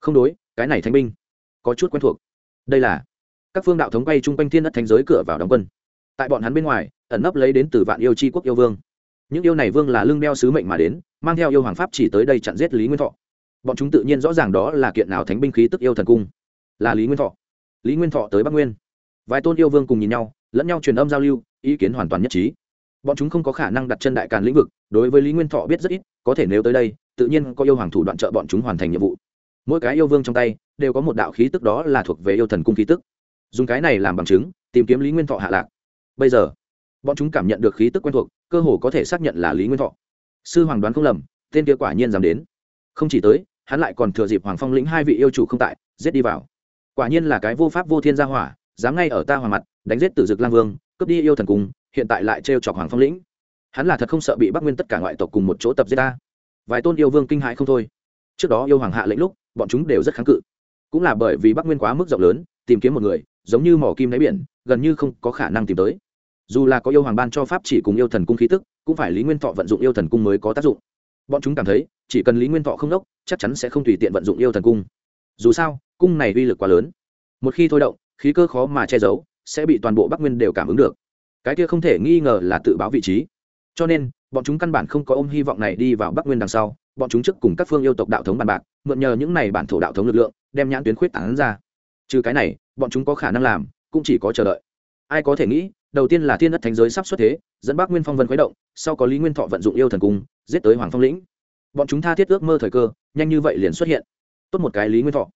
A: Không đối, cái này thánh binh, có chút quen thuộc. Đây là, các phương đạo thống quay chung quanh thiên đất thánh giới cửa vào đóng quân. Tại bọn hắn bên ngoài, ẩn nấp lấy đến từ vạn yêu tri quốc yêu vương. Những yêu này vương là lương đeo sứ mệnh mà đến, mang theo yêu hoàng pháp chỉ tới đây chặn giết lý nguyên thọ. Bọn chúng tự nhiên rõ ràng đó là kiện nào thánh binh khí tức yêu thần cung. Là lý nguyên thọ lý nguyên thọ tới bắc nguyên vài tôn yêu vương cùng nhìn nhau lẫn nhau truyền âm giao lưu ý kiến hoàn toàn nhất trí bọn chúng không có khả năng đặt chân đại càn lĩnh vực đối với lý nguyên thọ biết rất ít có thể nếu tới đây tự nhiên có yêu hoàng thủ đoạn trợ bọn chúng hoàn thành nhiệm vụ mỗi cái yêu vương trong tay đều có một đạo khí tức đó là thuộc về yêu thần cung khí tức dùng cái này làm bằng chứng tìm kiếm lý nguyên thọ hạ lạc bây giờ bọn chúng cảm nhận được khí tức quen thuộc cơ hồ có thể xác nhận là lý nguyên thọ sư hoàng đoán không lầm tên kia quả nhiên dám đến không chỉ tới hắn lại còn thừa dịp hoàng phong lĩnh hai vị yêu chủ không tại giết đi vào quả nhiên là cái vô pháp vô thiên gia hỏa, dám ngay ở ta hoàng mặt, đánh giết tử dực lang vương, cướp đi yêu thần cung hiện tại lại trêu chọc hoàng phong lĩnh. Hắn là thật không sợ bị bắc nguyên tất cả ngoại tộc cùng một chỗ tập giết ta. Vài tôn yêu vương kinh hãi không thôi. Trước đó yêu hoàng hạ lệnh lúc, bọn chúng đều rất kháng cự. Cũng là bởi vì bắc nguyên quá mức rộng lớn, tìm kiếm một người, giống như mỏ kim đáy biển, gần như không có khả năng tìm tới. Dù là có yêu hoàng ban cho pháp chỉ cùng yêu thần cung khí tức, cũng phải lý nguyên thọ vận dụng yêu thần cung mới có tác dụng. Bọn chúng cảm thấy, chỉ cần lý nguyên thọ không đốc, chắc chắn sẽ không tùy tiện vận dụng yêu thần cung dù sao, cung này uy lực quá lớn. Một khi thôi động, khí cơ khó mà che giấu, sẽ bị toàn bộ bắc nguyên đều cảm ứng được. Cái kia không thể nghi ngờ là tự báo vị trí. Cho nên, bọn chúng căn bản không có ôm hy vọng này đi vào bắc nguyên đằng sau, bọn chúng trước cùng các phương yêu tộc đạo thống bàn bạc, mượn nhờ những này bản thổ đạo thống lực lượng, đem nhãn tuyến khuyết tán ra. Trừ cái này, bọn chúng có khả năng làm, cũng chỉ có chờ đợi. Ai có thể nghĩ, đầu tiên là thiên đất thánh giới sắp xuất thế, dẫn bắc nguyên phong vân khuấy động, sau có lý nguyên thọ vận dụng yêu thần cung, giết tới hoàng phong lĩnh. Bọn chúng tha thiết ước mơ thời cơ, nhanh như vậy liền xuất hiện tốt một cái lý nguyên thọ.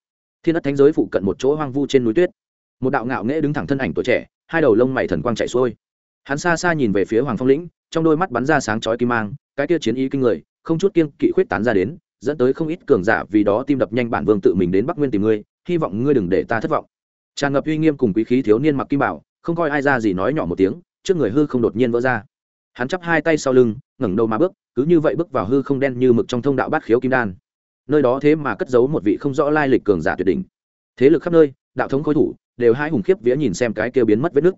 A: Thiên đất thánh giới phụ cận một chỗ hoang vu trên núi tuyết. Một đạo ngạo nghễ đứng thẳng thân ảnh tuổi trẻ, hai đầu lông mày thần quang chạy xuôi. Hắn xa xa nhìn về phía hoàng phong lĩnh, trong đôi mắt bắn ra sáng chói kim mang, cái kia chiến ý kinh người, không chút kiên kỵ khuyết tán ra đến, dẫn tới không ít cường giả vì đó tim đập nhanh bản vương tự mình đến bắc nguyên tìm ngươi, hy vọng ngươi đừng để ta thất vọng. Tràn ngập uy nghiêm cùng quý khí thiếu niên mặc kim bảo, không coi ai ra gì nói nhỏ một tiếng, trước người hư không đột nhiên vỡ ra. Hắn chắp hai tay sau lưng, ngẩng đầu mà bước, cứ như vậy bước vào hư không đen như mực trong thông đạo bát khiếu kim đan nơi đó thế mà cất giấu một vị không rõ lai lịch cường giả tuyệt đỉnh. Thế lực khắp nơi, đạo thống khối thủ, đều hai hùng khiếp vía nhìn xem cái kia biến mất vết nước.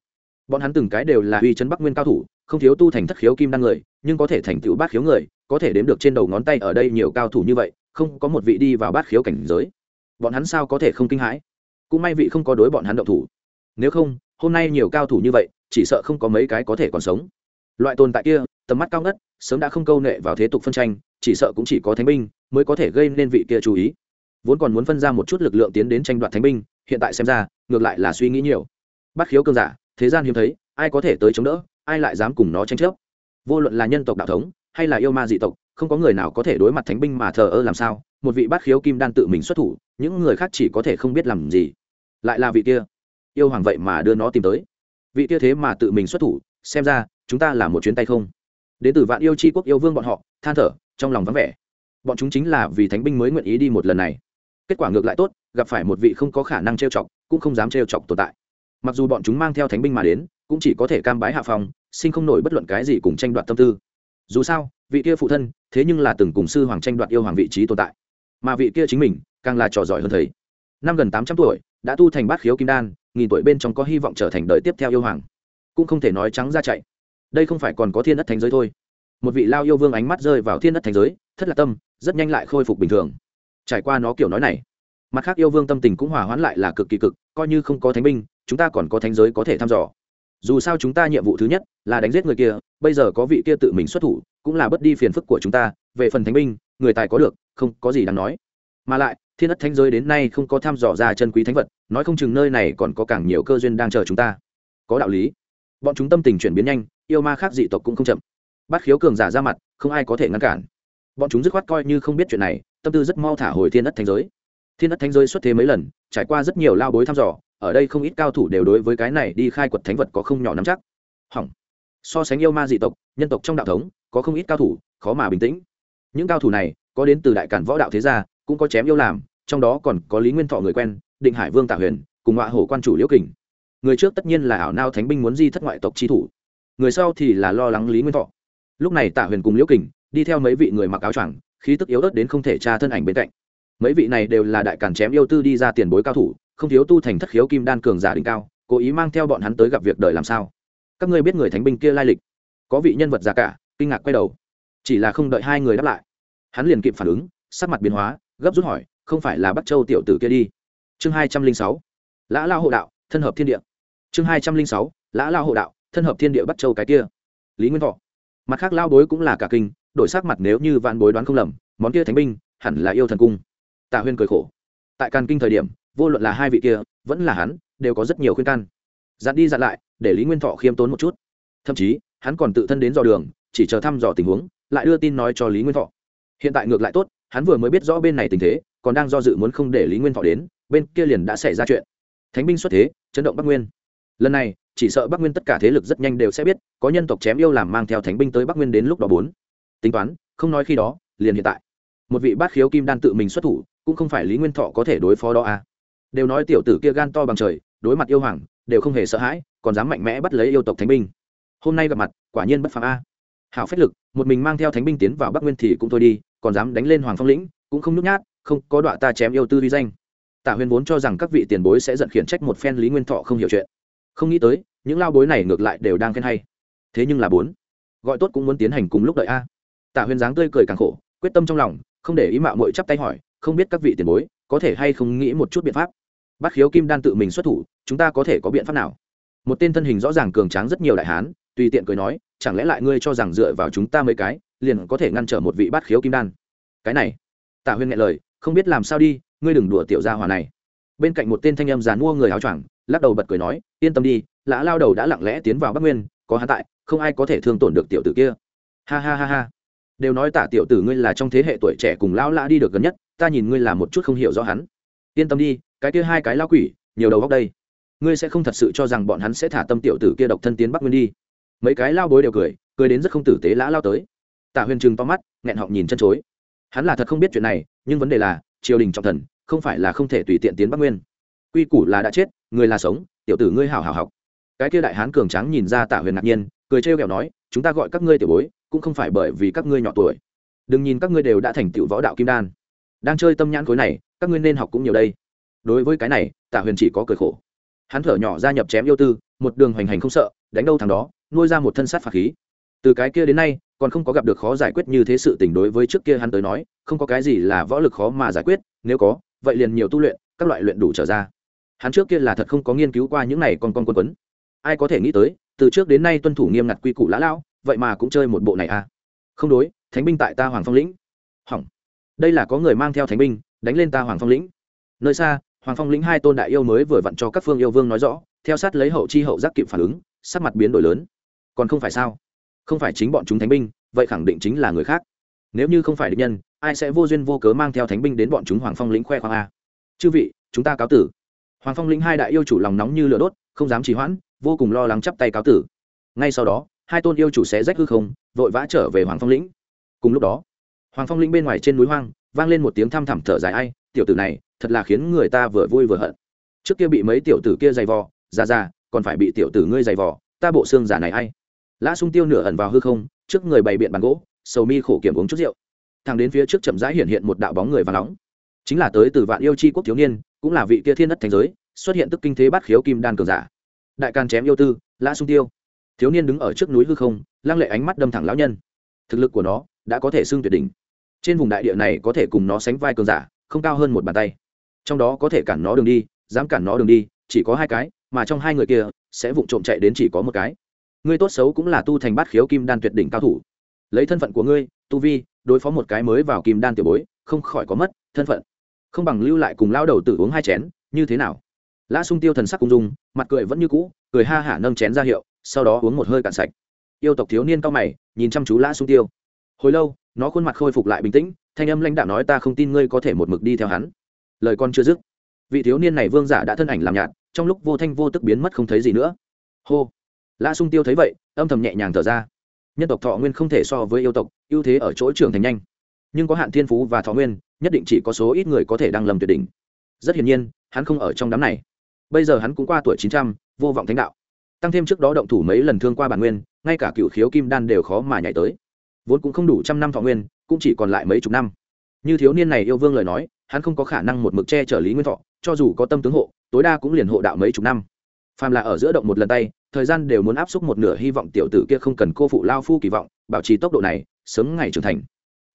A: Bọn hắn từng cái đều là uy chấn bắc nguyên cao thủ, không thiếu tu thành thất khiếu kim đăng người, nhưng có thể thành tựu bát khiếu người, có thể đếm được trên đầu ngón tay ở đây nhiều cao thủ như vậy, không có một vị đi vào bát khiếu cảnh giới. Bọn hắn sao có thể không kinh hãi? Cũng may vị không có đối bọn hắn động thủ. Nếu không, hôm nay nhiều cao thủ như vậy, chỉ sợ không có mấy cái có thể còn sống. Loại tồn tại kia, tầm mắt cao ngất, sớm đã không câu nệ vào thế tục phân tranh, chỉ sợ cũng chỉ có thánh binh mới có thể gây nên vị kia chú ý. Vốn còn muốn phân ra một chút lực lượng tiến đến tranh đoạt thánh binh, hiện tại xem ra, ngược lại là suy nghĩ nhiều. Bắt khiếu cơn giả, thế gian hiếm thấy, ai có thể tới chống đỡ, ai lại dám cùng nó tranh chấp? Vô luận là nhân tộc đạo thống, hay là yêu ma dị tộc, không có người nào có thể đối mặt thánh binh mà thờ ơ làm sao, một vị bát khiếu kim đan tự mình xuất thủ, những người khác chỉ có thể không biết làm gì. Lại là vị kia yêu hoàng vậy mà đưa nó tìm tới. Vị kia thế mà tự mình xuất thủ, xem ra, chúng ta là một chuyến tay không. Đến từ vạn yêu c h i quốc yêu vương bọn họ, than thở, trong lòng vắng vẻ bọn chúng chính là vì thánh binh mới nguyện ý đi một lần này. Kết quả ngược lại tốt, gặp phải một vị không có khả năng trêu chọc, cũng không dám trêu chọc tồn tại. Mặc dù bọn chúng mang theo thánh binh mà đến, cũng chỉ có thể cam bái hạ phòng sinh không nổi bất luận cái gì cùng tranh đoạt tâm tư. Dù sao, vị kia phụ thân, thế nhưng là từng cùng sư hoàng tranh đoạt yêu hoàng vị trí tồn tại. Mà vị kia chính mình, càng là trò giỏi hơn thầy. Năm gần tám trăm tuổi, đã tu thành bát khiếu kim đan, nghìn tuổi bên trong có hy vọng trở thành đời tiếp theo yêu hoàng. Cũng không thể nói trắng ra chạy. Đây không phải còn có thiên đất thành giới thôi một vị lao yêu vương ánh mắt rơi vào thiên đất thành giới, thất lạc tâm, rất nhanh lại khôi phục bình thường. Trải qua nó kiểu nói này, mặt khác yêu vương tâm tình cũng hòa hoãn lại là cực kỳ cực, coi như không có thánh binh, chúng ta còn có thánh giới có thể thăm dò. Dù sao chúng ta nhiệm vụ thứ nhất là đánh giết người kia, bây giờ có vị kia tự mình xuất thủ, cũng là bất đi phiền phức của chúng ta, về phần thánh binh, người tài có được, không có gì đáng nói. Mà lại, thiên đất thánh giới đến nay không có thăm dò ra chân quý thánh vật, nói không chừng nơi này còn có càng nhiều cơ duyên đang chờ chúng ta. Có đạo lý. Bọn chúng tâm tình chuyển biến nhanh, yêu ma khác dị tộc cũng không chậm bắt khiếu cường giả ra mặt, không ai có thể ngăn cản. Bọn chúng dứt khoát coi như không biết chuyện này, tâm tư rất mau thả hồi thiên đất thánh giới. Thiên đất thánh giới xuất thế mấy lần, trải qua rất nhiều lao bối thăm dò, ở đây không ít cao thủ đều đối với cái này đi khai quật thánh vật có không nhỏ nắm chắc. Hỏng. So sánh yêu ma dị tộc, nhân tộc trong đạo thống, có không ít cao thủ, khó mà bình tĩnh. Những cao thủ này, có đến từ đại cản võ đạo thế gia, cũng có chém yêu làm, trong đó còn có lý nguyên thọ người quen, định hải vương tạ huyền, cùng họa hổ quan chủ liễu kình. Người trước tất nhiên là ảo nao thánh binh muốn di thất ngoại tộc chi thủ. Người sau thì là lo lắng lý nguyên thọ lúc này tạ huyền cùng liễu kình đi theo mấy vị người mặc áo choàng, khí tức yếu ớt đến không thể tra thân ảnh bên cạnh. Mấy vị này đều là đại cản chém yêu tư đi ra tiền bối cao thủ, không thiếu tu thành thất khiếu kim đan cường giả đỉnh cao, cố ý mang theo bọn hắn tới gặp việc đời làm sao? Các ngươi biết người thánh binh kia lai lịch? Có vị nhân vật già cả, kinh ngạc quay đầu. Chỉ là không đợi hai người đáp lại, hắn liền kịp phản ứng, sắc mặt biến hóa, gấp rút hỏi, không phải là bắc châu tiểu tử kia đi? Chương hai trăm linh sáu, lã lao hộ đạo, thân hợp thiên địa. Chương hai trăm linh sáu, lã lao hộ đạo, thân hợp thiên địa bắc châu cái kia. Lý nguyên thọ mặt khác lao bối cũng là cả kinh, đổi sắc mặt nếu như vạn bối đoán không lầm, món kia thánh binh hẳn là yêu thần cung. Tạ huyên cười khổ. Tại càn kinh thời điểm, vô luận là hai vị kia, vẫn là hắn, đều có rất nhiều khuyên can. Dặn đi dặn lại, để lý nguyên thọ khiêm tốn một chút. Thậm chí, hắn còn tự thân đến dò đường, chỉ chờ thăm dò tình huống, lại đưa tin nói cho lý nguyên thọ. Hiện tại ngược lại tốt, hắn vừa mới biết rõ bên này tình thế, còn đang do dự muốn không để lý nguyên thọ đến, bên kia liền đã xảy ra chuyện. Thánh binh xuất thế, chấn động bắc nguyên. Lần này chỉ sợ bắc nguyên tất cả thế lực rất nhanh đều sẽ biết, có nhân tộc chém yêu làm mang theo thánh binh tới bắc nguyên đến lúc đó bốn. Tính toán, không nói khi đó, liền hiện tại. Một vị bát khiếu kim đan tự mình xuất thủ, cũng không phải lý nguyên thọ có thể đối phó đó à. đều nói tiểu tử kia gan to bằng trời, đối mặt yêu hoàng, đều không hề sợ hãi, còn dám mạnh mẽ bắt lấy yêu tộc thánh binh. Hôm nay gặp mặt, quả nhiên bất phàm a. Hảo phách lực, một mình mang theo thánh binh tiến vào bắc nguyên thì cũng thôi đi, còn dám đánh lên hoàng phong lĩnh, cũng không nhút nhát, không có đoạn ta chém yêu tư vi danh. Tạ huyền vốn cho rằng các vị tiền bối sẽ giận khiển trách một phen lý nguyên thọ không hiểu chuyện. Không nghĩ tới những lao bối này ngược lại đều đang khen hay. Thế nhưng là bốn, gọi tốt cũng muốn tiến hành cùng lúc đợi a. Tạ huyền dáng tươi cười càng khổ, quyết tâm trong lòng, không để ý mạo mội chắp tay hỏi, không biết các vị tiền bối, có thể hay không nghĩ một chút biện pháp? Bát khiếu kim đan tự mình xuất thủ, chúng ta có thể có biện pháp nào? Một tên thân hình rõ ràng cường tráng rất nhiều đại hán, tùy tiện cười nói, chẳng lẽ lại ngươi cho rằng dựa vào chúng ta mấy cái, liền có thể ngăn trở một vị bát khiếu kim đan? Cái này, tạ huyên nghe lời, không biết làm sao đi, ngươi đừng đùa tiểu gia hòa này. Bên cạnh một tên thanh âm giàn mua người áo choàng lắc đầu bật cười nói, yên tâm đi, lã lao đầu đã lặng lẽ tiến vào bắc nguyên, có hắn tại, không ai có thể thương tổn được tiểu tử kia. Ha ha ha ha. Đều nói tạ tiểu tử ngươi là trong thế hệ tuổi trẻ cùng lão lã đi được gần nhất, ta nhìn ngươi là một chút không hiểu rõ hắn. Yên tâm đi, cái kia hai cái lao quỷ, nhiều đầu góc đây. Ngươi sẽ không thật sự cho rằng bọn hắn sẽ thả tâm tiểu tử kia độc thân tiến bắc nguyên đi. Mấy cái lao bối đều cười cười đến rất không tử tế lã lao tới. Tạ huyền trừng to mắt, nghẹn họng nhìn chân chối. Hắn là thật không biết chuyện này, nhưng vấn đề là, triều đình trọng thần, không phải là không thể tùy tiện tiến bắc nguyên quy củ là đã chết, người là sống, tiểu tử ngươi hảo hảo học. Cái kia đại hán cường trắng nhìn ra tạ huyền ngạc nhiên, cười trêu ghẹo nói, chúng ta gọi các ngươi tiểu bối, cũng không phải bởi vì các ngươi nhỏ tuổi. Đừng nhìn các ngươi đều đã thành tựu võ đạo kim đan. Đang chơi tâm nhãn khối này, các ngươi nên học cũng nhiều đây. Đối với cái này, tạ huyền chỉ có cười khổ. Hắn thở nhỏ gia nhập chém yêu tư, một đường hoành hành không sợ, đánh đâu thằng đó, nuôi ra một thân sát phạt khí. Từ cái kia đến nay, còn không có gặp được khó giải quyết như thế sự tình đối với trước kia hắn tới nói, không có cái gì là võ lực khó mà giải quyết, nếu có, vậy liền nhiều tu luyện, các loại luyện đủ trở ra hắn trước kia là thật không có nghiên cứu qua những này con con quân quấn. Ai có thể nghĩ tới, từ trước đến nay tuân thủ nghiêm ngặt quy củ lã lão, vậy mà cũng chơi một bộ này à? Không đối, thánh binh tại ta hoàng phong lĩnh. Hỏng. Đây là có người mang theo thánh binh, đánh lên ta hoàng phong lĩnh. Nơi xa, hoàng phong lĩnh hai tôn đại yêu mới vừa vặn cho các phương yêu vương nói rõ, theo sát lấy hậu chi hậu giác kịp phản ứng, sắc mặt biến đổi lớn. Còn không phải sao? Không phải chính bọn chúng thánh binh, vậy khẳng định chính là người khác. Nếu như không phải địch nhân, ai sẽ vô duyên vô cớ mang theo thánh binh đến bọn chúng hoàng phong lĩnh khoe khoang a chư vị, chúng ta cáo tử hoàng phong lĩnh hai đại yêu chủ lòng nóng như lửa đốt, không dám trì hoãn, vô cùng lo lắng chắp tay cáo tử. Ngay sau đó, hai tôn yêu chủ sẽ rách hư không, vội vã trở về hoàng phong lĩnh. Cùng lúc đó, hoàng phong lĩnh bên ngoài trên núi hoang, vang lên một tiếng thăm thẳm thở dài ai, tiểu tử này, thật là khiến người ta vừa vui vừa hận. Trước kia bị mấy tiểu tử kia dày vò ra ra còn phải bị tiểu tử ngươi dày vò, ta bộ xương giả này ai? Lã sung tiêu nửa ẩn vào hư không, trước người bày biện bàn gỗ, sầu mi khổ kiểm uống chút rượu. Thằng đến phía trước chậm rãi hiện hiện một đạo bóng người và nóng. Chính là tới từ vạn yêu chi quốc thiếu niên cũng là vị kia thiên đất thành giới, xuất hiện tức kinh thế bát khiếu kim đan cường giả. Đại can chém yêu tư, lã sung tiêu. Thiếu niên đứng ở trước núi hư không, lăng lệ ánh mắt đâm thẳng lão nhân. Thực lực của nó đã có thể xưng tuyệt đỉnh. Trên vùng đại địa này có thể cùng nó sánh vai cường giả, không cao hơn một bàn tay. Trong đó có thể cản nó đường đi, dám cản nó đường đi, chỉ có hai cái, mà trong hai người kia, sẽ vụng trộm chạy đến chỉ có một cái. Ngươi tốt xấu cũng là tu thành bát khiếu kim đan tuyệt đỉnh cao thủ. Lấy thân phận của ngươi, tu vi, đối phó một cái mới vào kim đan tiểu bối, không khỏi có mất thân phận không bằng lưu lại cùng lao đầu tử uống hai chén, như thế nào? Lã sung tiêu thần sắc cung dung, mặt cười vẫn như cũ, cười ha hả nâng chén ra hiệu, sau đó uống một hơi cạn sạch. Yêu tộc thiếu niên cao mày, nhìn chăm chú lã sung tiêu. Hồi lâu, nó khuôn mặt khôi phục lại bình tĩnh, thanh âm lãnh đạo nói ta không tin ngươi có thể một mực đi theo hắn. Lời con chưa dứt, vị thiếu niên này vương giả đã thân ảnh làm nhạt, trong lúc vô thanh vô tức biến mất không thấy gì nữa. Hô! Lã sung tiêu thấy vậy, âm thầm nhẹ nhàng thở ra. Nhân tộc thọ nguyên không thể so với yêu tộc, ưu thế ở chỗ trưởng thành nhanh. Nhưng có hạn thiên phú và thọ nguyên nhất định chỉ có số ít người có thể đăng lầm tuyệt đỉnh. Rất hiển nhiên, hắn không ở trong đám này. Bây giờ hắn cũng qua tuổi chín trăm, vô vọng thánh đạo. Tăng thêm trước đó động thủ mấy lần thương qua bản nguyên, ngay cả cựu khiếu kim đan đều khó mà nhảy tới. Vốn cũng không đủ trăm năm thọ nguyên, cũng chỉ còn lại mấy chục năm. Như thiếu niên này yêu vương lời nói, hắn không có khả năng một mực che chở lý nguyên thọ, cho dù có tâm tướng hộ, tối đa cũng liền hộ đạo mấy chục năm. Phàm là ở giữa động một lần tay, thời gian đều muốn áp xúc một nửa hy vọng tiểu tử kia không cần cô phụ lao phu kỳ vọng, bảo trì tốc độ này, sớm ngày trưởng thành.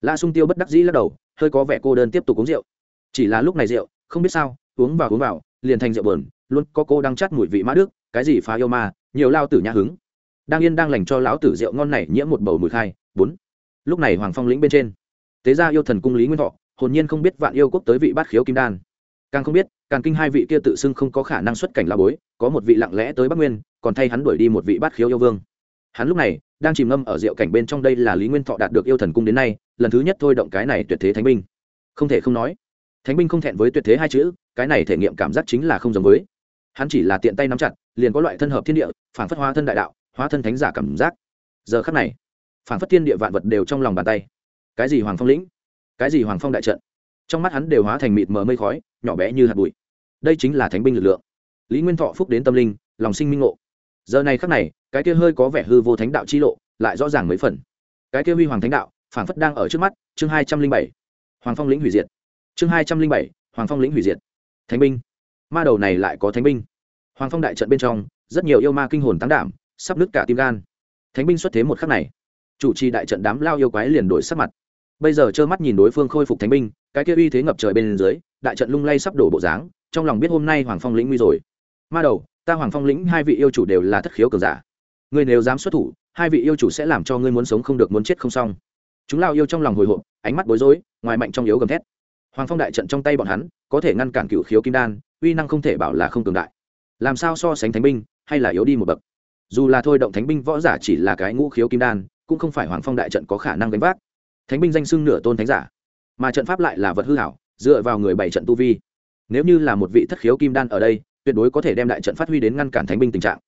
A: La sung tiêu bất đắc dĩ lắc đầu hơi có vẻ cô đơn tiếp tục uống rượu. Chỉ là lúc này rượu, không biết sao, uống vào uống vào, liền thành rượu bờn luôn có cô đang chắt mùi vị mã đức, cái gì phá yêu ma, nhiều lao tử nhã hứng. Đang yên đang lành cho lão tử rượu ngon này nhiễm một bầu mùi khai, bốn. Lúc này hoàng phong lĩnh bên trên, tế gia yêu thần cung lý nguyên thọ, hồn nhiên không biết vạn yêu quốc tới vị bát khiếu kim đan. Càng không biết, càng kinh hai vị kia tự xưng không có khả năng xuất cảnh la bối, có một vị lặng lẽ tới bắc nguyên, còn thay hắn đuổi đi một vị bát khiếu yêu vương hắn lúc này đang chìm ngâm ở rượu cảnh bên trong đây là lý nguyên thọ đạt được yêu thần cung đến nay lần thứ nhất thôi động cái này tuyệt thế thánh binh không thể không nói thánh binh không thẹn với tuyệt thế hai chữ cái này thể nghiệm cảm giác chính là không giống với hắn chỉ là tiện tay nắm chặt liền có loại thân hợp thiên địa phản phất hóa thân đại đạo hóa thân thánh giả cảm giác giờ khắc này phản phất thiên địa vạn vật đều trong lòng bàn tay cái gì hoàng phong lĩnh cái gì hoàng phong đại trận trong mắt hắn đều hóa thành mịt mờ mây khói nhỏ bé như hạt bụi đây chính là thánh binh lực lượng lý nguyên thọ phúc đến tâm linh lòng sinh minh ngộ giờ này khắc này, cái kia hơi có vẻ hư vô thánh đạo chi lộ lại rõ ràng mấy phần. Cái kia huy hoàng thánh đạo, phảng phất đang ở trước mắt, chương hai trăm linh bảy. Hoàng phong lĩnh hủy diệt. Chương hai trăm linh bảy, hoàng phong lĩnh hủy diệt. Thánh binh. Ma đầu này lại có thánh binh. Hoàng phong đại trận bên trong, rất nhiều yêu ma kinh hồn tăng đảm, sắp nứt cả tim gan. Thánh binh xuất thế một khắc này. Chủ trì đại trận đám lao yêu quái liền đổi sắc mặt. Bây giờ trơ mắt nhìn đối phương khôi phục thánh binh, cái kia uy thế ngập trời bên dưới, đại trận lung lay sắp đổ bộ dáng, trong lòng biết hôm nay hoàng phong lĩnh nguy rồi. Ma đầu ta hoàng phong lĩnh hai vị yêu chủ đều là thất khiếu cường giả. Ngươi nếu dám xuất thủ, hai vị yêu chủ sẽ làm cho ngươi muốn sống không được muốn chết không xong. Chúng lao yêu trong lòng hồi hộp, ánh mắt bối rối, ngoài mạnh trong yếu gầm thét. Hoàng phong đại trận trong tay bọn hắn, có thể ngăn cản cựu khiếu kim đan, uy năng không thể bảo là không cường đại. Làm sao so sánh thánh binh, hay là yếu đi một bậc? Dù là thôi động thánh binh võ giả chỉ là cái ngũ khiếu kim đan, cũng không phải hoàng phong đại trận có khả năng đánh vác. Thánh binh danh xưng nửa tôn thánh giả. Mà trận pháp lại là vật hư hảo, dựa vào người bảy trận tu vi. Nếu như là một vị thất khiếu kim đan ở đây tuyệt đối có thể đem đại trận phát huy đến ngăn cản thánh binh tình trạng.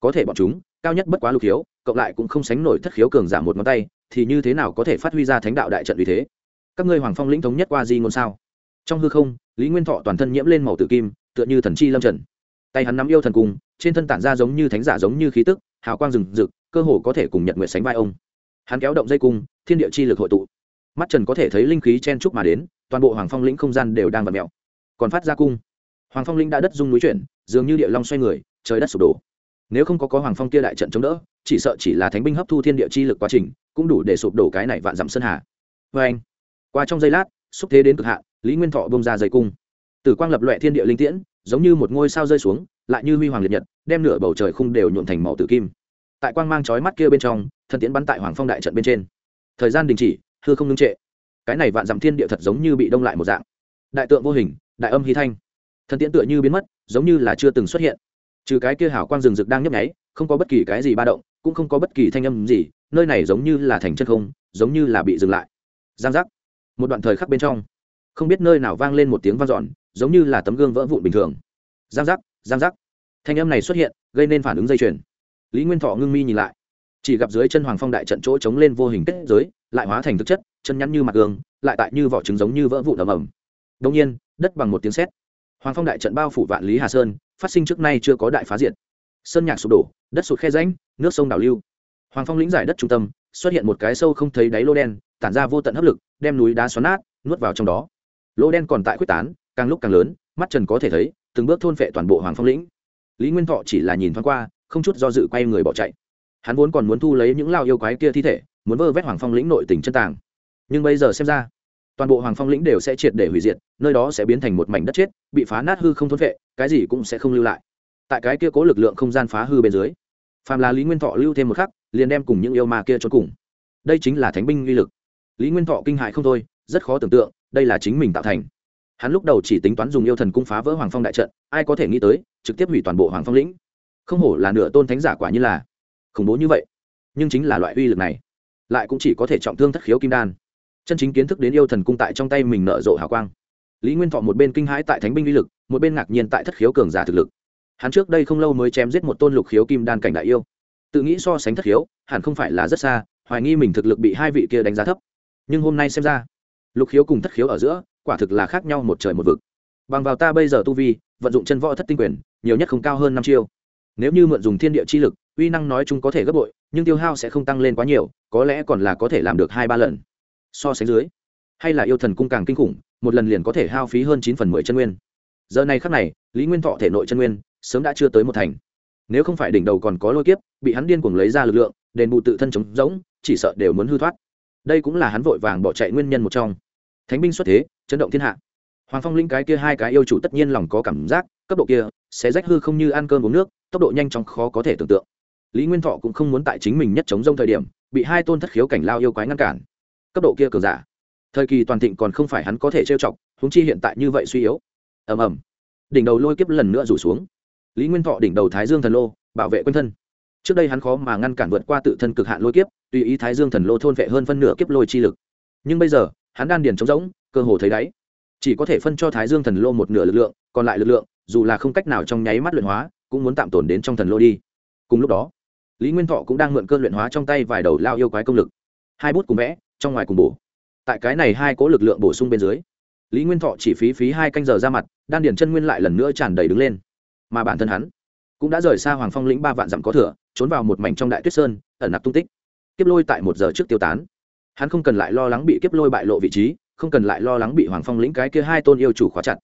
A: Có thể bọn chúng, cao nhất bất quá lục khiếu, cộng lại cũng không sánh nổi thất khiếu cường giảm một ngón tay, thì như thế nào có thể phát huy ra thánh đạo đại trận vì thế? Các ngươi hoàng phong lĩnh thống nhất qua di ngôn sao? Trong hư không, lý nguyên thọ toàn thân nhiễm lên màu tử kim, tựa như thần chi lâm trần. Tay hắn nắm yêu thần cung trên thân tản ra giống như thánh giả giống như khí tức, hào quang rừng rực, cơ hồ có thể cùng nhật nguyện sánh vai ông. Hắn kéo động dây cung, thiên địa chi lực hội tụ. Mắt trần có thể thấy linh khí chen trúc mà đến, toàn bộ hoàng phong lĩnh không gian đều đang vặt mẹo còn phát ra cung hoàng phong Linh đã đất dung núi chuyển, dường như địa long xoay người, trời đất sụp đổ. Nếu không có có hoàng phong kia đại trận chống đỡ, chỉ sợ chỉ là thánh binh hấp thu thiên địa chi lực quá trình, cũng đủ để sụp đổ cái này vạn dặm sơn hà. Vê anh, qua trong giây lát, xúc thế đến cực hạn, lý nguyên thọ bông ra dây cung. Tử quang lập loại thiên địa linh tiễn, giống như một ngôi sao rơi xuống, lại như huy hoàng liệt nhật, đem nửa bầu trời khung đều nhuộn thành màu tử kim. Tại quang mang chói mắt kia bên trong, thần tiễn bắn tại hoàng phong đại trận bên trên. Thời gian đình chỉ, hư không ngưng trệ. Cái này vạn dặm thiên địa thật giống như bị đông lại một dạng. Đại tượng vô hình, đại âm hy thanh thần tiễn tựa như biến mất, giống như là chưa từng xuất hiện. Trừ cái kia hảo quang rừng rực đang nhấp nháy, không có bất kỳ cái gì ba động, cũng không có bất kỳ thanh âm gì, nơi này giống như là thành chân không, giống như là bị dừng lại. Giang giác. Một đoạn thời khắc bên trong, không biết nơi nào vang lên một tiếng vang dọn, giống như là tấm gương vỡ vụn bình thường. Giang giác giang giác. Thanh âm này xuất hiện, gây nên phản ứng dây chuyền. Lý nguyên thọ ngưng mi nhìn lại. Chỉ gặp dưới chân hoàng phong đại trận chỗ chống lên vô hình kết giới, lại hóa thành thực chất, chân nhắn như mặt gương, lại tại như vỏ trứng giống như vỡ vụn ầm ầm. Đông nhiên, đất bằng một tiếng sét hoàng phong đại trận bao phủ vạn lý hà sơn, phát sinh trước nay chưa có đại phá diệt. Sơn nhạc sụp đổ, đất sụt khe ránh nước sông đảo lưu. Hoàng phong lĩnh giải đất trung tâm, xuất hiện một cái sâu không thấy đáy lô đen, tản ra vô tận hấp lực, đem núi đá xoắn nát, nuốt vào trong đó. Lô đen còn tại quyết tán, càng lúc càng lớn, mắt trần có thể thấy, từng bước thôn phệ toàn bộ hoàng phong lĩnh. Lý nguyên thọ chỉ là nhìn thoáng qua, không chút do dự quay người bỏ chạy. Hắn vốn còn muốn thu lấy những lao yêu quái kia thi thể, muốn vơ vét hoàng phong lĩnh nội tỉnh chân tàng. Nhưng bây giờ xem ra toàn bộ hoàng phong lĩnh đều sẽ triệt để hủy diệt, nơi đó sẽ biến thành một mảnh đất chết, bị phá nát hư không thôn vệ, cái gì cũng sẽ không lưu lại. Tại cái kia cố lực lượng không gian phá hư bên dưới, phàm là lý nguyên thọ lưu thêm một khắc, liền đem cùng những yêu ma kia cho cùng. Đây chính là thánh binh uy lực. Lý nguyên thọ kinh hại không thôi, rất khó tưởng tượng, đây là chính mình tạo thành. Hắn lúc đầu chỉ tính toán dùng yêu thần cung phá vỡ hoàng phong đại trận, ai có thể nghĩ tới, trực tiếp hủy toàn bộ hoàng phong lĩnh. Không hổ là nửa tôn thánh giả quả như là khủng bố như vậy. Nhưng chính là loại uy lực này, lại cũng chỉ có thể trọng thương thất khiếu kim đan chân chính kiến thức đến yêu thần cung tại trong tay mình nở rộ hào quang. Lý nguyên thọ một bên kinh hãi tại thánh binh uy lực, một bên ngạc nhiên tại thất khiếu cường giả thực lực. Hắn trước đây không lâu mới chém giết một tôn lục khiếu kim đan cảnh đại yêu. Tự nghĩ so sánh thất khiếu, hẳn không phải là rất xa, hoài nghi mình thực lực bị hai vị kia đánh giá thấp. Nhưng hôm nay xem ra, lục khiếu cùng thất khiếu ở giữa, quả thực là khác nhau một trời một vực. Bằng vào ta bây giờ tu vi, vận dụng chân võ thất tinh quyền, nhiều nhất không cao hơn năm chiêu. Nếu như mượn dùng thiên địa chi lực, uy năng nói chung có thể gấp bội, nhưng tiêu hao sẽ không tăng lên quá nhiều, có lẽ còn là có thể làm được hai ba lần so sánh dưới, hay là yêu thần cung càng kinh khủng, một lần liền có thể hao phí hơn chín phần mười chân nguyên. Giờ này khắc này, lý nguyên thọ thể nội chân nguyên sớm đã chưa tới một thành. Nếu không phải đỉnh đầu còn có lôi kiếp, bị hắn điên cuồng lấy ra lực lượng, đền bù tự thân chống rỗng, chỉ sợ đều muốn hư thoát. Đây cũng là hắn vội vàng bỏ chạy nguyên nhân một trong. Thánh binh xuất thế, chấn động thiên hạ. Hoàng phong linh cái kia hai cái yêu chủ tất nhiên lòng có cảm giác, cấp độ kia sẽ rách hư không như ăn cơm uống nước, tốc độ nhanh chóng khó có thể tưởng tượng. Lý nguyên thọ cũng không muốn tại chính mình nhất chống rông thời điểm, bị hai tôn thất khiếu cảnh lao yêu quái ngăn cản cấp độ kia cường giả. Thời kỳ toàn thịnh còn không phải hắn có thể trêu chọc húng chi hiện tại như vậy suy yếu. Ầm ầm. Đỉnh đầu lôi kiếp lần nữa rủ xuống. Lý nguyên thọ đỉnh đầu thái dương thần lô, bảo vệ quanh thân. Trước đây hắn khó mà ngăn cản vượt qua tự thân cực hạn lôi kiếp, tùy ý thái dương thần lô thôn vệ hơn phân nửa kiếp lôi chi lực. Nhưng bây giờ, hắn đan điền trống rỗng, cơ hồ thấy đáy. Chỉ có thể phân cho thái dương thần lô một nửa lực lượng, còn lại lực lượng, dù là không cách nào trong nháy mắt luyện hóa, cũng muốn tạm tồn đến trong thần lô đi. Cùng lúc đó, lý nguyên thọ cũng đang mượn cơn luyện hóa trong tay vài đầu lao yêu quái công lực. Hai bút cùng vẽ trong ngoài cùng bổ. Tại cái này hai cố lực lượng bổ sung bên dưới, lý nguyên thọ chỉ phí phí hai canh giờ ra mặt, đan điển chân nguyên lại lần nữa tràn đầy đứng lên. Mà bản thân hắn cũng đã rời xa hoàng phong lĩnh ba vạn dặm có thừa, trốn vào một mảnh trong đại tuyết sơn, ẩn nặc tung tích. Kiếp lôi tại một giờ trước tiêu tán. Hắn không cần lại lo lắng bị kiếp lôi bại lộ vị trí, không cần lại lo lắng bị hoàng phong lĩnh cái kia hai tôn yêu chủ khóa chặt.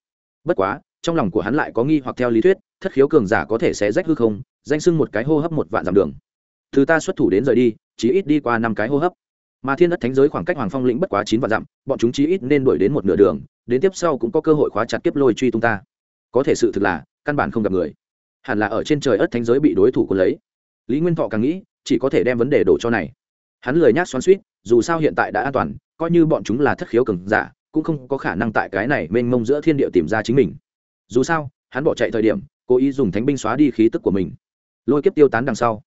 A: Bất quá, trong lòng của hắn lại có nghi hoặc theo lý thuyết, thất khiếu cường giả có thể sẽ rách hư không, danh sưng một cái hô hấp một vạn dặm đường. Từ ta xuất thủ đến rời đi chỉ ít đi qua năm cái hô hấp mà thiên đất thánh giới khoảng cách hoàng phong lĩnh bất quá chín vạn dặm, bọn chúng chí ít nên đuổi đến một nửa đường, đến tiếp sau cũng có cơ hội khóa chặt kiếp lôi truy tung ta. Có thể sự thực là, căn bản không gặp người. Hẳn là ở trên trời ất thánh giới bị đối thủ quân lấy. Lý nguyên thọ càng nghĩ, chỉ có thể đem vấn đề đổ cho này. Hắn lười nhác xoắn suýt dù sao hiện tại đã an toàn, coi như bọn chúng là thất khiếu cường giả, cũng không có khả năng tại cái này mênh mông giữa thiên địa tìm ra chính mình. Dù sao, hắn bỏ chạy thời điểm, cố ý dùng thánh binh xóa đi khí tức của mình. Lôi kiếp tiêu tán đằng sau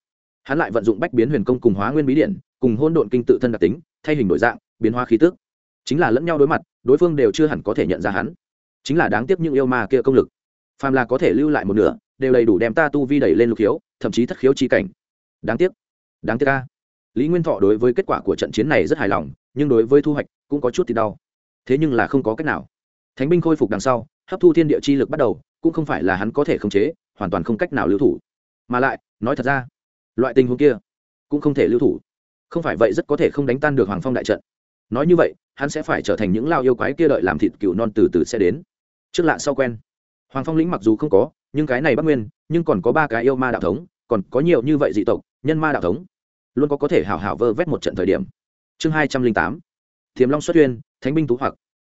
A: hắn lại vận dụng bách biến huyền công cùng hóa nguyên bí điện, cùng hôn độn kinh tự thân đặc tính, thay hình đổi dạng, biến hóa khí tức. Chính là lẫn nhau đối mặt, đối phương đều chưa hẳn có thể nhận ra hắn. Chính là đáng tiếc những yêu ma kia công lực. Phàm là có thể lưu lại một nửa, đều đầy đủ đem ta tu vi đẩy lên lục khiếu, thậm chí thất khiếu chi cảnh. Đáng tiếc. Đáng tiếc ca lý nguyên thọ đối với kết quả của trận chiến này rất hài lòng, nhưng đối với thu hoạch cũng có chút thì đau. Thế nhưng là không có cách nào. Thánh binh khôi phục đằng sau, hấp thu thiên địa chi lực bắt đầu, cũng không phải là hắn có thể khống chế, hoàn toàn không cách nào lưu thủ. Mà lại, nói thật ra loại tình huống kia cũng không thể lưu thủ. Không phải vậy rất có thể không đánh tan được hoàng phong đại trận. Nói như vậy, hắn sẽ phải trở thành những lao yêu quái kia đợi làm thịt cừu non từ từ sẽ đến. Trước lạ sau quen. Hoàng phong lĩnh mặc dù không có, nhưng cái này bắt nguyên, nhưng còn có ba cái yêu ma đạo thống, còn có nhiều như vậy dị tộc, nhân ma đạo thống. Luôn có có thể hảo hảo vơ vét một trận thời điểm. Chương hai trăm linh tám, tiềm long xuất uyên, thánh binh tú hoặc.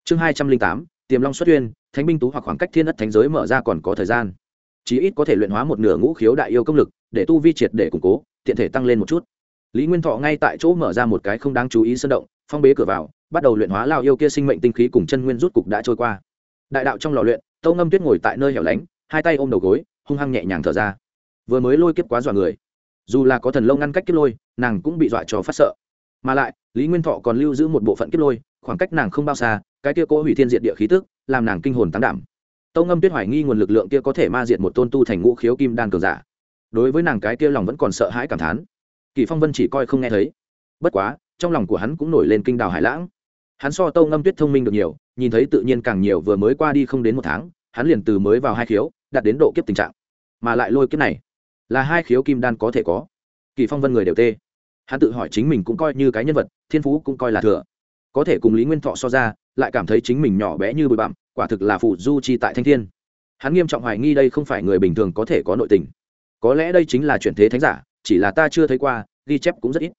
A: Chương hai trăm linh tám, tiềm long xuất uyên, thánh binh tú hoặc khoảng cách thiên đất thánh giới mở ra còn có thời gian. Chí ít có thể luyện hóa một nửa ngũ khiếu đại yêu công lực để tu vi triệt để củng cố, tiện thể tăng lên một chút. Lý nguyên thọ ngay tại chỗ mở ra một cái không đáng chú ý sơn động, phong bế cửa vào, bắt đầu luyện hóa lao yêu kia sinh mệnh tinh khí cùng chân nguyên rút cục đã trôi qua. Đại đạo trong lò luyện, tâu ngâm tuyết ngồi tại nơi hẻo lánh, hai tay ôm đầu gối, hung hăng nhẹ nhàng thở ra. Vừa mới lôi kiếp quá dọa người. Dù là có thần lâu ngăn cách kiếp lôi, nàng cũng bị dọa cho phát sợ. Mà lại, lý nguyên thọ còn lưu giữ một bộ phận kiếp lôi, khoảng cách nàng không bao xa, cái kia cố hủy thiên diệt địa khí tức, làm nàng kinh hồn tán đảm. Tâu ngâm tuyết hoài nghi nguồn lực lượng kia có thể ma diệt một tôn tu thành ngũ khiếu kim đan cường giả đối với nàng cái kia lòng vẫn còn sợ hãi cảm thán. Kỳ phong vân chỉ coi không nghe thấy. Bất quá, trong lòng của hắn cũng nổi lên kinh đào hải lãng. Hắn so tâu ngâm tuyết thông minh được nhiều, nhìn thấy tự nhiên càng nhiều vừa mới qua đi không đến một tháng, hắn liền từ mới vào hai khiếu, đạt đến độ kiếp tình trạng. Mà lại lôi kiếp này, là hai khiếu kim đan có thể có. Kỳ phong vân người đều tê. Hắn tự hỏi chính mình cũng coi như cái nhân vật, thiên phú cũng coi là thừa. Có thể cùng lý nguyên thọ so ra, lại cảm thấy chính mình nhỏ bé như bụi bặm, quả thực là phụ du chi tại thanh thiên. Hắn nghiêm trọng hoài nghi đây không phải người bình thường có thể có nội tình có lẽ đây chính là chuyển thế thánh giả, chỉ là ta chưa thấy qua, ghi chép cũng rất ít.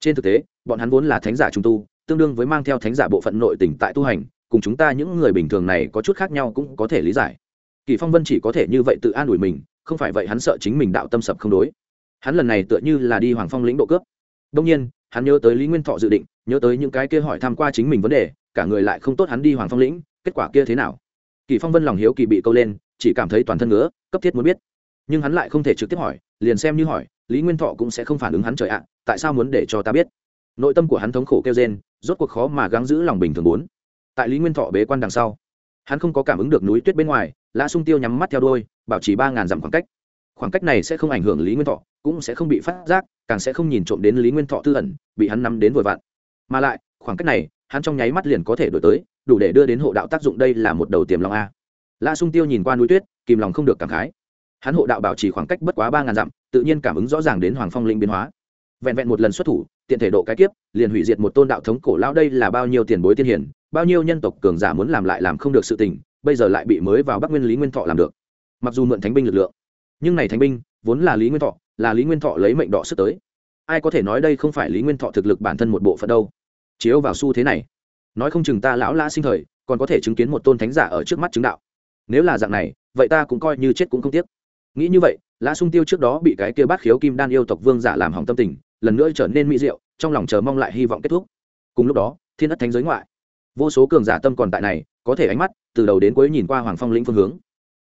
A: Trên thực tế, bọn hắn vốn là thánh giả trung tu, tương đương với mang theo thánh giả bộ phận nội tình tại tu hành, cùng chúng ta những người bình thường này có chút khác nhau cũng có thể lý giải. Kỳ phong vân chỉ có thể như vậy tự an ủi mình, không phải vậy hắn sợ chính mình đạo tâm sập không đối. Hắn lần này tựa như là đi hoàng phong lĩnh độ cướp. Đông nhiên, hắn nhớ tới lý nguyên thọ dự định, nhớ tới những cái kia hỏi tham q u a chính mình vấn đề, cả người lại không tốt hắn đi hoàng phong lĩnh, kết quả kia thế nào? Kỳ phong vân lòng hiếu kỳ bị câu lên, chỉ cảm thấy toàn thân ngứa, cấp thiết muốn biết nhưng hắn lại không thể trực tiếp hỏi, liền xem như hỏi, lý nguyên thọ cũng sẽ không phản ứng hắn trời ạ, tại sao muốn để cho ta biết? Nội tâm của hắn thống khổ kêu trên rốt cuộc khó mà gắng giữ lòng bình thường bốn. Tại lý nguyên thọ bế quan đằng sau, hắn không có cảm ứng được núi tuyết bên ngoài, lã sung tiêu nhắm mắt theo đôi bảo trì ba ngàn dặm khoảng cách. Khoảng cách này sẽ không ảnh hưởng lý nguyên thọ, cũng sẽ không bị phát giác, càng sẽ không nhìn trộm đến lý nguyên thọ tư ẩn, bị hắn nắm đến vội vặn. Mà lại, khoảng cách này, hắn trong nháy mắt liền có thể đổi tới, đủ để đưa đến hộ đạo tác dụng đây là một đầu tiềm long a. Lã sung tiêu nhìn qua núi tuyết, kìm lòng không được cảm khái hắn hộ đạo bảo trì khoảng cách bất quá ba ngàn dặm, tự nhiên cảm ứng rõ ràng đến hoàng phong linh biến hóa. Vẹn vẹn một lần xuất thủ, tiện thể độ cái kiếp, liền hủy diệt một tôn đạo thống cổ lao đây là bao nhiêu tiền bối tiên hiển bao nhiêu nhân tộc cường giả muốn làm lại làm không được sự tình, bây giờ lại bị mới vào bắc nguyên lý nguyên thọ làm được. Mặc dù mượn thánh binh lực lượng, nhưng này thánh binh vốn là lý nguyên thọ, là lý nguyên thọ lấy mệnh đỏ sức tới. Ai có thể nói đây không phải lý nguyên thọ thực lực bản thân một bộ phận đâu. Chiếu vào xu thế này, nói không chừng ta lão lã sinh thời, còn có thể chứng kiến một tôn thánh giả ở trước mắt chứng đạo. Nếu là dạng này, vậy ta cũng coi như chết cũng không tiếc nghĩ như vậy, lã sung tiêu trước đó bị cái kia bát khiếu kim đan yêu tộc vương giả làm hỏng tâm tình, lần nữa trở nên mỹ diệu, trong lòng chờ mong lại hy vọng kết thúc. Cùng lúc đó, thiên đất thánh giới ngoại, vô số cường giả tâm còn tại này, có thể ánh mắt từ đầu đến cuối nhìn qua hoàng phong lĩnh phương hướng.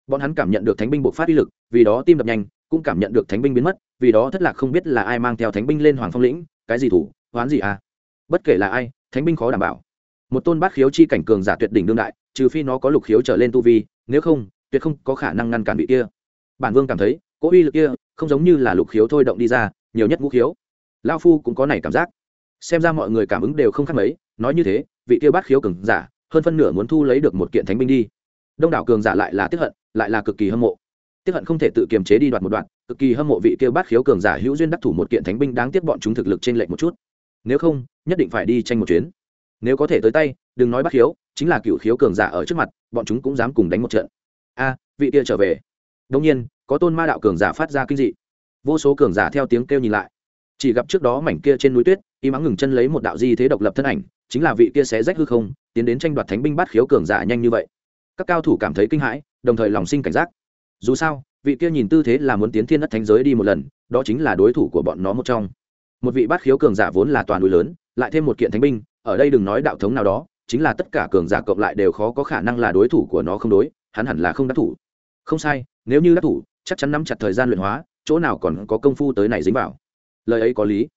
A: Bọn hắn cảm nhận được thánh binh bộc phát uy lực, vì đó tim đập nhanh, cũng cảm nhận được thánh binh biến mất, vì đó thất lạc không biết là ai mang theo thánh binh lên hoàng phong lĩnh, cái gì thủ, hoán gì à? Bất kể là ai, thánh binh khó đảm bảo. Một tôn bát khiếu chi cảnh cường giả tuyệt đỉnh đương đại, trừ phi nó có lục khiếu trở lên tu vi, nếu không, tuyệt không có khả năng ngăn cản bị kia bản vương cảm thấy, cỗ uy lực kia không giống như là lục khiếu thôi động đi ra, nhiều nhất ngũ khiếu. Lao phu cũng có này cảm giác. Xem ra mọi người cảm ứng đều không khác mấy, nói như thế, vị kia bát khiếu cường giả, hơn phân nửa muốn thu lấy được một kiện thánh binh đi. Đông đảo cường giả lại là tiếp hận, lại là cực kỳ hâm mộ. Tiếp hận không thể tự kiềm chế đi đoạt một đoạn, cực kỳ hâm mộ vị kia bát khiếu cường giả hữu duyên đắc thủ một kiện thánh binh đáng tiếc bọn chúng thực lực trên lệch một chút. Nếu không, nhất định phải đi tranh một chuyến. Nếu có thể tới tay, đừng nói bát khiếu, chính là cựu khiếu cường giả ở trước mặt, bọn chúng cũng dám cùng đánh một trận. A, vị kia trở về. Đông nhiên có tôn ma đạo cường giả phát ra kinh dị. Vô số cường giả theo tiếng kêu nhìn lại. Chỉ gặp trước đó mảnh kia trên núi tuyết, y mắng ngừng chân lấy một đạo di thế độc lập thân ảnh, chính là vị kia xé rách hư không, tiến đến tranh đoạt thánh binh bát khiếu cường giả nhanh như vậy. Các cao thủ cảm thấy kinh hãi, đồng thời lòng sinh cảnh giác. Dù sao, vị kia nhìn tư thế là muốn tiến thiên đất thánh giới đi một lần, đó chính là đối thủ của bọn nó một trong. Một vị bát khiếu cường giả vốn là toàn núi lớn, lại thêm một kiện thánh binh, ở đây đừng nói đạo thống nào đó, chính là tất cả cường giả cộng lại đều khó có khả năng là đối thủ của nó không đối, hắn hẳn là không đắc thủ. Không sai, nếu như đắc thủ chắc chắn nắm chặt thời gian luyện hóa, chỗ nào còn có công phu tới này dính vào. Lời ấy có lý.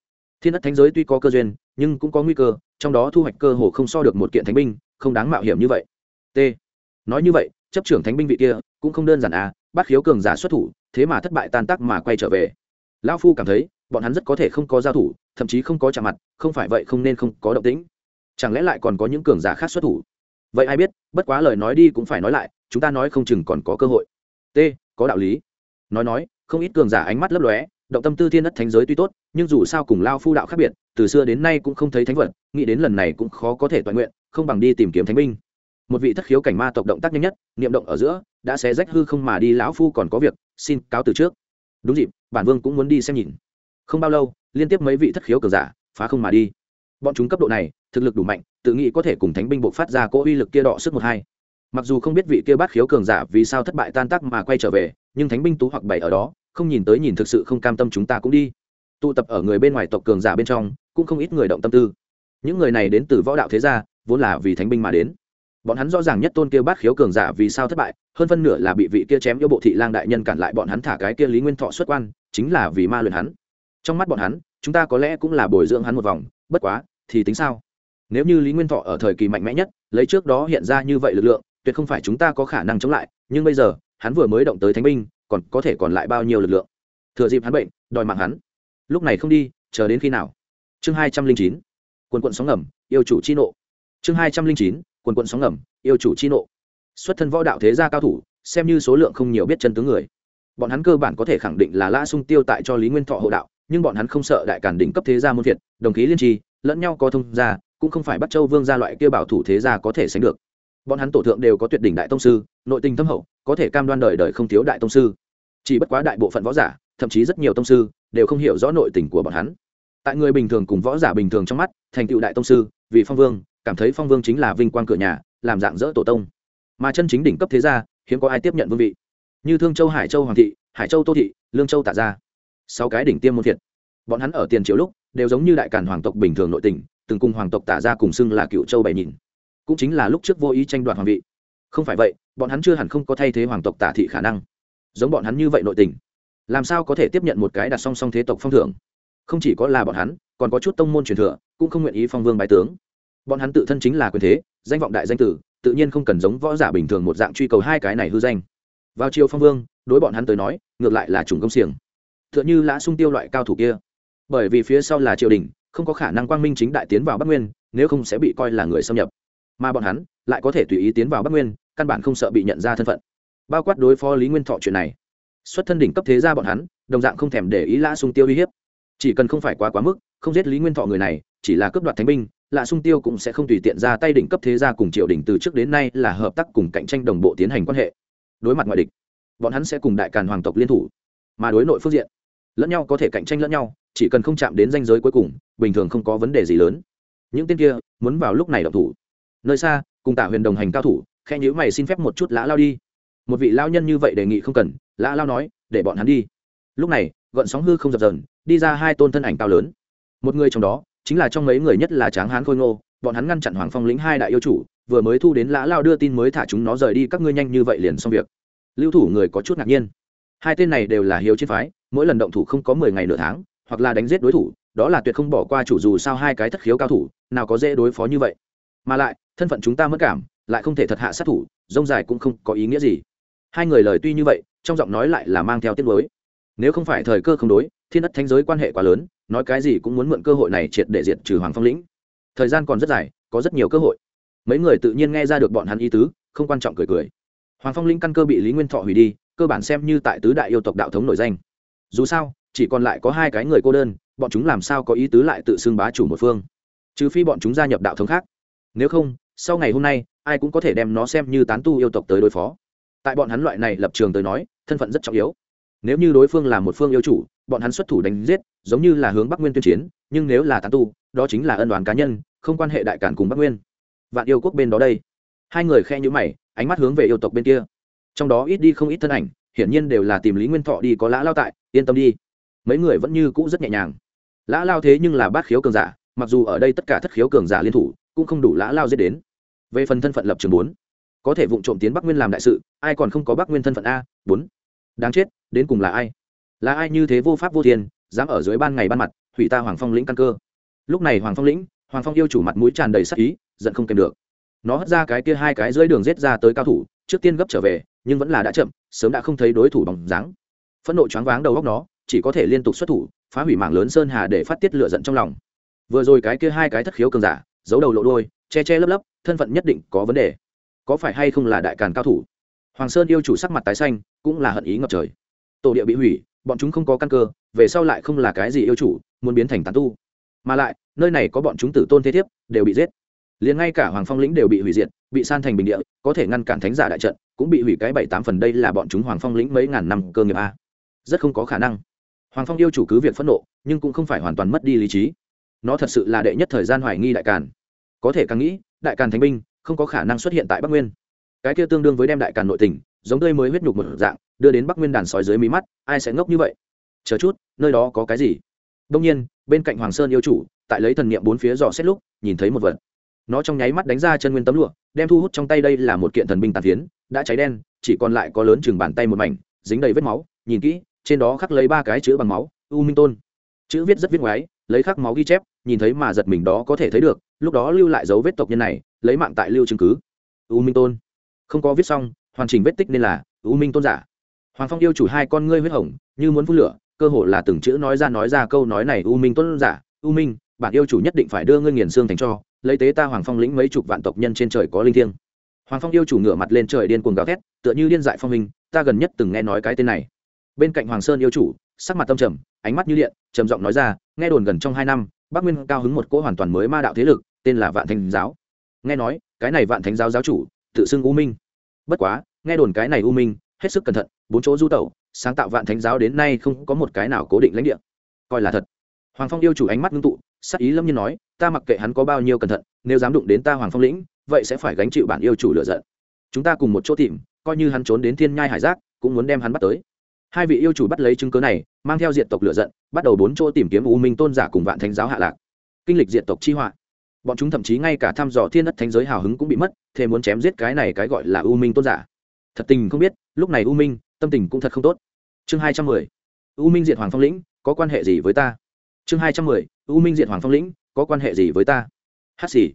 A: Thiên đất thánh giới tuy có cơ duyên, nhưng cũng có nguy cơ, trong đó thu hoạch cơ hồ không so được một kiện thánh binh, không đáng mạo hiểm như vậy. T. Nói như vậy, chấp trưởng thánh binh vị kia, cũng không đơn giản à bắt khiếu cường giả xuất thủ, thế mà thất bại tan tác mà quay trở về. Lão phu cảm thấy, bọn hắn rất có thể không có giao thủ, thậm chí không có chạm mặt, không phải vậy không nên không có động tĩnh. Chẳng lẽ lại còn có những cường giả khác xuất thủ? Vậy ai biết, bất quá lời nói đi cũng phải nói lại, chúng ta nói không chừng còn có cơ hội. T. Có đạo lý nói nói, không ít cường giả ánh mắt lấp lóe, động tâm tư thiên đất thánh giới tuy tốt, nhưng dù sao cùng lao phu đạo khác biệt, từ xưa đến nay cũng không thấy thánh vật, nghĩ đến lần này cũng khó có thể toàn nguyện, không bằng đi tìm kiếm thánh binh. Một vị thất khiếu cảnh ma tộc động tác nhanh nhất, niệm động ở giữa, đã xé rách hư không mà đi, lão phu còn có việc, xin cáo từ trước. Đúng dịp, bản vương cũng muốn đi xem nhìn. Không bao lâu, liên tiếp mấy vị thất khiếu cường giả, phá không mà đi. Bọn chúng cấp độ này, thực lực đủ mạnh, tự nghĩ có thể cùng thánh binh bộ phát ra cỗ uy lực kia đọ sức một hai mặc dù không biết vị kia bát khiếu cường giả vì sao thất bại tan tác mà quay trở về, nhưng thánh binh tú hoặc bảy ở đó, không nhìn tới nhìn thực sự không cam tâm chúng ta cũng đi. Tụ tập ở người bên ngoài tộc cường giả bên trong, cũng không ít người động tâm tư. Những người này đến từ võ đạo thế gia, vốn là vì thánh binh mà đến. Bọn hắn rõ ràng nhất tôn kia bát khiếu cường giả vì sao thất bại, hơn phân nửa là bị vị kia chém yêu bộ thị lang đại nhân cản lại bọn hắn thả cái kia lý nguyên thọ xuất quan, chính là vì ma luyện hắn. Trong mắt bọn hắn, chúng ta có lẽ cũng là bồi dưỡng hắn một vòng, bất quá, thì tính sao? Nếu như lý nguyên thọ ở thời kỳ mạnh mẽ nhất, lấy trước đó hiện ra như vậy lực lượng tuyệt không phải chúng ta có khả năng chống lại nhưng bây giờ hắn vừa mới động tới thánh binh còn có thể còn lại bao nhiêu lực lượng? Thừa dịp hắn bệnh đòi mạng hắn. Lúc này không đi chờ đến khi nào? Chương hai trăm linh chín. Quần quận sóng ngầm yêu chủ chi nộ. Chương hai trăm linh chín quần quận sóng ngầm yêu chủ chi nộ. Xuất thân võ đạo thế gia cao thủ xem như số lượng không nhiều biết chân tướng người. Bọn hắn cơ bản có thể khẳng định là lã sung tiêu tại cho lý nguyên thọ hộ đạo nhưng bọn hắn không sợ đại cản đỉnh cấp thế gia môn thiệt, đồng khí liên tri lẫn nhau có thông gia cũng không phải bắt châu vương gia loại kia bảo thủ thế gia có thể sánh được bọn hắn tổ thượng đều có tuyệt đỉnh đại tông sư, nội tình thâm hậu, có thể cam đoan đời đời không thiếu đại tông sư. Chỉ bất quá đại bộ phận võ giả, thậm chí rất nhiều tông sư, đều không hiểu rõ nội tình của bọn hắn. Tại người bình thường cùng võ giả bình thường trong mắt, thành tựu đại tông sư, vì phong vương, cảm thấy phong vương chính là vinh quang cửa nhà, làm dạng dỡ tổ tông. Mà chân chính đỉnh cấp thế gia, hiếm có ai tiếp nhận vương vị. Như thương châu, hải châu hoàng thị, hải châu tô thị, lương châu tạ gia. Sáu cái đỉnh tiêm môn thiệt bọn hắn ở tiền triệu lúc, đều giống như đại cản hoàng tộc bình thường nội tình, từng cùng hoàng tộc tạ gia cùng xưng là cựu châu bảy nhìn cũng chính là lúc trước vô ý tranh đoạt hoàng vị. Không phải vậy, bọn hắn chưa hẳn không có thay thế hoàng tộc tả thị khả năng. Giống bọn hắn như vậy nội tình, làm sao có thể tiếp nhận một cái đặt song song thế tộc phong thưởng? Không chỉ có là bọn hắn, còn có chút tông môn truyền thừa, cũng không nguyện ý phong vương bái tướng. Bọn hắn tự thân chính là quyền thế, danh vọng đại danh tử, tự nhiên không cần giống võ giả bình thường một dạng truy cầu hai cái này hư danh. Vào chiều phong vương, đối bọn hắn tới nói, ngược lại là chủng công xiềng. T h ư ợ n h ư lã sung tiêu loại cao thủ kia. Bởi vì phía sau là triều đình, không có khả năng quang minh chính đại tiến vào bắc nguyên, nếu không sẽ bị coi là người xâm nhập mà bọn hắn lại có thể tùy ý tiến vào bắc nguyên, căn bản không sợ bị nhận ra thân phận. Bao quát đối phó lý nguyên thọ chuyện này, xuất thân đỉnh cấp thế ra bọn hắn, đồng dạng không thèm để ý lã sung tiêu uy hiếp. Chỉ cần không phải quá quá mức, không giết lý nguyên thọ người này, chỉ là cướp đoạt thánh binh lạ sung tiêu cũng sẽ không tùy tiện ra tay đỉnh cấp thế gia cùng triều đình từ trước đến nay là hợp tác cùng cạnh tranh đồng bộ tiến hành quan hệ. Đối mặt ngoại địch, bọn hắn sẽ cùng đại càn hoàng tộc liên thủ, mà đối nội phương diện, lẫn nhau có thể cạnh tranh lẫn nhau, chỉ cần không chạm đến danh giới cuối cùng, bình thường không có vấn đề gì lớn. Những tên kia muốn vào lúc này đọc thủ nơi xa, cùng tả huyền đồng hành cao thủ khe nhữ mày xin phép một chút lã lao đi. Một vị lao nhân như vậy đề nghị không cần, lã lao nói, để bọn hắn đi. Lúc này gọn sóng hư không dập dần đi ra hai tôn thân ảnh cao lớn. Một người trong đó, chính là trong mấy người nhất là tráng hán khôi ngô, bọn hắn ngăn chặn hoàng phong lĩnh hai đại yêu chủ, vừa mới thu đến lã lao đưa tin mới thả chúng nó rời đi, các ngươi nhanh như vậy liền xong việc. Lưu thủ người có chút ngạc nhiên. Hai tên này đều là hiếu chiến phái, mỗi lần động thủ không có mười ngày nửa tháng, hoặc là đánh giết đối thủ, đó là tuyệt không bỏ qua chủ dù sao hai cái thất khiếu cao thủ, nào có dễ đối phó như vậy. Mà lại thân phận chúng ta mất cảm, lại không thể thật hạ sát thủ, rông dài cũng không có ý nghĩa gì. Hai người lời tuy như vậy, trong giọng nói lại là mang theo tiết mới nếu không phải thời cơ không đối, thiên đất thanh giới quan hệ quá lớn, nói cái gì cũng muốn mượn cơ hội này triệt để diệt trừ hoàng phong lĩnh. Thời gian còn rất dài, có rất nhiều cơ hội. Mấy người tự nhiên nghe ra được bọn hắn ý tứ, không quan trọng cười cười. Hoàng phong lĩnh căn cơ bị lý nguyên thọ hủy đi, cơ bản xem như tại tứ đại yêu tộc đạo thống nổi danh. Dù sao, chỉ còn lại có hai cái người cô đơn, bọn chúng làm sao có ý tứ lại tự xưng bá chủ một phương? Trừ phi bọn chúng gia nhập đạo thống khác. Nếu không sau ngày hôm nay, ai cũng có thể đem nó xem như tán tu yêu tộc tới đối phó. Tại bọn hắn loại này lập trường tới nói, thân phận rất trọng yếu. Nếu như đối phương là một phương yêu chủ, bọn hắn xuất thủ đánh giết, giống như là hướng bắc nguyên tuyên chiến, nhưng nếu là tán tu, đó chính là ân đoàn cá nhân, không quan hệ đại cản cùng bắc nguyên. Vạn yêu quốc bên đó đây. Hai người khe nhữ mày, ánh mắt hướng về yêu tộc bên kia. Trong đó ít đi không ít thân ảnh, hiển nhiên đều là tìm lý nguyên thọ đi có lã lao tại, yên tâm đi. Mấy người vẫn như cũ rất nhẹ nhàng. Lã lao thế nhưng là bát khiếu cường giả, mặc dù ở đây tất cả thất khiếu cường giả liên thủ, cũng không đủ lã lao giết đến về phần thân phận lập trường bốn, có thể vụ trộm tiến bắc nguyên làm đại sự, ai còn không có bắc nguyên thân phận a, bốn. Đáng chết, đến cùng là ai? Là ai như thế vô pháp vô thiên, dám ở dưới ban ngày ban mặt, hủy ta hoàng phong lĩnh căn cơ? Lúc này hoàng phong lĩnh, hoàng phong yêu chủ mặt mũi tràn đầy sắc ý, giận không kèm được. Nó hất ra cái kia hai cái dưới đường rết ra tới cao thủ, trước tiên gấp trở về, nhưng vẫn là đã chậm, sớm đã không thấy đối thủ bằng dáng. Phẫn nộ choáng váng đầu góc nó, chỉ có thể liên tục xuất thủ, phá hủy mạng lớn sơn hà để phát tiết lửa giận trong lòng. Vừa rồi cái kia hai cái thất khiếu cường giả giấu đầu lộ đôi, che che lấp lấp, thân phận nhất định có vấn đề. Có phải hay không là đại càn cao thủ? Hoàng sơn yêu chủ sắc mặt tái xanh, cũng là hận ý ngập trời. Tổ địa bị hủy, bọn chúng không có căn cơ, về sau lại không là cái gì yêu chủ, muốn biến thành tán tu. Mà lại, nơi này có bọn chúng tử tôn thế thiếp, đều bị giết. Liền ngay cả hoàng phong lĩnh đều bị hủy diệt, bị san thành bình địa, có thể ngăn cản thánh giả đại trận, cũng bị hủy cái bảy tám phần đây là bọn chúng hoàng phong lĩnh mấy ngàn năm cơ nghiệp a. Rất không có khả năng. Hoàng phong yêu chủ cứ việc phẫn nộ, nhưng cũng không phải hoàn toàn mất đi lý trí nó thật sự là đệ nhất thời gian hoài nghi đại càn. Có thể càng nghĩ, đại càn thánh binh không có khả năng xuất hiện tại bắc nguyên. Cái kia tương đương với đem đại càn nội tình, giống tươi mới huyết nhục một dạng, đưa đến bắc nguyên đàn sói dưới mí mắt, ai sẽ ngốc như vậy? Chờ chút, nơi đó có cái gì? Đông nhiên, bên cạnh hoàng sơn yêu chủ, tại lấy thần niệm bốn phía dò xét lúc, nhìn thấy một vật. Nó trong nháy mắt đánh ra chân nguyên tấm lụa, đem thu hút trong tay đây là một kiện thần binh tàn phiến, đã cháy đen, chỉ còn lại có lớn chừng bàn tay một mảnh, dính đầy vết máu, nhìn kỹ, trên đó khắc lấy ba cái chữ bằng máu, u minh tôn. Chữ viết rất viết ngoái lấy khắc máu ghi chép, nhìn thấy mà giật mình đó có thể thấy được, lúc đó lưu lại dấu vết tộc nhân này, lấy mạng tại lưu chứng cứ. U minh tôn. Không có viết xong, hoàn chỉnh vết tích nên là, u minh tôn giả. Hoàng phong yêu chủ hai con ngươi huyết hồng, như muốn phun lửa, cơ hồ là từng chữ nói ra nói ra câu nói này, u minh tôn giả, u minh bản yêu chủ nhất định phải đưa ngươi nghiền xương thành cho, lấy tế ta hoàng phong lĩnh mấy chục vạn tộc nhân trên trời có linh thiêng. Hoàng phong yêu chủ ngửa mặt lên trời điên cuồng gào thét, tựa như điên dại phong minh ta gần nhất từng nghe nói cái tên này. Bên cạnh hoàng sơn yêu chủ sắc mặt tâm trầm, ánh mắt như điện, trầm giọng nói ra, nghe đồn gần trong hai năm, bắc nguyên cao hứng một cỗ hoàn toàn mới ma đạo thế lực, tên là vạn thánh giáo. Nghe nói, cái này vạn thánh giáo giáo chủ, tự xưng u minh. Bất quá, nghe đồn cái này u minh, hết sức cẩn thận, bốn chỗ du tẩu, sáng tạo vạn thánh giáo đến nay không có một cái nào cố định lãnh địa. Coi là thật. Hoàng phong yêu chủ ánh mắt ngưng tụ, sắc ý lâm nhiên nói, ta mặc kệ hắn có bao nhiêu cẩn thận, nếu dám đụng đến ta hoàng phong lĩnh, vậy sẽ phải gánh chịu bản yêu chủ lựa giận. Chúng ta cùng một chỗ tìm, coi như hắn trốn đến thiên nhai hải giác, cũng muốn đem hắn bắt tới hai vị yêu chủ bắt lấy chứng cớ này, mang theo diện tộc lựa giận, bắt đầu bốn chỗ tìm kiếm u minh tôn giả cùng vạn thánh giáo hạ lạc. Kinh lịch diện tộc chi họa. Bọn chúng thậm chí ngay cả thăm dò thiên đất thánh giới hào hứng cũng bị mất thế muốn chém giết cái này cái gọi là u minh tôn giả. Thật tình không biết, lúc này u minh, tâm tình cũng thật không tốt. Chương hai trăm mười. U minh diệt hoàng phong lĩnh, có quan hệ gì với ta? Chương hai trăm mười. U minh diệt hoàng phong lĩnh, có quan hệ gì với ta? Hát xì.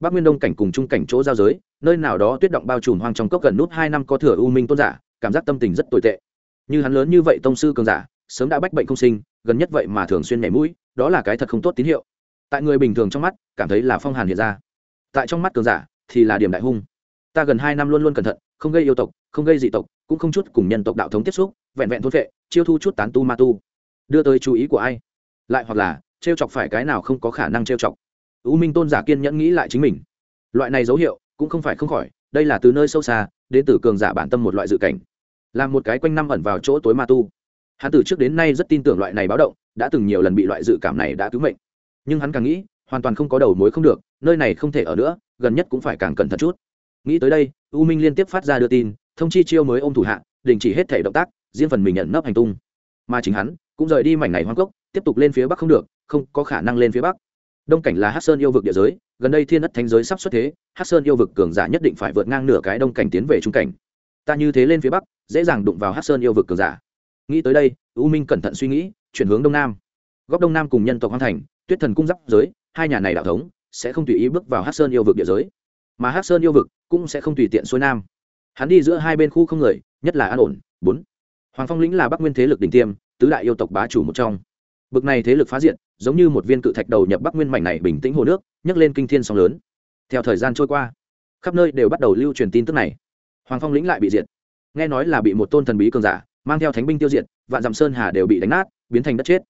A: Bắc nguyên đông cảnh cùng trung cảnh chỗ giao giới, nơi nào đó tuyết động bao trùm hoang trong cốc gần nút hai năm có thừa u minh tôn giả, cảm giác tâm tình rất tồi tệ như hắn lớn như vậy tông sư cường giả, sớm đã bách bệnh không sinh, gần nhất vậy mà thường xuyên nhảy mũi, đó là cái thật không tốt tín hiệu. Tại người bình thường trong mắt, cảm thấy là phong hàn hiện ra. Tại trong mắt cường giả, thì là điểm đại hung. Ta gần hai năm luôn luôn cẩn thận, không gây yêu tộc, không gây dị tộc, cũng không chút cùng nhân tộc đạo thống tiếp xúc, vẹn vẹn thôn vệ chiêu thu chút tán tu ma tu. Đưa tới chú ý của ai? Lại hoặc là, trêu chọc phải cái nào không có khả năng trêu chọc. U minh tôn giả kiên nhẫn nghĩ lại chính mình. Loại này dấu hiệu, cũng không phải không khỏi, đây là từ nơi sâu xa, đến từ cường giả bản tâm một loại dự cảnh là một cái quanh năm ẩn vào chỗ tối ma tu. Hắn từ trước đến nay rất tin tưởng loại này báo động, đã từng nhiều lần bị loại dự cảm này đã cứu mệnh. Nhưng hắn càng nghĩ, hoàn toàn không có đầu mối không được, nơi này không thể ở nữa, gần nhất cũng phải càng cẩn thận chút. Nghĩ tới đây, u minh liên tiếp phát ra đưa tin, thông chi chiêu mới ôm thủ hạ, đình chỉ hết thể động tác, riêng phần mình nhận nấp hành tung. Mà chính hắn, cũng rời đi mảnh này hoang cốc, tiếp tục lên phía bắc không được, không có khả năng lên phía bắc. Đông cảnh là hát sơn yêu vực địa giới, gần đây thiên đất thánh giới sắp xuất thế hát sơn yêu vực cường giả nhất định phải vượt ngang nửa cái đông cảnh tiến về trung cảnh. Ta như thế lên phía bắc dễ dàng đụng vào hát sơn yêu vực cường giả. Nghĩ tới đây, u minh cẩn thận suy nghĩ, chuyển hướng đông nam. Góc đông nam cùng nhân tộc hoang thành, tuyết thần cung giáp giới, hai nhà này đạo thống, sẽ không tùy ý bước vào hát sơn yêu vực địa giới. Mà hát sơn yêu vực cũng sẽ không tùy tiện xuôi nam. Hắn đi giữa hai bên khu không người, nhất là an ổn. Bốn. Hoàng phong lĩnh là bắc nguyên thế lực đỉnh tiêm, tứ đại yêu tộc bá chủ một trong. Bực này thế lực phá diện, giống như một viên cự thạch đầu nhập bắc nguyên mảnh này bình tĩnh hồ nước, nhấc lên kinh thiên sóng lớn. Theo thời gian trôi qua, khắp nơi đều bắt đầu lưu truyền tin tức này. Hoàng phong lĩnh lại bị diệt nghe nói là bị một tôn thần bí cường giả, mang theo thánh binh tiêu diệt, vạn dặm sơn hà đều bị đánh nát, biến thành đất chết.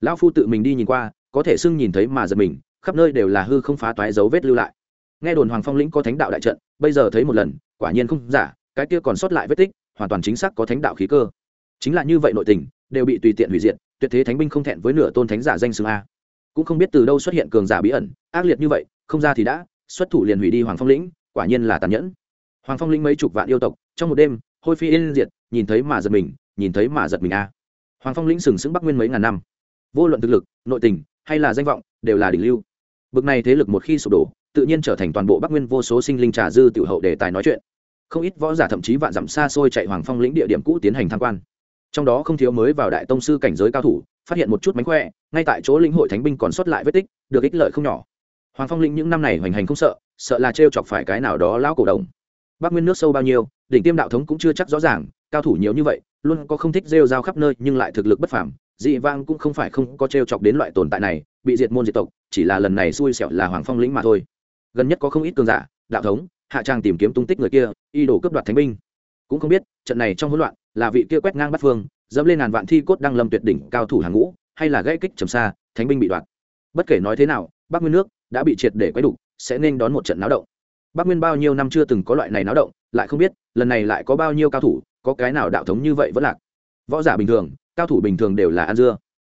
A: Lão phu tự mình đi nhìn qua, có thể xưng nhìn thấy mà giật mình, khắp nơi đều là hư không phá toái dấu vết lưu lại. Nghe đồn hoàng phong lĩnh có thánh đạo đại trận, bây giờ thấy một lần, quả nhiên không giả, cái kia còn sót lại vết tích, hoàn toàn chính xác có thánh đạo khí cơ. Chính là như vậy nội tình, đều bị tùy tiện hủy diệt, tuyệt thế thánh binh không thẹn với nửa tôn thánh giả danh xưng a. Cũng không biết từ đâu xuất hiện cường giả bí ẩn, ác liệt như vậy, không ra thì đã, xuất thủ liền hủy đi hoàng phong lĩnh, quả nhiên là tàn nhẫn. Hoàng phong lĩnh mấy chục vạn yêu tộc, trong một đêm hôi phi yên diệt, nhìn thấy mà giật mình, nhìn thấy mà giật mình a. Hoàng phong lĩnh sừng sững bắc nguyên mấy ngàn năm. Vô luận thực lực, nội tình, hay là danh vọng, đều là đỉnh lưu. Bực này thế lực một khi sụp đổ, tự nhiên trở thành toàn bộ bắc nguyên vô số sinh linh trà dư tiểu hậu đề tài nói chuyện. Không ít võ giả thậm chí vạn dặm xa xôi chạy hoàng phong lĩnh địa điểm cũ tiến hành tham quan. Trong đó không thiếu mới vào đại tông sư cảnh giới cao thủ, phát hiện một chút mánh khỏe, ngay tại chỗ lĩnh hội thánh binh còn sót lại vết tích, được ích lợi không nhỏ. Hoàng phong lĩnh những năm này hoành hành không sợ sợ là t chọc phải cái nào đó lão cổ đồng bắc nguyên nước sâu bao nhiêu, đỉnh tiêm đạo thống cũng chưa chắc rõ ràng, cao thủ nhiều như vậy, luôn có không thích rêu rao khắp nơi nhưng lại thực lực bất phàm. Dị vang cũng không phải không có t chọc đến loại tồn tại này, bị diệt môn diệt tộc, chỉ là lần này xui xẻo là hoàng phong lĩnh mà thôi. Gần nhất có không ít cường giả, đạo thống, hạ trang tìm kiếm tung tích người kia, y đổ cướp đoạt thánh binh. Cũng không biết, trận này trong hỗn loạn, là vị kia quét ngang bắt phương, dẫm lên ngàn vạn thi cốt đang lâm tuyệt đỉnh cao thủ hàng ngũ, hay là gãy kích trầm xa, thánh binh bị đoạt. Bất kể nói thế nào, bắc nguyên nước đã bị triệt để quấy đủ sẽ nên đón một trận náo động bắc nguyên bao nhiêu năm chưa từng có loại này náo động, lại không biết, lần này lại có bao nhiêu cao thủ, có cái nào đạo thống như vậy vẫn lạc. Võ giả bình thường, cao thủ bình thường đều là ăn dưa.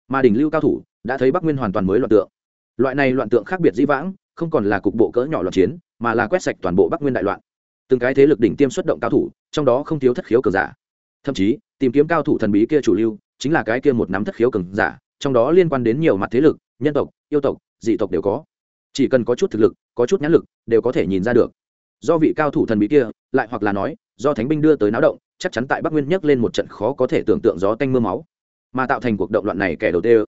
A: Mà đỉnh lưu cao thủ, đã thấy bắc nguyên hoàn toàn mới loạn tượng. Loại này loạn tượng khác biệt dĩ vãng, không còn là cục bộ cỡ nhỏ loạn chiến, mà là quét sạch toàn bộ bắc nguyên đại loạn. Từng cái thế lực đỉnh tiêm xuất động cao thủ, trong đó không thiếu thất khiếu cờ giả. Thậm chí, tìm kiếm cao thủ thần bí kia chủ lưu, chính là cái kia một nắm thất khiếu cường giả, trong đó liên quan đến nhiều mặt thế lực, nhân tộc, yêu tộc, dị tộc đều có chỉ cần có chút thực lực, có chút nhãn lực, đều có thể nhìn ra được. Do vị cao thủ thần bí kia, lại hoặc là nói, do thánh binh đưa tới náo động, chắc chắn tại bắc nguyên nhấc lên một trận khó có thể tưởng tượng gió tanh m ư a máu. Mà tạo thành cuộc động loạn này kẻ đầu tiên,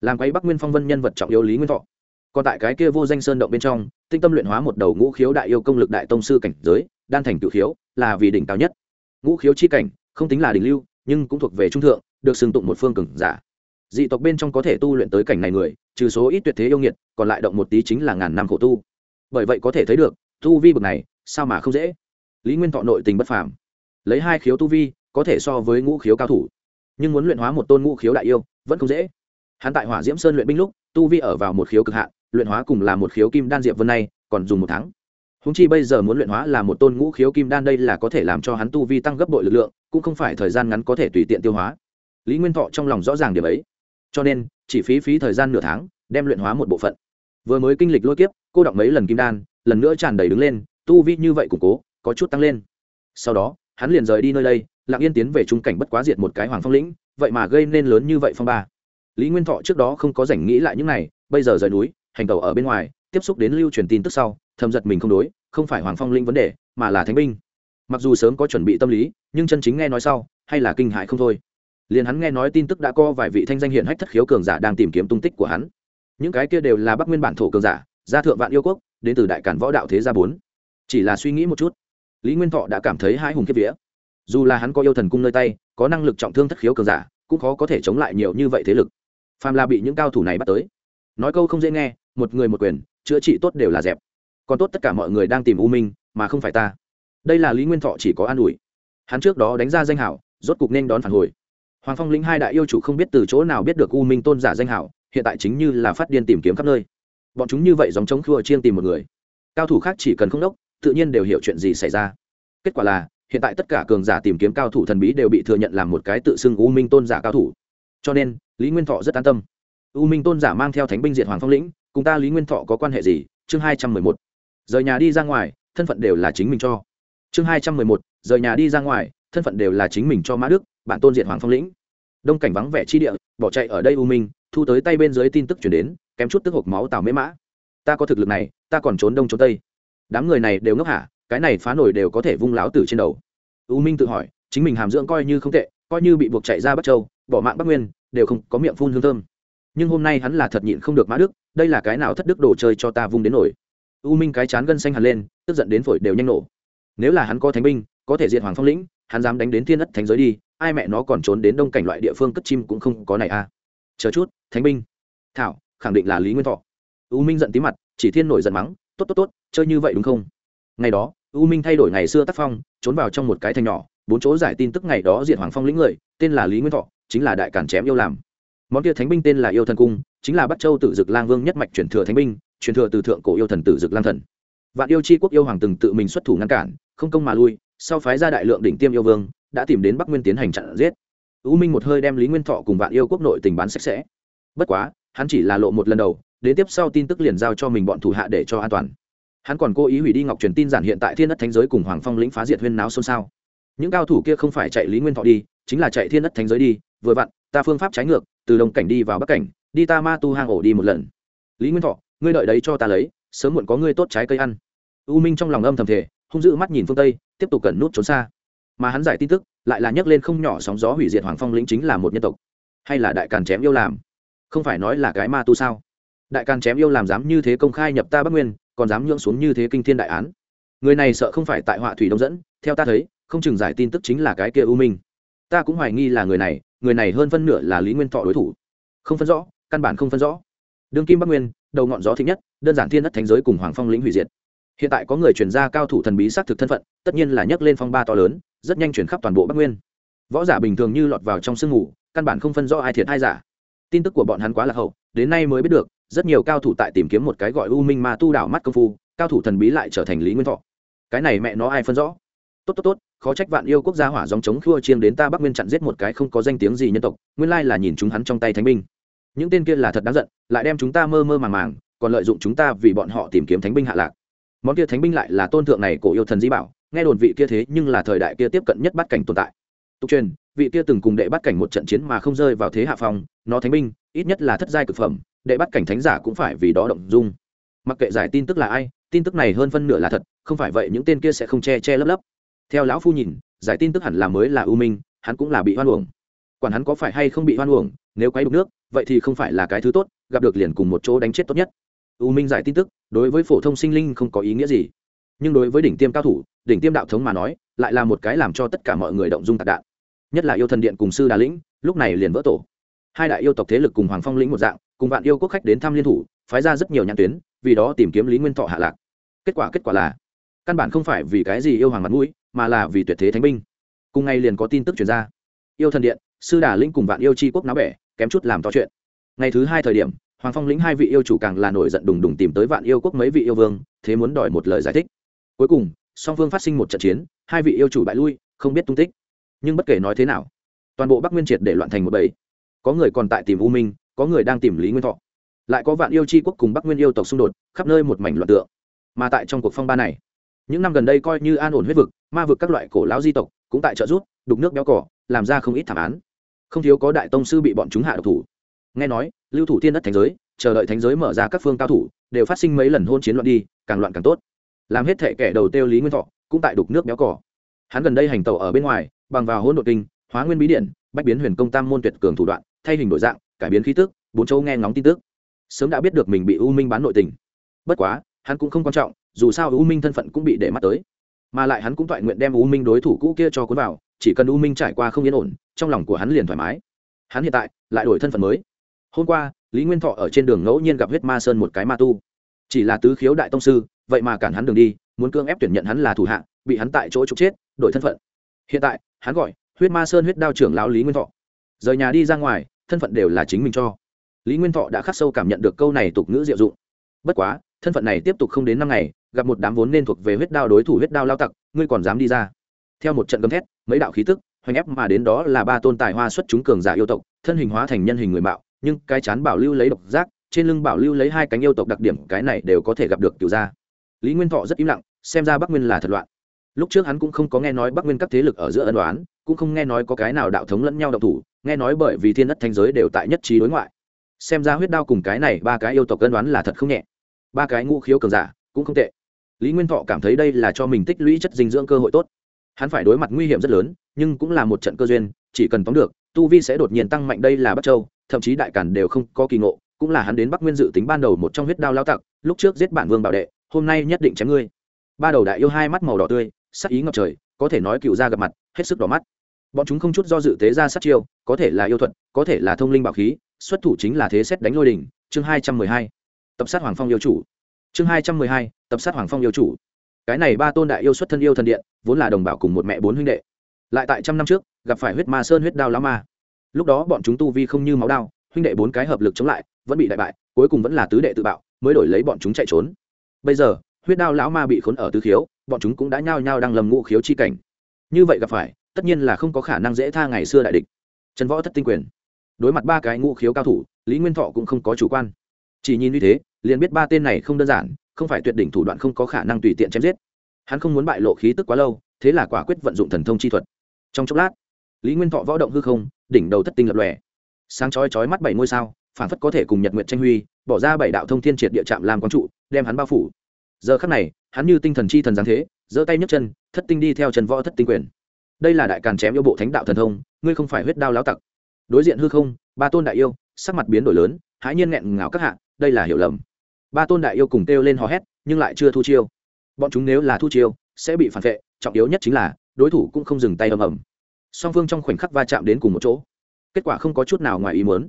A: làm quấy bắc nguyên phong vân nhân vật trọng yếu lý nguyên thọ. Còn tại cái kia vô danh sơn động bên trong, tinh tâm luyện hóa một đầu ngũ khiếu đại yêu công lực đại tông sư cảnh giới, đan thành cự khiếu, là vì đỉnh cao nhất. Ngũ khiếu chi cảnh, không tính là đỉnh lưu, nhưng cũng thuộc về trung thượng, được xưng tụng một phương cường giả. Dị tộc bên trong có thể tu luyện tới cảnh này người trừ số ít tuyệt thế yêu nghiệt, còn lại động một tí chính là ngàn năm khổ tu. Bởi vậy có thể thấy được, tu vi bực này, sao mà không dễ? Lý nguyên thọ nội tình bất phàm. Lấy hai khiếu tu vi, có thể so với ngũ khiếu cao thủ. Nhưng muốn luyện hóa một tôn ngũ khiếu đại yêu, vẫn không dễ. Hắn tại hỏa diễm sơn luyện binh lúc, tu vi ở vào một khiếu cực hạn, luyện hóa cùng là một khiếu kim đan diệp vân này còn dùng một tháng. Húng chi bây giờ muốn luyện hóa là một tôn ngũ khiếu kim đan đây là có thể làm cho hắn tu vi tăng gấp bội lực lượng, cũng không phải thời gian ngắn có thể tùy tiện tiêu hóa. Lý nguyên thọ trong lòng rõ ràng điểm ấy cho nên, chỉ phí phí thời gian nửa tháng, đem luyện hóa một bộ phận. Vừa mới kinh lịch lôi kiếp, cô đọng mấy lần kim đan, lần nữa tràn đầy đứng lên, tu vi như vậy củng cố, có chút tăng lên. Sau đó, hắn liền rời đi nơi đây, lặng yên tiến về trung cảnh bất quá diệt một cái hoàng phong lĩnh, vậy mà gây nên lớn như vậy phong ba. Lý nguyên thọ trước đó không có rảnh nghĩ lại những này, bây giờ rời núi, hành tàu ở bên ngoài, tiếp xúc đến lưu truyền tin tức sau, thầm giật mình không đối, không phải hoàng phong linh vấn đề, mà là thánh binh. Mặc dù sớm có chuẩn bị tâm lý, nhưng chân chính nghe nói sau, hay là kinh hại không thôi liền hắn nghe nói tin tức đã có vài vị thanh danh hiển hách thất khiếu cường giả đang tìm kiếm tung tích của hắn. Những cái kia đều là bắc nguyên bản thổ cường giả, gia thượng vạn yêu quốc, đến từ đại cản võ đạo thế gia bốn. Chỉ là suy nghĩ một chút, lý nguyên thọ đã cảm thấy hai hùng kiếp vía. Dù là hắn có yêu thần cung nơi tay, có năng lực trọng thương thất khiếu cường giả, cũng khó có thể chống lại nhiều như vậy thế lực. Phàm là bị những cao thủ này bắt tới. Nói câu không dễ nghe, một người một quyền, chữa trị tốt đều là dẹp. Còn tốt tất cả mọi người đang tìm u minh, mà không phải ta. Đây là lý nguyên thọ chỉ có an ủi. Hắn trước đó đánh ra danh hảo, rốt cục nên đón phản hồi hoàng phong lĩnh hai đại yêu chủ không biết từ chỗ nào biết được u minh tôn giả danh hảo, hiện tại chính như là phát điên tìm kiếm khắp nơi. Bọn chúng như vậy dòng chống khua chiên tìm một người. Cao thủ khác chỉ cần không đốc, tự nhiên đều hiểu chuyện gì xảy ra. Kết quả là, hiện tại tất cả cường giả tìm kiếm cao thủ thần bí đều bị thừa nhận làm một cái tự xưng u minh tôn giả cao thủ. Cho nên, lý nguyên thọ rất an tâm. U minh tôn giả mang theo thánh binh diệt hoàng phong lĩnh, cùng ta lý nguyên thọ có quan hệ gì? Chương hai trăm mười một. Rời nhà đi ra ngoài, thân phận đều là chính mình cho. Chương hai trăm mười một. Rời nhà đi ra ngoài, thân phận đều là chính mình cho mã đức bản tôn diệt hoàng phong lĩnh. Đông cảnh vắng vẻ chi địa, bỏ chạy ở đây u minh, thu tới tay bên dưới tin tức chuyển đến, kém chút tức hộp máu tào mễ mã. Ta có thực lực này, ta còn trốn đông trốn tây. Đám người này đều ngốc hả? Cái này phá nổi đều có thể vung láo tử trên đầu. U minh tự hỏi, chính mình hàm dưỡng coi như không tệ, coi như bị buộc chạy ra bắc châu, bỏ mạng bắc nguyên, đều không có miệng phun hương thơm. Nhưng hôm nay hắn là thật nhịn không được mã đức, đây là cái nào thất đức đồ chơi cho ta vung đến nổi. U minh cái chán gân xanh hẳn lên, tức giận đến phổi đều nhanh nổ. Nếu là hắn có thánh binh, có thể diệt hoàng phong lĩnh, hắn dám đánh đến thiên ất thánh giới đi ai mẹ nó còn trốn đến đông cảnh loại địa phương cất chim cũng không có này à. Chờ chút, thánh binh. Thảo, khẳng định là lý nguyên thọ. U minh giận tí mặt, chỉ thiên nổi giận mắng, tốt tốt tốt, chơi như vậy đúng không? Ngày đó, u minh thay đổi ngày xưa tác phong, trốn vào trong một cái thành nhỏ, bốn chỗ giải tin tức ngày đó diệt hoàng phong lĩnh người, tên là lý nguyên thọ, chính là đại cản chém yêu làm. Món kia thánh binh tên là yêu thần cung, chính là bắc châu tự dực lang vương nhất mạch truyền thừa thánh binh, truyền thừa từ thượng cổ yêu thần tử dực lang thần. Vạn yêu chi quốc yêu hoàng từng tự mình xuất thủ ngăn cản, không công mà lui, sau phái ra đại lượng đỉnh tiêm yêu vương đã tìm đến bắc nguyên tiến hành chặn giết. U minh một hơi đem lý nguyên thọ cùng vạn yêu quốc nội tình bán sạch sẽ. Bất quá, hắn chỉ là lộ một lần đầu, đến tiếp sau tin tức liền giao cho mình bọn thủ hạ để cho an toàn. Hắn còn cố ý hủy đi ngọc truyền tin giản hiện tại thiên đất thánh giới cùng hoàng phong lĩnh phá diệt huyên náo xôn xao. Những cao thủ kia không phải chạy lý nguyên thọ đi, chính là chạy thiên đất thánh giới đi, vừa vặn, ta phương pháp trái ngược, từ đông cảnh đi vào bắc cảnh, đi ta ma tu hang ổ đi một lần. Lý nguyên thọ, ngươi đợi đấy cho ta lấy, sớm muộn có ngươi tốt trái cây ăn. U minh trong lòng âm thầm thể hung dữ mắt nhìn phương tây, tiếp tục cẩn nút trốn xa mà hắn giải tin tức lại là nhấc lên không nhỏ sóng gió hủy diệt hoàng phong lĩnh chính là một nhân tộc hay là đại càn chém yêu làm không phải nói là cái ma tu sao đại càn chém yêu làm dám như thế công khai nhập ta bắc nguyên còn dám nhượng xuống như thế kinh thiên đại án người này sợ không phải tại họa thủy đông dẫn theo ta thấy không chừng giải tin tức chính là cái kia u minh ta cũng hoài nghi là người này người này hơn phân nửa là lý nguyên thọ đối thủ không phân rõ căn bản không phân rõ đương kim bắc nguyên đầu ngọn gió thích nhất đơn giản thiên đất thánh giới cùng hoàng phong lĩnh hủy diệt hiện tại có người chuyển ra cao thủ thần bí xác thực thân phận, tất nhiên là nhấc lên phong ba to lớn, rất nhanh chuyển khắp toàn bộ bắc nguyên. Võ giả bình thường như lọt vào trong sương ngủ căn bản không phân rõ ai thiệt ai giả. Tin tức của bọn hắn quá là hậu, đến nay mới biết được, rất nhiều cao thủ tại tìm kiếm một cái gọi u minh ma tu đảo mắt công phu, cao thủ thần bí lại trở thành lý nguyên thọ. Cái này mẹ nó ai phân rõ? Tốt tốt tốt, khó trách vạn yêu quốc gia hỏa dòng chống khua chiêng đến ta bắc nguyên chặn giết một cái không có danh tiếng gì nhân tộc, nguyên lai là nhìn chúng hắn trong tay thánh binh. Những tên kia là thật đáng giận, lại đem chúng ta mơ mơ màng màng, còn lợi dụng chúng ta vì bọn họ tìm kiếm thánh binh hạ lạc món kia thánh binh lại là tôn thượng này cổ yêu thần di bảo, nghe đồn vị kia thế nhưng là thời đại kia tiếp cận nhất bắt cảnh tồn tại. Tục truyền, vị kia từng cùng đệ bắt cảnh một trận chiến mà không rơi vào thế hạ phong, nó thánh binh, ít nhất là thất giai cực phẩm, đệ bắt cảnh thánh giả cũng phải vì đó động dung. Mặc kệ giải tin tức là ai, tin tức này hơn phân nửa là thật, không phải vậy những tên kia sẽ không che che lấp lấp. Theo lão phu nhìn, giải tin tức hẳn là mới là ưu minh, hắn cũng là bị hoan uổng. Quản hắn có phải hay không bị hoan uổng, nếu quấy đục nước, vậy thì không phải là cái thứ tốt, gặp được liền cùng một chỗ đánh chết tốt nhất. U minh giải tin tức, đối với phổ thông sinh linh không có ý nghĩa gì. Nhưng đối với đỉnh tiêm cao thủ, đỉnh tiêm đạo thống mà nói, lại là một cái làm cho tất cả mọi người động dung tạc đạn. Nhất là yêu thần điện cùng sư đà lĩnh, lúc này liền vỡ tổ. Hai đại yêu tộc thế lực cùng hoàng phong lĩnh một dạng, cùng vạn yêu quốc khách đến thăm liên thủ, phái ra rất nhiều nhãn tuyến, vì đó tìm kiếm lý nguyên thọ hạ lạc. Kết quả kết quả là, căn bản không phải vì cái gì yêu hoàng mặt mũi, mà là vì tuyệt thế thánh binh. Cùng ngày liền có tin tức chuyển ra. Yêu thần điện, sư đà lĩnh cùng vạn yêu c quốc náo bẻ, kém chút làm to chuyện. Ngày thứ hai thời điểm hoàng phong lĩnh hai vị yêu chủ càng là nổi giận đùng đùng tìm tới vạn yêu quốc mấy vị yêu vương, thế muốn đòi một lời giải thích. Cuối cùng, song phương phát sinh một trận chiến, hai vị yêu chủ bại lui, không biết tung tích. Nhưng bất kể nói thế nào, toàn bộ bắc nguyên triệt để loạn thành một bầy. Có người còn tại tìm u minh, có người đang tìm lý nguyên thọ. Lại có vạn yêu c h i quốc cùng bắc nguyên yêu tộc xung đột, khắp nơi một mảnh loạn tượng. Mà tại trong cuộc phong ba này, những năm gần đây coi như an ổn huyết vực, ma vực các loại cổ lão di tộc cũng tại trợ rút đục nước béo cỏ làm ra không ít thảm án. Không thiếu có đại tông sư bị bọn chúng hạ độc thủ. Nghe nói lưu thủ thiên đất thành giới, chờ đợi thánh giới mở ra các phương cao thủ, đều phát sinh mấy lần hôn chiến loạn đi, càng loạn càng tốt. Làm hết thệ kẻ đầu tiêu lý nguyên thọ, cũng tại đục nước béo cỏ hắn gần đây hành tàu ở bên ngoài, bằng vào hôn độn kinh, hóa nguyên bí điện, bách biến huyền công tam môn tuyệt cường thủ đoạn, thay hình đổi dạng, cải biến khí tức, bốn châu nghe ngóng tin tức. Sớm đã biết được mình bị u minh bán nội tình. Bất quá, hắn cũng không quan trọng, dù sao u minh thân phận cũng bị để mắt tới. Mà lại hắn cũng toại nguyện đem u minh đối thủ cũ kia cho cuốn vào, chỉ cần u minh trải qua không yên ổn, trong lòng của hắn liền thoải mái. Hắn hiện tại lại đổi thân phận mới hôm qua, lý nguyên thọ ở trên đường ngẫu nhiên gặp huyết ma sơn một cái ma tu. Chỉ là tứ khiếu đại tông sư, vậy mà cản hắn đường đi, muốn cưỡng ép tuyển nhận hắn là thủ hạ, bị hắn tại chỗ trục chết, đổi thân phận. Hiện tại, hắn gọi, huyết ma sơn huyết đao trưởng lão lý nguyên thọ. Rời nhà đi ra ngoài, thân phận đều là chính mình cho. Lý nguyên thọ đã khắc sâu cảm nhận được câu này tục ngữ diệu dụng. Bất quá, thân phận này tiếp tục không đến năm ngày, gặp một đám vốn nên thuộc về huyết đao đối thủ huyết đao lao tặc, ngươi còn dám đi ra. Theo một trận gầm thét, mấy đạo khí tức, hoành ép mà đến đó là ba tôn tài hoa xuất chúng cường giả yêu tộc, thân hình hóa thành nhân hình người mạo nhưng cái chán bảo lưu lấy độc giác, trên lưng bảo lưu lấy hai cánh yêu tộc đặc điểm, cái này đều có thể gặp được cựu gia. Lý nguyên thọ rất im lặng, xem ra bắc nguyên là thật loạn. Lúc trước hắn cũng không có nghe nói bắc nguyên các thế lực ở giữa ân đoán cũng không nghe nói có cái nào đạo thống lẫn nhau độc thủ, nghe nói bởi vì thiên đất thanh giới đều tại nhất trí đối ngoại. Xem ra huyết đao cùng cái này ba cái yêu tộc ân đoán là thật không nhẹ. Ba cái ngũ khiếu cường giả, cũng không tệ. Lý nguyên thọ cảm thấy đây là cho mình tích lũy chất dinh dưỡng cơ hội tốt. Hắn phải đối mặt nguy hiểm rất lớn, nhưng cũng là một trận cơ duyên, chỉ cần tóm được, tu vi sẽ đột nhiên tăng mạnh đây là bắc châu thậm chí đại cản đều không có kỳ ngộ, cũng là hắn đến bắc nguyên dự tính ban đầu một trong huyết đao lao tặc, lúc trước giết bản vương bảo đệ, hôm nay nhất định chém ngươi. Ba đầu đại yêu hai mắt màu đỏ tươi, sắc ý ngập trời, có thể nói cựu ra gặp mặt, hết sức đỏ mắt. Bọn chúng không chút do dự tế ra sát chiêu, có thể là yêu thuật, có thể là thông linh bảo khí, xuất thủ chính là thế xét đánh lôi đỉnh, chương hai trăm mười hai. Tập sát hoàng phong yêu chủ. Chương hai trăm mười hai, tập sát hoàng phong yêu chủ. Cái này ba tôn đại yêu xuất thân yêu thần điện, vốn là đồng bào cùng một mẹ bốn huynh đệ. Lại tại trăm năm trước, gặp phải huyết ma sơn huyết đao lá ma lúc đó bọn chúng tu vi không như máu đao, huynh đệ bốn cái hợp lực chống lại, vẫn bị đại bại, cuối cùng vẫn là tứ đệ tự bạo, mới đổi lấy bọn chúng chạy trốn. Bây giờ, huyết đao lão ma bị khốn ở tứ khiếu, bọn chúng cũng đã nhao nhao đang lầm ngũ khiếu chi cảnh. Như vậy gặp phải, tất nhiên là không có khả năng dễ tha ngày xưa đại địch. Trần võ thất tinh quyền. Đối mặt ba cái ngũ khiếu cao thủ, lý nguyên thọ cũng không có chủ quan. Chỉ nhìn như thế, liền biết ba tên này không đơn giản, không phải tuyệt đỉnh thủ đoạn không có khả năng tùy tiện chém giết. Hắn không muốn bại lộ khí tức quá lâu, thế là quả quyết vận dụng thần thông chi thuật. Trong chốc lát, lý nguyên thọ võ động hư không đỉnh đầu thất tinh lập lòe. Sáng chói chói mắt bảy ngôi sao phản phất có thể cùng nhật nguyện tranh huy, bỏ ra bảy đạo thông thiên triệt địa trạm làm quán trụ, đem hắn bao phủ. Giờ khắc này, hắn như tinh thần chi thần giáng thế, giơ tay nhấc chân, thất tinh đi theo trần võ thất tinh quyền. Đây là đại càn chém yêu bộ thánh đạo thần thông, ngươi không phải huyết đao láo tặc. Đối diện hư không, ba tôn đại yêu, sắc mặt biến đổi lớn, hãi nhiên nghẹn ngào các hạ, đây là hiểu lầm. Ba tôn đại yêu cùng kêu lên hò hét, nhưng lại chưa thu chiêu. Bọn chúng nếu là thu chiêu, sẽ bị phản vệ, trọng yếu nhất chính là, đối thủ cũng không dừng tay ầm ầm song phương trong khoảnh khắc va chạm đến cùng một chỗ. Kết quả không có chút nào ngoài ý muốn.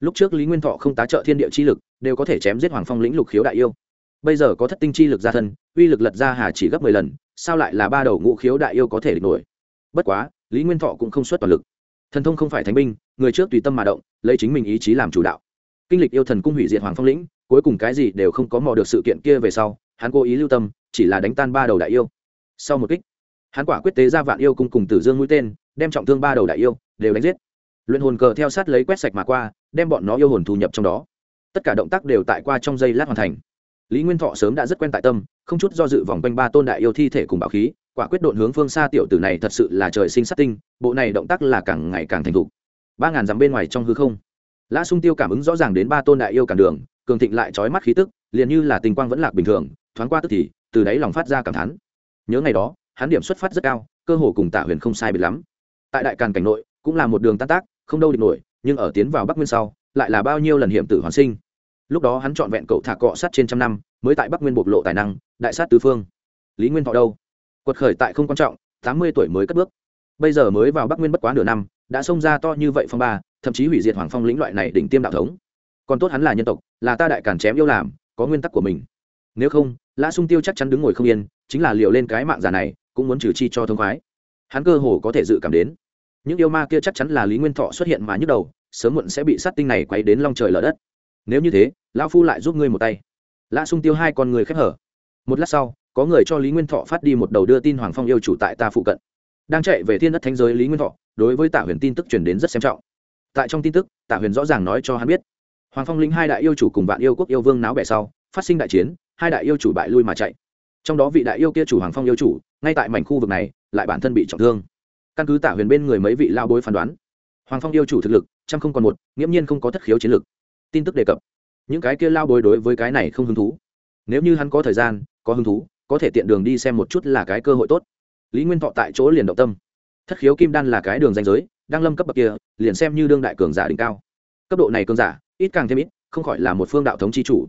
A: Lúc trước lý nguyên thọ không tá trợ thiên địa chi lực, đều có thể chém giết hoàng phong lĩnh lục khiếu đại yêu. Bây giờ có thất tinh chi lực ra thân, uy lực lật ra hà chỉ gấp mười lần, sao lại là ba đầu ngũ khiếu đại yêu có thể địch nổi? Bất quá, lý nguyên thọ cũng không xuất toàn lực. Thần thông không phải thánh binh, người trước tùy tâm mà động, lấy chính mình ý chí làm chủ đạo. Kinh lịch yêu thần cung hủy diệt hoàng phong lĩnh, cuối cùng cái gì đều không có mò được sự kiện kia về sau, hắn cố ý lưu tâm, chỉ là đánh tan ba đầu đại yêu. Sau một kích, hắn quả quyết tế ra vạn yêu cung cùng tử dương mũi tên đem trọng thương ba đầu đại yêu đều đánh giết. Luyện hồn cờ theo sát lấy quét sạch mà qua, đem bọn nó yêu hồn thu nhập trong đó. Tất cả động tác đều tại qua trong giây lát hoàn thành. Lý nguyên thọ sớm đã rất quen tại tâm, không chút do dự vòng quanh ba tôn đại yêu thi thể cùng bảo khí, quả quyết độn hướng phương xa tiểu tử này thật sự là trời sinh sát tinh, bộ này động tác là càng ngày càng thành thục. Ba ngàn dặm bên ngoài trong hư không, lã sung tiêu cảm ứng rõ ràng đến ba tôn đại yêu cản đường, cường thịnh lại trói mắt khí tức, liền như là tình quang vẫn lạc bình thường, thoáng qua tức thì, từ đáy lòng phát ra cảm thán. Nhớ ngày đó, hắn điểm xuất phát rất cao, cơ hồ cùng tạ huyền không sai biệt lắm tại đại càn cảnh nội, cũng là một đường tan tác, không đâu địch nổi, nhưng ở tiến vào bắc nguyên sau, lại là bao nhiêu lần hiểm tử hoàn sinh. Lúc đó hắn trọn vẹn cậu thả cọ sát trên trăm năm, mới tại bắc nguyên bộc lộ tài năng, đại sát tứ phương. Lý nguyên thọ đâu? Quật khởi tại không quan trọng, tám mươi tuổi mới cất bước. Bây giờ mới vào bắc nguyên bất quá nửa năm, đã xông ra to như vậy phong ba, thậm chí hủy diệt hoàng phong lĩnh loại này đỉnh tiêm đạo thống. Còn tốt hắn là nhân tộc, là ta đại cản chém yêu làm, có nguyên tắc của mình. Nếu không, lã sung tiêu chắc chắn đứng ngồi không yên, chính là liệu lên cái mạng già này, cũng muốn trừ chi cho thông khoái. Hắn cơ hồ có thể dự cảm đến những yêu ma kia chắc chắn là lý nguyên thọ xuất hiện mà nhức đầu, sớm muộn sẽ bị sát tinh này quay đến long trời lở đất. Nếu như thế, lão phu lại giúp ngươi một tay. Lã sung tiêu hai con người khép hở. Một lát sau, có người cho lý nguyên thọ phát đi một đầu đưa tin hoàng phong yêu chủ tại ta phụ cận. Đang chạy về thiên đất thánh giới, lý nguyên thọ đối với tạ huyền tin tức truyền đến rất xem trọng. Tại trong tin tức, tạ huyền rõ ràng nói cho hắn biết, hoàng phong lĩnh hai đại yêu chủ cùng vạn yêu quốc yêu vương náo bẻ sau, phát sinh đại chiến, hai đại yêu chủ bại lui mà chạy. Trong đó vị đại yêu kia chủ hoàng phong yêu chủ, ngay tại mảnh khu vực này, lại bản thân bị trọng thương căn cứ tạ huyền bên người mấy vị lao bối phán đoán. Hoàng phong yêu chủ thực lực, trăm không còn một, nghiễm nhiên không có thất khiếu chiến lực tin tức đề cập, những cái kia lao bối đối với cái này không hứng thú. Nếu như hắn có thời gian, có hứng thú, có thể tiện đường đi xem một chút là cái cơ hội tốt. Lý nguyên thọ tại chỗ liền động tâm. Thất khiếu kim đan là cái đường danh giới, đang lâm cấp bậc kia, liền xem như đương đại cường giả đỉnh cao. Cấp độ này cường giả, ít càng thêm ít, không khỏi là một phương đạo thống chi chủ.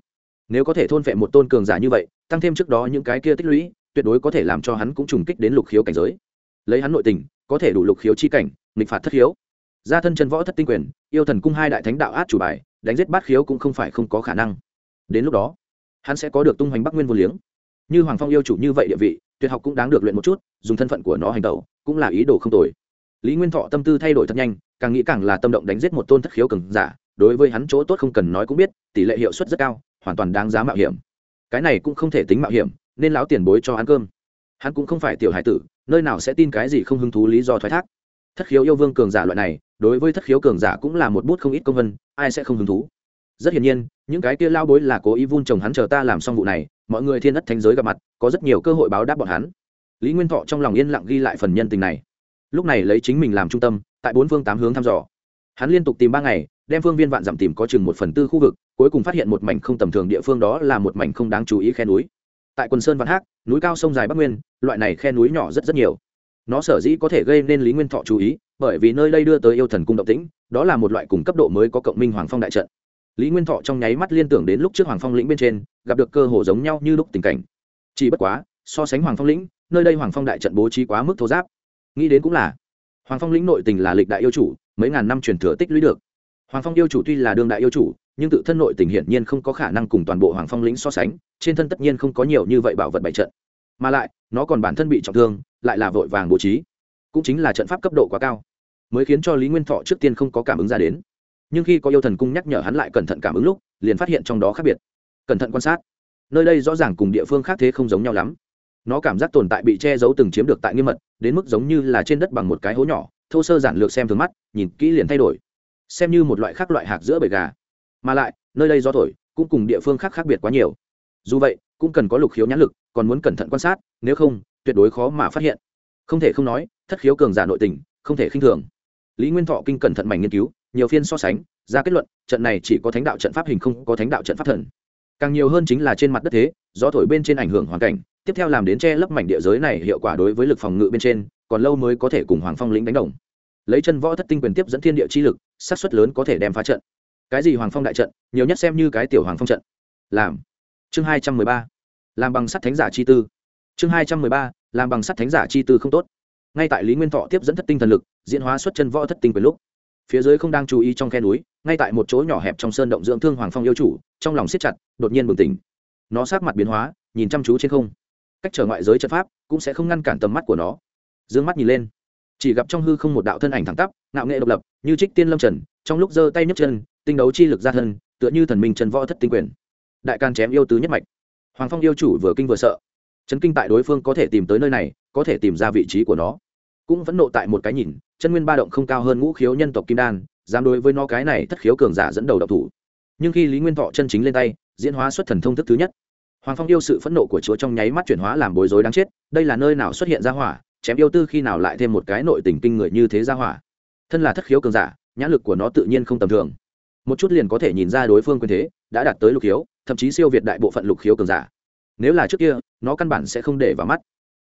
A: Nếu có thể thôn phệ một tôn cường giả như vậy, tăng thêm trước đó những cái kia tích lũy, tuyệt đối có thể làm cho hắn cũng trùng kích đến lục khiếu cảnh giới. Lấy hắn nội tình có thể đủ lục khiếu chi cảnh, nghịch phạt thất khiếu. Gia thân chân võ thất tinh quyền, yêu thần cung hai đại thánh đạo át chủ bài, đánh giết bát khiếu cũng không phải không có khả năng. Đến lúc đó, hắn sẽ có được tung hoành bắc nguyên vô liếng. Như hoàng phong yêu chủ như vậy địa vị, tuyệt học cũng đáng được luyện một chút, dùng thân phận của nó hành tẩu, cũng là ý đồ không tồi. Lý nguyên thọ tâm tư thay đổi thật nhanh, càng nghĩ càng là tâm động đánh giết một tôn thất khiếu cường giả, đối với hắn chỗ tốt không cần nói cũng biết, tỷ lệ hiệu suất rất cao, hoàn toàn đáng giá mạo hiểm. Cái này cũng không thể tính mạo hiểm, nên lão tiền bối cho ăn cơm. Hắn cũng không phải tiểu hải tử nơi nào sẽ tin cái gì không hứng thú lý do thoái thác. Thất khiếu yêu vương cường giả loại này, đối với thất khiếu cường giả cũng là một bút không ít công vân, ai sẽ không hứng thú? Rất hiển nhiên, những cái kia lao bối là cố ý vun chồng hắn chờ ta làm xong vụ này, mọi người thiên đất thánh giới gặp mặt, có rất nhiều cơ hội báo đáp bọn hắn. Lý nguyên thọ trong lòng yên lặng ghi lại phần nhân tình này. Lúc này lấy chính mình làm trung tâm, tại bốn phương tám hướng thăm dò. Hắn liên tục tìm ba ngày, đem phương viên vạn dặm tìm có chừng một phần tư khu vực, cuối cùng phát hiện một mảnh không tầm thường địa phương đó là một mảnh không đáng chú ý khe núi tại quần sơn vạn hát núi cao sông dài bắc nguyên, loại này khe núi nhỏ rất rất nhiều. Nó sở dĩ có thể gây nên lý nguyên thọ chú ý, bởi vì nơi đây đưa tới yêu thần cung động tĩnh, đó là một loại cùng cấp độ mới có cộng minh hoàng phong đại trận. Lý nguyên thọ trong nháy mắt liên tưởng đến lúc trước hoàng phong lĩnh bên trên, gặp được cơ hồ giống nhau như lúc tình cảnh. Chỉ bất quá, so sánh hoàng phong lĩnh, nơi đây hoàng phong đại trận bố trí quá mức thô giáp. Nghĩ đến cũng là, hoàng phong lĩnh nội tình là lịch đại yêu chủ, mấy ngàn năm truyền thừa tích lũy được hoàng phong yêu chủ tuy là đương đại yêu chủ, nhưng tự thân nội tình hiển nhiên không có khả năng cùng toàn bộ hoàng phong lĩnh so sánh, trên thân tất nhiên không có nhiều như vậy bảo vật bày trận. Mà lại, nó còn bản thân bị trọng thương, lại là vội vàng bố trí. Cũng chính là trận pháp cấp độ quá cao, mới khiến cho lý nguyên thọ trước tiên không có cảm ứng ra đến. Nhưng khi có yêu thần cung nhắc nhở hắn lại cẩn thận cảm ứng lúc, liền phát hiện trong đó khác biệt. Cẩn thận quan sát, nơi đây rõ ràng cùng địa phương khác thế không giống nhau lắm. Nó cảm giác tồn tại bị che giấu từng chiếm được tại nghiêm mật, đến mức giống như là trên đất bằng một cái hố nhỏ, thô sơ giản lược xem thường mắt, nhìn kỹ liền thay đổi xem như một loại khác loại hạt giữa bầy gà. Mà lại, nơi đây gió thổi, cũng cùng địa phương khác khác biệt quá nhiều. Dù vậy, cũng cần có lục khiếu nhãn lực, còn muốn cẩn thận quan sát, nếu không, tuyệt đối khó mà phát hiện. Không thể không nói, thất khiếu cường giả nội tình, không thể khinh thường. Lý nguyên thọ kinh cẩn thận mảnh nghiên cứu, nhiều phiên so sánh, ra kết luận, trận này chỉ có thánh đạo trận pháp hình không có thánh đạo trận pháp thần. Càng nhiều hơn chính là trên mặt đất thế, gió thổi bên trên ảnh hưởng hoàn cảnh, tiếp theo làm đến che lấp mảnh địa giới này hiệu quả đối với lực phòng ngự bên trên, còn lâu mới có thể cùng hoàng phong lĩnh đánh đồng lấy chân võ thất tinh quyền tiếp dẫn thiên địa chi lực sát xuất lớn có thể đem phá trận. Cái gì hoàng phong đại trận? Nhiều nhất xem như cái tiểu hoàng phong trận. Làm. Chương hai trăm mười ba. Làm bằng sắt thánh giả chi tư. Chương hai trăm mười ba. Làm bằng sắt thánh giả chi tư không tốt. Ngay tại lý nguyên thọ tiếp dẫn thất tinh thần lực, diễn hóa xuất chân võ thất tinh quyền lúc, phía dưới không đang chú ý trong khe núi, ngay tại một chỗ nhỏ hẹp trong sơn động dưỡng thương hoàng phong yêu chủ, trong lòng siết chặt, đột nhiên bừng tỉnh. Nó sát mặt biến hóa, nhìn chăm chú trên không. Cách trở ngoại giới trận pháp cũng sẽ không ngăn cản tầm mắt của nó. D ư ơ n g mắt nhìn lên chỉ gặp trong hư không một đạo thân ảnh thẳng tắp, ngạo nghệ độc lập, như trích tiên lâm trần, trong lúc giơ tay nhấc chân, tinh đấu chi lực ra thân, tựa như thần minh trần võ thất tinh quyền. Đại can chém yêu tứ nhất mạch. Hoàng phong yêu chủ vừa kinh vừa sợ. Chấn kinh tại đối phương có thể tìm tới nơi này, có thể tìm ra vị trí của nó. Cũng vẫn nộ tại một cái nhìn, chân nguyên ba động không cao hơn ngũ khiếu nhân tộc kim đan, dám đối với nó cái này thất khiếu cường giả dẫn đầu độc thủ. Nhưng khi lý nguyên thọ chân chính lên tay, diễn hóa xuất thần thông thức thứ nhất. Hoàng phong yêu sự phẫn nộ của chúa trong nháy mắt chuyển hóa làm bối rối đáng chết, đây là nơi nào xuất hiện ra hỏa chém yêu tư khi nào lại thêm một cái nội tình kinh người như thế ra hỏa. Thân là thất khiếu cường giả, nhãn lực của nó tự nhiên không tầm thường. Một chút liền có thể nhìn ra đối phương quyền thế, đã đạt tới lục khiếu, thậm chí siêu việt đại bộ phận lục khiếu cường giả. Nếu là trước kia, nó căn bản sẽ không để vào mắt.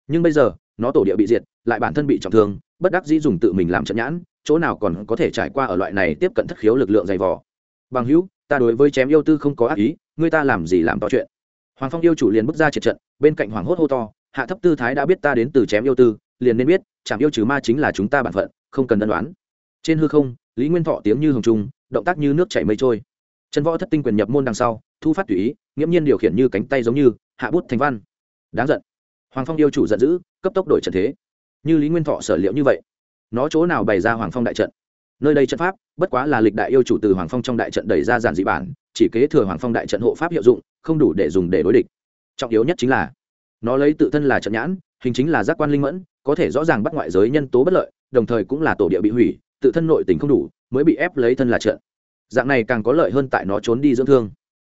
A: Nhưng bây giờ, nó tổ địa bị diệt, lại bản thân bị trọng thương, bất đắc dĩ dùng tự mình làm trận nhãn, chỗ nào còn có thể trải qua ở loại này tiếp cận thất khiếu lực lượng dày vò. Bằng hữu, ta đối với chém yêu tư không có ác ý, ngươi ta làm gì làm to chuyện? Hoàng phong yêu chủ liền bước ra triệt trận, bên cạnh hoàng hốt hô to, hạ thấp tư thái đã biết ta đến từ chém yêu tư liền nên biết chạm yêu trừ ma chính là chúng ta bản phận, không cần đơn đoán trên hư không, lý nguyên thọ tiếng như hồng trung động tác như nước chảy mây trôi. Trần võ thất tinh quyền nhập môn đằng sau, thu phát tùy ý, nghiễm nhiên điều khiển như cánh tay giống như, hạ bút thành văn. Đáng giận. Hoàng phong yêu chủ giận dữ, cấp tốc đổi trận thế. Như lý nguyên thọ sở liệu như vậy, nó chỗ nào bày ra hoàng phong đại trận? Nơi đây trận pháp, bất quá là lịch đại yêu chủ từ hoàng phong trong đại trận đẩy ra giản dị bản, chỉ kế thừa hoàng phong đại trận hộ pháp hiệu dụng, không đủ để dùng để đối địch. Trọng yếu nhất chính là, nó lấy tự thân là trận nhãn hình chính là giác quan linh mẫn, có thể rõ ràng bắt ngoại giới nhân tố bất lợi, đồng thời cũng là tổ địa bị hủy, tự thân nội tình không đủ, mới bị ép lấy thân là trận. Dạng này càng có lợi hơn tại nó trốn đi dưỡng thương,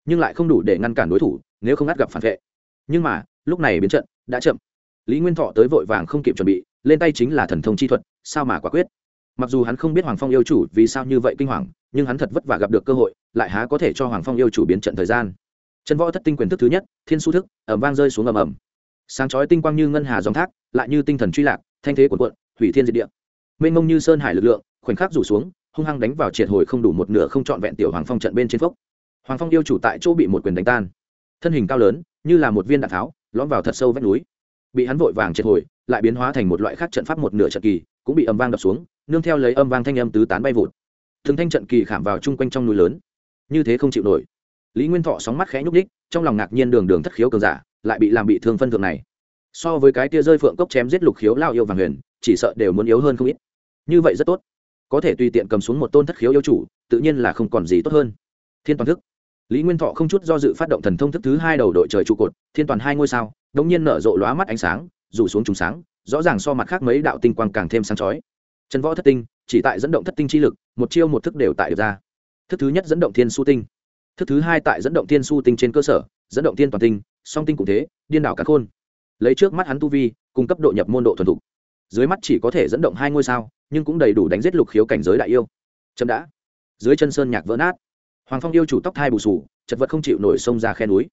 A: nhưng lại không đủ để ngăn cản đối thủ, nếu không ngắt gặp phản vệ. Nhưng mà, lúc này biến trận đã chậm. Lý nguyên thọ tới vội vàng không kịp chuẩn bị, lên tay chính là thần thông chi thuật, sao mà quả quyết? Mặc dù hắn không biết hoàng phong yêu chủ vì sao như vậy kinh hoàng, nhưng hắn thật vất vả gặp được cơ hội, lại há có thể cho hoàng phong yêu chủ biến trận thời gian. Chân võ thất tinh quyền thức thứ nhất, thiên su thức ẩm vang rơi xuống ầm ầm sáng chói tinh quang như ngân hà dòng thác, lại như tinh thần truy lạc, thanh thế của quận hủy thiên diệt địa. Mênh mông như sơn hải lực lượng, khoảnh khắc rủ xuống, hung hăng đánh vào triệt hồi không đủ một nửa không trọn vẹn tiểu hoàng phong trận bên trên phốc. Hoàng phong yêu chủ tại chỗ bị một quyền đánh tan. Thân hình cao lớn, như là một viên đạn tháo, lõm vào thật sâu vách núi. Bị hắn vội vàng triệt hồi, lại biến hóa thành một loại khác trận pháp một nửa trận kỳ, cũng bị âm vang đập xuống, nương theo lấy âm vang thanh âm tứ tán bay vụt. Thường thanh trận kỳ khảm vào chung quanh trong núi lớn. Như thế không chịu nổi. Lý nguyên thọ sóng mắt khẽ nhúc ních trong lòng ngạc nhiên đường đường thất khiếu cường giả lại bị làm bị thương phân thượng này. So với cái tia rơi phượng cốc chém giết lục khiếu lao yêu vàng huyền, chỉ sợ đều muốn yếu hơn không ít. Như vậy rất tốt. Có thể tùy tiện cầm xuống một tôn thất khiếu yêu chủ, tự nhiên là không còn gì tốt hơn. Thiên toàn thức. Lý nguyên thọ không chút do dự phát động thần thông thức thứ hai đầu đội trời trụ cột, thiên toàn hai ngôi sao, đống nhiên nở rộ lóa mắt ánh sáng, rủ xuống trùng sáng, rõ ràng so mặt khác mấy đạo tinh quang càng thêm sáng chói. Trần võ thất tinh, chỉ tại dẫn động thất tinh chi lực, một chiêu một thức đều tại được ra. Thức thứ nhất dẫn động thiên su tinh. Thức thứ hai tại dẫn động thiên su tinh trên cơ sở, dẫn động thiên toàn tinh song tinh cũng thế, điên đảo cả khôn. Lấy trước mắt hắn tu vi, cung cấp độ nhập môn độ thuần thục. Dưới mắt chỉ có thể dẫn động hai ngôi sao, nhưng cũng đầy đủ đánh giết lục khiếu cảnh giới đại yêu. Chậm đã. Dưới chân sơn nhạc vỡ nát. Hoàng phong yêu chủ tóc thai bù sù, chật vật không chịu nổi sông ra khe núi.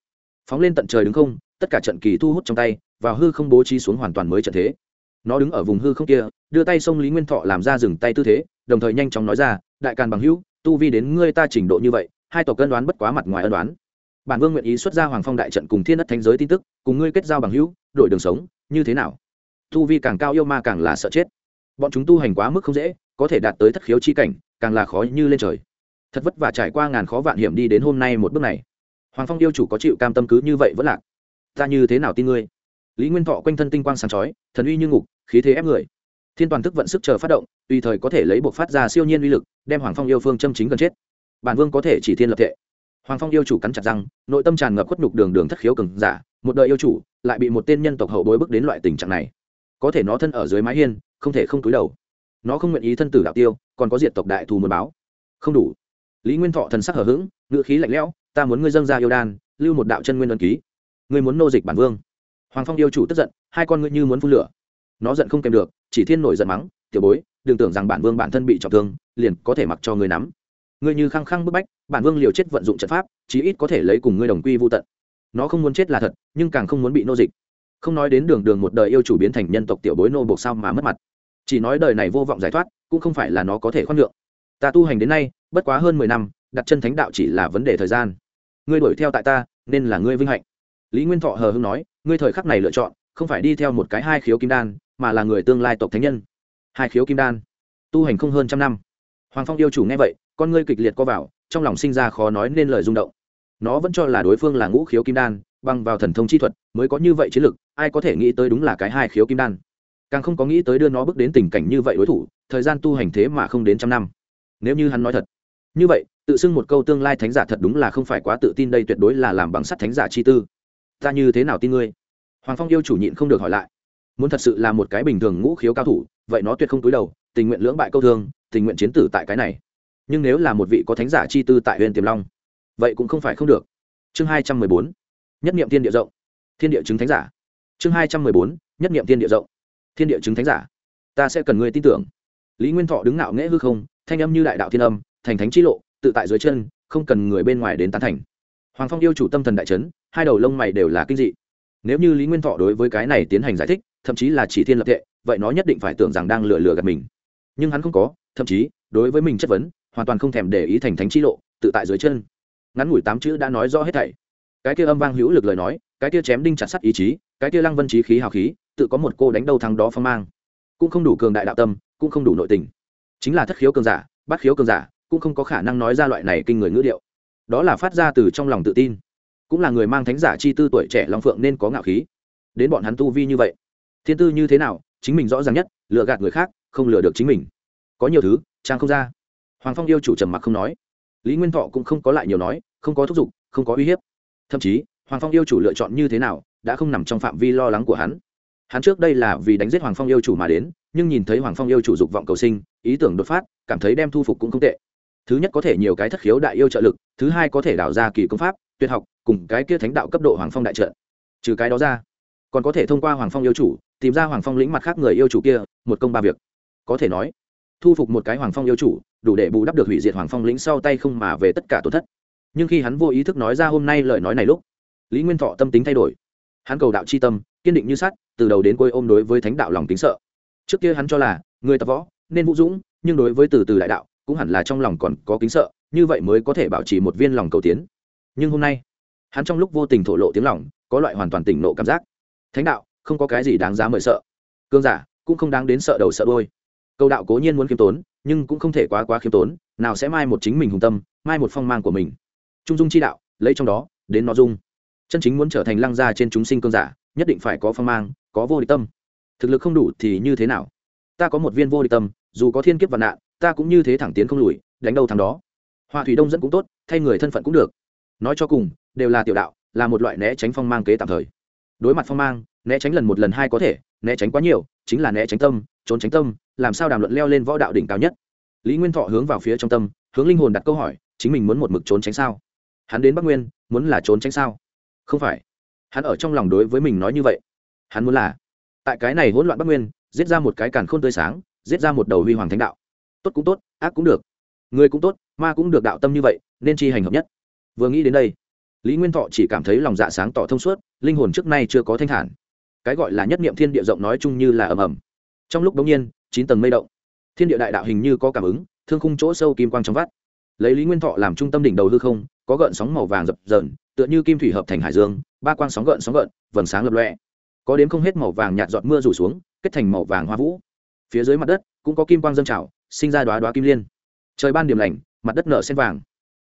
A: Phóng lên tận trời đứng không, tất cả trận kỳ thu hút trong tay, vào hư không bố trí xuống hoàn toàn mới trận thế. Nó đứng ở vùng hư không kia, đưa tay sông lý nguyên thọ làm ra dừng tay tư thế, đồng thời nhanh chóng nói ra, đại càn bằng hữu, tu vi đến ngươi ta trình độ như vậy, hai tộc cân đoán bất quá mặt ngoài ân đoán bản vương nguyện ý xuất ra hoàng phong đại trận cùng thiên đất thánh giới tin tức, cùng ngươi kết giao bằng hữu, đổi đường sống, như thế nào? Tu vi càng cao yêu ma càng là sợ chết. Bọn chúng tu hành quá mức không dễ, có thể đạt tới thất khiếu chi cảnh, càng là khó như lên trời. Thật vất vả trải qua ngàn khó vạn hiểm đi đến hôm nay một bước này. Hoàng phong yêu chủ có chịu cam tâm cứ như vậy vẫn lạc. Ta như thế nào tin ngươi? Lý nguyên thọ quanh thân tinh quang sáng chói, thần uy như ngục, khí thế ép người. Thiên toàn thức vận sức chờ phát động, tùy thời có thể lấy buộc phát ra siêu nhiên uy lực, đem hoàng phong yêu phương châm chính gần chết. Bản vương có thể chỉ thiên lập thệ hoàng phong yêu chủ cắn chặt răng, nội tâm tràn ngập khuất nhục đường đường thất khiếu cường giả, một đời yêu chủ, lại bị một tên nhân tộc hậu bối bước đến loại tình trạng này. Có thể nó thân ở dưới mái hiên, không thể không túi đầu. Nó không nguyện ý thân tử đạo tiêu, còn có diệt tộc đại thù muốn báo. Không đủ. Lý nguyên thọ thần sắc hở h ữ g khí lạnh lẽo, ta muốn ngươi dâng ra yêu đan, lưu một đạo chân nguyên ân ký. Ngươi muốn nô dịch bản vương. Hoàng phong yêu chủ tức giận, hai con ngươi như muốn phun lửa. Nó giận không kèm được, chỉ thiên nổi giận mắng, tiểu bối, đừng tưởng rằng bản vương bản thân bị trọng thương, liền có thể mặc cho ngươi nắm ngươi như khăng khăng bức bách, bản vương liều chết vận dụng trận pháp, chí ít có thể lấy cùng ngươi đồng quy vô tận. Nó không muốn chết là thật, nhưng càng không muốn bị nô dịch. Không nói đến đường đường một đời yêu chủ biến thành nhân tộc tiểu bối nô buộc sao mà mất mặt. Chỉ nói đời này vô vọng giải thoát, cũng không phải là nó có thể khoan nhượng. Ta tu hành đến nay, bất quá hơn mười năm, đặt chân thánh đạo chỉ là vấn đề thời gian. Ngươi đuổi theo tại ta, nên là ngươi vinh hạnh. Lý nguyên thọ hờ hưng nói, ngươi thời khắc này lựa chọn, không phải đi theo một cái hai khiếu kim đan, mà là người tương lai tộc thánh nhân. Hai khiếu kim đan, tu hành không hơn trăm năm. Hoàng phong yêu chủ nghe vậy con ngươi kịch liệt co vào, trong lòng sinh ra khó nói nên lời rung động. Nó vẫn cho là đối phương là ngũ khiếu kim đan, bằng vào thần thông chi thuật mới có như vậy chiến lực, ai có thể nghĩ tới đúng là cái hai khiếu kim đan. Càng không có nghĩ tới đưa nó bước đến tình cảnh như vậy đối thủ, thời gian tu hành thế mà không đến trăm năm. Nếu như hắn nói thật, như vậy, tự xưng một câu tương lai thánh giả thật đúng là không phải quá tự tin đây tuyệt đối là làm bằng sắt thánh giả chi tư. Ta như thế nào tin ngươi? Hoàng phong yêu chủ nhịn không được hỏi lại. Muốn thật sự là một cái bình thường ngũ khiếu cao thủ, vậy nó tuyệt không túi đầu, tình nguyện lưỡng bại câu thương, tình nguyện chiến tử tại cái này nhưng nếu là một vị có thánh giả chi tư tại huyện tiềm long, vậy cũng không phải không được. Chương hai trăm mười bốn, nhất niệm thiên địa rộng. Thiên địa chứng thánh giả. Chương hai trăm mười bốn, nhất niệm thiên địa rộng. Thiên địa chứng thánh giả. Ta sẽ cần ngươi tin tưởng. Lý nguyên thọ đứng ngạo nghễ hư không, thanh âm như đại đạo thiên âm, thành thánh chi lộ, tự tại dưới chân, không cần người bên ngoài đến tán thành. Hoàng phong yêu chủ tâm thần đại trấn hai đầu lông mày đều là kinh dị. Nếu như lý nguyên thọ đối với cái này tiến hành giải thích, thậm chí là chỉ thiên lập tệ vậy nó nhất định phải tưởng rằng đang lừa lừa gạt mình. Nhưng hắn không có, thậm chí, đối với mình chất vấn hoàn toàn không thèm để ý thành thánh chi lộ, tự tại dưới chân. Ngắn ngủi tám chữ đã nói rõ hết thảy. Cái kia âm vang hữu lực lời nói, cái kia chém đinh chặt sắt ý chí, cái kia lăng vân trí khí hào khí, tự có một cô đánh đầu thằng đó phong mang. Cũng không đủ cường đại đạo tâm, cũng không đủ nội tình. Chính là thất khiếu cường giả bát khiếu cường giả, cũng không có khả năng nói ra loại này kinh người ngữ điệu. Đó là phát ra từ trong lòng tự tin. Cũng là người mang thánh giả chi tư tuổi trẻ long phượng nên có ngạo khí. Đến bọn hắn tu vi như vậy, thiên tư như thế nào, chính mình rõ ràng nhất, lừa gạt người khác, không lừa được chính mình. Có nhiều thứ, trang không ra hoàng phong yêu chủ trầm mặc không nói. Lý nguyên thọ cũng không có lại nhiều nói, không có thúc giục, không có uy hiếp. Thậm chí, hoàng phong yêu chủ lựa chọn như thế nào, đã không nằm trong phạm vi lo lắng của hắn. Hắn trước đây là vì đánh giết hoàng phong yêu chủ mà đến, nhưng nhìn thấy hoàng phong yêu chủ dục vọng cầu sinh, ý tưởng đột phát, cảm thấy đem thu phục cũng không tệ. Thứ nhất có thể nhiều cái thất khiếu đại yêu trợ lực, thứ hai có thể đào ra kỳ công pháp, tuyệt học, cùng cái kia thánh đạo cấp độ hoàng phong đại trợ trừ cái đó ra, còn có thể thông qua hoàng phong yêu chủ, tìm ra hoàng phong lĩnh mặt khác người yêu chủ kia, một công ba việc. Có thể nói thu phục một cái hoàng phong yêu chủ, đủ để bù đắp được hủy diệt hoàng phong lĩnh sau tay không mà về tất cả tổn thất. Nhưng khi hắn vô ý thức nói ra hôm nay lời nói này lúc, lý nguyên thọ tâm tính thay đổi. Hắn cầu đạo c h i tâm, kiên định như sắt, từ đầu đến cuối ôm đối với thánh đạo lòng tính sợ. Trước kia hắn cho là, người tập võ, nên vũ dũng, nhưng đối với từ từ đại đạo, cũng hẳn là trong lòng còn có kính sợ, như vậy mới có thể bảo trì một viên lòng cầu tiến. Nhưng hôm nay, hắn trong lúc vô tình thổ lộ tiếng lòng, có loại hoàn toàn tỉnh nộ cảm giác. Thánh đạo, không có cái gì đáng giá mời sợ. Cương giả, cũng không đáng đến sợ đầu sợ đôi câu đạo cố nhiên muốn khiêm tốn, nhưng cũng không thể quá quá khiêm tốn, nào sẽ mai một chính mình hùng tâm, mai một phong mang của mình. Trung dung chi đạo, lấy trong đó, đến nó dung. Chân chính muốn trở thành lăng gia trên chúng sinh cương giả, nhất định phải có phong mang, có vô địch tâm. Thực lực không đủ thì như thế nào? Ta có một viên vô địch tâm, dù có thiên kiếp và nạn, ta cũng như thế thẳng tiến không lùi, đánh đầu thằng đó. Hoa thủy đông dẫn cũng tốt, thay người thân phận cũng được. Nói cho cùng, đều là tiểu đạo, là một loại né tránh phong mang kế tạm thời. Đối mặt phong mang, né tránh lần một lần hai có thể, né tránh quá nhiều, chính là né tránh tâm trốn tránh tâm, làm sao đàm luận leo lên võ đạo đỉnh cao nhất? Lý nguyên thọ hướng vào phía trong tâm, hướng linh hồn đặt câu hỏi, chính mình muốn một mực trốn tránh sao? Hắn đến bắc nguyên, muốn là trốn tránh sao? Không phải. Hắn ở trong lòng đối với mình nói như vậy. Hắn muốn là, tại cái này hỗn loạn bắc nguyên, giết ra một cái càn khôn tươi sáng, giết ra một đầu huy hoàng thánh đạo. Tốt cũng tốt, ác cũng được. Người cũng tốt, ma cũng được đạo tâm như vậy, nên chi hành hợp nhất. Vừa nghĩ đến đây, lý nguyên thọ chỉ cảm thấy lòng dạ sáng tỏ thông suốt, linh hồn trước nay chưa có thanh thản. Cái gọi là nhất niệm thiên địa rộng nói chung như là ầm ầm trong lúc bỗng nhiên, chín tầng mây động. Thiên địa đại đạo hình như có cảm ứng, thương khung chỗ sâu kim quang trong vắt. Lấy lý nguyên thọ làm trung tâm đỉnh đầu hư không, có gợn sóng màu vàng dập dờn, tựa như kim thủy hợp thành hải dương, ba quang sóng gợn sóng gợn, vầng sáng lập lọe có đến không hết màu vàng nhạt giọt mưa rủ xuống, kết thành màu vàng hoa vũ. Phía dưới mặt đất, cũng có kim quang dâng trào, sinh ra đoá đoá kim liên. Trời ban điểm lành, mặt đất nở sen vàng.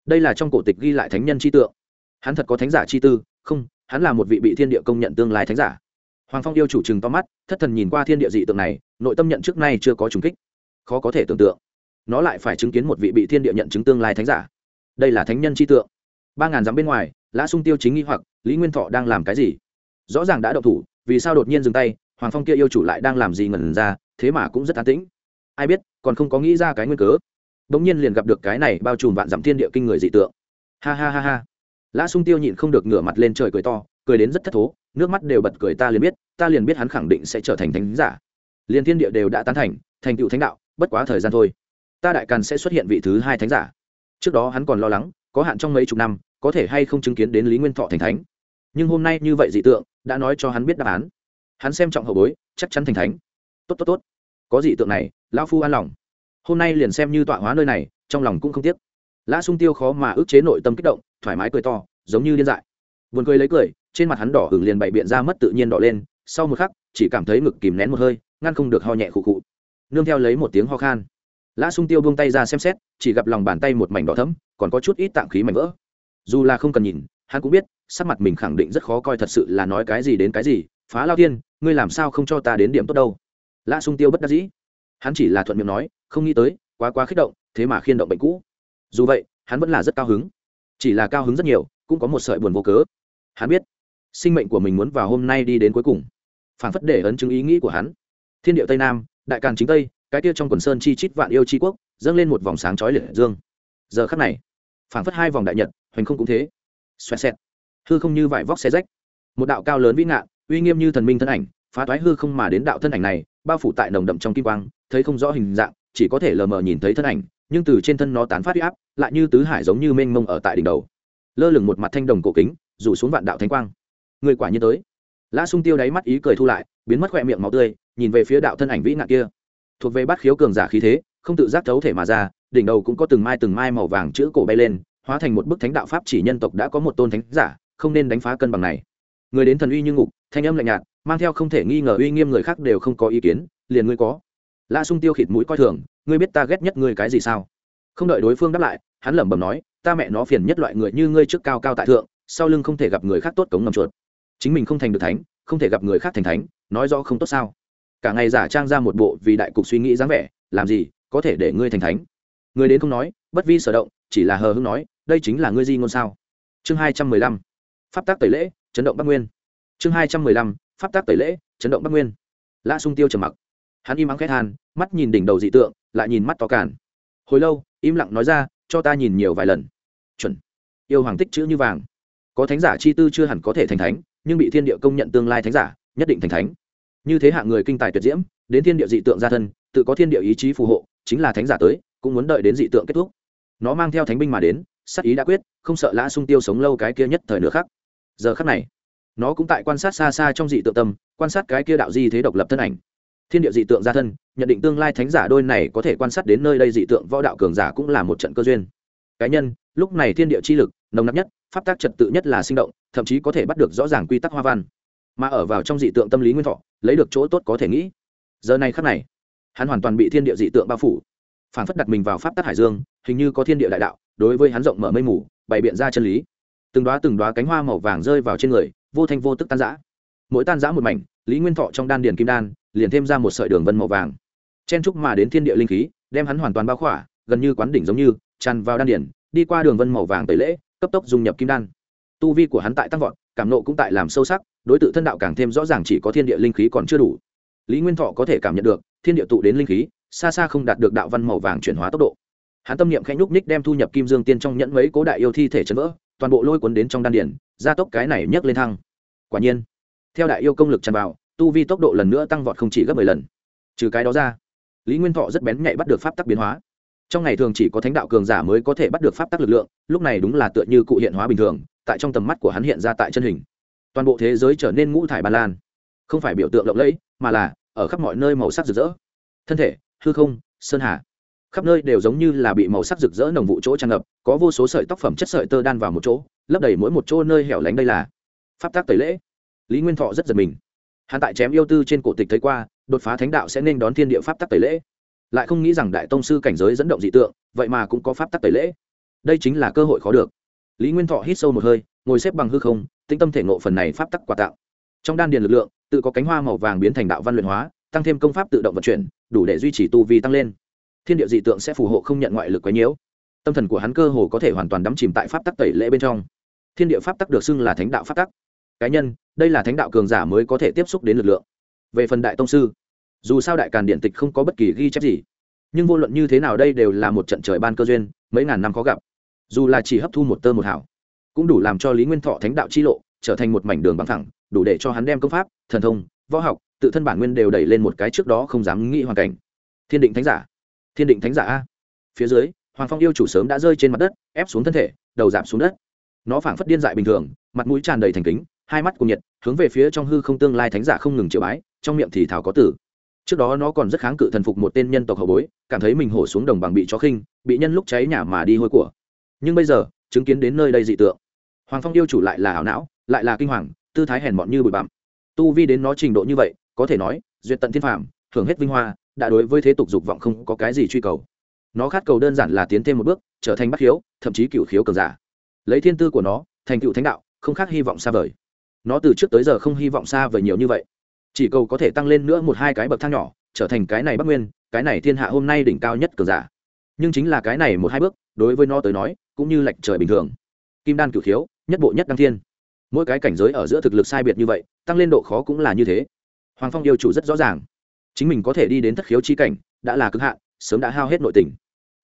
A: Đây là trong cổ tịch ghi lại thánh nhân chi tượng. Hắn thật có thánh giả chi tư, không, hắn là một vị bị thiên địa công nhận tương lai thánh giả. Hoàng phong yêu chủ trừng to mắt, thất thần nhìn qua thiên địa dị tượng này nội tâm nhận trước nay chưa có trùng kích. Khó có thể tưởng tượng. Nó lại phải chứng kiến một vị bị thiên địa nhận chứng tương lai thánh giả. Đây là thánh nhân chi tượng. Ba ngàn dặm bên ngoài, lã sung tiêu chính nghi hoặc, lý nguyên thọ đang làm cái gì? Rõ ràng đã đậu thủ, vì sao đột nhiên dừng tay, hoàng phong kia yêu chủ lại đang làm gì ngẩn ra, thế mà cũng rất an tĩnh. Ai biết, còn không có nghĩ ra cái nguyên cớ. Đ ỗ n g nhiên liền gặp được cái này bao trùm vạn dặm thiên địa kinh người dị tượng. Ha ha ha ha. Lã sung tiêu nhịn không được ngửa mặt lên trời cười to, cười đến rất thất thố, nước mắt đều bật cười ta liền biết, ta liền biết hắn khẳng định sẽ trở thành thánh giả liền thiên địa đều đã tán thành thành tựu thánh đạo, bất quá thời gian thôi. Ta đại càn sẽ xuất hiện vị thứ hai thánh giả. Trước đó hắn còn lo lắng, có hạn trong mấy chục năm, có thể hay không chứng kiến đến lý nguyên thọ thành thánh. Nhưng hôm nay như vậy dị tượng, đã nói cho hắn biết đáp án. Hắn xem trọng hậu bối, chắc chắn thành thánh. Tốt tốt tốt. Có dị tượng này, lão phu an lòng. Hôm nay liền xem như tọa hóa nơi này, trong lòng cũng không tiếc. Lã sung tiêu khó mà ức chế nội tâm kích động, thoải mái cười to, giống như điên dại. Buồn cười lấy cười, trên mặt hắn đỏ hừng liền bày biện ra mất tự nhiên đỏ lên sau một khắc, chỉ cảm thấy ngực kìm nén một hơi, ngăn không được ho nhẹ khụ khụ. Nương theo lấy một tiếng ho khan. Lã sung tiêu buông tay ra xem xét, chỉ gặp lòng bàn tay một mảnh đỏ thấm còn có chút ít tạm khí mảnh vỡ. Dù là không cần nhìn, hắn cũng biết, sắc mặt mình khẳng định rất khó coi thật sự là nói cái gì đến cái gì. Phá lao tiên ngươi làm sao không cho ta đến điểm tốt đâu? Lã sung tiêu bất đắc dĩ. Hắn chỉ là thuận miệng nói, không nghĩ tới, quá quá kích động, thế mà khiên động bệnh cũ. Dù vậy, hắn vẫn là rất cao hứng. Chỉ là cao hứng rất nhiều, cũng có một sợi buồn vô cớ. Hắn biết sinh mệnh của mình muốn vào hôm nay đi đến cuối cùng. Phản phất để ấn chứng ý nghĩ của hắn. Thiên điệu tây nam, đại càn chính tây, cái kia trong quần sơn chi chít vạn yêu chi quốc, dâng lên một vòng sáng chói liệt dương. Giờ khắc này, phản phất hai vòng đại nhật, hoành không cũng thế. Xoẹt xẹt. Hư không như vải vóc xe rách. Một đạo cao lớn vĩ ngạn, uy nghiêm như thần minh thân ảnh, phá toái hư không mà đến đạo thân ảnh này, bao phủ tại nồng đậm trong kim quang, thấy không rõ hình dạng, chỉ có thể lờ mờ nhìn thấy thân ảnh, nhưng từ trên thân nó tán phát huy áp, lại như tứ hải giống như mênh mông ở tại đỉnh đầu. Lơ lửng một mặt thanh đồng cổ kính, rủ xuống vạn đạo thánh quang người quả nhiên tới. Lã sung tiêu đáy mắt ý cười thu lại, biến mất khỏe miệng máu tươi, nhìn về phía đạo thân ảnh vĩ ngạn kia. Thuộc về bát khiếu cường giả khí thế, không tự giác thấu thể mà ra, đỉnh đầu cũng có từng mai từng mai màu vàng chữ cổ bay lên, hóa thành một bức thánh đạo pháp chỉ nhân tộc đã có một tôn thánh giả, không nên đánh phá cân bằng này. Người đến thần uy như ngục, thanh âm lạnh nhạt, mang theo không thể nghi ngờ uy nghiêm người khác đều không có ý kiến, liền ngươi có. La sung tiêu khịt mũi coi thường, ngươi biết ta ghét nhất ngươi cái gì sao? Không đợi đối phương đáp lại, hắn lẩm bẩm nói, ta mẹ nó phiền nhất loại người như ngươi trước cao cao tại thượng, sau lưng không thể gặp người khác tốt cống ngầm chuột chính mình không thành được thánh, không thể gặp người khác thành thánh, nói rõ không tốt sao? Cả ngày giả trang ra một bộ vì đại cục suy nghĩ dáng vẻ, làm gì có thể để ngươi thành thánh? Người đến không nói, bất vi sở động, chỉ là hờ hưng nói, đây chính là ngươi di ngôn sao? Chương hai trăm mười lăm, pháp tác tẩy lễ, chấn động bắc nguyên. Chương hai trăm mười lăm, pháp tác tẩy lễ, chấn động bắc nguyên. Lã sung tiêu trầm mặc. Hắn im ắng khét than mắt nhìn đỉnh đầu dị tượng, lại nhìn mắt to cản hồi lâu, im lặng nói ra, cho ta nhìn nhiều vài lần. Chuẩn. Yêu hoàng tích chữ như vàng. Có thánh giả chi tư chưa hẳn có thể thành thánh nhưng bị thiên địa công nhận tương lai thánh giả, nhất định thành thánh. Như thế hạng người kinh tài tuyệt diễm, đến thiên địa dị tượng gia thân, tự có thiên địa ý chí phù hộ, chính là thánh giả tới, cũng muốn đợi đến dị tượng kết thúc. Nó mang theo thánh binh mà đến sắc ý đã quyết, không sợ lã sung tiêu sống lâu cái kia nhất thời nữa khác. Giờ khắc này, nó cũng tại quan sát xa xa trong dị tượng tâm, quan sát cái kia đạo di thế độc lập thân ảnh. Thiên địa dị tượng gia thân, nhận định tương lai thánh giả đôi này có thể quan sát đến nơi đây dị tượng võ đạo cường giả cũng là một trận cơ duyên. Cá nhân, lúc này thiên địa chi lực, nồng nặc nhất, pháp tác trật tự nhất là sinh động thậm chí có thể bắt được rõ ràng quy tắc hoa văn. Mà ở vào trong dị tượng tâm lý nguyên thọ, lấy được chỗ tốt có thể nghĩ. Giờ này khắc này, hắn hoàn toàn bị thiên địa dị tượng bao phủ. Phản phất đặt mình vào pháp tắc hải dương, hình như có thiên địa đại đạo, đối với hắn rộng mở mây mù, bày biện ra chân lý. Từng đoá từng đoá cánh hoa màu vàng rơi vào trên người, vô thanh vô tức tan giã mỗi tan giã một mảnh, lý nguyên thọ trong đan điền kim đan, liền thêm ra một sợi đường vân màu vàng. Chen trúc mà đến thiên địa linh khí, đem hắn hoàn toàn bao khỏa, gần như quán đỉnh giống như, tràn vào đan điền, đi qua đường vân màu vàng tẩy lễ, cấp tốc dung nhập kim đan tu vi của hắn tại tăng vọt, cảm nộ cũng tại làm sâu sắc, đối tượng thân đạo càng thêm rõ ràng chỉ có thiên địa linh khí còn chưa đủ. Lý nguyên thọ có thể cảm nhận được, thiên địa tụ đến linh khí, xa xa không đạt được đạo văn màu vàng chuyển hóa tốc độ. Hắn tâm niệm khẽ nhúc ních đem thu nhập kim dương tiên trong nhẫn mấy cố đại yêu thi thể chấn vỡ, toàn bộ lôi cuốn đến trong đan điển gia tốc cái này nhấc lên thăng. Quả nhiên, theo đại yêu công lực tràn vào, tu vi tốc độ lần nữa tăng vọt không chỉ gấp mười lần. Trừ cái đó ra, lý nguyên thọ rất bén nhạy bắt được pháp tắc biến hóa trong ngày thường chỉ có thánh đạo cường giả mới có thể bắt được pháp tắc lực lượng, lúc này đúng là tựa như cụ hiện hóa bình thường, tại trong tầm mắt của hắn hiện ra tại chân hình. Toàn bộ thế giới trở nên ngũ thải ba lan. Không phải biểu tượng lộng lẫy, mà là, ở khắp mọi nơi màu sắc rực rỡ. Thân thể, hư không, sơn hà. Khắp nơi đều giống như là bị màu sắc rực rỡ nồng vụ chỗ tràn ngập, có vô số sợi tóc phẩm chất sợi tơ đan vào một chỗ, lấp đầy mỗi một chỗ nơi hẻo lánh đây là pháp tác tẩy lễ. Lý nguyên thọ rất giật mình. Hắn tại chém yêu tư trên cổ tịch thấy qua, đột phá thánh đạo sẽ nên đón thiên địa pháp tắc tẩy lễ lại không nghĩ rằng đại tông sư cảnh giới dẫn động dị tượng, vậy mà cũng có pháp tắc tẩy lễ. Đây chính là cơ hội khó được. Lý nguyên thọ hít sâu một hơi, ngồi xếp bằng hư không, tĩnh tâm thể ngộ phần này pháp tắc quà tạo trong đan điền lực lượng, tự có cánh hoa màu vàng biến thành đạo văn luyện hóa, tăng thêm công pháp tự động vận chuyển, đủ để duy trì tu vi tăng lên. Thiên địa dị tượng sẽ phù hộ không nhận ngoại lực quấy nhiễu. Tâm thần của hắn cơ hồ có thể hoàn toàn đắm chìm tại pháp tắc tẩy lễ bên trong. Thiên địa pháp tắc được xưng là thánh đạo pháp tắc. Cá nhân, đây là thánh đạo cường giả mới có thể tiếp xúc đến lực lượng. Về phần đại tông sư dù sao đại càn điện tịch không có bất kỳ ghi chép gì. Nhưng vô luận như thế nào đây đều là một trận trời ban cơ duyên, mấy ngàn năm khó gặp. Dù là chỉ hấp thu một tơ một hảo cũng đủ làm cho lý nguyên thọ thánh đạo chi lộ trở thành một mảnh đường bằng thẳng đủ để cho hắn đem công pháp, thần thông, võ học, tự thân bản nguyên đều đẩy lên một cái trước đó không dám nghĩ hoàn cảnh. Thiên định thánh giả. Thiên định thánh giả a. Phía dưới, hoàng phong yêu chủ sớm đã rơi trên mặt đất, ép xuống thân thể, đầu giảm xuống đất. Nó phảng phất điên dại bình thường, mặt mũi tràn đầy thành kính, hai mắt cùng nhiệt, hướng về phía trong hư không tương lai thánh giả không ngừng chịu bái, trong miệng thì thảo có tử trước đó nó còn rất kháng cự thần phục một tên nhân tộc hậu bối, cảm thấy mình hổ xuống đồng bằng bị chó khinh, bị nhân lúc cháy nhà mà đi hôi của. Nhưng bây giờ, chứng kiến đến nơi đây dị tượng. Hoàng phong yêu chủ lại là ảo não, lại là kinh hoàng, tư thái hèn mọn như bụi bặm. Tu vi đến nó trình độ như vậy, có thể nói, duyệt tận thiên phạm hưởng hết vinh hoa, đã đối với thế tục dục vọng không có cái gì truy cầu. Nó khát cầu đơn giản là tiến thêm một bước, trở thành bắt khiếu thậm chí cựu khiếu cường giả. Lấy thiên tư của nó, thành cựu thánh đạo, không khác hy vọng xa vời. Nó từ trước tới giờ không hy vọng xa vời nhiều như vậy chỉ cầu có thể tăng lên nữa một hai cái bậc thang nhỏ, trở thành cái này bắc nguyên, cái này thiên hạ hôm nay đỉnh cao nhất cường giả. Nhưng chính là cái này một hai bước, đối với nó tới nói, cũng như lệch trời bình thường. Kim đan cửu khiếu, nhất bộ nhất đăng thiên. Mỗi cái cảnh giới ở giữa thực lực sai biệt như vậy, tăng lên độ khó cũng là như thế. Hoàng phong yêu chủ rất rõ ràng. Chính mình có thể đi đến thất khiếu chi cảnh, đã là cực hạn, sớm đã hao hết nội tình.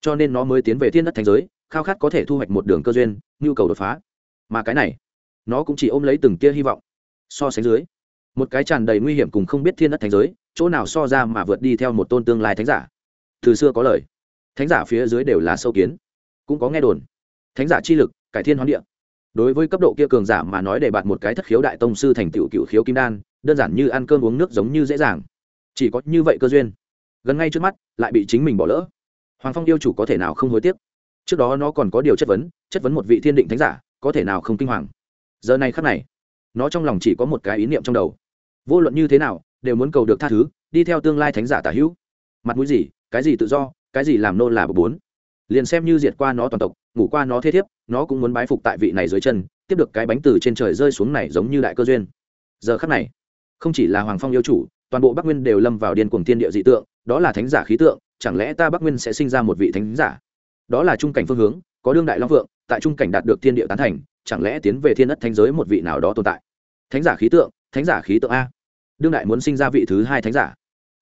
A: Cho nên nó mới tiến về thiên đất thành giới, khao khát có thể thu hoạch một đường cơ duyên, nhu cầu đột phá. Mà cái này, nó cũng chỉ ôm lấy từng tia hy vọng. So sánh dưới một cái tràn đầy nguy hiểm cùng không biết thiên đất thánh giới, chỗ nào so ra mà vượt đi theo một tôn tương lai thánh giả. Từ xưa có lời, thánh giả phía dưới đều là sâu kiến, cũng có nghe đồn. Thánh giả chi lực, cải thiên hoán địa. Đối với cấp độ kia cường giả mà nói để bạt một cái thất khiếu đại tông sư thành tựu cựu khiếu kim đan, đơn giản như ăn cơm uống nước giống như dễ dàng. Chỉ có như vậy cơ duyên. Gần ngay trước mắt, lại bị chính mình bỏ lỡ. Hoàng phong yêu chủ có thể nào không hối tiếc? Trước đó nó còn có điều chất vấn chất vấn một vị thiên định thánh giả, có thể nào không kinh hoàng? Giờ này khắc này nó trong lòng chỉ có một cái ý niệm trong đầu. Vô luận như thế nào, đều muốn cầu được tha thứ, đi theo tương lai thánh giả tả hữu. Mặt mũi gì, cái gì tự do, cái gì làm nô là bờ bốn. Liền xem như diệt qua nó toàn tộc, ngủ qua nó thế thiếp, nó cũng muốn bái phục tại vị này dưới chân, tiếp được cái bánh từ trên trời rơi xuống này giống như đại cơ duyên. Giờ khắc này, không chỉ là hoàng phong yêu chủ, toàn bộ bắc nguyên đều lâm vào điên cuồng thiên địa dị tượng, đó là thánh giả khí tượng, chẳng lẽ ta bắc nguyên sẽ sinh ra một vị thánh giả? Đó là trung cảnh phương hướng, có đương đại long vượng tại trung cảnh đạt được thiên địa tán thành, chẳng lẽ tiến về thiên đất thánh giới một vị nào đó tồn tại? Thánh giả khí tượng, thánh giả khí tượng a. Đương đại muốn sinh ra vị thứ hai thánh giả.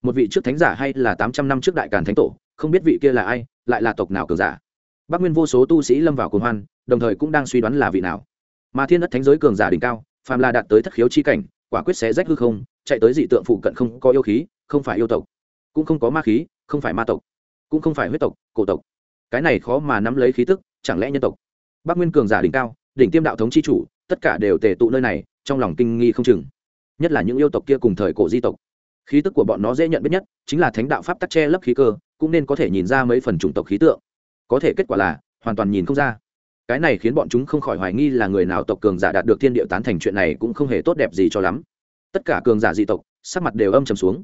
A: Một vị trước thánh giả hay là tám trăm năm trước đại càn thánh tổ, không biết vị kia là ai, lại là tộc nào cường giả. Bắc nguyên vô số tu sĩ lâm vào cồn hoan, đồng thời cũng đang suy đoán là vị nào. Mà thiên đất thánh giới cường giả đỉnh cao, phàm là đạt tới thất khiếu chi cảnh, quả quyết sẽ rách hư không, chạy tới dị tượng phụ cận không có yêu khí, không phải yêu tộc, cũng không có ma khí, không phải ma tộc, cũng không phải huyết tộc, cổ tộc. Cái này khó mà nắm lấy khí tức, chẳng lẽ nhân tộc? Bắc nguyên cường giả đỉnh cao, đỉnh tiêm đạo thống chi chủ, tất cả đều tề tụ nơi này, trong lòng kinh nghi không chừng. Nhất là những yêu tộc kia cùng thời cổ di tộc. Khí tức của bọn nó dễ nhận biết nhất, chính là thánh đạo pháp tắc che lấp khí cơ, cũng nên có thể nhìn ra mấy phần chủng tộc khí tượng. Có thể kết quả là, hoàn toàn nhìn không ra. Cái này khiến bọn chúng không khỏi hoài nghi là người nào tộc cường giả đạt được thiên địa tán thành chuyện này cũng không hề tốt đẹp gì cho lắm. Tất cả cường giả dị tộc, sắc mặt đều âm trầm xuống.